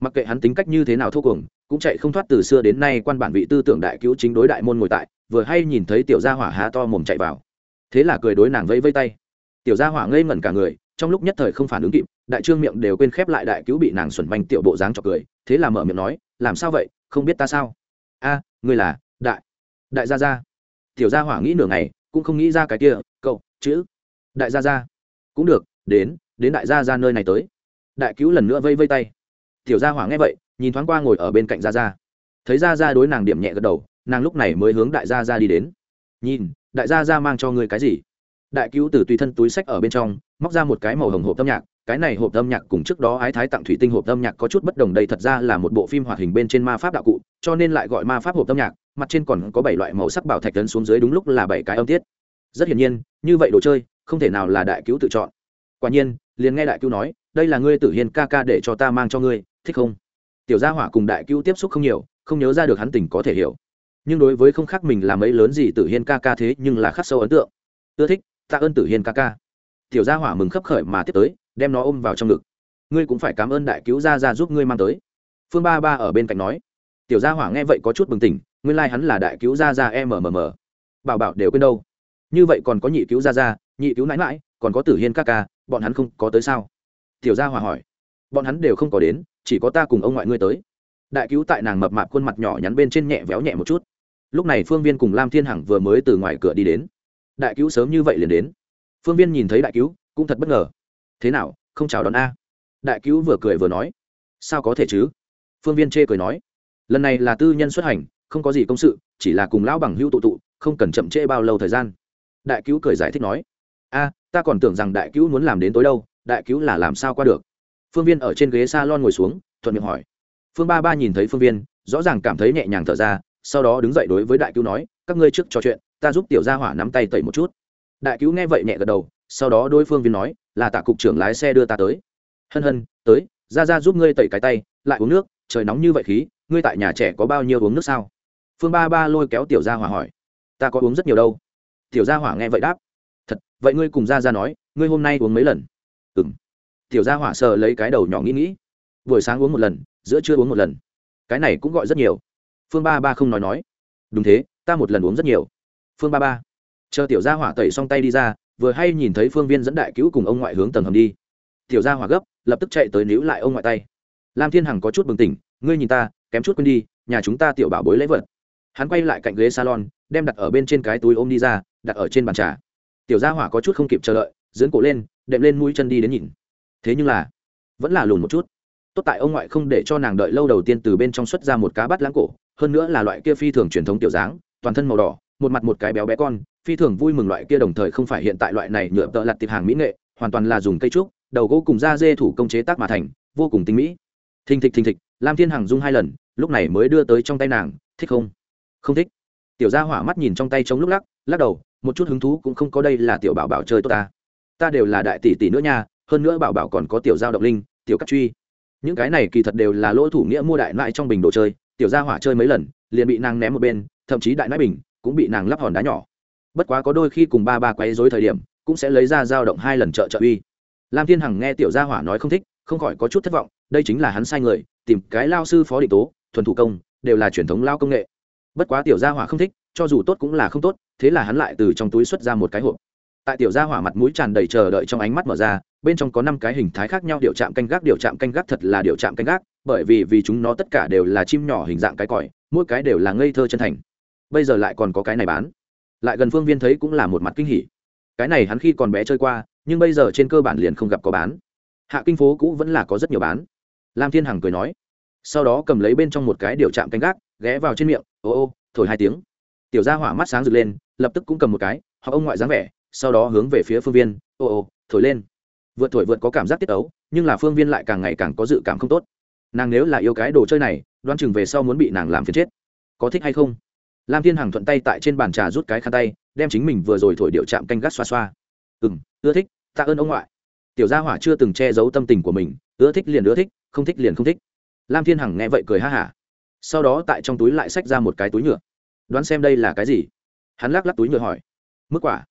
Mặc kệ hắn tính cách như thế nào thô cùng, cũng chạy không thoát từ xưa đến nay quan bản vị tư tưởng đại cứu chính đối đại môn ngồi tại, vừa hay nhìn thấy tiểu gia hỏa há to mồm chạy vào thế là cười đối nàng vẫy vây tay. Tiểu gia hỏa ngây ngẩn cả người trong lúc nhất thời không phản ứng kịp đại trương miệng đều quên khép lại đại cứu bị nàng xuẩn banh tiểu bộ dáng chọc cười thế là mở miệng nói làm sao vậy? Không biết ta sao? A à, ngươi là đại đại gia gia. Tiểu gia hỏa nghĩ nửa ngày cũng không nghĩ ra cái kia cậu chữ đại gia gia. Cũng được đến đến đại gia gia nơi này tới. Đại cứu lần nữa vây vây tay. Tiểu gia hỏa nghe vậy nhìn thoáng qua ngồi ở bên cạnh gia gia. Thấy gia gia đối nàng điểm nhẹ gật đầu nàng lúc này mới hướng đại gia gia đi đến. Nhìn đại gia gia mang cho ngươi cái gì? Đại cứu từ tùy thân túi sách ở bên trong, móc ra một cái màu hồng hộp âm nhạc, cái này hộp âm nhạc cùng trước đó ái thái tặng thủy tinh hộp âm nhạc có chút bất đồng đây thật ra là một bộ phim hoạt hình bên trên ma pháp đạo cụ, cho nên lại gọi ma pháp hộp âm nhạc, mặt trên còn có bảy loại màu sắc bảo thạch tấn xuống dưới đúng lúc là bảy cái âm tiết. Rất hiển nhiên, như vậy đồ chơi, không thể nào là đại cứu tự chọn. Quả nhiên, liền nghe đại cứu nói, đây là ngươi tử hiền ca ca để cho ta mang cho ngươi, thích không? Tiểu gia hỏa cùng đại cứu tiếp xúc không nhiều, không nhớ ra được hắn tình có thể hiểu nhưng đối với không khác mình làm ấy lớn gì tử hiên ca ca thế nhưng là khắc sâu ấn tượng. Ưa thích ta ơn tử hiên ca ca. Tiểu gia hỏa mừng khấp khởi mà tiếp tới, đem nó ôm vào trong ngực. Ngươi cũng phải cảm ơn đại cứu gia ra giúp ngươi mang tới. Phương ba ba ở bên cạnh nói. Tiểu gia hỏa nghe vậy có chút bừng tỉnh, nguyên lai、like、hắn là đại cứu gia ra mmm bảo bảo đều quên đâu. Như vậy còn có nhị cứu gia ra nhị cứu nãi mãi còn có tử hiên ca ca, bọn hắn không có tới sao? Tiểu gia hỏa hỏi. Bọn hắn đều không có đến, chỉ có ta cùng ông ngoại ngươi tới. Đại cứu tại nàng mập mạp khuôn mặt nhỏ nhắn bên trên nhẹ véo nhẹ một chút lúc này phương viên cùng lam thiên hằng vừa mới từ ngoài cửa đi đến. Đại cứu sớm như vậy liền đến. Phương viên nhìn thấy đại cứu, cũng thật bất ngờ. Thế nào, không chào đón a? Đại cứu vừa cười vừa nói. Sao có thể chứ? Phương viên chê cười nói. Lần này là tư nhân xuất hành, không có gì công sự, chỉ là cùng lão bằng hưu tụ tụ, không cần chậm trễ bao lâu thời gian. Đại cứu cười giải thích nói. A, ta còn tưởng rằng đại cứu muốn làm đến tối đâu, đại cứu là làm sao qua được? Phương viên ở trên ghế s a lon ngồi xuống, thuận miệng hỏi. Phương ba ba nhìn thấy phương viên, rõ ràng cảm thấy nhẹ nhàng thở ra sau đó đứng dậy đối với đại cứu nói, các ngươi trước trò chuyện, ta giúp tiểu gia hỏa nắm tay tẩy một chút. Đại cứu nghe vậy nhẹ gật đầu, sau đó đối phương viên nói, là tạ cục trưởng lái xe đưa ta tới. Hân hân, tới, ra ra giúp ngươi tẩy cái tay, lại uống nước, trời nóng như vậy khí, ngươi tại nhà trẻ có bao nhiêu uống nước sao? Phương ba ba lôi kéo tiểu gia hỏa hỏi, ta có uống rất nhiều đâu. Tiểu gia hỏa nghe vậy đáp, thật, vậy ngươi cùng ra ra nói, ngươi hôm nay uống mấy lần? Ừ m tiểu gia hỏa sờ lấy cái đầu nhỏ nghĩ nghĩ, buổi sáng uống một lần, giữa trưa uống một lần. Cái này cũng gọi rất nhiều phương ba ba không nói nói. Đúng thế, ta một lần uống rất nhiều. Phương ba ba. Chờ tiểu gia hỏa tẩy xong tay đi ra, vừa hay nhìn thấy phương viên dẫn đại cứu cùng ông ngoại hướng tầng hầm đi. Tiểu gia hỏa gấp, lập tức chạy tới níu lại ông ngoại tay. Lam thiên hằng có chút bừng tỉnh, ngươi nhìn ta, kém chút quên đi, nhà chúng ta tiểu bảo bối lễ vật. Hắn quay lại cạnh ghế salon, đem đặt ở bên trên cái túi ôm đi ra, đặt ở trên bàn trà. Tiểu gia hỏa có chút không kịp chờ đợi dưỡng cổ lên, đệm lên mũi chân đi đến nhìn. Thế nhưng là, vẫn là lùn một chút. Tốt tại ông ngoại không để cho nàng đợi lâu đầu tiên từ bên trong xuất ra một cá bắt lãng cổ hơn nữa là loại kia phi thường truyền thống tiểu dáng, toàn thân màu đỏ, một mặt một cái béo bé con, phi thường vui mừng loại kia đồng thời không phải hiện tại loại này nhựa tợ lặt tiệp hàng mỹ nghệ, hoàn toàn là dùng cây trúc, đầu gỗ cùng da dê thủ công chế tác mà thành, vô cùng tinh mỹ. Thình thịch thình thịch, lam thiên hằng dung hai lần, lúc này mới đưa tới trong tay nàng, thích không? Không thích. Tiểu gia hỏa mắt nhìn trong tay chống lúc lắc lắc đầu, một chút hứng thú cũng không có đây là tiểu bảo bảo chơi tốt ta. Ta đều là đại tỷ tỷ nữa nha, hơn nữa bảo bảo còn có tiểu giao động linh, tiểu cắt truy. Những cái này kỳ thật đều là lỗ thủ nghĩa mua đại lại trong bình đồ chơi tiểu gia hỏa chơi mấy lần, liền bị nàng ném một bên, thậm chí đại nãi bình cũng bị nàng lắp hòn đá nhỏ. Bất quá có đôi khi cùng ba ba quấy dối thời điểm, cũng sẽ lấy ra dao động hai lần trợ trợ uy. Lam thiên hằng nghe tiểu gia hỏa nói không thích, không khỏi có chút thất vọng, đây chính là hắn sai người, tìm cái lao sư phó định tố, thuần thủ công, đều là truyền thống lao công nghệ. Bất quá tiểu gia hỏa không thích, cho dù tốt cũng là không tốt, thế là hắn lại từ trong túi xuất ra một cái hộp. Tại tiểu gia hỏa mặt mũi tràn đầy chờ đợi trong ánh mắt mở ra bên trong có năm cái hình thái khác nhau điều chạm canh gác điều chạm canh gác thật là điều chạm canh gác, bởi vì vì chúng nó tất cả đều là chim nhỏ hình dạng cái còi, mỗi cái đều là ngây thơ chân thành. Bây giờ lại còn có cái này bán. Lại gần phương viên thấy cũng là một mặt kinh hỉ. Cái này hắn khi còn bé chơi qua, nhưng bây giờ trên cơ bản liền không gặp có bán. Hạ kinh phố cũ vẫn là có rất nhiều bán. Lam thiên hằng cười nói, sau đó cầm lấy bên trong một cái điều chạm canh gác, ghé vào trên miệng, ô ô, thổi hai tiếng. Tiểu gia hỏa mắt sáng rực lên, lập tức cũng cầm một cái hoặc ông ngoại dáng vẻ, sau đó hướng về phía phương viên, ô ô, thổi lên vượt thổi vượt có cảm giác tiết ấu, nhưng là phương viên lại càng ngày càng có dự cảm không tốt. Nàng nếu là yêu cái đồ chơi này đoan chừng về sau muốn bị nàng làm phiền chết. Có thích hay không? Lam thiên hằng thuận tay tại trên bàn trà rút cái khăn tay, đem chính mình vừa rồi thổi điệu chạm canh gắt xoa xoa. Ừ m ưa thích, tạ ơn ông ngoại. Tiểu gia hỏa chưa từng che giấu tâm tình của mình, ưa thích liền ưa thích, không thích liền không thích. Lam thiên hằng nghe vậy cười ha hả. Sau đó tại trong túi lại xách ra một cái túi nhựa. Đoán xem đây là cái gì? Hắn lắc lắc túi nhựa hỏi. Mức quả.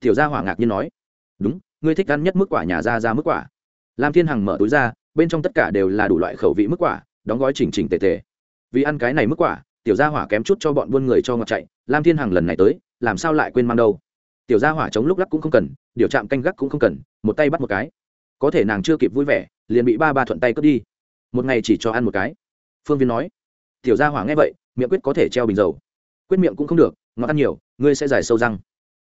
Tiểu gia hỏa ngạc nhiên nói. Đúng ngươi thích ăn nhất mức quả nhà ra ra mức quả. Lam thiên hằng mở túi ra, bên trong tất cả đều là đủ loại khẩu vị mức quả, đóng gói chỉnh chỉnh tề tề. Vì ăn cái này mức quả, tiểu gia hỏa kém chút cho bọn buôn người cho ngọt chạy, lam thiên hằng lần này tới, làm sao lại quên mang đâu? Tiểu gia hỏa chống lúc lắc cũng không cần, điều chạm canh gác cũng không cần, một tay bắt một cái. Có thể nàng chưa kịp vui vẻ, liền bị ba ba thuận tay cướp đi. Một ngày chỉ cho ăn một cái. Phương viên nói. Tiểu gia hỏa nghe vậy, miệng quyết có thể treo bình dầu. Quyết miệng cũng không được, ngọt ăn nhiều, ngươi sẽ giải sâu răng.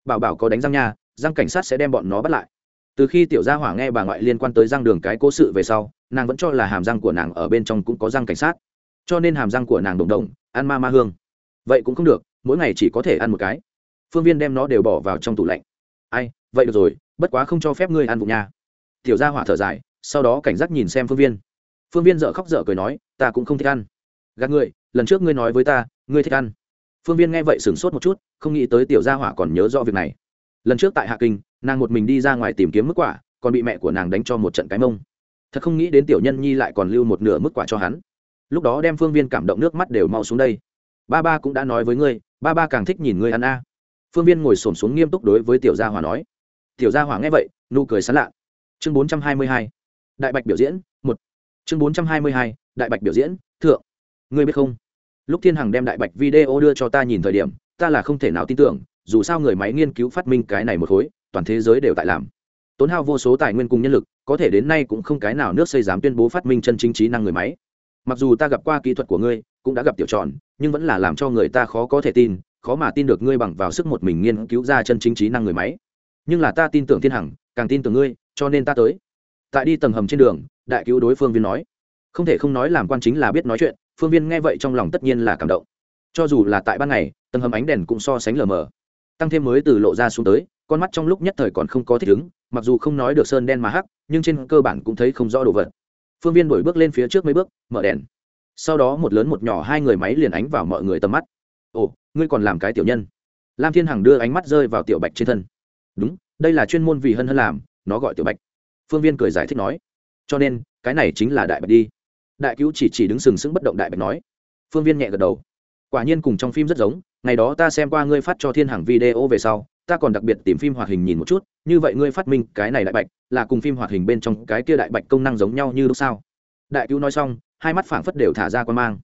Bảo bảo có đánh răng nha, răng cảnh sát sẽ đem bọn nó bắt lại từ khi tiểu gia hỏa nghe bà ngoại liên quan tới răng đường cái cố sự về sau, nàng vẫn cho là hàm răng của nàng ở bên trong cũng có răng cảnh sát. Cho nên hàm răng của nàng đồng đồng ăn ma ma hương. Vậy cũng không được, mỗi ngày chỉ có thể ăn một cái. Phương viên đem nó đều bỏ vào trong tủ lạnh. Ai, vậy được rồi, bất quá không cho phép ngươi ăn vụng nha. Tiểu gia hỏa thở dài, sau đó cảnh giác nhìn xem phương viên. Phương viên dợ khóc dợ cười nói, ta cũng không thích ăn. Gạt ngươi, lần trước ngươi nói với ta, ngươi thích ăn. Phương viên nghe vậy sửng sốt một chút, không nghĩ tới tiểu gia hỏa còn nhớ rõ việc này. Lần trước tại hạ kinh nàng một mình đi ra ngoài tìm kiếm mức quả, còn bị mẹ của nàng đánh cho một trận cái mông. Thật không nghĩ đến tiểu nhân nhi lại còn lưu một nửa mức quả cho hắn. Lúc đó đem phương viên cảm động nước mắt đều mau xuống đây. Ba ba cũng đã nói với ngươi, ba ba càng thích nhìn ngươi ăn a. Phương viên ngồi s ổ m xuống nghiêm túc đối với tiểu gia hỏa nói. Tiểu gia hỏa nghe vậy, nụ cười sán lạ. Chương bốn trăm hai mươi hai. Đại bạch biểu diễn, một. Chương bốn trăm hai mươi hai, đại bạch biểu diễn, thượng. Ngươi biết không? Lúc thiên hằng đem đại bạch video đưa cho ta nhìn thời điểm, ta là không thể nào tin tưởng, dù sao người máy nghiên cứu phát minh cái này một khối toàn thế giới đều tại làm. Tốn hao vô số tài nguyên cùng nhân lực, có thể đến nay cũng không cái nào nước xây dám tuyên bố phát minh chân chính trí năng người máy. Mặc dù ta gặp qua kỹ thuật của ngươi, cũng đã gặp tiểu tròn, nhưng vẫn là làm cho người ta khó có thể tin, khó mà tin được ngươi bằng vào sức một mình nghiên cứu ra chân chính trí năng người máy. Nhưng là ta tin tưởng thiên hằng, càng tin tưởng ngươi, cho nên ta tới. Tại đi tầng hầm trên đường, đại cứu đối phương viên nói. Không thể không nói làm quan chính là biết nói chuyện, phương viên nghe vậy trong lòng tất nhiên là cảm động. Cho dù là tại ban ngày, tầng hầm ánh đèn cũng so sánh lờ mờ. Tăng thêm mới từ lộ ra xuống tới con mắt trong lúc nhất thời còn không có thích ứng, mặc dù không nói được sơn đen mà hắc, nhưng trên cơ bản cũng thấy không rõ đồ vật. Phương viên đổi bước lên phía trước mấy bước, mở đèn. Sau đó một lớn một nhỏ hai người máy liền ánh vào mọi người tầm mắt. Ồ, ngươi còn làm cái tiểu nhân. Lam thiên hằng đưa ánh mắt rơi vào tiểu bạch trên thân. Đúng, đây là chuyên môn vì hân hân làm, nó gọi tiểu bạch. Phương viên cười giải thích nói. Cho nên, cái này chính là đại bạch đi. Đại cứu chỉ chỉ đứng sừng sững bất động đại bạch nói. Phương viên nhẹ gật đầu. Quả nhiên cùng trong phim rất giống, ngày đó ta xem qua ngươi phát cho thiên hằng video về sau ta còn đặc biệt tìm phim hoạt hình nhìn một chút, như vậy ngươi phát minh cái này đại bạch, là cùng phim hoạt hình bên trong cái kia đại bạch công năng giống nhau như lúc sao? Đại cứu nói xong, hai mắt phảng phất đều thả ra quan mang.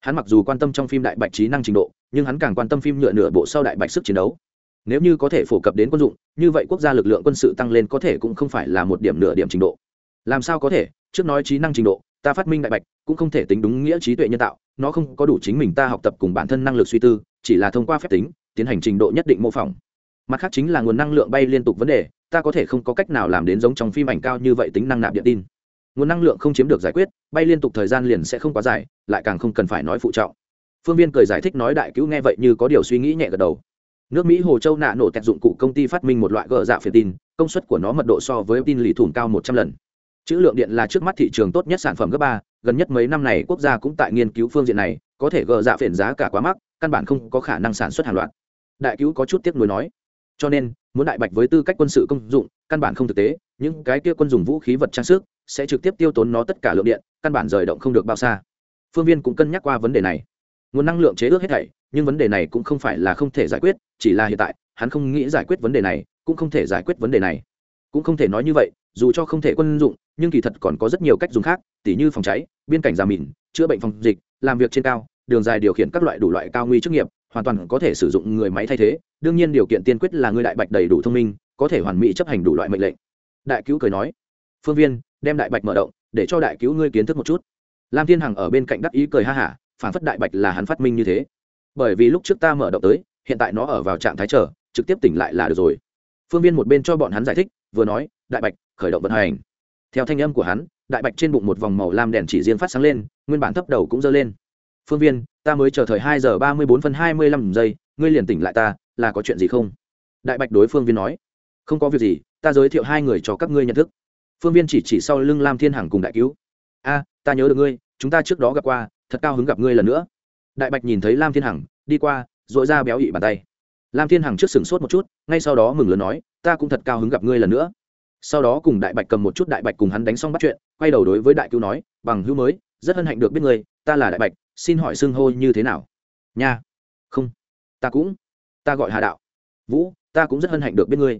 Hắn mặc dù quan tâm trong phim đại bạch trí năng trình độ, nhưng hắn càng quan tâm phim nhựa nửa bộ sau đại bạch sức chiến đấu. Nếu như có thể phổ cập đến quân dụng, như vậy quốc gia lực lượng quân sự tăng lên có thể cũng không phải là một điểm nửa điểm trình độ. Làm sao có thể? Trước nói trí năng trình độ, ta phát minh đại bạch cũng không thể tính đúng nghĩa trí tuệ nhân tạo, nó không có đủ chính mình ta học tập cùng bản thân năng lực suy tư, chỉ là thông qua phép tính, tiến hành trình độ nhất định mô phỏng mặt khác chính là nguồn năng lượng bay liên tục vấn đề, ta có thể không có cách nào làm đến giống trong phim ảnh cao như vậy tính năng nạp điện tin. Nguồn năng lượng không chiếm được giải quyết, bay liên tục thời gian liền sẽ không quá dài, lại càng không cần phải nói phụ trọng. Phương viên cười giải thích nói đại cứu nghe vậy như có điều suy nghĩ nhẹ gật đầu. Nước mỹ hồ châu nạ nổ tẹt dụng cụ công ty phát minh một loại gờ dạ phiền tin, công suất của nó mật độ so với tin lì thủng cao một trăm lần. Chữ lượng điện là trước mắt thị trường tốt nhất sản phẩm cấp ba, gần nhất mấy năm này quốc gia cũng tại nghiên cứu phương diện này, có thể gờ dạ phiền giá cả quá mắc, căn bản không có khả năng sản xuất hàng loạt. Đại cứu có chút tiếc nuối nói cho nên, muốn đại bạch với tư cách quân sự công dụng, căn bản không thực tế, những cái kia quân dùng vũ khí vật trang sức sẽ trực tiếp tiêu tốn nó tất cả lượng điện, căn bản rời động không được bao xa. Phương viên cũng cân nhắc qua vấn đề này. Nguồn năng lượng chế ước hết thảy, nhưng vấn đề này cũng không phải là không thể giải quyết, chỉ là hiện tại, hắn không nghĩ giải quyết vấn đề này, cũng không thể giải quyết vấn đề này. Cũng không thể nói như vậy, dù cho không thể quân dụng, nhưng kỳ thật còn có rất nhiều cách dùng khác, tỉ như phòng cháy, biên cảnh giảm mìn, chữa bệnh phòng dịch, làm việc trên cao, đường dài điều khiển các loại đủ loại cao nguy chức nghiệp hoàn toàn có thể sử dụng người máy thay thế, đương nhiên điều kiện tiên quyết là người đại bạch đầy đủ thông minh, có thể hoàn mỹ chấp hành đủ loại mệnh lệnh. Đại cứu cười nói, phương viên, đem đại bạch mở động, để cho đại cứu ngươi kiến thức một chút. Lam thiên hằng ở bên cạnh đắc ý cười ha hả, phản phất đại bạch là hắn phát minh như thế. Bởi vì lúc trước ta mở động tới, hiện tại nó ở vào trạng thái chờ, trực tiếp tỉnh lại là được rồi. Phương viên một bên cho bọn hắn giải thích, vừa nói, đại bạch, khởi động vận hành. Theo thanh âm của hắn, đại bạch trên bụng một vòng màu lam đèn chỉ riêng phát sáng lên, nguyên bản thấp đầu cũng dơ lên phương viên, ta mới chờ thời hai giờ ba mươi bốn phân hai mươi lăm giây, ngươi liền tỉnh lại ta, là có chuyện gì không? Đại bạch đối phương viên nói. Không có việc gì, ta giới thiệu hai người cho các ngươi nhận thức. Phương viên chỉ chỉ sau lưng lam thiên hằng cùng đại cứu. A, ta nhớ được ngươi, chúng ta trước đó gặp qua, thật cao hứng gặp ngươi lần nữa. Đại bạch nhìn thấy lam thiên hằng, đi qua dội ra béo ị bàn tay. Lam thiên hằng trước sừng sốt một chút, ngay sau đó mừng lớn nói, ta cũng thật cao hứng gặp ngươi lần nữa. Sau đó cùng đại bạch cầm một chút đại bạch cùng hắn đánh xong bắt chuyện, quay đầu đối với đại cứu nói, bằng hữu mới, rất hân hạnh được biết ngươi, ta là đại bạch xin hỏi xưng hô như thế nào? Nha. Không. Ta cũng. Ta gọi hà đạo. Vũ, ta cũng rất hân hạnh được biết ngươi.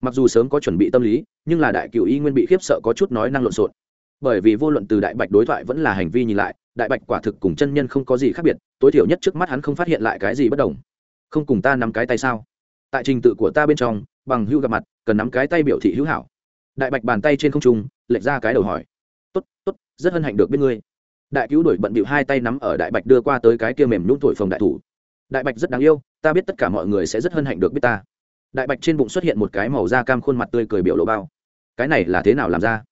Mặc dù sớm có chuẩn bị tâm lý, nhưng là đại cựu y nguyên bị khiếp sợ có chút nói năng lộn xộn. Bởi vì vô luận từ đại bạch đối thoại vẫn là hành vi nhìn lại, đại bạch quả thực cùng chân nhân không có gì khác biệt, tối thiểu nhất trước mắt hắn không phát hiện lại cái gì bất đồng. Không cùng ta nắm cái tay sao? Tại trình tự của ta bên trong, bằng hữu gặp mặt, cần nắm cái tay biểu thị hữu hảo. Đại bạch bàn tay trên không trung, lệch ra cái đầu hỏi. Tốt tốt, rất hân hạnh được biết ngươi đại cứu đuổi bận bịu hai tay nắm ở đại bạch đưa qua tới cái kia mềm nhún thổi phồng đại thủ. Đại bạch rất đáng yêu, ta biết tất cả mọi người sẽ rất hân hạnh được biết ta. Đại bạch trên bụng xuất hiện một cái màu da cam khuôn mặt tươi cười biểu lộ bao. Cái này là thế nào làm ra?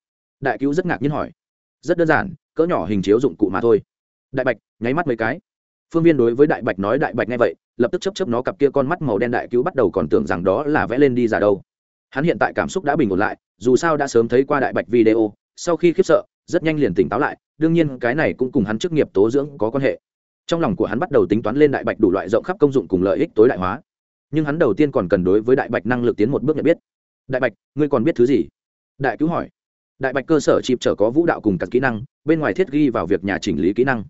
Đại cứu rất ngạc nhiên hỏi. Rất đơn giản, cỡ nhỏ hình chiếu dụng cụ mà thôi. Đại bạch, nháy mắt mấy cái. Phương viên đối với đại bạch nói đại bạch nghe vậy, lập tức chấp chấp nó cặp kia con mắt màu đen đại cứu bắt đầu còn tưởng rằng đó là vẽ lên đi giả đâu. Hắn hiện tại cảm xúc đã bình ổn lại, dù sao đã sớm thấy qua đại bạch video, sau khi khiếp sợ rất nhanh liền tỉnh táo lại, đương nhiên cái này cũng cùng hắn chức nghiệp tố dưỡng có quan hệ. Trong lòng của hắn bắt đầu tính toán lên đại bạch đủ loại rộng khắp công dụng cùng lợi ích tối đại hóa. Nhưng hắn đầu tiên còn cần đối với đại bạch năng lực tiến một bước nhận biết. Đại bạch, ngươi còn biết thứ gì? Đại cứu hỏi. Đại bạch cơ sở chịp trở có vũ đạo cùng các kỹ năng, bên ngoài thiết ghi vào việc nhà chỉnh lý kỹ năng.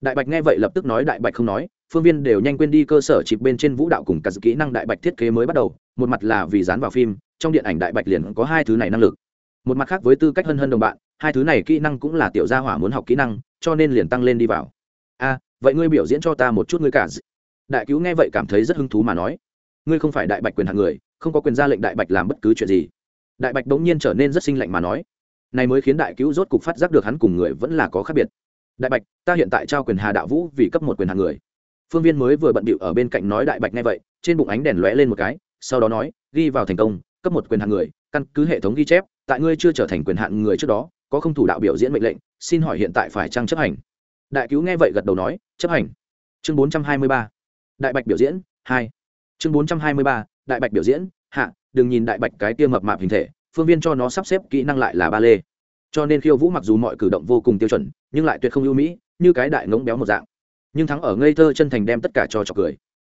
Đại bạch nghe vậy lập tức nói đại bạch không nói, phương viên đều nhanh quên đi cơ sở chịp bên trên vũ đạo cùng các kỹ năng đại bạch thiết kế mới bắt đầu, một mặt là vì dán vào phim, trong điện ảnh đại bạch liền có hai thứ này năng lực một mặt khác với tư cách hân hân đồng bạn, hai thứ này kỹ năng cũng là tiểu gia hỏa muốn học kỹ năng, cho nên liền tăng lên đi vào. A vậy ngươi biểu diễn cho ta một chút ngươi cả đại cứu nghe vậy cảm thấy rất hứng thú mà nói. Ngươi không phải đại bạch quyền hạng người, không có quyền ra lệnh đại bạch làm bất cứ chuyện gì. Đại bạch bỗng nhiên trở nên rất sinh lạnh mà nói. Này mới khiến đại cứu rốt cục phát giác được hắn cùng người vẫn là có khác biệt. Đại bạch, ta hiện tại trao quyền hà đạo vũ vì cấp một quyền hạng người. Phương viên mới vừa bận bịu ở bên cạnh nói đại bạch nghe vậy, trên bụng ánh đèn lóe lên một cái, sau đó nói, ghi vào thành công, cấp một quyền hạng người, căn cứ hệ thống ghi chép tại ngươi chưa trở thành quyền hạn người trước đó, có không thủ đạo biểu diễn mệnh lệnh, xin hỏi hiện tại phải trang chấp hành? Đại cứu nghe vậy gật đầu nói, chấp hành. Chương bốn trăm hai mươi ba. Đại bạch biểu diễn, hai. Chương bốn trăm hai mươi ba, đại bạch biểu diễn, hạ. Đừng nhìn đại bạch cái tiêm mập mạp hình thể, phương viên cho nó sắp xếp kỹ năng lại là ba lê. Cho nên khiêu vũ mặc dù mọi cử động vô cùng tiêu chuẩn, nhưng lại tuyệt không ưu mỹ, như cái đại ngỗng béo một dạng. Nhưng thắng ở ngây thơ chân thành đem tất cả cho trọc cười.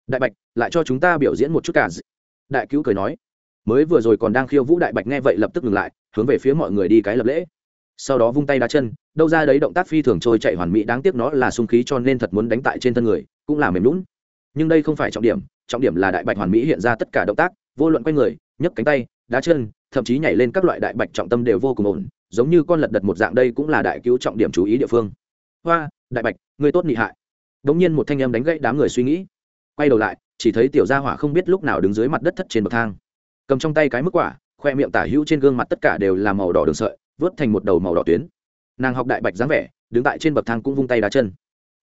Đại bạch, lại cho chúng ta biểu diễn một chút cả. Đại cứu cười nói mới vừa rồi còn đang khiêu vũ đại bạch nghe vậy lập tức ngừng lại, hướng về phía mọi người đi cái lập lễ. Sau đó vung tay đá chân, đâu ra đấy động tác phi thường trôi chạy hoàn mỹ, đáng tiếc nó là sung khí cho nên thật muốn đánh tại trên thân người, cũng là mềm lún nhưng đây không phải trọng điểm trọng điểm là đại bạch hoàn mỹ hiện ra tất cả động tác, vô luận quay người, nhấc cánh tay, đá chân, thậm chí nhảy lên các loại đại bạch trọng tâm đều vô cùng ổn, giống như con lật đật một dạng đây cũng là đại cứu trọng điểm chú ý địa phương. Hoa, đại bạch người tốt nị hại. Đ ỗ n g nhiên một thanh em đánh gãy đám người suy nghĩ. Quay đầu lại, chỉ thấy tiểu gia hỏa không biết lúc nào đứng dưới mặt đất thất trên bậc thang cầm trong tay cái mức quả, khoe miệng tả hữu trên gương mặt tất cả đều là màu đỏ đường sợi, vớt thành một đầu màu đỏ tuyến. Nàng học đại bạch dáng vẻ, đứng tại trên bậc thang cũng vung tay đá chân.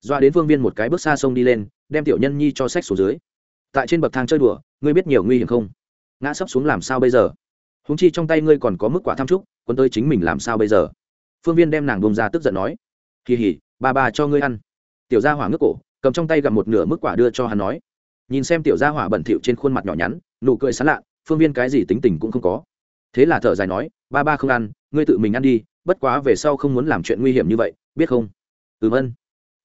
Doa đến phương viên một cái bước xa sông đi lên, đem tiểu nhân nhi cho sách xuống dưới. Tại trên bậc thang chơi đùa, ngươi biết nhiều nguy hiểm không? Ngã sấp xuống làm sao bây giờ? Húng chi trong tay ngươi còn có mức quả tham trúc, quân tới chính mình làm sao bây giờ? Phương viên đem nàng bông ra tức giận nói. Kỳ hỉ, ba ba cho ngươi ăn. Tiểu gia hỏa ngước cổ, cầm trong tay gặp một nửa mức quả đưa cho hắn nói. Nhìn xem tiểu gia hỏa bẩn thỉu trên khuôn mặt nhỏ nhắn, nụ cười sán lạ phương viên cái gì tính tình cũng không có. Thế là thở dài nói, ba ba không ăn, ngươi tự mình ăn đi, bất quá về sau không muốn làm chuyện nguy hiểm như vậy, biết không? Ừ vân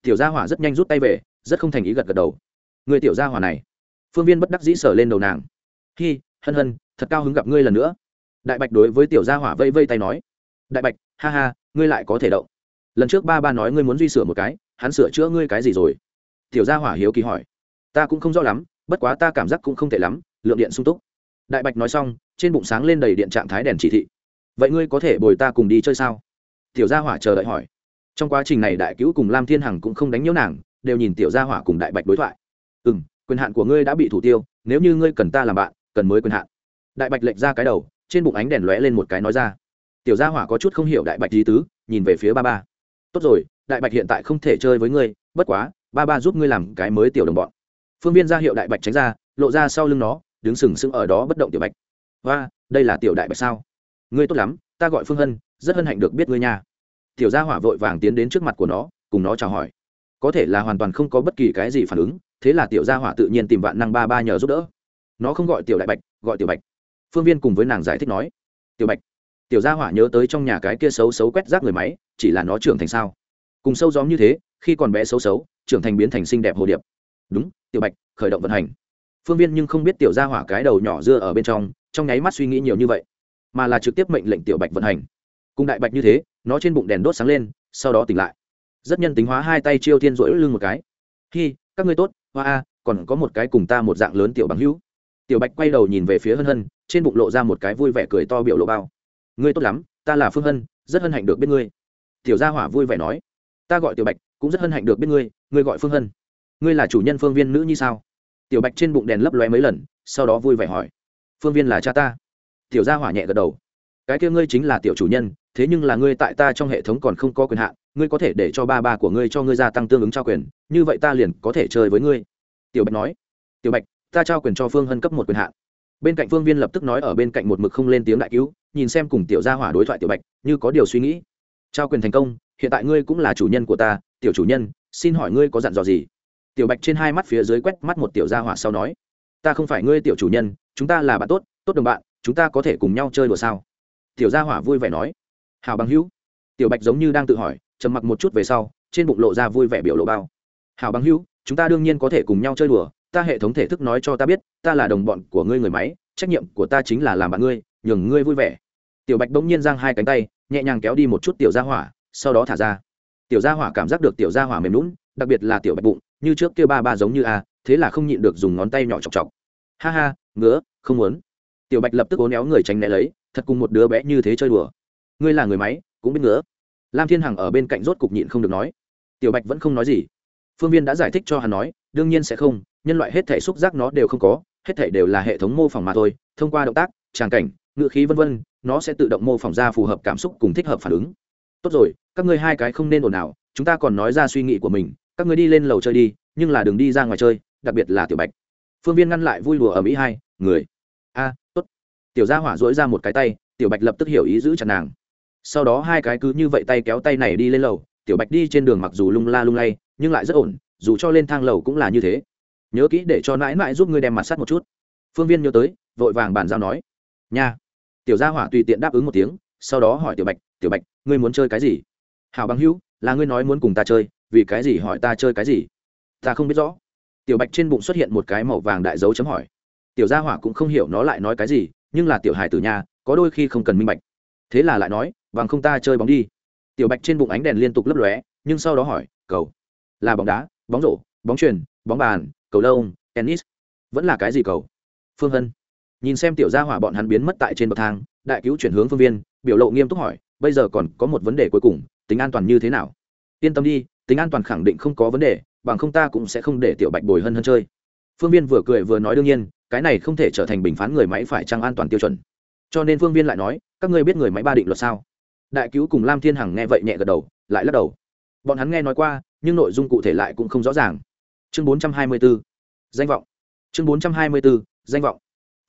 tiểu gia hỏa rất nhanh rút tay về, rất không thành ý gật gật đầu. Người tiểu gia hỏa này. Phương viên bất đắc dĩ sở lên đầu nàng. Hi, hân hân, thật cao hứng gặp ngươi lần nữa. Đại bạch đối với tiểu gia hỏa vây vây tay nói. Đại bạch, ha ha, ngươi lại có thể động. Lần trước ba ba nói ngươi muốn duy sửa một cái, hắn sửa chữa ngươi cái gì rồi? Tiểu gia hỏa hiếu kỳ hỏi. Ta cũng không rõ lắm, bất quá ta cảm giác cũng không tệ lắm, lượng điện sung túc đại bạch nói xong, trên bụng sáng lên đầy điện trạng thái đèn chỉ thị. Vậy ngươi có thể bồi ta cùng đi chơi sao? Tiểu gia hỏa chờ đợi hỏi. Trong quá trình này đại cứu cùng lam thiên hằng cũng không đánh nhiễu nàng, đều nhìn tiểu gia hỏa cùng đại bạch đối thoại. Ừ m quyền hạn của ngươi đã bị thủ tiêu, nếu như ngươi cần ta làm bạn, cần mới quyền hạn. Đại bạch lệch ra cái đầu, trên bụng ánh đèn lóe lên một cái nói ra. Tiểu gia hỏa có chút không hiểu đại bạch lý tứ, nhìn về phía ba ba. Tốt rồi, đại bạch hiện tại không thể chơi với ngươi, bất quá, ba ba giúp ngươi làm cái mới tiểu đồng bọn. Phương viên ra hiệu đại bạch tránh ra, lộ ra sau lưng nó đứng sừng sững ở đó bất động tiểu bạch. Và đây là tiểu đại bạch sao? Ngươi tốt lắm, ta gọi phương hân, rất hân hạnh được biết ngươi nha. Tiểu gia hỏa vội vàng tiến đến trước mặt của nó, cùng nó chào hỏi. Có thể là hoàn toàn không có bất kỳ cái gì phản ứng, thế là tiểu gia hỏa tự nhiên tìm vạn năng ba ba nhờ giúp đỡ. Nó không gọi tiểu đại bạch, gọi tiểu bạch. Phương viên cùng với nàng giải thích nói, tiểu bạch. Tiểu gia hỏa nhớ tới trong nhà cái kia xấu xấu quét rác người máy, chỉ là nó trưởng thành sao? Cùng sâu gióm như thế, khi còn bé xấu xấu, trưởng thành biến thành xinh đẹp hồ điệp. Đúng, tiểu bạch, khởi động vận hành phương viên nhưng không biết tiểu gia hỏa cái đầu nhỏ dưa ở bên trong trong nháy mắt suy nghĩ nhiều như vậy, mà là trực tiếp mệnh lệnh tiểu bạch vận hành. Cùng đại bạch như thế, nó trên bụng đèn đốt sáng lên, sau đó tỉnh lại. Rất nhân tính hóa hai tay chiêu thiên rỗi lưng một cái. Hi, các ngươi tốt, hoa a, còn có một cái cùng ta một dạng lớn tiểu bằng hữu. Tiểu bạch quay đầu nhìn về phía hân hân, trên bụng lộ ra một cái vui vẻ cười to biểu lộ bao. Ngươi tốt lắm, ta là phương hân, rất hân hạnh được biết ngươi. Tiểu gia hỏa vui vẻ nói. Ta gọi tiểu bạch, cũng rất hân hạnh được biết ngươi ngươi gọi phương hân. Ngươi là chủ nhân phương viên nữ như sao? Tiểu bạch trên bụng đèn lấp lóe mấy lần, sau đó vui vẻ hỏi, phương viên là cha ta? Tiểu gia hỏa nhẹ gật đầu, cái kia ngươi chính là tiểu chủ nhân, thế nhưng là ngươi tại ta trong hệ thống còn không có quyền hạn, ngươi có thể để cho ba ba của ngươi cho ngươi gia tăng tương ứng trao quyền, như vậy ta liền có thể chơi với ngươi. Tiểu bạch nói, tiểu bạch, ta trao quyền cho phương hân cấp một quyền hạn. Bên cạnh phương viên lập tức nói ở bên cạnh một mực không lên tiếng đại cứu, nhìn xem cùng tiểu gia hỏa đối thoại tiểu bạch, như có điều suy nghĩ. Trao quyền thành công, hiện tại ngươi cũng là chủ nhân của ta, tiểu chủ nhân, xin hỏi ngươi có dặn dò gì? Tiểu bạch trên hai mắt phía dưới quét mắt một tiểu gia hỏa sau nói, ta không phải ngươi tiểu chủ nhân, chúng ta là bạn tốt tốt đồng bạn, chúng ta có thể cùng nhau chơi đùa sao? Tiểu gia hỏa vui vẻ nói hào bằng hữu. Tiểu bạch giống như đang tự hỏi, trầm mặc một chút về sau, trên bụng lộ ra vui vẻ biểu lộ bao. Hào bằng hữu, chúng ta đương nhiên có thể cùng nhau chơi đùa, ta hệ thống thể thức nói cho ta biết, ta là đồng bọn của ngươi người máy, trách nhiệm của ta chính là làm bạn ngươi, nhường ngươi vui vẻ. Tiểu bạch bỗng nhiên giang hai cánh tay, nhẹ nhàng kéo đi một chút tiểu gia hỏa, sau đó thả ra. Tiểu gia hỏa cảm giác được tiểu gia hỏa mềm lún đặc biệt là tiểu bạch bụng như trước kia ba ba giống như a, thế là không nhịn được dùng ngón tay nhỏ chọc chọc. Ha ha, ngứa, không muốn. Tiểu bạch lập tức ố néo người tránh né lấy, thật cùng một đứa bé như thế chơi đùa. Ngươi là người máy, cũng biết ngứa. Lam thiên hằng ở bên cạnh rốt cục nhịn không được nói. Tiểu bạch vẫn không nói gì. Phương viên đã giải thích cho hắn nói, đương nhiên sẽ không, nhân loại hết thể xúc giác nó đều không có, hết thể đều là hệ thống mô phỏng mà thôi, thông qua động tác, tràng cảnh ngự khí vân vân, nó sẽ tự động mô phỏng ra phù hợp cảm xúc cùng thích hợp phản ứng. Tốt rồi, các ngươi hai cái không nên ồn ào, chúng ta còn nói ra suy nghĩ của mình các ngươi đi lên lầu chơi đi, nhưng là đừng đi ra ngoài chơi, đặc biệt là tiểu bạch. Phương viên ngăn lại vui đùa ở mỹ hai, người. A, tốt. Tiểu gia hỏa dỗi ra một cái tay, tiểu bạch lập tức hiểu ý giữ chặt nàng. Sau đó hai cái cứ như vậy tay kéo tay này đi lên lầu, tiểu bạch đi trên đường mặc dù lung la lung lay, nhưng lại rất ổn, dù cho lên thang lầu cũng là như thế. Nhớ kỹ để cho mãi mãi giúp ngươi đem mặt sắt một chút. Phương viên nhớ tới, vội vàng bàn giao nói. Nha. Tiểu gia hỏa tùy tiện đáp ứng một tiếng, sau đó hỏi tiểu bạch tiểu bạch, ngươi muốn chơi cái gì? Hảo bằng hữu, là ngươi nói muốn cùng ta chơi vì cái gì hỏi ta chơi cái gì? Ta không biết rõ. Tiểu bạch trên bụng xuất hiện một cái màu vàng đại dấu chấm hỏi. Tiểu gia hỏa cũng không hiểu nó lại nói cái gì, nhưng là tiểu hài từ nhà có đôi khi không cần minh bạch. Thế là lại nói vàng không ta chơi bóng đi. Tiểu bạch trên bụng ánh đèn liên tục lấp lóe, nhưng sau đó hỏi, cầu, là bóng đá, bóng rổ, bóng truyền bóng bàn, cầu lông, tennis, vẫn là cái gì cầu? Phương hân nhìn xem tiểu gia hỏa bọn hắn biến mất tại trên bậc thang, đại cứu chuyển hướng phương viên, biểu lộ nghiêm túc hỏi, bây giờ còn có một vấn đề cuối cùng, tính an toàn như thế nào? Yên tâm đi tính an toàn khẳng định không có vấn đề, bằng không ta cũng sẽ không để tiểu bạch bồi hân hân chơi. Phương viên vừa cười vừa nói đương nhiên, cái này không thể trở thành bình phán người máy phải trăng an toàn tiêu chuẩn. Cho nên phương viên lại nói, các ngươi biết người máy ba định luật sao? Đại cứu cùng lam thiên hằng nghe vậy nhẹ gật đầu, lại lắc đầu. Bọn hắn nghe nói qua, nhưng nội dung cụ thể lại cũng không rõ ràng. Chương bốn trăm hai mươi 424. danh vọng. Chương bốn trăm hai mươi 424. danh vọng.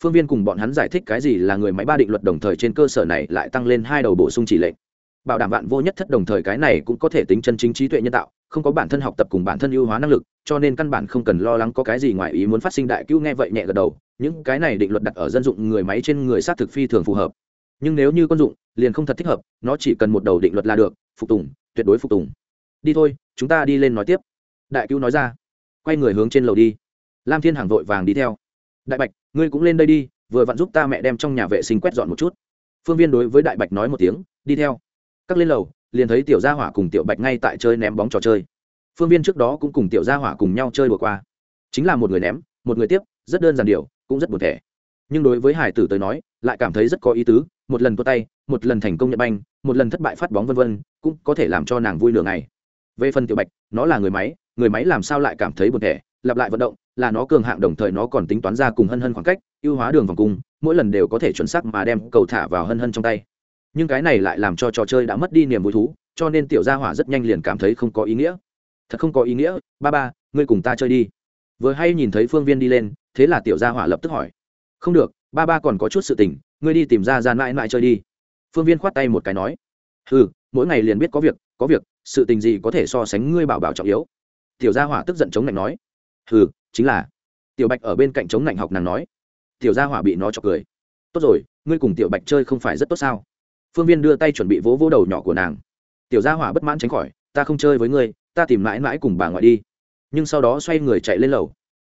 Phương viên cùng bọn hắn giải thích cái gì là người máy ba định luật đồng thời trên cơ sở này lại tăng lên hai đầu bổ sung chỉ lệnh bảo đảm bạn vô nhất thất đồng thời cái này cũng có thể tính chân chính trí tuệ nhân tạo, không có bản thân học tập cùng bản thân ưu hóa năng lực, cho nên căn bản không cần lo lắng có cái gì ngoài ý muốn phát sinh đại cứu nghe vậy nhẹ gật đầu, những cái này định luật đặt ở dân dụng người máy trên người xác thực phi thường phù hợp. Nhưng nếu như quân dụng, liền không thật thích hợp, nó chỉ cần một đầu định luật là được, phục tùng, tuyệt đối phục tùng. Đi thôi, chúng ta đi lên nói tiếp. Đại cứu nói ra. Quay người hướng trên lầu đi. Lam thiên hàng vội vàng đi theo. Đại bạch, ngươi cũng lên đây đi, vừa vặn giúp ta mẹ đem trong nhà vệ sinh quét dọn một chút. Phương viên đối với đại bạch nói một tiếng, đi theo các lên lầu, liền thấy tiểu gia hỏa cùng tiểu bạch ngay tại chơi ném bóng trò chơi. Phương viên trước đó cũng cùng tiểu gia hỏa cùng nhau chơi vừa qua. Chính là một người ném, một người tiếp, rất đơn giản điều, cũng rất buồn thẻ. Nhưng đối với hải tử tới nói, lại cảm thấy rất có ý tứ, một lần tua tay, một lần thành công nhận banh, một lần thất bại phát bóng vân vân, cũng có thể làm cho nàng vui nửa ngày. Về phần tiểu bạch, nó là người máy người máy làm sao lại cảm thấy buồn thẻ, lặp lại vận động, là nó cường hạng đồng thời nó còn tính toán ra cùng hân hân khoảng cách, ưu hóa đường vòng cung, mỗi lần đều có thể chuẩn xác mà đem cầu thả vào hân hân trong tay nhưng cái này lại làm cho trò chơi đã mất đi niềm vui thú, cho nên tiểu gia hỏa rất nhanh liền cảm thấy không có ý nghĩa. Thật không có ý nghĩa, ba ba, ngươi cùng ta chơi đi. Vừa hay nhìn thấy phương viên đi lên, thế là tiểu gia hỏa lập tức hỏi. Không được, ba ba còn có chút sự tình, ngươi đi tìm ra ra mãi mãi chơi đi. Phương viên khoát tay một cái nói. Ừ mỗi ngày liền biết có việc có việc, sự tình gì có thể so sánh ngươi bảo bảo trọng yếu. Tiểu gia hỏa tức giận chống lạnh nói. Ừ chính là. Tiểu bạch ở bên cạnh chống lạnh học nàng nói. Tiểu gia hỏa bị nó chọc cười. Tốt rồi, ngươi cùng tiểu bạch chơi không phải rất tốt sao? Phương viên đưa tay chuẩn bị vỗ vỗ đầu nhỏ của nàng. Tiểu gia hỏa bất mãn tránh khỏi, ta không chơi với ngươi, ta tìm mãi mãi cùng bà ngoại đi. Nhưng sau đó xoay người chạy lên lầu.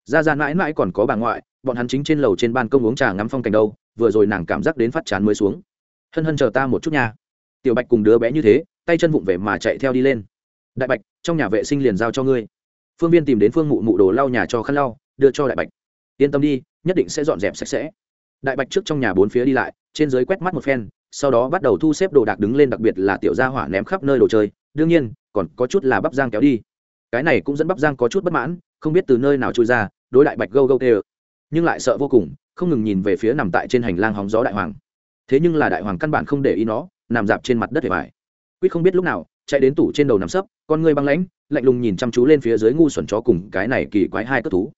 Ra ra mãi mãi còn có bà ngoại, bọn hắn chính trên lầu trên ban công uống trà ngắm phong cảnh đâu, vừa rồi nàng cảm giác đến phát chán mới xuống. Hân hân chờ ta một chút nha. Tiểu bạch cùng đứa bé như thế, tay chân vụng về mà chạy theo đi lên. Đại bạch, trong nhà vệ sinh liền giao cho ngươi. Phương viên tìm đến phương mụ mụ đồ lau nhà cho khăn lau, đưa cho đại bạch. Yên tâm đi, nhất định sẽ dọn dẹp sạch sẽ. Đại bạch trước trong nhà bốn phía đi lại, trên dưới quét mắt một phen sau đó bắt đầu thu xếp đồ đạc đứng lên, đặc biệt là tiểu gia hỏa ném khắp nơi đồ chơi. Đương nhiên, còn có chút là bắp giang kéo đi. Cái này cũng dẫn bắp giang có chút bất mãn, không biết từ nơi nào trôi ra, đối đại bạch gâu gâu tê nhưng lại sợ vô cùng, không ngừng nhìn về phía nằm tại trên hành lang hóng gió đại hoàng. Thế nhưng là đại hoàng căn bản không để ý nó, nằm dạp trên mặt đất để bài quýt không biết lúc nào, chạy đến tủ trên đầu nằm sấp, con ngươi băng lãnh, lạnh lùng nhìn chăm chú lên phía dưới ngu xuẩn chó cùng cái này kỳ quái hai cất thú.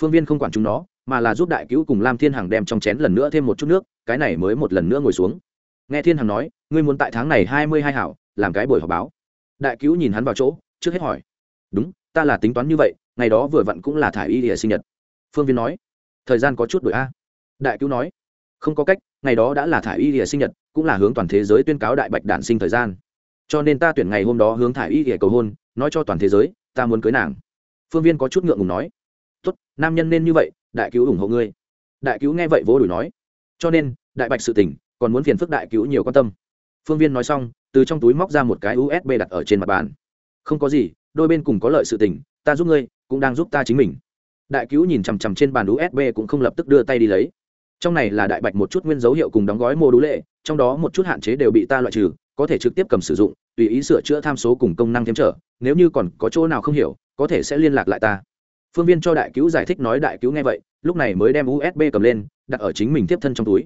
Phương viên không quản chúng nó, mà là giúp đại cứu cùng lam thiên hằng đem trong chén lần nữa thêm một chút nước, cái này mới một lần nữa ngồi xuống nghe thiên hằng nói, ngươi muốn tại tháng này hai mươi hai hảo, làm cái buổi họp báo. Đại cứu nhìn hắn vào chỗ, trước hết hỏi. Đúng, ta là tính toán như vậy, ngày đó vừa vặn cũng là thả y địa sinh nhật. Phương viên nói. Thời gian có chút đổi a. Đại cứu nói. Không có cách, ngày đó đã là thả y địa sinh nhật, cũng là hướng toàn thế giới tuyên cáo đại bạch đản sinh thời gian. Cho nên ta tuyển ngày hôm đó hướng thả y địa cầu hôn, nói cho toàn thế giới, ta muốn cưới nàng. Phương viên có chút ngượng ngùng nói. Tốt, nam nhân nên như vậy, đại cứu ủng hộ ngươi. Đại cứu nghe vậy vỗ đùi nói. Cho nên, đại bạch sự tình còn muốn phiền phức đại cứu nhiều quan tâm. Phương viên nói xong, từ trong túi móc ra một cái usb đặt ở trên mặt bàn. Không có gì, đôi bên cùng có lợi sự tình, ta giúp ngươi, cũng đang giúp ta chính mình. Đại cứu nhìn chằm chằm trên bàn usb cũng không lập tức đưa tay đi lấy. Trong này là đại bạch một chút nguyên dấu hiệu cùng đóng gói mô đũ lệ, trong đó một chút hạn chế đều bị ta loại trừ, có thể trực tiếp cầm sử dụng, tùy ý sửa chữa tham số cùng công năng thêm trở, nếu như còn có chỗ nào không hiểu, có thể sẽ liên lạc lại ta. Phương viên cho đại cứu giải thích nói đại cứu nghe vậy, lúc này mới đem usb cầm lên, đặt ở chính mình tiếp thân trong túi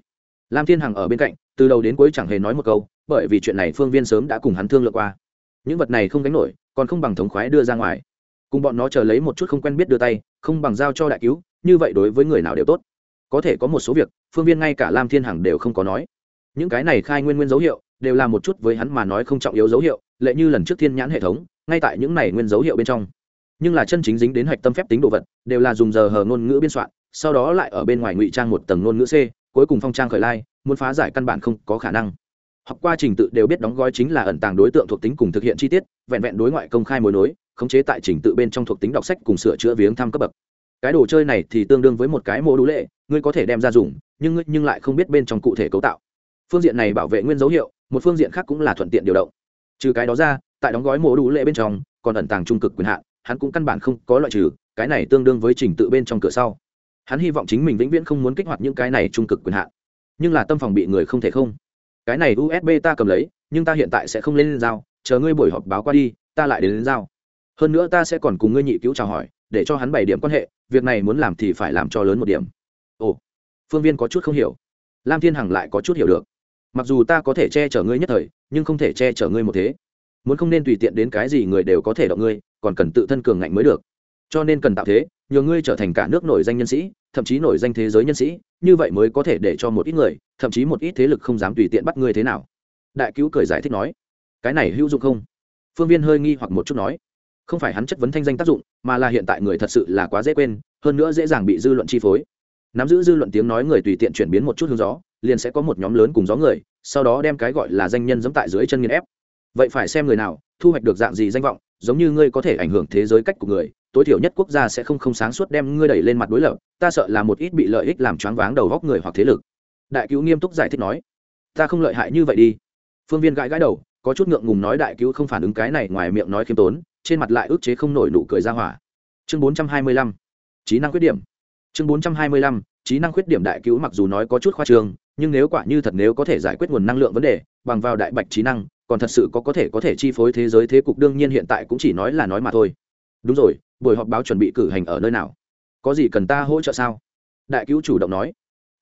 lam thiên hằng ở bên cạnh, từ đầu đến cuối chẳng hề nói một câu, bởi vì chuyện này phương viên sớm đã cùng hắn thương lượng qua. Những vật này không gánh nổi, còn không bằng thống khoái đưa ra ngoài. Cùng bọn nó chờ lấy một chút không quen biết đưa tay, không bằng giao cho đại cứu, như vậy đối với người nào đều tốt. Có thể có một số việc, phương viên ngay cả lam thiên hằng đều không có nói. Những cái này khai nguyên nguyên dấu hiệu, đều là một chút với hắn mà nói không trọng yếu dấu hiệu, lệ như lần trước thiên nhãn hệ thống, ngay tại những này nguyên dấu hiệu bên trong. Nhưng là chân chính dính đến hạch tâm phép tính đồ vật, đều là dùng giờ hờ ngôn ngữ biên soạn, sau đó lại ở bên ngoài ngụy trang một tầng ngôn ngữ c cuối cùng phong trang khởi lai, muốn phá giải căn bản không có khả năng. Học qua trình tự đều biết đóng gói chính là ẩn tàng đối tượng thuộc tính cùng thực hiện chi tiết, vẹn vẹn đối ngoại công khai mối nối, khống chế tại trình tự bên trong thuộc tính đọc sách cùng sửa chữa viếng thăm cấp bậc. Cái đồ chơi này thì tương đương với một cái mô đũ lệ, ngươi có thể đem ra dùng, nhưng ngươi nhưng lại không biết bên trong cụ thể cấu tạo. Phương diện này bảo vệ nguyên dấu hiệu, một phương diện khác cũng là thuận tiện điều động. Trừ cái đó ra, tại đóng gói mô đũ lệ bên trong, còn ẩn tàng trung cực quyền hạn, hắn cũng căn bản không có loại trừ, cái này tương đương với trình tự bên trong cửa sau hắn hy vọng chính mình vĩnh viễn không muốn kích hoạt những cái này trung cực quyền hạn. Nhưng là tâm phòng bị người không thể không. Cái này usb ta cầm lấy nhưng ta hiện tại sẽ không lên giao chờ ngươi buổi họp báo qua đi ta lại đến, lên giao. Hơn nữa ta sẽ còn cùng ngươi nhị cứu chào hỏi để cho hắn bảy điểm quan hệ việc này muốn làm thì phải làm cho lớn một điểm. Ồ phương viên có chút không hiểu. Lam thiên hằng lại có chút hiểu được. Mặc dù ta có thể che chở ngươi nhất thời nhưng không thể che chở ngươi một thế. Muốn không nên tùy tiện đến cái gì người đều có thể động ngươi còn cần tự thân cường ngạnh mới được. Cho nên cần tạo thế nhờ ngươi trở thành cả nước nổi danh nhân sĩ, thậm chí nổi danh thế giới nhân sĩ, như vậy mới có thể để cho một ít người, thậm chí một ít thế lực không dám tùy tiện bắt ngươi thế nào. Đại cứu cười giải thích nói. Cái này hữu dụng không? Phương viên hơi nghi hoặc một chút nói. Không phải hắn chất vấn thanh danh tác dụng, mà là hiện tại người thật sự là quá dễ quên, hơn nữa dễ dàng bị dư luận chi phối. Nắm giữ dư luận tiếng nói người tùy tiện chuyển biến một chút hướng gió, liền sẽ có một nhóm lớn cùng gió người, sau đó đem cái gọi là danh nhân giống tại dưới chân nghiên ép. Vậy phải xem người nào, thu hoạch được dạng gì danh vọng, giống như ngươi có thể ảnh hưởng thế giới cách của người tối thiểu nhất quốc gia sẽ không không sáng suốt đem ngươi đẩy lên mặt đối lập, ta sợ là một ít bị lợi ích làm choáng váng đầu góc người hoặc thế lực. Đại cứu nghiêm túc giải thích nói. Ta không lợi hại như vậy đi. Phương viên gãi gãi đầu, có chút ngượng ngùng nói đại cứu không phản ứng cái này ngoài miệng nói khiêm tốn, trên mặt lại ức chế không nổi nụ cười ra hỏa. Chương bốn trăm hai mươi lăm, trí năng khuyết điểm. Chương bốn trăm hai mươi lăm, trí năng khuyết điểm đại cứu mặc dù nói có chút khoa trương, nhưng nếu quả như thật nếu có thể giải quyết nguồn năng lượng vấn đề, bằng vào đại bạch trí năng, còn thật sự có có thể có thể chi phối thế giới thế cục đương nhiên hiện tại cũng chỉ nói là nói mà thôi. Đúng rồi buổi họp báo chuẩn bị cử hành ở nơi nào? Có gì cần ta hỗ trợ sao? Đại cứu chủ động nói.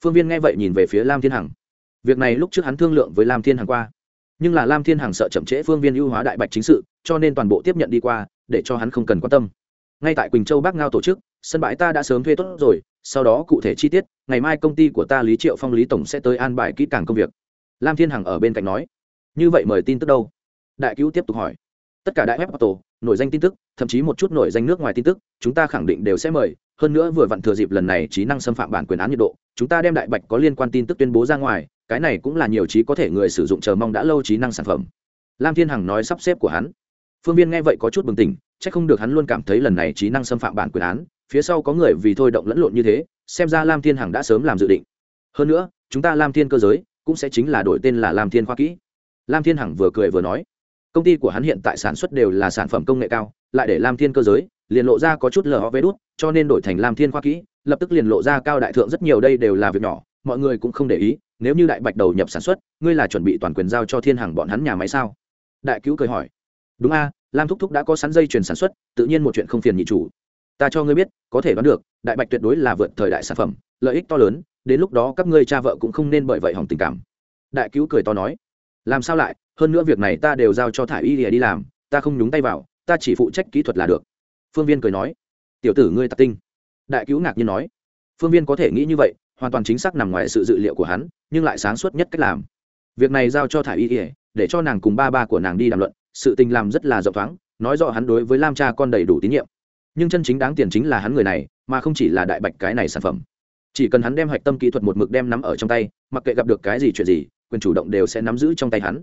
Phương viên nghe vậy nhìn về phía lam thiên hằng. Việc này lúc trước hắn thương lượng với lam thiên hằng qua. Nhưng là lam thiên hằng sợ chậm trễ phương viên ưu hóa đại bạch chính sự, cho nên toàn bộ tiếp nhận đi qua, để cho hắn không cần quan tâm. Ngay tại quỳnh châu bắc ngao tổ chức, sân bãi ta đã sớm thuê tốt rồi, sau đó cụ thể chi tiết, ngày mai công ty của ta lý triệu phong lý tổng sẽ tới an bài kỹ càng công việc. Lam thiên hằng ở bên cạnh nói. Như vậy mời tin tức đâu? Đại cứu tiếp tục hỏi. Tất cả đại web auto nổi danh tin tức, thậm chí một chút nổi danh nước ngoài tin tức, chúng ta khẳng định đều sẽ mời. Hơn nữa vừa vặn thừa dịp lần này trí năng xâm phạm bản quyền án nhiệt độ, chúng ta đem đại bạch có liên quan tin tức tuyên bố ra ngoài, cái này cũng là nhiều trí có thể người sử dụng chờ mong đã lâu trí năng sản phẩm. Lam thiên hằng nói sắp xếp của hắn. Phương viên nghe vậy có chút bừng tỉnh c h ắ c không được hắn luôn cảm thấy lần này trí năng xâm phạm bản quyền án, phía sau có người vì thôi động lẫn lộn như thế, xem ra lam thiên hằng đã sớm làm dự định. Hơn nữa, chúng ta lam thiên cơ giới, cũng sẽ chính là đổi tên là lam thiên khoa kỹ. Lam thiên hằng vừa cười vừa nói công ty của hắn hiện tại sản xuất đều là sản phẩm công nghệ cao, lại để lam thiên cơ giới, liền lộ ra có chút lờ vé đút, cho nên đổi thành lam thiên khoa kỹ, lập tức liền lộ ra cao đại thượng rất nhiều đây đều là việc nhỏ, mọi người cũng không để ý, nếu như đại bạch đầu nhập sản xuất, ngươi là chuẩn bị toàn quyền giao cho thiên hàng bọn hắn nhà máy sao? Đại cứu cười hỏi. Đúng a, lam thúc thúc đã có sẵn dây chuyền sản xuất, tự nhiên một chuyện không phiền nhị chủ. Ta cho ngươi biết, có thể đoán được, đại bạch tuyệt đối là vượt thời đại sản phẩm, lợi ích to lớn, đến lúc đó các ngươi cha vợ cũng không nên bởi vậy hỏng tình cảm. Đại cứu cười to nói. Làm sao lại? Hơn nữa việc này ta đều giao cho thả y lìa đi làm, ta không nhúng tay vào, ta chỉ phụ trách kỹ thuật là được. Phương viên cười nói. Tiểu tử ngươi tạc tinh. Đại cứu ngạc nhiên nói. Phương viên có thể nghĩ như vậy, hoàn toàn chính xác nằm ngoài sự dự liệu của hắn, nhưng lại sáng suốt nhất cách làm. Việc này giao cho thả y ỉa để cho nàng cùng ba ba của nàng đi đàm luận, sự tình làm rất là rộng thoáng, nói rõ hắn đối với lam cha con đầy đủ tín nhiệm. Nhưng chân chính đáng tiền chính là hắn người này, mà không chỉ là đại bạch cái này sản phẩm. Chỉ cần hắn đem hạch tâm kỹ thuật một mực đem nắm ở trong tay, mặc kệ gặp được cái gì chuyện gì, quyền chủ động đều sẽ nắm giữ trong tay hắn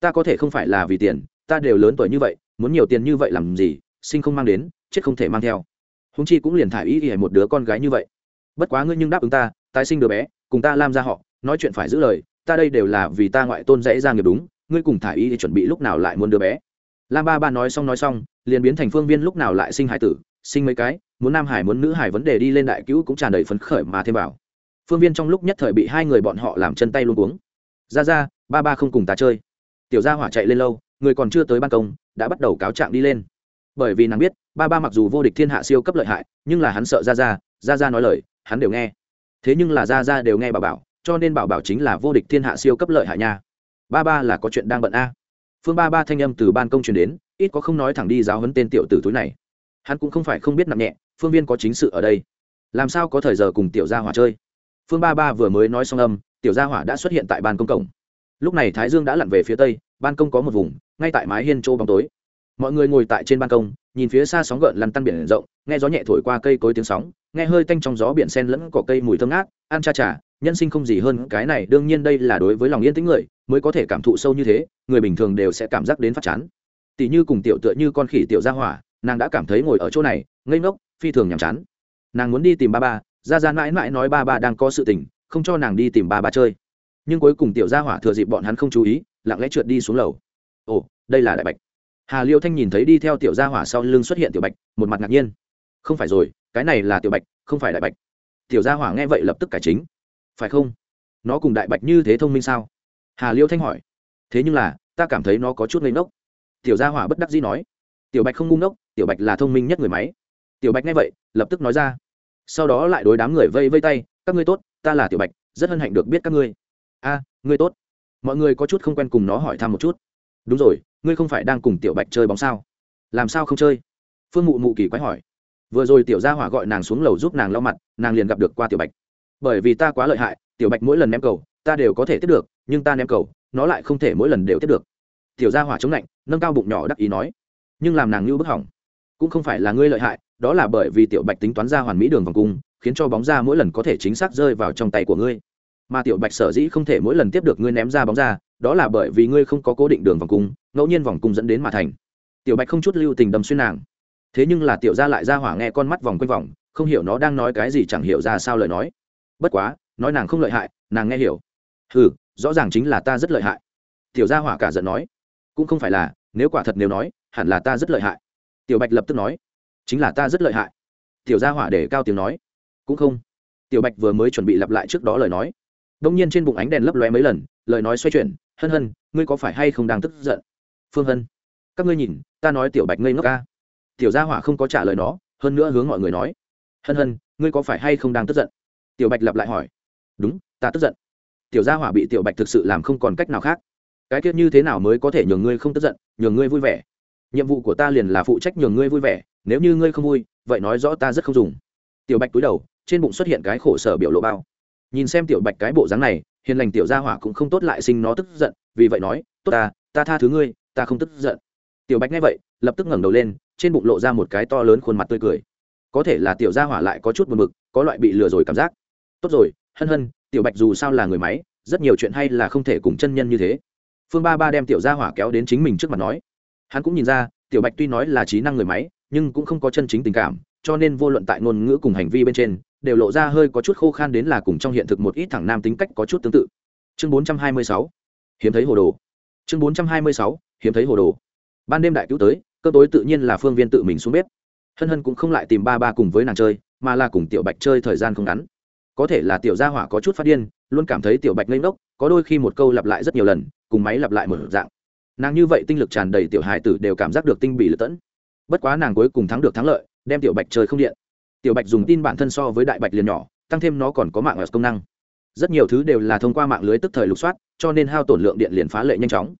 ta có thể không phải là vì tiền, ta đều lớn tuổi như vậy, muốn nhiều tiền như vậy làm gì, sinh không mang đến, chết không thể mang theo. Húng chi cũng liền thả ý ỉa một đứa con gái như vậy. Bất quá ngươi nhưng đáp ứng ta, tái sinh đứa bé, cùng ta làm ra họ, nói chuyện phải giữ lời, ta đây đều là vì ta ngoại tôn dễ ra nghiệp đúng, ngươi cùng thả ý thì chuẩn bị lúc nào lại muốn đứa bé. Lam ba ba nói xong nói xong, liền biến thành phương viên lúc nào lại sinh hải tử, sinh mấy cái, muốn nam hải muốn nữ hải vấn đề đi lên đại cứu cũng tràn đầy phấn khởi mà thêm vào. Phương viên trong lúc nhất thời bị hai người bọn họ làm chân tay luôn uống ra ra, ba ba không cùng ta chơi tiểu gia hỏa chạy lên lâu, người còn chưa tới ban công, đã bắt đầu cáo trạng đi lên. Bởi vì nàng biết, ba ba mặc dù vô địch thiên hạ siêu cấp lợi hại, nhưng là hắn sợ ra ra ra ra nói lời, hắn đều nghe. Thế nhưng là ra ra đều nghe bảo bảo, cho nên bảo bảo chính là vô địch thiên hạ siêu cấp lợi hại nha. Ba ba là có chuyện đang bận a. Phương ba ba thanh âm từ ban công truyền đến, ít có không nói thẳng đi giáo hấn tên tiểu tử túi này. Hắn cũng không phải không biết nặng nhẹ, phương viên có chính sự ở đây. Làm sao có thời giờ cùng tiểu gia hỏa chơi? Phương ba ba vừa mới nói xong âm, tiểu gia hỏa đã xuất hiện tại ban công cổng lúc này thái dương đã lặn về phía tây, ban công có một vùng, ngay tại mái hiên châu bóng tối. Mọi người ngồi tại trên ban công, nhìn phía xa sóng gợn lăn tăn biển rộng, nghe gió nhẹ thổi qua cây cối tiếng sóng, nghe hơi tanh trong gió biển sen lẫn cỏ cây mùi thơm ngát, ăn cha trà, nhân sinh không gì hơn cái này, đương nhiên đây là đối với lòng yên tĩnh người, mới có thể cảm thụ sâu như thế, người bình thường đều sẽ cảm giác đến phát chán. Tỷ như cùng tiểu tựa như con khỉ tiểu ra hỏa, nàng đã cảm thấy ngồi ở chỗ này, ngây ngốc, phi thường nhàm chán. Nàng muốn đi tìm ba ba, ra ra mãi mãi nói ba ba đang có sự tình, không cho nàng đi tìm ba ba chơi nhưng cuối cùng tiểu gia hỏa thừa dịp bọn hắn không chú ý, lặng lẽ trượt đi xuống lầu. Ồ, đây là đại bạch. Hà liêu thanh nhìn thấy đi theo tiểu gia hỏa sau lưng xuất hiện tiểu bạch, một mặt ngạc nhiên. Không phải rồi, cái này là tiểu bạch, không phải đại bạch. Tiểu gia hỏa nghe vậy lập tức cải chính. Phải không? Nó cùng đại bạch như thế thông minh sao? Hà liêu thanh hỏi. Thế nhưng là, ta cảm thấy nó có chút ngây ngốc. Tiểu gia hỏa bất đắc dĩ nói. Tiểu bạch không ngu ngốc, tiểu bạch là thông minh nhất người máy. Tiểu bạch nghe vậy, lập tức nói ra. Sau đó lại đối đám người vây vây tay. Các ngươi tốt, ta là tiểu bạch, rất hân hạnh được biết các ngươi a, ngươi tốt. Mọi người có chút không quen cùng nó hỏi thăm một chút. Đúng rồi, ngươi không phải đang cùng tiểu bạch chơi bóng sao? Làm sao không chơi? Phương mụ mụ kỳ quái hỏi. Vừa rồi tiểu gia hỏa gọi nàng xuống lầu giúp nàng lau mặt, nàng liền gặp được qua tiểu bạch. Bởi vì ta quá lợi hại, tiểu bạch mỗi lần ném cầu, ta đều có thể tiếp được, nhưng ta ném cầu, nó lại không thể mỗi lần đều tiếp được. Tiểu gia hỏa chống lạnh, nâng cao bụng nhỏ đắc ý nói. Nhưng làm nàng như bức hỏng. Cũng không phải là ngươi lợi hại, đó là bởi vì tiểu bạch tính toán ra hoàn mỹ đường vòng cung, khiến cho bóng ra mỗi lần có thể chính xác rơi vào trong tay của ngươi mà tiểu bạch sở dĩ không thể mỗi lần tiếp được ngươi ném ra bóng ra, đó là bởi vì ngươi không có cố định đường vòng cung, ngẫu nhiên vòng cung dẫn đến mà thành. Tiểu bạch không chút lưu tình đâm xuyên nàng. Thế nhưng là tiểu gia lại ra hỏa nghe con mắt vòng quanh vòng, không hiểu nó đang nói cái gì chẳng hiểu ra sao lời nói. Bất quá, nói nàng không lợi hại, nàng nghe hiểu. Ừ rõ ràng chính là ta rất lợi hại. Tiểu gia hỏa cả giận nói. Cũng không phải là, nếu quả thật nếu nói, hẳn là ta rất lợi hại. Tiểu bạch lập tức nói. Chính là ta rất lợi hại. Tiểu gia hỏa để cao tiếng nói. Cũng không. Tiểu bạch vừa mới chuẩn bị lặp lại trước đó lời nói đông nhiên trên bụng ánh đèn lấp lóe mấy lần, lời nói xoay chuyển, hân hân, ngươi có phải hay không đang tức giận? Phương hân, các ngươi nhìn, ta nói tiểu bạch ngây ngốc ca tiểu gia hỏa không có trả lời nó, hơn nữa hướng mọi người nói, hân hân, ngươi có phải hay không đang tức giận? Tiểu bạch lặp lại hỏi, đúng, ta tức giận. Tiểu gia hỏa bị tiểu bạch thực sự làm không còn cách nào khác. Cái tiết như thế nào mới có thể nhường ngươi không tức giận, nhường ngươi vui vẻ? Nhiệm vụ của ta liền là phụ trách nhường ngươi vui vẻ, nếu như ngươi không vui, vậy nói rõ ta rất không dùng. Tiểu bạch túi đầu, trên bụng xuất hiện cái khổ sở biểu lộ bao nhìn xem tiểu bạch cái bộ dáng này, hiền lành tiểu gia hỏa cũng không tốt lại sinh nó tức giận, vì vậy nói, tốt ta ta tha thứ ngươi, ta không tức giận. Tiểu bạch nghe vậy, lập tức ngẩng đầu lên, trên bụng lộ ra một cái to lớn khuôn mặt tươi cười. Có thể là tiểu gia hỏa lại có chút buồn bực, có loại bị lừa rồi cảm giác. Tốt rồi, hân hân, tiểu bạch dù sao là người máy, rất nhiều chuyện hay là không thể cùng chân nhân như thế. Phương ba ba đem tiểu gia hỏa kéo đến chính mình trước mặt nói. Hắn cũng nhìn ra, tiểu bạch tuy nói là trí năng người máy, nhưng cũng không có chân chính tình cảm, cho nên vô luận tại ngôn ngữ cùng hành vi bên trên đều lộ ra hơi có chút khô khan đến là cùng trong hiện thực một ít thẳng nam tính cách có chút tương tự. Chương 426 hiếm thấy hồ đồ. Chương 426 hiếm thấy hồ đồ. Ban đêm đại cứu tới cơ tối tự nhiên là phương viên tự mình xuống bếp. Hân hân cũng không lại tìm ba ba cùng với nàng chơi, mà là cùng tiểu bạch chơi thời gian không ngắn. Có thể là tiểu gia hỏa có chút phát điên, luôn cảm thấy tiểu bạch ngây ngốc, có đôi khi một câu lặp lại rất nhiều lần, cùng máy lặp lại một dạng. Nàng như vậy tinh lực tràn đầy tiểu hài tử đều cảm giác được tinh bị lật tẫn. Bất quá nàng cuối cùng thắng được thắng lợi, đem tiểu bạch chơi không điện tiểu bạch dùng tin bản thân so với đại bạch liền nhỏ, tăng thêm nó còn có mạng công năng. Rất nhiều thứ đều là thông qua mạng lưới tức thời lục soát, cho nên hao tổn lượng điện liền phá lệ nhanh chóng.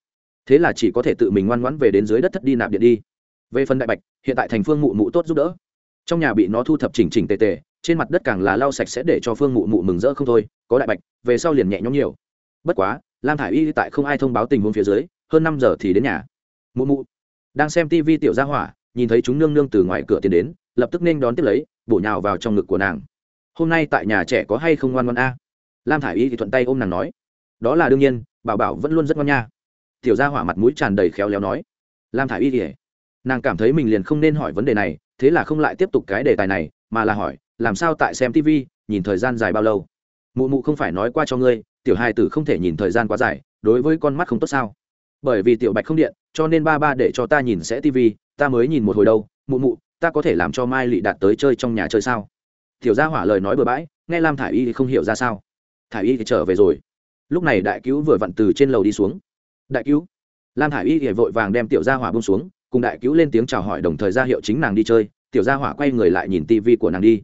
Thế là chỉ có thể tự mình ngoan ngoãn về đến dưới đất thất đi nạp điện đi. Về phần đại bạch, hiện tại thành phương mụ mụ tốt giúp đỡ. Trong nhà bị nó thu thập chỉnh chỉnh tề tề, trên mặt đất càng là lau sạch sẽ để cho phương mụ mụ mừng rỡ không thôi, có đại bạch, về sau liền nhẹ nhõm nhiều. Bất quá, lam thả i y tại không ai thông báo tình huống phía dưới, hơn năm giờ thì đến nhà. Mụ mụ đang xem tv tiểu gia hỏa, nhìn thấy chúng nương nương từ ngoài cửa tiến đến lập tức nên đón tiếp lấy, bổ nhào vào trong ngực của nàng. Hôm nay tại nhà trẻ có hay không ngoan ngoan a? Lam thả i y thì thuận tay ôm nàng nói. Đó là đương nhiên, bảo bảo vẫn luôn rất ngoan nha. Tiểu gia hỏa mặt mũi tràn đầy khéo léo nói. Lam thả i y thì nàng cảm thấy mình liền không nên hỏi vấn đề này, thế là không lại tiếp tục cái đề tài này, mà là hỏi, làm sao tại xem tv nhìn thời gian dài bao lâu? Mụ mụ không phải nói qua cho ngươi, tiểu hai tử không thể nhìn thời gian quá dài, đối với con mắt không tốt sao? Bởi vì tiểu bạch không điện, cho nên ba ba để cho ta nhìn sẽ tv ta mới nhìn một hồi đâu. Mụ mụ ta có thể làm cho mai lị đạt tới chơi trong nhà chơi sao? Tiểu gia hỏa lời nói bừa bãi, nghe lam thả i y thì không hiểu ra sao. Thả i y thì trở về rồi. Lúc này đại cứu vừa vặn từ trên lầu đi xuống. Đại cứu? Lam thả i y thì vội vàng đem tiểu gia hỏa bông xuống, cùng đại cứu lên tiếng chào hỏi đồng thời ra hiệu chính nàng đi chơi. Tiểu gia hỏa quay người lại nhìn tivi của nàng đi.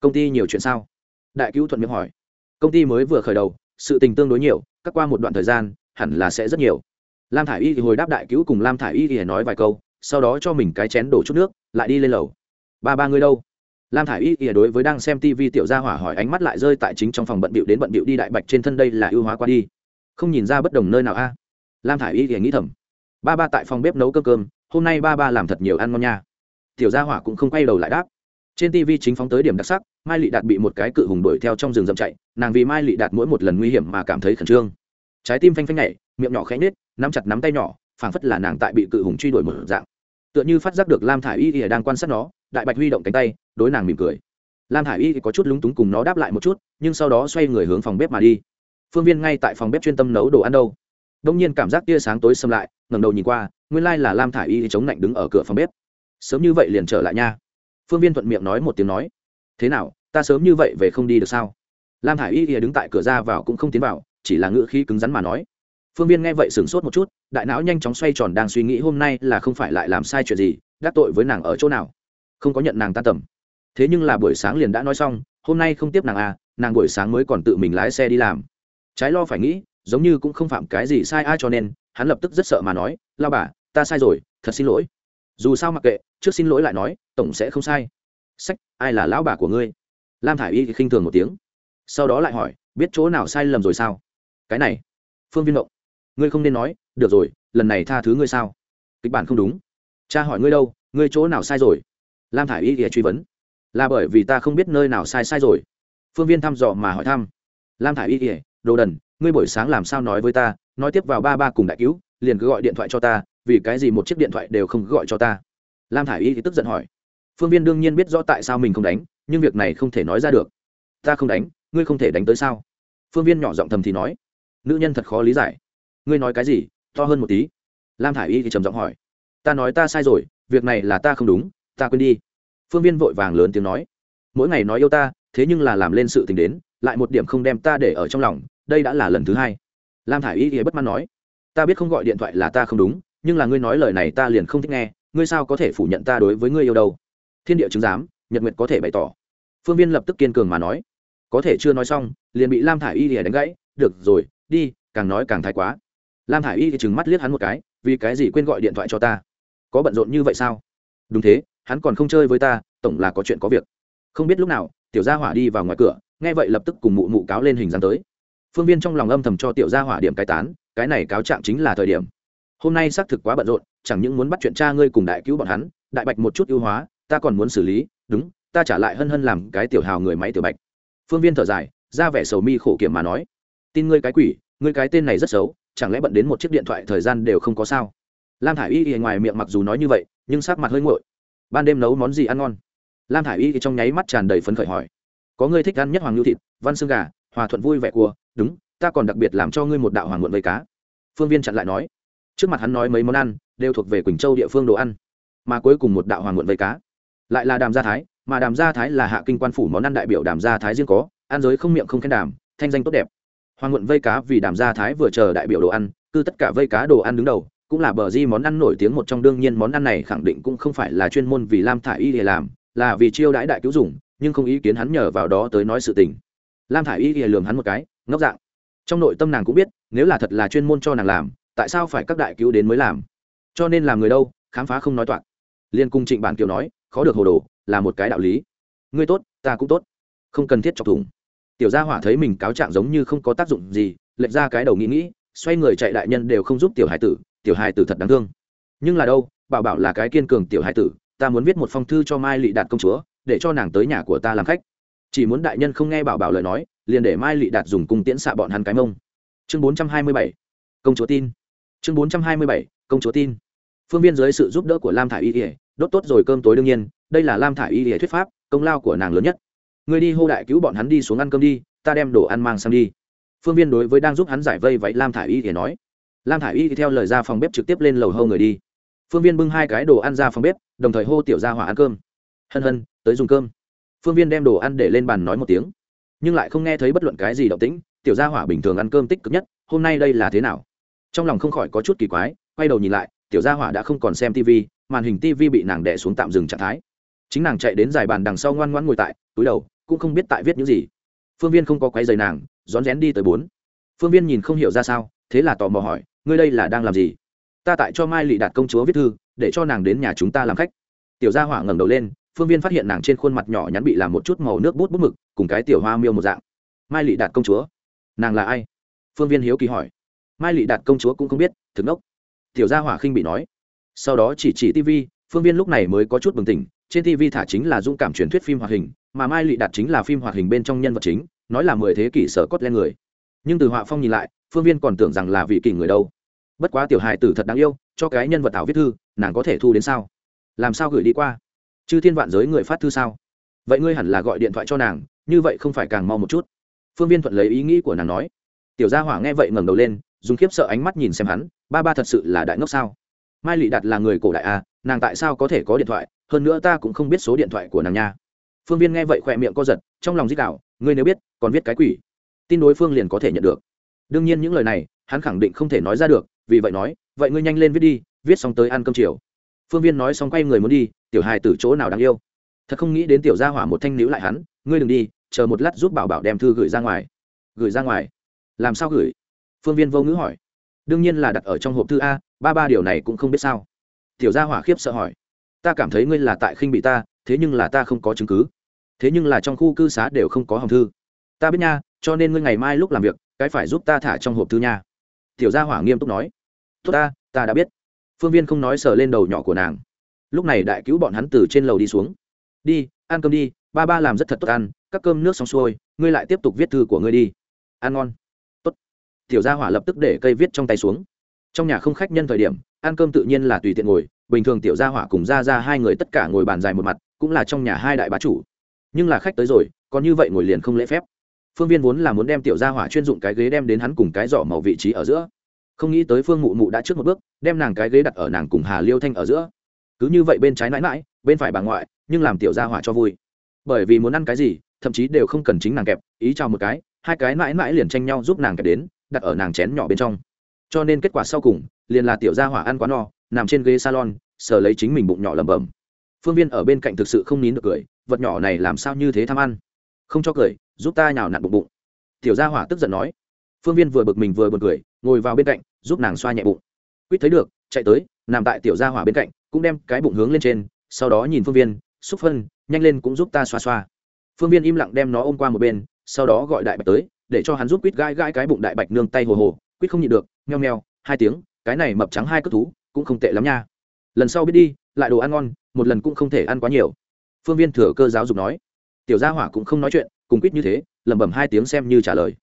Công ty nhiều chuyện sao? Đại cứu thuận miệng hỏi. Công ty mới vừa khởi đầu, sự tình tương đối nhiều cắt qua một đoạn thời gian, hẳn là sẽ rất nhiều. Lam thả i y thì hồi đáp đại cứu cùng lam thả i y thì nói vài câu sau đó cho mình cái chén đổ chút nước, lại đi lên lầu. Ba ba người đâu? Lam thả i y ỉa đối với đang xem tv tiểu gia hỏa hỏi ánh mắt lại rơi tại chính trong phòng bận bịu đến bận bịu đi đại bạch trên thân đây là ưu hóa qua đi. Không nhìn ra bất đồng nơi nào a? Lam thả i y ỉa nghĩ thầm. Ba ba tại phòng bếp nấu cơm cơm, hôm nay ba ba làm thật nhiều ăn ngon nha. Tiểu gia hỏa cũng không quay đầu lại đáp. Trên tv chính phóng tới điểm đặc sắc, mai lị đạt bị một cái cự hùng đuổi theo trong rừng rậm chạy, nàng vì mai lị đạt mỗi một lần nguy hiểm mà cảm thấy khẩn trương. Trái tim phanh phanh nhảy, miệng nhỏ khẽ nết nắm chặt nắm tay nhỏ phảng phất là nàng tại bị cự hùng truy đuổi một dạng. Tựa như phát giác được lam thả i y thì đang quan sát nó, đại bạch huy động cánh tay, đối nàng mỉm cười. Lam thả i y có chút lúng túng cùng nó đáp lại một chút, nhưng sau đó xoay người hướng phòng bếp mà đi. Phương viên ngay tại phòng bếp chuyên tâm nấu đồ ăn đâu. Đông nhiên cảm giác tia sáng tối xâm lại, ngẩng đầu nhìn qua, nguyên lai là lam thả i y chống lạnh đứng ở cửa phòng bếp. Sớm như vậy liền trở lại nha. Phương viên thuận miệng nói một tiếng nói. Thế nào, ta sớm như vậy về không đi được sao? Lam thả i y đứng tại cửa ra vào cũng không tiến vào, chỉ là ngữ khí cứng rắn mà nói phương viên nghe vậy sửng sốt một chút, đại não nhanh chóng xoay tròn đang suy nghĩ hôm nay là không phải lại làm sai chuyện gì, đắc tội với nàng ở chỗ nào. Không có nhận nàng tan tầm. Thế nhưng là buổi sáng liền đã nói xong, hôm nay không tiếp nàng à nàng buổi sáng mới còn tự mình lái xe đi làm. Trái lo phải nghĩ, giống như cũng không phạm cái gì sai ai cho nên, hắn lập tức rất sợ mà nói, lao bà, ta sai rồi, thật xin lỗi. Dù sao mặc kệ, trước xin lỗi lại nói, tổng sẽ không sai. Sách, ai là lão bà của ngươi? Lam thả i y thì khinh thường một tiếng. Sau đó lại hỏi, biết chỗ nào sai lầm rồi sao? Cái này, phương viên động ngươi không nên nói, được rồi, lần này tha thứ ngươi sao? Kịch bản không đúng. Cha hỏi ngươi đâu, ngươi chỗ nào sai rồi? Lam thả i y thì truy vấn. Là bởi vì ta không biết nơi nào sai sai rồi. Phương viên thăm dò mà hỏi thăm. Lam thả i y thì, đồ đần, ngươi buổi sáng làm sao nói với ta? Nói tiếp vào ba ba cùng đại cứu, liền cứ gọi điện thoại cho ta, vì cái gì một chiếc điện thoại đều không gọi cho ta? Lam thả i y thì tức giận hỏi. Phương viên đương nhiên biết rõ tại sao mình không đánh, nhưng việc này không thể nói ra được. Ta không đánh, ngươi không thể đánh tới sao? Phương viên nhỏ giọng thầm thì nói. Nữ nhân thật khó lý giải ngươi nói cái gì, to hơn một tí. Lam thả i y thì trầm giọng hỏi. Ta nói ta sai rồi, việc này là ta không đúng, ta quên đi. Phương viên vội vàng lớn tiếng nói. Mỗi ngày nói yêu ta, thế nhưng là làm lên sự tình đến, lại một điểm không đem ta để ở trong lòng, đây đã là lần thứ hai. Lam thả i y thì bất mãn nói. Ta biết không gọi điện thoại là ta không đúng, nhưng là ngươi nói lời này ta liền không thích nghe, ngươi sao có thể phủ nhận ta đối với ngươi yêu đâu? Thiên địa chứng giám, nhật nguyệt có thể bày tỏ. Phương viên lập tức kiên cường mà nói. Có thể chưa nói xong, liền bị lam thả i y thì đánh gãy. Được rồi, đi, càng nói càng thái quá lam thả i y thì chừng mắt liếc hắn một cái, vì cái gì quên gọi điện thoại cho ta? Có bận rộn như vậy sao? Đúng thế, hắn còn không chơi với ta, tổng là có chuyện có việc. Không biết lúc nào, tiểu gia hỏa đi vào ngoài cửa, nghe vậy lập tức cùng mụ mụ cáo lên hình dáng tới. Phương viên trong lòng âm thầm cho tiểu gia hỏa điểm cái tán, cái này cáo trạng chính là thời điểm. Hôm nay xác thực quá bận rộn, chẳng những muốn bắt chuyện cha ngươi cùng đại cứu bọn hắn, đại bạch một chút ưu hóa, ta còn muốn xử lý, đúng, ta trả lại hân hân làm cái tiểu hào người máy tiểu bạch. Phương viên thở dài, ra vẻ sầu mi khổ kiểm mà nói, tin ngươi cái quỷ, ngươi cái tên này rất xấu chẳng lẽ bận đến một chiếc điện thoại thời gian đều không có sao? Lam thả i y thì ngoài miệng mặc dù nói như vậy, nhưng sắc mặt hơi nguội. Ban đêm nấu món gì ăn ngon? Lam thả i y thì trong nháy mắt tràn đầy phấn khởi hỏi. Có người thích ăn nhất hoàng lưu thịt, văn xương gà, hòa thuận vui vẻ cua. Đúng, ta còn đặc biệt làm cho ngươi một đạo hoàng muộn vây cá. Phương viên chặn lại nói. Trước mặt hắn nói mấy món ăn, đều thuộc về quỳnh châu địa phương đồ ăn. Mà cuối cùng một đạo hoàng muộn vây cá. Lại là đàm gia thái, mà đàm gia thái là hạ kinh quan phủ món ăn đại biểu đàm gia thái riêng có. Ăn giới không miệng không khen đàm, thanh danh tốt đẹp hoàng muộn vây cá vì đàm gia thái vừa chờ đại biểu đồ ăn, cứ tất cả vây cá đồ ăn đứng đầu, cũng là bờ di món ăn nổi tiếng một trong đương nhiên món ăn này khẳng định cũng không phải là chuyên môn vì lam thả y để làm, là vì chiêu đãi đại cứu dùng, nhưng không ý kiến hắn nhờ vào đó tới nói sự tình. Lam thả y để lường hắn một cái, ngốc dạng. Trong nội tâm nàng cũng biết, nếu là thật là chuyên môn cho nàng làm, tại sao phải các đại cứu đến mới làm? Cho nên làm người đâu, khám phá không nói toạc. Liên cung trịnh bản kiều nói, khó được hồ đồ, là một cái đạo lý. Ngươi tốt, ta cũng tốt. Không cần thiết chọc thủng tiểu gia hỏa thấy mình cáo trạng giống như không có tác dụng gì, lệch ra cái đầu nghĩ nghĩ, xoay người chạy đại nhân đều không giúp tiểu hải tử, tiểu hải tử thật đáng thương. Nhưng là đâu, bảo bảo là cái kiên cường tiểu hải tử, ta muốn viết một phong thư cho mai lị đạt công chúa, để cho nàng tới nhà của ta làm khách. Chỉ muốn đại nhân không nghe bảo bảo lời nói, liền để mai lị đạt dùng cung tiễn xạ bọn hắn cái mông. Chương bốn trăm hai mươi bảy, công chúa tin. Chương bốn trăm hai mươi bảy, công chúa tin. Phương viên dưới sự giúp đỡ của lam thả i y ỉa đốt tốt rồi cơm tối đương nhiên, đây là lam thả i y ỉa thuyết pháp, công lao của nàng lớn nhất người đi hô đại cứu bọn hắn đi xuống ăn cơm đi, ta đem đồ ăn mang sang đi. Phương viên đối với đang giúp hắn giải vây vậy lam thả i y thì nói. Lam thả i y theo lời ra phòng bếp trực tiếp lên lầu hâu người đi. Phương viên bưng hai cái đồ ăn ra phòng bếp, đồng thời hô tiểu ra hỏa ăn cơm. Hân hân, tới dùng cơm. Phương viên đem đồ ăn để lên bàn nói một tiếng. Nhưng lại không nghe thấy bất luận cái gì động tĩnh, tiểu gia hỏa bình thường ăn cơm tích cực nhất, hôm nay đây là thế nào? Trong lòng không khỏi có chút kỳ quái, quay đầu nhìn lại, tiểu gia hỏa đã không còn xem tv màn hình tv bị nàng đẻ xuống tạm dừng trạng thái. Chính nàng chạy đến dài bàn đằng sau ngoan ngoan ngồi tại, túi đầu cũng không biết tại viết những gì. Phương viên không có quấy giày nàng, rón rén đi tới bốn. Phương viên nhìn không hiểu ra sao, thế là tò mò hỏi, ngươi đây là đang làm gì? Ta tại cho mai lị đạt công chúa viết thư, để cho nàng đến nhà chúng ta làm khách. Tiểu gia hỏa ngẩng đầu lên, phương viên phát hiện nàng trên khuôn mặt nhỏ nhắn bị làm một chút màu nước bút bút mực, cùng cái tiểu hoa miêu một dạng. Mai lị đạt công chúa, nàng là ai? Phương viên hiếu kỳ hỏi. Mai lị đạt công chúa cũng không biết, thực ngốc. Tiểu gia hỏa khinh bị nói. Sau đó chỉ chỉ tv phương viên lúc này mới có chút bừng tỉnh trên tv thả chính là dũng cảm truyền thuyết phim hoạt hình, mà mai lị đạt chính là phim hoạt hình bên trong nhân vật chính, nói là mười thế kỷ sở cốt lên người. Nhưng từ họa phong nhìn lại, phương viên còn tưởng rằng là vị kỷ người đâu. Bất quá tiểu hài tử thật đáng yêu, cho cái nhân vật ảo viết thư, nàng có thể thu đến sao? Làm sao gửi đi qua? Chứ thiên vạn giới người phát thư sao? Vậy ngươi hẳn là gọi điện thoại cho nàng, như vậy không phải càng mau một chút? Phương viên thuận lấy ý nghĩ của nàng nói. Tiểu gia hỏa nghe vậy ngẩng đầu lên, dùng khiếp sợ ánh mắt nhìn xem hắn, ba ba thật sự là đại ngốc sao? Mai lị đạt là người cổ đại à nàng tại sao có thể có điện thoại? Hơn nữa ta cũng không biết số điện thoại của nàng nha. Phương viên nghe vậy khỏe miệng co giật, trong lòng dích đạo ngươi nếu biết, còn viết cái quỷ. Tin đối phương liền có thể nhận được. Đương nhiên những lời này, hắn khẳng định không thể nói ra được, vì vậy nói, vậy ngươi nhanh lên viết đi, viết xong tới ăn cơm chiều. Phương viên nói xong quay người muốn đi, tiểu hài từ chỗ nào đáng yêu. Thật không nghĩ đến tiểu gia hỏa một thanh níu lại hắn, ngươi đừng đi, chờ một lát giúp bảo bảo đem thư gửi ra ngoài. Gửi ra ngoài? Làm sao gửi? Phương viên vô ngữ hỏi. Đương nhiên là đặt ở trong hộp thư a, ba ba điều này cũng không biết sao. Tiểu gia hỏa khiếp sợ hỏi ta cảm thấy ngươi là tại khinh bị ta, thế nhưng là ta không có chứng cứ. Thế nhưng là trong khu cư xá đều không có hòm thư. Ta biết nha, cho nên ngươi ngày mai lúc làm việc, cái phải giúp ta thả trong hộp thư nha. Tiểu gia hỏa nghiêm túc nói. Tốt ta ta đã biết. Phương viên không nói sờ lên đầu nhỏ của nàng. Lúc này đại cứu bọn hắn từ trên lầu đi xuống. Đi, ăn cơm đi, ba ba làm rất thật tốt ăn, các cơm nước xong xuôi, ngươi lại tiếp tục viết thư của ngươi đi. Ăn ngon. Tốt. Tiểu gia hỏa lập tức để cây viết trong tay xuống. Trong nhà không khách nhân thời điểm ăn cơm tự nhiên là tùy tiện ngồi, bình thường tiểu gia hỏa cùng ra ra hai người tất cả ngồi bàn dài một mặt, cũng là trong nhà hai đại bá chủ. Nhưng là khách tới rồi, còn như vậy ngồi liền không lễ phép. Phương viên vốn là muốn đem tiểu gia hỏa chuyên dụng cái ghế đem đến hắn cùng cái giỏ màu vị trí ở giữa. Không nghĩ tới phương mụ mụ đã trước một bước, đem nàng cái ghế đặt ở nàng cùng hà liêu thanh ở giữa. Cứ như vậy bên trái mãi mãi, bên phải bà ngoại, nhưng làm tiểu gia hỏa cho vui. Bởi vì muốn ăn cái gì, thậm chí đều không cần chính nàng kẹp, ý chào một cái, hai cái mãi mãi liền tranh nhau giúp nàng kẹp đến, đặt ở nàng chén nhỏ bên trong. Cho nên kết quả sau cùng liền là tiểu gia hỏa ăn quá no, nằm trên ghế salon, sờ lấy chính mình bụng nhỏ lẩm bẩm. Phương viên ở bên cạnh thực sự không nín được cười, vật nhỏ này làm sao như thế tham ăn? Không cho cười, giúp ta nhào nặn bụng bụng. Tiểu gia hỏa tức giận nói. Phương viên vừa bực mình vừa buồn cười, ngồi vào bên cạnh, giúp nàng xoa nhẹ bụng. Quýt thấy được, chạy tới, nằm tại tiểu gia hỏa bên cạnh, cũng đem cái bụng hướng lên trên, sau đó nhìn phương viên, xúc phân, nhanh lên cũng giúp ta xoa xoa. Phương viên im lặng đem nó ôm qua một bên, sau đó gọi đại bạch tới, để cho hắn giúp quýt gãi gãi cái bụng đại bạch nương tay hồ hồ. Quýt không nhịn được, meo meo, hai tiếng cái này mập trắng hai cất thú cũng không tệ lắm nha. Lần sau biết đi, lại đồ ăn ngon, một lần cũng không thể ăn quá nhiều. Phương viên thừa cơ giáo dục nói. Tiểu gia hỏa cũng không nói chuyện, cùng quýt như thế, lẩm bẩm hai tiếng xem như trả lời.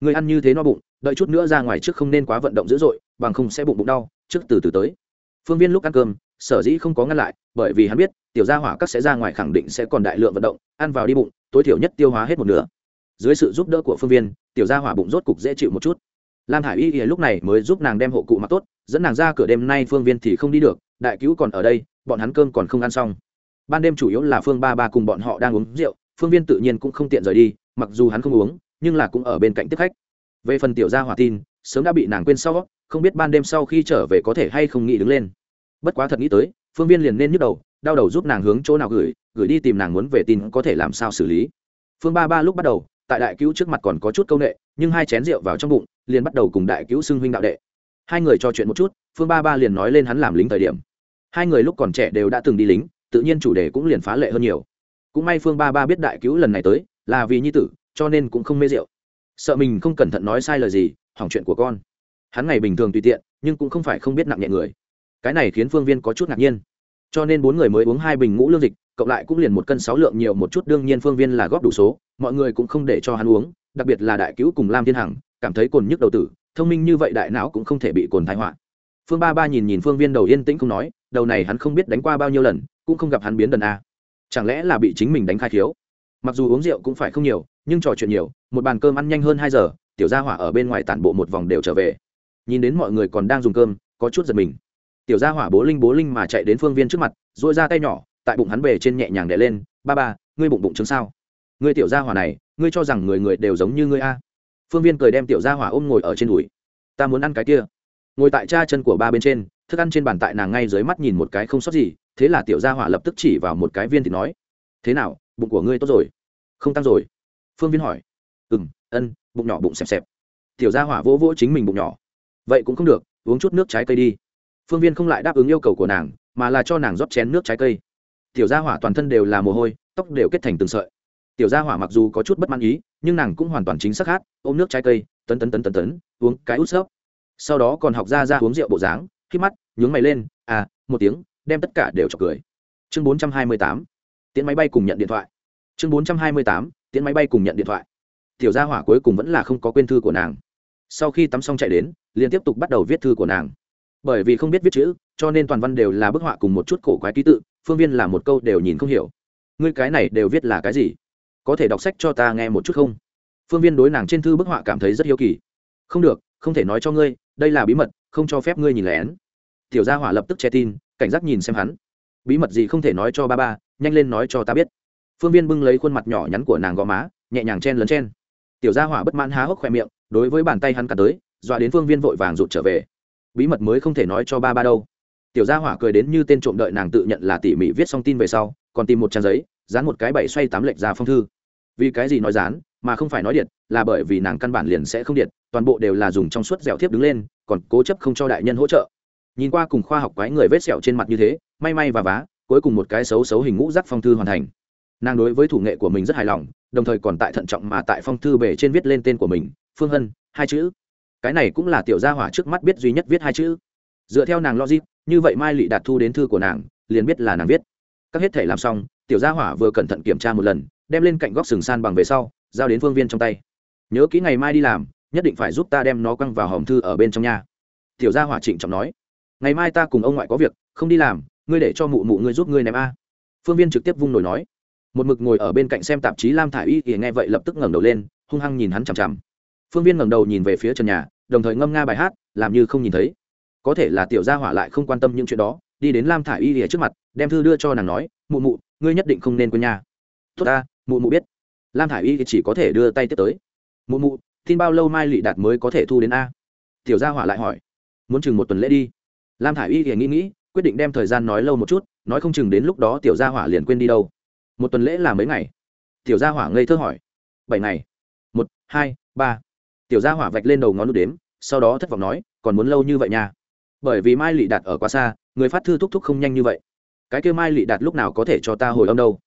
Người ăn như thế no bụng, đợi chút nữa ra ngoài trước không nên quá vận động dữ dội, bằng không sẽ bụng bụng đau, trước từ từ tới. Phương viên lúc ăn cơm, sở dĩ không có ngăn lại, bởi vì hắn biết, tiểu gia hỏa các sẽ ra ngoài khẳng định sẽ còn đại lượng vận động, ăn vào đi bụng, tối thiểu nhất tiêu hóa hết một nửa. Dưới sự giúp đỡ của phương viên, tiểu gia hỏa bụng rốt cục dễ chịu một chút lam hải y ỉa lúc này mới giúp nàng đem hộ cụ mặc tốt, dẫn nàng ra cửa đêm nay phương viên thì không đi được, đại cứu còn ở đây, bọn hắn cơm còn không ăn xong. Ban đêm chủ yếu là phương ba ba cùng bọn họ đang uống rượu, phương viên tự nhiên cũng không tiện rời đi, mặc dù hắn không uống, nhưng là cũng ở bên cạnh tiếp khách. Về phần tiểu gia hỏa tin, sớm đã bị nàng quên sau, không biết ban đêm sau khi trở về có thể hay không nghĩ đứng lên. Bất quá thật nghĩ tới, phương viên liền nên nhức đầu, đau đầu giúp nàng hướng chỗ nào gửi gửi đi tìm nàng muốn về tin có thể làm sao xử lý. Phương ba ba lúc bắt đầu tại đại cứu trước mặt còn có chút c â u n ệ nhưng hai chén rượu vào trong bụng, liền bắt đầu cùng đại cứu xưng huynh đạo đệ. Hai người trò chuyện một chút, phương ba ba liền nói lên hắn làm lính thời điểm. Hai người lúc còn trẻ đều đã từng đi lính, tự nhiên chủ đề cũng liền phá lệ hơn nhiều. Cũng may phương ba ba biết đại cứu lần này tới, là vì nhi tử, cho nên cũng không mê rượu. Sợ mình không cẩn thận nói sai lời gì, hỏng chuyện của con. Hắn ngày bình thường tùy tiện, nhưng cũng không phải không biết nặng nhẹ người. Cái này khiến phương viên có chút ngạc nhiên. Cho nên bốn người mới uống hai bình ngũ lương dịch, cộng lại cũng liền một cân sáu lượng nhiều một chút, đương nhiên phương viên là góp đủ số mọi người cũng không để cho hắn uống, đặc biệt là đại cứu cùng lam thiên hằng, cảm thấy cồn nhức đầu tử, thông minh như vậy đại não cũng không thể bị cồn thái họa. Phương ba ba nhìn nhìn phương viên đầu yên tĩnh không nói, đầu này hắn không biết đánh qua bao nhiêu lần, cũng không gặp hắn biến đần a. Chẳng lẽ là bị chính mình đánh khai thiếu mặc dù uống rượu cũng phải không nhiều, nhưng trò chuyện nhiều, một bàn cơm ăn nhanh hơn hai giờ, tiểu gia hỏa ở bên ngoài tản bộ một vòng đều trở về. Nhìn đến mọi người còn đang dùng cơm, có chút giật mình. Tiểu gia hỏa bố linh bố linh mà chạy đến phương viên trước mặt dội ra tay nhỏ, tại bụng hắn bề trên nhẹ nhàng đè lên, ba ba, ngươi bụng bụng chứng sao? Ngươi tiểu gia hỏa này, ngươi cho rằng người người đều giống như ngươi a? Phương viên cười đem tiểu gia hỏa ôm ngồi ở trên đùi. Ta muốn ăn cái kia. Ngồi tại cha chân của ba bên trên, thức ăn trên bàn tại nàng ngay dưới mắt nhìn một cái không sót gì, thế là tiểu gia hỏa lập tức chỉ vào một cái viên thì nói, thế nào, bụng của ngươi tốt rồi? Không tăng rồi? Phương viên hỏi. Ừ m ân, bụng nhỏ bụng xẹp xẹp. Tiểu gia hỏa vỗ vỗ chính mình bụng nhỏ. Vậy cũng không được, uống chút nước trái cây đi. Phương viên không lại đáp ứng yêu cầu của nàng, mà là cho nàng rót chén nước trái cây. Tiểu gia hỏa toàn thân đều là mồ hôi, tóc đều kết thành từng sợi tiểu gia hỏa mặc dù có chút bất mãn ý, nhưng nàng cũng hoàn toàn chính xác hát, ôm nước trái cây, tấn tấn tấn tấn tấn, uống cái út xớp sau đó còn học ra ra uống rượu bộ dáng khi mắt, nhướng mày lên à một tiếng, đem tất cả đều chọc cười. Chương bốn trăm hai mươi tám, tiễn máy bay cùng nhận điện thoại. Chương bốn trăm hai mươi tám, tiễn máy bay cùng nhận điện thoại. Tiểu gia hỏa cuối cùng vẫn là không có quên thư của nàng. Sau khi tắm xong chạy đến, liền tiếp tục bắt đầu viết thư của nàng. Bởi vì không biết viết chữ, cho nên toàn văn đều là bức họa cùng một chút cổ quái ký tự, phương viên là một câu đều nhìn không hiểu. Ngươi cái này đều viết là cái gì? Có thể đọc sách cho ta nghe một chút không? Phương viên đối nàng trên thư bức họa cảm thấy rất hiếu kỳ. Không được, không thể nói cho ngươi, đây là bí mật, không cho phép ngươi nhìn lén. Tiểu gia hỏa lập tức che tin, cảnh giác nhìn xem hắn. Bí mật gì không thể nói cho ba ba, nhanh lên nói cho ta biết. Phương viên bưng lấy khuôn mặt nhỏ nhắn của nàng gò má, nhẹ nhàng chen lấn chen. Tiểu gia hỏa bất mãn há hốc khoe miệng, đối với bàn tay hắn cả tới, dọa đến phương viên vội vàng rụt trở về. Bí mật mới không thể nói cho ba ba đâu. Tiểu gia hỏa cười đến như tên trộm đợi nàng tự nhận là tỉ mỉ viết xong tin về sau, còn tìm một trang giấy, dán một cái bảy xoay tám lệch ra phong thư vì cái gì nói dán, mà không phải nói điện, là bởi vì nàng căn bản liền sẽ không điện, toàn bộ đều là dùng trong suốt dẻo thiếp đứng lên, còn cố chấp không cho đại nhân hỗ trợ. Nhìn qua cùng khoa học quái người vết sẹo trên mặt như thế, may may và vá, cuối cùng một cái xấu xấu hình ngũ rắc phong thư hoàn thành. Nàng đối với thủ nghệ của mình rất hài lòng, đồng thời còn tại thận trọng mà tại phong thư bể trên viết lên tên của mình, phương hân, hai chữ. Cái này cũng là tiểu gia hỏa trước mắt biết duy nhất viết hai chữ. Dựa theo nàng logic, như vậy mai lị đạt thu đến thư của nàng, liền biết là nàng viết. Các hết thể làm xong, tiểu gia hỏa vừa cẩn thận kiểm tra một lần đem lên cạnh góc sừng san bằng về sau, giao đến phương viên trong tay. Nhớ kỹ ngày mai đi làm, nhất định phải giúp ta đem nó quăng vào hòm thư ở bên trong nhà tiểu gia hỏa trịnh trọng nói. Ngày mai ta cùng ông ngoại có việc, không đi làm, ngươi để cho mụ mụ ngươi giúp ngươi ném a. Phương viên trực tiếp vung nổi nói. Một mực ngồi ở bên cạnh xem tạp chí lam thả i y thì nghe vậy lập tức ngẩng đầu lên, hung hăng nhìn hắn chằm chằm. Phương viên ngẩng đầu nhìn về phía trần nhà, đồng thời ngâm nga bài hát, làm như không nhìn thấy. Có thể là tiểu gia hỏa lại không quan tâm những chuyện đó, đi đến lam thả i y thì trước mặt, đem thư đưa cho nàng nói, mụ mụ, ngươi nhất định không nên quên nhà tốt ta mụ mụ biết. Lam thả i y thì chỉ có thể đưa tay tiếp tới. Mụ mụ, tin bao lâu mai lị đạt mới có thể thu đến a? Tiểu gia hỏa lại hỏi. Muốn chừng một tuần lễ đi. Lam thả i y thì nghĩ nghĩ, quyết định đem thời gian nói lâu một chút, nói không chừng đến lúc đó tiểu gia hỏa liền quên đi đâu. Một tuần lễ là mấy ngày? Tiểu gia hỏa ngây thơ hỏi. Bảy ngày. Một, hai, ba. Tiểu gia hỏa vạch lên đầu ngón nút đếm, sau đó thất vọng nói, còn muốn lâu như vậy nha. Bởi vì mai lị đạt ở quá xa, người phát thư thúc thúc không nhanh như vậy. Cái kêu mai lị đạt lúc nào có thể cho ta hồi âm đâu?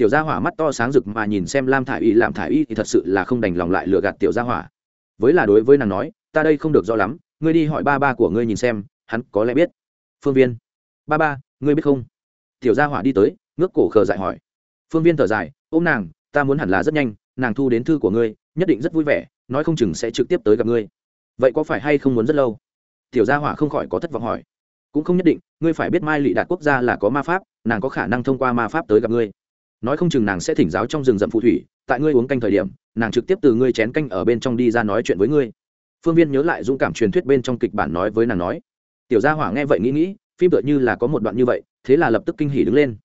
Tiểu gia hỏa mắt to sáng rực mà nhìn xem lam thả i y làm thả i y thì thật sự là không đành lòng lại lừa gạt tiểu gia hỏa. Với là đối với nàng nói, ta đây không được rõ lắm, ngươi đi hỏi ba ba của ngươi nhìn xem, hắn có lẽ biết. Phương viên, ba ba, ngươi biết không? Tiểu gia hỏa đi tới, ngước cổ khờ dại hỏi. Phương viên thở dài, ôm nàng, ta muốn hẳn là rất nhanh, nàng thu đến thư của ngươi, nhất định rất vui vẻ, nói không chừng sẽ trực tiếp tới gặp ngươi. Vậy có phải hay không muốn rất lâu? Tiểu gia hỏa không khỏi có thất vọng hỏi. Cũng không nhất định, ngươi phải biết mai lị đạt quốc gia là có ma pháp, nàng có khả năng thông qua ma pháp tới gặp ngươi nói không chừng nàng sẽ thỉnh giáo trong rừng rậm phù thủy, tại ngươi uống canh thời điểm, nàng trực tiếp từ ngươi chén canh ở bên trong đi ra nói chuyện với ngươi. Phương viên nhớ lại dũng cảm truyền thuyết bên trong kịch bản nói với nàng nói, tiểu gia hỏa nghe vậy nghĩ nghĩ, phim tựa như là có một đoạn như vậy, thế là lập tức kinh hỉ đứng lên.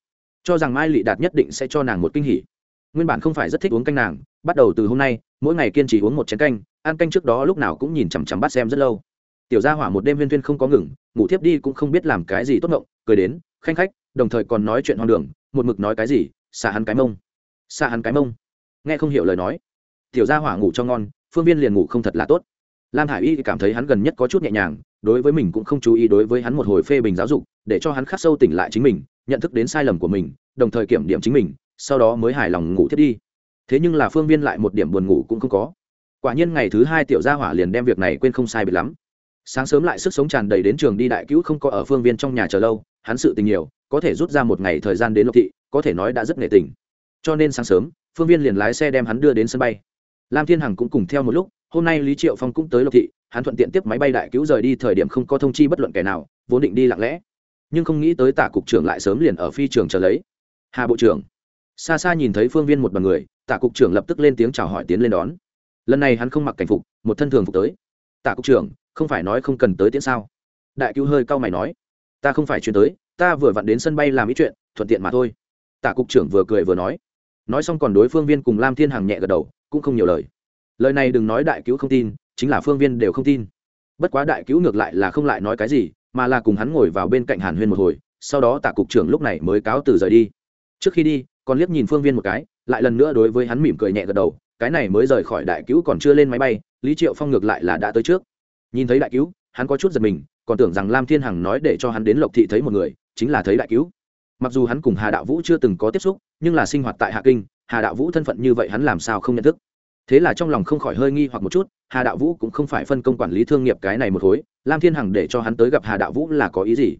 Cho rằng mai lị đạt nhất định sẽ cho nàng một kinh hỉ. Nguyên bản không phải rất thích uống canh nàng, bắt đầu từ hôm nay, mỗi ngày kiên trì uống một chén canh, ăn canh trước đó lúc nào cũng nhìn chằm chằm bắt xem rất lâu. Tiểu gia hỏa một đêm viên viên không có ngừng, ngủ thiếp đi cũng không biết làm cái gì tốt ngộng, cười đến, khanh khách, đồng thời còn nói chuyện hoang đường, một mực nói cái gì xa hắn cái mông. Xa hắn cái mông. Nghe không hiểu lời nói. Tiểu gia hỏa ngủ cho ngon, phương viên liền ngủ không thật là tốt. Lam hải y cảm thấy hắn gần nhất có chút nhẹ nhàng, đối với mình cũng không chú ý đối với hắn một hồi phê bình giáo dục, để cho hắn khắc sâu tỉnh lại chính mình, nhận thức đến sai lầm của mình, đồng thời kiểm điểm chính mình, sau đó mới hài lòng ngủ thiết đi. Thế nhưng là phương viên lại một điểm buồn ngủ cũng không có. Quả nhiên ngày thứ hai tiểu gia hỏa liền đem việc này quên không sai bị lắm. Sáng sớm lại sức sống tràn đầy đến trường đi đại cứu không có ở phương viên trong nhà chờ lâu, hắn sự tình nhiều, có thể rút ra một ngày thời gian đến lộc thị có thể nói đã rất nghệ tình. Cho nên sáng sớm, phương viên liền lái xe đem hắn đưa đến sân bay. Lam thiên hằng cũng cùng theo một lúc, hôm nay lý triệu phong cũng tới lộc thị, hắn thuận tiện tiếp máy bay đại cứu rời đi thời điểm không có thông chi bất luận kẻ nào, vốn định đi lặng lẽ. Nhưng không nghĩ tới tả cục trưởng lại sớm liền ở phi trường chờ lấy. Hà bộ trưởng. Xa xa nhìn thấy phương viên một b ằ n người, tả cục trưởng lập tức lên tiếng chào hỏi tiến lên đón. Lần này hắn không mặc cảnh phục, một thân thường phục tới. Tả cục trưởng, không phải nói không cần tới tiễn sao? Đại cứu hơi cau mày nói. Ta không phải chuyển tới, ta vừa vặn đến sân bay làm ý chuyện, thuận tiện mà thôi tả cục trưởng vừa cười vừa nói. Nói xong còn đối phương viên cùng lam thiên hằng nhẹ gật đầu, cũng không nhiều lời. Lời này đừng nói đại cứu không tin, chính là phương viên đều không tin. Bất quá đại cứu ngược lại là không lại nói cái gì, mà là cùng hắn ngồi vào bên cạnh hàn huyên một hồi, sau đó tạ cục trưởng lúc này mới cáo từ rời đi. Trước khi đi, còn liếc nhìn phương viên một cái, lại lần nữa đối với hắn mỉm cười nhẹ gật đầu, cái này mới rời khỏi đại cứu còn chưa lên máy bay, lý triệu phong ngược lại là đã tới trước. Nhìn thấy đại cứu, hắn có chút giật mình, còn tưởng rằng lam thiên hằng nói để cho hắn đến lộc thị thấy một người, chính là thấy đại cứu mặc dù hắn cùng hà đạo vũ chưa từng có tiếp xúc, nhưng là sinh hoạt tại hạ kinh, hà đạo vũ thân phận như vậy hắn làm sao không nhận thức? Thế là trong lòng không khỏi hơi nghi hoặc một chút, hà đạo vũ cũng không phải phân công quản lý thương nghiệp cái này một khối, lam thiên hằng để cho hắn tới gặp hà đạo vũ là có ý gì?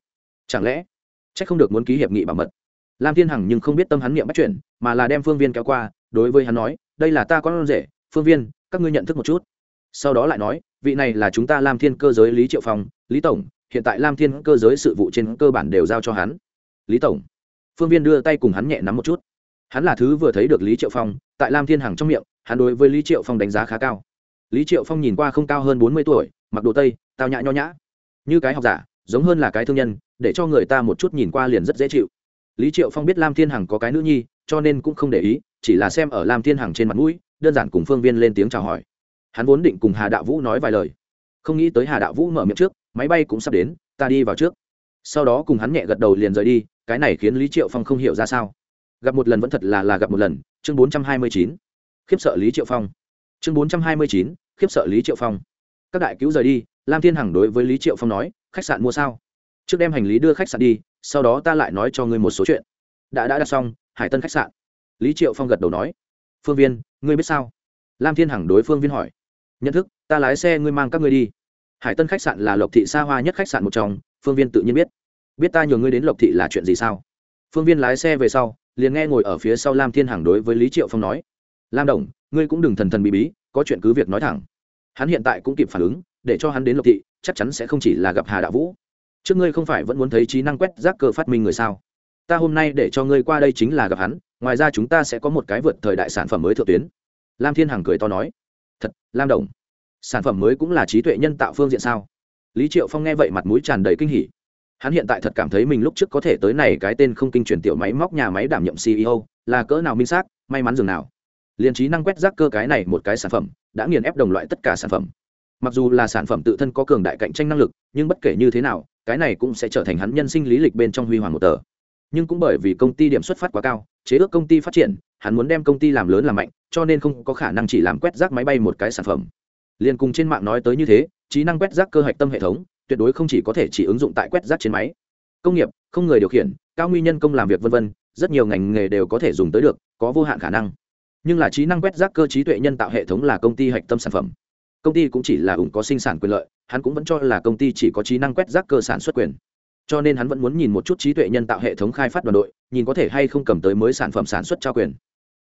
Chẳng lẽ c h ắ c không được muốn ký hiệp nghị bảo mật? Lam thiên hằng nhưng không biết tâm hắn niệm bắt chuyển mà là đem phương viên kéo qua, đối với hắn nói, đây là ta con rể, phương viên, các ngươi nhận thức một chút. Sau đó lại nói, vị này là chúng ta lam thiên cơ giới lý triệu phong, lý tổng, hiện tại lam thiên cơ giới sự vụ trên cơ bản đều giao cho hắn lý tổng. Phương viên đưa tay cùng hắn nhẹ nắm một chút. Hắn là thứ vừa thấy được lý triệu phong, tại lam thiên hằng trong miệng, hắn đối với lý triệu phong đánh giá khá cao. Lý triệu phong nhìn qua không cao hơn bốn mươi tuổi, mặc đồ tây, tao nhã nho nhã. Như cái học giả, giống hơn là cái thương nhân, để cho người ta một chút nhìn qua liền rất dễ chịu. Lý triệu phong biết lam thiên hằng có cái nữ nhi, cho nên cũng không để ý, chỉ là xem ở lam thiên hằng trên mặt mũi, đơn giản cùng phương viên lên tiếng chào hỏi. Hắn vốn định cùng hà đạo vũ nói vài lời. Không nghĩ tới hà đạo vũ mở miệng trước, máy bay cũng sắp đến, ta đi vào trước. Sau đó cùng hắn nhẹ gật đầu liền rời đi cái này khiến lý triệu phong không hiểu ra sao. Gặp một lần vẫn thật là là gặp một lần, chương bốn trăm hai mươi chín, khiếp sợ lý triệu phong. Chương bốn trăm hai mươi chín, khiếp sợ lý triệu phong. Các đại cứu rời đi, lam thiên hằng đối với lý triệu phong nói, khách sạn mua sao? Trước đem hành lý đưa khách sạn đi, sau đó ta lại nói cho ngươi một số chuyện. Đã đã đặt xong, hải tân khách sạn. Lý triệu phong gật đầu nói. Phương viên, ngươi biết sao? Lam thiên hằng đối phương viên hỏi. Nhận thức, ta lái xe ngươi mang các ngươi đi. Hải tân khách sạn là lộc thị xa hoa nhất khách sạn một trong, phương viên tự nhiên biết biết ta nhờ ngươi đến lộc thị là chuyện gì sao? Phương viên lái xe về sau, liền nghe ngồi ở phía sau lam thiên hằng đối với lý triệu phong nói, lam đồng, ngươi cũng đừng thần thần bí bí, có chuyện cứ việc nói thẳng. Hắn hiện tại cũng kịp phản ứng, để cho hắn đến lộc thị, chắc chắn sẽ không chỉ là gặp hà đạo vũ. Trước ngươi không phải vẫn muốn thấy trí năng quét rác cơ phát minh người sao? Ta hôm nay để cho ngươi qua đây chính là gặp hắn, ngoài ra chúng ta sẽ có một cái vượt thời đại sản phẩm mới thượng tuyến. Lam thiên hằng cười to nói, thật, lam đồng, sản phẩm mới cũng là trí tuệ nhân tạo phương diện sao? Lý triệu phong nghe vậy mặt mũi tràn đầy kinh hỉ hắn hiện tại thật cảm thấy mình lúc trước có thể tới này cái tên không kinh truyền tiểu máy móc nhà máy đảm nhiệm ceo là cỡ nào minh xác, may mắn dường nào. Liền trí năng quét rác cơ cái này một cái sản phẩm, đã nghiền ép đồng loại tất cả sản phẩm. Mặc dù là sản phẩm tự thân có cường đại cạnh tranh năng lực, nhưng bất kể như thế nào, cái này cũng sẽ trở thành hắn nhân sinh lý lịch bên trong huy hoàng một tờ. Nhưng cũng bởi vì công ty điểm xuất phát quá cao, chế ước công ty phát triển, hắn muốn đem công ty làm lớn làm mạnh, cho nên không có khả năng chỉ làm quét rác máy bay một cái sản phẩm. Liền cùng trên mạng nói tới như thế, trí năng quét rác cơ hạch tâm hệ thống tuyệt đối không chỉ có thể chỉ ứng dụng tại quét rác trên máy. Công nghiệp, không người điều khiển, cao nguyên nhân công làm việc vân vân, rất nhiều ngành nghề đều có thể dùng tới được, có vô hạn khả năng. Nhưng là trí năng quét rác cơ trí tuệ nhân tạo hệ thống là công ty hạch tâm sản phẩm. Công ty cũng chỉ là ủng có sinh sản quyền lợi, hắn cũng vẫn cho là công ty chỉ có trí năng quét rác cơ sản xuất quyền. Cho nên hắn vẫn muốn nhìn một chút trí tuệ nhân tạo hệ thống khai phát đoàn đội, nhìn có thể hay không cầm tới mới sản phẩm sản xuất trao quyền.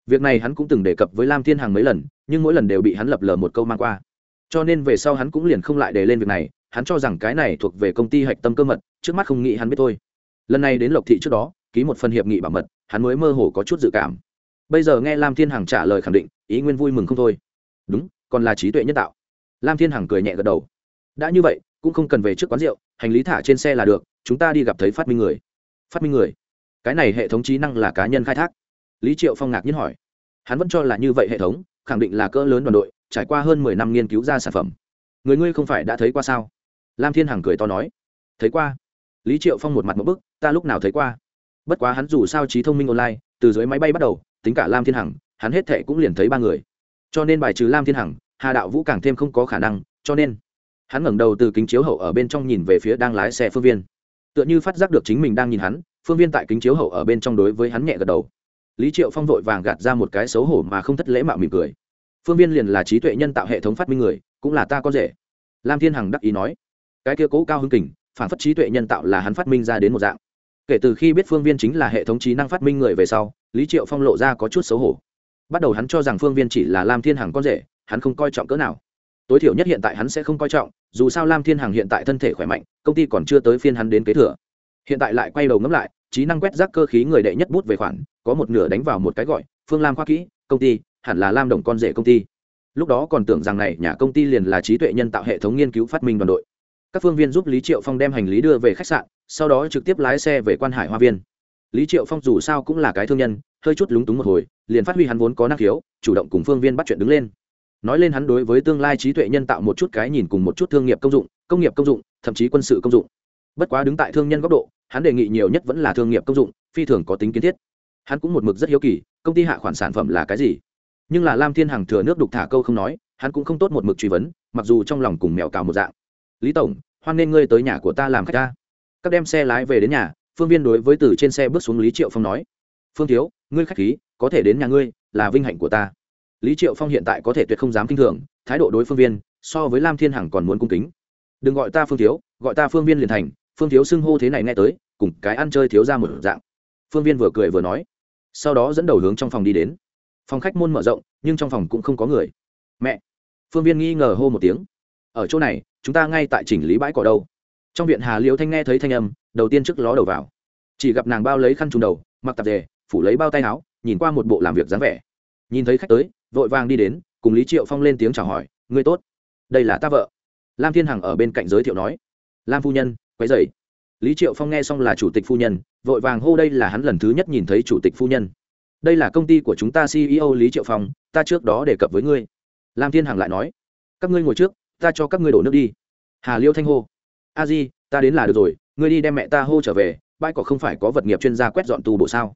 Việc này hắn cũng từng đề cập với lam thiên Hàng mấy lần, nhưng mỗi lần đều bị hắn lập lờ một câu mang qua. Cho nên về sau hắn cũng liền không lại đề lên việc này hắn cho rằng cái này thuộc về công ty hạch tâm cơ mật, trước mắt không nghĩ hắn biết thôi. Lần này đến lộc thị trước đó, ký một phần hiệp nghị bảo mật, hắn mới mơ hồ có chút dự cảm. Bây giờ nghe lam thiên hằng trả lời khẳng định, ý nguyên vui mừng không thôi. Đúng, còn là trí tuệ nhân tạo. Lam thiên hằng cười nhẹ gật đầu. Đã như vậy, cũng không cần về trước quán rượu, hành lý thả trên xe là được, chúng ta đi gặp thấy phát minh người. Phát minh người? Cái này hệ thống trí năng là cá nhân khai thác. Lý triệu phong ngạc nhiên hỏi. Hắn vẫn cho là như vậy hệ thống, khẳng định là cỡ lớn đoàn đội, trải qua hơn mười năm nghiên cứu ra sản phẩm. Người ngươi không phải đã thấy qua sao? Lam thiên hằng cười to nói, thấy qua. Lý triệu phong một mặt một bức, ta lúc nào thấy qua? Bất quá hắn dù sao trí thông minh online, từ dưới máy bay bắt đầu, tính cả lam thiên hằng, hắn hết thệ cũng liền thấy ba người. Cho nên bài trừ lam thiên hằng, hà đạo vũ càng thêm không có khả năng, cho nên hắn ngẩng đầu từ kính chiếu hậu ở bên trong nhìn về phía đang lái xe phương viên. Tựa như phát giác được chính mình đang nhìn hắn, phương viên tại kính chiếu hậu ở bên trong đối với hắn nhẹ gật đầu. Lý triệu phong vội vàng gạt ra một cái xấu hổ mà không thất lễ mạo mỉm cười. Phương viên liền là trí tuệ nhân tạo hệ thống phát minh người, cũng là ta có rể. Lam thiên hằng đắc ý nói cái kia cố cao hưng kình, phản phất trí tuệ nhân tạo là hắn phát minh ra đến một dạng. Kể từ khi biết phương viên chính là hệ thống trí năng phát minh người về sau, lý triệu phong lộ ra có chút xấu hổ. Bắt đầu hắn cho rằng phương viên chỉ là lam thiên hằng con rể, hắn không coi trọng cỡ nào. Tối thiểu nhất hiện tại hắn sẽ không coi trọng, dù sao lam thiên hằng hiện tại thân thể khỏe mạnh, công ty còn chưa tới phiên hắn đến kế thừa. Hiện tại lại quay đầu ngẫm lại, trí năng quét rác cơ khí người đệ nhất bút về khoản, có một nửa đánh vào một cái gọi, phương lam khoa kỹ, công ty, hẳn là lam đồng con rể công ty. Lúc đó còn tưởng rằng này nhà công ty liền là trí tuệ nhân tạo hệ thống nghiên cứu phát minh đoàn đội các phương viên giúp lý triệu phong đem hành lý đưa về khách sạn, sau đó trực tiếp lái xe về quan hải hoa viên. Lý triệu phong dù sao cũng là cái thương nhân, hơi chút lúng túng một hồi, liền phát huy hắn vốn có năng khiếu, chủ động cùng phương viên bắt chuyện đứng lên. Nói lên hắn đối với tương lai trí tuệ nhân tạo một chút cái nhìn cùng một chút thương nghiệp công dụng, công nghiệp công dụng, thậm chí quân sự công dụng. Bất quá đứng tại thương nhân góc độ, hắn đề nghị nhiều nhất vẫn là thương nghiệp công dụng, phi thường có tính kiến thiết. Hắn cũng một mực rất hiếu kỳ, công ty hạ khoản sản phẩm là cái gì. Nhưng là lam thiên hằng thừa nước đục thả câu không nói, hắn cũng không tốt một mực truy vấn, mặc dù trong lòng cùng mèo cào một dạng lý tổng, hoan nên ngươi tới nhà của ta làm khách ta. Các đem xe lái về đến nhà, phương viên đối với từ trên xe bước xuống lý triệu phong nói, phương thiếu, ngươi khách khí, có thể đến nhà ngươi, là vinh hạnh của ta. Lý triệu phong hiện tại có thể tuyệt không dám kinh thường, thái độ đối phương viên, so với lam thiên hằng còn muốn cung kính. Đừng gọi ta phương thiếu, gọi ta phương viên liền thành, phương thiếu xưng hô thế này nghe tới, cùng cái ăn chơi thiếu ra một dạng. Phương viên vừa cười vừa nói, sau đó dẫn đầu hướng trong phòng đi đến. Phòng khách môn mở rộng, nhưng trong phòng cũng không có người. Mẹ. Phương viên nghi ngờ hô một tiếng ở chỗ này, chúng ta ngay tại chỉnh lý bãi cỏ đâu. Trong viện hà liễu thanh nghe thấy thanh âm, đầu tiên trước ló đầu vào. Chỉ gặp nàng bao lấy khăn trùng đầu, mặc tạp dề, phủ lấy bao tay áo, nhìn qua một bộ làm việc dáng vẻ. Nhìn thấy khách tới, vội vàng đi đến, cùng lý triệu phong lên tiếng chào hỏi, ngươi tốt. Đây là ta vợ. Lam thiên hằng ở bên cạnh giới thiệu nói. Lam phu nhân, quấy dậy lý triệu phong nghe xong là chủ tịch phu nhân, vội vàng hô đây là hắn lần thứ nhất nhìn thấy chủ tịch phu nhân. Đây là công ty của chúng ta ceo lý triệu phong, ta trước đó đề cập với ngươi. Lam thiên hằng lại nói. Các ngươi ngồi trước ta cho các ngươi đổ nước đi. Hà liêu thanh hô. A di, ta đến là được rồi, ngươi đi đem mẹ ta hô trở về, bãi cỏ không phải có vật nghiệp chuyên gia quét dọn tù bộ sao?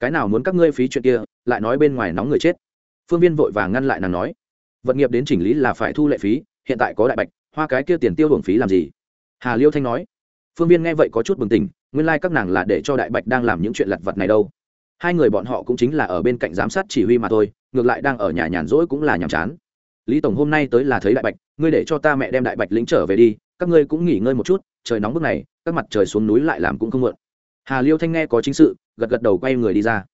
Cái nào muốn các ngươi phí chuyện kia, lại nói bên ngoài nóng người chết. Phương viên vội vàng ngăn lại nàng nói. Vật nghiệp đến chỉnh lý là phải thu lệ phí, hiện tại có đại bạch, hoa cái kia tiền tiêu hưởng phí làm gì? Hà liêu thanh nói. Phương viên nghe vậy có chút bừng tỉnh, nguyên lai、like、các nàng là để cho đại bạch đang làm những chuyện lặt vặt này đâu. Hai người bọn họ cũng chính là ở bên cạnh giám sát chỉ huy mà thôi, ngược lại đang ở nhà nhàn rỗi cũng là nhàm chán. Lý tổng hôm nay tới là thấy đại bạch ngươi để cho ta mẹ đem đại bạch lĩnh trở về đi, các ngươi cũng nghỉ ngơi một chút, trời nóng bức này, các mặt trời xuống núi lại làm cũng không mượn hà liêu thanh nghe có chính sự, gật gật đầu quay người đi ra.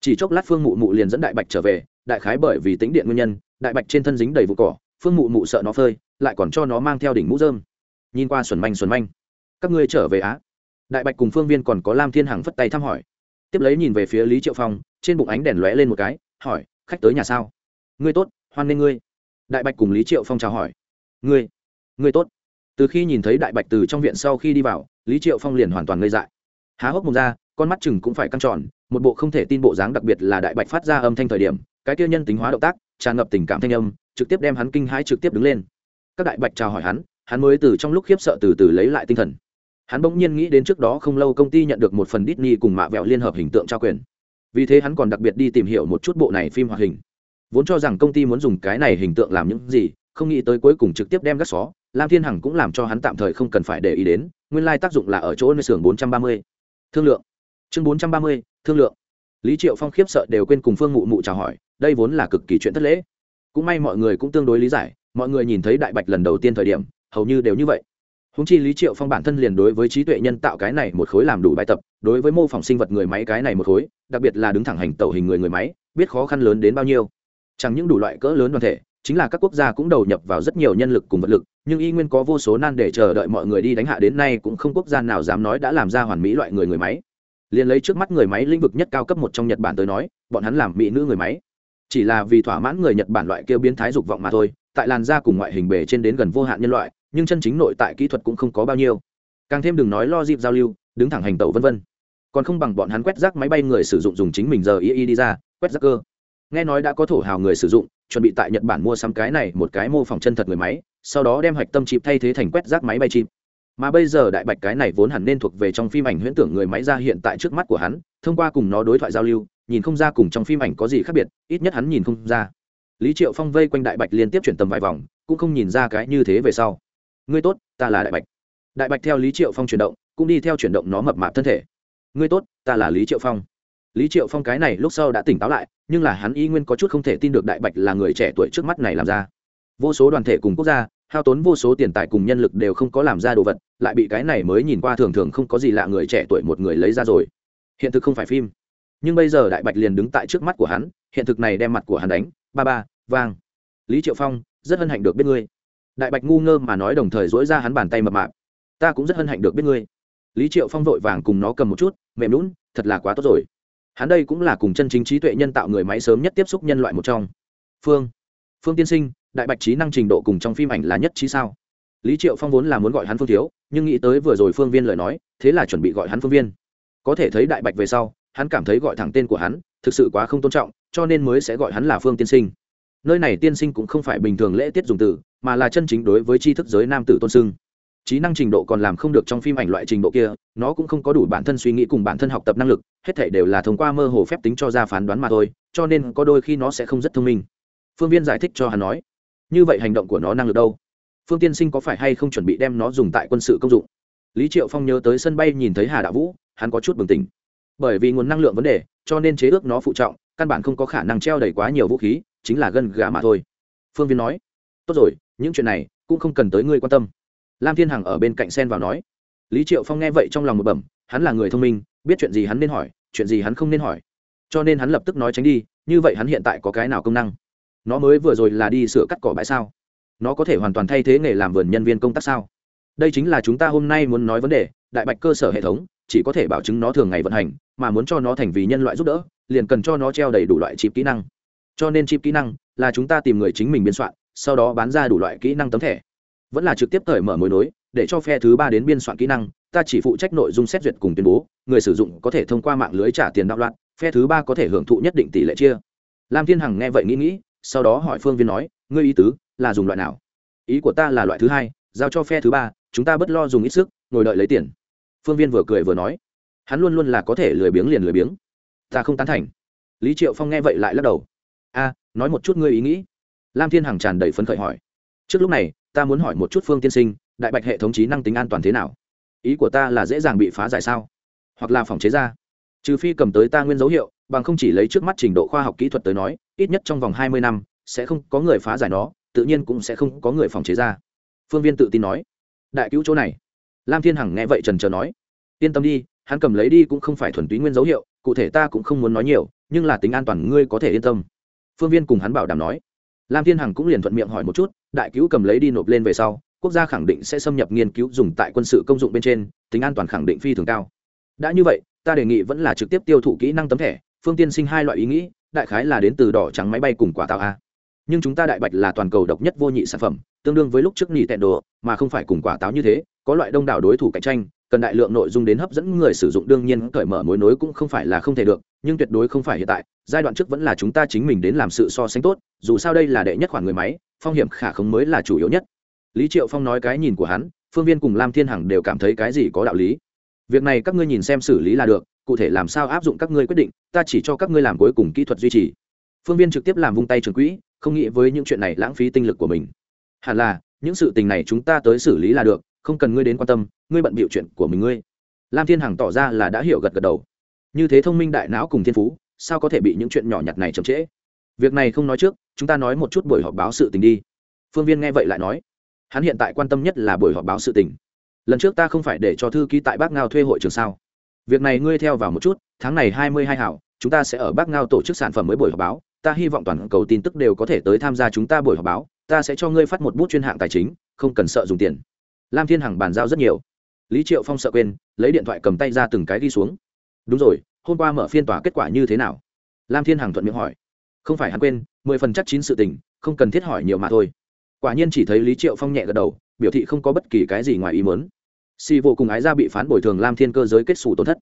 Chỉ chốc lát phương mụ mụ liền dẫn đại bạch trở về, đại khái bởi vì tính điện nguyên nhân, đại bạch trên thân dính đầy vụ cỏ, phương mụ mụ sợ nó phơi, lại còn cho nó mang theo đỉnh mũ dơm nhìn qua xuẩn manh xuẩn manh. Các ngươi trở về á. Đại bạch cùng phương viên còn có lam thiên hằng phất tay thăm hỏi. Tiếp lấy nhìn về phía lý triệu phong, trên bụng ánh đèn lóe lên một cái, hỏi, khách tới nhà sao? Ngươi tốt, hoan nghê ngươi. Đại bạch cùng lý triệu phong chào hỏi ngươi ngươi tốt. Từ khi nhìn thấy đại bạch từ trong viện sau khi đi vào, lý triệu phong liền hoàn toàn ngây dại. Há hốc mồm ra, con mắt chừng cũng phải căng tròn, một bộ không thể tin bộ dáng đặc biệt là đại bạch phát ra âm thanh thời điểm, cái kia nhân tính hóa động tác, tràn ngập tình cảm thanh âm, trực tiếp đem hắn kinh hãi trực tiếp đứng lên. Các đại bạch chào hỏi hắn hắn mới từ trong lúc khiếp sợ từ từ lấy lại tinh thần. Hắn bỗng nhiên nghĩ đến trước đó không lâu công ty nhận được một phần Disney cùng mạ vẹo liên hợp hình tượng trao quyền. Vì thế hắn còn đặc biệt đi tìm hiểu một chút bộ này phim hoạt hình. Vốn cho rằng công ty muốn dùng cái này hình tượng làm những gì không nghĩ tới cuối cùng trực tiếp đem gác xó, lam thiên hằng cũng làm cho hắn tạm thời không cần phải để ý đến, nguyên lai tác dụng là ở chỗ nơi xưởng bốn trăm ba mươi. Thương lượng. Chương bốn trăm ba mươi, thương lượng. Lý triệu phong khiếp sợ đều quên cùng phương mụ mụ chào hỏi, đây vốn là cực kỳ chuyện thất lễ. Cũng may mọi người cũng tương đối lý giải, mọi người nhìn thấy đại bạch lần đầu tiên thời điểm, hầu như đều như vậy. Húng chi lý triệu phong bản thân liền đối với trí tuệ nhân tạo cái này một khối làm đủ bài tập, đối với mô phỏng sinh vật người máy cái này một khối, đặc biệt là đứng thẳng hành tẩu hình người người máy, biết khó khăn lớn đến bao nhiêu. Chẳng những đủ loại cỡ lớn đoàn thể chính là các quốc gia cũng đầu nhập vào rất nhiều nhân lực cùng vật lực, nhưng y nguyên có vô số nan để chờ đợi mọi người đi đánh hạ đến nay cũng không quốc gia nào dám nói đã làm ra hoàn mỹ loại người người máy. Liền lấy trước mắt người máy lĩnh vực nhất cao cấp một trong nhật bản tới nói, bọn hắn làm mỹ nữ người máy. Chỉ là vì thỏa mãn người nhật bản loại kêu biến thái dục vọng mà thôi, tại làn da cùng ngoại hình bề trên đến gần vô hạn nhân loại, nhưng chân chính nội tại kỹ thuật cũng không có bao nhiêu. Càng thêm đừng nói lo dịp giao lưu, đứng thẳng hành tẩu vân vân. Còn không bằng bọn hắn quét rác máy bay người sử dụng dùng chính mình giờ y y đi ra, quét rác cơ. Nghe nói đã có thổ hào người sử dụng chuẩn bị tại nhật bản mua sắm cái này một cái mô phỏng chân thật người máy, sau đó đem hạch tâm chip thay thế thành quét rác máy bay chip. Mà bây giờ đại bạch cái này vốn hẳn nên thuộc về trong phim ảnh huyễn tưởng người máy ra hiện tại trước mắt của hắn, thông qua cùng nó đối thoại giao lưu, nhìn không ra cùng trong phim ảnh có gì khác biệt, ít nhất hắn nhìn không ra. Lý triệu phong vây quanh đại bạch liên tiếp chuyển tầm vài vòng, cũng không nhìn ra cái như thế về sau. Ngươi tốt, ta là đại bạch. Đại bạch theo lý triệu phong chuyển động, cũng đi theo chuyển động nó mập mạp thân thể. Ngươi tốt, ta là lý triệu phong lý triệu phong cái này lúc sau đã tỉnh táo lại, nhưng là hắn y nguyên có chút không thể tin được đại bạch là người trẻ tuổi trước mắt này làm ra. Vô số đoàn thể cùng quốc gia, hao tốn vô số tiền tài cùng nhân lực đều không có làm ra đồ vật, lại bị cái này mới nhìn qua thường thường không có gì lạ người trẻ tuổi một người lấy ra rồi. Hiện thực không phải phim. Nhưng bây giờ đại bạch liền đứng tại trước mắt của hắn, hiện thực này đem mặt của hắn đánh, ba ba, vang. Lý triệu phong, rất hân hạnh được biết ngươi. Đại bạch ngu ngơ mà nói đồng thời dỗi ra hắn bàn tay mập mạp. Ta cũng rất hân hạnh được biết ngươi. Lý triệu phong vội vàng cùng nó cầm một chút, mềm lún thật là quá tốt rồi hắn đây cũng là cùng chân chính trí tuệ nhân tạo người máy sớm nhất tiếp xúc nhân loại một trong. Phương phương tiên sinh, đại bạch trí năng trình độ cùng trong phim ảnh là nhất trí sao? Lý triệu phong vốn là muốn gọi hắn phương thiếu, nhưng nghĩ tới vừa rồi phương viên lời nói, thế là chuẩn bị gọi hắn phương viên. Có thể thấy đại bạch về sau, hắn cảm thấy gọi thẳng tên của hắn, thực sự quá không tôn trọng, cho nên mới sẽ gọi hắn là phương tiên sinh. Nơi này tiên sinh cũng không phải bình thường lễ tiết dùng từ, mà là chân chính đối với tri thức giới nam tử tôn sưng trí năng trình độ còn làm không được trong phim ảnh loại trình độ kia, nó cũng không có đủ bản thân suy nghĩ cùng bản thân học tập năng lực, hết thể đều là thông qua mơ hồ phép tính cho ra phán đoán mà thôi, cho nên có đôi khi nó sẽ không rất thông minh. Phương viên giải thích cho hắn nói, như vậy hành động của nó năng lực đâu? Phương tiên sinh có phải hay không chuẩn bị đem nó dùng tại quân sự công dụng? Lý triệu phong nhớ tới sân bay nhìn thấy hà đạo vũ, hắn có chút bừng tỉnh. Bởi vì nguồn năng lượng vấn đề, cho nên chế ước nó phụ trọng, căn bản không có khả năng treo đầy quá nhiều vũ khí, chính là gân gà mà thôi. Phương viên nói, tốt rồi, những chuyện này cũng không cần tới ngươi quan tâm lam thiên hằng ở bên cạnh sen vào nói. Lý triệu phong nghe vậy trong lòng một bẩm, hắn là người thông minh, biết chuyện gì hắn nên hỏi, chuyện gì hắn không nên hỏi. Cho nên hắn lập tức nói tránh đi, như vậy hắn hiện tại có cái nào công năng? Nó mới vừa rồi là đi sửa cắt cỏ bãi sao? Nó có thể hoàn toàn thay thế nghề làm vườn nhân viên công tác sao? Đây chính là chúng ta hôm nay muốn nói vấn đề, đại bạch cơ sở hệ thống, chỉ có thể bảo chứng nó thường ngày vận hành, mà muốn cho nó thành vì nhân loại giúp đỡ, liền cần cho nó treo đầy đủ loại chip kỹ năng. Cho nên chip kỹ năng là chúng ta tìm người chính mình biên soạn, sau đó bán ra đủ loại kỹ năng tấm thẻ vẫn là trực tiếp cởi mở mối nối, để cho phe thứ ba đến biên soạn kỹ năng, ta chỉ phụ trách nội dung xét duyệt cùng tuyên bố, người sử dụng có thể thông qua mạng lưới trả tiền đạo loạn, phe thứ ba có thể hưởng thụ nhất định tỷ lệ chia. Lam thiên hằng nghe vậy nghĩ nghĩ, sau đó hỏi phương viên nói, ngươi ý tứ là dùng loại nào? Ý của ta là loại thứ hai, giao cho phe thứ ba, chúng ta bất lo dùng ít sức, ngồi đợi lấy tiền. Phương viên vừa cười vừa nói. Hắn luôn luôn là có thể lười biếng liền lười biếng. Ta không tán thành. Lý triệu phong nghe vậy lại lắc đầu. A, nói một chút ngươi ý nghĩ. Lam thiên hằng tràn đầy phấn khởi hỏi. Trước lúc này ta muốn hỏi một chút phương tiên sinh, đại bạch hệ thống trí năng tính an toàn thế nào? Ý của ta là dễ dàng bị phá giải sao? Hoặc là phòng chế ra? Trừ phi cầm tới ta nguyên dấu hiệu, bằng không chỉ lấy trước mắt trình độ khoa học kỹ thuật tới nói, ít nhất trong vòng hai mươi năm, sẽ không có người phá giải nó, tự nhiên cũng sẽ không có người phòng chế ra. Phương viên tự tin nói. Đại cứu chỗ này. Lam thiên hằng nghe vậy trần trờ nói. Yên tâm đi, hắn cầm lấy đi cũng không phải thuần túy nguyên dấu hiệu, cụ thể ta cũng không muốn nói nhiều, nhưng là tính an toàn ngươi có thể yên tâm. Phương viên cùng hắn bảo đảm nói. Lam thiên hằng cũng liền thuận miệng hỏi một chút đại cứu cầm lấy đi nộp lên về sau, quốc gia khẳng định sẽ xâm nhập nghiên cứu dùng tại quân sự công dụng bên trên, tính an toàn khẳng định phi thường cao. Đã như vậy, ta đề nghị vẫn là trực tiếp tiêu thụ kỹ năng tấm thẻ, phương tiên sinh hai loại ý nghĩ, đại khái là đến từ đỏ trắng máy bay cùng quả tạo a. Nhưng chúng ta đại bạch là toàn cầu độc nhất vô nhị sản phẩm, tương đương với lúc trước nghỉ tẹn đồ, mà không phải cùng quả táo như thế, có loại đông đảo đối thủ cạnh tranh cần đại lượng nội dung đến hấp dẫn người sử dụng, đương nhiên cởi mở mối nối cũng không phải là không thể được, nhưng tuyệt đối không phải hiện tại, giai đoạn trước vẫn là chúng ta chính mình đến làm sự so sánh tốt, dù sao đây là đệ nhất khoản người máy, phong hiểm khả không mới là chủ yếu nhất. Lý triệu phong nói cái nhìn của hắn, phương viên cùng lam thiên hằng đều cảm thấy cái gì có đạo lý. Việc này các ngươi nhìn xem xử lý là được, cụ thể làm sao áp dụng các ngươi quyết định, ta chỉ cho các ngươi làm cuối cùng kỹ thuật duy trì. Phương viên trực tiếp làm vung tay trường quỹ, không nghĩ với những chuyện này lãng phí tinh lực của mình. Hẳn là, những sự tình này chúng ta tới xử lý là được không cần ngươi đến quan tâm, ngươi bận bịu chuyện của mình ngươi. Lam thiên hằng tỏ ra là đã hiểu gật gật đầu. Như thế thông minh đại não cùng thiên phú, sao có thể bị những chuyện nhỏ nhặt này chậm trễ? Việc này không nói trước, chúng ta nói một chút buổi họp báo sự tình đi. Phương viên nghe vậy lại nói. Hắn hiện tại quan tâm nhất là buổi họp báo sự tình. Lần trước ta không phải để cho thư ký tại bác ngao thuê hội trường sao? Việc này ngươi theo vào một chút, tháng này hai mươi hai hảo, chúng ta sẽ ở bác ngao tổ chức sản phẩm mới buổi họp báo. Ta hy vọng toàn cầu tin tức đều có thể tới tham gia chúng ta buổi họp báo. Ta sẽ cho ngươi phát một bút chuyên hạng tài chính, không cần sợ dùng tiền lam thiên hằng bàn giao rất nhiều. Lý triệu phong sợ quên, lấy điện thoại cầm tay ra từng cái đi xuống. Đúng rồi, hôm qua mở phiên tòa kết quả như thế nào? Lam thiên hằng thuận miệng hỏi. Không phải hắn quên, mười phần chắc chín sự tình, không cần thiết hỏi nhiều mà thôi. Quả nhiên chỉ thấy lý triệu phong nhẹ gật đầu, biểu thị không có bất kỳ cái gì ngoài ý muốn. Si vô cùng ái gia bị phán bồi thường lam thiên cơ giới kết xù tổn thất.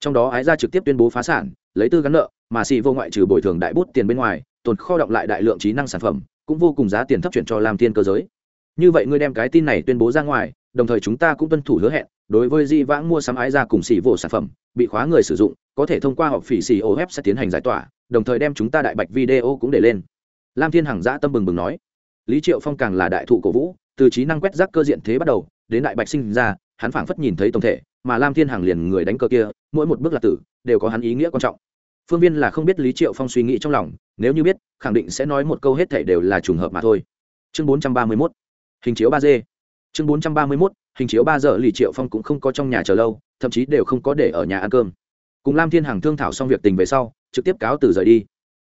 Trong đó ái gia trực tiếp tuyên bố phá sản, lấy tư gắn nợ, mà si vô ngoại trừ bồi thường đại bút tiền bên ngoài, tồn kho động lại đại lượng trí năng sản phẩm, cũng vô cùng giá tiền thấp chuyển cho lam thiên cơ giới như vậy ngươi đem cái tin này tuyên bố ra ngoài, đồng thời chúng ta cũng tuân thủ hứa hẹn, đối với di vãng mua sắm ái gia cùng xỉ vỗ sản phẩm, bị khóa người sử dụng, có thể thông qua họp phỉ xỉ ô sẽ tiến hành giải tỏa, đồng thời đem chúng ta đại bạch video cũng để lên. Lam thiên hằng giã tâm bừng bừng nói. Lý triệu phong càng là đại thụ cổ vũ, từ trí năng quét rác cơ diện thế bắt đầu, đến đại bạch sinh ra, hắn phảng phất nhìn thấy tổng thể, mà lam thiên hằng liền người đánh cơ kia, mỗi một bước là tử, đều có hắn ý nghĩa quan trọng. Phương viên là không biết lý triệu phong suy nghĩ trong lòng, nếu như biết, khẳng định sẽ nói một câu hết thể đều là trùng hợp mà thôi. Chương bốn trăm ba mươi mốt hình chiếu ba d. Chương bốn trăm ba mươi mốt, hình chiếu ba giờ lý triệu phong cũng không có trong nhà chờ lâu, thậm chí đều không có để ở nhà ăn cơm. Cùng lam thiên hằng thương thảo xong việc tình về sau, trực tiếp cáo từ rời đi.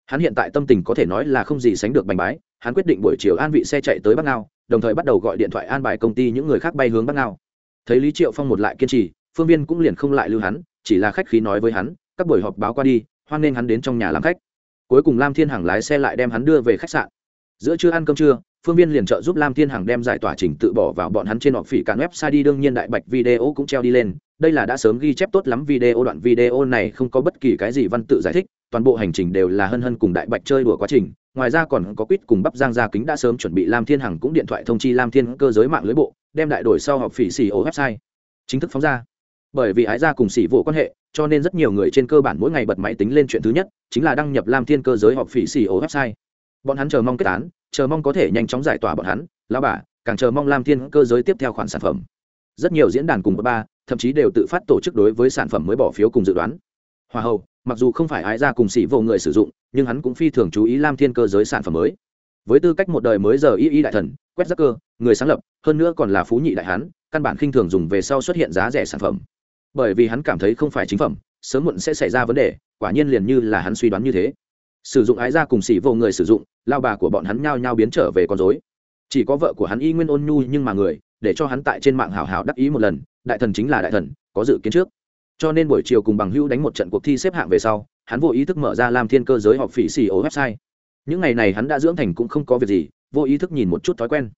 Hắn hiện tại tâm tình có thể nói là không gì sánh được bành bái, hắn quyết định buổi chiều an vị xe chạy tới bắc ngao, đồng thời bắt đầu gọi điện thoại an bài công ty những người khác bay hướng bắc ngao. Thấy lý triệu phong một lại kiên trì, phương viên cũng liền không lại lưu hắn, chỉ là khách khí nói với hắn, các buổi họp báo qua đi, hoan nên hắn đến trong nhà làm khách. Cuối cùng lam thiên hằng lái xe lại đem hắn đưa về khách sạn. Giữa trưa ăn cơm trưa phương viên liền trợ giúp lam thiên hằng đem giải tỏa trình tự bỏ vào bọn hắn trên họp phỉ cạn website đi, đương nhiên đại bạch video cũng treo đi lên. Đây là đã sớm ghi chép tốt lắm video, đoạn video này không có bất kỳ cái gì văn tự giải thích, toàn bộ hành trình đều là hân hân cùng đại bạch chơi đùa quá trình. Ngoài ra còn có quýt cùng bắp giang gia kính đã sớm chuẩn bị lam thiên hằng cũng điện thoại thông chi lam thiên cơ giới mạng lưới bộ, đem đại đổi sau họp phỉ xì ô website. Chính thức phóng ra. Bởi vì ái gia cùng xỉ vụ quan hệ, cho nên rất nhiều người trên cơ bản mỗi ngày bật máy tính lên chuyện thứ nhất, chính là đăng nhập lam thiên cơ giới họp phỉ xì ô website. Bọn hắn chờ mong kết án chờ mong có thể nhanh chóng giải tỏa bọn hắn lao bà, càng chờ mong lam thiên cơ giới tiếp theo khoản sản phẩm. Rất nhiều diễn đàn cùng ba, thậm chí đều tự phát tổ chức đối với sản phẩm mới bỏ phiếu cùng dự đoán. Hoa hậu mặc dù không phải ái ra cùng sĩ vô người sử dụng, nhưng hắn cũng phi thường chú ý lam thiên cơ giới sản phẩm mới. Với tư cách một đời mới giờ y y đại thần, quét giấc cơ, người sáng lập, hơn nữa còn là phú nhị đại hán, căn bản khinh thường dùng về sau xuất hiện giá rẻ sản phẩm. Bởi vì hắn cảm thấy không phải chính phẩm, sớm muộn sẽ xảy ra vấn đề, quả nhiên liền như là hắn suy đoán như thế sử dụng ái ra cùng xỉ vô người sử dụng, lao bà của bọn hắn nhao nhao biến trở về con dối chỉ có vợ của hắn y nguyên ôn nhu nhưng mà người, để cho hắn tại trên mạng hào hào đắc ý một lần, đại thần chính là đại thần, có dự kiến trước. Cho nên buổi chiều cùng bằng hữu đánh một trận cuộc thi xếp hạng về sau, hắn vô ý thức mở ra làm thiên cơ giới họp phỉ xì ổ website. Những ngày này hắn đã dưỡng thành cũng không có việc gì, vô ý thức nhìn một chút thói quen.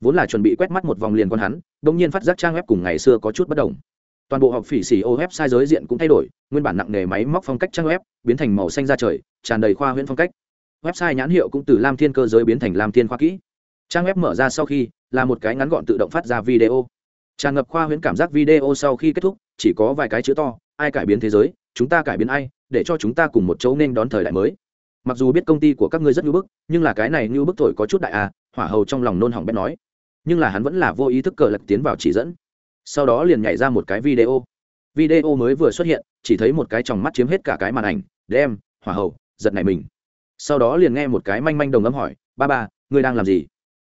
Vốn là chuẩn bị quét mắt một vòng liền con hắn đ ỗ n g nhiên phát giác trang web cùng ngày xưa có chút bất đồng toàn bộ học phỉ xỉ ô sai giới diện cũng thay đổi, nguyên bản nặng nề máy móc phong cách trang web biến thành màu xanh ra trời, tràn đầy khoa huyễn phong cách. Website nhãn hiệu cũng từ lam thiên cơ giới biến thành lam thiên khoa kỹ. Trang web mở ra sau khi, là một cái ngắn gọn tự động phát ra video. Tràn ngập khoa huyễn cảm giác video sau khi kết thúc, chỉ có vài cái chữ to, ai cải biến thế giới, chúng ta cải biến ai, để cho chúng ta cùng một chỗ nên đón thời đại mới. Mặc dù biết công ty của các ngươi rất ngưỡng bức, nhưng là cái này như bức thổi có chút đại à hỏa hầu trong lòng nôn hỏng bét nói. Nhưng là hắn vẫn là vô ý thức cờ lật tiến vào chỉ dẫn sau đó liền nhảy ra một cái video. Video mới vừa xuất hiện chỉ thấy một cái tròng mắt chiếm hết cả cái màn ảnh đem hỏa hậu, giật này mình. Sau đó liền nghe một cái manh manh đồng âm hỏi ba ba ngươi đang làm gì?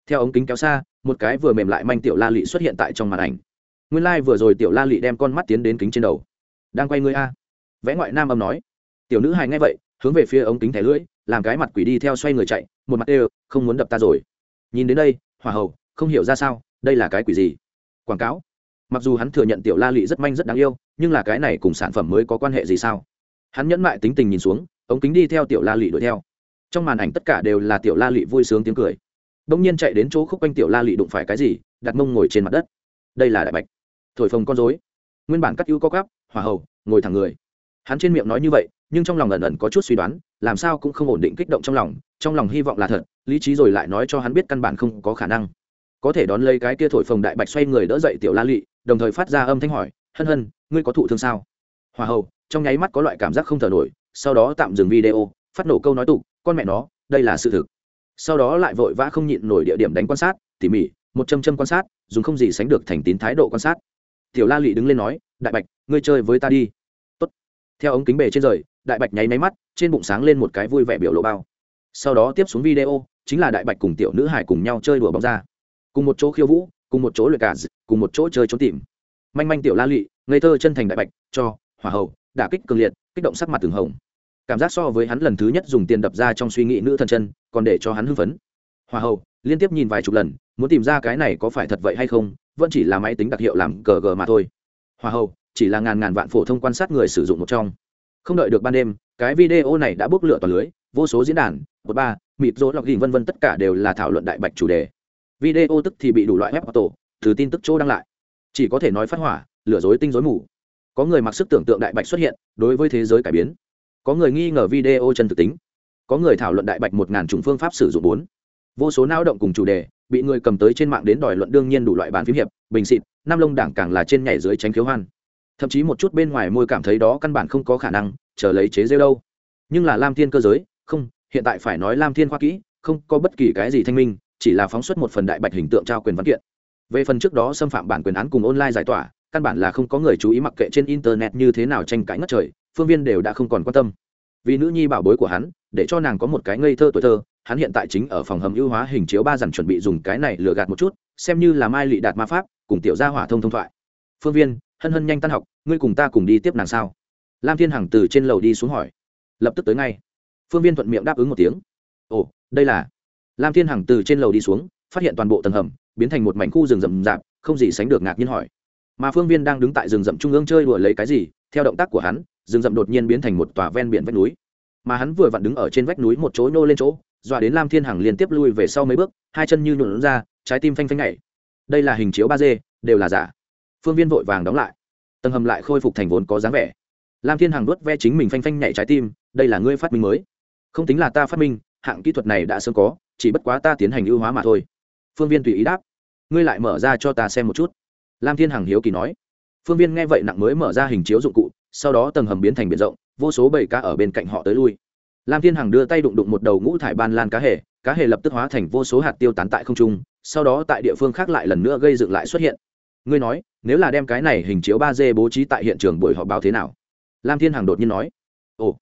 Theo ống kính kéo xa một cái vừa mềm lại manh tiểu la lị xuất hiện tại trong màn ảnh. Nguyên lai、like、vừa rồi tiểu la lị đem con mắt tiến đến kính trên đầu. Đang quay ngươi a? Vẽ ngoại nam âm nói. Tiểu nữ hài nghe vậy hướng về phía ống kính thẻ lưỡi làm cái mặt quỷ đi theo xoay người chạy một mặt đều không muốn đập ta rồi. Nhìn đến đây hòa hậu không hiểu ra sao đây là cái quỷ gì? Quảng cáo mặc dù hắn thừa nhận tiểu la lị rất manh rất đáng yêu, nhưng là cái này cùng sản phẩm mới có quan hệ gì sao? Hắn nhẫn mại tính tình nhìn xuống, ống kính đi theo tiểu la lị đuổi theo. Trong màn ảnh tất cả đều là tiểu la lị vui sướng tiếng cười. Đông nhiên chạy đến chỗ khúc quanh tiểu la lị đụng phải cái gì, đặt mông ngồi trên mặt đất. Đây là đại bạch. Thổi phồng con dối nguyên bản cắt ưu có cắp hỏa hầu, ngồi thẳng người. Hắn trên miệng nói như vậy, nhưng trong lòng ẩn ẩn có chút suy đoán, làm sao cũng không ổn định kích động trong lòng trong lòng hy vọng là thật, lý trí rồi lại nói cho hắn biết căn bản không có khả năng. Có thể đón lấy cái kia thổi phồng đại bạch xoay người đỡ dậy tiểu la lị đồng thời phát ra âm thanh hỏi, hân hân, ngươi có thụ thương sao? Hòa hậu trong nháy mắt có loại cảm giác không thở nổi, sau đó tạm dừng video, phát nổ câu nói tục, con mẹ nó, đây là sự thực. Sau đó lại vội vã không nhịn nổi địa điểm đánh quan sát, tỉ mỉ, một châm châm quan sát, dùng không gì sánh được thành tín thái độ quan sát. Tiểu la lị đứng lên nói, đại bạch, ngươi chơi với ta đi. Tốt. theo ống kính bề trên rời, đại bạch nháy máy mắt, trên bụng sáng lên một cái vui vẻ biểu lộ bao. Sau đó tiếp xuống video, chính là đại bạch cùng tiểu nữ hải cùng nhau chơi đùa bóng ra. Cùng một chỗ khiêu vũ cùng một chỗ luyện cả, cùng một chỗ chơi trốn tìm. Manh manh tiểu la lị ngây thơ chân thành đại bạch, cho, hỏa hậu đả kích cường liệt, kích động sắc mặt từng hồng. Cảm giác so với hắn lần thứ nhất dùng tiền đập ra trong suy nghĩ nữ thần chân, còn để cho hắn hưng phấn. Hòa hậu liên tiếp nhìn vài chục lần, muốn tìm ra cái này có phải thật vậy hay không, vẫn chỉ là máy tính đặc hiệu làm cờ gờ mà thôi. Hòa hậu chỉ là ngàn ngàn vạn phổ thông quan sát người sử dụng một trong. Không đợi được ban đêm, cái video này đã bốc lửa toàn lưới, vô số diễn đàn, một ba, mịt rỗ lọc ghi vân vân tất cả đều là thảo luận đại bạch chủ đề video tức thì bị đủ loại web auto từ tin tức chỗ đăng lại. Chỉ có thể nói phát hỏa lừa dối tinh dối mù. Có người mặc sức tưởng tượng đại bạch xuất hiện, đối với thế giới cải biến. Có người nghi ngờ video chân thực tính. Có người thảo luận đại bạch một ngàn chủng phương pháp sử dụng bốn. Vô số lao động cùng chủ đề, bị người cầm tới trên mạng đến đòi luận đương nhiên đủ loại bàn phím hiệp, bình xịt nam lông đảng càng là trên nhảy dưới tránh khiếu hoan. Thậm chí một chút bên ngoài môi cảm thấy đó căn bản không có khả năng, chờ lấy chế rêu đâu. Nhưng là lam thiên cơ giới, không, hiện tại phải nói lam thiên khoa kỹ, không có bất kỳ cái gì thanh minh chỉ là phóng xuất một phần đại bạch hình tượng trao quyền văn kiện. Về phần trước đó xâm phạm bản quyền án cùng online giải tỏa, căn bản là không có người chú ý mặc kệ trên internet như thế nào tranh cãi ngất trời, phương viên đều đã không còn quan tâm. Vì nữ nhi bảo bối của hắn, để cho nàng có một cái ngây thơ tuổi thơ, hắn hiện tại chính ở phòng hầm ưu hóa hình chiếu ba dằn chuẩn bị dùng cái này lừa gạt một chút, xem như là mai lị đạt ma pháp, cùng tiểu gia hỏa thông thông thoại. Phương viên, hân hân nhanh tan học, ngươi cùng ta cùng đi tiếp nàng sao? Lam thiên hằng từ trên lầu đi xuống hỏi. Lập tức tới ngay. Phương viên thuận miệng đáp ứng một tiếng. Ồ, đây là lam thiên hằng từ trên lầu đi xuống, phát hiện toàn bộ tầng hầm biến thành một mảnh khu rừng rậm rạp, không gì sánh được ngạc nhiên hỏi. Mà phương viên đang đứng tại rừng rậm trung ương chơi đùa lấy cái gì, theo động tác của hắn, rừng rậm đột nhiên biến thành một tòa ven biển vách núi. Mà hắn vừa vặn đứng ở trên vách núi một chỗ nô lên chỗ, dọa đến lam thiên hằng liên tiếp lui về sau mấy bước, hai chân như nhuộn ra, trái tim phanh phanh nhảy. Đây là hình chiếu ba d, đều là giả. Phương viên vội vàng đóng lại. Tầng hầm lại khôi phục thành vốn có dáng vẻ. Lam thiên hằng đuốt ve chính mình phanh phanh nhảy trái tim, đây là ngươi phát minh mới. Không tính là ta phát minh, hạng kỹ thuật này đã sớm có chỉ bất quá ta tiến hành ưu hóa mà thôi. Phương viên tùy ý đáp. Ngươi lại mở ra cho ta xem một chút. Lam thiên hằng hiếu kỳ nói. Phương viên nghe vậy nặng mới mở ra hình chiếu dụng cụ, sau đó tầng hầm biến thành biển rộng, vô số bầy cá ở bên cạnh họ tới lui. Lam thiên hằng đưa tay đụng đụng một đầu ngũ thải ban lan cá hề cá hề lập tức hóa thành vô số hạt tiêu tán tại không trung, sau đó tại địa phương khác lại lần nữa gây dựng lại xuất hiện. Ngươi nói, nếu là đem cái này hình chiếu ba d bố trí tại hiện trường buổi họp báo thế nào? Lam thiên hằng đột nhiên nói. Ồ,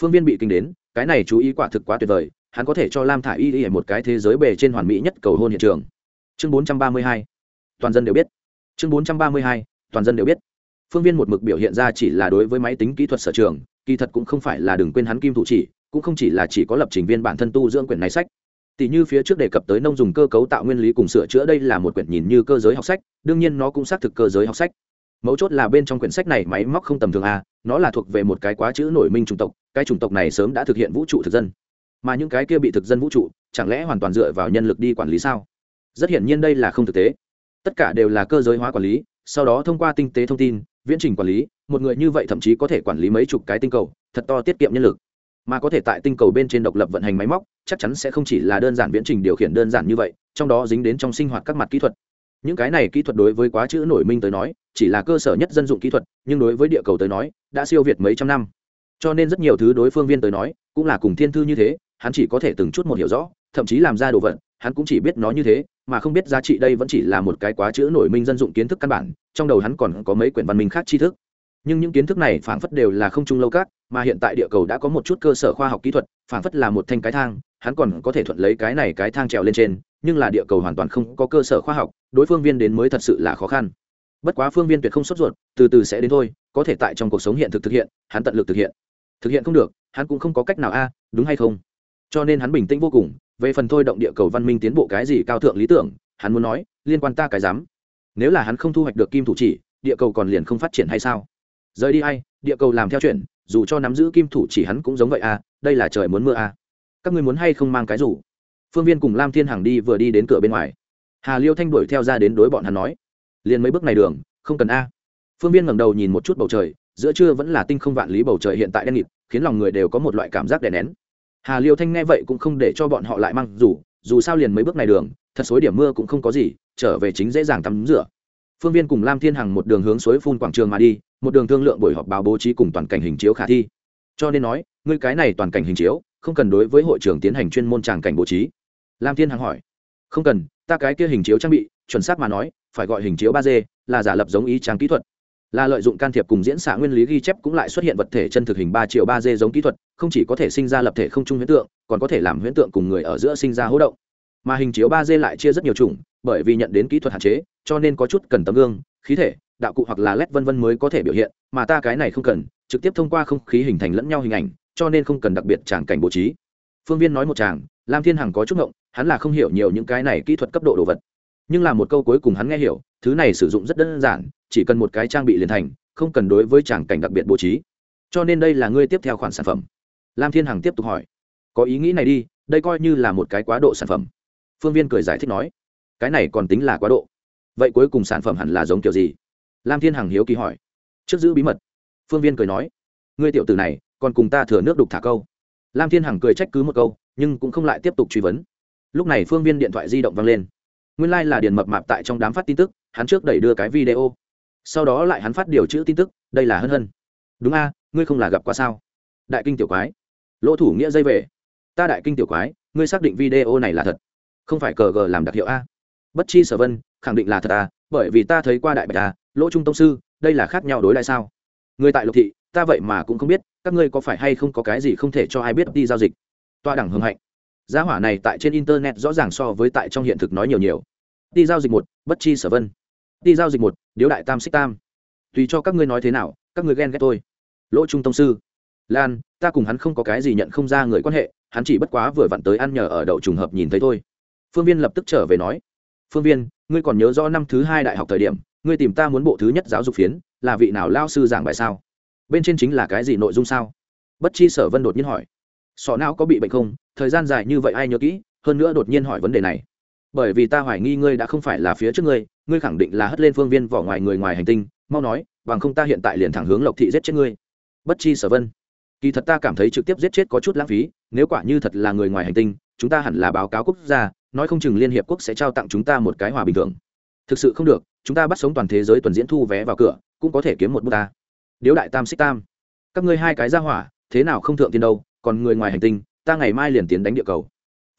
phương viên bị kinh đến, cái này chú ý quả thực quá tuyệt vời hắn có thể cho lam thả y y một cái thế giới bề trên hoàn mỹ nhất cầu hôn hiện trường. Chương bốn trăm ba mươi hai, toàn dân đều biết. Chương bốn trăm ba mươi hai, toàn dân đều biết. Phương viên một mực biểu hiện ra chỉ là đối với máy tính kỹ thuật sở trường, kỳ thật cũng không phải là đừng quên hắn kim thủ chỉ, cũng không chỉ là chỉ có lập trình viên bản thân tu dưỡng quyển này sách. Tỷ như phía trước đề cập tới nông dùng cơ cấu tạo nguyên lý cùng sửa chữa đây là một quyển nhìn như cơ giới học sách, đương nhiên nó cũng xác thực cơ giới học sách. Mấu chốt là bên trong quyển sách này máy móc không tầm thường a nó là thuộc về một cái quá chữ nổi minh chủng tộc, cái chủng tộc này sớm đã thực hiện vũ trụ thực dân mà những cái kia bị thực dân vũ trụ, chẳng lẽ hoàn toàn dựa vào nhân lực đi quản lý sao? Rất hiển nhiên đây là không thực tế. Tất cả đều là cơ giới hóa quản lý, sau đó thông qua tinh tế thông tin, viễn trình quản lý, một người như vậy thậm chí có thể quản lý mấy chục cái tinh cầu, thật to tiết kiệm nhân lực. Mà có thể tại tinh cầu bên trên độc lập vận hành máy móc, chắc chắn sẽ không chỉ là đơn giản viễn trình điều khiển đơn giản như vậy, trong đó dính đến trong sinh hoạt các mặt kỹ thuật. Những cái này kỹ thuật đối với quá chữ nổi minh tới nói, chỉ là cơ sở nhất dân dụng kỹ thuật, nhưng đối với địa cầu tới nói, đã siêu việt mấy trăm năm. Cho nên rất nhiều thứ đối phương viên tới nói, cũng là cùng thiên thư như thế hắn chỉ có thể từng chút một hiểu rõ, thậm chí làm ra đồ vật, hắn cũng chỉ biết nó như thế, mà không biết giá trị đây vẫn chỉ là một cái quá chữ nổi minh dân dụng kiến thức căn bản, trong đầu hắn còn có mấy quyển văn minh khác tri thức. Nhưng những kiến thức này phảng phất đều là không trung lâu các, mà hiện tại địa cầu đã có một chút cơ sở khoa học kỹ thuật, phảng phất là một thanh cái thang, hắn còn có thể thuận lấy cái này cái thang trèo lên trên, nhưng là địa cầu hoàn toàn không có cơ sở khoa học, đối phương viên đến mới thật sự là khó khăn. Bất quá phương viên tuyệt không sốt ruột, từ từ sẽ đến thôi, có thể tại trong cuộc sống hiện thực thực hiện, hắn tận lực thực hiện. Thực hiện không được, hắn cũng không có cách nào a, đúng hay không? Cho nên hắn bình tĩnh vô cùng, về phần thôi động địa cầu văn minh tiến bộ cái gì cao thượng lý tưởng, hắn muốn nói, liên quan ta cái dám nếu là hắn không thu hoạch được kim thủ chỉ, địa cầu còn liền không phát triển hay sao? Rời đi hay địa cầu làm theo chuyện, dù cho nắm giữ kim thủ chỉ hắn cũng giống vậy à đây là trời muốn mưa à. Các ngươi muốn hay không mang cái rủ? Phương viên cùng lam thiên hằng đi vừa đi đến cửa bên ngoài. Hà liêu thanh đuổi theo ra đến đối bọn hắn nói, liền mấy bước này đường, không cần a. Phương viên ngẩng đầu nhìn một chút bầu trời, giữa trưa vẫn là tinh không vạn lý bầu trời hiện tại đen nghịt, khiến lòng người đều có một loại cảm giác đè nén hà liêu thanh nghe vậy cũng không để cho bọn họ lại mang dù dù sao liền mấy bước này đường, thật xối điểm mưa cũng không có gì, trở về chính dễ dàng tắm rửa. Phương viên cùng lam thiên hằng một đường hướng suối phun quảng trường mà đi, một đường thương lượng buổi họp báo bố trí cùng toàn cảnh hình chiếu khả thi. Cho nên nói, ngươi cái này toàn cảnh hình chiếu, không cần đối với hội trưởng tiến hành chuyên môn tràng cảnh bố trí. Lam thiên hằng hỏi. Không cần, ta cái kia hình chiếu trang bị, chuẩn xác mà nói, phải gọi hình chiếu ba d, là giả lập giống ý trang kỹ thuật là lợi dụng can thiệp cùng diễn xạ nguyên lý ghi chép cũng lại xuất hiện vật thể chân thực hình ba triệu ba d giống kỹ thuật, không chỉ có thể sinh ra lập thể không chung huyễn tượng, còn có thể làm huyễn tượng cùng người ở giữa sinh ra hỗ động. Mà hình chiếu ba d lại chia rất nhiều chủng, bởi vì nhận đến kỹ thuật hạn chế, cho nên có chút cần tấm gương, khí thể, đạo cụ hoặc là led vân vân mới có thể biểu hiện, mà ta cái này không cần, trực tiếp thông qua không khí hình thành lẫn nhau hình ảnh, cho nên không cần đặc biệt tràng cảnh bố trí. Phương viên nói một chàng, lam thiên hằng có chút ngộng, hắn là không hiểu nhiều những cái này kỹ thuật cấp độ đồ vật. Nhưng là một câu cuối cùng hắn nghe hiểu thứ này sử dụng rất đơn giản, chỉ cần một cái trang bị liền thành, không cần đối với tràng cảnh đặc biệt bố trí. Cho nên đây là ngươi tiếp theo khoản sản phẩm. Lam thiên hằng tiếp tục hỏi. Có ý nghĩ này đi, đây coi như là một cái quá độ sản phẩm. Phương viên cười giải thích nói. Cái này còn tính là quá độ. Vậy cuối cùng sản phẩm hẳn là giống kiểu gì? Lam thiên hằng hiếu kỳ hỏi. Trước giữ bí mật. Phương viên cười nói. Ngươi tiểu tử này, còn cùng ta thừa nước đục thả câu. Lam thiên hằng cười trách cứ một câu, nhưng cũng không lại tiếp tục truy vấn. Lúc này phương viên điện thoại di động vang lên. Nguyên lai、like、là điện mập mạp tại trong đám phát tin tức hắn trước đẩy đưa cái video. Sau đó lại hắn phát điều chữ tin tức, đây là hân hân. Đúng a, ngươi không là gặp qua sao? Đại kinh tiểu quái. Lỗ thủ nghĩa dây về. Ta đại kinh tiểu quái, ngươi xác định video này là thật. Không phải cờ gờ làm đặc hiệu a. Bất chi sở vân, khẳng định là thật a bởi vì ta thấy qua đại bạch a lỗ trung tông sư, đây là khác nhau đối lại sao? Người tại lục thị, ta vậy mà cũng không biết, các ngươi có phải hay không có cái gì không thể cho ai biết đi giao dịch? Toa đẳng hưng hạnh. Giá hỏa này tại trên internet rõ ràng so với tại trong hiện thực nói nhiều nhiều. Đi giao dịch một, bất chi sở vân đi giao dịch một, điếu đại tam xích tam. Tùy cho các ngươi nói thế nào, các ngươi ghen ghét tôi. Lỗ trung tông sư. Lan, ta cùng hắn không có cái gì nhận không ra người quan hệ, hắn chỉ bất quá vừa vặn tới ăn nhờ ở đậu trùng hợp nhìn thấy thôi. Phương viên lập tức trở về nói. Phương viên, ngươi còn nhớ rõ năm thứ hai đại học thời điểm, ngươi tìm ta muốn bộ thứ nhất giáo dục phiến, là vị nào lao sư giảng bài sao? Bên trên chính là cái gì nội dung sao? Bất chi sở vân đột nhiên hỏi. Sọ não có bị bệnh không? Thời gian dài như vậy ai nhớ kỹ? Hơn nữa đột nhiên hỏi vấn đề này bởi vì ta hoài nghi ngươi đã không phải là phía trước ngươi ngươi khẳng định là hất lên phương viên vỏ ngoài người ngoài hành tinh, mau nói, bằng không ta hiện tại liền thẳng hướng lộc thị giết chết ngươi. Bất chi sở vân. Kỳ thật ta cảm thấy trực tiếp giết chết có chút lãng phí, nếu quả như thật là người ngoài hành tinh, chúng ta hẳn là báo cáo quốc gia, nói không chừng liên hiệp quốc sẽ trao tặng chúng ta một cái hòa bình thường thực sự không được, chúng ta bắt sống toàn thế giới tuần diễn thu vé vào cửa, cũng có thể kiếm một bút ta. Điếu đại tam xích tam. Các ngươi hai cái ra hỏa, thế nào không thượng tiên đâu, còn người ngoài hành tinh, ta ngày mai liền tiến đánh địa cầu.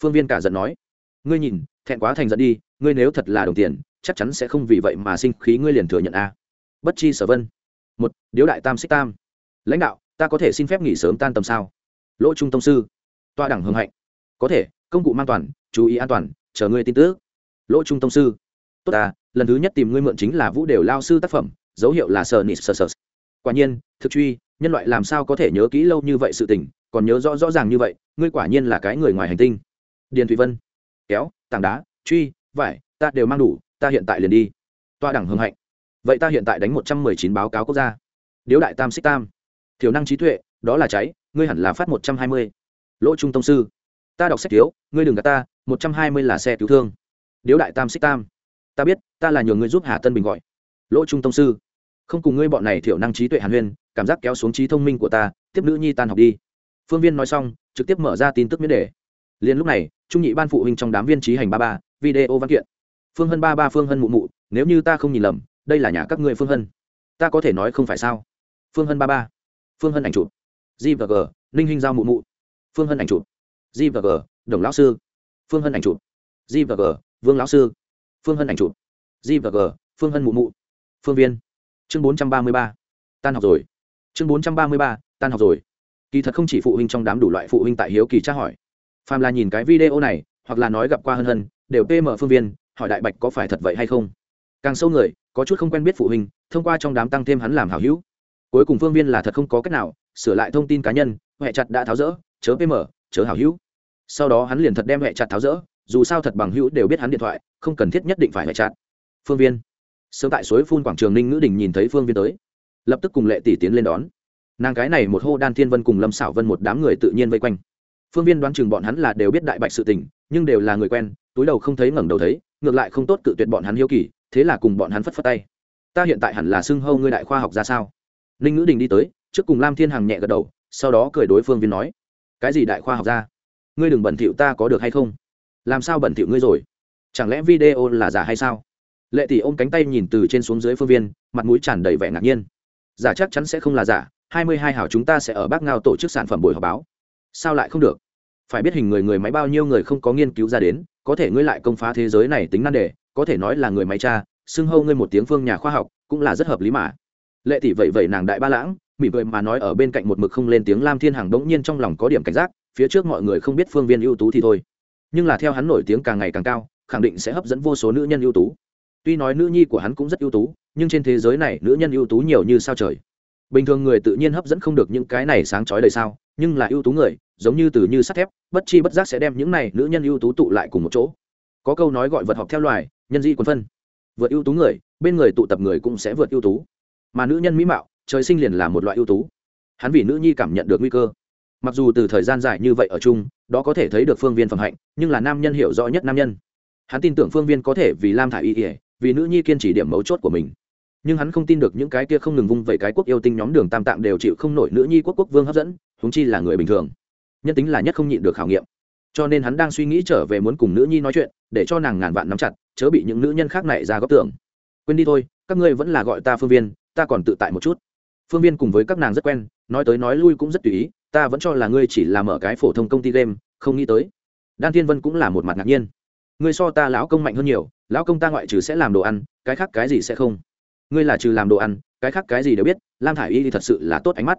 Phương viên cả giận nói. Ngươi nhìn thẹn quá thành giận đi, ngươi nếu thật là đồng tiền, chắc chắn sẽ không vì vậy mà sinh khí ngươi liền thừa nhận a. Bất chi sở vân. Một, điếu đại tam xích tam. Lãnh đạo, ta có thể xin phép nghỉ sớm tan tầm sao? Lỗ trung tông sư. Toa đẳng hưng hạnh. Có thể, công cụ mang toàn, chú ý an toàn, chờ ngươi tin tức. Lỗ trung tông sư. Tốt à lần thứ nhất tìm ngươi mượn chính là vũ đều lao sư tác phẩm, dấu hiệu là sờ nịt sờ sờ quả nhiên, thực truy, nhân loại làm sao có thể nhớ kỹ lâu như vậy sự tình, còn nhớ rõ rõ ràng như vậy, ngươi quả nhiên là cái người ngoài hành tinh. Điền thủy vân kéo, tảng đá, truy, vải, ta đều mang đủ, ta hiện tại liền đi. Toa đẳng hưng hạnh. Vậy ta hiện tại đánh một trăm mười chín báo cáo quốc gia. Điếu đại tam xích tam. Thiểu năng trí tuệ, đó là cháy, ngươi hẳn là phát một trăm hai mươi. Lỗ trung tông sư. Ta đọc sách thiếu, ngươi đừng gạt ta, một trăm hai mươi là xe cứu thương. Điếu đại tam xích tam. Ta biết, ta là nhờ ngươi giúp hà tân bình gọi. Lỗ trung tông sư. Không cùng ngươi bọn này thiểu năng trí tuệ hàn huyên, cảm giác kéo xuống trí thông minh của ta, tiếp nữ nhi tan học đi. Phương viên nói xong, trực tiếp mở ra tin tức miễn đề. Liền lúc này trung nhị ban phụ huynh trong đám viên trí hành ba ba, video văn kiện. Phương hân ba ba, phương hân mụ mụ, nếu như ta không nhìn lầm, đây là nhà các ngươi phương hân. Ta có thể nói không phải sao? Phương hân ba ba, phương hân ảnh chụp. G và g, ninh hinh giao mụ mụ. Phương hân ảnh chụp. G và g, đồng lão sư. Phương hân ảnh chụp. G và g, vương lão sư. Phương hân ảnh chụp. G và g, phương hân mụ mụ. Phương viên. Chương bốn trăm ba mươi ba, tan học rồi. Chương bốn trăm ba mươi ba, tan học rồi. Kỳ thật không chỉ phụ huynh trong đám đủ loại phụ huynh tại hiếu kỳ tra hỏi phàm là nhìn cái video này, hoặc là nói gặp qua hân hân, đều pm phương viên, hỏi đại bạch có phải thật vậy hay không. Càng sâu người, có chút không quen biết phụ huynh, thông qua trong đám tăng thêm hắn làm hảo hữu. Cuối cùng phương viên là thật không có cách nào, sửa lại thông tin cá nhân, huệ chặt đã tháo rỡ, chớ pm chớ hảo hữu. Sau đó hắn liền thật đem huệ chặt tháo rỡ, dù sao thật bằng hữu đều biết hắn điện thoại, không cần thiết nhất định phải huệ chặt. Phương viên. Sớm tại suối phun quảng trường ninh ngữ đình nhìn thấy phương viên tới, lập tức cùng lệ tỷ tiến lên đón. Nàng cái này một hô đan thiên vân cùng lâm xảo vân một đám người tự nhiên vây quanh phương viên đoán chừng bọn hắn là đều biết đại bạch sự tình, nhưng đều là người quen, túi đầu không thấy ngẩng đầu thấy, ngược lại không tốt cự tuyệt bọn hắn hiếu kỳ, thế là cùng bọn hắn phất phất tay. Ta hiện tại hẳn là xưng hâu ngươi đại khoa học ra sao? Ninh ngữ đình đi tới, trước cùng lam thiên hằng nhẹ gật đầu, sau đó cười đối phương viên nói, cái gì đại khoa học ra? Ngươi đừng bẩn thỉu ta có được hay không? Làm sao bẩn thỉu ngươi rồi? Chẳng lẽ video là giả hay sao? Lệ tỷ ôm cánh tay nhìn từ trên xuống dưới phương viên, mặt mũi tràn đầy vẻ ngạc nhiên. Giả chắc chắn sẽ không là giả, hai mươi hai hảo chúng ta sẽ ở bác ngao tổ chức sản phẩm buổi họp báo sao lại không được? Phải biết hình người người máy bao nhiêu người không có nghiên cứu ra đến, có thể ngươi lại công phá thế giới này tính nan đề, có thể nói là người máy cha, xưng hâu ngươi một tiếng phương nhà khoa học, cũng là rất hợp lý mà. Lệ tỷ vậy vậy nàng đại ba lãng mỉm cười mà nói ở bên cạnh một mực không lên tiếng lam thiên hằng bỗng nhiên trong lòng có điểm cảnh giác, phía trước mọi người không biết phương viên ưu tú thì thôi. Nhưng là theo hắn nổi tiếng càng ngày càng cao, khẳng định sẽ hấp dẫn vô số nữ nhân ưu tú. Tuy nói nữ nhi của hắn cũng rất ưu tú, nhưng trên thế giới này nữ nhân ưu tú nhiều như sao trời bình thường người tự nhiên hấp dẫn không được những cái này sáng chói đời sao, nhưng là ưu tú người, giống như từ như sắt thép, bất chi bất giác sẽ đem những này nữ nhân ưu tú tụ lại cùng một chỗ. Có câu nói gọi vật học theo loài, nhân di quân phân. Vượt ưu tú người, bên người tụ tập người cũng sẽ vượt ưu tú. Mà nữ nhân mỹ mạo, trời sinh liền là một loại ưu tú. Hắn vì nữ nhi cảm nhận được nguy cơ. Mặc dù từ thời gian dài như vậy ở chung, đó có thể thấy được phương viên phẩm hạnh, nhưng là nam nhân hiểu rõ nhất nam nhân. Hắn tin tưởng phương viên có thể vì lam thả y ỉa vì nữ nhi kiên trì điểm mấu chốt của mình nhưng hắn không tin được những cái kia không ngừng vung vẩy cái quốc yêu tinh nhóm đường tam tạng đều chịu không nổi nữ nhi quốc quốc vương hấp dẫn húng chi là người bình thường. Nhân tính là nhất không nhịn được khảo nghiệm. Cho nên hắn đang suy nghĩ trở về muốn cùng nữ nhi nói chuyện, để cho nàng ngàn vạn nắm chặt, chớ bị những nữ nhân khác này ra góc tưởng. Quên đi thôi, các ngươi vẫn là gọi ta phương viên, ta còn tự tại một chút. Phương viên cùng với các nàng rất quen, nói tới nói lui cũng rất tùy ý, ta vẫn cho là ngươi chỉ là mở cái phổ thông công ty game, không nghĩ tới. Đan thiên vân cũng là một mặt ngạc nhiên. Ngươi so ta lão công mạnh hơn nhiều, lão công ta ngoại trừ sẽ làm đồ ăn, cái khác cái gì sẽ không? Ngươi là trừ làm đồ ăn, cái khác cái gì đều biết, lam thả i y thì thật sự là tốt ánh mắt.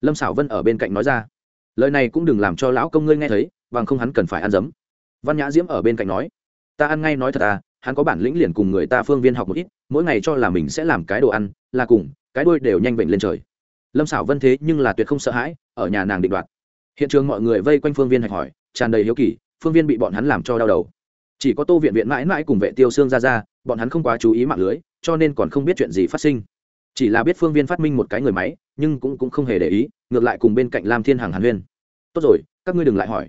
Lâm xảo vân ở bên cạnh nói ra, lời này cũng đừng làm cho lão công ngươi nghe thấy, bằng không hắn cần phải ăn dấm. Văn nhã diễm ở bên cạnh nói, ta ăn ngay nói thật à hắn có bản lĩnh liền cùng người ta phương viên học một ít, mỗi ngày cho là mình sẽ làm cái đồ ăn, là cùng, cái đôi đều nhanh bệnh lên trời. Lâm xảo vân thế nhưng là tuyệt không sợ hãi, ở nhà nàng định đoạt. Hiện trường mọi người vây quanh phương viên hạch hỏi, tràn đầy hiếu kỳ, phương viên bị bọn hắn làm cho đau đầu chỉ có tô viện viện mãi mãi cùng vệ tiêu xương ra ra bọn hắn không quá chú ý mạng lưới cho nên còn không biết chuyện gì phát sinh. Chỉ là biết phương viên phát minh một cái người máy nhưng cũng, cũng không hề để ý ngược lại cùng bên cạnh lam thiên hằng hàn huyên. Tốt rồi các ngươi đừng lại hỏi.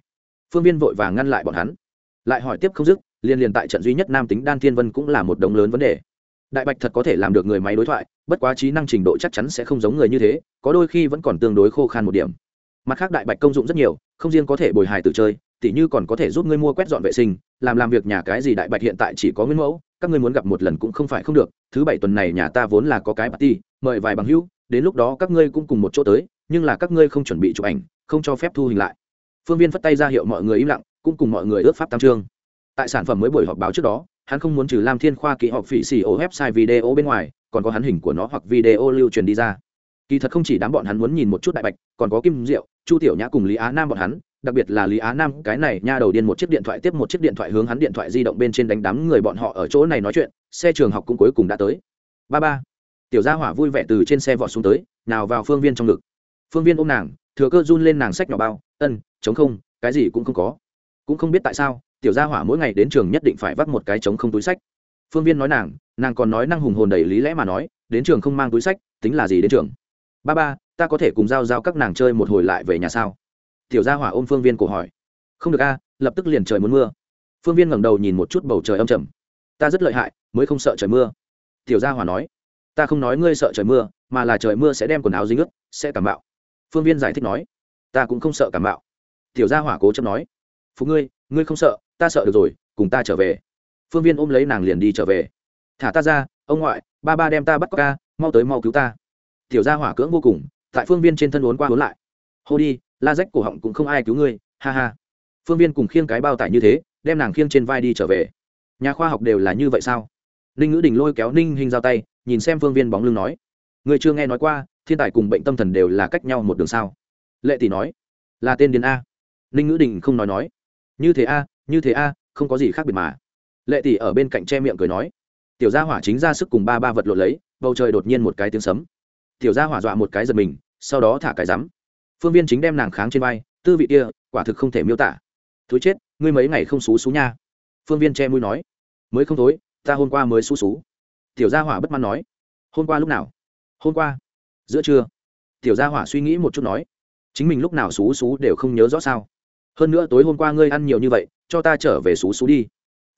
Phương viên vội vàng ngăn lại bọn hắn. Lại hỏi tiếp không dứt liên liên tại trận duy nhất nam tính đan thiên vân cũng là một đồng lớn vấn đề. Đại bạch thật có thể làm được người máy đối thoại bất quá trí năng trình độ chắc chắn sẽ không giống người như thế có đôi khi vẫn còn tương đối khô khan một điểm. Mặt khác đại bạch công dụng rất nhiều không riêng có thể bồi hài tự chơi tỉ như còn có thể giúp ngươi mua quét dọn vệ sinh, làm làm việc nhà cái gì đại bạch hiện tại chỉ có nguyên mẫu, các ngươi muốn gặp một lần cũng không phải không được, thứ bảy tuần này nhà ta vốn là có cái party, mời vài bằng hữu, đến lúc đó các ngươi cũng cùng một chỗ tới, nhưng là các ngươi không chuẩn bị chụp ảnh, không cho phép thu hình lại. Phương viên phất tay ra hiệu mọi người im lặng, cũng cùng mọi người ước pháp tam trương tại sản phẩm mới buổi họp báo trước đó, hắn không muốn trừ lam thiên khoa kỹ họp phỉ xỉ ổ website video bên ngoài, còn có hắn hình của nó hoặc video lưu truyền đi ra. Kỳ thật không chỉ đám bọn hắn muốn nhìn một chút đại bạch, còn có kim diệu, chu tiểu nhã cùng lý á nam bọn hắn đặc biệt là lý á nam, cái này nha đầu điên một chiếc điện thoại tiếp một chiếc điện thoại hướng hắn điện thoại di động bên trên đánh đám người bọn họ ở chỗ này nói chuyện, xe trường học cũng cuối cùng đã tới. Ba ba, tiểu gia hỏa vui vẻ từ trên xe vọt xuống tới, nào vào phương viên trong ngực. Phương viên ôm nàng, thừa cơ run lên nàng sách nhỏ bao, ân chống không, cái gì cũng không có. Cũng không biết tại sao, tiểu gia hỏa mỗi ngày đến trường nhất định phải vắt một cái chống không túi sách. Phương viên nói nàng nàng còn nói năng hùng hồn đầy lý lẽ mà nói, đến trường không mang túi sách, tính là gì đến trường? Ba ba, ta có thể cùng giao giao các nàng chơi một hồi lại về nhà sao? Tiểu gia hỏa ôm phương viên cổ hỏi. Không được a, lập tức liền trời muốn mưa. Phương viên ngẩng đầu nhìn một chút bầu trời âm trầm. Ta rất lợi hại, mới không sợ trời mưa. Tiểu gia hỏa nói. Ta không nói ngươi sợ trời mưa, mà là trời mưa sẽ đem quần áo dính ướt, sẽ cảm bạo. Phương viên giải thích nói. Ta cũng không sợ cảm bạo. Tiểu gia hỏa cố chấp nói. Phụ ngươi ngươi không sợ, ta sợ được rồi, cùng ta trở về. Phương viên ôm lấy nàng liền đi trở về. Thả ta ra, ông ngoại, ba ba đem ta bắt ca, mau tới mau cứu ta. Tiểu gia hỏa cưỡng vô cùng, tại phương viên trên thân uốn qua uốn lại. Hô đi la rách cổ họng cũng không ai cứu ngươi, ha ha. Phương viên cùng khiêng cái bao tải như thế, đem nàng khiêng trên vai đi trở về. Nhà khoa học đều là như vậy sao? Ninh ngữ đình lôi kéo ninh hình giao tay, nhìn xem phương viên bóng lưng nói. Người chưa nghe nói qua, thiên tài cùng bệnh tâm thần đều là cách nhau một đường sao? Lệ tỷ nói. Là tên điền a. Ninh ngữ đình không nói nói. Như thế a, như thế a, không có gì khác biệt mà. Lệ tỷ ở bên cạnh che miệng cười nói. Tiểu gia hỏa chính ra sức cùng ba ba vật lộn lấy, bầu trời đột nhiên một cái tiếng sấm. Tiểu gia hỏa dọa một cái giật mình, sau đó thả cái rắm phương viên chính đem nàng kháng trên vai, tư vị kia, quả thực không thể miêu tả. Thú chết, ngươi mấy ngày không xú xú nha. Phương viên che mũi nói. Mới không thối, ta hôm qua mới xú xú. Tiểu gia hỏa bất mãn nói. Hôm qua lúc nào? Hôm qua, giữa trưa. Tiểu gia hỏa suy nghĩ một chút nói. Chính mình lúc nào xú xú đều không nhớ rõ sao. Hơn nữa tối hôm qua ngươi ăn nhiều như vậy, cho ta trở về xú xú đi.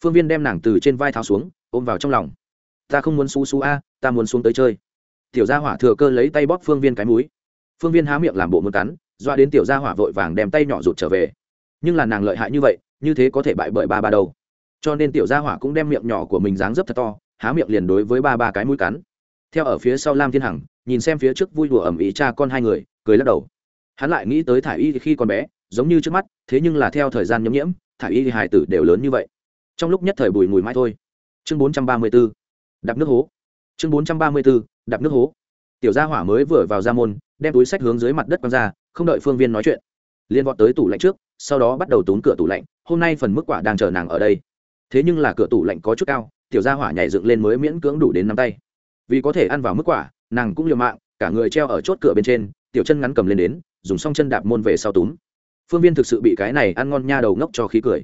Phương viên đem nàng từ trên vai tháo xuống, ôm vào trong lòng. Ta không muốn xú xú a, ta muốn xuống tới chơi. Tiểu gia hỏa thừa cơ lấy tay bóp phương viên cái múi phương viên há miệng làm bộ muốn cắn, doa đến tiểu gia hỏa vội vàng đem tay nhỏ rụt trở về. Nhưng là nàng lợi hại như vậy, như thế có thể bại bởi ba ba đâu. Cho nên tiểu gia hỏa cũng đem miệng nhỏ của mình dáng dấp thật to, há miệng liền đối với ba ba cái mũi cắn. Theo ở phía sau lam thiên hằng, nhìn xem phía trước vui đùa ẩm ý cha con hai người, cười lắc đầu. Hắn lại nghĩ tới thả y khi còn bé, giống như trước mắt, thế nhưng là theo thời gian nhấm nhiễm thả y hài tử đều lớn như vậy. Trong lúc nhất thời bùi mùi mai thôi. Chương bốn trăm ba mươi b ố đạp nước hố. Chương bốn trăm ba mươi b ố đạp nước hố tiểu gia hỏa mới vừa vào ra môn, đem túi sách hướng dưới mặt đất quăng ra, không đợi phương viên nói chuyện. Liên vọt tới tủ lạnh trước, sau đó bắt đầu tốn cửa tủ lạnh, hôm nay phần mức quả đang chờ nàng ở đây. Thế nhưng là cửa tủ lạnh có chút cao, tiểu gia hỏa nhảy dựng lên mới miễn cưỡng đủ đến nắm tay. Vì có thể ăn vào mức quả, nàng cũng liều mạng, cả người treo ở chốt cửa bên trên, tiểu chân ngắn cầm lên đến, dùng xong chân đạp môn về sau túm. Phương viên thực sự bị cái này ăn ngon nha đầu ngốc cho khí cười.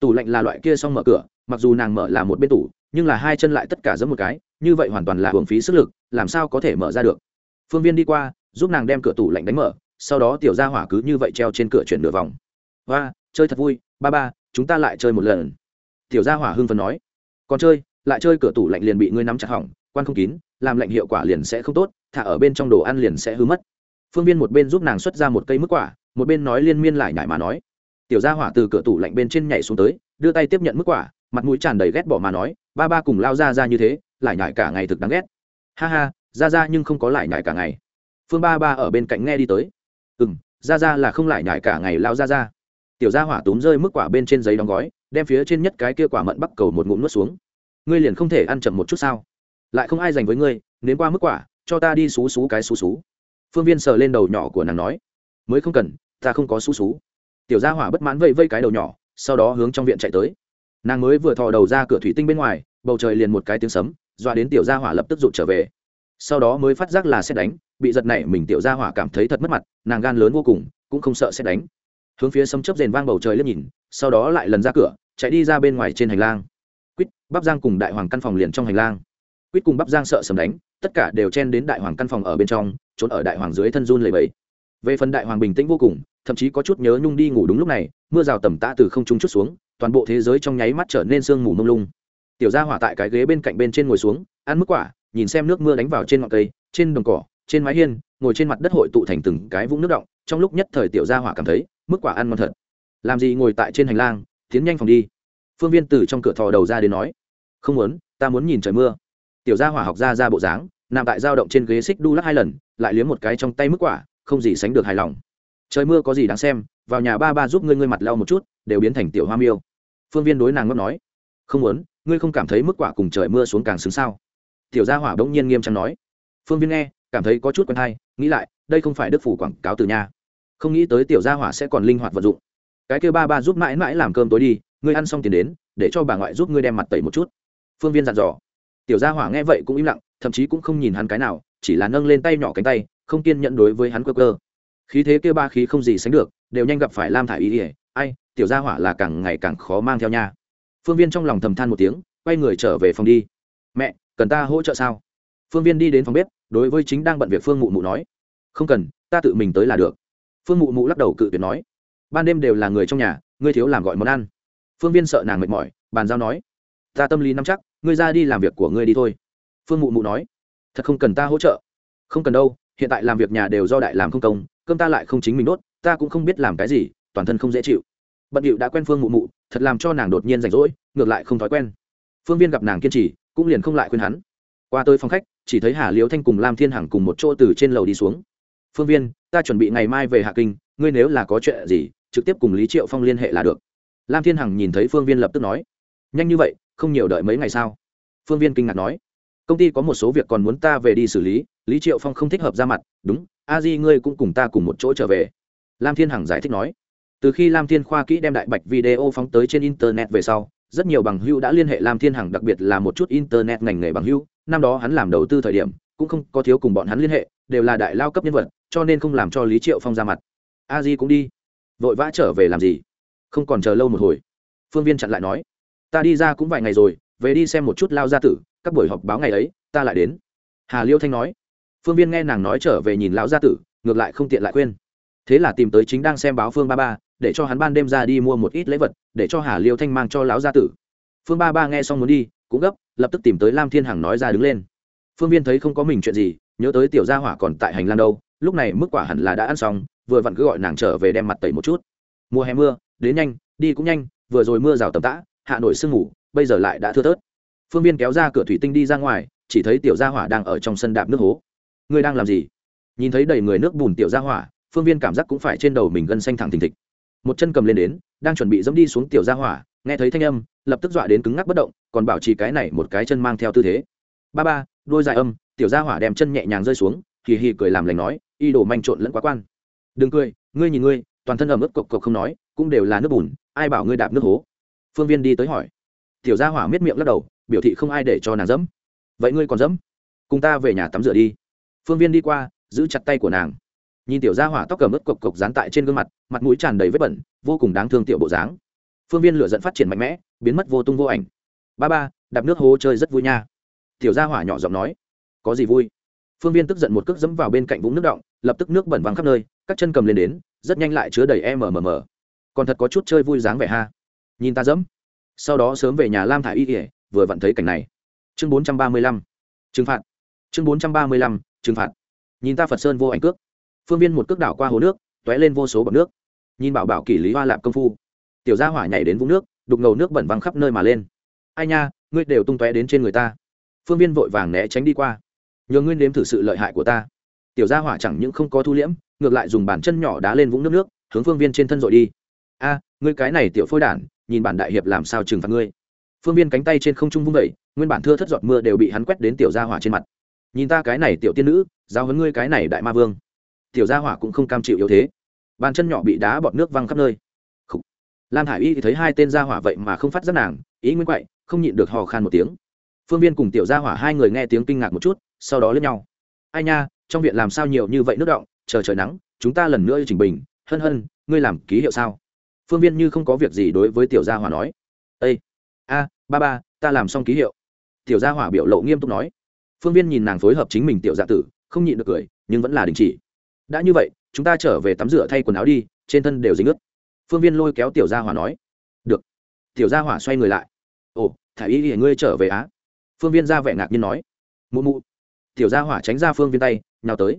Tủ lạnh là loại kia xong mở cửa, mặc dù nàng mở là một bên tủ, nhưng là hai chân lại tất cả giống một cái, như vậy hoàn toàn là hưởng phí sức lực làm sao có thể mở ra được? Phương viên đi qua, giúp nàng đem cửa tủ lạnh đánh mở, sau đó tiểu gia hỏa cứ như vậy treo trên cửa chuyển nửa vòng. Và chơi thật vui, ba ba, chúng ta lại chơi một lần. Tiểu gia hỏa hưng phấn nói. Còn chơi, lại chơi cửa tủ lạnh liền bị ngươi nắm chặt hỏng, quan không kín, làm lạnh hiệu quả liền sẽ không tốt, thả ở bên trong đồ ăn liền sẽ hư mất. Phương viên một bên giúp nàng xuất ra một cây mức quả, một bên nói liên miên lại nhải mà nói. Tiểu gia hỏa từ cửa tủ lạnh bên trên nhảy xuống tới, đưa tay tiếp nhận mức quả, mặt mũi tràn đầy ghét bỏ mà nói, ba ba cùng lao ra ra như thế, lại nhải cả ngày thực đáng ghét ha ha ra ra nhưng không có lại nhải cả ngày. Phương ba ba ở bên cạnh nghe đi tới. Ừ m ra ra là không lại nhải cả ngày lao ra ra tiểu gia hỏa túm rơi mức quả bên trên giấy đóng gói, đem phía trên nhất cái kia quả mận bắc cầu một ngụm nuốt xuống. Ngươi liền không thể ăn chậm một chút sao? Lại không ai dành với ngươi, nếm qua mức quả, cho ta đi xú xú cái xú xú. Phương viên sờ lên đầu nhỏ của nàng nói. Mới không cần, ta không có xú xú. Tiểu gia hỏa bất mãn vây vây cái đầu nhỏ, sau đó hướng trong viện chạy tới. Nàng mới vừa thò đầu ra cửa thủy tinh bên ngoài, bầu trời liền một cái tiếng sấm doa đến tiểu gia hỏa lập tức rụt trở về. Sau đó mới phát giác là xét đánh, bị giật này mình tiểu gia hỏa cảm thấy thật mất mặt, nàng gan lớn vô cùng, cũng không sợ xét đánh. Hướng phía sấm chớp rền vang bầu trời liếc nhìn, sau đó lại lần ra cửa, chạy đi ra bên ngoài trên hành lang. Quýt, bắp giang cùng đại hoàng căn phòng liền trong hành lang. Quýt cùng bắp giang sợ sấm đánh, tất cả đều chen đến đại hoàng căn phòng ở bên trong, trốn ở đại hoàng dưới thân run lầy bẫy về phần đại hoàng bình tĩnh vô cùng, thậm chí có chút nhớ nhung đi ngủ đúng lúc này, mưa rào tầm tã từ không trung chút xuống, toàn bộ thế giới trong nháy mắt trở nên sương mù mông lung tiểu gia hỏa tại cái ghế bên cạnh bên trên ngồi xuống, ăn mức quả, nhìn xem nước mưa đánh vào trên ngọn cây, trên đồng cỏ, trên mái hiên, ngồi trên mặt đất hội tụ thành từng cái vũng nước động. Trong lúc nhất thời tiểu gia hỏa cảm thấy mức quả ăn ngon thật. Làm gì ngồi tại trên hành lang, tiến nhanh phòng đi. Phương viên từ trong cửa thò đầu ra đến nói, không muốn, ta muốn nhìn trời mưa. Tiểu gia hỏa học ra ra bộ dáng, nằm tại dao động trên ghế xích đu lắc hai lần, lại liếm một cái trong tay mức quả, không gì sánh được hài lòng. Trời mưa có gì đáng xem, vào nhà ba ba giúp ngươi ngươi mặt lau một chút, đều biến thành tiểu hoa miêu. Phương viên đối nàng ngốc nói, không muốn ngươi không cảm thấy mức quả cùng trời mưa xuống càng xứng sao? Tiểu gia hỏa bỗng nhiên nghiêm trang nói. Phương viên nghe, cảm thấy có chút quen hay, nghĩ lại, đây không phải đức phủ quảng cáo từ nhà không nghĩ tới tiểu gia hỏa sẽ còn linh hoạt vận dụng. Cái kêu ba ba giúp mãi mãi làm cơm tối đi, ngươi ăn xong tiền đến, để cho bà ngoại giúp ngươi đem mặt tẩy một chút. Phương viên dặn dò. Tiểu gia hỏa nghe vậy cũng im lặng, thậm chí cũng không nhìn hắn cái nào, chỉ là nâng lên tay nhỏ cánh tay, không kiên nhận đối với hắn cơ cơ khí thế kêu ba khí không gì sánh được, đều nhanh gặp phải lam thả ý ỉa ai, tiểu gia hỏa là càng ngày càng khó mang theo nha phương viên trong lòng thầm than một tiếng, quay người trở về phòng đi. Mẹ, cần ta hỗ trợ sao? Phương viên đi đến phòng bếp, đối với chính đang bận việc phương mụ mụ nói. Không cần, ta tự mình tới là được. Phương mụ mụ lắc đầu cự tuyệt nói. Ban đêm đều là người trong nhà, ngươi thiếu làm gọi món ăn. Phương viên sợ nàng mệt mỏi, bàn giao nói. Ta tâm lý nắm chắc, ngươi ra đi làm việc của ngươi đi thôi. Phương mụ mụ nói. Thật không cần ta hỗ trợ. Không cần đâu, hiện tại làm việc nhà đều do đại làm không công, cơm ta lại không chính mình đốt, ta cũng không biết làm cái gì, toàn thân không dễ chịu bận điệu đã quen phương mụ mụ, thật làm cho nàng đột nhiên rảnh rỗi, ngược lại không thói quen. Phương viên gặp nàng kiên trì, cũng liền không lại khuyên hắn. Qua tới phòng khách, chỉ thấy hà liễu thanh cùng lam thiên hằng cùng một chỗ từ trên lầu đi xuống. Phương viên, ta chuẩn bị ngày mai về hạ kinh, ngươi nếu là có chuyện gì, trực tiếp cùng lý triệu phong liên hệ là được. Lam thiên hằng nhìn thấy phương viên lập tức nói, nhanh như vậy, không nhiều đợi mấy ngày sao? Phương viên kinh ngạc nói, công ty có một số việc còn muốn ta về đi xử lý lý triệu phong không thích hợp ra mặt, đúng, a di ngươi cũng cùng ta cùng một chỗ trở về. Lam thiên hằng giải thích nói từ khi lam thiên khoa kỹ đem đại bạch video phóng tới trên internet về sau, rất nhiều bằng hưu đã liên hệ lam thiên hằng, đặc biệt là một chút internet ngành nghề bằng hưu năm đó hắn làm đầu tư thời điểm, cũng không có thiếu cùng bọn hắn liên hệ, đều là đại lao cấp nhân vật, cho nên không làm cho lý triệu phong ra mặt. A di cũng đi. Vội vã trở về làm gì? Không còn chờ lâu một hồi. Phương viên chặn lại nói, ta đi ra cũng vài ngày rồi, về đi xem một chút lao gia tử, các buổi họp báo ngày ấy, ta lại đến. Hà liêu thanh nói. Phương viên nghe nàng nói trở về nhìn lão gia tử, ngược lại không tiện lại khuyên. Thế là tìm tới chính đang xem báo phương ba ba để cho hắn ban đêm ra đi mua một ít lễ vật, để cho hà liêu thanh mang cho lão gia tử. Phương ba ba nghe xong muốn đi, cũng gấp, lập tức tìm tới lam thiên hằng nói ra đứng lên. Phương viên thấy không có mình chuyện gì, nhớ tới tiểu gia hỏa còn tại hành lang đâu, lúc này mức quả hẳn là đã ăn xong, vừa vặn cứ gọi nàng trở về đem mặt tẩy một chút. Mùa hè mưa, đến nhanh, đi cũng nhanh, vừa rồi mưa rào tầm tã, hạ nổi sương ngủ bây giờ lại đã thưa thớt. Phương viên kéo ra cửa thủy tinh đi ra ngoài, chỉ thấy tiểu gia hỏa đang ở trong sân đạp nước hố. Ngươi đang làm gì? Nhìn thấy đầy người nước bùn tiểu gia hỏa, phương viên cảm giác cũng phải trên đầu mình gân xanh thẳng thình thịch một chân cầm lên đến, đang chuẩn bị dẫm đi xuống tiểu gia hỏa, nghe thấy thanh âm, lập tức dọa đến cứng ngắc bất động, còn bảo trì cái này một cái chân mang theo tư thế. Ba ba đôi dài âm, tiểu gia hỏa đem chân nhẹ nhàng rơi xuống, hì hì cười làm lành nói, y đồ manh trộn lẫn quá quan. Đừng cười, ngươi nhìn ngươi, toàn thân ẩm ướt cộc cộc không nói, cũng đều là nước bùn, ai bảo ngươi đạp nước hố? Phương viên đi tới hỏi. Tiểu gia hỏa miết miệng lắc đầu, biểu thị không ai để cho nàng dẫm. Vậy ngươi còn dẫm? Cùng ta về nhà tắm rửa đi. Phương viên đi qua, giữ chặt tay của nàng nhìn tiểu gia hỏa tóc cầm ướt cộc cộc dán tại trên gương mặt mặt mũi tràn đầy vết bẩn, vô cùng đáng thương tiểu bộ dáng. Phương viên lửa dẫn phát triển mạnh mẽ, biến mất vô tung vô ảnh. Ba ba, đạp nước hố chơi rất vui nha. Tiểu gia hỏa nhỏ giọng nói. Có gì vui? Phương viên tức giận một cước dẫm vào bên cạnh vũng nước động, lập tức nước bẩn văng khắp nơi, các chân cầm lên đến, rất nhanh lại chứa đầy mmm còn thật có chút chơi vui dáng vẻ ha. Nhìn ta dẫm. Sau đó sớm về nhà lam thả y kỉa vừa vặn thấy cảnh này. Chương bốn trăm ba mươi lăm. Trừng phạt. Chương bốn trăm ba mươi lăm, trừng phạt. Nhìn ta phật sơn vô ảnh cước phương viên một cước đảo qua hồ nước, t ó é lên vô số bọc nước. Nhìn bảo bảo kỷ lý hoa lạp công phu, tiểu gia hỏa nhảy đến vũng nước, đục ngầu nước bẩn văng khắp nơi mà lên. Ai nha, ngươi đều tung tóe đến trên người ta. Phương viên vội vàng né tránh đi qua. Nhờ ngươi nếm thử sự lợi hại của ta. Tiểu gia hỏa chẳng những không có thu liễm, ngược lại dùng bàn chân nhỏ đá lên vũng nước nước, hướng phương viên trên thân dội đi. A, ngươi cái này tiểu phôi đản, nhìn bản đại hiệp làm sao trừng phạt ngươi. Phương viên cánh tay trên không trung vung vẩy nguyên bản thưa thất giọt mưa đều bị hắn quét đến tiểu gia hỏa trên mặt. Nhìn ta cái này tiểu tiên nữ giao hấn ngươi cái này đại ma vương tiểu gia hỏa cũng không cam chịu yếu thế. Bàn chân nhỏ bị đá bọt nước văng khắp nơi. Khủ. lam hải y thì thấy hai tên gia hỏa vậy mà không phát giác nàng, ý nguyên quậy, không nhịn được hò khan một tiếng. Phương viên cùng tiểu gia hỏa hai người nghe tiếng kinh ngạc một chút, sau đó lướt nhau. Ai nha, trong viện làm sao nhiều như vậy nước động, chờ trời nắng, chúng ta lần nữa chỉnh bình. Hân hân, ngươi làm ký hiệu sao? Phương viên như không có việc gì đối với tiểu gia hỏa nói. Ây a, ba ba, ta làm xong ký hiệu. Tiểu gia hỏa biểu lộ nghiêm túc nói. Phương viên nhìn nàng phối hợp chính mình tiểu dạ tử, không nhịn được cười, nhưng vẫn là đình chỉ đã như vậy, chúng ta trở về tắm rửa thay quần áo đi, trên thân đều dính ướt. Phương viên lôi kéo tiểu gia hỏa nói. Được. Tiểu gia hỏa xoay người lại. Ồ, thả y thì ngươi trở về á. Phương viên ra vẻ ngạc nhiên nói. Mụ mụ. Tiểu gia hỏa tránh ra phương viên tay, nhào tới.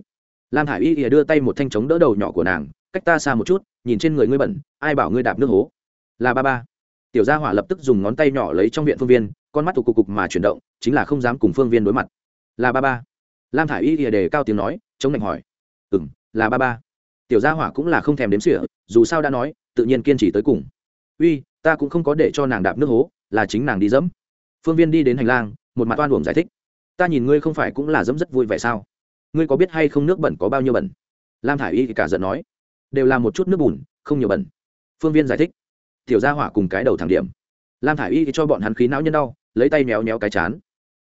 Lam hải y ỉa đưa tay một thanh chống đỡ đầu nhỏ của nàng, cách ta xa một chút, nhìn trên người ngươi bẩn, ai bảo ngươi đạp nước hố. Là ba ba. Tiểu gia hỏa lập tức dùng ngón tay nhỏ lấy trong viện phương viên, con mắt tụ cục cục mà chuyển động, chính là không dám cùng phương viên đối mặt. Là ba ba. Lam thả i y ỉa đề cao tiếng nói, chống lạnh hỏi. Ừ m là ba ba. Tiểu gia hỏa cũng là không thèm đếm sỉa dù sao đã nói, tự nhiên kiên trì tới cùng. Uy, ta cũng không có để cho nàng đạp nước hố, là chính nàng đi dẫm. Phương viên đi đến hành lang, một mặt oan uổng giải thích. Ta nhìn ngươi không phải cũng là dẫm rất vui vẻ sao? Ngươi có biết hay không nước bẩn có bao nhiêu bẩn? Lam thả i y cả giận nói. Đều là một chút nước bùn, không nhiều bẩn. Phương viên giải thích. Tiểu gia hỏa cùng cái đầu thẳng điểm. Lam thả i y cho bọn hắn khí não nhân đau, lấy tay méo méo cái chán.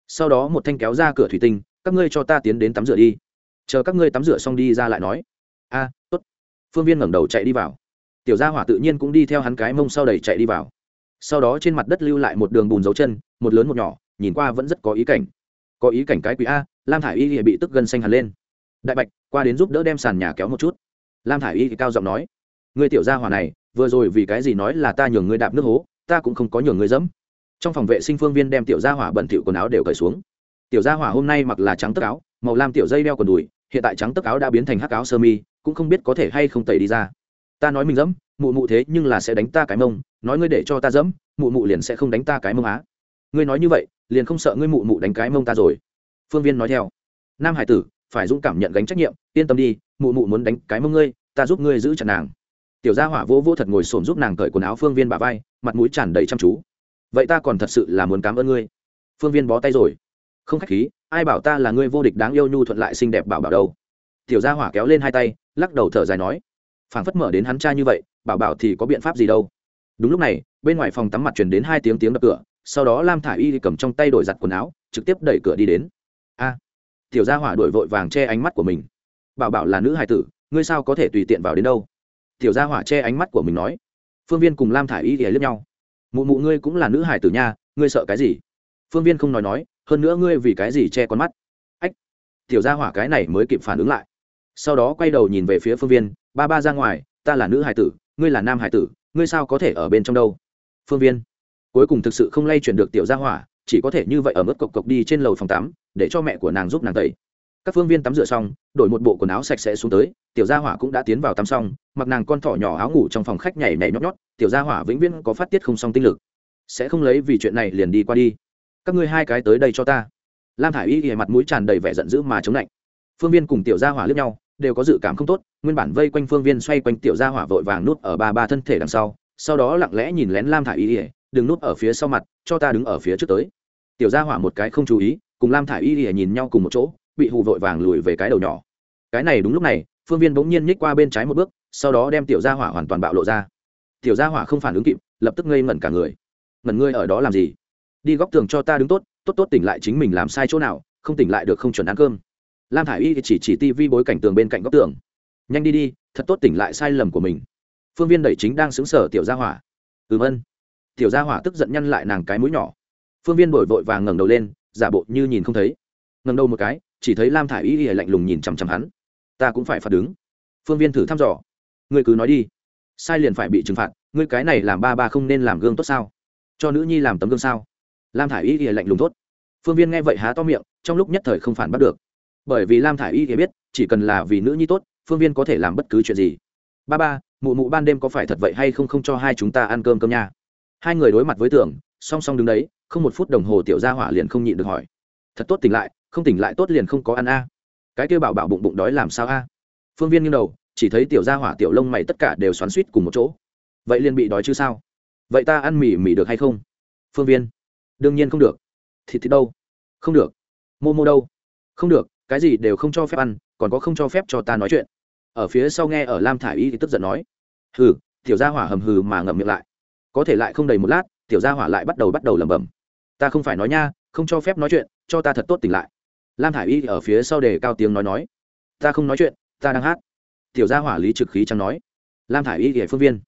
Sau đó một thanh kéo ra cửa thủy tinh, các ngươi cho ta tiến đến tắm rửa đi chờ các ngươi tắm rửa xong đi ra lại nói. A, tốt. Phương viên ngẩng đầu chạy đi vào. Tiểu gia hỏa tự nhiên cũng đi theo hắn cái mông sau đầy chạy đi vào. Sau đó trên mặt đất lưu lại một đường bùn dấu chân, một lớn một nhỏ, nhìn qua vẫn rất có ý cảnh. Có ý cảnh cái quý a, lam thả i y bị tức gân xanh hẳn lên. Đại bạch, qua đến giúp đỡ đem sàn nhà kéo một chút. Lam thả i y thì cao giọng nói người tiểu gia hỏa này, vừa rồi vì cái gì nói là ta nhường người đạp nước hố, ta cũng không có nhường người dẫm. Trong phòng vệ sinh phương viên đem tiểu gia hỏa bẩn thịu quần áo đều cởi xuống. Tiểu gia hỏa hôm nay mặc là trắng tức áo màu lam tiểu dây đeo quần đùi, hiện tại trắng tấc áo đã biến thành hắc áo sơ mi, cũng không biết có thể hay không tẩy đi ra. Ta nói mình dẫm, mụ mụ thế nhưng là sẽ đánh ta cái mông, nói ngươi để cho ta dẫm, mụ mụ liền sẽ không đánh ta cái mông á. Ngươi nói như vậy, liền không sợ ngươi mụ mụ đánh cái mông ta rồi. Phương viên nói theo. Nam hải tử, phải dũng cảm nhận gánh trách nhiệm, yên tâm đi, mụ mụ muốn đánh cái mông ngươi, ta giúp ngươi giữ chặt nàng. Tiểu gia hỏa vô vô thật ngồi xổm giúp nàng cởi quần áo phương viên bà vai, mặt mũi tràn đầy chăm chú. Vậy ta còn thật sự là muốn cảm ơn ngươi. Phương viên bó tay rồi không khách khí, ai bảo ta là ngươi vô địch đáng yêu nhu thuận lại xinh đẹp bảo bảo đâu? Tiểu gia hỏa kéo lên hai tay, lắc đầu thở dài nói. Phảng phất mở đến hắn cha như vậy, bảo bảo thì có biện pháp gì đâu? Đúng lúc này, bên ngoài phòng tắm mặt truyền đến hai tiếng tiếng đập cửa, sau đó lam thả y cầm trong tay đổi giặt quần áo, trực tiếp đẩy cửa đi đến. A! Tiểu gia hỏa đổi vội vàng che ánh mắt của mình. Bảo bảo là nữ hài tử, ngươi sao có thể tùy tiện vào đến đâu? Tiểu gia hỏa che ánh mắt của mình nói. Phương viên cùng lam thả i y thì lướt nhau. Mụ mụ ngươi cũng là nữ hài tử nha, ngươi sợ cái gì? Phương viên không nói nói hơn nữa ngươi vì cái gì che con mắt? Ách, tiểu gia hỏa cái này mới kịp phản ứng lại. Sau đó quay đầu nhìn về phía phương viên, ba ba ra ngoài, ta là nữ hải tử, ngươi là nam hải tử, ngươi sao có thể ở bên trong đâu? Phương viên, cuối cùng thực sự không lay chuyển được tiểu gia hỏa, chỉ có thể như vậy ở mức cộc cộc đi trên lầu phòng tắm, để cho mẹ của nàng giúp nàng tẩy. Các phương viên tắm rửa xong, đổi một bộ quần áo sạch sẽ xuống tới, tiểu gia hỏa cũng đã tiến vào tắm xong, mặc nàng con thỏ nhỏ áo ngủ trong phòng khách nhảy nhảy nhót nhót, tiểu gia hỏa vĩnh viễn có phát tiết không xong tinh lực. Sẽ không lấy vì chuyện này liền đi qua đi các ngươi hai cái tới đây cho ta. Lam thả i y thì mặt mũi tràn đầy vẻ giận dữ mà chống lạnh. Phương viên cùng tiểu gia hỏa lướt nhau, đều có dự cảm không tốt, nguyên bản vây quanh phương viên xoay quanh tiểu gia hỏa vội vàng nút ở ba ba thân thể đằng sau sau đó lặng lẽ nhìn lén lam thả i y ỉa đừng nút ở phía sau mặt, cho ta đứng ở phía trước tới. Tiểu gia hỏa một cái không chú ý, cùng lam thả i y ỉa nhìn nhau cùng một chỗ, bị hù vội vàng lùi về cái đầu nhỏ. Cái này đúng lúc này, phương viên bỗng nhiên nhích qua bên trái một bước, sau đó đem tiểu gia hỏa hoàn toàn bạo lộ ra. Tiểu gia hỏa không phản ứng kịp, lập tức ngây ngẩn cả người. Ngẩn ngươi ở đó làm gì? Đi góc tường cho ta đứng tốt tốt tốt tỉnh lại chính mình làm sai chỗ nào, không tỉnh lại được không chuẩn ăn cơm. Lam thả i y chỉ chỉ tivi bối cảnh tường bên cạnh góc tường. Nhanh đi đi, thật tốt tỉnh lại sai lầm của mình. Phương viên đẩy chính đang xứng sở tiểu gia hỏa. Ừm ân. Tiểu gia hỏa tức giận nhăn lại nàng cái mũi nhỏ. Phương viên đổi vội và ngẩng đầu lên, giả bộ như nhìn không thấy. Ngẩng đầu một cái, chỉ thấy lam thả i y lạnh lùng nhìn chằm chằm hắn. Ta cũng phải phạt đứng. Phương viên thử thăm dò. Ngươi cứ nói đi. Sai liền phải bị trừng phạt, ngươi cái này làm ba ba không nên làm gương tốt sao? Cho nữ nhi làm tấm gương sao? Lam thả i y lạnh lùng tốt phương viên nghe vậy há to miệng, trong lúc nhất thời không phản bắt được. Bởi vì lam thả i y thì biết, chỉ cần là vì nữ nhi tốt, phương viên có thể làm bất cứ chuyện gì. Ba ba, mụ mụ ban đêm có phải thật vậy hay không không cho hai chúng ta ăn cơm cơm nha. Hai người đối mặt với tưởng, song song đứng đấy, không một phút đồng hồ tiểu gia hỏa liền không nhịn được hỏi. Thật tốt tỉnh lại, không tỉnh lại tốt liền không có ăn a. Cái kêu bảo bảo bụng bụng đói làm sao a? Phương viên nghiêng đầu, chỉ thấy tiểu gia hỏa tiểu lông mày tất cả đều xoắn suýt cùng một chỗ. Vậy liền bị đói chứ sao? Vậy ta ăn mì mì được hay không? Phương viên đương nhiên không được. Thịt thịt đâu? Không được. Mô mô đâu? Không được, cái gì đều không cho phép ăn, còn có không cho phép cho ta nói chuyện. Ở phía sau nghe ở lam thả i y thì tức giận nói. Hừ, tiểu gia hỏa hầm hừ mà ngậm miệng lại. Có thể lại không đầy một lát, tiểu gia hỏa lại bắt đầu bắt đầu lẩm bẩm. Ta không phải nói nha, không cho phép nói chuyện, cho ta thật tốt tỉnh lại. Lam thả i y ở phía sau đề cao tiếng nói nói. Ta không nói chuyện, ta đang hát. Tiểu gia hỏa lý trực khí chẳng nói. Lam thả i y thì phương viên.